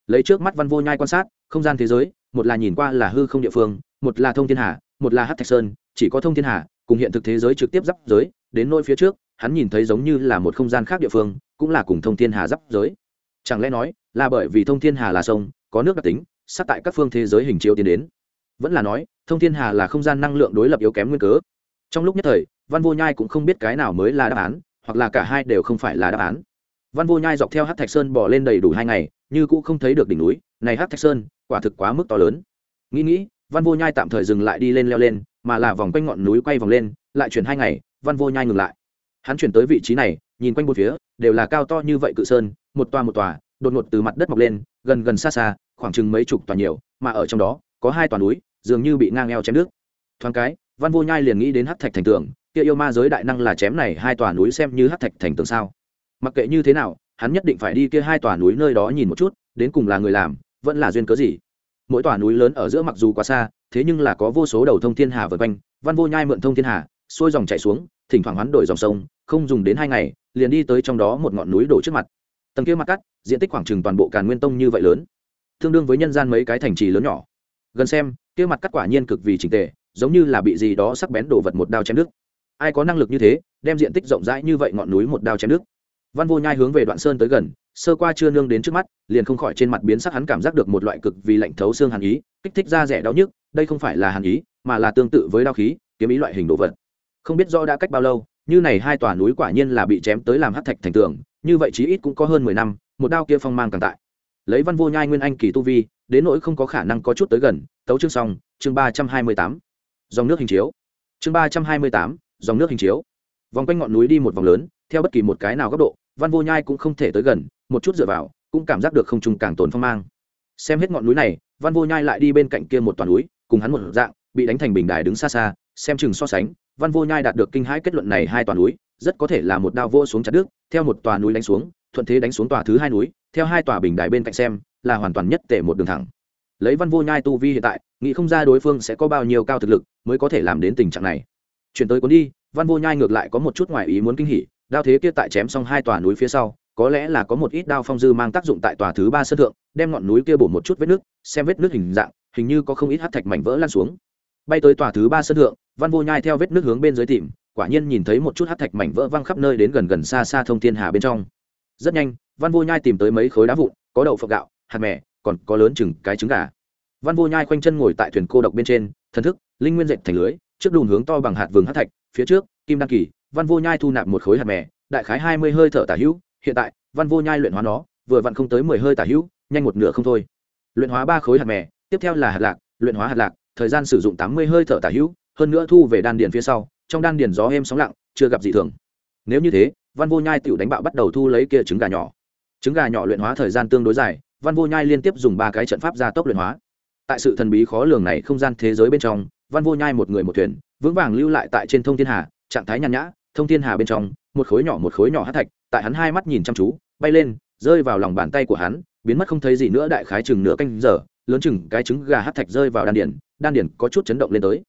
Lấy trước mắt văn vô nhai quan sát, không gian thế giới, một là nhìn qua là hư không địa phương, một là thông thiên hà, một là hát thạch sơn, chỉ có thông thiên hà, cùng hiện thực thế giới trực tiếp giáp giới, đến nôi phía trước, hắn nhìn thấy giống như là một không gian khác địa phương, cũng là cùng thông thiên hà giáp giới. Chẳng lẽ nói, là bởi vì thông thiên hà là sông, có nước đặc tính sát tại các phương thế giới hình chiếu tiến đến? Vẫn là nói, thông thiên hà là không gian năng lượng đối lập yếu kém nguyên cớ. Trong lúc nhất thời văn vô nhai cũng không biết cái nào mới là đáp án, hoặc là cả hai đều không phải là đáp án. Văn vô nhai dọc theo hát thạch sơn bỏ lên đầy đủ hai ngày, như cũng không thấy được đỉnh núi. Này hát thạch sơn, quả thực quá mức to lớn. Nghĩ nghĩ, văn vô nhai tạm thời dừng lại đi lên leo lên, mà là vòng quanh ngọn núi quay vòng lên, lại chuyển hai ngày, văn vô nhai ngừng lại. Hắn chuyển tới vị trí này, nhìn quanh một phía, đều là cao to như vậy cự sơn, một tòa một tòa, đột ngột từ mặt đất mọc lên, gần gần xa xa, khoảng chừng mấy chục tòa nhiều, mà ở trong đó, có hai tòa núi, dường như bị ngang eo chém nước thoáng cái, văn vô nhai liền nghĩ đến hát thạch thành tường kia yêu ma giới đại năng là chém này hai tòa núi xem như hắc thạch thành tường sao. Mặc kệ như thế nào, hắn nhất định phải đi kia hai tòa núi nơi đó nhìn một chút, đến cùng là người làm, vẫn là duyên cớ gì. Mỗi tòa núi lớn ở giữa mặc dù quá xa, thế nhưng là có vô số đầu thông thiên hà vượt quanh, văn vô nhai mượn thông thiên hà, xuôi dòng chảy xuống, thỉnh thoảng hoán đổi dòng sông, không dùng đến hai ngày, liền đi tới trong đó một ngọn núi đổ trước mặt. Tầng kia mặt cắt, diện tích khoảng trừng toàn bộ càn nguyên tông như vậy lớn, tương đương với nhân gian mấy cái thành trì lớn nhỏ. Gần xem, kia mặt cắt quả nhiên cực vì trình tề, giống như là bị gì đó sắc bén đổ vật một đao chém nước ai có năng lực như thế, đem diện tích rộng rãi như vậy ngọn núi một đao chém nước văn vô nhai hướng về đoạn sơn tới gần, sơ qua chưa nương đến trước mắt, liền không khỏi trên mặt biến sắc hắn cảm giác được một loại cực vì lạnh thấu xương hàn ý, kích thích da rẻ đau nhức, đây không phải là hàn ý, mà là tương tự với đao khí, kiếm ý loại hình đồ vật. Không biết do đã cách bao lâu, như này hai tòa núi quả nhiên là bị chém tới làm hắc thạch thành tường, như vậy chí ít cũng có hơn mười năm, một đao kia phong mang càng tại. Lấy văn vô nhai nguyên anh kỳ tu vi, đến nỗi không có khả năng có chút tới gần, tấu chương xong, chương ba trăm hai mươi tám. Dòng nước hình chiếu. Chương ba trăm hai mươi tám dòng nước hình chiếu. Vòng quanh ngọn núi đi một vòng lớn, theo bất kỳ một cái nào góc độ, văn vô nhai cũng không thể tới gần, một chút dựa vào, cũng cảm giác được không trùng càng tồn phong mang. Xem hết ngọn núi này, văn vô nhai lại đi bên cạnh kia một toàn núi, cùng hắn một dạng, bị đánh thành bình đài đứng xa xa, xem chừng so sánh, văn vô nhai đạt được kinh hãi kết luận này hai toàn núi, rất có thể là một đao vô xuống chặt đứt, theo một tòa núi đánh xuống, thuận thế đánh xuống tòa thứ hai núi, theo hai tòa bình đài bên cạnh xem, là hoàn toàn nhất tể một đường thẳng. Lấy văn vô nhai tu vi hiện tại, nghĩ không ra đối phương sẽ có bao nhiêu cao thực lực, mới có thể làm đến tình trạng này chuyển tới cuốn đi, văn vô nhai ngược lại có một chút ngoài ý muốn kinh hỉ, đao thế kia tại chém xong hai tòa núi phía sau, có lẽ là có một ít đao phong dư mang tác dụng tại tòa thứ ba sân thượng, đem ngọn núi kia bổ một chút vết nước, xem vết nước hình dạng, hình như có không ít hát thạch mảnh vỡ lan xuống. Bay tới tòa thứ ba sân thượng, văn vô nhai theo vết nước hướng bên dưới tìm, quả nhiên nhìn thấy một chút hát thạch mảnh vỡ văng khắp nơi đến gần gần xa xa thông thiên hà bên trong. Rất nhanh, văn vô nhai tìm tới mấy khối đá vụn, có đậu phộng gạo, hạt mè, còn có lớn chừng cái trứng gà. Văn vô nhai khoanh chân ngồi tại thuyền cô độc bên trên, thần thức, linh nguyên dệt thành lưới trước đùn hướng to bằng hạt vừng hát thạch, phía trước, kim đăng kỳ, văn vô nhai thu nạp một khối hạt mè, đại khái hai mươi hơi thở tả hữu, hiện tại, văn vô nhai luyện hóa nó, vừa vặn không tới mười hơi tả hữu, nhanh một nửa không thôi. Luyện hóa ba khối hạt mè, tiếp theo là hạt lạc, luyện hóa hạt lạc, thời gian sử dụng tám mươi hơi thở tả hữu, hơn nữa thu về đan điền phía sau, trong đan điền gió êm sóng lặng, chưa gặp gì thường. Nếu như thế, văn vô nhai tựu đánh bạo bắt đầu thu lấy kia trứng gà nhỏ. Trứng gà nhỏ luyện hóa thời gian tương đối dài, văn vô nhai liên tiếp dùng ba cái trận pháp gia tốc luyện hóa. Tại sự thần bí khó lường này không gian thế giới bên trong văn vô nhai một người một thuyền, vững vàng lưu lại tại trên thông thiên hà, trạng thái nhàn nhã, thông thiên hà bên trong, một khối nhỏ một khối nhỏ hát thạch, tại hắn hai mắt nhìn chăm chú, bay lên, rơi vào lòng bàn tay của hắn, biến mất không thấy gì nữa đại khái chừng nửa canh giờ, lớn chừng cái trứng gà hát thạch rơi vào đan điển đan điển có chút chấn động lên tới.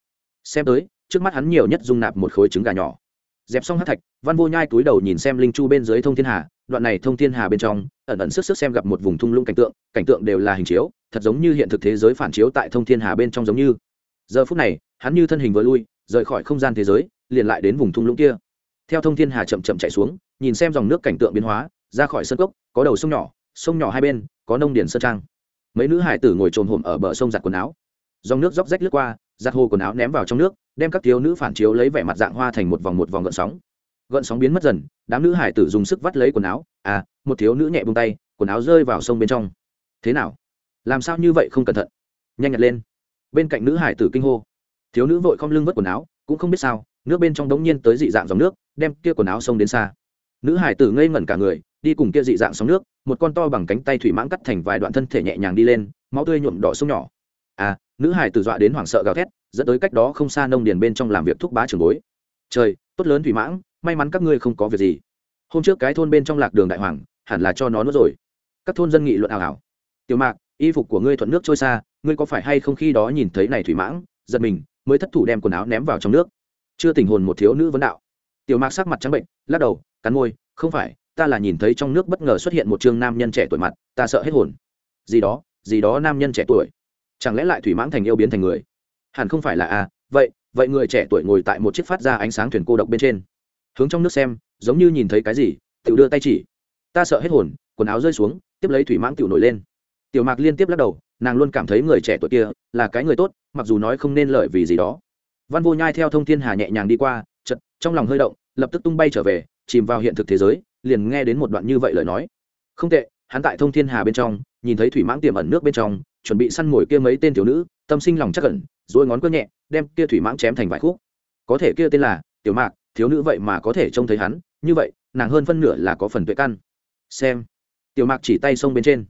Xem tới, trước mắt hắn nhiều nhất dung nạp một khối trứng gà nhỏ. Dẹp xong hát thạch, văn vô nhai túi đầu nhìn xem linh chu bên dưới thông thiên hà, đoạn này thông thiên hà bên trong, ẩn ẩn sức sức xem gặp một vùng thung lũng cảnh tượng cảnh tượng đều là hình chiếu, thật giống như hiện thực thế giới phản chiếu tại thông thiên hà bên trong giống như giờ phút này, hắn như thân hình vừa lui, rời khỏi không gian thế giới, liền lại đến vùng thung lũng kia. Theo thông thiên hà chậm chậm chạy xuống, nhìn xem dòng nước cảnh tượng biến hóa, ra khỏi sân cốc, có đầu sông nhỏ sông nhỏ hai bên, có nông điển sơn trang. Mấy nữ hải tử ngồi trồn hổm ở bờ sông giặt quần áo. Dòng nước róc rách lướt qua, giặt hồ quần áo ném vào trong nước, đem các thiếu nữ phản chiếu lấy vẻ mặt dạng hoa thành một vòng một vòng gợn sóng. Gợn sóng biến mất dần, đám nữ hải tử dùng sức vắt lấy quần áo. À một thiếu nữ nhẹ bông tay, quần áo rơi vào sông bên trong. Thế nào? Làm sao như vậy không cẩn thận? Nhanh nhặt lên bên cạnh nữ hải tử kinh hô. Thiếu nữ vội không lưng vớt quần áo, cũng không biết sao, nước bên trong đống nhiên tới dị dạng dòng nước, đem kia quần áo sông đến xa. Nữ hải tử ngây ngẩn cả người, đi cùng kia dị dạng sóng nước, một con to bằng cánh tay thủy mãng cắt thành vài đoạn thân thể nhẹ nhàng đi lên, máu tươi nhuộm đỏ sông nhỏ. À nữ hải tử dọa đến hoảng sợ gào thét, dẫn tới cách đó không xa nông điền bên trong làm việc thúc bá trường bối. Trời, tốt lớn thủy mãng, may mắn các ngươi không có việc gì. Hôm trước cái thôn bên trong lạc đường đại hoàng, hẳn là cho nó nuốt rồi. Các thôn dân nghị luận ảo ảo tiểu mạc y phục của ngươi thuận nước trôi xa ngươi có phải hay không khi đó nhìn thấy này thủy mãng giật mình mới thất thủ đem quần áo ném vào trong nước. Chưa tình hồn một thiếu nữ vấn đạo. Tiểu mạc sắc mặt trắng bệnh lắc đầu cắn môi không phải ta là nhìn thấy trong nước bất ngờ xuất hiện một trương nam nhân trẻ tuổi mặt ta sợ hết hồn. Gì đó gì đó nam nhân trẻ tuổi. Chẳng lẽ lại thủy mãng thành yêu biến thành người? Hẳn không phải là a à, vậy vậy người trẻ tuổi ngồi tại một chiếc phát ra ánh sáng thuyền cô độc bên trên. Hướng trong nước xem giống như nhìn thấy cái gì tự đưa tay chỉ. Ta sợ hết hồn quần áo rơi xuống tiếp lấy thủy mãng tiểu nổi lên tiểu mạc liên tiếp lắc đầu, nàng luôn cảm thấy người trẻ tuổi kia là cái người tốt, mặc dù nói không nên lợi vì gì đó. Văn vô nhai theo thông thiên hà nhẹ nhàng đi qua chật trong lòng hơi động, lập tức tung bay trở về, chìm vào hiện thực thế giới, liền nghe đến một đoạn như vậy lời nói. Không tệ, hắn tại thông thiên hà bên trong, nhìn thấy thủy mãng tiềm ẩn nước bên trong, chuẩn bị săn mồi kia mấy tên thiếu nữ, tâm sinh lòng chắc cẩn rồi ngón cơ nhẹ, đem kia thủy mãng chém thành vài khúc. Có thể kia tên là tiểu mạc, thiếu nữ vậy mà có thể trông thấy hắn, như vậy, nàng hơn phân nửa là có phần tuệ căn. Xem. Tiểu mạc chỉ tay sông bên trên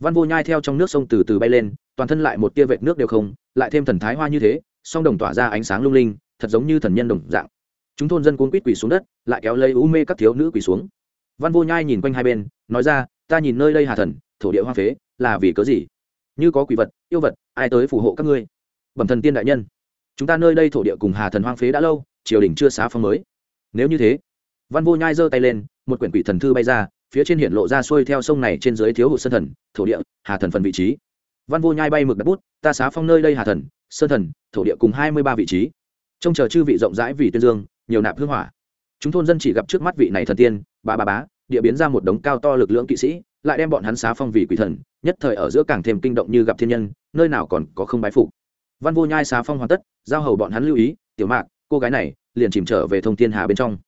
văn vô nhai theo trong nước sông từ từ bay lên, toàn thân lại một tia vệt nước đều không, lại thêm thần thái hoa như thế, song đồng tỏa ra ánh sáng lung linh, thật giống như thần nhân đồng dạng. Chúng thôn dân cuốn quýt quỳ xuống đất, lại kéo lấy u mê các thiếu nữ quỳ xuống. Văn vô nhai nhìn quanh hai bên, nói ra, ta nhìn nơi đây hà thần, thổ địa hoa phế, là vì cớ gì? Như có quỷ vật, yêu vật, ai tới phù hộ các ngươi? Bẩm thần tiên đại nhân, chúng ta nơi đây thổ địa cùng hà thần hoang phế đã lâu, triều đình chưa xá phong mới. Nếu như thế, văn vô nhai giơ tay lên, một quyển quỷ thần thư bay ra phía trên hiện lộ ra xuôi theo sông này trên dưới thiếu hụt sơn thần, thổ địa, hà thần phần vị trí. Văn vô nhai bay mực đất bút, ta xá phong nơi đây hà thần, sơn thần, thổ địa cùng hai mươi ba vị trí. Trông chờ chư vị rộng rãi vì tuyên dương, nhiều nạp hương hỏa. Chúng thôn dân chỉ gặp trước mắt vị này thần tiên bà bà bá, địa biến ra một đống cao to lực lượng kỵ sĩ, lại đem bọn hắn xá phong vì quỷ thần, nhất thời ở giữa càng thêm kinh động như gặp thiên nhân, nơi nào còn có không bái phục. Văn vô nhai xá phong hoàn tất, giao hầu bọn hắn lưu ý, tiểu mạc, cô gái này liền chìm trở về thông thiên hà bên trong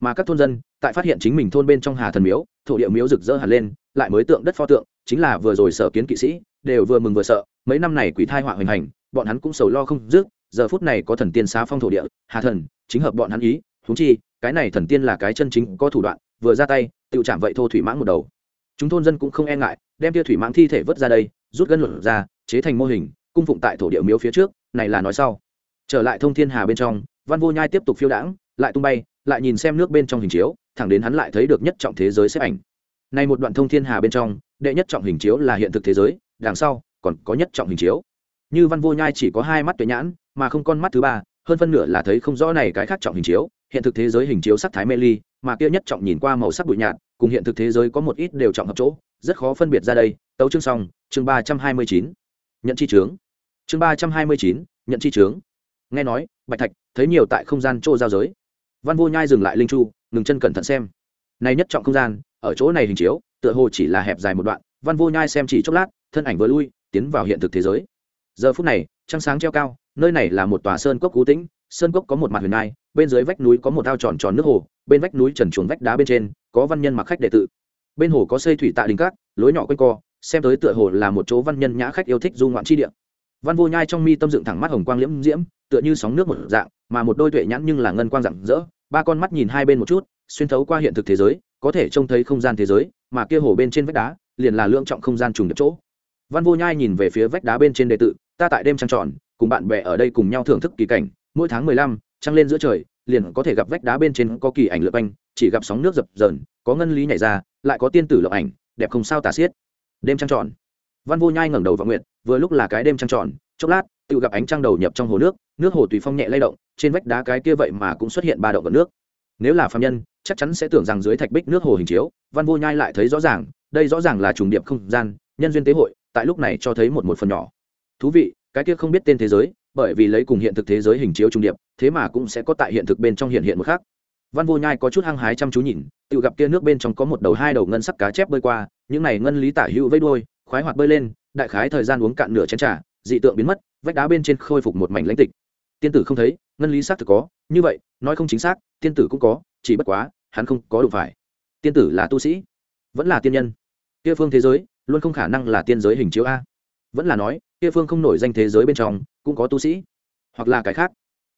mà các thôn dân tại phát hiện chính mình thôn bên trong hà thần miếu, thổ địa miếu rực rỡ hẳn lên, lại mới tượng đất pho tượng, chính là vừa rồi sở kiến kỵ sĩ, đều vừa mừng vừa sợ, mấy năm này quỷ thai họa hoành hành, bọn hắn cũng sầu lo không dứt, giờ phút này có thần tiên xá phong thổ địa, hà thần, chính hợp bọn hắn ý húng chi, cái này thần tiên là cái chân chính có thủ đoạn, vừa ra tay, tự chạm vậy thô thủy mãng một đầu. Chúng thôn dân cũng không e ngại, đem tia thủy mãng thi thể vớt ra đây, rút gân luận ra, chế thành mô hình, cung phụng tại thổ địa miếu phía trước, này là nói sau. Trở lại thông thiên hà bên trong, văn vô nhai tiếp tục phiêu đãng, lại tung bay lại nhìn xem nước bên trong hình chiếu, thẳng đến hắn lại thấy được nhất trọng thế giới xếp ảnh. Này một đoạn thông thiên hà bên trong, đệ nhất trọng hình chiếu là hiện thực thế giới, đằng sau còn có nhất trọng hình chiếu. Như văn vô nhai chỉ có hai mắt tuệ nhãn, mà không con mắt thứ ba, hơn phân nửa là thấy không rõ này cái khác trọng hình chiếu, hiện thực thế giới hình chiếu sắc thái mê ly, mà kia nhất trọng nhìn qua màu sắc bụi nhạt, cùng hiện thực thế giới có một ít đều trọng hợp chỗ, rất khó phân biệt ra đây. Tấu chương xong, chương ba trăm hai mươi chín. Nhận chi trướng chương ba trăm hai mươi chín, nhận chi trướng nghe nói, bạch thạch thấy nhiều tại không gian chỗ giao giới văn vô nhai dừng lại linh chu, ngừng chân cẩn thận xem. Này nhất trọng không gian, ở chỗ này hình chiếu, tựa hồ chỉ là hẹp dài một đoạn, văn vô nhai xem chỉ chốc lát, thân ảnh vừa lui, tiến vào hiện thực thế giới. Giờ phút này, trăng sáng treo cao, nơi này là một tòa sơn cốc cú tĩnh, sơn cốc có một mặt huyền nai bên dưới vách núi có một ao tròn tròn nước hồ, bên vách núi trần chuồng vách đá bên trên, có văn nhân mặc khách đệ tự bên hồ có xây thủy tạ đình cát lối nhỏ quanh co, xem tới tựa hồ là một chỗ văn nhân nhã khách yêu thích du ngoạn chi địa. Văn vô nhai trong mi tâm dựng thẳng mắt hồng quang liễm diễm, tựa như sóng nước một dạng mà một đôi tuệ nhãn nhưng là ngân quang rạng rỡ, ba con mắt nhìn hai bên một chút, xuyên thấu qua hiện thực thế giới, có thể trông thấy không gian thế giới, mà kia hồ bên trên vách đá, liền là lượng trọng không gian trùng được chỗ. Văn vô nhai nhìn về phía vách đá bên trên đề tự, ta tại đêm trăng tròn, cùng bạn bè ở đây cùng nhau thưởng thức kỳ cảnh, mỗi tháng mười lăm, trăng lên giữa trời, liền có thể gặp vách đá bên trên có kỳ ảnh lượt quanh, chỉ gặp sóng nước dập dờn, có ngân lý nhảy ra, lại có tiên tử lộng ảnh, đẹp không sao tả xiết. Đêm trăng tròn. Văn vô nhai ngẩng đầu vào nguyện, vừa lúc là cái đêm trăng tròn, chốc lát tự gặp ánh trăng đầu nhập trong hồ nước nước hồ tùy phong nhẹ lay động, trên vách đá cái kia vậy mà cũng xuất hiện ba động vận nước. Nếu là phạm nhân, chắc chắn sẽ tưởng rằng dưới thạch bích nước hồ hình chiếu, văn vô nhai lại thấy rõ ràng, đây rõ ràng là trùng điệp không gian, nhân duyên tế hội, tại lúc này cho thấy một một phần nhỏ. Thú vị, cái kia không biết tên thế giới, bởi vì lấy cùng hiện thực thế giới hình chiếu trùng điệp, thế mà cũng sẽ có tại hiện thực bên trong hiện hiện một khác. Văn vô nhai có chút hăng hái chăm chú nhìn, tự gặp kia nước bên trong có một đầu hai đầu ngân sắc cá chép bơi qua, những này ngân lý tả hữu vây đuôi, khoái hoạt bơi lên, đại khái thời gian uống cạn nửa chén trà, dị tượng biến mất vách đá bên trên khôi phục một mảnh lãnh tịch. Tiên tử không thấy, ngân lý xác thực có, như vậy, nói không chính xác, tiên tử cũng có, chỉ bất quá, hắn không có đủ phải. Tiên tử là tu sĩ, vẫn là tiên nhân. Kia phương thế giới, luôn không khả năng là tiên giới hình chiếu a. Vẫn là nói, kia phương không nổi danh thế giới bên trong, cũng có tu sĩ, hoặc là cái khác.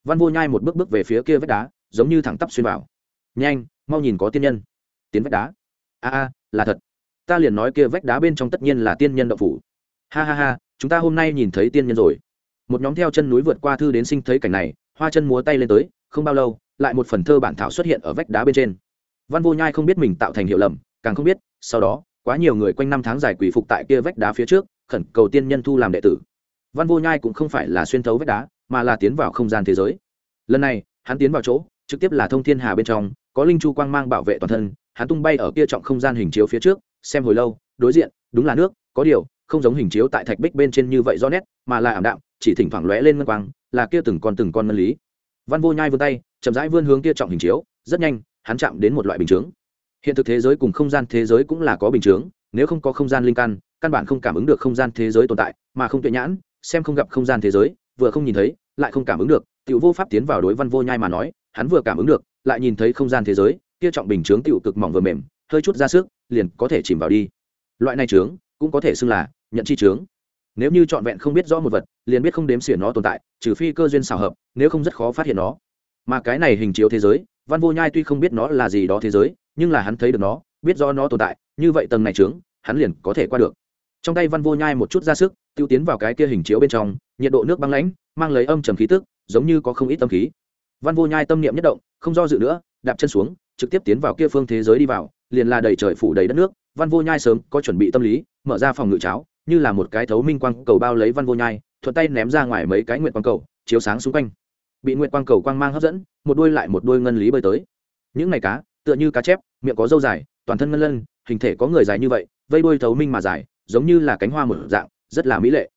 Văn vô nhai một bước bước về phía kia vách đá, giống như thẳng tắp xuyên vào. Nhanh, mau nhìn có tiên nhân. Tiến vách đá. A a, là thật. Ta liền nói kia vách đá bên trong tất nhiên là tiên nhân đậu phủ. Ha ha ha, chúng ta hôm nay nhìn thấy tiên nhân rồi một nhóm theo chân núi vượt qua thư đến sinh thấy cảnh này, hoa chân múa tay lên tới, không bao lâu, lại một phần thơ bản thảo xuất hiện ở vách đá bên trên. Văn vô nhai không biết mình tạo thành hiệu lầm, càng không biết, sau đó, quá nhiều người quanh năm tháng dài quỷ phục tại kia vách đá phía trước, khẩn cầu tiên nhân thu làm đệ tử. Văn vô nhai cũng không phải là xuyên thấu vách đá, mà là tiến vào không gian thế giới. Lần này, hắn tiến vào chỗ, trực tiếp là thông thiên hà bên trong, có linh chu quang mang bảo vệ toàn thân, hắn tung bay ở kia trọng không gian hình chiếu phía trước, xem hồi lâu, đối diện, đúng là nước, có điều, không giống hình chiếu tại thạch bích bên trên như vậy rõ nét, mà là ảm đạm chỉ thỉnh thoảng lóe lên ngân quang, là kia từng con từng con ngân lý. Văn vô nhai vươn tay, chậm rãi vươn hướng kia trọng hình chiếu, rất nhanh, hắn chạm đến một loại bình chướng. Hiện thực thế giới cùng không gian thế giới cũng là có bình chướng, nếu không có không gian linh căn căn bản không cảm ứng được không gian thế giới tồn tại, mà không tuệ nhãn, xem không gặp không gian thế giới, vừa không nhìn thấy, lại không cảm ứng được, tiểu vô pháp tiến vào đối văn vô nhai mà nói, hắn vừa cảm ứng được, lại nhìn thấy không gian thế giới, kia trọng bình chướng tiểu cực mỏng vừa mềm, hơi chút ra sức, liền có thể chìm vào đi. Loại này chướng, cũng có thể xưng là nhận chi chướng nếu như trọn vẹn không biết rõ một vật, liền biết không đếm xỉa nó tồn tại, trừ phi cơ duyên xảo hợp, nếu không rất khó phát hiện nó. Mà cái này hình chiếu thế giới, văn vô nhai tuy không biết nó là gì đó thế giới, nhưng là hắn thấy được nó, biết rõ nó tồn tại, như vậy tầng này trướng, hắn liền có thể qua được. Trong tay văn vô nhai một chút ra sức, tiêu tiến vào cái kia hình chiếu bên trong, nhiệt độ nước băng lãnh, mang lấy âm trầm khí tức, giống như có không ít tâm khí. Văn vô nhai tâm niệm nhất động, không do dự nữa, đạp chân xuống, trực tiếp tiến vào kia phương thế giới đi vào, liền là đầy trời phủ đầy đất nước. Văn vô nhai sớm có chuẩn bị tâm lý, mở ra phòng ngự cháo như là một cái thấu minh quang cầu bao lấy văn vô nhai, thuận tay ném ra ngoài mấy cái nguyện quang cầu, chiếu sáng xung quanh. Bị nguyện quang cầu quang mang hấp dẫn, một đuôi lại một đuôi ngân lý bơi tới. Những ngày cá, tựa như cá chép, miệng có dâu dài, toàn thân ngân lân, hình thể có người dài như vậy, vây đuôi thấu minh mà dài, giống như là cánh hoa một dạng, rất là mỹ lệ.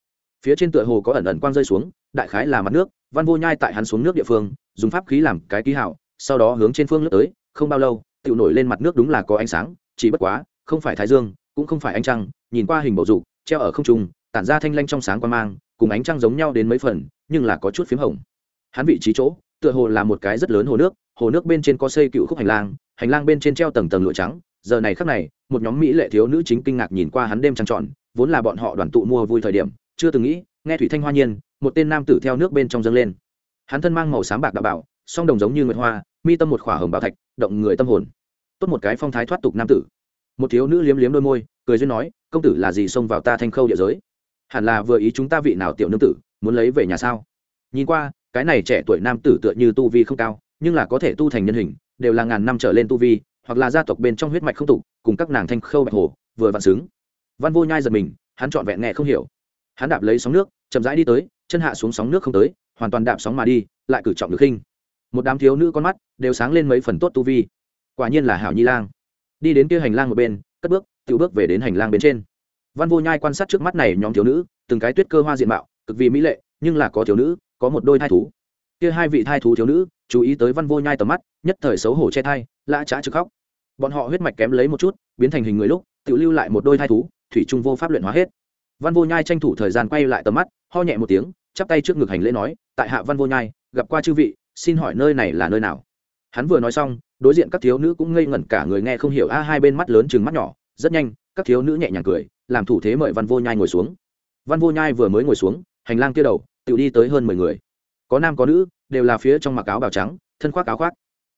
Phía trên tựa hồ có ẩn ẩn quang rơi xuống, đại khái là mặt nước, văn vô nhai tại hắn xuống nước địa phương, dùng pháp khí làm cái ký hảo, sau đó hướng trên phương lướt tới, không bao lâu tự nổi lên mặt nước đúng là có ánh sáng, chỉ bất quá, không phải thái dương, cũng không phải ánh trăng, nhìn qua hình bầu dục treo ở không trung, tản ra thanh lanh trong sáng quan mang, cùng ánh trăng giống nhau đến mấy phần, nhưng là có chút p h í m hồng. Hắn vị trí chỗ, tựa hồ là một cái rất lớn hồ nước hồ nước bên trên có xây cựu khúc hành lang hành lang bên trên treo tầng tầng lụa trắng. Giờ này khắc này, một nhóm mỹ lệ thiếu nữ chính kinh ngạc nhìn qua hắn đêm trăng tròn, vốn là bọn họ đoàn tụ mua vui thời điểm, chưa từng nghĩ, nghe thủy thanh hoa nhiên, một tên nam tử theo nước bên trong dâng lên. Hắn thân mang màu sáng bạc đạo bảo, song đồng giống như nguyệt hoa, mi tâm một khỏa hồng bảo thạch, động người tâm hồn. Tốt một cái phong thái thoát tục nam tử. Một thiếu nữ liếm liếm đôi môi, cười duyên nói công tử là gì xông vào ta thanh khâu địa giới? Hẳn là vừa ý chúng ta vị nào tiểu nương tử, muốn lấy về nhà sao? Nhìn qua, cái này trẻ tuổi nam tử tựa như tu vi không cao, nhưng là có thể tu thành nhân hình, đều là ngàn năm trở lên tu vi, hoặc là gia tộc bên trong huyết mạch không tục cùng các nàng thanh khâu bạch hồ, vừa vặn xứng. Văn vô nhai giật mình, hắn trọn vẹn nghe không hiểu. Hắn đạp lấy sóng nước, chậm rãi đi tới, chân hạ xuống sóng nước không tới, hoàn toàn đạp sóng mà đi, lại cử trọng được khinh. Một đám thiếu nữ con mắt đều sáng lên mấy phần tốt tu vi. Quả nhiên là hảo nhi lang. Đi đến kia hành lang một bên, cất bước tự bước về đến hành lang bên trên. Văn vô nhai quan sát trước mắt này nhóm thiếu nữ, từng cái tuyết cơ hoa diện mạo, cực vì mỹ lệ, nhưng là có thiếu nữ, có một đôi thai thú. Kia hai vị thai thú thiếu nữ, chú ý tới văn vô nhai tầm mắt, nhất thời xấu hổ che thai, lã trá trực khóc. Bọn họ huyết mạch kém lấy một chút, biến thành hình người lúc tự lưu lại một đôi thai thú, thủy trung vô pháp luyện hóa hết. Văn vô nhai tranh thủ thời gian quay lại tầm mắt, ho nhẹ một tiếng, chắp tay trước ngực hành lễ nói, tại hạ văn vô nhai, gặp qua chư vị, xin hỏi nơi này là nơi nào? Hắn vừa nói xong, đối diện các thiếu nữ cũng ngây ngẩn cả người, nghe không hiểu, a, hai bên mắt lớn chừng mắt nhỏ rất nhanh, các thiếu nữ nhẹ nhàng cười, làm thủ thế mời văn vô nhai ngồi xuống. Văn vô nhai vừa mới ngồi xuống, hành lang kia đầu tự đi tới hơn mười người. Có nam có nữ, đều là phía trong mặc áo bào trắng, thân khoác áo khoác.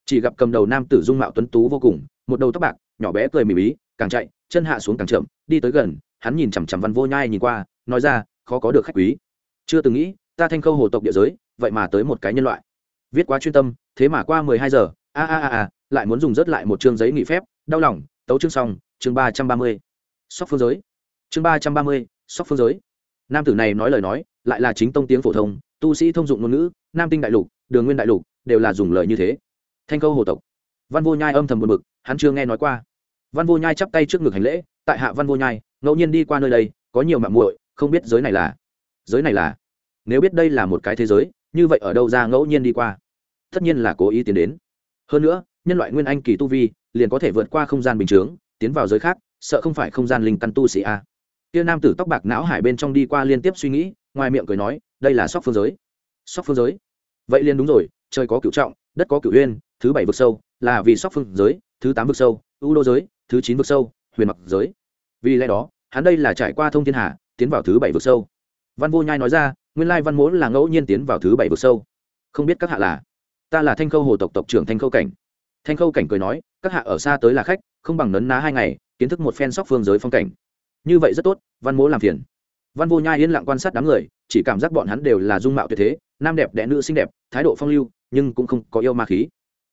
Chỉ gặp cầm đầu nam tử dung mạo tuấn tú vô cùng, một đầu tóc bạc, nhỏ bé cười mì bí càng chạy, chân hạ xuống càng chậm, đi tới gần, hắn nhìn chằm chằm văn vô nhai nhìn qua, nói ra, khó có được khách quý. Chưa từng nghĩ, ta thanh khâu hồ tộc địa giới, vậy mà tới một cái nhân loại. Viết quá chuyên tâm, thế mà qua mười hai giờ, a a a a, lại muốn dùng rớt lại một chương giấy nghỉ phép, đau lòng, tấu chương xong chương ba trăm ba mươi, sóc phương giới. chương ba trăm ba mươi, sóc phương giới. nam tử này nói lời nói, lại là chính tông tiếng phổ thông, tu sĩ thông dụng ngôn ngữ, nam tinh đại lục, đường nguyên đại lục, đều là dùng lời như thế. thanh câu hồ tộc. văn vô nhai âm thầm buồn bực, hắn chưa nghe nói qua. văn vô nhai chắp tay trước ngực hành lễ, tại hạ văn vô nhai, ngẫu nhiên đi qua nơi đây, có nhiều mạng muội, không biết giới này là, giới này là, nếu biết đây là một cái thế giới, như vậy ở đâu ra ngẫu nhiên đi qua? tất nhiên là cố ý tiến đến. hơn nữa, nhân loại nguyên anh kỳ tu vi, liền có thể vượt qua không gian bình chướng tiến vào giới khác, sợ không phải không gian linh căn tu sĩ a. Kia nam tử tóc bạc não hải bên trong đi qua liên tiếp suy nghĩ, ngoài miệng cười nói, đây là sóc phương giới. Sóc phương giới? Vậy liền đúng rồi, trời có cửu trọng, đất có cửu uyên, thứ bảy vực sâu, là vì sóc phương giới, thứ tám vực sâu, ưu đô giới, thứ chín vực sâu, huyền mặc giới. Vì lẽ đó, hắn đây là trải qua thông thiên hà, tiến vào thứ bảy vực sâu. Văn vô nhai nói ra, nguyên lai văn mỗ là ngẫu nhiên tiến vào thứ bảy vực sâu. Không biết các hạ là? Ta là thanh khâu hồ tộc tộc trưởng thanh khâu cảnh thanh khâu cảnh cười nói, các hạ ở xa tới là khách, không bằng nấn ná hai ngày, kiến thức một phen sóc phương giới phong cảnh. Như vậy rất tốt, văn mỗ làm phiền. Văn vô nhai yên lặng quan sát đám người, chỉ cảm giác bọn hắn đều là dung mạo tuyệt thế, nam đẹp đẽ nữ xinh đẹp, thái độ phong lưu, nhưng cũng không có yêu ma khí.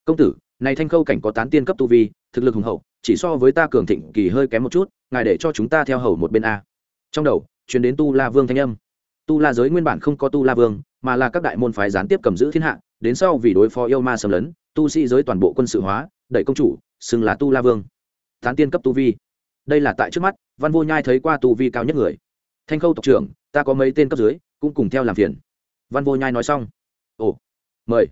Công tử, này thanh khâu cảnh có tán tiên cấp tu vi, thực lực hùng hậu, chỉ so với ta cường thịnh kỳ hơi kém một chút, ngài để cho chúng ta theo hầu một bên a. Trong đầu chuyển đến tu la vương thanh âm. Tu la giới nguyên bản không có tu la vương, mà là các đại môn phái gián tiếp cầm giữ thiên hạ, đến sau vì đối phó yêu ma xâm lấn tu sĩ giới toàn bộ quân sự hóa, đẩy công chủ, xưng là tu la vương. Tán tiên cấp tu vi. Đây là tại trước mắt, văn vô nhai thấy qua tu vi cao nhất người. Thanh khâu tộc trưởng, ta có mấy tên cấp dưới, cũng cùng theo làm phiền. Văn vô nhai nói xong. Ồ, mời.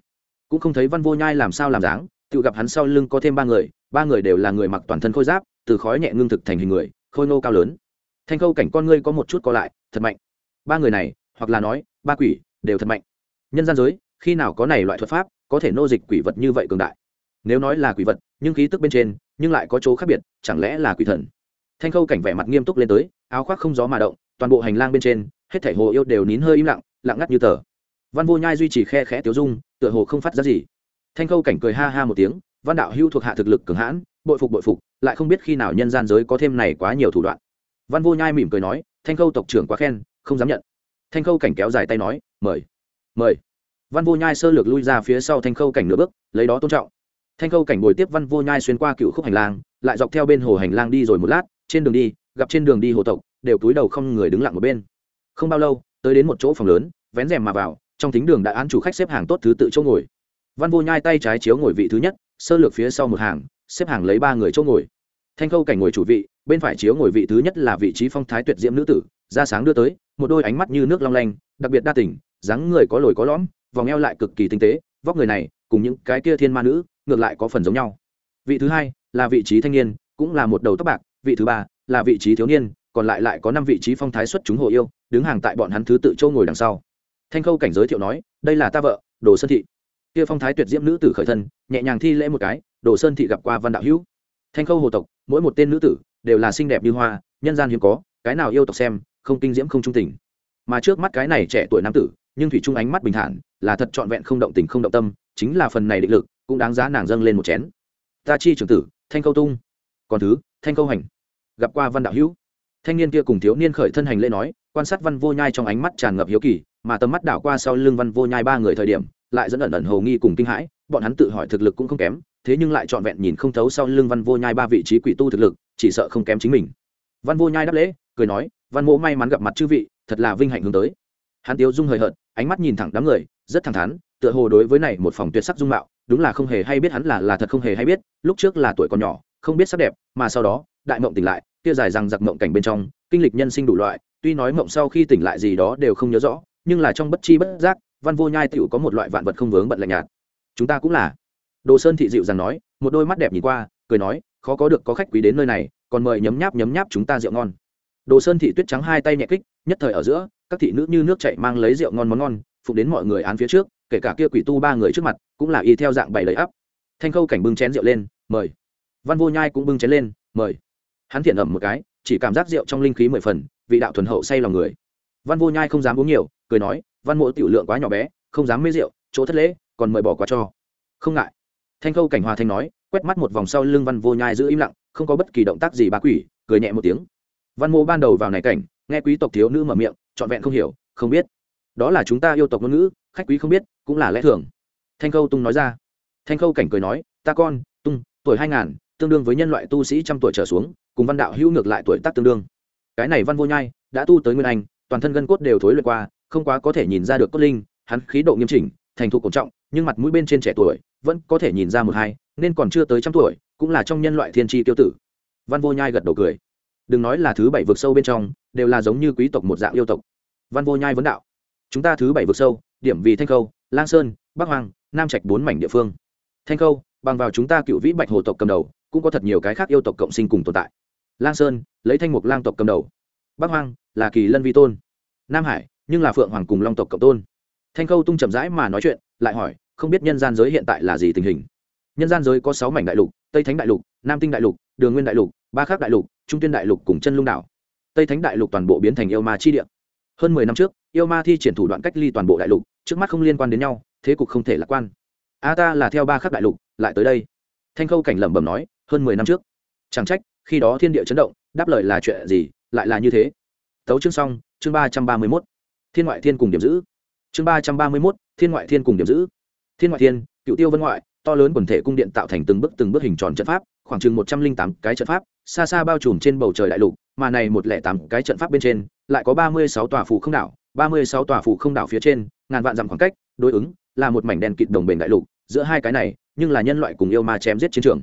Cũng không thấy văn vô nhai làm sao làm dáng, tự gặp hắn sau lưng có thêm ba người ba người đều là người mặc toàn thân khôi giáp, từ khói nhẹ ngưng thực thành hình người, khôi nô cao lớn. Thanh khâu cảnh con ngươi có một chút co lại, thật mạnh. Ba người này, hoặc là nói, ba quỷ, đều thật mạnh. Nhân gian giới, khi nào có này loại thuật pháp có thể nô dịch quỷ vật như vậy cường đại. Nếu nói là quỷ vật, nhưng khí tức bên trên, nhưng lại có chỗ khác biệt, chẳng lẽ là quỷ thần? Thanh khâu cảnh vẻ mặt nghiêm túc lên tới, áo khoác không gió mà động, toàn bộ hành lang bên trên, hết thảy hồ yêu đều nín hơi im lặng lặng ngắt như tờ. Văn vô nhai duy trì khe khẽ tiếu dung, tựa hồ không phát ra gì. Thanh khâu cảnh cười ha ha một tiếng, văn đạo hưu thuộc hạ thực lực cường hãn, bội phục bội phục, lại không biết khi nào nhân gian giới có thêm này quá nhiều thủ đoạn. Văn vô nhai mỉm cười nói, thanh khâu tộc trưởng quá khen, không dám nhận. Thanh khâu cảnh kéo dài tay nói, mời mời văn vô nhai sơ lược lui ra phía sau thanh khâu cảnh nửa bước, lấy đó tôn trọng. Thanh khâu cảnh ngồi tiếp văn vô nhai xuyên qua cựu khúc hành lang, lại dọc theo bên hồ hành lang đi rồi một lát, trên đường đi, gặp trên đường đi hồ tộc, đều túi đầu không người đứng lặng một bên. Không bao lâu, tới đến một chỗ phòng lớn, vén rèm mà vào, trong thính đường đã án chủ khách xếp hàng tốt thứ tự chỗ ngồi. Văn vô nhai tay trái chiếu ngồi vị thứ nhất, sơ lược phía sau một hàng, xếp hàng lấy ba người chỗ ngồi. Thanh khâu cảnh ngồi chủ vị, bên phải chiếu ngồi vị thứ nhất là vị trí phong thái tuyệt diễm nữ tử ra sáng đưa tới, một đôi ánh mắt như nước long lanh, đặc biệt đa tình, dáng người có lồi có lõm vòng eo lại cực kỳ tinh tế, vóc người này cùng những cái kia thiên ma nữ ngược lại có phần giống nhau. Vị thứ hai là vị trí thanh niên, cũng là một đầu tóc bạc, vị thứ ba là vị trí thiếu niên, còn lại lại có năm vị trí phong thái xuất chúng hồ yêu, đứng hàng tại bọn hắn thứ tự châu ngồi đằng sau. Thanh khâu cảnh giới thiệu nói, đây là ta vợ, đồ sơn thị. Kia phong thái tuyệt diễm nữ tử khởi thân, nhẹ nhàng thi lễ một cái, đồ sơn thị gặp qua văn đạo hữu. Thanh khâu hồ tộc, mỗi một tên nữ tử đều là xinh đẹp như hoa, nhân gian hiếm có, cái nào yêu tộc xem, không kinh diễm không trung tình. Mà trước mắt cái này trẻ tuổi nam tử, nhưng thủy trung ánh mắt bình thản là thật trọn vẹn không động tình không động tâm, chính là phần này định lực, cũng đáng giá nàng dâng lên một chén. Ta chi trưởng tử, thanh câu tung. Còn thứ, thanh câu hành. Gặp qua văn đạo hữu. Thanh niên kia cùng thiếu niên khởi thân hành lễ nói, quan sát văn vô nhai trong ánh mắt tràn ngập hiếu kỳ, mà tầm mắt đảo qua sau lưng văn vô nhai ba người thời điểm, lại dẫn ẩn ẩn hầu nghi cùng kinh hãi, bọn hắn tự hỏi thực lực cũng không kém, thế nhưng lại trọn vẹn nhìn không thấu sau lưng văn vô nhai ba vị trí quỷ tu thực lực, chỉ sợ không kém chính mình. Văn vô nhai đáp lễ, cười nói, văn mỗ may mắn gặp mặt chư vị, thật là vinh hạnh hướng tới. Hắn tiêu dung hời hợt, ánh mắt nhìn thẳng đám người rất thẳng thắn, tựa hồ đối với này một phòng tuyệt sắc dung mạo, đúng là không hề hay biết hắn là là thật không hề hay biết, lúc trước là tuổi còn nhỏ, không biết sắc đẹp, mà sau đó, đại mộng tỉnh lại, kia dài rằng giặc mộng cảnh bên trong, kinh lịch nhân sinh đủ loại, tuy nói mộng sau khi tỉnh lại gì đó đều không nhớ rõ, nhưng là trong bất chi bất giác, văn vô nhai tựu có một loại vạn vật không vướng bận lạnh nhạt. Chúng ta cũng là. Đồ sơn thị dịu rằng nói, một đôi mắt đẹp nhìn qua, cười nói, khó có được có khách quý đến nơi này, còn mời nhấm nháp nhấm nháp chúng ta rượu ngon. Đồ sơn thị tuyết trắng hai tay nhẹ kích, nhất thời ở giữa, các thị nữ như nước chạy mang lấy rượu ngon món ngon phục đến mọi người án phía trước, kể cả kia quỷ tu ba người trước mặt, cũng là y theo dạng bày lấy ắp. Thanh khâu cảnh bưng chén rượu lên, mời. Văn vô nhai cũng bưng chén lên, mời. Hắn thiện ẩm một cái, chỉ cảm giác rượu trong linh khí mười phần, vị đạo thuần hậu say lòng người. Văn vô nhai không dám uống nhiều, cười nói, văn mộ tiểu lượng quá nhỏ bé, không dám mê rượu, chỗ thất lễ, còn mời bỏ qua cho. Không ngại. Thanh khâu cảnh hòa thanh nói, quét mắt một vòng sau lưng văn vô nhai giữ im lặng, không có bất kỳ động tác gì bà quỷ, cười nhẹ một tiếng. Văn mô ban đầu vào này cảnh, nghe quý tộc thiếu nữ mở miệng, trọn vẹn không hiểu, không biết đó là chúng ta yêu tộc ngôn ngữ, khách quý không biết, cũng là lẽ thường. Thanh khâu tung nói ra. Thanh khâu cảnh cười nói, ta con, tung, tuổi hai ngàn, tương đương với nhân loại tu sĩ trăm tuổi trở xuống, cùng văn đạo hữu ngược lại tuổi tác tương đương. Cái này văn vô nhai, đã tu tới nguyên anh, toàn thân gân cốt đều thối luyện qua, không quá có thể nhìn ra được cốt linh, hắn khí độ nghiêm chỉnh, thành thục cổ trọng, nhưng mặt mũi bên trên trẻ tuổi, vẫn có thể nhìn ra một hai, nên còn chưa tới trăm tuổi, cũng là trong nhân loại thiên tri tiêu tử. Văn vô nhai gật đầu cười. Đừng nói là thứ bảy vực sâu bên trong, đều là giống như quý tộc một dạng yêu tộc. Văn vô nhai vấn đạo chúng ta thứ bảy vực sâu, điểm vì thanh khâu, lang sơn, bắc hoàng nam trạch bốn mảnh địa phương. Thanh khâu, bằng vào chúng ta cựu vĩ bạch hồ tộc cầm đầu, cũng có thật nhiều cái khác yêu tộc cộng sinh cùng tồn tại. Lang sơn, lấy thanh mục lang tộc cầm đầu. Bắc hoàng là kỳ lân vi tôn. Nam hải, nhưng là phượng hoàng cùng long tộc cộng tôn. Thanh khâu tung chậm rãi mà nói chuyện, lại hỏi, không biết nhân gian giới hiện tại là gì tình hình? Nhân gian giới có sáu mảnh đại lục, tây thánh đại lục, nam tinh đại lục, đường nguyên đại lục, ba khác đại lục, trung tuyên đại lục cùng chân lung đảo. Tây thánh đại lục toàn bộ biến thành yêu ma chi địa. Hơn mười năm trước yêu ma thi triển thủ đoạn cách ly toàn bộ đại lục, trước mắt không liên quan đến nhau, thế cục không thể lạc quan. A ta là theo ba khắc đại lục, lại tới đây. Thanh khâu cảnh lẩm bẩm nói, hơn mười năm trước. Chẳng trách, khi đó thiên địa chấn động, đáp lời là chuyện gì, lại là như thế. Tấu chương xong, chương ba trăm ba mươi mốt. Thiên ngoại thiên cùng điểm giữ. Chương ba trăm ba mươi mốt, thiên ngoại thiên cùng điểm giữ. Thiên ngoại thiên, cựu tiêu vân ngoại, to lớn quần thể cung điện tạo thành từng bước từng bước hình tròn trận pháp, khoảng chừng một trăm linh tám cái trận pháp, xa xa bao trùm trên bầu trời đại lục, mà này một lẻ tám cái trận pháp bên trên, lại có ba mươi sáu tòa phủ không đảo ba mươi sáu tòa phủ không đảo phía trên, ngàn vạn dặm khoảng cách, đối ứng là một mảnh đen kịt đồng bền đại lục, giữa hai cái này, nhưng là nhân loại cùng yêu ma chém giết chiến trường.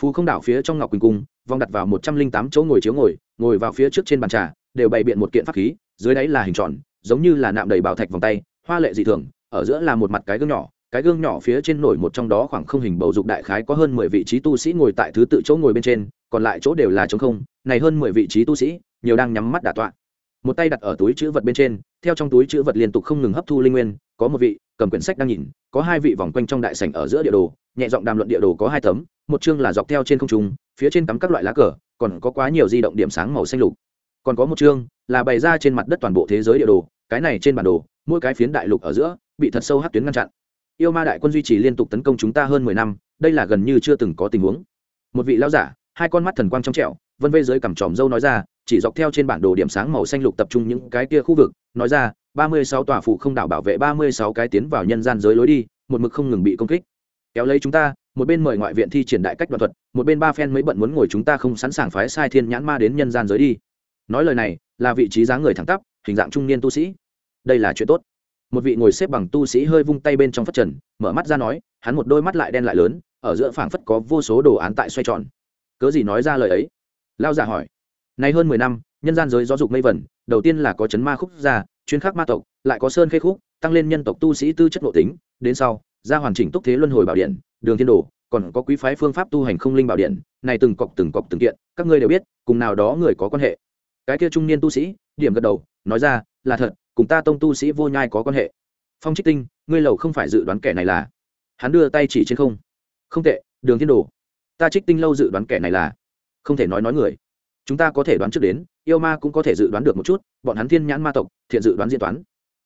Phù không đảo phía trong ngọc quỳnh cung vong đặt vào một trăm linh tám chỗ ngồi chiếu ngồi ngồi vào phía trước trên bàn trà, đều bày biện một kiện pháp khí, dưới đáy là hình tròn, giống như là nạm đầy bảo thạch vòng tay, hoa lệ dị thường, ở giữa là một mặt cái gương nhỏ, cái gương nhỏ phía trên nổi một trong đó khoảng không hình bầu dục đại khái có hơn mười vị trí tu sĩ ngồi tại thứ tự chỗ ngồi bên trên, còn lại chỗ đều là trống không, này hơn mười vị trí tu sĩ, nhiều đang nhắm mắt đả tọa một tay đặt ở túi chữ vật bên trên, theo trong túi chữ vật liên tục không ngừng hấp thu linh nguyên, có một vị, cầm quyển sách đang nhìn, có hai vị vòng quanh trong đại sảnh ở giữa địa đồ, nhẹ giọng đàm luận địa đồ có hai tấm, một chương là dọc theo trên không trung, phía trên cắm các loại lá cờ, còn có quá nhiều di động điểm sáng màu xanh lục. Còn có một chương là bày ra trên mặt đất toàn bộ thế giới địa đồ, cái này trên bản đồ, mỗi cái phiến đại lục ở giữa, bị thật sâu hát tuyến ngăn chặn. Yêu ma đại quân duy trì liên tục tấn công chúng ta hơn mười năm, đây là gần như chưa từng có tình huống. Một vị lao giả, hai con mắt thần quang trong trẹo vân vê dưới cằm tròm dâu nói ra chỉ dọc theo trên bản đồ điểm sáng màu xanh lục tập trung những cái kia khu vực, nói ra, ba mươi sáu tòa phụ không đảo bảo vệ ba mươi sáu cái tiến vào nhân gian giới lối đi, một mực không ngừng bị công kích. Kéo lấy chúng ta, một bên mời ngoại viện thi triển đại cách đoạn thuật, một bên ba phen mới bận muốn ngồi chúng ta không sẵn sàng phái sai thiên nhãn ma đến nhân gian giới đi. Nói lời này, là vị trí dáng người thẳng tắp, hình dạng trung niên tu sĩ. Đây là chuyện tốt. Một vị ngồi xếp bằng tu sĩ hơi vung tay bên trong phất trần, mở mắt ra nói, hắn một đôi mắt lại đen lại lớn, ở giữa phảng phất có vô số đồ án tại xoay tròn. Cớ gì nói ra lời ấy? Lao giả hỏi nay hơn mười năm, nhân gian giới gió dục mây vẩn, đầu tiên là có chấn ma khúc gia chuyên khắc ma tộc, lại có sơn khê khúc, tăng lên nhân tộc tu sĩ tư chất nội tính, đến sau ra hoàn chỉnh túc thế luân hồi bảo điện, đường thiên đồ, còn có quý phái phương pháp tu hành không linh bảo điện, này từng cọc từng cọc từng kiện, các ngươi đều biết, cùng nào đó người có quan hệ. Cái kia trung niên tu sĩ, điểm gật đầu, nói ra, là thật, cùng ta tông tu sĩ vô nhai có quan hệ. Phong trích tinh, ngươi lầu không phải dự đoán kẻ này là. Hắn đưa tay chỉ trên không. Không tệ, đường thiên đồ, ta trích tinh lâu dự đoán kẻ này là. Không thể nói nói người chúng ta có thể đoán trước đến, yêu ma cũng có thể dự đoán được một chút, bọn hắn thiên nhãn ma tộc, thiện dự đoán diễn toán.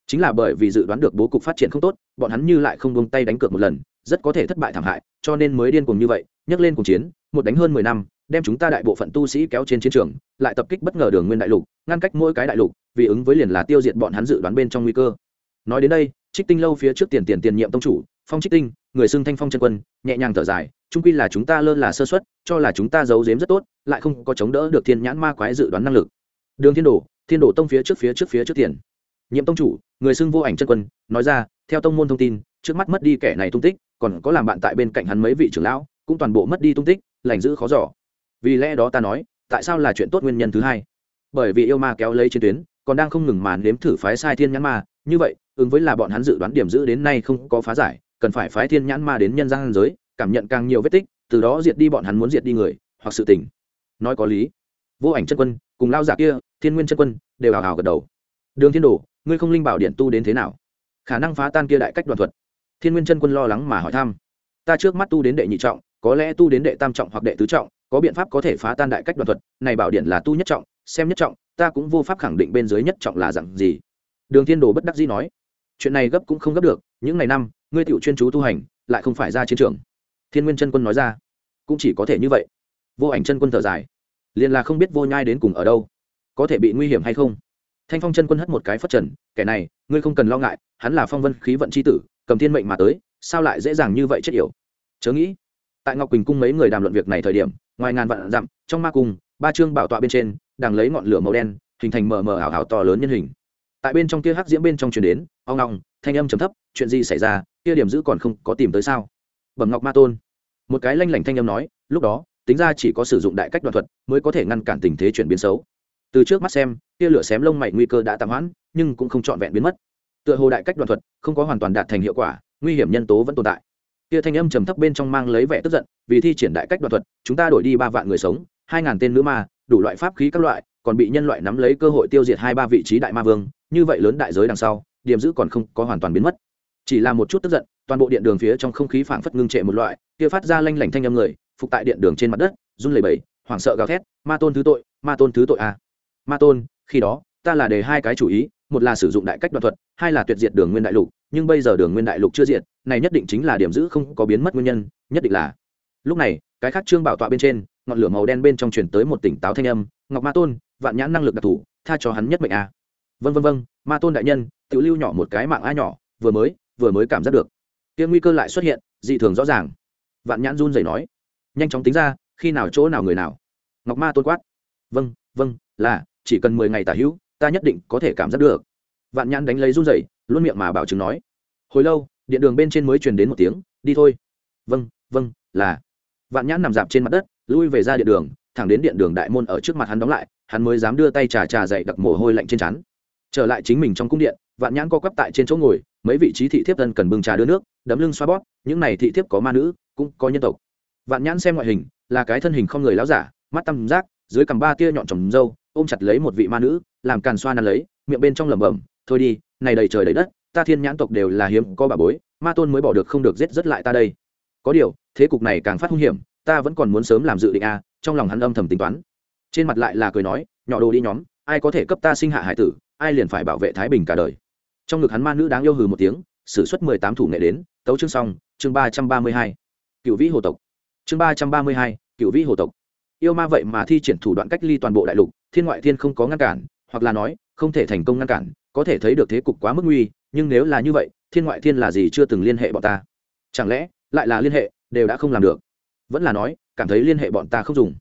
Chính là bởi vì dự đoán được bố cục phát triển không tốt, bọn hắn như lại không buông tay đánh cược một lần, rất có thể thất bại thảm hại, cho nên mới điên cuồng như vậy, nhấc lên cùng chiến, một đánh hơn mười năm, đem chúng ta đại bộ phận tu sĩ kéo trên chiến trường, lại tập kích bất ngờ đường nguyên đại lục, ngăn cách mỗi cái đại lục, vì ứng với liền là tiêu diệt bọn hắn dự đoán bên trong nguy cơ. Nói đến đây, trích tinh lâu phía trước tiền tiền tiền nhiệm tông chủ, phong trích tinh, người xưng thanh phong chân quân, nhẹ nhàng thở dài, trung quy là chúng ta lơ là sơ xuất cho là chúng ta giấu giếm rất tốt lại không có chống đỡ được thiên nhãn ma quái dự đoán năng lực. Đường thiên đồ thiên đồ tông phía trước phía trước phía trước tiền. Nhiệm tông chủ, người xưng vô ảnh chân quân, nói ra, theo tông môn thông tin, trước mắt mất đi kẻ này tung tích, còn có làm bạn tại bên cạnh hắn mấy vị trưởng lão, cũng toàn bộ mất đi tung tích, lành giữ khó giỏ vì lẽ đó ta nói, tại sao là chuyện tốt nguyên nhân thứ hai? Bởi vì yêu ma kéo lấy chiến tuyến, còn đang không ngừng màn nếm thử phái sai thiên nhãn ma, như vậy, ứng với là bọn hắn dự đoán điểm giữ đến nay không có phá giải, cần phải phái thiên nhãn ma đến nhân gian giới, cảm nhận càng nhiều vết tích, từ đó diệt đi bọn hắn muốn diệt đi người, hoặc sự tình nói có lý. Vô ảnh chân quân, cùng lao giả kia, thiên nguyên chân quân, đều hào hào gật đầu. Đường thiên đồ, ngươi không linh bảo điện tu đến thế nào? Khả năng phá tan kia đại cách đoàn thuật. Thiên nguyên chân quân lo lắng mà hỏi thăm. Ta trước mắt tu đến đệ nhị trọng, có lẽ tu đến đệ tam trọng hoặc đệ tứ trọng, có biện pháp có thể phá tan đại cách đoàn thuật. Này bảo điện là tu nhất trọng, xem nhất trọng, ta cũng vô pháp khẳng định bên dưới nhất trọng là dạng gì. Đường thiên đồ bất đắc dĩ nói. Chuyện này gấp cũng không gấp được, những ngày năm, ngươi tiểu chuyên chú tu hành, lại không phải ra chiến trường. Thiên nguyên chân quân nói ra. Cũng chỉ có thể như vậy vô ảnh chân quân thở dài. Liền là không biết vô nhai đến cùng ở đâu. Có thể bị nguy hiểm hay không? Thanh phong chân quân hất một cái phất trần kẻ này ngươi không cần lo ngại hắn là phong vân khí vận c h i tử cầm thiên mệnh mà tới sao lại dễ dàng như vậy chết yểu? Chớ nghĩ tại ngọc quỳnh cung mấy người đàm luận việc này thời điểm ngoài ngàn vạn dặm trong ma cung ba chương bảo tọa bên trên đang lấy ngọn lửa màu đen hình thành mờ mờ ảo ảo to lớn nhân hình. Tại bên trong kia hắc diễm bên trong truyền đến ong ngong, thanh âm trầm thấp chuyện gì xảy ra? Kia điểm giữ còn không có tìm tới sao? Bẩm ngọc ma tôn. Một cái lanh lảnh thanh âm nói lúc đó tính ra chỉ có sử dụng đại cách đoạn thuật mới có thể ngăn cản tình thế chuyển biến xấu. Từ trước mắt xem, tia lửa xém lông mày nguy cơ đã tạm hoãn, nhưng cũng không trọn vẹn biến mất. Tựa hồ đại cách đoạn thuật không có hoàn toàn đạt thành hiệu quả, nguy hiểm nhân tố vẫn tồn tại. Tia thanh âm trầm thấp bên trong mang lấy vẻ tức giận, vì thi triển đại cách đoạn thuật, chúng ta đổi đi ba vạn người sống, hai ngàn tên nữ ma, đủ loại pháp khí các loại, còn bị nhân loại nắm lấy cơ hội tiêu diệt hai ba vị trí đại ma vương, như vậy lớn đại giới đằng sau, điểm giữ còn không có hoàn toàn biến mất. Chỉ là một chút tức giận, toàn bộ điện đường phía trong không khí phảng phất ngưng trệ một loại, kia phát ra lanh lảnh thanh âm người phục tại điện đường trên mặt đất, run lẩy bẩy, hoảng sợ gào thét, ma tôn thứ tội, ma tôn thứ tội a à. ma tôn, khi đó, ta là đề hai cái chủ ý, một là sử dụng đại cách đoạn thuật, hai là tuyệt diệt đường nguyên đại lục, nhưng bây giờ đường nguyên đại lục chưa diệt, này nhất định chính là điểm giữ không có biến mất nguyên nhân, nhất định là lúc này, cái khác trương bảo tọa bên trên, ngọn lửa màu đen bên trong truyền tới một tỉnh táo thanh âm, ngọc ma tôn, vạn nhãn năng lực đặc thù, tha cho hắn nhất mệnh a à. vân vân vân ma tôn đại nhân tự lưu nhỏ một cái mạng a nhỏ, vừa mới vừa mới cảm giác được tiếng nguy cơ lại xuất hiện, dị thường rõ ràng vạn nhãn run rẩy nói nhanh chóng tính ra, khi nào chỗ nào người nào. Ngọc ma tôn quát. Vâng vâng là, chỉ cần mười ngày tả hữu, ta nhất định có thể cảm giác được. Vạn nhãn đánh lấy run rẩy, luôn miệng mà bảo chứng nói. Hồi lâu, điện đường bên trên mới truyền đến một tiếng, đi thôi. Vâng vâng là. Vạn nhãn nằm dạp trên mặt đất, lui về ra điện đường, thẳng đến điện đường đại môn ở trước mặt hắn đóng lại, hắn mới dám đưa tay trà trà dậy đặc mồ hôi lạnh trên chắn trở lại chính mình trong cung điện, vạn nhãn co quắp tại trên chỗ ngồi, mấy vị trí thị thiếp thân cần bưng trà đưa nước, đấm lưng xoa bóp, những này thị thiếp có ma nữ, cũng có nhân tộc vạn nhãn xem ngoại hình, là cái thân hình không người láo giả, mắt tăm giác dưới cằm ba tia nhọn trồng râu, ôm chặt lấy một vị ma nữ, làm càn xoa năn lấy, miệng bên trong lẩm bẩm, thôi đi, này đầy trời đầy đất, ta thiên nhãn tộc đều là hiếm, có bà bối, ma tôn mới bỏ được không được giết rất lại ta đây. Có điều, thế cục này càng phát hung hiểm, ta vẫn còn muốn sớm làm dự định a, trong lòng hắn âm thầm tính toán. Trên mặt lại là cười nói, nhỏ đồ đi nhóm, ai có thể cấp ta sinh hạ hải tử, ai liền phải bảo vệ thái bình cả đời. Trong ngực hắn ma nữ đáng yêu hừ một tiếng s ử suất mười tám thủ nghệ đến, tấu chương xong, chương ba trăm ba mươi hai. Cựu vĩ hồ tộc chương ba trăm ba mươi hai, cựu vĩ hồ tộc. Yêu ma vậy mà thi triển thủ đoạn cách ly toàn bộ đại lục, thiên ngoại thiên không có ngăn cản, hoặc là nói, không thể thành công ngăn cản, có thể thấy được thế cục quá mức nguy, nhưng nếu là như vậy, thiên ngoại thiên là gì chưa từng liên hệ bọn ta? Chẳng lẽ, lại là liên hệ, đều đã không làm được? Vẫn là nói, cảm thấy liên hệ bọn ta không dùng.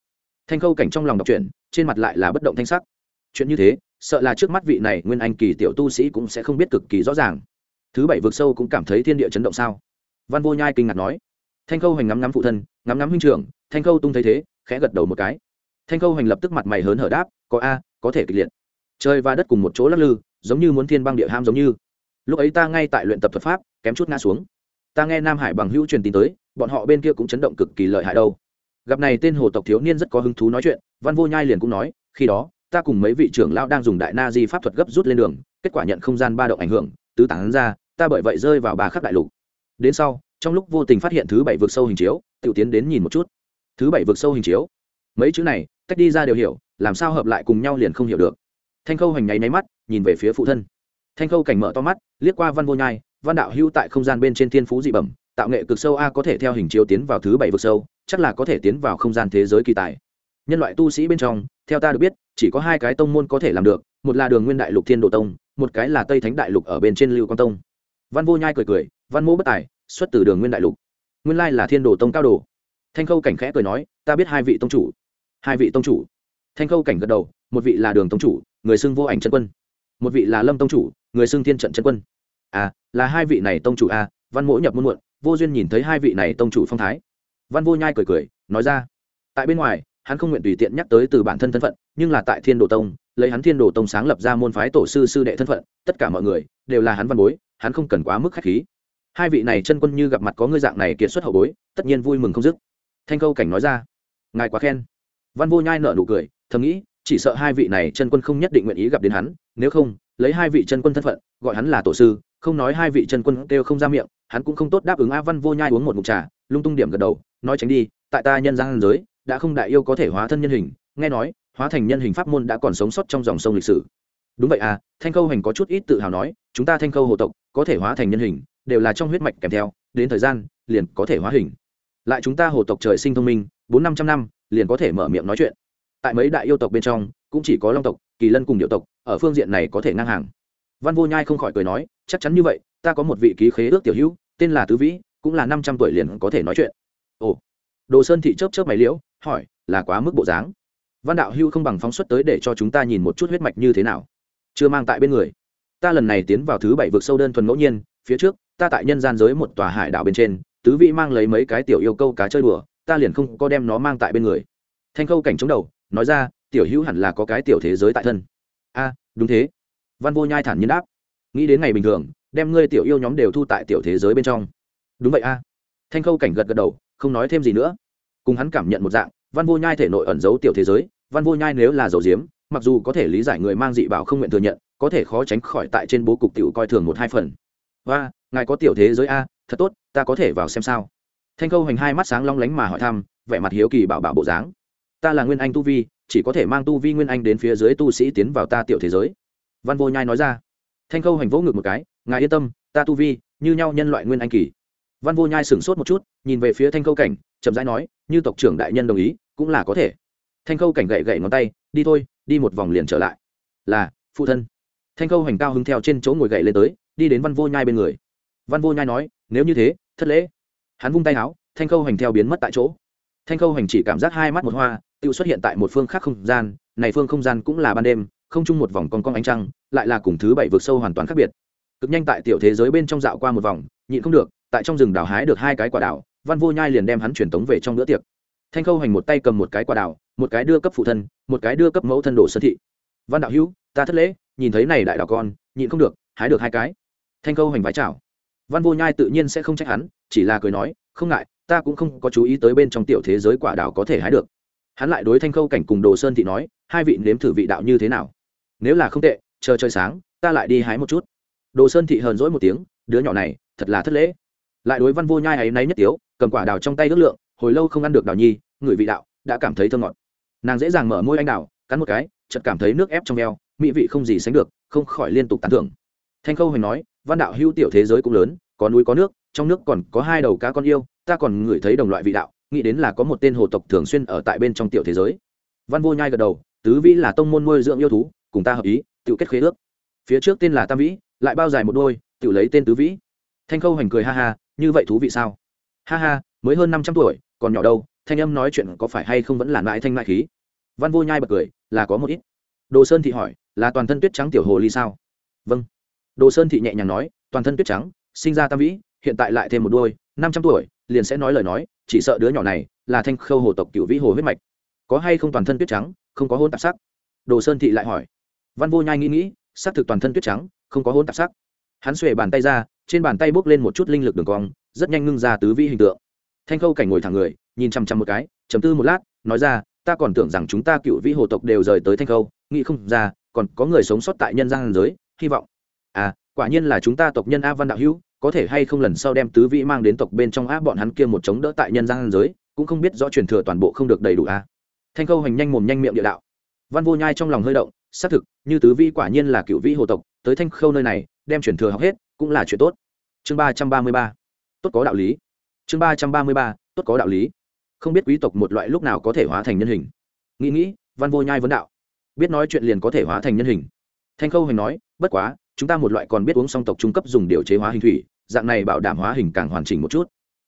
Thanh khâu cảnh trong lòng đọc truyện, trên mặt lại là bất động thanh sắc. Chuyện như thế, sợ là trước mắt vị này nguyên anh kỳ tiểu tu sĩ cũng sẽ không biết cực kỳ rõ ràng. Thứ bảy vực sâu cũng cảm thấy thiên địa chấn động sao? Văn vô nhai kinh ngạc nói thanh khâu hành ngắm ngắm phụ thân, ngắm ngắm huynh trưởng, thanh khâu tung thấy thế, khẽ gật đầu một cái. Thanh khâu hành lập tức mặt mày hớn hở đáp, có a, có thể kịch liệt. Trời và đất cùng một chỗ lắc lư, giống như muốn thiên băng địa ham giống như. Lúc ấy ta ngay tại luyện tập thuật pháp, kém chút ngã xuống. Ta nghe nam hải bằng hữu truyền tin tới, bọn họ bên kia cũng chấn động cực kỳ lợi hại đâu. Gặp này tên hồ tộc thiếu niên rất có hứng thú nói chuyện, văn vô nhai liền cũng nói, khi đó, ta cùng mấy vị trưởng lão đang dùng đại na di pháp thuật gấp rút lên đường, kết quả nhận không gian ba động ảnh hưởng, tứ tán ra, ta bởi vậy rơi vào ba khắc đại lục. Đến sau trong lúc vô tình phát hiện thứ bảy vực sâu hình chiếu tự tiến đến nhìn một chút. Thứ bảy vực sâu hình chiếu. Mấy chữ này, tách đi ra đều hiểu, làm sao hợp lại cùng nhau liền không hiểu được. Thanh khâu hành nháy nháy mắt, nhìn về phía phụ thân. Thanh khâu cảnh mở to mắt, liếc qua văn vô nhai, văn đạo hưu tại không gian bên trên thiên phú dị bẩm, tạo nghệ cực sâu a có thể theo hình chiếu tiến vào thứ bảy vực sâu, chắc là có thể tiến vào không gian thế giới kỳ tài. Nhân loại tu sĩ bên trong, theo ta được biết, chỉ có hai cái tông môn có thể làm được, một là đường nguyên đại lục thiên độ tông, một cái là tây thánh đại lục ở bên trên lưu quang tông. Văn vô nhai cười cười, văn mô bất tài xuất từ đường nguyên đại lục. Nguyên lai là thiên đồ tông cao đồ. Thanh khâu cảnh khẽ cười nói ta biết hai vị tông chủ. Hai vị tông chủ? Thanh khâu cảnh gật đầu một vị là đường tông chủ người xưng vô ảnh chân quân. Một vị là lâm tông chủ người xưng thiên trận chân quân. À là hai vị này tông chủ a à, văn mỗ nhập muôn muộn vô duyên nhìn thấy hai vị này tông chủ phong thái. Văn vô nhai cười cười nói ra tại bên ngoài hắn không nguyện tùy tiện nhắc tới từ bản thân thân phận nhưng là tại thiên đồ tông lấy hắn thiên đồ tông sáng lập ra môn phái tổ sư sư đệ thân phận tất cả mọi người đều là hắn văn bối hắn không cần quá mức khách khí hai vị này chân quân như gặp mặt có ngươi dạng này kiệt xuất hậu bối, tất nhiên vui mừng không dứt. Thanh câu cảnh nói ra, ngài quá khen. Văn vô nhai nợ nụ cười, thầm nghĩ, chỉ sợ hai vị này chân quân không nhất định nguyện ý gặp đến hắn, nếu không, lấy hai vị chân quân thân phận, gọi hắn là tổ sư, không nói hai vị chân quân kêu không ra miệng, hắn cũng không tốt đáp ứng a văn vô nhai uống một mục trà, lung tung điểm gật đầu, nói tránh đi, tại ta nhân gian giới, đã không đại yêu có thể hóa thân nhân hình, nghe nói, hóa thành nhân hình pháp môn đã còn sống sót trong dòng sông lịch sử. Đúng vậy à thanh khâu hành có chút ít tự hào nói, chúng ta thanh khâu hồ tộc có thể hóa thành nhân hình đều là trong huyết mạch kèm theo, đến thời gian, liền có thể hóa hình. Lại chúng ta hồ tộc trời sinh thông minh, bốn năm trăm năm, liền có thể mở miệng nói chuyện. Tại mấy đại yêu tộc bên trong, cũng chỉ có long tộc, kỳ lân cùng điệu tộc, ở phương diện này có thể ngang hàng. Văn vô nhai không khỏi cười nói, chắc chắn như vậy, ta có một vị ký khế ước tiểu hữu, tên là tứ vĩ, cũng là năm trăm tuổi liền có thể nói chuyện. Ồ. Đồ sơn thị chớp chớp mày liễu, hỏi, là quá mức bộ dáng. Văn đạo hưu không bằng phóng xuất tới để cho chúng ta nhìn một chút huyết mạch như thế nào. Chưa mang tại bên người. Ta lần này tiến vào thứ bảy vực sâu đơn thuần ngẫu nhiên, phía trước ta tại nhân gian giới một tòa hải đảo bên trên, tứ vị mang lấy mấy cái tiểu yêu câu cá chơi đùa, ta liền không có đem nó mang tại bên người. Thanh khâu cảnh chống đầu, nói ra, tiểu hữu hẳn là có cái tiểu thế giới tại thân. A, đúng thế. Văn vô nhai thản nhiên đáp. Nghĩ đến ngày bình thường, đem ngươi tiểu yêu nhóm đều thu tại tiểu thế giới bên trong. Đúng vậy a. Thanh khâu cảnh gật gật đầu, không nói thêm gì nữa. Cùng hắn cảm nhận một dạng, văn vô nhai thể nội ẩn giấu tiểu thế giới, văn vô nhai nếu là dầu diếm mặc dù có thể lý giải người mang dị bảo không nguyện thừa nhận, có thể khó tránh khỏi tại trên bố cục tiểu coi thường một hai phần. Và ngài có tiểu thế giới a, thật tốt, ta có thể vào xem sao. Thanh khâu hành hai mắt sáng long lánh mà hỏi thăm, vẻ mặt hiếu kỳ bảo bảo bộ dáng. Ta là nguyên anh tu vi, chỉ có thể mang tu vi nguyên anh đến phía dưới tu sĩ tiến vào ta tiểu thế giới. Văn vô nhai nói ra. Thanh khâu hành vỗ ngực một cái, ngài yên tâm, ta tu vi, như nhau nhân loại nguyên anh kỳ. Văn vô nhai sửng sốt một chút, nhìn về phía thanh khâu cảnh, chậm rãi nói, như tộc trưởng đại nhân đồng ý, cũng là có thể. Thanh khâu cảnh gậy gậy ngón tay, đi thôi, đi một vòng liền trở lại. Là, phụ thân. Thanh khâu hành cao hứng theo trên chỗ ngồi gậy lên tới, đi đến văn vô nhai bên người văn vô nhai nói, nếu như thế, thất lễ. Hắn vung tay áo, thanh khâu hành theo biến mất tại chỗ. Thanh khâu hành chỉ cảm giác hai mắt một hoa tự xuất hiện tại một phương khác không gian, này phương không gian cũng là ban đêm, không chung một vòng con con ánh trăng, lại là cùng thứ bảy vượt sâu hoàn toàn khác biệt. Cực nhanh tại tiểu thế giới bên trong dạo qua một vòng, nhịn không được, tại trong rừng đào hái được hai cái quả đào, văn vô nhai liền đem hắn truyền tống về trong bữa tiệc. Thanh khâu hành một tay cầm một cái quả đào, một cái đưa cấp phụ thân, một cái đưa cấp mẫu thân đồ sơn thị. Văn đạo hữu, ta thất lễ, nhìn thấy này đại đào con, nhịn không được, hái được hai cái. Thanh khâu hành vái chào văn vô nhai tự nhiên sẽ không trách hắn, chỉ là cười nói, không ngại, ta cũng không có chú ý tới bên trong tiểu thế giới quả đào có thể hái được. Hắn lại đối thanh khâu cảnh cùng đồ sơn thị nói, hai vị nếm thử vị đạo như thế nào? Nếu là không tệ, chờ trời sáng, ta lại đi hái một chút. Đồ sơn thị hờn dỗi một tiếng, đứa nhỏ này, thật là thất lễ. Lại đối văn vô nhai ấy náy nhất tiếu, cầm quả đào trong tay ước lượng, hồi lâu không ăn được đào nhi, người vị đạo đã cảm thấy thơ ngọt. Nàng dễ dàng mở môi anh đào, cắn một cái, chợt cảm thấy nước ép trong eo, mỹ vị không gì sánh được, không khỏi liên tục tán thưởng thanh khâu hoành nói, văn đạo hữu tiểu thế giới cũng lớn, có núi có nước, trong nước còn có hai đầu cá con yêu, ta còn ngửi thấy đồng loại vị đạo, nghĩ đến là có một tên hồ tộc thường xuyên ở tại bên trong tiểu thế giới. Văn vô nhai gật đầu, tứ vĩ là tông môn nuôi dưỡng yêu thú, cùng ta hợp ý tự kết khế ước. Phía trước tên là tam vĩ, lại bao dài một đôi tự lấy tên tứ vĩ. Thanh khâu hành cười ha ha, như vậy thú vị sao? Ha ha, mới hơn năm trăm tuổi, còn nhỏ đâu, thanh âm nói chuyện có phải hay không vẫn là mãi thanh mãi khí? Văn vô nhai bật cười, là có một ít. Đồ sơn thị hỏi, là toàn thân tuyết trắng tiểu hồ ly sao? Vâng đồ sơn thị nhẹ nhàng nói, toàn thân tuyết trắng, sinh ra tam vĩ, hiện tại lại thêm một đôi, năm trăm tuổi, liền sẽ nói lời nói, chỉ sợ đứa nhỏ này là thanh khâu hồ tộc cựu vĩ hồ huyết mạch. Có hay không toàn thân tuyết trắng, không có hôn tạp sắc? Đồ sơn thị lại hỏi. Văn vô nhai nghĩ nghĩ, xác thực toàn thân tuyết trắng, không có hôn tạp sắc. Hắn xuề bàn tay ra, trên bàn tay bốc lên một chút linh lực đường cong, rất nhanh ngưng ra tứ vĩ hình tượng. Thanh khâu cảnh ngồi thẳng người, nhìn chăm chăm một cái chấm tư một lát, nói ra, ta còn tưởng rằng chúng ta cựu vĩ hồ tộc đều rời tới thanh khâu, nghĩ không ra, còn có người sống sót tại nhân gian giới, hy vọng à quả nhiên là chúng ta tộc nhân a văn đạo hữu, có thể hay không lần sau đem tứ vĩ mang đến tộc bên trong Á bọn hắn kia một chống đỡ tại nhân gian giới, cũng không biết rõ truyền thừa toàn bộ không được đầy đủ a. Thanh khâu hành nhanh mồm nhanh miệng địa đạo. Văn vô nhai trong lòng hơi động, xác thực, như tứ vĩ quả nhiên là cựu vĩ hồ tộc, tới thanh khâu nơi này, đem truyền thừa học hết, cũng là chuyện tốt. Chương ba trăm ba mươi ba. Tốt có đạo lý. Chương ba trăm ba mươi ba, tốt có đạo lý. Không biết quý tộc một loại lúc nào có thể hóa thành nhân hình. Nghĩ nghĩ, văn vô nhai vấn đạo. Biết nói chuyện liền có thể hóa thành nhân hình. Thanh khâu hành nói, bất quá chúng ta một loại còn biết uống song tộc trung cấp dùng điều chế hóa hình thủy, dạng này bảo đảm hóa hình càng hoàn chỉnh một chút.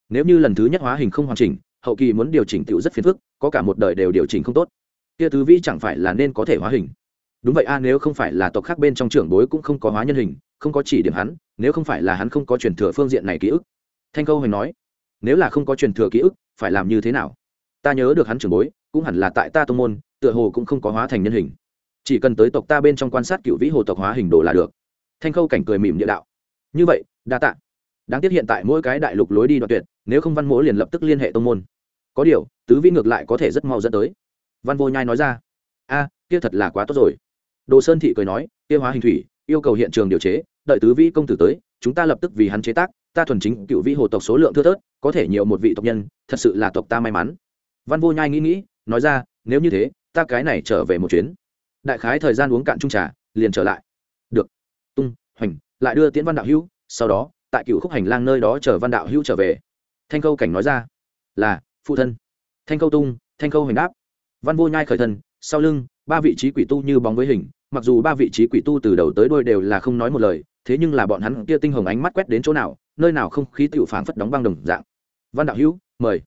Nếu như lần thứ nhất hóa hình không hoàn chỉnh, hậu kỳ muốn điều chỉnh tựu rất phiền phức, có cả một đời đều điều chỉnh không tốt. Kia tứ vĩ chẳng phải là nên có thể hóa hình? Đúng vậy a à, nếu không phải là tộc khác bên trong trưởng bối cũng không có hóa nhân hình, không có chỉ điểm hắn, nếu không phải là hắn không có truyền thừa phương diện này ký ức. Thanh câu hoành nói, nếu là không có truyền thừa ký ức, phải làm như thế nào? Ta nhớ được hắn trưởng bối, cũng hẳn là tại ta tô môn, tựa hồ cũng không có hóa thành nhân hình. Chỉ cần tới tộc ta bên trong quan sát cựu vĩ hồ tộc hóa hình đồ là được thanh khâu cảnh cười mỉm địa đạo. Như vậy, đa tạ. Đáng tiếc hiện tại mỗi cái đại lục lối đi đoạn tuyệt, nếu không văn mỗ liền lập tức liên hệ tông môn. Có điều, tứ vĩ ngược lại có thể rất mau dẫn tới. Văn vô nhai nói ra. A, kia thật là quá tốt rồi. Đồ sơn thị cười nói, kia hóa hình thủy, yêu cầu hiện trường điều chế, đợi tứ vĩ công tử tới, chúng ta lập tức vì hắn chế tác, ta thuần chính cựu vĩ hồ tộc số lượng thưa thớt, có thể nhiều một vị tộc nhân, thật sự là tộc ta may mắn. Văn vô nhai nghĩ nghĩ, nói ra, nếu như thế, ta cái này trở về một chuyến. Đại khái thời gian uống cạn trung trà, liền trở lại hoành, lại đưa tiễn văn đạo hữu, sau đó, tại cựu khúc hành lang nơi đó chờ văn đạo hữu trở về. Thanh câu cảnh nói ra, là, phụ thân. Thanh câu tung, thanh câu hành đáp, văn vô nhai khởi thân, sau lưng, ba vị trí quỷ tu như bóng với hình, mặc dù ba vị trí quỷ tu từ đầu tới đôi đều là không nói một lời, thế nhưng là bọn hắn kia tinh hồng ánh mắt quét đến chỗ nào, nơi nào không khí tựu phảng phất đóng băng đồng dạng. Văn đạo hữu, mời.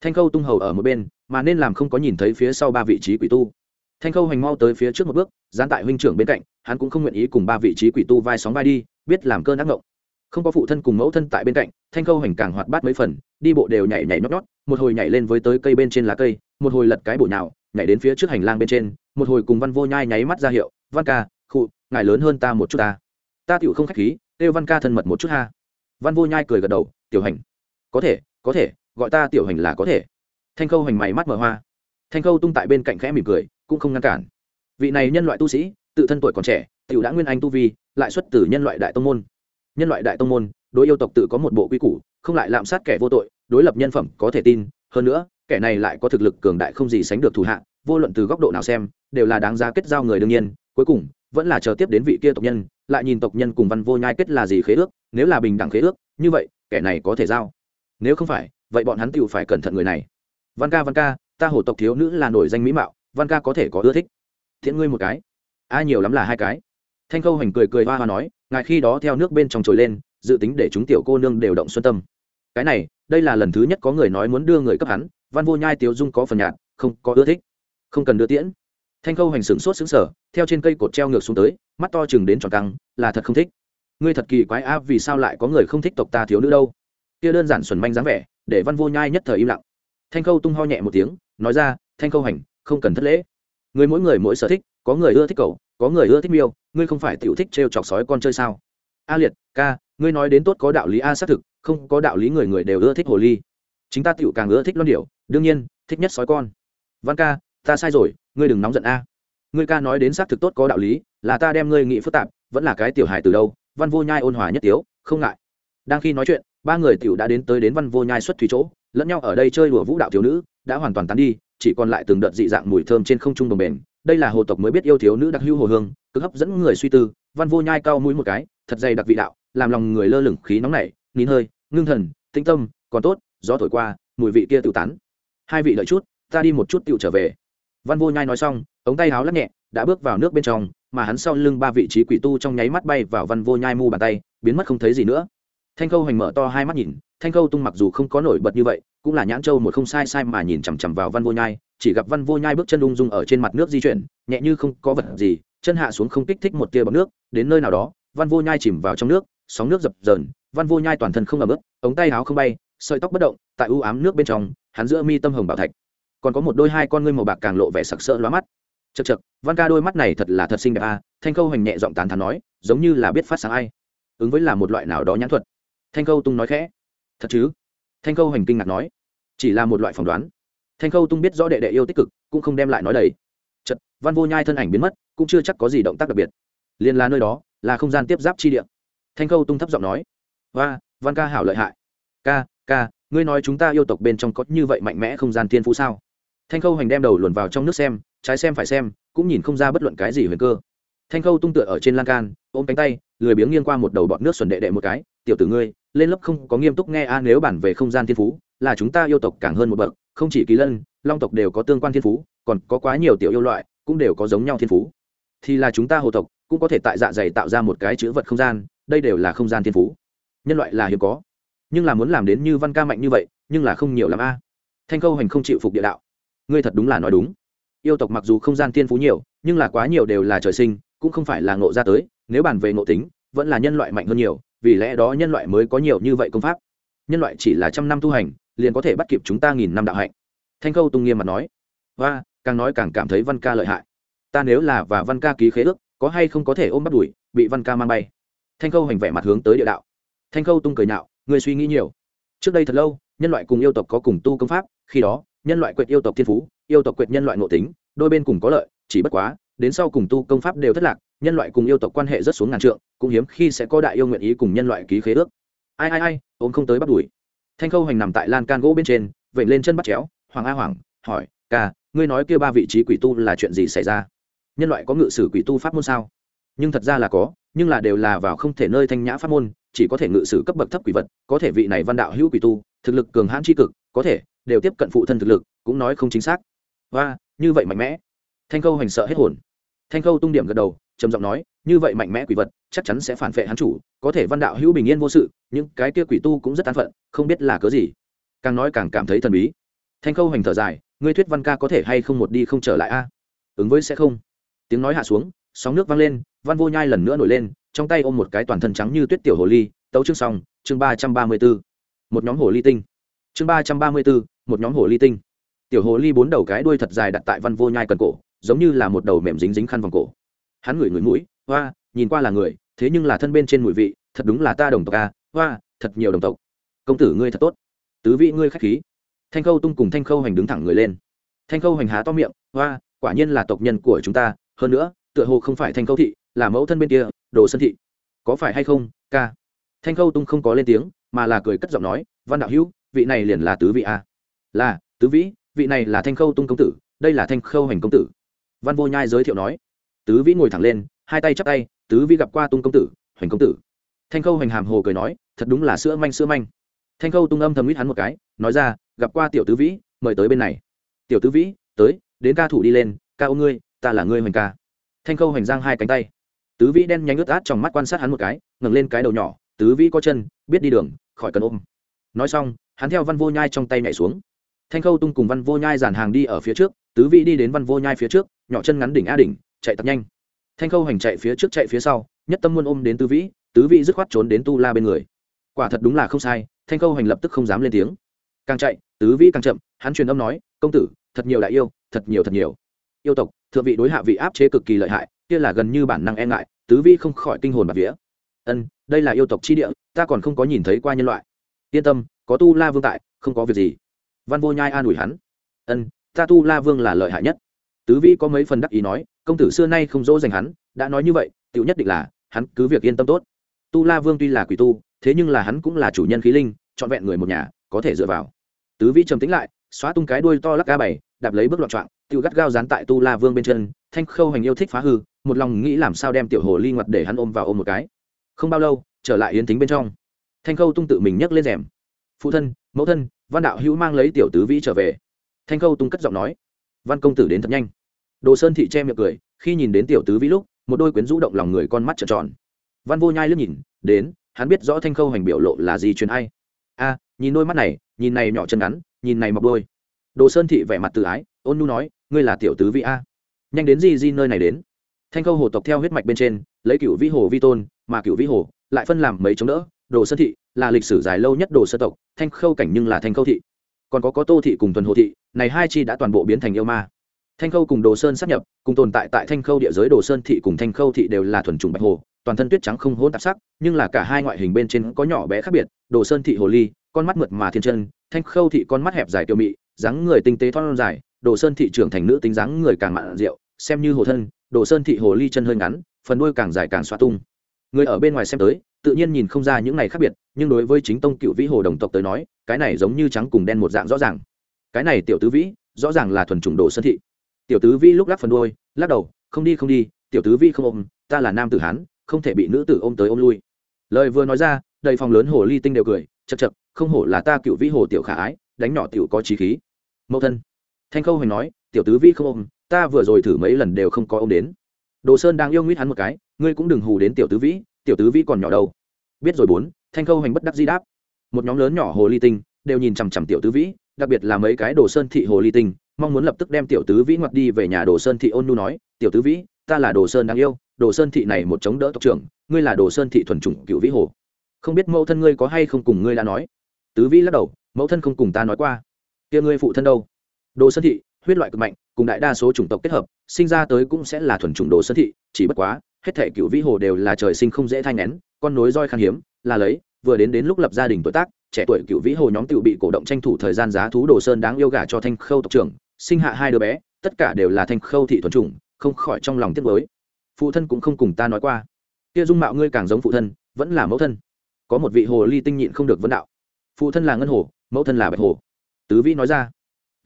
Thanh khâu tung hầu ở một bên, mà nên làm không có nhìn thấy phía sau ba vị trí quỷ tu thanh khâu hành mau tới phía trước một bước gián tại huynh trưởng bên cạnh, hắn cũng không nguyện ý cùng ba vị trí quỷ tu vai sóng vai đi, biết làm cơn ác ngộng. Không có phụ thân cùng mẫu thân tại bên cạnh, thanh khâu hành càng hoạt bát mấy phần, đi bộ đều nhảy nhảy nhót nhót, một hồi nhảy lên với tới cây bên trên lá cây, một hồi lật cái bổ nhào, nhảy đến phía trước hành lang bên trên, một hồi cùng văn vô nhai nháy mắt ra hiệu, văn ca, khụ, ngài lớn hơn ta một chút ta. Ta tựu không khách khí, kêu văn ca thân mật một chút ha. Văn vô nhai cười gật đầu, tiểu hành có thể có thể, gọi ta tiểu hành là có thể. Thanh khâu hành mày mắt mở hoa. Thanh khâu tung tại bên cạnh khẽ mỉm cười cũng không ngăn cản. Vị này nhân loại tu sĩ, tự thân tuổi còn trẻ, tiểu đã nguyên anh tu vi, lại xuất từ nhân loại đại tông môn. Nhân loại đại tông môn, đối yêu tộc tự có một bộ quy củ, không lại lạm sát kẻ vô tội, đối lập nhân phẩm có thể tin, hơn nữa, kẻ này lại có thực lực cường đại không gì sánh được thủ hạ, vô luận từ góc độ nào xem, đều là đáng giá kết giao người đương nhiên, cuối cùng, vẫn là chờ tiếp đến vị kia tộc nhân, lại nhìn tộc nhân cùng văn vô nhai kết là gì khế ước, nếu là bình đẳng khế ước, như vậy, kẻ này có thể giao. Nếu không phải, vậy bọn hắn tiểu phải cẩn thận người này. Văn ca văn ca, ta hổ tộc thiếu nữ là nổi danh mỹ mạo văn ca có thể có ưa thích. Thiện ngươi một cái. A nhiều lắm là hai cái. Thanh khâu hành cười cười hoa hoa nói, ngài khi đó theo nước bên trong trồi lên, dự tính để chúng tiểu cô nương đều động xuân tâm. Cái này, đây là lần thứ nhất có người nói muốn đưa người cấp hắn, văn vô nhai, tiếu dung có phần nhạt, không có ưa thích. Không cần đưa tiễn. Thanh khâu hành sửng sốt xứng sở theo trên cây cột treo ngược xuống tới, mắt to chừng đến tròn căng, là thật không thích. Ngươi thật kỳ quái a, vì sao lại có người không thích tộc ta thiếu nữ đâu? Kia đơn giản xuẩn manh dáng vẻ, để văn vô nhai nhất thời im lặng. Thanh khâu tung ho nhẹ một tiếng, nói ra, thanh khâu hành không cần thất lễ. Người mỗi người mỗi sở thích, có người ưa thích cậu, có người ưa thích miêu, ngươi không phải tiểu thích trêu chọc sói con chơi sao? A liệt, ca, ngươi nói đến tốt có đạo lý a xác thực, không có đạo lý người người đều ưa thích hồ ly. Chính ta tiểu càng ưa thích loan điểu, đương nhiên, thích nhất sói con. Văn ca, ta sai rồi, ngươi đừng nóng giận a. Ngươi ca nói đến xác thực tốt có đạo lý, là ta đem ngươi nghĩ phức tạp, vẫn là cái tiểu hài từ đâu, văn vô nhai ôn hòa nhất tiếu, không ngại. Đang khi nói chuyện, ba người tiểu đã đến tới đến văn vô nhai xuất thủy chỗ, lẫn nhau ở đây chơi đùa vũ đạo thiếu nữ, đã hoàn toàn tán đi chỉ còn lại từng đợt dị dạng mùi thơm trên không trung đồng bền. Đây là hồ tộc mới biết yêu thiếu nữ đặc hữu hồ hương, cực hấp dẫn người suy tư, văn vô nhai cao mũi một cái, thật dày đặc vị đạo, làm lòng người lơ lửng khí nóng nảy, nín hơi, ngưng thần, tĩnh tâm, còn tốt, gió thổi qua, mùi vị kia tự tán. Hai vị đợi chút, ta đi một chút tựu trở về. Văn vô nhai nói xong, ống tay háo lắc nhẹ, đã bước vào nước bên trong, mà hắn sau lưng ba vị trí quỷ tu trong nháy mắt bay vào văn vô nhai mu bàn tay, biến mất không thấy gì nữa. Thanh khâu hành mở to hai mắt nhìn thanh khâu tung mặc dù không có nổi bật như vậy, cũng là nhãn châu một không sai sai mà nhìn chằm chằm vào văn vô nhai, chỉ gặp văn vô nhai bước chân ung dung ở trên mặt nước di chuyển, nhẹ như không có vật gì, chân hạ xuống không kích thích một tia bọc nước, đến nơi nào đó, văn vô nhai chìm vào trong nước, sóng nước dập dờn, văn vô nhai toàn thân không ẩm ướt, ống tay áo không bay, sợi tóc bất động, tại u ám nước bên trong, hắn giữa mi tâm hồng bảo thạch. Còn có một đôi hai con ngươi màu bạc càng lộ vẻ sặc sỡ lóa mắt. Chật chật văn ca đôi mắt này thật là thật xinh đẹp a, thanh khâu hoành nhẹ giọng tán thán nói, giống như là biết phát sáng ai. Ứng với là một loại nào đó nhãn thuật. Thanh khâu tung nói khẽ thật chứ? Thanh khâu hành kinh ngạc nói. Chỉ là một loại phỏng đoán. Thanh khâu tung biết rõ đệ đệ yêu tích cực, cũng không đem lại nói đầy. Chật văn vô nhai thân ảnh biến mất, cũng chưa chắc có gì động tác đặc biệt. Liền là nơi đó, là không gian tiếp giáp chi địa. Thanh khâu tung thấp giọng nói. Và văn ca hảo lợi hại. Ca ca, ngươi nói chúng ta yêu tộc bên trong có như vậy mạnh mẽ không gian thiên phú sao? Thanh khâu hành đem đầu luồn vào trong nước xem, trái xem phải xem, cũng nhìn không ra bất luận cái gì huyền cơ. Thanh khâu tung tựa ở trên lan can, ôm cánh tay lười biếng nghiêng qua một đầu bọt nước xuẩn đệ đệ một cái, tiểu tử ngươi, lên lớp không có nghiêm túc nghe a, nếu bản về không gian thiên phú, là chúng ta yêu tộc càng hơn một bậc, không chỉ kỳ lân, long tộc đều có tương quan thiên phú, còn có quá nhiều tiểu yêu loại, cũng đều có giống nhau thiên phú. Thì là chúng ta hồ tộc, cũng có thể tại dạ dày tạo ra một cái chữ vật không gian, đây đều là không gian thiên phú. Nhân loại là hiếm có, nhưng là muốn làm đến như văn ca mạnh như vậy, nhưng là không nhiều l a. Thanh khâu hành không chịu phục địa đạo. Ngươi thật đúng là nói đúng. Yêu tộc mặc dù không gian thiên phú nhiều, nhưng là quá nhiều đều là trời sinh, cũng không phải là ngộ ra tới nếu bàn về ngộ tính, vẫn là nhân loại mạnh hơn nhiều, vì lẽ đó nhân loại mới có nhiều như vậy công pháp. Nhân loại chỉ là trăm năm tu hành, liền có thể bắt kịp chúng ta nghìn năm đạo hạnh. Thanh khâu tung nghiêm mặt nói và càng nói càng cảm thấy văn ca lợi hại. Ta nếu là và văn ca ký khế ước, có hay không có thể ôm bắt đuổi, bị văn ca mang bay? Thanh khâu hành vẻ mặt hướng tới địa đạo. Thanh khâu tung cười nhạo người suy nghĩ nhiều. Trước đây thật lâu, nhân loại cùng yêu tộc có cùng tu công pháp, khi đó, nhân loại quyệt yêu tộc thiên phú, yêu tộc quyệt nhân loại ngộ tính, đôi bên cùng có lợi, chỉ bất quá đến sau cùng tu công pháp đều thất lạc, nhân loại cùng yêu tộc quan hệ rất xuống ngàn trượng, cũng hiếm khi sẽ có đại yêu nguyện ý cùng nhân loại ký khế ước. Ai ai ai, ôm không tới bắt đuổi. Thanh khâu hành nằm tại lan can gỗ bên trên vẩy lên chân bắt chéo, hoàng a hoàng, hỏi, ca, ngươi nói kia ba vị trí quỷ tu là chuyện gì xảy ra? Nhân loại có ngự sử quỷ tu pháp môn sao? Nhưng thật ra là có, nhưng là đều là vào không thể nơi thanh nhã pháp môn, chỉ có thể ngự sử cấp bậc thấp quỷ vật, có thể vị này văn đạo hữu quỷ tu, thực lực cường hãn tri cực, có thể đều tiếp cận phụ thân thực lực, cũng nói không chính xác. Và như vậy mạnh mẽ thanh khâu hành sợ hết hồn. Thanh khâu tung điểm gật đầu, trầm giọng nói, như vậy mạnh mẽ quỷ vật, chắc chắn sẽ phản vệ hắn chủ, có thể văn đạo hữu bình yên vô sự nhưng cái kia quỷ tu cũng rất an phận, không biết là cớ gì. Càng nói càng cảm thấy thần bí. Thanh khâu hành thở dài, ngươi thuyết văn ca có thể hay không một đi không trở lại a? Ứng với sẽ không. Tiếng nói hạ xuống, sóng nước vang lên, văn vô nhai lần nữa nổi lên, trong tay ôm một cái toàn thân trắng như tuyết tiểu hồ ly, tấu chương xong, chương ba trăm ba mươi b ố một nhóm hồ ly tinh. Chương ba trăm ba mươi b ố một nhóm hồ ly tinh. Tiểu hồ ly bốn đầu cái đuôi thật dài đặt tại văn vô nhai cần cổ giống như là một đầu mềm dính dính khăn vòng cổ. Hắn ngửi ngửi mũi, hoa, nhìn qua là người, thế nhưng là thân bên trên mùi vị, thật đúng là ta đồng tộc a hoa, thật nhiều đồng tộc. Công tử ngươi thật tốt. Tứ vị ngươi k h á c h khí. Thanh khâu tung cùng thanh khâu hành đứng thẳng người lên. Thanh khâu hành há to miệng, hoa, quả nhiên là tộc nhân của chúng ta, hơn nữa, tựa hồ không phải thanh khâu thị, là mẫu thân bên kia, đồ sân thị. Có phải hay không, ca? Thanh khâu tung không có lên tiếng, mà là cười cất giọng nói, văn đạo hữu, vị này liền là tứ vị a là, tứ vĩ, vị này là thanh khâu tung công tử, đây là thanh khâu hành công tử văn vô nhai giới thiệu nói, tứ vĩ ngồi thẳng lên, hai tay chắp tay, tứ vĩ gặp qua tung công tử, hoành công tử. Thanh khâu hoành hàm hồ cười nói, thật đúng là sữa manh sữa manh. Thanh khâu tung âm thầm mít hắn một cái, nói ra, gặp qua tiểu tứ vĩ, mời tới bên này. Tiểu tứ vĩ, tới, đến ca thủ đi lên, ca ô ngươi, ta là ngươi hoành ca. Thanh khâu hoành giang hai cánh tay. Tứ vĩ đen nhánh ướt át trong mắt quan sát hắn một cái, ngẩng lên cái đầu nhỏ, tứ vĩ có chân, biết đi đường, khỏi cần ôm. Nói xong, hắn theo văn vô nhai trong tay nhảy xuống. Thanh khâu tung cùng văn vô nhai dàn hàng đi ở phía trước tứ vĩ đi đến văn vô nhai phía trước, nhỏ chân ngắn đỉnh a đỉnh, chạy tập nhanh. Thanh khâu hành chạy phía trước chạy phía sau, nhất tâm muôn ôm đến tứ vĩ tứ vĩ dứt khoát trốn đến tu la bên người. Quả thật đúng là không sai, thanh khâu hành lập tức không dám lên tiếng. Càng chạy, tứ vĩ càng chậm, hắn truyền âm nói, công tử, thật nhiều đại yêu, thật nhiều thật nhiều. Yêu tộc, thượng vị đối hạ vị áp chế cực kỳ lợi hại, kia là gần như bản năng e ngại, tứ vĩ không khỏi kinh hồn bạc vía. Ân, đây là yêu tộc chi địa, ta còn không có nhìn thấy qua nhân loại. Yên tâm, có tu la vương tại, không có việc gì. Văn vô nhai an ủi hắn. Ân ta tu la vương là lợi hại nhất. Tứ vĩ có mấy phần đắc ý nói, công tử xưa nay không dỗ dành hắn, đã nói như vậy tự nhất định là, hắn cứ việc yên tâm tốt. Tu la vương tuy là quỷ tu, thế nhưng là hắn cũng là chủ nhân khí linh, trọn vẹn người một nhà, có thể dựa vào. Tứ vĩ trầm tính lại, xóa tung cái đuôi to lắc ca bảy đạp lấy bước loạn trọng tự gắt gao dán tại tu la vương bên chân, thanh khâu hành yêu thích phá hư, một lòng nghĩ làm sao đem tiểu hồ ly ngoặt để hắn ôm vào ôm một cái. Không bao lâu, trở lại yến tính bên trong. Thanh khâu tung tự mình nhấc lên rèm. Phụ thân, mẫu thân, văn đạo hữu mang lấy tiểu tứ vĩ trở về thanh khâu tung cất giọng nói, văn công tử đến thật nhanh. Đồ sơn thị che miệng cười, khi nhìn đến tiểu tứ vĩ lúc, một đôi quyến rũ động lòng người con mắt trợn tròn. Văn vô nhai liếc nhìn, đến, hắn biết rõ thanh khâu hành biểu lộ là gì truyền ai? A, nhìn đôi mắt này, nhìn này nhỏ chân ngắn, nhìn này mọc đôi. Đồ sơn thị vẻ mặt tự ái, ôn nu nói, ngươi là tiểu tứ vĩ a. Nhanh đến di di nơi này đến. Thanh khâu hồ tộc theo huyết mạch bên trên, lấy cựu vĩ hồ vi tôn, mà cựu vĩ hồ lại phân làm mấy chống đỡ. Đồ sơn thị là lịch sử dài lâu nhất đồ sơ tộc, thanh khâu cảnh nhưng là thanh khâu thị. Còn có có tô thị cùng tuần hồ thị này hai chi đã toàn bộ biến thành yêu ma. Thanh khâu cùng đồ sơn sắp nhập, cùng tồn tại tại thanh khâu địa giới đồ sơn thị cùng thanh khâu thị đều là thuần trùng bạch hồ, toàn thân tuyết trắng không hôn tạp sắc, nhưng là cả hai ngoại hình bên trên có nhỏ bé khác biệt, đồ sơn thị hồ ly, con mắt mượt mà thiên chân, thanh khâu thị con mắt hẹp dài tiêu mị, dáng người tinh tế thon dài, đồ sơn thị trưởng thành nữ tính dáng người càng mặn rượu xem như hồ thân, đồ sơn thị hồ ly chân hơi ngắn, phần đuôi càng dài càng xoa tung. Người ở bên ngoài xem tới, tự nhiên nhìn không ra những này khác biệt, nhưng đối với chính tông cựu vĩ hồ đồng tộc tới nói, cái này giống như trắng cùng đen một dạng rõ ràng cái này tiểu tứ vĩ, rõ ràng là thuần chủng đồ sơn thị. Tiểu tứ vĩ lúc lắc phần đôi lắc đầu, không đi không đi, tiểu tứ vĩ không ôm, ta là nam tử hán, không thể bị nữ tử ôm tới ôm lui. Lời vừa nói ra, đầy phòng lớn hồ ly tinh đều cười chật chật không hổ là ta cựu vĩ hồ tiểu khả ái, đánh nhỏ tiểu có trí khí. Mẫu thân, thanh khâu hoành nói, tiểu tứ vĩ không ôm, ta vừa rồi thử mấy lần đều không có ôm đến. Đồ sơn đang yêu nguyết hắn một cái, ngươi cũng đừng hù đến tiểu tứ vĩ, tiểu tứ vĩ còn nhỏ đâu. Biết rồi bốn, thanh khâu hành bất đắc di đáp. Một nhóm lớn nhỏ hồ ly tinh, đều nhìn chằm chằm tiểu tứ vĩ đặc biệt là mấy cái đồ sơn thị hồ ly tinh, mong muốn lập tức đem tiểu tứ vĩ ngoặt đi về nhà đồ sơn thị ôn nu nói, tiểu tứ vĩ, ta là đồ sơn đáng yêu, đồ sơn thị này một chống đỡ tộc trưởng, ngươi là đồ sơn thị thuần chủng cựu vĩ hồ. Không biết mẫu thân ngươi có hay không cùng ngươi đã nói? Tứ vĩ lắc đầu, mẫu thân không cùng ta nói qua. Kia ngươi phụ thân đâu? Đồ sơn thị, huyết loại cực mạnh, cùng đại đa số chủng tộc kết hợp, sinh ra tới cũng sẽ là thuần chủng đồ sơn thị, chỉ bất quá, hết thể cựu vĩ hồ đều là trời sinh không dễ thai nén con nối roi khan hiếm, là lấy, vừa đến đến lúc lập gia đình tuổi tác trẻ tuổi cựu vĩ hồ nhóm tự bị cổ động tranh thủ thời gian giá thú đồ sơn đáng yêu gả cho thanh khâu tộc trưởng, sinh hạ hai đứa bé, tất cả đều là thanh khâu thị thuần chủng, không khỏi trong lòng tiếc mới phụ thân cũng không cùng ta nói qua. Kia dung mạo ngươi càng giống phụ thân, vẫn là mẫu thân. Có một vị hồ ly tinh nhịn không được vấn đạo. Phụ thân là ngân hồ, mẫu thân là bạch hồ. Tứ vĩ nói ra.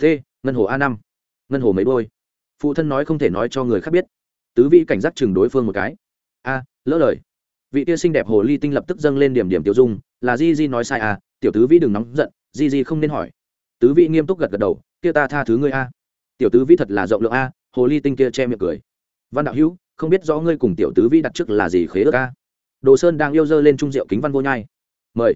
T, ngân hồ a năm, ngân hồ mấy đôi. Phụ thân nói không thể nói cho người khác biết. Tứ vĩ cảnh giác chừng đối phương một cái. A, lỡ lời. Vị tia xinh đẹp hồ ly tinh lập tức dâng lên điểm điểm tiêu dung, là di di nói sai à tiểu tứ vĩ đừng nóng giận, di di không nên hỏi. Tứ vĩ nghiêm túc gật gật đầu, kia ta tha thứ ngươi a. Tiểu tứ vĩ thật là rộng lượng a, hồ ly tinh kia che miệng cười. Văn đạo hữu, không biết rõ ngươi cùng tiểu tứ vĩ đặt trước là gì khế ước a. đồ sơn đang yêu dơ lên trung rượu kính văn vô nhai. Mời.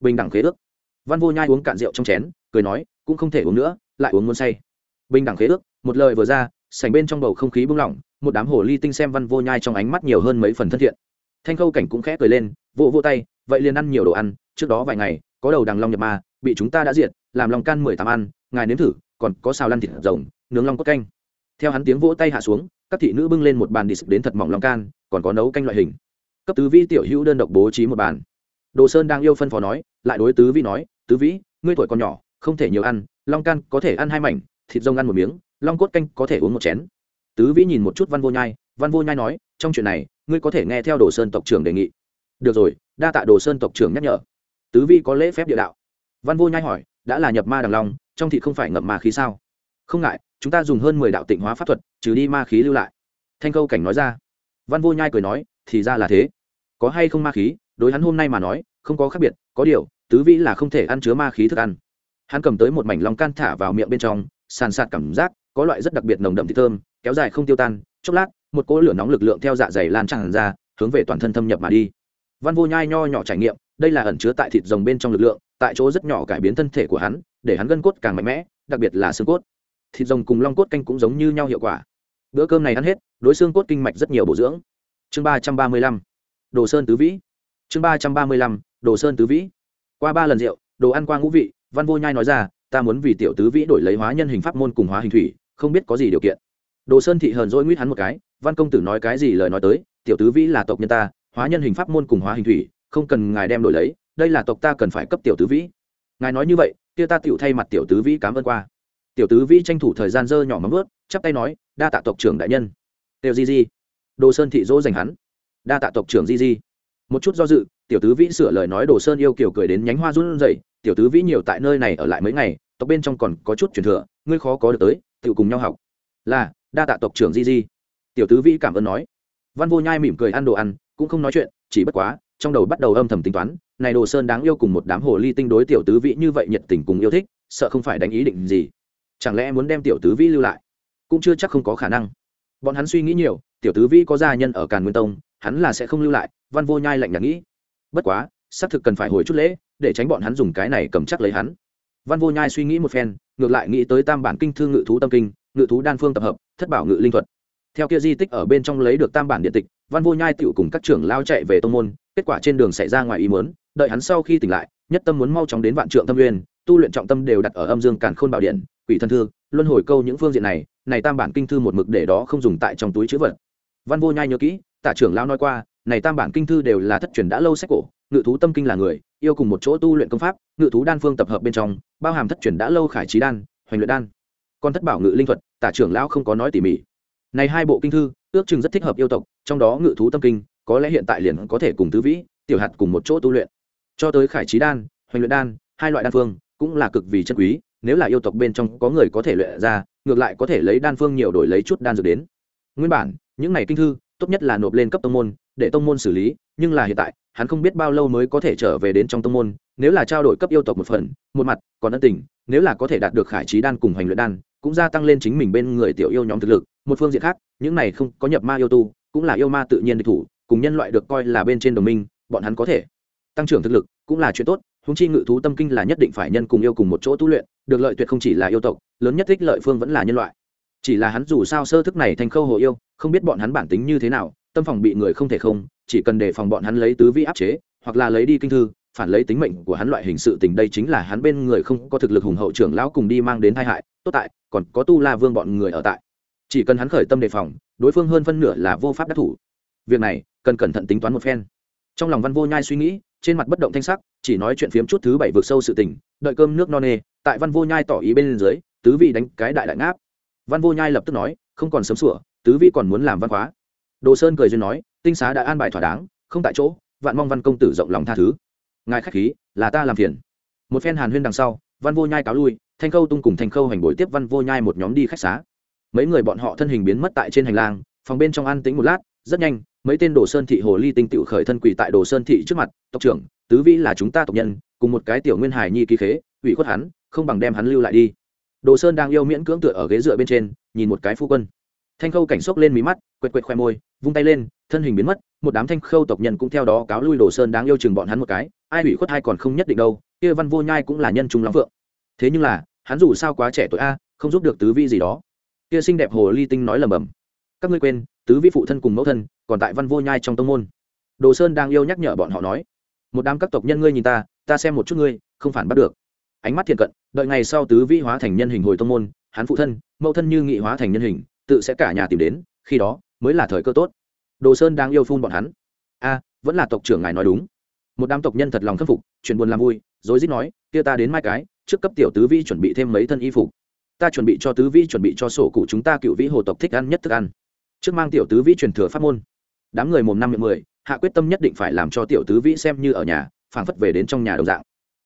Bình đẳng khế ước. Văn vô nhai uống cạn rượu trong chén, cười nói, cũng không thể uống nữa, lại uống muốn say. Bình đẳng khế ước, một lời vừa ra, sảnh bên trong bầu không khí bung lỏng, một đám hồ ly tinh xem văn vô nhai trong ánh mắt nhiều hơn mấy phần thân thiện. Thanh khâu cảnh cũng khẽ cười lên, vỗ vỗ tay, vậy liền ăn nhiều đồ ăn, trước đó vài ngày có đầu đằng long nhập ma, bị chúng ta đã diệt, làm lòng can mười tám ăn, ngài nếm thử, còn có xào lăn thịt rồng, nướng long cốt canh. Theo hắn tiếng vỗ tay hạ xuống, các thị nữ bưng lên một bàn đi đến thật mỏng lòng can, còn có nấu canh loại hình. Cấp tứ vĩ tiểu hữu đơn độc bố trí một bàn. Đồ sơn đang yêu phân phó nói, lại đối tứ vĩ nói, tứ vĩ, ngươi tuổi còn nhỏ, không thể nhiều ăn, long can có thể ăn hai mảnh, thịt rông ăn một miếng, long cốt canh có thể uống một chén. Tứ vĩ nhìn một chút văn vô nhai, văn vô nhai nói, trong chuyện này, ngươi có thể nghe theo đồ sơn tộc trưởng đề nghị. Được rồi, đa tạ đồ sơn tộc trưởng nhắc nhở tứ Vi có lễ phép địa đạo. Văn vô nhai hỏi, đã là nhập ma đằng long, trong thị không phải ngậm ma khí sao? Không ngại, chúng ta dùng hơn mười đạo tịnh hóa pháp thuật, trừ đi ma khí lưu lại. Thanh câu cảnh nói ra. Văn vô nhai cười nói, thì ra là thế. Có hay không ma khí, đối hắn hôm nay mà nói, không có khác biệt, có điều, tứ vĩ là không thể ăn chứa ma khí thức ăn. Hắn cầm tới một mảnh lòng can thả vào miệng bên trong, sàn sạt cảm giác, có loại rất đặc biệt nồng đậm thịt thơm, kéo dài không tiêu tan, chốc lát, một cỗ lửa nóng lực lượng theo dạ dày lan tràn ra, hướng về toàn thân thâm nhập mà đi. Văn vô nhai nho nhỏ trải nghiệm đây là ẩn chứa tại thịt rồng bên trong lực lượng, tại chỗ rất nhỏ cải biến thân thể của hắn, để hắn gân cốt càng mạnh mẽ, đặc biệt là xương cốt. Thịt rồng cùng long cốt canh cũng giống như nhau hiệu quả. Bữa cơm này ăn hết, đối xương cốt kinh mạch rất nhiều bổ dưỡng. Chương ba trăm ba mươi lăm, đồ sơn tứ vĩ. Chương ba trăm ba mươi lăm, đồ sơn tứ vĩ. Qua ba lần rượu, đồ ăn qua ngũ vị, văn vô nhai nói ra, ta muốn vì tiểu tứ vĩ đổi lấy hóa nhân hình pháp môn cùng hóa hình thủy, không biết có gì điều kiện. Đồ sơn thị hờn dỗi nguyết hắn một cái, văn công tử nói cái gì lời nói tới, tiểu tứ vĩ là tộc nhân ta, hóa nhân hình pháp môn cùng hóa hình thủy không cần ngài đem đổi lấy, đây là tộc ta cần phải cấp tiểu tứ vĩ. Ngài nói như vậy, kia ta tựu thay mặt tiểu tứ vĩ cảm ơn qua. Tiểu tứ vĩ tranh thủ thời gian dơ nhỏ mắm ướt chắp tay nói, đa tạ tộc trưởng đại nhân. Đều di di. Đồ sơn thị dỗ dành hắn. Đa tạ tộc trưởng di di. Một chút do dự, tiểu tứ vĩ sửa lời nói đồ sơn yêu kiểu cười đến nhánh hoa run rẩy, tiểu tứ vĩ nhiều tại nơi này ở lại mấy ngày, tộc bên trong còn có chút truyền thừa, ngươi khó có được tới tự cùng nhau học. Là, đa tạ tộc trưởng di di. Tiểu tứ vĩ cảm ơn nói. Văn vô nhai mỉm cười ăn đồ ăn, cũng không nói chuyện, chỉ bất quá trong đầu bắt đầu âm thầm tính toán, này đồ sơn đáng yêu cùng một đám hồ ly tinh đối tiểu tứ vĩ như vậy nhiệt tình cùng yêu thích, sợ không phải đánh ý định gì. Chẳng lẽ muốn đem tiểu tứ vĩ lưu lại? Cũng chưa chắc không có khả năng. Bọn hắn suy nghĩ nhiều, tiểu tứ vĩ có gia nhân ở càn nguyên tông, hắn là sẽ không lưu lại, văn vô nhai lạnh nhạt nghĩ. Bất quá, xác thực cần phải hồi chút lễ, để tránh bọn hắn dùng cái này cầm chắc lấy hắn. Văn vô nhai suy nghĩ một phen, ngược lại nghĩ tới tam bản kinh thư ngự thú tâm kinh, ngự thú đan phương tập hợp, thất bảo ngự linh thuật. Theo kia di tích ở bên trong lấy được tam bản điện tịch văn vô nhai tựu cùng các trưởng lao chạy về tông môn, kết quả trên đường xảy ra ngoài ý muốn, đợi hắn sau khi tỉnh lại, nhất tâm muốn mau chóng đến vạn trượng tâm nguyên tu luyện trọng tâm đều đặt ở âm dương càn khôn bảo điện, quỷ thân thư, luân hồi câu những phương diện này này tam bản kinh thư một mực để đó không dùng tại trong túi chữ vật. Văn vô nhai nhớ kỹ, tả trưởng lao nói qua, này tam bản kinh thư đều là thất truyền đã lâu sách cổ, ngự thú tâm kinh là người, yêu cùng một chỗ tu luyện công pháp, ngự thú đan phương tập hợp bên trong, bao hàm thất truyền đã lâu khải trí đan, hoành luyện đan. Còn thất bảo ngự linh thuật, tả trưởng lão không có nói tỉ mỉ này hai bộ kinh thư, ước chừng rất thích hợp yêu tộc, trong đó ngự thú tâm kinh, có lẽ hiện tại liền có thể cùng tứ vĩ, tiểu hạt cùng một chỗ tu luyện. Cho tới khải trí đan, hoành luyện đan, hai loại đan phương, cũng là cực vì chân quý, nếu là yêu tộc bên trong có người có thể luyện ra, ngược lại có thể lấy đan phương nhiều đổi lấy chút đan dược đến. Nguyên bản, những này kinh thư, tốt nhất là nộp lên cấp tông môn, để tông môn xử lý, nhưng là hiện tại, hắn không biết bao lâu mới có thể trở về đến trong tông môn, nếu là trao đổi cấp yêu tộc một phần, một mặt, còn ân tình, nếu là có thể đạt được khải trí đan cùng hành luyện đan, cũng gia tăng lên chính mình bên người tiểu yêu nhóm thực lực một phương diện khác, những này không có nhập ma yêu tu, cũng là yêu ma tự nhiên địch thủ, cùng nhân loại được coi là bên trên đồng minh, bọn hắn có thể tăng trưởng thực lực cũng là chuyện tốt húng chi ngự thú tâm kinh là nhất định phải nhân cùng yêu cùng một chỗ tu luyện, được lợi tuyệt không chỉ là yêu tộc, lớn nhất thích lợi phương vẫn là nhân loại. Chỉ là hắn dù sao sơ thức này thành khâu hồ yêu, không biết bọn hắn bản tính như thế nào, tâm phòng bị người không thể không, chỉ cần đề phòng bọn hắn lấy tứ vi áp chế, hoặc là lấy đi kinh thư, phản lấy tính mệnh của hắn loại hình sự tình đây chính là hắn bên người không có thực lực hùng hậu trưởng lão cùng đi mang đến tai hại, tốt tại, còn có tu la vương bọn người ở tại chỉ cần hắn khởi tâm đề phòng, đối phương hơn phân nửa là vô pháp đắc thủ. Việc này, cần cẩn thận tính toán một phen. Trong lòng văn vô nhai suy nghĩ, trên mặt bất động thanh sắc, chỉ nói chuyện phiếm chút thứ bảy vượt sâu sự tình, đợi cơm nước no nê, tại văn vô nhai tỏ ý bên dưới, tứ vị đánh cái đại đại ngáp. Văn vô nhai lập tức nói, không còn sớm sủa, tứ vị còn muốn làm văn hóa đồ sơn cười duyên nói, tinh xá đã an bài thỏa đáng, không tại chỗ, vạn mong văn công tử rộng lòng tha thứ. Ngài khách khí, là ta làm phiền. Một phen hàn huyên đằng sau, văn vô nhai cáo lui, thanh khâu tung cùng thanh khâu hành bồi tiếp văn vô nhai một nhóm đi khách xá mấy người bọn họ thân hình biến mất tại trên hành lang, phòng bên trong ăn tính một lát, rất nhanh, mấy tên đồ sơn thị hồ ly tinh tựu khởi thân quỳ tại đồ sơn thị trước mặt, tộc trưởng, tứ vĩ là chúng ta tộc nhân, cùng một cái tiểu nguyên hải nhi ký khế, ủy khuất hắn, không bằng đem hắn lưu lại đi. Đồ sơn đang yêu miễn cưỡng tựa ở ghế dựa bên trên, nhìn một cái phu quân. Thanh khâu cảnh xốc lên mí mắt, quệt quệt khoe môi, vung tay lên, thân hình biến mất, một đám thanh khâu tộc nhân cũng theo đó cáo lui đồ sơn đáng yêu chừng bọn hắn một cái, ai ủy khuất hay còn không nhất định đâu, kia văn vô nhai cũng là nhân trung lắm vượng thế nhưng là, hắn dù sao quá trẻ tuổi a, không giúp được tứ vi gì đó kia xinh đẹp hồ ly tinh nói lầm bầm. Các ngươi quên, tứ vi phụ thân cùng mẫu thân còn tại văn vô nhai trong tông môn. Đồ sơn đang yêu nhắc nhở bọn họ nói, một đám các tộc nhân ngươi nhìn ta ta xem một chút ngươi, không phản bắt được. Ánh mắt thiện cận, đợi ngày sau tứ vi hóa thành nhân hình hồi tông môn, hắn phụ thân, mẫu thân như nghị hóa thành nhân hình, tự sẽ cả nhà tìm đến, khi đó mới là thời cơ tốt. Đồ sơn đang yêu phun bọn hắn. A, vẫn là tộc trưởng ngài nói đúng. Một đám tộc nhân thật lòng khâm phục, chuyện buồn làm vui rồi dít nói, kia ta đến mai cái, trước cấp tiểu tứ vi chuẩn bị thêm mấy thân y phục ta chuẩn bị cho tứ vi chuẩn bị cho sổ cụ chúng ta cựu vĩ hồ tộc thích ăn nhất thức ăn. Trước mang tiểu tứ vĩ truyền thừa pháp môn. Đám người mồm năm miệng mười, hạ quyết tâm nhất định phải làm cho tiểu tứ vĩ xem như ở nhà, phảng phất về đến trong nhà đồng dạng.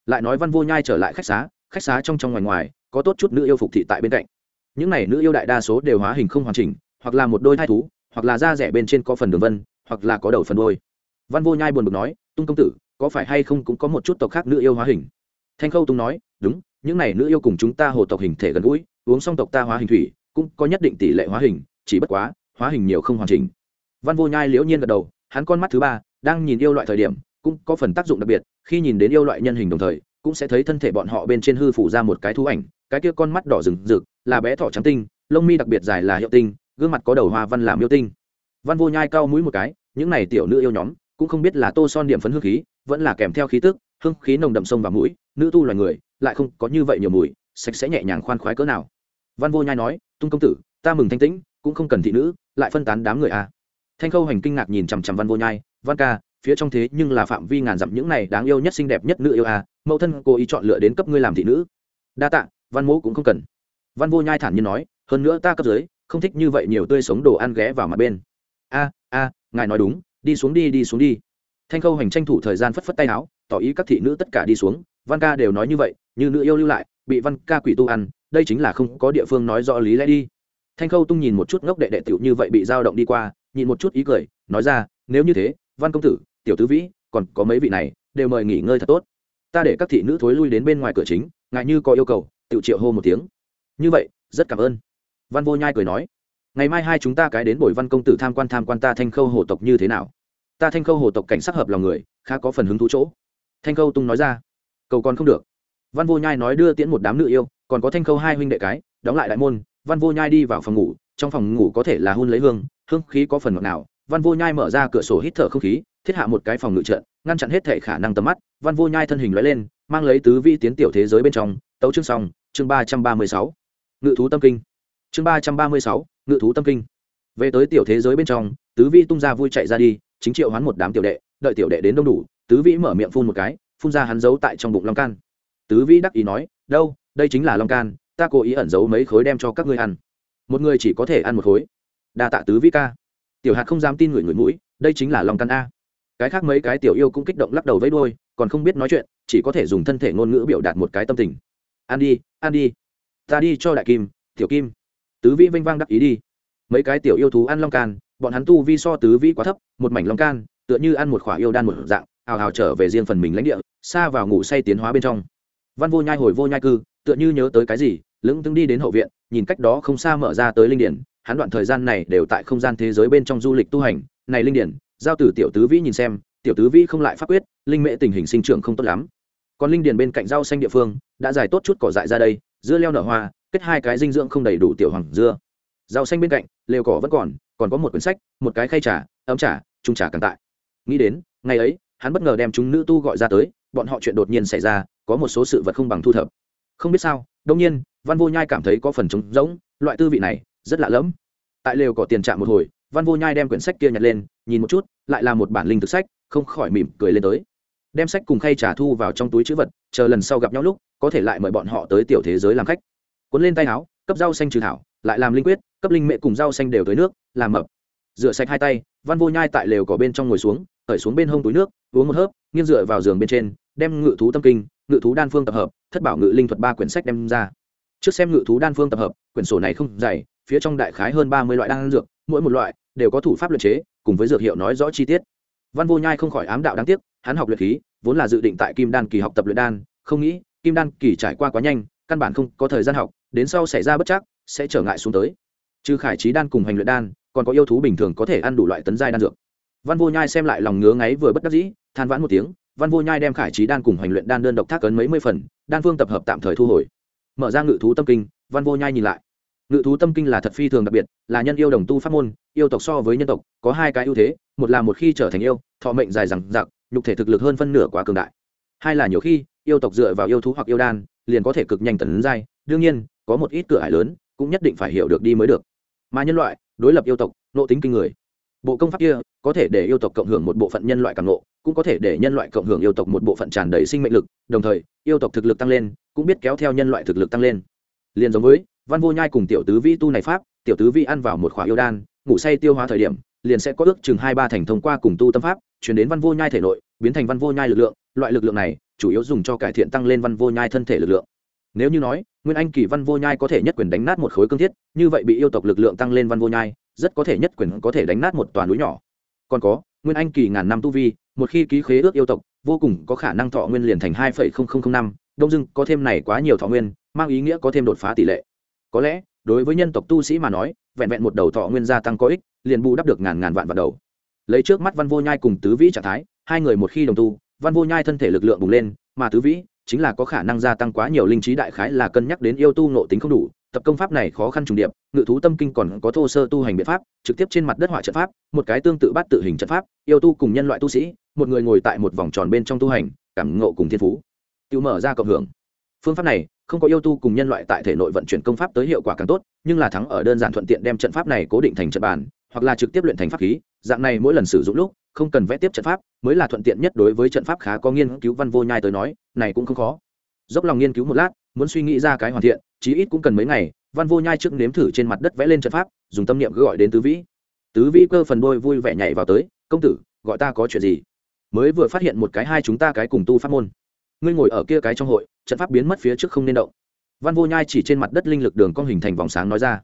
Lại nói văn vô nhai trở lại khách xá khách xá trong trong ngoài ngoài, có tốt chút nữ yêu phục thị tại bên cạnh. Những này nữ yêu đại đa số đều hóa hình không hoàn chỉnh, hoặc là một đôi thai thú, hoặc là da rẻ bên trên có phần đường vân, hoặc là có đầu phần đôi văn vô nhai buồn bực nói, tung công tử, có phải hay không cũng có một chút tộc khác nữ yêu hóa hình? Thanh khâu tung nói, đúng những này nữ yêu cùng chúng ta hồ tộc hình thể gần gũi, uống xong tộc ta hóa hình thủy, cũng có nhất định tỷ lệ hóa hình, chỉ bất quá, hóa hình nhiều không hoàn chỉnh. Văn vô nhai liễu nhiên gật đầu, hắn con mắt thứ ba, đang nhìn yêu loại thời điểm, cũng có phần tác dụng đặc biệt, khi nhìn đến yêu loại nhân hình đồng thời, cũng sẽ thấy thân thể bọn họ bên trên hư phủ ra một cái thú ảnh, cái kia con mắt đỏ rừng rực, là bé thỏ trắng tinh, lông mi đặc biệt dài là hiệu tinh, gương mặt có đầu hoa văn làm yêu tinh. Văn vô nhai cao mũi một cái, những này tiểu nữ yêu nhóm, cũng không biết là tô son điểm phấn hương khí, vẫn là kèm theo khí tức, hương khí nồng đậm sông vào mũi, nữ tu loài người lại không có như vậy nhiều mùi, sạch sẽ nhẹ nhàng khoan khoái cỡ nào văn vô nhai nói, tung công tử, ta mừng thanh tĩnh, cũng không cần thị nữ, lại phân tán đám người à. thanh khâu hành kinh ngạc nhìn chằm chằm văn vô nhai, văn ca, phía trong thế nhưng là phạm vi ngàn dặm những này đáng yêu nhất xinh đẹp nhất nữ yêu à. mẫu thân cô ý chọn lựa đến cấp ngươi làm thị nữ đa tạ, văn mỗ cũng không cần văn vô nhai thản nhiên nói, hơn nữa ta cấp dưới, không thích như vậy nhiều tươi sống đồ ăn ghé vào mặt bên a a, ngài nói đúng, đi xuống đi đi xuống đi thanh khâu hành tranh thủ thời gian phất phất tay áo, tỏ ý các thị nữ tất cả đi xuống văn ca đều nói như vậy, như nữ yêu lưu lại, bị văn ca quỷ tu ăn, đây chính là không có địa phương nói rõ lý lẽ đi. Thanh khâu tung nhìn một chút ngốc đệ đệ tiểu như vậy bị dao động đi qua nhìn một chút ý cười, nói ra, nếu như thế, văn công tử, tiểu tứ vĩ, còn có mấy vị này, đều mời nghỉ ngơi thật tốt. Ta để các thị nữ thối lui đến bên ngoài cửa chính ngại như có yêu cầu tự triệu hô một tiếng. Như vậy, rất cảm ơn. Văn vô nhai cười nói, ngày mai hai chúng ta cái đến bồi văn công tử tham quan tham quan ta thanh khâu hồ tộc như thế nào? Ta thanh khâu hồ tộc cảnh sắc hợp lòng người, khá có phần hứng thú chỗ. Thanh khâu tung nói ra cầu còn không được. Văn vô nhai nói đưa tiễn một đám nữ yêu, còn có thanh khâu hai huynh đệ cái, đóng lại đại môn, văn vô nhai đi vào phòng ngủ, trong phòng ngủ có thể là hôn lấy hương hương khí có phần ngọt nào. Văn vô nhai mở ra cửa sổ hít thở không khí, thiết hạ một cái phòng ngự trận, ngăn chặn hết thể khả năng tầm mắt. Văn vô nhai thân hình lóe lên, mang lấy tứ vi tiến tiểu thế giới bên trong, tấu chương xong, chương ba trăm ba mươi sáu. Ngự thú tâm kinh. Chương ba trăm ba mươi sáu, ngự thú tâm kinh. Về tới tiểu thế giới bên trong, tứ vi tung ra vui chạy ra đi, chính triệu hoán một đám tiểu đệ, đợi tiểu đệ đến đông đủ, tứ vĩ mở miệng phun một cái phun ra hắn giấu tại trong bụng long can. Tứ vĩ đắc ý nói, đâu, đây chính là long can, ta cố ý ẩn giấu mấy khối đem cho các ngươi ăn. Một người chỉ có thể ăn một khối. Đa tạ tứ vĩ ca. Tiểu hạt không dám tin người người mũi, đây chính là long can a. Cái khác mấy cái tiểu yêu cũng kích động lắc đầu với đôi còn không biết nói chuyện, chỉ có thể dùng thân thể ngôn ngữ biểu đạt một cái tâm tình. Ăn đi ăn đi. Ta đi cho đại kim, tiểu kim. Tứ vĩ vinh vang đắc ý đi. Mấy cái tiểu yêu thú ăn long can, bọn hắn tu vi so tứ vĩ quá thấp, một mảnh long can, tựa như ăn một khỏa yêu đan một dạng, hào hào trở về riêng phần mình lãnh địa xa vào ngủ say tiến hóa bên trong. Văn vô nhai hồi vô nhai cư, tựa như nhớ tới cái gì, lững tưng đi đến hậu viện, nhìn cách đó không xa mở ra tới linh điển, hắn đoạn thời gian này đều tại không gian thế giới bên trong du lịch tu hành. Này linh điển, giao tử tiểu tứ vĩ nhìn xem, tiểu tứ vĩ không lại pháp quyết, linh mệ tình hình sinh trưởng không tốt lắm. Còn linh điển bên cạnh rau xanh địa phương, đã dài tốt chút cỏ dại ra đây, dưa leo nở hoa, kết hai cái dinh dưỡng không đầy đủ tiểu hoàng dưa. Rau xanh bên cạnh, lều cỏ vẫn còn còn có một quyển sách, một cái khay trà, ấm trà trung trà càng tại. Nghĩ đến, ngày ấy, hắn bất ngờ đem chúng nữ tu gọi ra tới bọn họ chuyện đột nhiên xảy ra, có một số sự vật không bằng thu thập. Không biết sao đông nhiên, văn vô nhai cảm thấy có phần trống rỗng, loại tư vị này, rất lạ lẫm. Tại lều có tiền trạm một hồi, văn vô nhai đem quyển sách kia nhặt lên, nhìn một chút, lại là một bản linh thực sách, không khỏi mỉm cười lên tới. Đem sách cùng khay trả thu vào trong túi chữ vật, chờ lần sau gặp nhau lúc, có thể lại mời bọn họ tới tiểu thế giới làm khách. Cuốn lên tay áo, cấp rau xanh trừ thảo, lại làm linh quyết, cấp linh mẹ cùng rau xanh đều tới nước, làm mập. Rửa sạch hai tay, văn vô nhai tại lều có bên trong ngồi xuống khởi xuống bên hông túi nước, uống một hớp, nghiêng dựa vào giường bên trên đem ngự thú tâm kinh, ngự thú đan phương tập hợp, thất bảo ngự linh thuật ba quyển sách đem ra. Trước xem ngự thú đan phương tập hợp, quyển sổ này không dày, phía trong đại khái hơn ba mươi loại đan dược, mỗi một loại đều có thủ pháp luyện chế, cùng với dược hiệu nói rõ chi tiết. Văn vô nhai không khỏi ám đạo đáng tiếc, hắn học luyện khí, vốn là dự định tại kim đan kỳ học tập luyện đan, không nghĩ, kim đan kỳ trải qua quá nhanh, căn bản không có thời gian học, đến sau xảy ra bất chắc, sẽ trở ngại xuống tới. Trừ khải trí đan cùng hành luyện đan, còn có yêu thú bình thường có thể ăn đủ loại tấn giai đan dược. Văn vô nhai xem lại lòng ngứa ngáy vừa bất đắc dĩ, than vãn một tiếng văn vô nhai đem khải trí đan cùng hoành luyện đan đơn độc thác cấn mấy mươi phần, đan phương tập hợp tạm thời thu hồi. Mở ra ngự thú tâm kinh, văn vô nhai nhìn lại. Ngự thú tâm kinh là thật phi thường đặc biệt, là nhân yêu đồng tu pháp môn, yêu tộc so với nhân tộc, có hai cái ưu thế, một là một khi trở thành yêu, thọ mệnh dài rằng giặc nhục thể thực lực hơn phân nửa quá cường đại. Hai là nhiều khi, yêu tộc dựa vào yêu thú hoặc yêu đan, liền có thể cực nhanh tấn giai, đương nhiên, có một ít cửa hải lớn, cũng nhất định phải hiểu được đi mới được. Mà nhân loại, đối lập yêu tộc, nộ tính kinh người. Bộ công pháp kia có thể để yêu tộc cộng hưởng một bộ phận nhân loại càng ngộ, cũng có thể để nhân loại cộng hưởng yêu tộc một bộ phận tràn đầy sinh mệnh lực đồng thời yêu tộc thực lực tăng lên cũng biết kéo theo nhân loại thực lực tăng lên. Liền giống với văn vô nhai cùng tiểu tứ vi tu này pháp tiểu tứ vi ăn vào một khỏa yêu đan ngủ say tiêu hóa thời điểm liền sẽ có ước chừng hai ba thành thông qua cùng tu tâm pháp chuyển đến văn vô nhai thể nội biến thành văn vô nhai lực lượng. Loại lực lượng này chủ yếu dùng cho cải thiện tăng lên văn vô nhai thân thể lực lượng. Nếu như nói nguyên anh kỳ văn vô nhai có thể nhất quyền đánh nát một khối cương thiết như vậy bị yêu tộc lực lượng tăng lên văn vô nhai rất có thể nhất quyền có thể đánh nát một toàn núi nhỏ còn có, nguyên anh kỳ ngàn năm tu vi, một khi ký khế ước yêu tộc, vô cùng có khả năng thọ nguyên liền thành hai năm, đông dưng có thêm này quá nhiều thọ nguyên, mang ý nghĩa có thêm đột phá tỷ lệ. Có lẽ, đối với nhân tộc tu sĩ mà nói, vẹn vẹn một đầu thọ nguyên gia tăng có ích, liền bù đắp được ngàn ngàn vạn vạn đầu. Lấy trước mắt văn vô nhai cùng tứ vĩ trạng thái, hai người một khi đồng tu, văn vô nhai thân thể lực lượng bùng lên, mà tứ vĩ chính là có khả năng gia tăng quá nhiều linh trí đại khái là cân nhắc đến yêu tu nộ tính không đủ tập công pháp này khó khăn trùng điệp, ngự thú tâm kinh còn có thô sơ tu hành biện pháp, trực tiếp trên mặt đất hỏa trận pháp, một cái tương tự bắt tự hình trận pháp, yêu tu cùng nhân loại tu sĩ, một người ngồi tại một vòng tròn bên trong tu hành, cảm ngộ cùng thiên phú. Tự mở ra cộng hưởng. Phương pháp này, không có yêu tu cùng nhân loại tại thể nội vận chuyển công pháp tới hiệu quả càng tốt, nhưng là thắng ở đơn giản thuận tiện đem trận pháp này cố định thành trận bàn, hoặc là trực tiếp luyện thành pháp khí, dạng này mỗi lần sử dụng lúc, không cần vẽ tiếp trận pháp, mới là thuận tiện nhất đối với trận pháp khá có nghiên cứu văn vô nhai tới nói, này cũng không khó. Dốc lòng nghiên cứu một lát muốn suy nghĩ ra cái hoàn thiện, chí ít cũng cần mấy ngày, văn vô nhai trước nếm thử trên mặt đất vẽ lên trận pháp, dùng tâm niệm cứ gọi đến tứ vĩ. Tứ vĩ cơ phần đôi vui vẻ nhảy vào tới, công tử, gọi ta có chuyện gì? Mới vừa phát hiện một cái hai chúng ta cái cùng tu pháp môn. Ngươi ngồi ở kia cái trong hội, trận pháp biến mất phía trước không nên động. Văn vô nhai chỉ trên mặt đất linh lực đường con hình thành vòng sáng nói ra.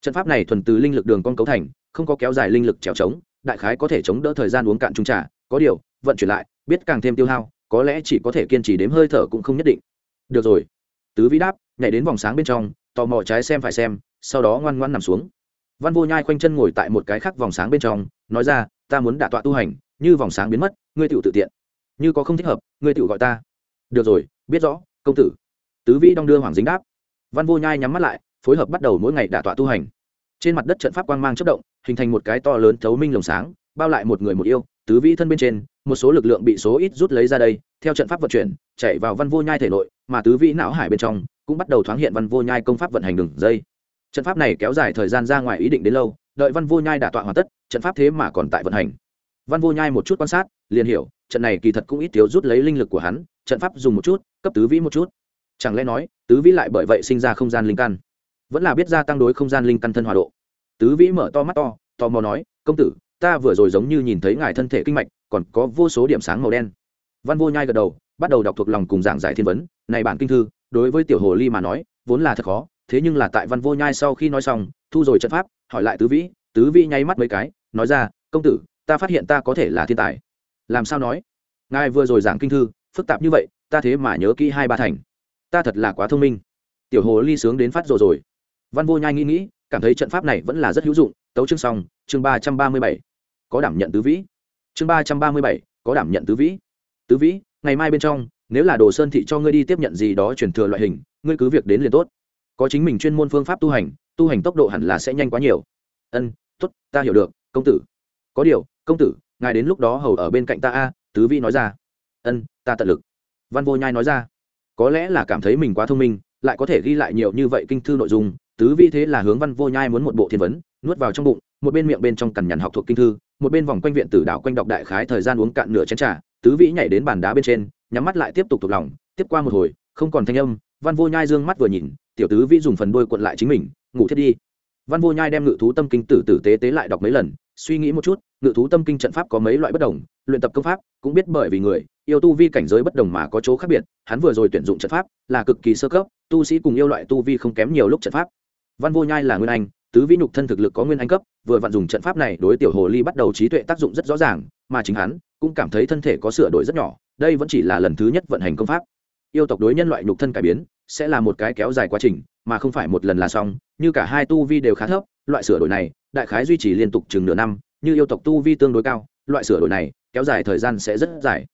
Trận pháp này thuần từ linh lực đường con cấu thành, không có kéo dài linh lực trèo trống, đại khái có thể chống đỡ thời gian uống cạn trung trà, có điều, vận chuyển lại, biết càng thêm tiêu hao, có lẽ chỉ có thể kiên trì đếm hơi thở cũng không nhất định. Được rồi tứ vĩ đáp, nhảy đến vòng sáng bên trong, tò mò trái xem phải xem, sau đó ngoan ngoan nằm xuống. Văn vô nhai khoanh chân ngồi tại một cái khác vòng sáng bên trong, nói ra, ta muốn đả tọa tu hành, như vòng sáng biến mất, ngươi tự tự tiện. Như có không thích hợp, ngươi tự gọi ta. Được rồi, biết rõ, công tử. Tứ vĩ đong đưa hoàng dính đáp. Văn vô nhai nhắm mắt lại, phối hợp bắt đầu mỗi ngày đả tọa tu hành. Trên mặt đất trận pháp quang mang chất động, hình thành một cái to lớn thấu minh lồng sáng, bao lại một người một yêu, tứ vĩ thân bên trên một số lực lượng bị số ít rút lấy ra đây, theo trận pháp vận chuyển, chạy vào văn vô nhai thể nội, mà tứ vĩ não hải bên trong cũng bắt đầu thoáng hiện văn vô nhai công pháp vận hành đường dây. Trận pháp này kéo dài thời gian ra ngoài ý định đến lâu, đợi văn vô nhai đả tọa hoàn tất, trận pháp thế mà còn tại vận hành. Văn vô nhai một chút quan sát, liền hiểu, trận này kỳ thật cũng ít thiếu rút lấy linh lực của hắn, trận pháp dùng một chút, cấp tứ vĩ một chút. Chẳng lẽ nói, tứ vĩ lại bởi vậy sinh ra không gian linh căn? Vẫn là biết gia tăng đối không gian linh căn thân hòa độ. Tứ vĩ mở to mắt to, tò mò nói, công tử, ta vừa rồi giống như nhìn thấy ngài thân thể kinh mạch còn có vô số điểm sáng màu đen. Văn vô nhai gật đầu, bắt đầu đọc thuộc lòng cùng giảng giải thiên vấn. Này bản kinh thư, đối với tiểu hồ ly mà nói, vốn là thật khó, thế nhưng là tại văn vô nhai sau khi nói xong, thu rồi trận pháp, hỏi lại tứ vĩ tứ vĩ nháy mắt mấy cái, nói ra, công tử, ta phát hiện ta có thể là thiên tài. Làm sao nói? Ngài vừa rồi giảng kinh thư, phức tạp như vậy, ta thế mà nhớ kỹ hai ba thành. Ta thật là quá thông minh. Tiểu hồ ly sướng đến phát rồi rồi. Văn vô nhai nghĩ nghĩ, cảm thấy trận pháp này vẫn là rất hữu dụng. Tấu chương xong, chương ba trăm ba mươi bảy. Có đảm nhận tứ vĩ chương ba trăm ba mươi bảy, có đảm nhận tứ vĩ. Tứ vĩ, ngày mai bên trong, nếu là đồ sơn thị cho ngươi đi tiếp nhận gì đó truyền thừa loại hình, ngươi cứ việc đến liền tốt. Có chính mình chuyên môn phương pháp tu hành tu hành tốc độ hẳn là sẽ nhanh quá nhiều. Ân t ố t ta hiểu được, công tử. Có điều, công tử, ngài đến lúc đó hầu ở bên cạnh ta a, tứ vĩ nói ra. Ân, ta tận lực. Văn vô nhai nói ra. Có lẽ là cảm thấy mình quá thông minh, lại có thể ghi lại nhiều như vậy kinh thư nội dung, tứ vĩ thế là hướng văn vô nhai muốn một bộ thiên vấn, nuốt vào trong bụng, một bên miệng bên trong cằn nhằn học thuộc kinh thư một bên vòng quanh viện tử đảo quanh đọc đại khái thời gian uống cạn nửa chén trà, tứ vĩ nhảy đến bàn đá bên trên, nhắm mắt lại tiếp tục thuộc lòng, tiếp qua một hồi, không còn thanh âm, văn vô nhai dương mắt vừa nhìn, tiểu tứ vĩ dùng phần đôi cuộn lại chính mình, ngủ thiết đi. Văn vô nhai đem ngự thú tâm kinh tử tử tế tế lại đọc mấy lần, suy nghĩ một chút, ngự thú tâm kinh trận pháp có mấy loại bất đồng, luyện tập công pháp cũng biết bởi vì người, yêu tu vi cảnh giới bất đồng mà có chỗ khác biệt, hắn vừa rồi tuyển dụng trận pháp là cực kỳ sơ cấp, tu sĩ cùng yêu loại tu vi không kém nhiều lúc trận pháp. Văn vô nhai là nguyên anh tứ vĩ nhục thân thực lực có nguyên anh cấp, vừa vặn dùng trận pháp này đối tiểu hồ ly bắt đầu trí tuệ tác dụng rất rõ ràng, mà chính hắn cũng cảm thấy thân thể có sửa đổi rất nhỏ, đây vẫn chỉ là lần thứ nhất vận hành công pháp. Yêu tộc đối nhân loại nhục thân cải biến, sẽ là một cái kéo dài quá trình, mà không phải một lần là xong, như cả hai tu vi đều khá thấp, loại sửa đổi này, đại khái duy trì liên tục chừng nửa năm, như yêu tộc tu vi tương đối cao, loại sửa đổi này kéo dài thời gian sẽ rất dài.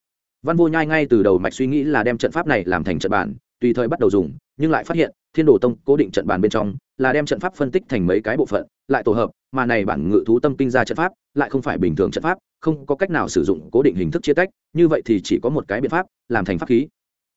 Văn vô nhai ngay từ đầu mạch suy nghĩ là đem trận pháp này làm thành trận bản tùy thời bắt đầu dùng, nhưng lại phát hiện, thiên đồ tông cố định trận bàn bên trong, là đem trận pháp phân tích thành mấy cái bộ phận, lại tổ hợp, mà này bản ngự thú tâm kinh ra trận pháp, lại không phải bình thường trận pháp, không có cách nào sử dụng cố định hình thức chia tách, như vậy thì chỉ có một cái biện pháp, làm thành pháp khí.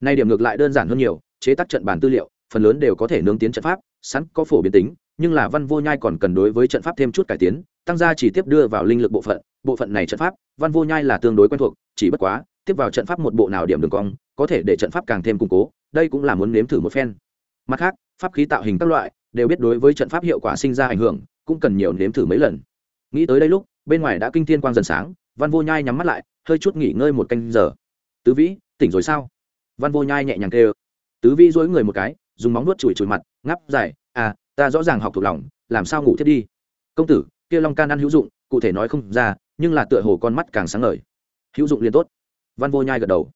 Nay điểm ngược lại đơn giản hơn nhiều, chế tác trận bàn tư liệu, phần lớn đều có thể nương tiến trận pháp, sẵn có phổ biến tính, nhưng là văn vô nhai còn cần đối với trận pháp thêm chút cải tiến, tăng gia chỉ tiếp đưa vào linh lực bộ phận bộ phận này trận pháp, văn vô nhai là tương đối quen thuộc, chỉ bất quá, tiếp vào trận pháp một bộ nào điểm đường cong, có thể để trận pháp càng thêm củng cố đây cũng là muốn nếm thử một phen. Mặt khác, pháp khí tạo hình các loại đều biết đối với trận pháp hiệu quả sinh ra ảnh hưởng, cũng cần nhiều nếm thử mấy lần. Nghĩ tới đây lúc, bên ngoài đã kinh thiên quang dần sáng, văn vô nhai nhắm mắt lại, hơi chút nghỉ ngơi một canh giờ. Tứ vĩ, tỉnh rồi sao? Văn vô nhai nhẹ nhàng kêu. Tứ vĩ dối người một cái, dùng móng nuốt chùi chùi mặt ngắp dài à ta rõ ràng học thuộc lòng, làm sao ngủ thiết đi? Công tử, kia long can ăn hữu dụng, cụ thể nói không ra, nhưng là tựa hồ con mắt càng sáng ngời. Hữu dụng liền tốt. Văn vô nhai gật đầu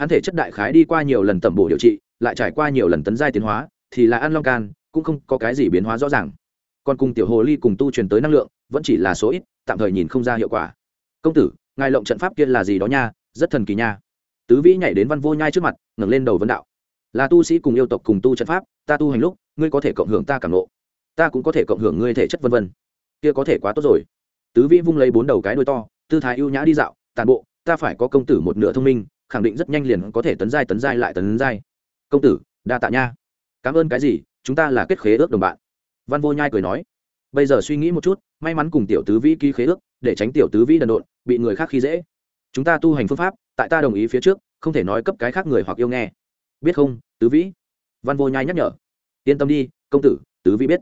hắn thể chất đại khái đi qua nhiều lần tẩm bổ điều trị, lại trải qua nhiều lần tấn giai tiến hóa, thì là ăn long can, cũng không có cái gì biến hóa rõ ràng. Còn cùng tiểu hồ ly cùng tu truyền tới năng lượng, vẫn chỉ là số ít, tạm thời nhìn không ra hiệu quả. Công tử, ngài lộng trận pháp kia là gì đó nha, rất thần kỳ nha. Tứ vĩ nhảy đến văn vô nhai trước mặt, ngẩng lên đầu vấn đạo. Là tu sĩ cùng yêu tộc cùng tu trận pháp, ta tu hành lúc, ngươi có thể cộng hưởng ta cảm lộ ta cũng có thể cộng hưởng ngươi thể chất vân vân. Kia có thể quá tốt rồi. Tứ vĩ vung lấy bốn đầu cái đuôi to, tư thái ưu nhã đi dạo, tàn bộ, ta phải có công tử một nửa thông minh khẳng định rất nhanh liền có thể tấn giai tấn giai lại tấn giai. Công tử, đa tạ nha. Cảm ơn cái gì, chúng ta là kết khế ước đồng bạn. Văn vô nhai cười nói. Bây giờ suy nghĩ một chút, may mắn cùng tiểu tứ vĩ ký khế ước, để tránh tiểu tứ vĩ đần độn, bị người khác khi dễ. Chúng ta tu hành phương pháp, tại ta đồng ý phía trước, không thể nói cấp cái khác người hoặc yêu nghe. Biết không, tứ vĩ? Văn vô nhai nhắc nhở. Yên tâm đi, công tử, tứ vĩ biết.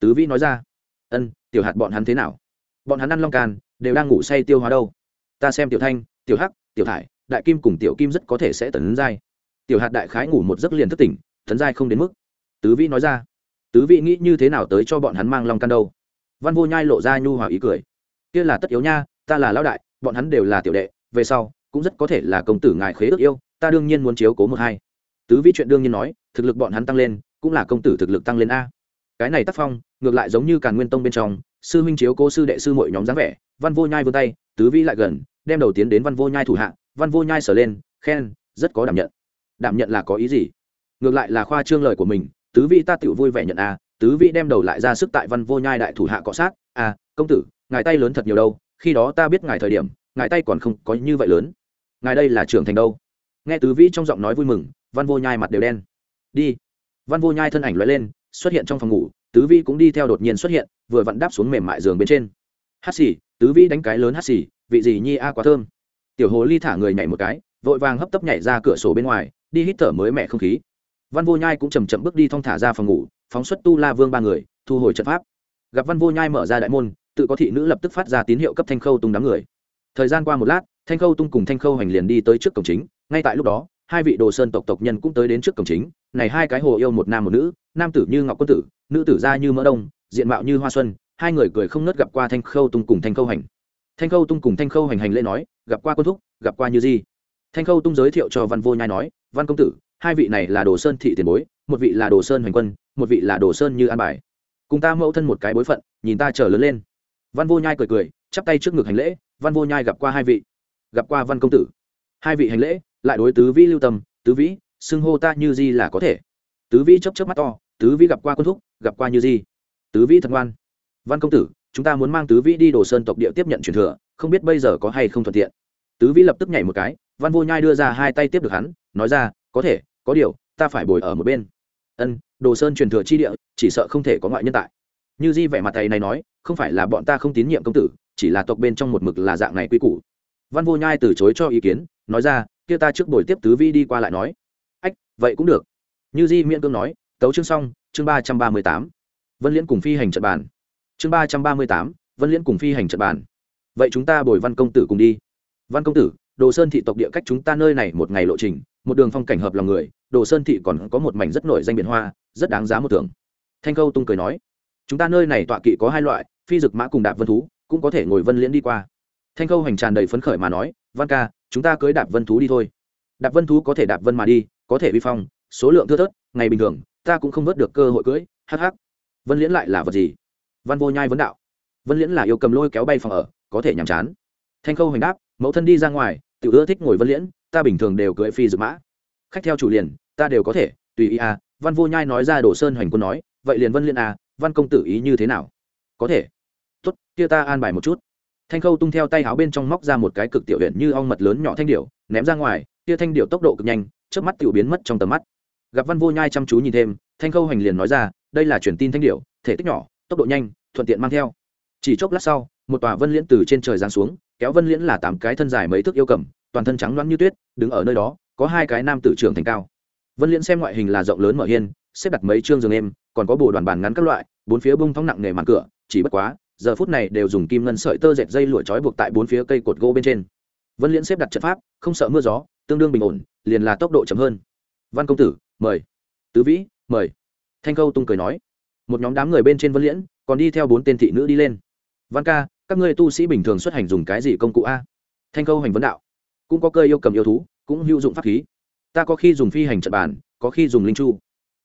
Tứ vĩ nói ra. Ân, tiểu hạt bọn hắn thế nào? Bọn hắn ăn long càn đều đang ngủ say tiêu hóa đâu? Ta xem tiểu thanh, tiểu hắc, tiểu thải đại kim cùng tiểu kim rất có thể sẽ tấn giai. Tiểu hạt đại khái ngủ một giấc liền thức tỉnh, tấn giai không đến mức. Tứ vĩ nói ra. Tứ vĩ nghĩ như thế nào tới cho bọn hắn mang long can đâu? Văn vô nhai lộ ra nhu hòa ý cười. Kia là tất yếu nha, ta là lão đại, bọn hắn đều là tiểu đệ, về sau, cũng rất có thể là công tử ngài khế ước yêu, ta đương nhiên muốn chiếu cố một hai. Tứ vi chuyện đương nhiên nói, thực lực bọn hắn tăng lên, cũng là công tử thực lực tăng lên a. Cái này tác phong, ngược lại giống như càn nguyên tông bên trong, sư huynh chiếu cố sư đệ sư mọi nhóm dáng vẻ, văn vô nhai vươn tay, tứ vi lại gần, đem đầu tiến đến văn vô nhai thủ hạ văn vô nhai sở lên, khen, rất có đảm nhận. Đảm nhận là có ý gì? Ngược lại là khoa trương lời của mình, tứ vị ta tự vui vẻ nhận a tứ vị đem đầu lại ra sức tại văn vô nhai đại thủ hạ cọ sát a công tử, ngài tay lớn thật nhiều đâu, khi đó ta biết ngài thời điểm, ngài tay còn không có như vậy lớn. Ngài đây là trưởng thành đâu? Nghe tứ vĩ trong giọng nói vui mừng, văn vô nhai mặt đều đen. Đi. Văn vô nhai thân ảnh loại lên, xuất hiện trong phòng ngủ, tứ vĩ cũng đi theo đột nhiên xuất hiện, vừa vặn đáp xuống mềm mại giường bên trên. Hát xì, tứ vĩ đánh cái lớn hát xì, vị gì nhi a quá thơm tiểu hồ ly thả người nhảy một cái, vội vàng hấp tấp nhảy ra cửa sổ bên ngoài, đi hít thở mới mẻ không khí. Văn vô nhai cũng chầm chậm bước đi thong thả ra phòng ngủ, phóng xuất tu la vương ba người, thu hồi trận pháp. Gặp văn vô nhai mở ra đại môn, tự có thị nữ lập tức phát ra tín hiệu cấp thanh khâu tung đám người. Thời gian qua một lát, thanh khâu tung cùng thanh khâu hành liền đi tới trước cổng chính, ngay tại lúc đó, hai vị đồ sơn tộc tộc nhân cũng tới đến trước cổng chính, này hai cái hồ yêu một nam một nữ, nam tử như ngọc quân tử, nữ tử ra như mỡ đông, diện mạo như hoa xuân, hai người cười không nớt gặp qua thanh khâu tung cùng thanh khâu hành thanh khâu tung cùng thanh khâu hành hành lễ nói, gặp qua quân thúc, gặp qua như di. Thanh khâu tung giới thiệu cho văn vô nhai nói, văn công tử, hai vị này là đồ sơn thị tiền bối, một vị là đồ sơn hoành quân, một vị là đồ sơn như an bài. Cùng ta mẫu thân một cái bối phận, nhìn ta trở lớn lên. Văn vô nhai cười cười, chắp tay trước ngực hành lễ, văn vô nhai gặp qua hai vị. Gặp qua văn công tử. Hai vị hành lễ, lại đối tứ vĩ lưu tâm, tứ vĩ, xưng hô ta như di là có thể. Tứ vĩ chấp chấp mắt to, tứ vĩ gặp qua quân thúc, gặp qua như di. Tứ vĩ thật ngoan. Văn công tử chúng ta muốn mang tứ vĩ đi đồ sơn tộc địa tiếp nhận truyền thừa, không biết bây giờ có hay không thuận tiện. Tứ vĩ lập tức nhảy một cái, văn vô nhai đưa ra hai tay tiếp được hắn, nói ra, có thể, có điều, ta phải bồi ở một bên. Ân, đồ sơn truyền thừa chi địa, chỉ sợ không thể có ngoại nhân tại. Như di vẻ mặt thầy này nói, không phải là bọn ta không tín nhiệm công tử, chỉ là tộc bên trong một mực là dạng này quy củ. Văn vô nhai từ chối cho ý kiến, nói ra, kia ta trước buổi tiếp tứ vi đi qua lại nói. Ách, vậy cũng được. Như di miễn cương nói, tấu chương xong, chương ba trăm ba mươi tám. Vân liễn cùng phi hành trận bàn chương ba trăm ba mươi tám, vân liễn cùng phi hành trận bàn. Vậy chúng ta bồi văn công tử cùng đi. Văn công tử, đồ sơn thị tộc địa cách chúng ta nơi này một ngày lộ trình, một đường phong cảnh hợp lòng người, đồ sơn thị còn có một mảnh rất nổi danh biển hoa, rất đáng giá một thưởng. Thanh khâu tung cười nói, chúng ta nơi này tọa kỵ có hai loại, phi dực mã cùng đạp vân thú, cũng có thể ngồi vân liễn đi qua. Thanh khâu hành tràn đầy phấn khởi mà nói, văn ca, chúng ta cưới đạp vân thú đi thôi. Đạp vân thú có thể đạp vân mà đi, có thể vi phong, số lượng thưa thớt, ngày bình thường, ta cũng không vớt được cơ hội cưới hh vân liễn lại là vật gì? Văn vô nhai vấn đạo. Vân liễn là yêu cầm lôi kéo bay phòng ở, có thể nhàm chán. Thanh khâu hành đáp, mẫu thân đi ra ngoài tự ưa thích ngồi vân liễn, ta bình thường đều cưỡi phi dự mã. Khách theo chủ liền, ta đều có thể, tùy ý à. Văn vô nhai nói ra đổ sơn hoành quân nói, vậy liền vân liễn à văn công tử ý như thế nào? Có thể. Tốt, kia ta an bài một chút. Thanh khâu tung theo tay áo bên trong móc ra một cái cực tiểu huyện như ong mật lớn nhỏ thanh điệu ném ra ngoài, kia thanh điệu tốc độ cực nhanh trước mắt tiểu biến mất trong tầm mắt. Gặp văn vô nhai chăm chú nhìn thêm, thanh khâu hành liền nói ra, đây là truyền tin thanh điệu thể tích nhỏ tốc độ nhanh, thuận tiện mang theo. Chỉ chốc lát sau, một tòa vân liễn từ trên trời giáng xuống, kéo vân liễn là tám cái thân dài mấy thước yêu cầm, toàn thân trắng loáng như tuyết, đứng ở nơi đó, có hai cái nam tử trưởng thành cao. Vân liễn xem ngoại hình là rộng lớn mở hiên, xếp đặt mấy chương giường êm, còn có bồ đoàn bàn ngắn các loại, bốn phía bung thóng nặng nề màn cửa, chỉ bất quá, giờ phút này đều dùng kim ngân sợi tơ dệt dây lụa trói buộc tại bốn phía cây cột gỗ bên trên. Vân liễn xếp đặt trận pháp, không sợ mưa gió, tương đương bình ổn, liền là tốc độ chậm hơn. Văn công tử, mời. Tứ vĩ, mời. Thanh khâu tung cười nói một nhóm đám người bên trên vân liễn, còn đi theo bốn tên thị nữ đi lên. Văn ca, các ngươi tu sĩ bình thường xuất hành dùng cái gì công cụ a? Thanh câu hành vấn đạo. Cũng có cơ yêu cầm yêu thú, cũng hữu dụng pháp khí. Ta có khi dùng phi hành trận bàn, có khi dùng linh chu.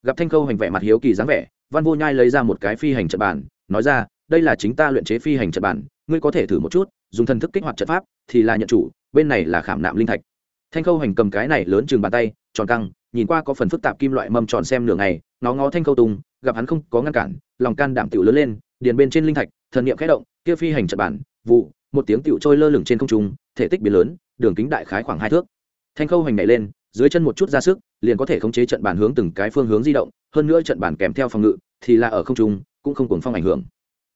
Gặp thanh câu hành vẻ mặt hiếu kỳ dáng vẻ, văn vô nhai lấy ra một cái phi hành trận bàn, nói ra, đây là chính ta luyện chế phi hành trận bàn, ngươi có thể thử một chút, dùng thần thức kích hoạt trận pháp, thì là nhận chủ, bên này là khảm nạm linh thạch. Thanh khâu hành cầm cái này lớn chừng bàn tay, tròn căng, nhìn qua có phần phức tạp kim loại mâm tròn xem nửa ngày, nó ngó thanh khâu tùng gặp hắn không có ngăn cản, lòng can đảm tiểu lớn lên, điền bên trên linh thạch, thần niệm khẽ động, kia phi hành trận bản, vụ, một tiếng tiểu trôi lơ lửng trên không trung, thể tích biến lớn, đường kính đại khái khoảng hai thước. Thanh khâu hành nhảy lên, dưới chân một chút ra sức, liền có thể khống chế trận bản hướng từng cái phương hướng di động, hơn nữa trận bản kèm theo phòng ngự, thì là ở không trung, cũng không cuồng phong ảnh hưởng.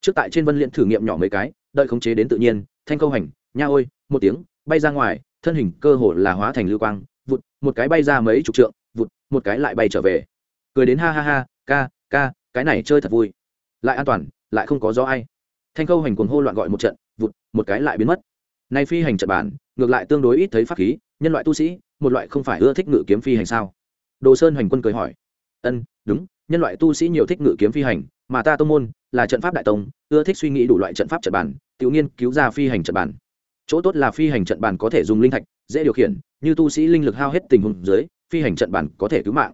Trước tại trên vân liễn thử nghiệm nhỏ mấy cái, đợi khống chế đến tự nhiên, thanh khâu hành, nha ôi, một tiếng, bay ra ngoài, thân hình cơ hồ là hóa thành lưu quang, vụt, một cái bay ra mấy chục trượng, vụt, một cái lại bay trở về. Cười đến ha ha ha, ca ca, cái này chơi thật vui. Lại an toàn, lại không có gió ai. Thanh khâu hành cuồng hô loạn gọi một trận, vụt, một cái lại biến mất. Nay phi hành trận bản, ngược lại tương đối ít thấy pháp khí, nhân loại tu sĩ, một loại không phải ưa thích ngự kiếm phi hành sao? Đồ sơn hành quân cười hỏi. Ân, đúng, nhân loại tu sĩ nhiều thích ngự kiếm phi hành, mà ta tô môn là trận pháp đại tông, ưa thích suy nghĩ đủ loại trận pháp trận bản, tự nghiên cứu ra phi hành trận bản. Chỗ tốt là phi hành trận bản có thể dùng linh thạch, dễ điều khiển, như tu sĩ linh lực hao hết tình huống dưới, phi hành trận bản có thể cứu mạng.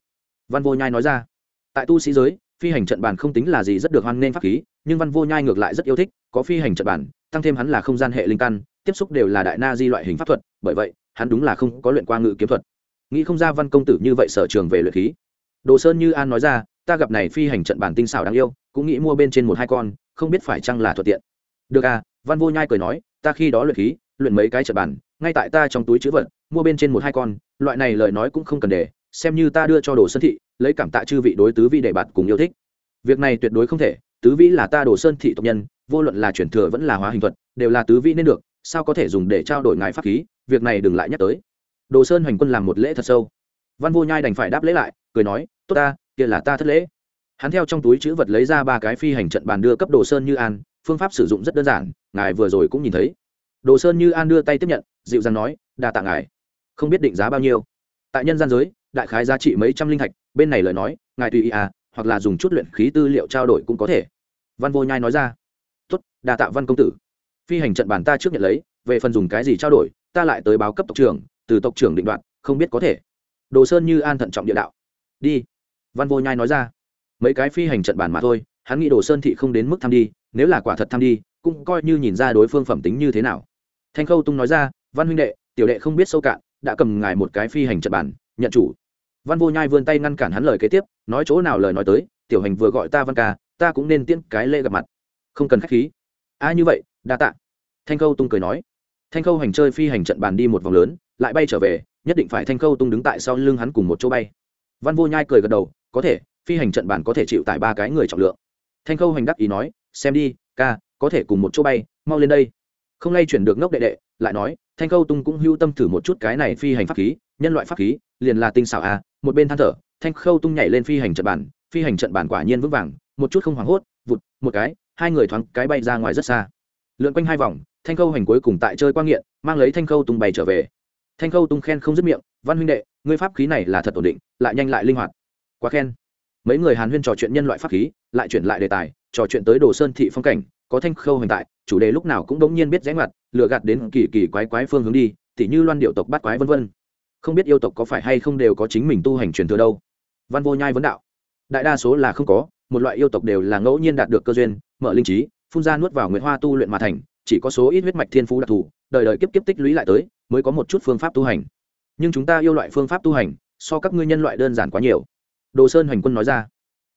Văn vô nhai nói ra. Tại tu sĩ giới phi hành trận bàn không tính là gì rất được hoan nghênh pháp khí nhưng văn vô nhai ngược lại rất yêu thích có phi hành trận bàn, tăng thêm hắn là không gian hệ linh căn tiếp xúc đều là đại na di loại hình pháp thuật bởi vậy hắn đúng là không có luyện qua ngự kiếm thuật. Nghĩ không ra văn công tử như vậy sở trường về luyện khí. Đồ sơn như an nói ra ta gặp này phi hành trận bản tinh xảo đáng yêu cũng nghĩ mua bên trên một hai con không biết phải chăng là thuận tiện. Được à văn vô nhai cười nói ta khi đó luyện khí luyện mấy cái trận bản ngay tại ta trong túi chữ vật mua bên trên một hai con loại này lời nói cũng không cần để xem như ta đưa cho đồ sơn thị lấy cảm tạ chư vị đối tứ vi để bạt cùng yêu thích. Việc này tuyệt đối không thể, tứ vĩ là ta đồ sơn thị tộc nhân, vô luận là chuyển thừa vẫn là hóa hình thuật, đều là tứ vĩ nên được, sao có thể dùng để trao đổi ngài pháp khí, việc này đừng lại nhắc tới. Đồ sơn hoành quân làm một lễ thật sâu. Văn vô nhai đành phải đáp lễ lại, cười nói, tốt ta, kia là ta thất lễ. Hắn theo trong túi chữ vật lấy ra ba cái phi hành trận bàn đưa cấp đồ sơn như an, phương pháp sử dụng rất đơn giản, ngài vừa rồi cũng nhìn thấy. Đồ sơn như an đưa tay tiếp nhận, dịu dàng nói, đa tạ ngài. Không biết định giá bao nhiêu. Tại nhân gian giới, đại khái giá trị mấy trăm linh thạch bên này lời nói, ngài tùy ý à hoặc là dùng chút luyện khí tư liệu trao đổi cũng có thể. Văn vô nhai nói ra. Tốt, đa tạ văn công tử. Phi hành trận bản ta trước nhận lấy, về phần dùng cái gì trao đổi, ta lại tới báo cấp tộc trưởng, từ tộc trưởng định đoạt, không biết có thể. Đồ sơn như an thận trọng địa đạo. Đi. Văn vô nhai nói ra. Mấy cái phi hành trận bản mà thôi, hắn nghĩ đồ sơn thị không đến mức tham đi, nếu là quả thật tham đi, cũng coi như nhìn ra đối phương phẩm tính như thế nào. Thanh khâu tung nói ra, văn huynh đệ, tiểu đệ không biết sâu cạn, đã cầm ngài một cái phi hành trận bản nhận chủ văn vô nhai vươn tay ngăn cản hắn lời kế tiếp, nói chỗ nào lời nói tới, tiểu hành vừa gọi ta văn ca, ta cũng nên tiễn cái lễ gặp mặt. Không cần khách khí. A, như vậy, đa tạ. Thanh khâu tung cười nói. Thanh khâu hành chơi phi hành trận bàn đi một vòng lớn, lại bay trở về, nhất định phải thanh khâu tung đứng tại sau lưng hắn cùng một chỗ bay. Văn vô nhai cười gật đầu, có thể, phi hành trận bàn có thể chịu tại ba cái người trọng lượng. Thanh khâu hành đắc ý nói, xem đi, ca, có thể cùng một chỗ bay, mau lên đây. Không lay chuyển được ngốc đệ đệ, lại nói, thanh khâu tung cũng hưu tâm thử một chút cái này phi hành pháp khí, nhân loại pháp khí, liền là tinh xảo a một bên than thở, thanh khâu tung nhảy lên phi hành trận bản phi hành trận bản quả nhiên vững vàng, một chút không hoảng hốt, vụt, một cái, hai người thoáng cái bay ra ngoài rất xa. Lượn quanh hai vòng, thanh khâu hành cuối cùng tại chơi quang nghiện, mang lấy thanh khâu tung bay trở về. Thanh khâu tung khen không dứt miệng, văn huynh đệ, ngươi pháp khí này là thật ổn định, lại nhanh lại linh hoạt. Quá khen. Mấy người hàn huyên trò chuyện nhân loại pháp khí, lại chuyển lại đề tài, trò chuyện tới đồ sơn thị phong cảnh, có thanh khâu hành tại, chủ đề lúc nào cũng đống nhiên biết rẽ ngoặt lựa gạt đến kỳ kỳ quái quái phương hướng đi, tỉ như loan điệu tộc bắt quái vân vân không biết yêu tộc có phải hay không đều có chính mình tu hành truyền thừa đâu. Văn vô nhai vấn đạo. Đại đa số là không có, một loại yêu tộc đều là ngẫu nhiên đạt được cơ duyên, mở linh trí, phun ra nuốt vào nguyệt hoa tu luyện mà thành, chỉ có số ít huyết mạch thiên phú đặc thù, đời đời kiếp kiếp tích lũy lại tới, mới có một chút phương pháp tu hành. Nhưng chúng ta yêu loại phương pháp tu hành, so các ngươi nhân loại đơn giản quá nhiều. Đồ sơn hoành quân nói ra,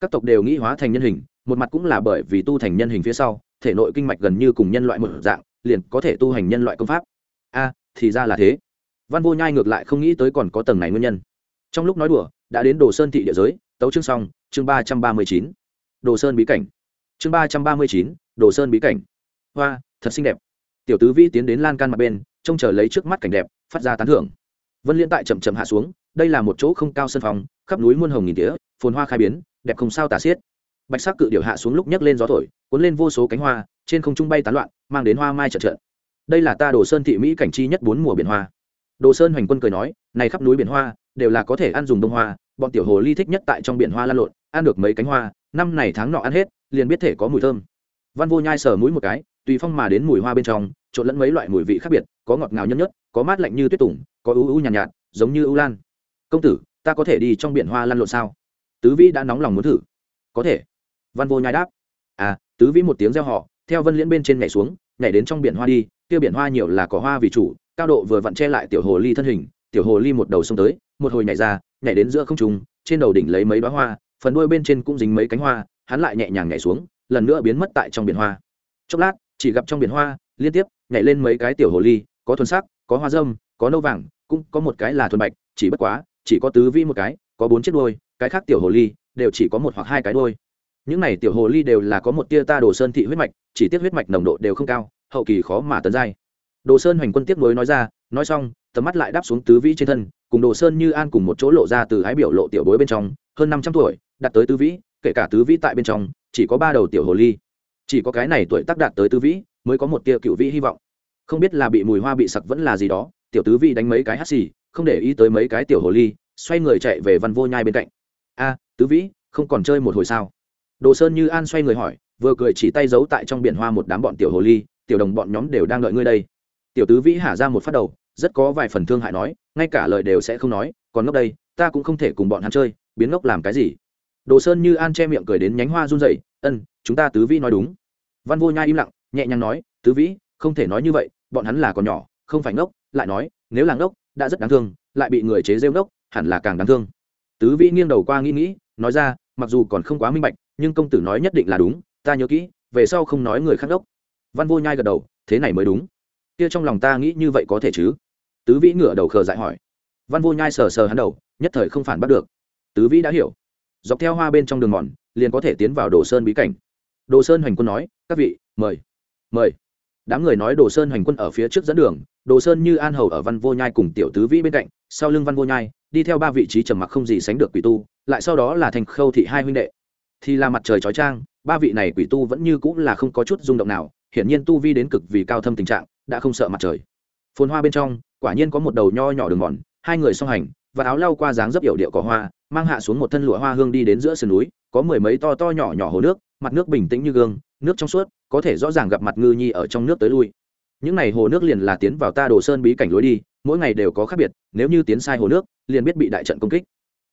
các tộc đều nghĩ hóa thành nhân hình, một mặt cũng là bởi vì tu thành nhân hình phía sau, thể nội kinh mạch gần như cùng nhân loại một dạng, liền có thể tu hành nhân loại công pháp. A, thì ra là thế văn vô nhai ngược lại không nghĩ tới còn có tầng này nguyên nhân. Trong lúc nói đùa, đã đến đồ sơn thị địa giới, tấu chương xong, chương ba trăm ba mươi chín. Đồ sơn bí cảnh. Chương ba trăm ba mươi chín, đồ sơn bí cảnh. Hoa, thật xinh đẹp. Tiểu tứ vĩ tiến đến lan can mặt bên, trông chờ lấy trước mắt cảnh đẹp, phát ra tán thưởng. Vân liên tại chậm chậm hạ xuống, đây là một chỗ không cao sân phòng, khắp núi muôn hồng nghìn tía, phồn hoa khai biến, đẹp không sao tả xiết. Bạch sắc cự điệu hạ xuống lúc nhấc lên gió thổi, cuốn lên vô số cánh hoa, trên không trung bay tán loạn, mang đến hoa mai trợn trợn. đây là ta đồ sơn thị mỹ cảnh chi nhất bốn mùa biển hoa đồ sơn hoành quân cười nói này khắp núi biển hoa đều là có thể ăn dùng đông hoa bọn tiểu hồ ly thích nhất tại trong biển hoa lan lộn ăn được mấy cánh hoa năm này tháng nọ ăn hết liền biết thể có mùi thơm. Văn vô nhai sờ mũi một cái tùy phong mà đến mùi hoa bên trong trộn lẫn mấy loại mùi vị khác biệt có ngọt ngào nhân nhất có mát lạnh như tuyết tủng có ưu ưu nhàn nhạt, nhạt giống như ưu lan. Công tử ta có thể đi trong biển hoa lăn lộn sao? Tứ vĩ đã nóng lòng muốn thử. Có thể. Văn vô nhai đáp. À tứ vĩ một tiếng reo họ theo vân liễn bên trên nhảy xuống nhảy đến trong biển hoa đi kia biển hoa nhiều là cỏ hoa vì chủ cao độ vừa vặn che lại tiểu hồ ly thân hình, tiểu hồ ly một đầu xông tới, một hồi nhảy ra, nhảy đến giữa không trùng trên đầu đỉnh lấy mấy bá hoa, phần đuôi bên trên cũng dính mấy cánh hoa, hắn lại nhẹ nhàng nhảy xuống, lần nữa biến mất tại trong biển hoa. Chốc lát, chỉ gặp trong biển hoa, liên tiếp nhảy lên mấy cái tiểu hồ ly, có thuần sắc, có hoa dâm có nâu vàng, cũng có một cái là thuần bạch, chỉ bất quá, chỉ có tứ vi một cái, có bốn chiếc đôi cái khác tiểu hồ ly đều chỉ có một hoặc hai cái đôi những này tiểu hồ ly đều là có một tia ta đồ sơn thị huyết mạch, chỉ tiếc huyết mạch nồng độ đều không cao, hậu kỳ khó mà tấn giai đồ sơn hoành quân tiếp nối nói ra, nói xong, tầm mắt lại đáp xuống tứ vĩ trên thân, cùng đồ sơn như an cùng một chỗ lộ ra từ ái biểu lộ tiểu bối bên trong, hơn năm trăm tuổi, đạt tới tứ vĩ, kể cả tứ vĩ tại bên trong, chỉ có ba đầu tiểu hồ ly. Chỉ có cái này tuổi tác đạt tới tứ vĩ, mới có một tia cựu vĩ hy vọng. Không biết là bị mùi hoa bị sặc vẫn là gì đó, tiểu tứ vĩ đánh mấy cái hắt xì, không để ý tới mấy cái tiểu hồ ly, xoay người chạy về văn vô nhai bên cạnh. A, tứ vĩ, không còn chơi một hồi sao? Đồ sơn như an xoay người hỏi, vừa cười chỉ tay giấu tại trong biển hoa một đám bọn tiểu hồ ly, tiểu đồng bọn nhóm đều đang đợi ngươi đây tiểu tứ vĩ hả ra một phát đầu, rất có vài phần thương hại nói, ngay cả lời đều sẽ không nói, còn ngốc đây, ta cũng không thể cùng bọn hắn chơi, biến ngốc làm cái gì? Đồ sơn như an che miệng cười đến nhánh hoa run rẩy, ân, chúng ta tứ vĩ nói đúng. Văn vô nhai im lặng, nhẹ nhàng nói, tứ vĩ, không thể nói như vậy, bọn hắn là còn nhỏ, không phải ngốc. Lại nói, nếu là ngốc, đã rất đáng thương, lại bị người chế rêu ngốc, hẳn là càng đáng thương. Tứ vĩ nghiêng đầu qua nghĩ nghĩ, nói ra, mặc dù còn không quá minh bạch, nhưng công tử nói nhất định là đúng, ta nhớ kỹ, về sau không nói người khác ngốc. Văn vô nhai gật đầu, thế này mới đúng kia trong lòng ta nghĩ như vậy có thể chứ? Tứ vĩ ngửa đầu khờ dại hỏi. Văn vô nhai sờ sờ hắn đầu, nhất thời không phản bắt được. Tứ vĩ đã hiểu. Dọc theo hoa bên trong đường mòn, liền có thể tiến vào đồ sơn bí cảnh. Đồ sơn hoành quân nói, các vị, mời mời. Đám người nói đồ sơn hoành quân ở phía trước dẫn đường, đồ sơn như an hầu ở văn vô nhai cùng tiểu tứ vĩ bên cạnh, sau lưng văn vô nhai, đi theo ba vị trí trầm mặc không gì sánh được quỷ tu, lại sau đó là thành khâu thị hai huynh đệ. Thì là mặt trời chói trang ba vị này quỷ tu vẫn như cũng là không có chút rung động nào hiển nhiên tu vi đến cực vì cao thâm tình trạng, đã không sợ mặt trời. Phồn hoa bên trong, quả nhiên có một đầu nho nhỏ đường mòn, hai người song hành, và áo lau qua dáng dấp hiệu điệu cỏ hoa, mang hạ xuống một thân lụa hoa hương đi đến giữa sườn núi, có mười mấy to to nhỏ nhỏ hồ nước, mặt nước bình tĩnh như gương, nước trong suốt, có thể rõ ràng gặp mặt ngư nhi ở trong nước tới lui. Những n à y hồ nước liền là tiến vào ta đồ sơn bí cảnh lối đi, mỗi ngày đều có khác biệt, nếu như tiến sai hồ nước, liền biết bị đại trận công kích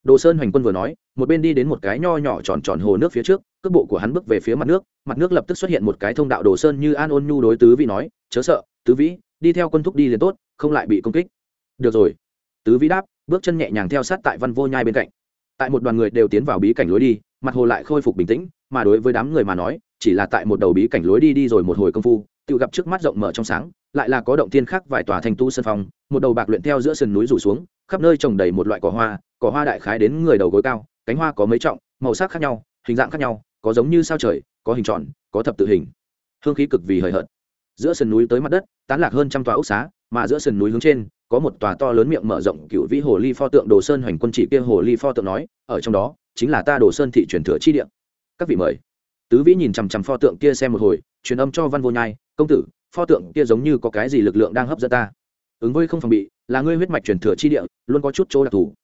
đồ sơn hoành quân vừa nói, một bên đi đến một cái nho nhỏ tròn tròn hồ nước phía trước, cước bộ của hắn bước về phía mặt nước mặt nước lập tức xuất hiện một cái thông đạo đồ sơn như an ôn nhu đối tứ vĩ nói, chớ sợ, tứ vĩ, đi theo quân thúc đi liền tốt, không lại bị công kích. Được rồi. Tứ vĩ đáp, bước chân nhẹ nhàng theo sát tại văn vô nhai bên cạnh. Tại một đoàn người đều tiến vào bí cảnh lối đi, mặt hồ lại khôi phục bình tĩnh, mà đối với đám người mà nói, chỉ là tại một đầu bí cảnh lối đi đi rồi một hồi công phu, tự gặp trước mắt rộng mở trong sáng lại là có động thiên khác vài tòa thành tu sân phong, một đầu bạc luyện theo giữa sườn núi rủ xuống, khắp nơi trồng đầy một loại cỏ hoa cỏ hoa đại khái đến người đầu gối cao, cánh hoa có mấy trọng, màu sắc khác nhau, hình dạng khác nhau, có giống như sao trời, có hình tròn, có thập tự hình. Hương khí cực vì hời hợt. Giữa sườn núi tới mặt đất, tán lạc hơn trăm tòa ốc xá, mà giữa sườn núi hướng trên, có một tòa to lớn miệng mở rộng cựu vĩ hồ ly pho tượng đồ sơn hoành quân chỉ kia hồ ly pho tượng nói, ở trong đó, chính là ta đồ sơn thị truyền thừa chi địa. Các vị mời. Tứ vĩ nhìn chằm chằm pho tượng kia xem một hồi, truyền âm cho văn vô nhai, công tử pho tượng kia giống như có cái gì lực lượng đang hấp dẫn ta. Ứng với không phòng bị, là ngươi huyết mạch truyền thừa chi địa, luôn có chút chỗ đặc thù.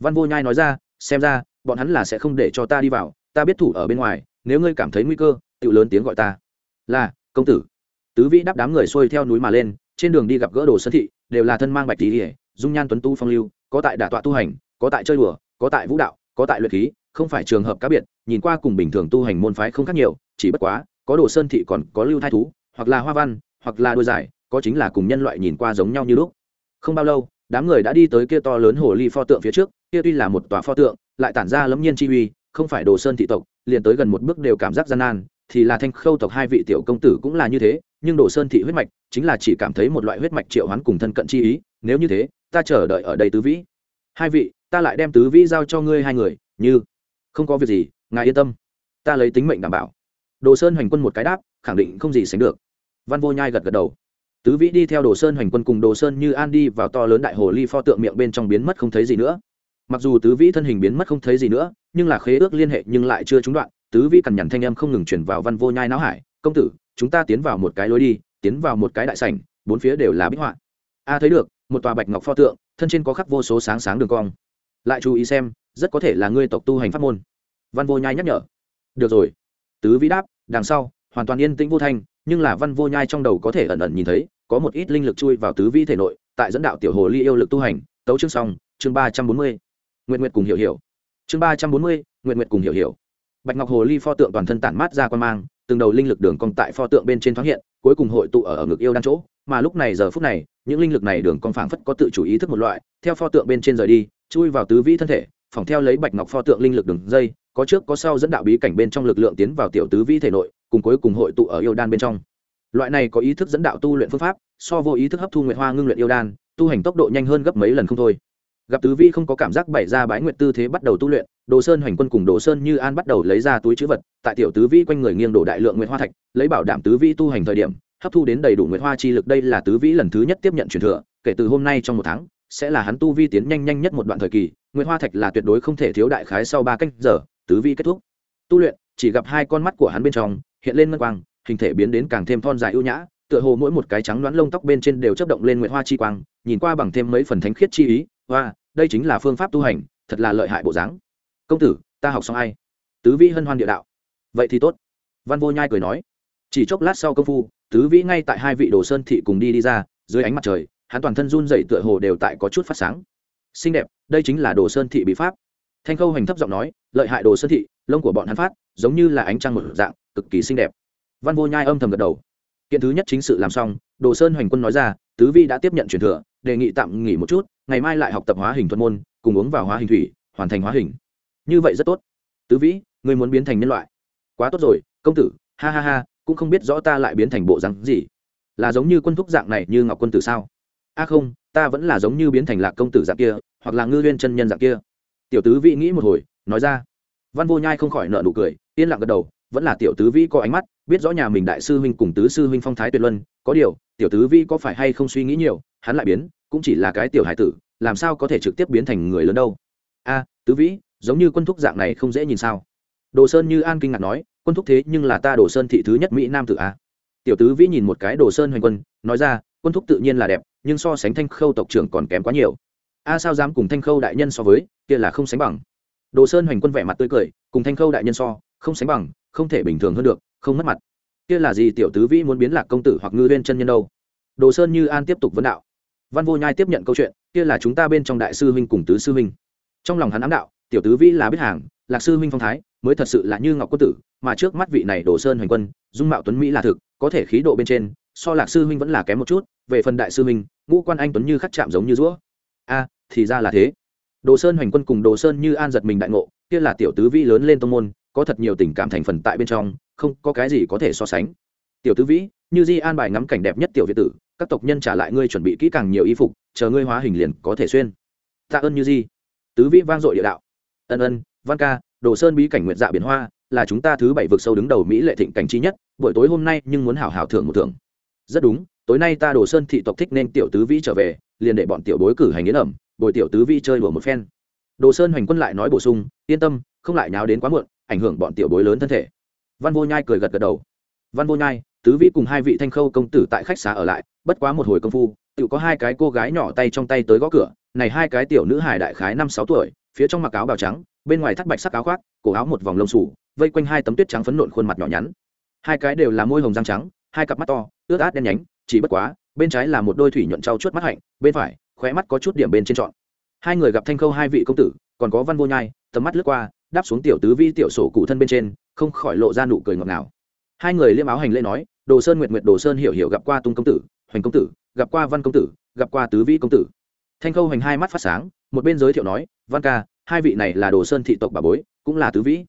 Văn vô nhai nói ra, xem ra, bọn hắn là sẽ không để cho ta đi vào, ta biết thủ ở bên ngoài, nếu ngươi cảm thấy nguy cơ, tự lớn tiếng gọi ta. Là, công tử. Tứ vĩ đáp đám người xuôi theo núi mà lên, trên đường đi gặp gỡ đồ sơn thị, đều là thân mang bạch tí ỉa dung nhan tuấn tu phong lưu, có tại đả tọa tu hành, có tại chơi đùa, có tại vũ đạo, có tại luyện khí, không phải trường hợp cá biệt, nhìn qua cùng bình thường tu hành môn phái không khác nhiều, chỉ bất quá, có đồ sơn thị còn có lưu thai thú, hoặc là hoa văn hoặc là đôi dài có chính là cùng nhân loại nhìn qua giống nhau như lúc. Không bao lâu, đám người đã đi tới kia to lớn hồ ly pho tượng phía trước, kia tuy là một tòa pho tượng, lại tản ra lẫm nhiên chi uy, không phải đồ sơn thị tộc, liền tới gần một bước đều cảm giác gian nan, thì là thanh khâu tộc hai vị tiểu công tử cũng là như thế, nhưng đồ sơn thị huyết mạch chính là chỉ cảm thấy một loại huyết mạch triệu hoán cùng thân cận chi ý, nếu như thế, ta chờ đợi ở đây tứ vĩ. Hai vị, ta lại đem tứ vĩ giao cho ngươi hai người, như, không có việc gì, ngài yên tâm, ta lấy tính mệnh đảm bảo. Đồ sơn hoành quân một cái đáp, khẳng định không gì sánh được văn vô nhai gật gật đầu. Tứ vĩ đi theo đồ sơn hoành quân cùng đồ sơn như an đi vào to lớn đại hồ ly pho tượng miệng bên trong biến mất không thấy gì nữa. Mặc dù tứ vĩ thân hình biến mất không thấy gì nữa, nhưng là khế ước liên hệ nhưng lại chưa trúng đoạn, tứ vĩ cằn nhằn thanh âm không ngừng chuyển vào văn vô nhai não hải, công tử, chúng ta tiến vào một cái lối đi, tiến vào một cái đại sảnh, bốn phía đều là bích họa. A, thấy được, một tòa bạch ngọc pho tượng, thân trên có khắc vô số sáng sáng đường cong. Lại chú ý xem, rất có thể là ngươi tộc tu hành pháp môn. Văn vô nhai nhắc nhở. Được rồi. Tứ vĩ đáp, đằng sau, hoàn toàn yên tĩnh vô thanh nhưng là văn vô nhai trong đầu có thể ẩn ẩn nhìn thấy có một ít linh lực chui vào tứ vi thể nội tại dẫn đạo tiểu hồ ly yêu lực tu hành. Tấu chương xong chương ba trăm bốn mươi. Nguyện nguyện cùng hiểu hiểu. Chương ba trăm bốn mươi nguyện nguyện cùng hiểu hiểu. Bạch ngọc hồ ly pho tượng toàn thân tản mát ra quan mang từng đầu linh lực đường cong tại pho tượng bên trên thoáng hiện cuối cùng hội tụ ở, ở ngực yêu đan chỗ. Mà lúc này giờ phút này những linh lực này đường cong phảng phất có tự chủ ý thức một loại theo pho tượng bên trên rời đi chui vào tứ vĩ thân thể phỏng theo lấy bạch ngọc pho tượng linh lực đường dây có trước có sau dẫn đạo bí cảnh bên trong lực lượng tiến vào tiểu tứ vi thể nội, cùng cuối cùng hội tụ ở yêu đan bên trong. Loại này có ý thức dẫn đạo tu luyện phương pháp, so vô ý thức hấp thu nguyệt hoa ngưng luyện yêu đan, tu hành tốc độ nhanh hơn gấp mấy lần không thôi. Gặp tứ vi không có cảm giác bày ra bái nguyện tư thế bắt đầu tu luyện, đồ sơn hoành quân cùng đồ sơn như an bắt đầu lấy ra túi chữ vật, tại tiểu tứ vi quanh người nghiêng đổ đại lượng nguyệt hoa thạch, lấy bảo đảm tứ vi tu hành thời điểm, hấp thu đến đầy đủ nguyệt hoa chi lực đây là tứ vĩ lần thứ nhất tiếp nhận truyền thừa, kể từ hôm nay trong một tháng, sẽ là hắn tu vi tiến nhanh nhanh nhất một đoạn thời kỳ, nguyệt hoa thạch là tuyệt đối không thể thiếu đại khái sau ba canh giờ tứ vi kết thúc. Tu luyện, chỉ gặp hai con mắt của hắn bên trong hiện lên ngân quang, hình thể biến đến càng thêm thon dài ưu nhã, tựa hồ mỗi một cái trắng đoán lông tóc bên trên đều chấp động lên nguyệt hoa chi quang, nhìn qua bằng thêm mấy phần thánh khiết chi ý, hoa, đây chính là phương pháp tu hành, thật là lợi hại bộ dáng. Công tử, ta học xong ai? Tứ vĩ hân hoan địa đạo. Vậy thì tốt. Văn vô nhai cười nói. Chỉ chốc lát sau công phu, tứ vĩ ngay tại hai vị đồ sơn thị cùng đi đi ra, dưới ánh mặt trời, hắn toàn thân run dậy tựa hồ đều tại có chút phát sáng. Xinh đẹp, đây chính là đồ sơn thị bị pháp. Thanh khâu hành thấp giọng nói lợi hại đồ sơn thị, lông của bọn hắn phát, giống như là ánh trăng một dạng, cực kỳ xinh đẹp. Văn vô nhai âm thầm gật đầu. Kiện thứ nhất chính sự làm xong, đồ sơn hoành quân nói ra, tứ vi đã tiếp nhận truyền thừa, đề nghị tạm nghỉ một chút, ngày mai lại học tập hóa hình thuật môn, cùng uống vào hóa hình thủy, hoàn thành hóa hình. Như vậy rất tốt. Tứ vĩ người muốn biến thành nhân loại? Quá tốt rồi, công tử, ha ha ha, cũng không biết rõ ta lại biến thành bộ rắn gì. Là giống như quân thúc dạng này như ngọc quân tử sao? A không, ta vẫn là giống như biến thành lạc công tử dạng kia, hoặc là ngư viên chân nhân dạng kia. Tiểu tứ vĩ nghĩ một hồi nói ra. Văn vô nhai không khỏi nợ nụ cười, yên lặng gật đầu, vẫn là tiểu tứ vĩ có ánh mắt, biết rõ nhà mình đại sư huynh cùng tứ sư huynh phong thái tuyệt luân, có điều, tiểu tứ vĩ có phải hay không suy nghĩ nhiều, hắn lại biến, cũng chỉ là cái tiểu hải tử, làm sao có thể trực tiếp biến thành người lớn đâu. A, tứ vĩ, giống như quân thúc dạng này không dễ nhìn sao? Đồ sơn như an kinh ngạc nói, quân thúc thế nhưng là ta đồ sơn thị thứ nhất mỹ nam tử a. Tiểu tứ vĩ nhìn một cái đồ sơn hoành quân, nói ra, quân thúc tự nhiên là đẹp, nhưng so sánh thanh khâu tộc trưởng còn kém quá nhiều. A, sao dám cùng thanh khâu đại nhân so với, kia là không sánh bằng đồ sơn hoành quân vẻ mặt tươi cười, cùng thanh khâu đại nhân so, không sánh bằng, không thể bình thường hơn được, không mất mặt. Kia là gì tiểu tứ vĩ muốn biến lạc công tử hoặc ngư viên chân nhân đâu? Đồ sơn như an tiếp tục vấn đạo. Văn vô nhai tiếp nhận câu chuyện, kia là chúng ta bên trong đại sư huynh cùng tứ sư huynh. Trong lòng hắn ám đạo, tiểu tứ vĩ là biết hàng, lạc sư huynh phong thái, mới thật sự là như ngọc quân tử, mà trước mắt vị này đồ sơn hoành quân, dung mạo tuấn mỹ là thực, có thể khí độ bên trên, so lạc sư huynh vẫn là kém một chút, về phần đại sư huynh, ngũ quan anh tuấn như khắc chạm giống như rũa. A, thì ra là thế đồ sơn hoành quân cùng đồ sơn như an giật mình đại ngộ, kia là tiểu tứ vĩ lớn lên tông môn, có thật nhiều tình cảm thành phần tại bên trong, không có cái gì có thể so sánh. Tiểu tứ vĩ, như di an bài ngắm cảnh đẹp nhất tiểu việt tử, các tộc nhân trả lại ngươi chuẩn bị kỹ càng nhiều y phục, chờ ngươi hóa hình liền có thể xuyên. Tạ ơn như di. Tứ vĩ vang dội địa đạo. Ân ân, văn ca, đồ sơn bí cảnh nguyện dạ biển hoa, là chúng ta thứ bảy vực sâu đứng đầu mỹ lệ thịnh cảnh chi nhất, buổi tối hôm nay nhưng muốn hảo hảo thưởng một thưởng. Rất đúng, tối nay ta đồ sơn thị tộc thích nên tiểu tứ vĩ trở về, liền để bọn tiểu bối cử hành yến ẩm bồi tiểu tứ vi chơi đùa một phen. Đồ sơn hoành quân lại nói bổ sung, yên tâm, không lại nháo đến quá muộn, ảnh hưởng bọn tiểu bối lớn thân thể. Văn vô nhai cười gật gật đầu. Văn vô nhai, tứ vi cùng hai vị thanh khâu công tử tại khách xá ở lại, bất quá một hồi công phu, tự có hai cái cô gái nhỏ tay trong tay tới gõ cửa, này hai cái tiểu nữ hải đại khái năm sáu tuổi, phía trong mặc áo bào trắng, bên ngoài thắt bạch sắc áo khoác, cổ áo một vòng lông sủ vây quanh hai tấm tuyết trắng phấn nộn khuôn mặt nhỏ nhắn. Hai cái đều là môi hồng răng trắng, hai cặp mắt to, ướt át đen nhánh, chỉ bất quá, bên trái là một đôi thủy nhuận trau chuốt mắt hạnh, bên phải khóe mắt có chút điểm bên trên trọn. Hai người gặp thanh khâu hai vị công tử, còn có văn vô nhai, tầm mắt lướt qua, đáp xuống tiểu tứ vi tiểu sổ cụ thân bên trên, không khỏi lộ ra nụ cười ngọt ngào. Hai người liêm áo hành lễ nói, đồ sơn nguyệt nguyệt, đồ sơn hiểu hiểu gặp qua tung công tử, hoành công tử, gặp qua văn công tử, gặp qua tứ vi công tử. Thanh khâu hoành hai mắt phát sáng, một bên giới thiệu nói, văn ca, hai vị này là đồ sơn thị tộc bà bối, cũng là tứ vĩ.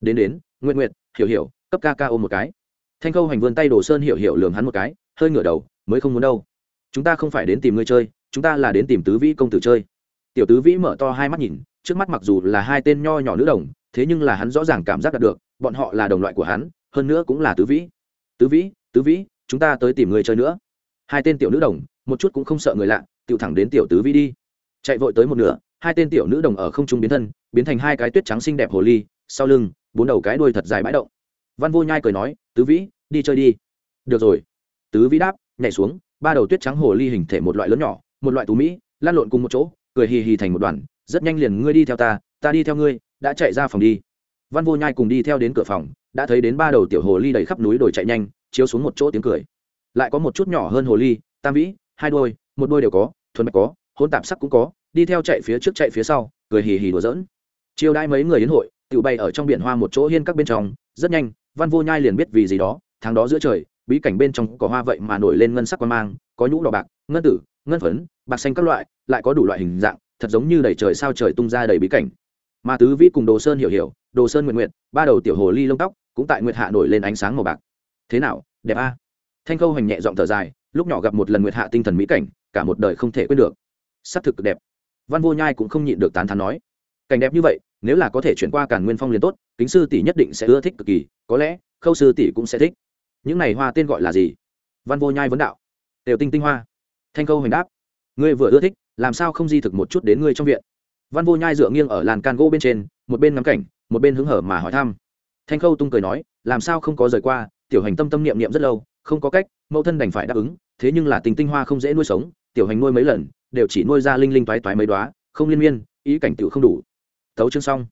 Đến đến nguyện nguyện hiểu hiểu, cấp ca ca ôm một cái. Thanh khâu hoành vươn tay đồ sơn hiểu hiểu lường hắn một cái, hơi ngửa đầu, mới không muốn đâu. Chúng ta không phải đến tìm ngươi chơi chúng ta là đến tìm tứ vĩ công tử chơi. Tiểu tứ vĩ mở to hai mắt nhìn, trước mắt mặc dù là hai tên nho nhỏ nữ đồng, thế nhưng là hắn rõ ràng cảm giác đạt được, bọn họ là đồng loại của hắn, hơn nữa cũng là tứ vĩ. Tứ vĩ tứ vĩ, chúng ta tới tìm người chơi nữa. Hai tên tiểu nữ đồng, một chút cũng không sợ người lạ tự thẳng đến tiểu tứ vĩ đi. Chạy vội tới một nửa, hai tên tiểu nữ đồng ở không trung biến thân, biến thành hai cái tuyết trắng xinh đẹp hồ ly, sau lưng, bốn đầu cái đuôi thật dài bãi động. Văn vô nhai cười nói, tứ vĩ, đi chơi đi. Được rồi. Tứ vĩ đáp, nhảy xuống, ba đầu tuyết trắng hồ ly hình thể một loại lớn nhỏ một loại tú mỹ, lan lộn cùng một chỗ, cười hì hì thành một đoàn, rất nhanh liền ngươi đi theo ta ta đi theo ngươi, đã chạy ra phòng đi. Văn vô nhai cùng đi theo đến cửa phòng, đã thấy đến ba đầu tiểu hồ ly đầy khắp núi đồi chạy nhanh, chiếu xuống một chỗ tiếng cười. Lại có một chút nhỏ hơn hồ ly, tam vĩ, hai đôi, một đôi đều có, thuần bạch có hôn tạp sắc cũng có, đi theo chạy phía trước chạy phía sau, cười hì hì đùa giỡn. Chiêu đãi mấy người đến hội, tự bay ở trong biển hoa một chỗ hiên các bên trong, rất nhanh, văn vô nhai liền biết vì gì đó, tháng đó giữa trời, bí cảnh bên trong có hoa vậy mà nổi lên ngân sắc quan mang, có nhũ đỏ bạc, ngân tử ngân phấn, bạc xanh các loại, lại có đủ loại hình dạng, thật giống như đầy trời sao trời tung ra đầy bí cảnh. Mà tứ vĩ cùng đồ sơn hiểu hiểu, đồ sơn nguyện nguyện, ba đầu tiểu hồ ly lông tóc, cũng tại nguyệt hạ nổi lên ánh sáng màu bạc. Thế nào, đẹp a? Thanh khâu hành nhẹ giọng thở dài, lúc nhỏ gặp một lần nguyệt hạ tinh thần mỹ cảnh, cả một đời không thể quên được. S ắ c thực cực đẹp. Văn vô nhai cũng không nhịn được tán thán nói, cảnh đẹp như vậy, nếu là có thể chuyển qua càn nguyên phong liền tốt, kính sư tỷ nhất định sẽ ưa thích cực kỳ, có lẽ, khâu sư tỷ cũng sẽ thích. Những này hoa tên gọi là gì? Văn vô nhai vấn đạo. Đều tinh tinh hoa thanh Câu hành đáp, ngươi vừa ưa thích, làm sao không di thực một chút đến ngươi trong viện? Văn vô nhai dựa nghiêng ở làn can gỗ bên trên, một bên ngắm cảnh, một bên hứng hở mà hỏi thăm. Thanh khâu tung cười nói, làm sao không có rời qua, tiểu hành tâm tâm niệm niệm rất lâu, không có cách, mẫu thân đành phải đáp ứng, thế nhưng là tình tinh hoa không dễ nuôi sống, tiểu hành nuôi mấy lần, đều chỉ nuôi ra linh linh toái toái mấy đoá không liên miên, ý cảnh tựu không đủ. Tấu chương xong.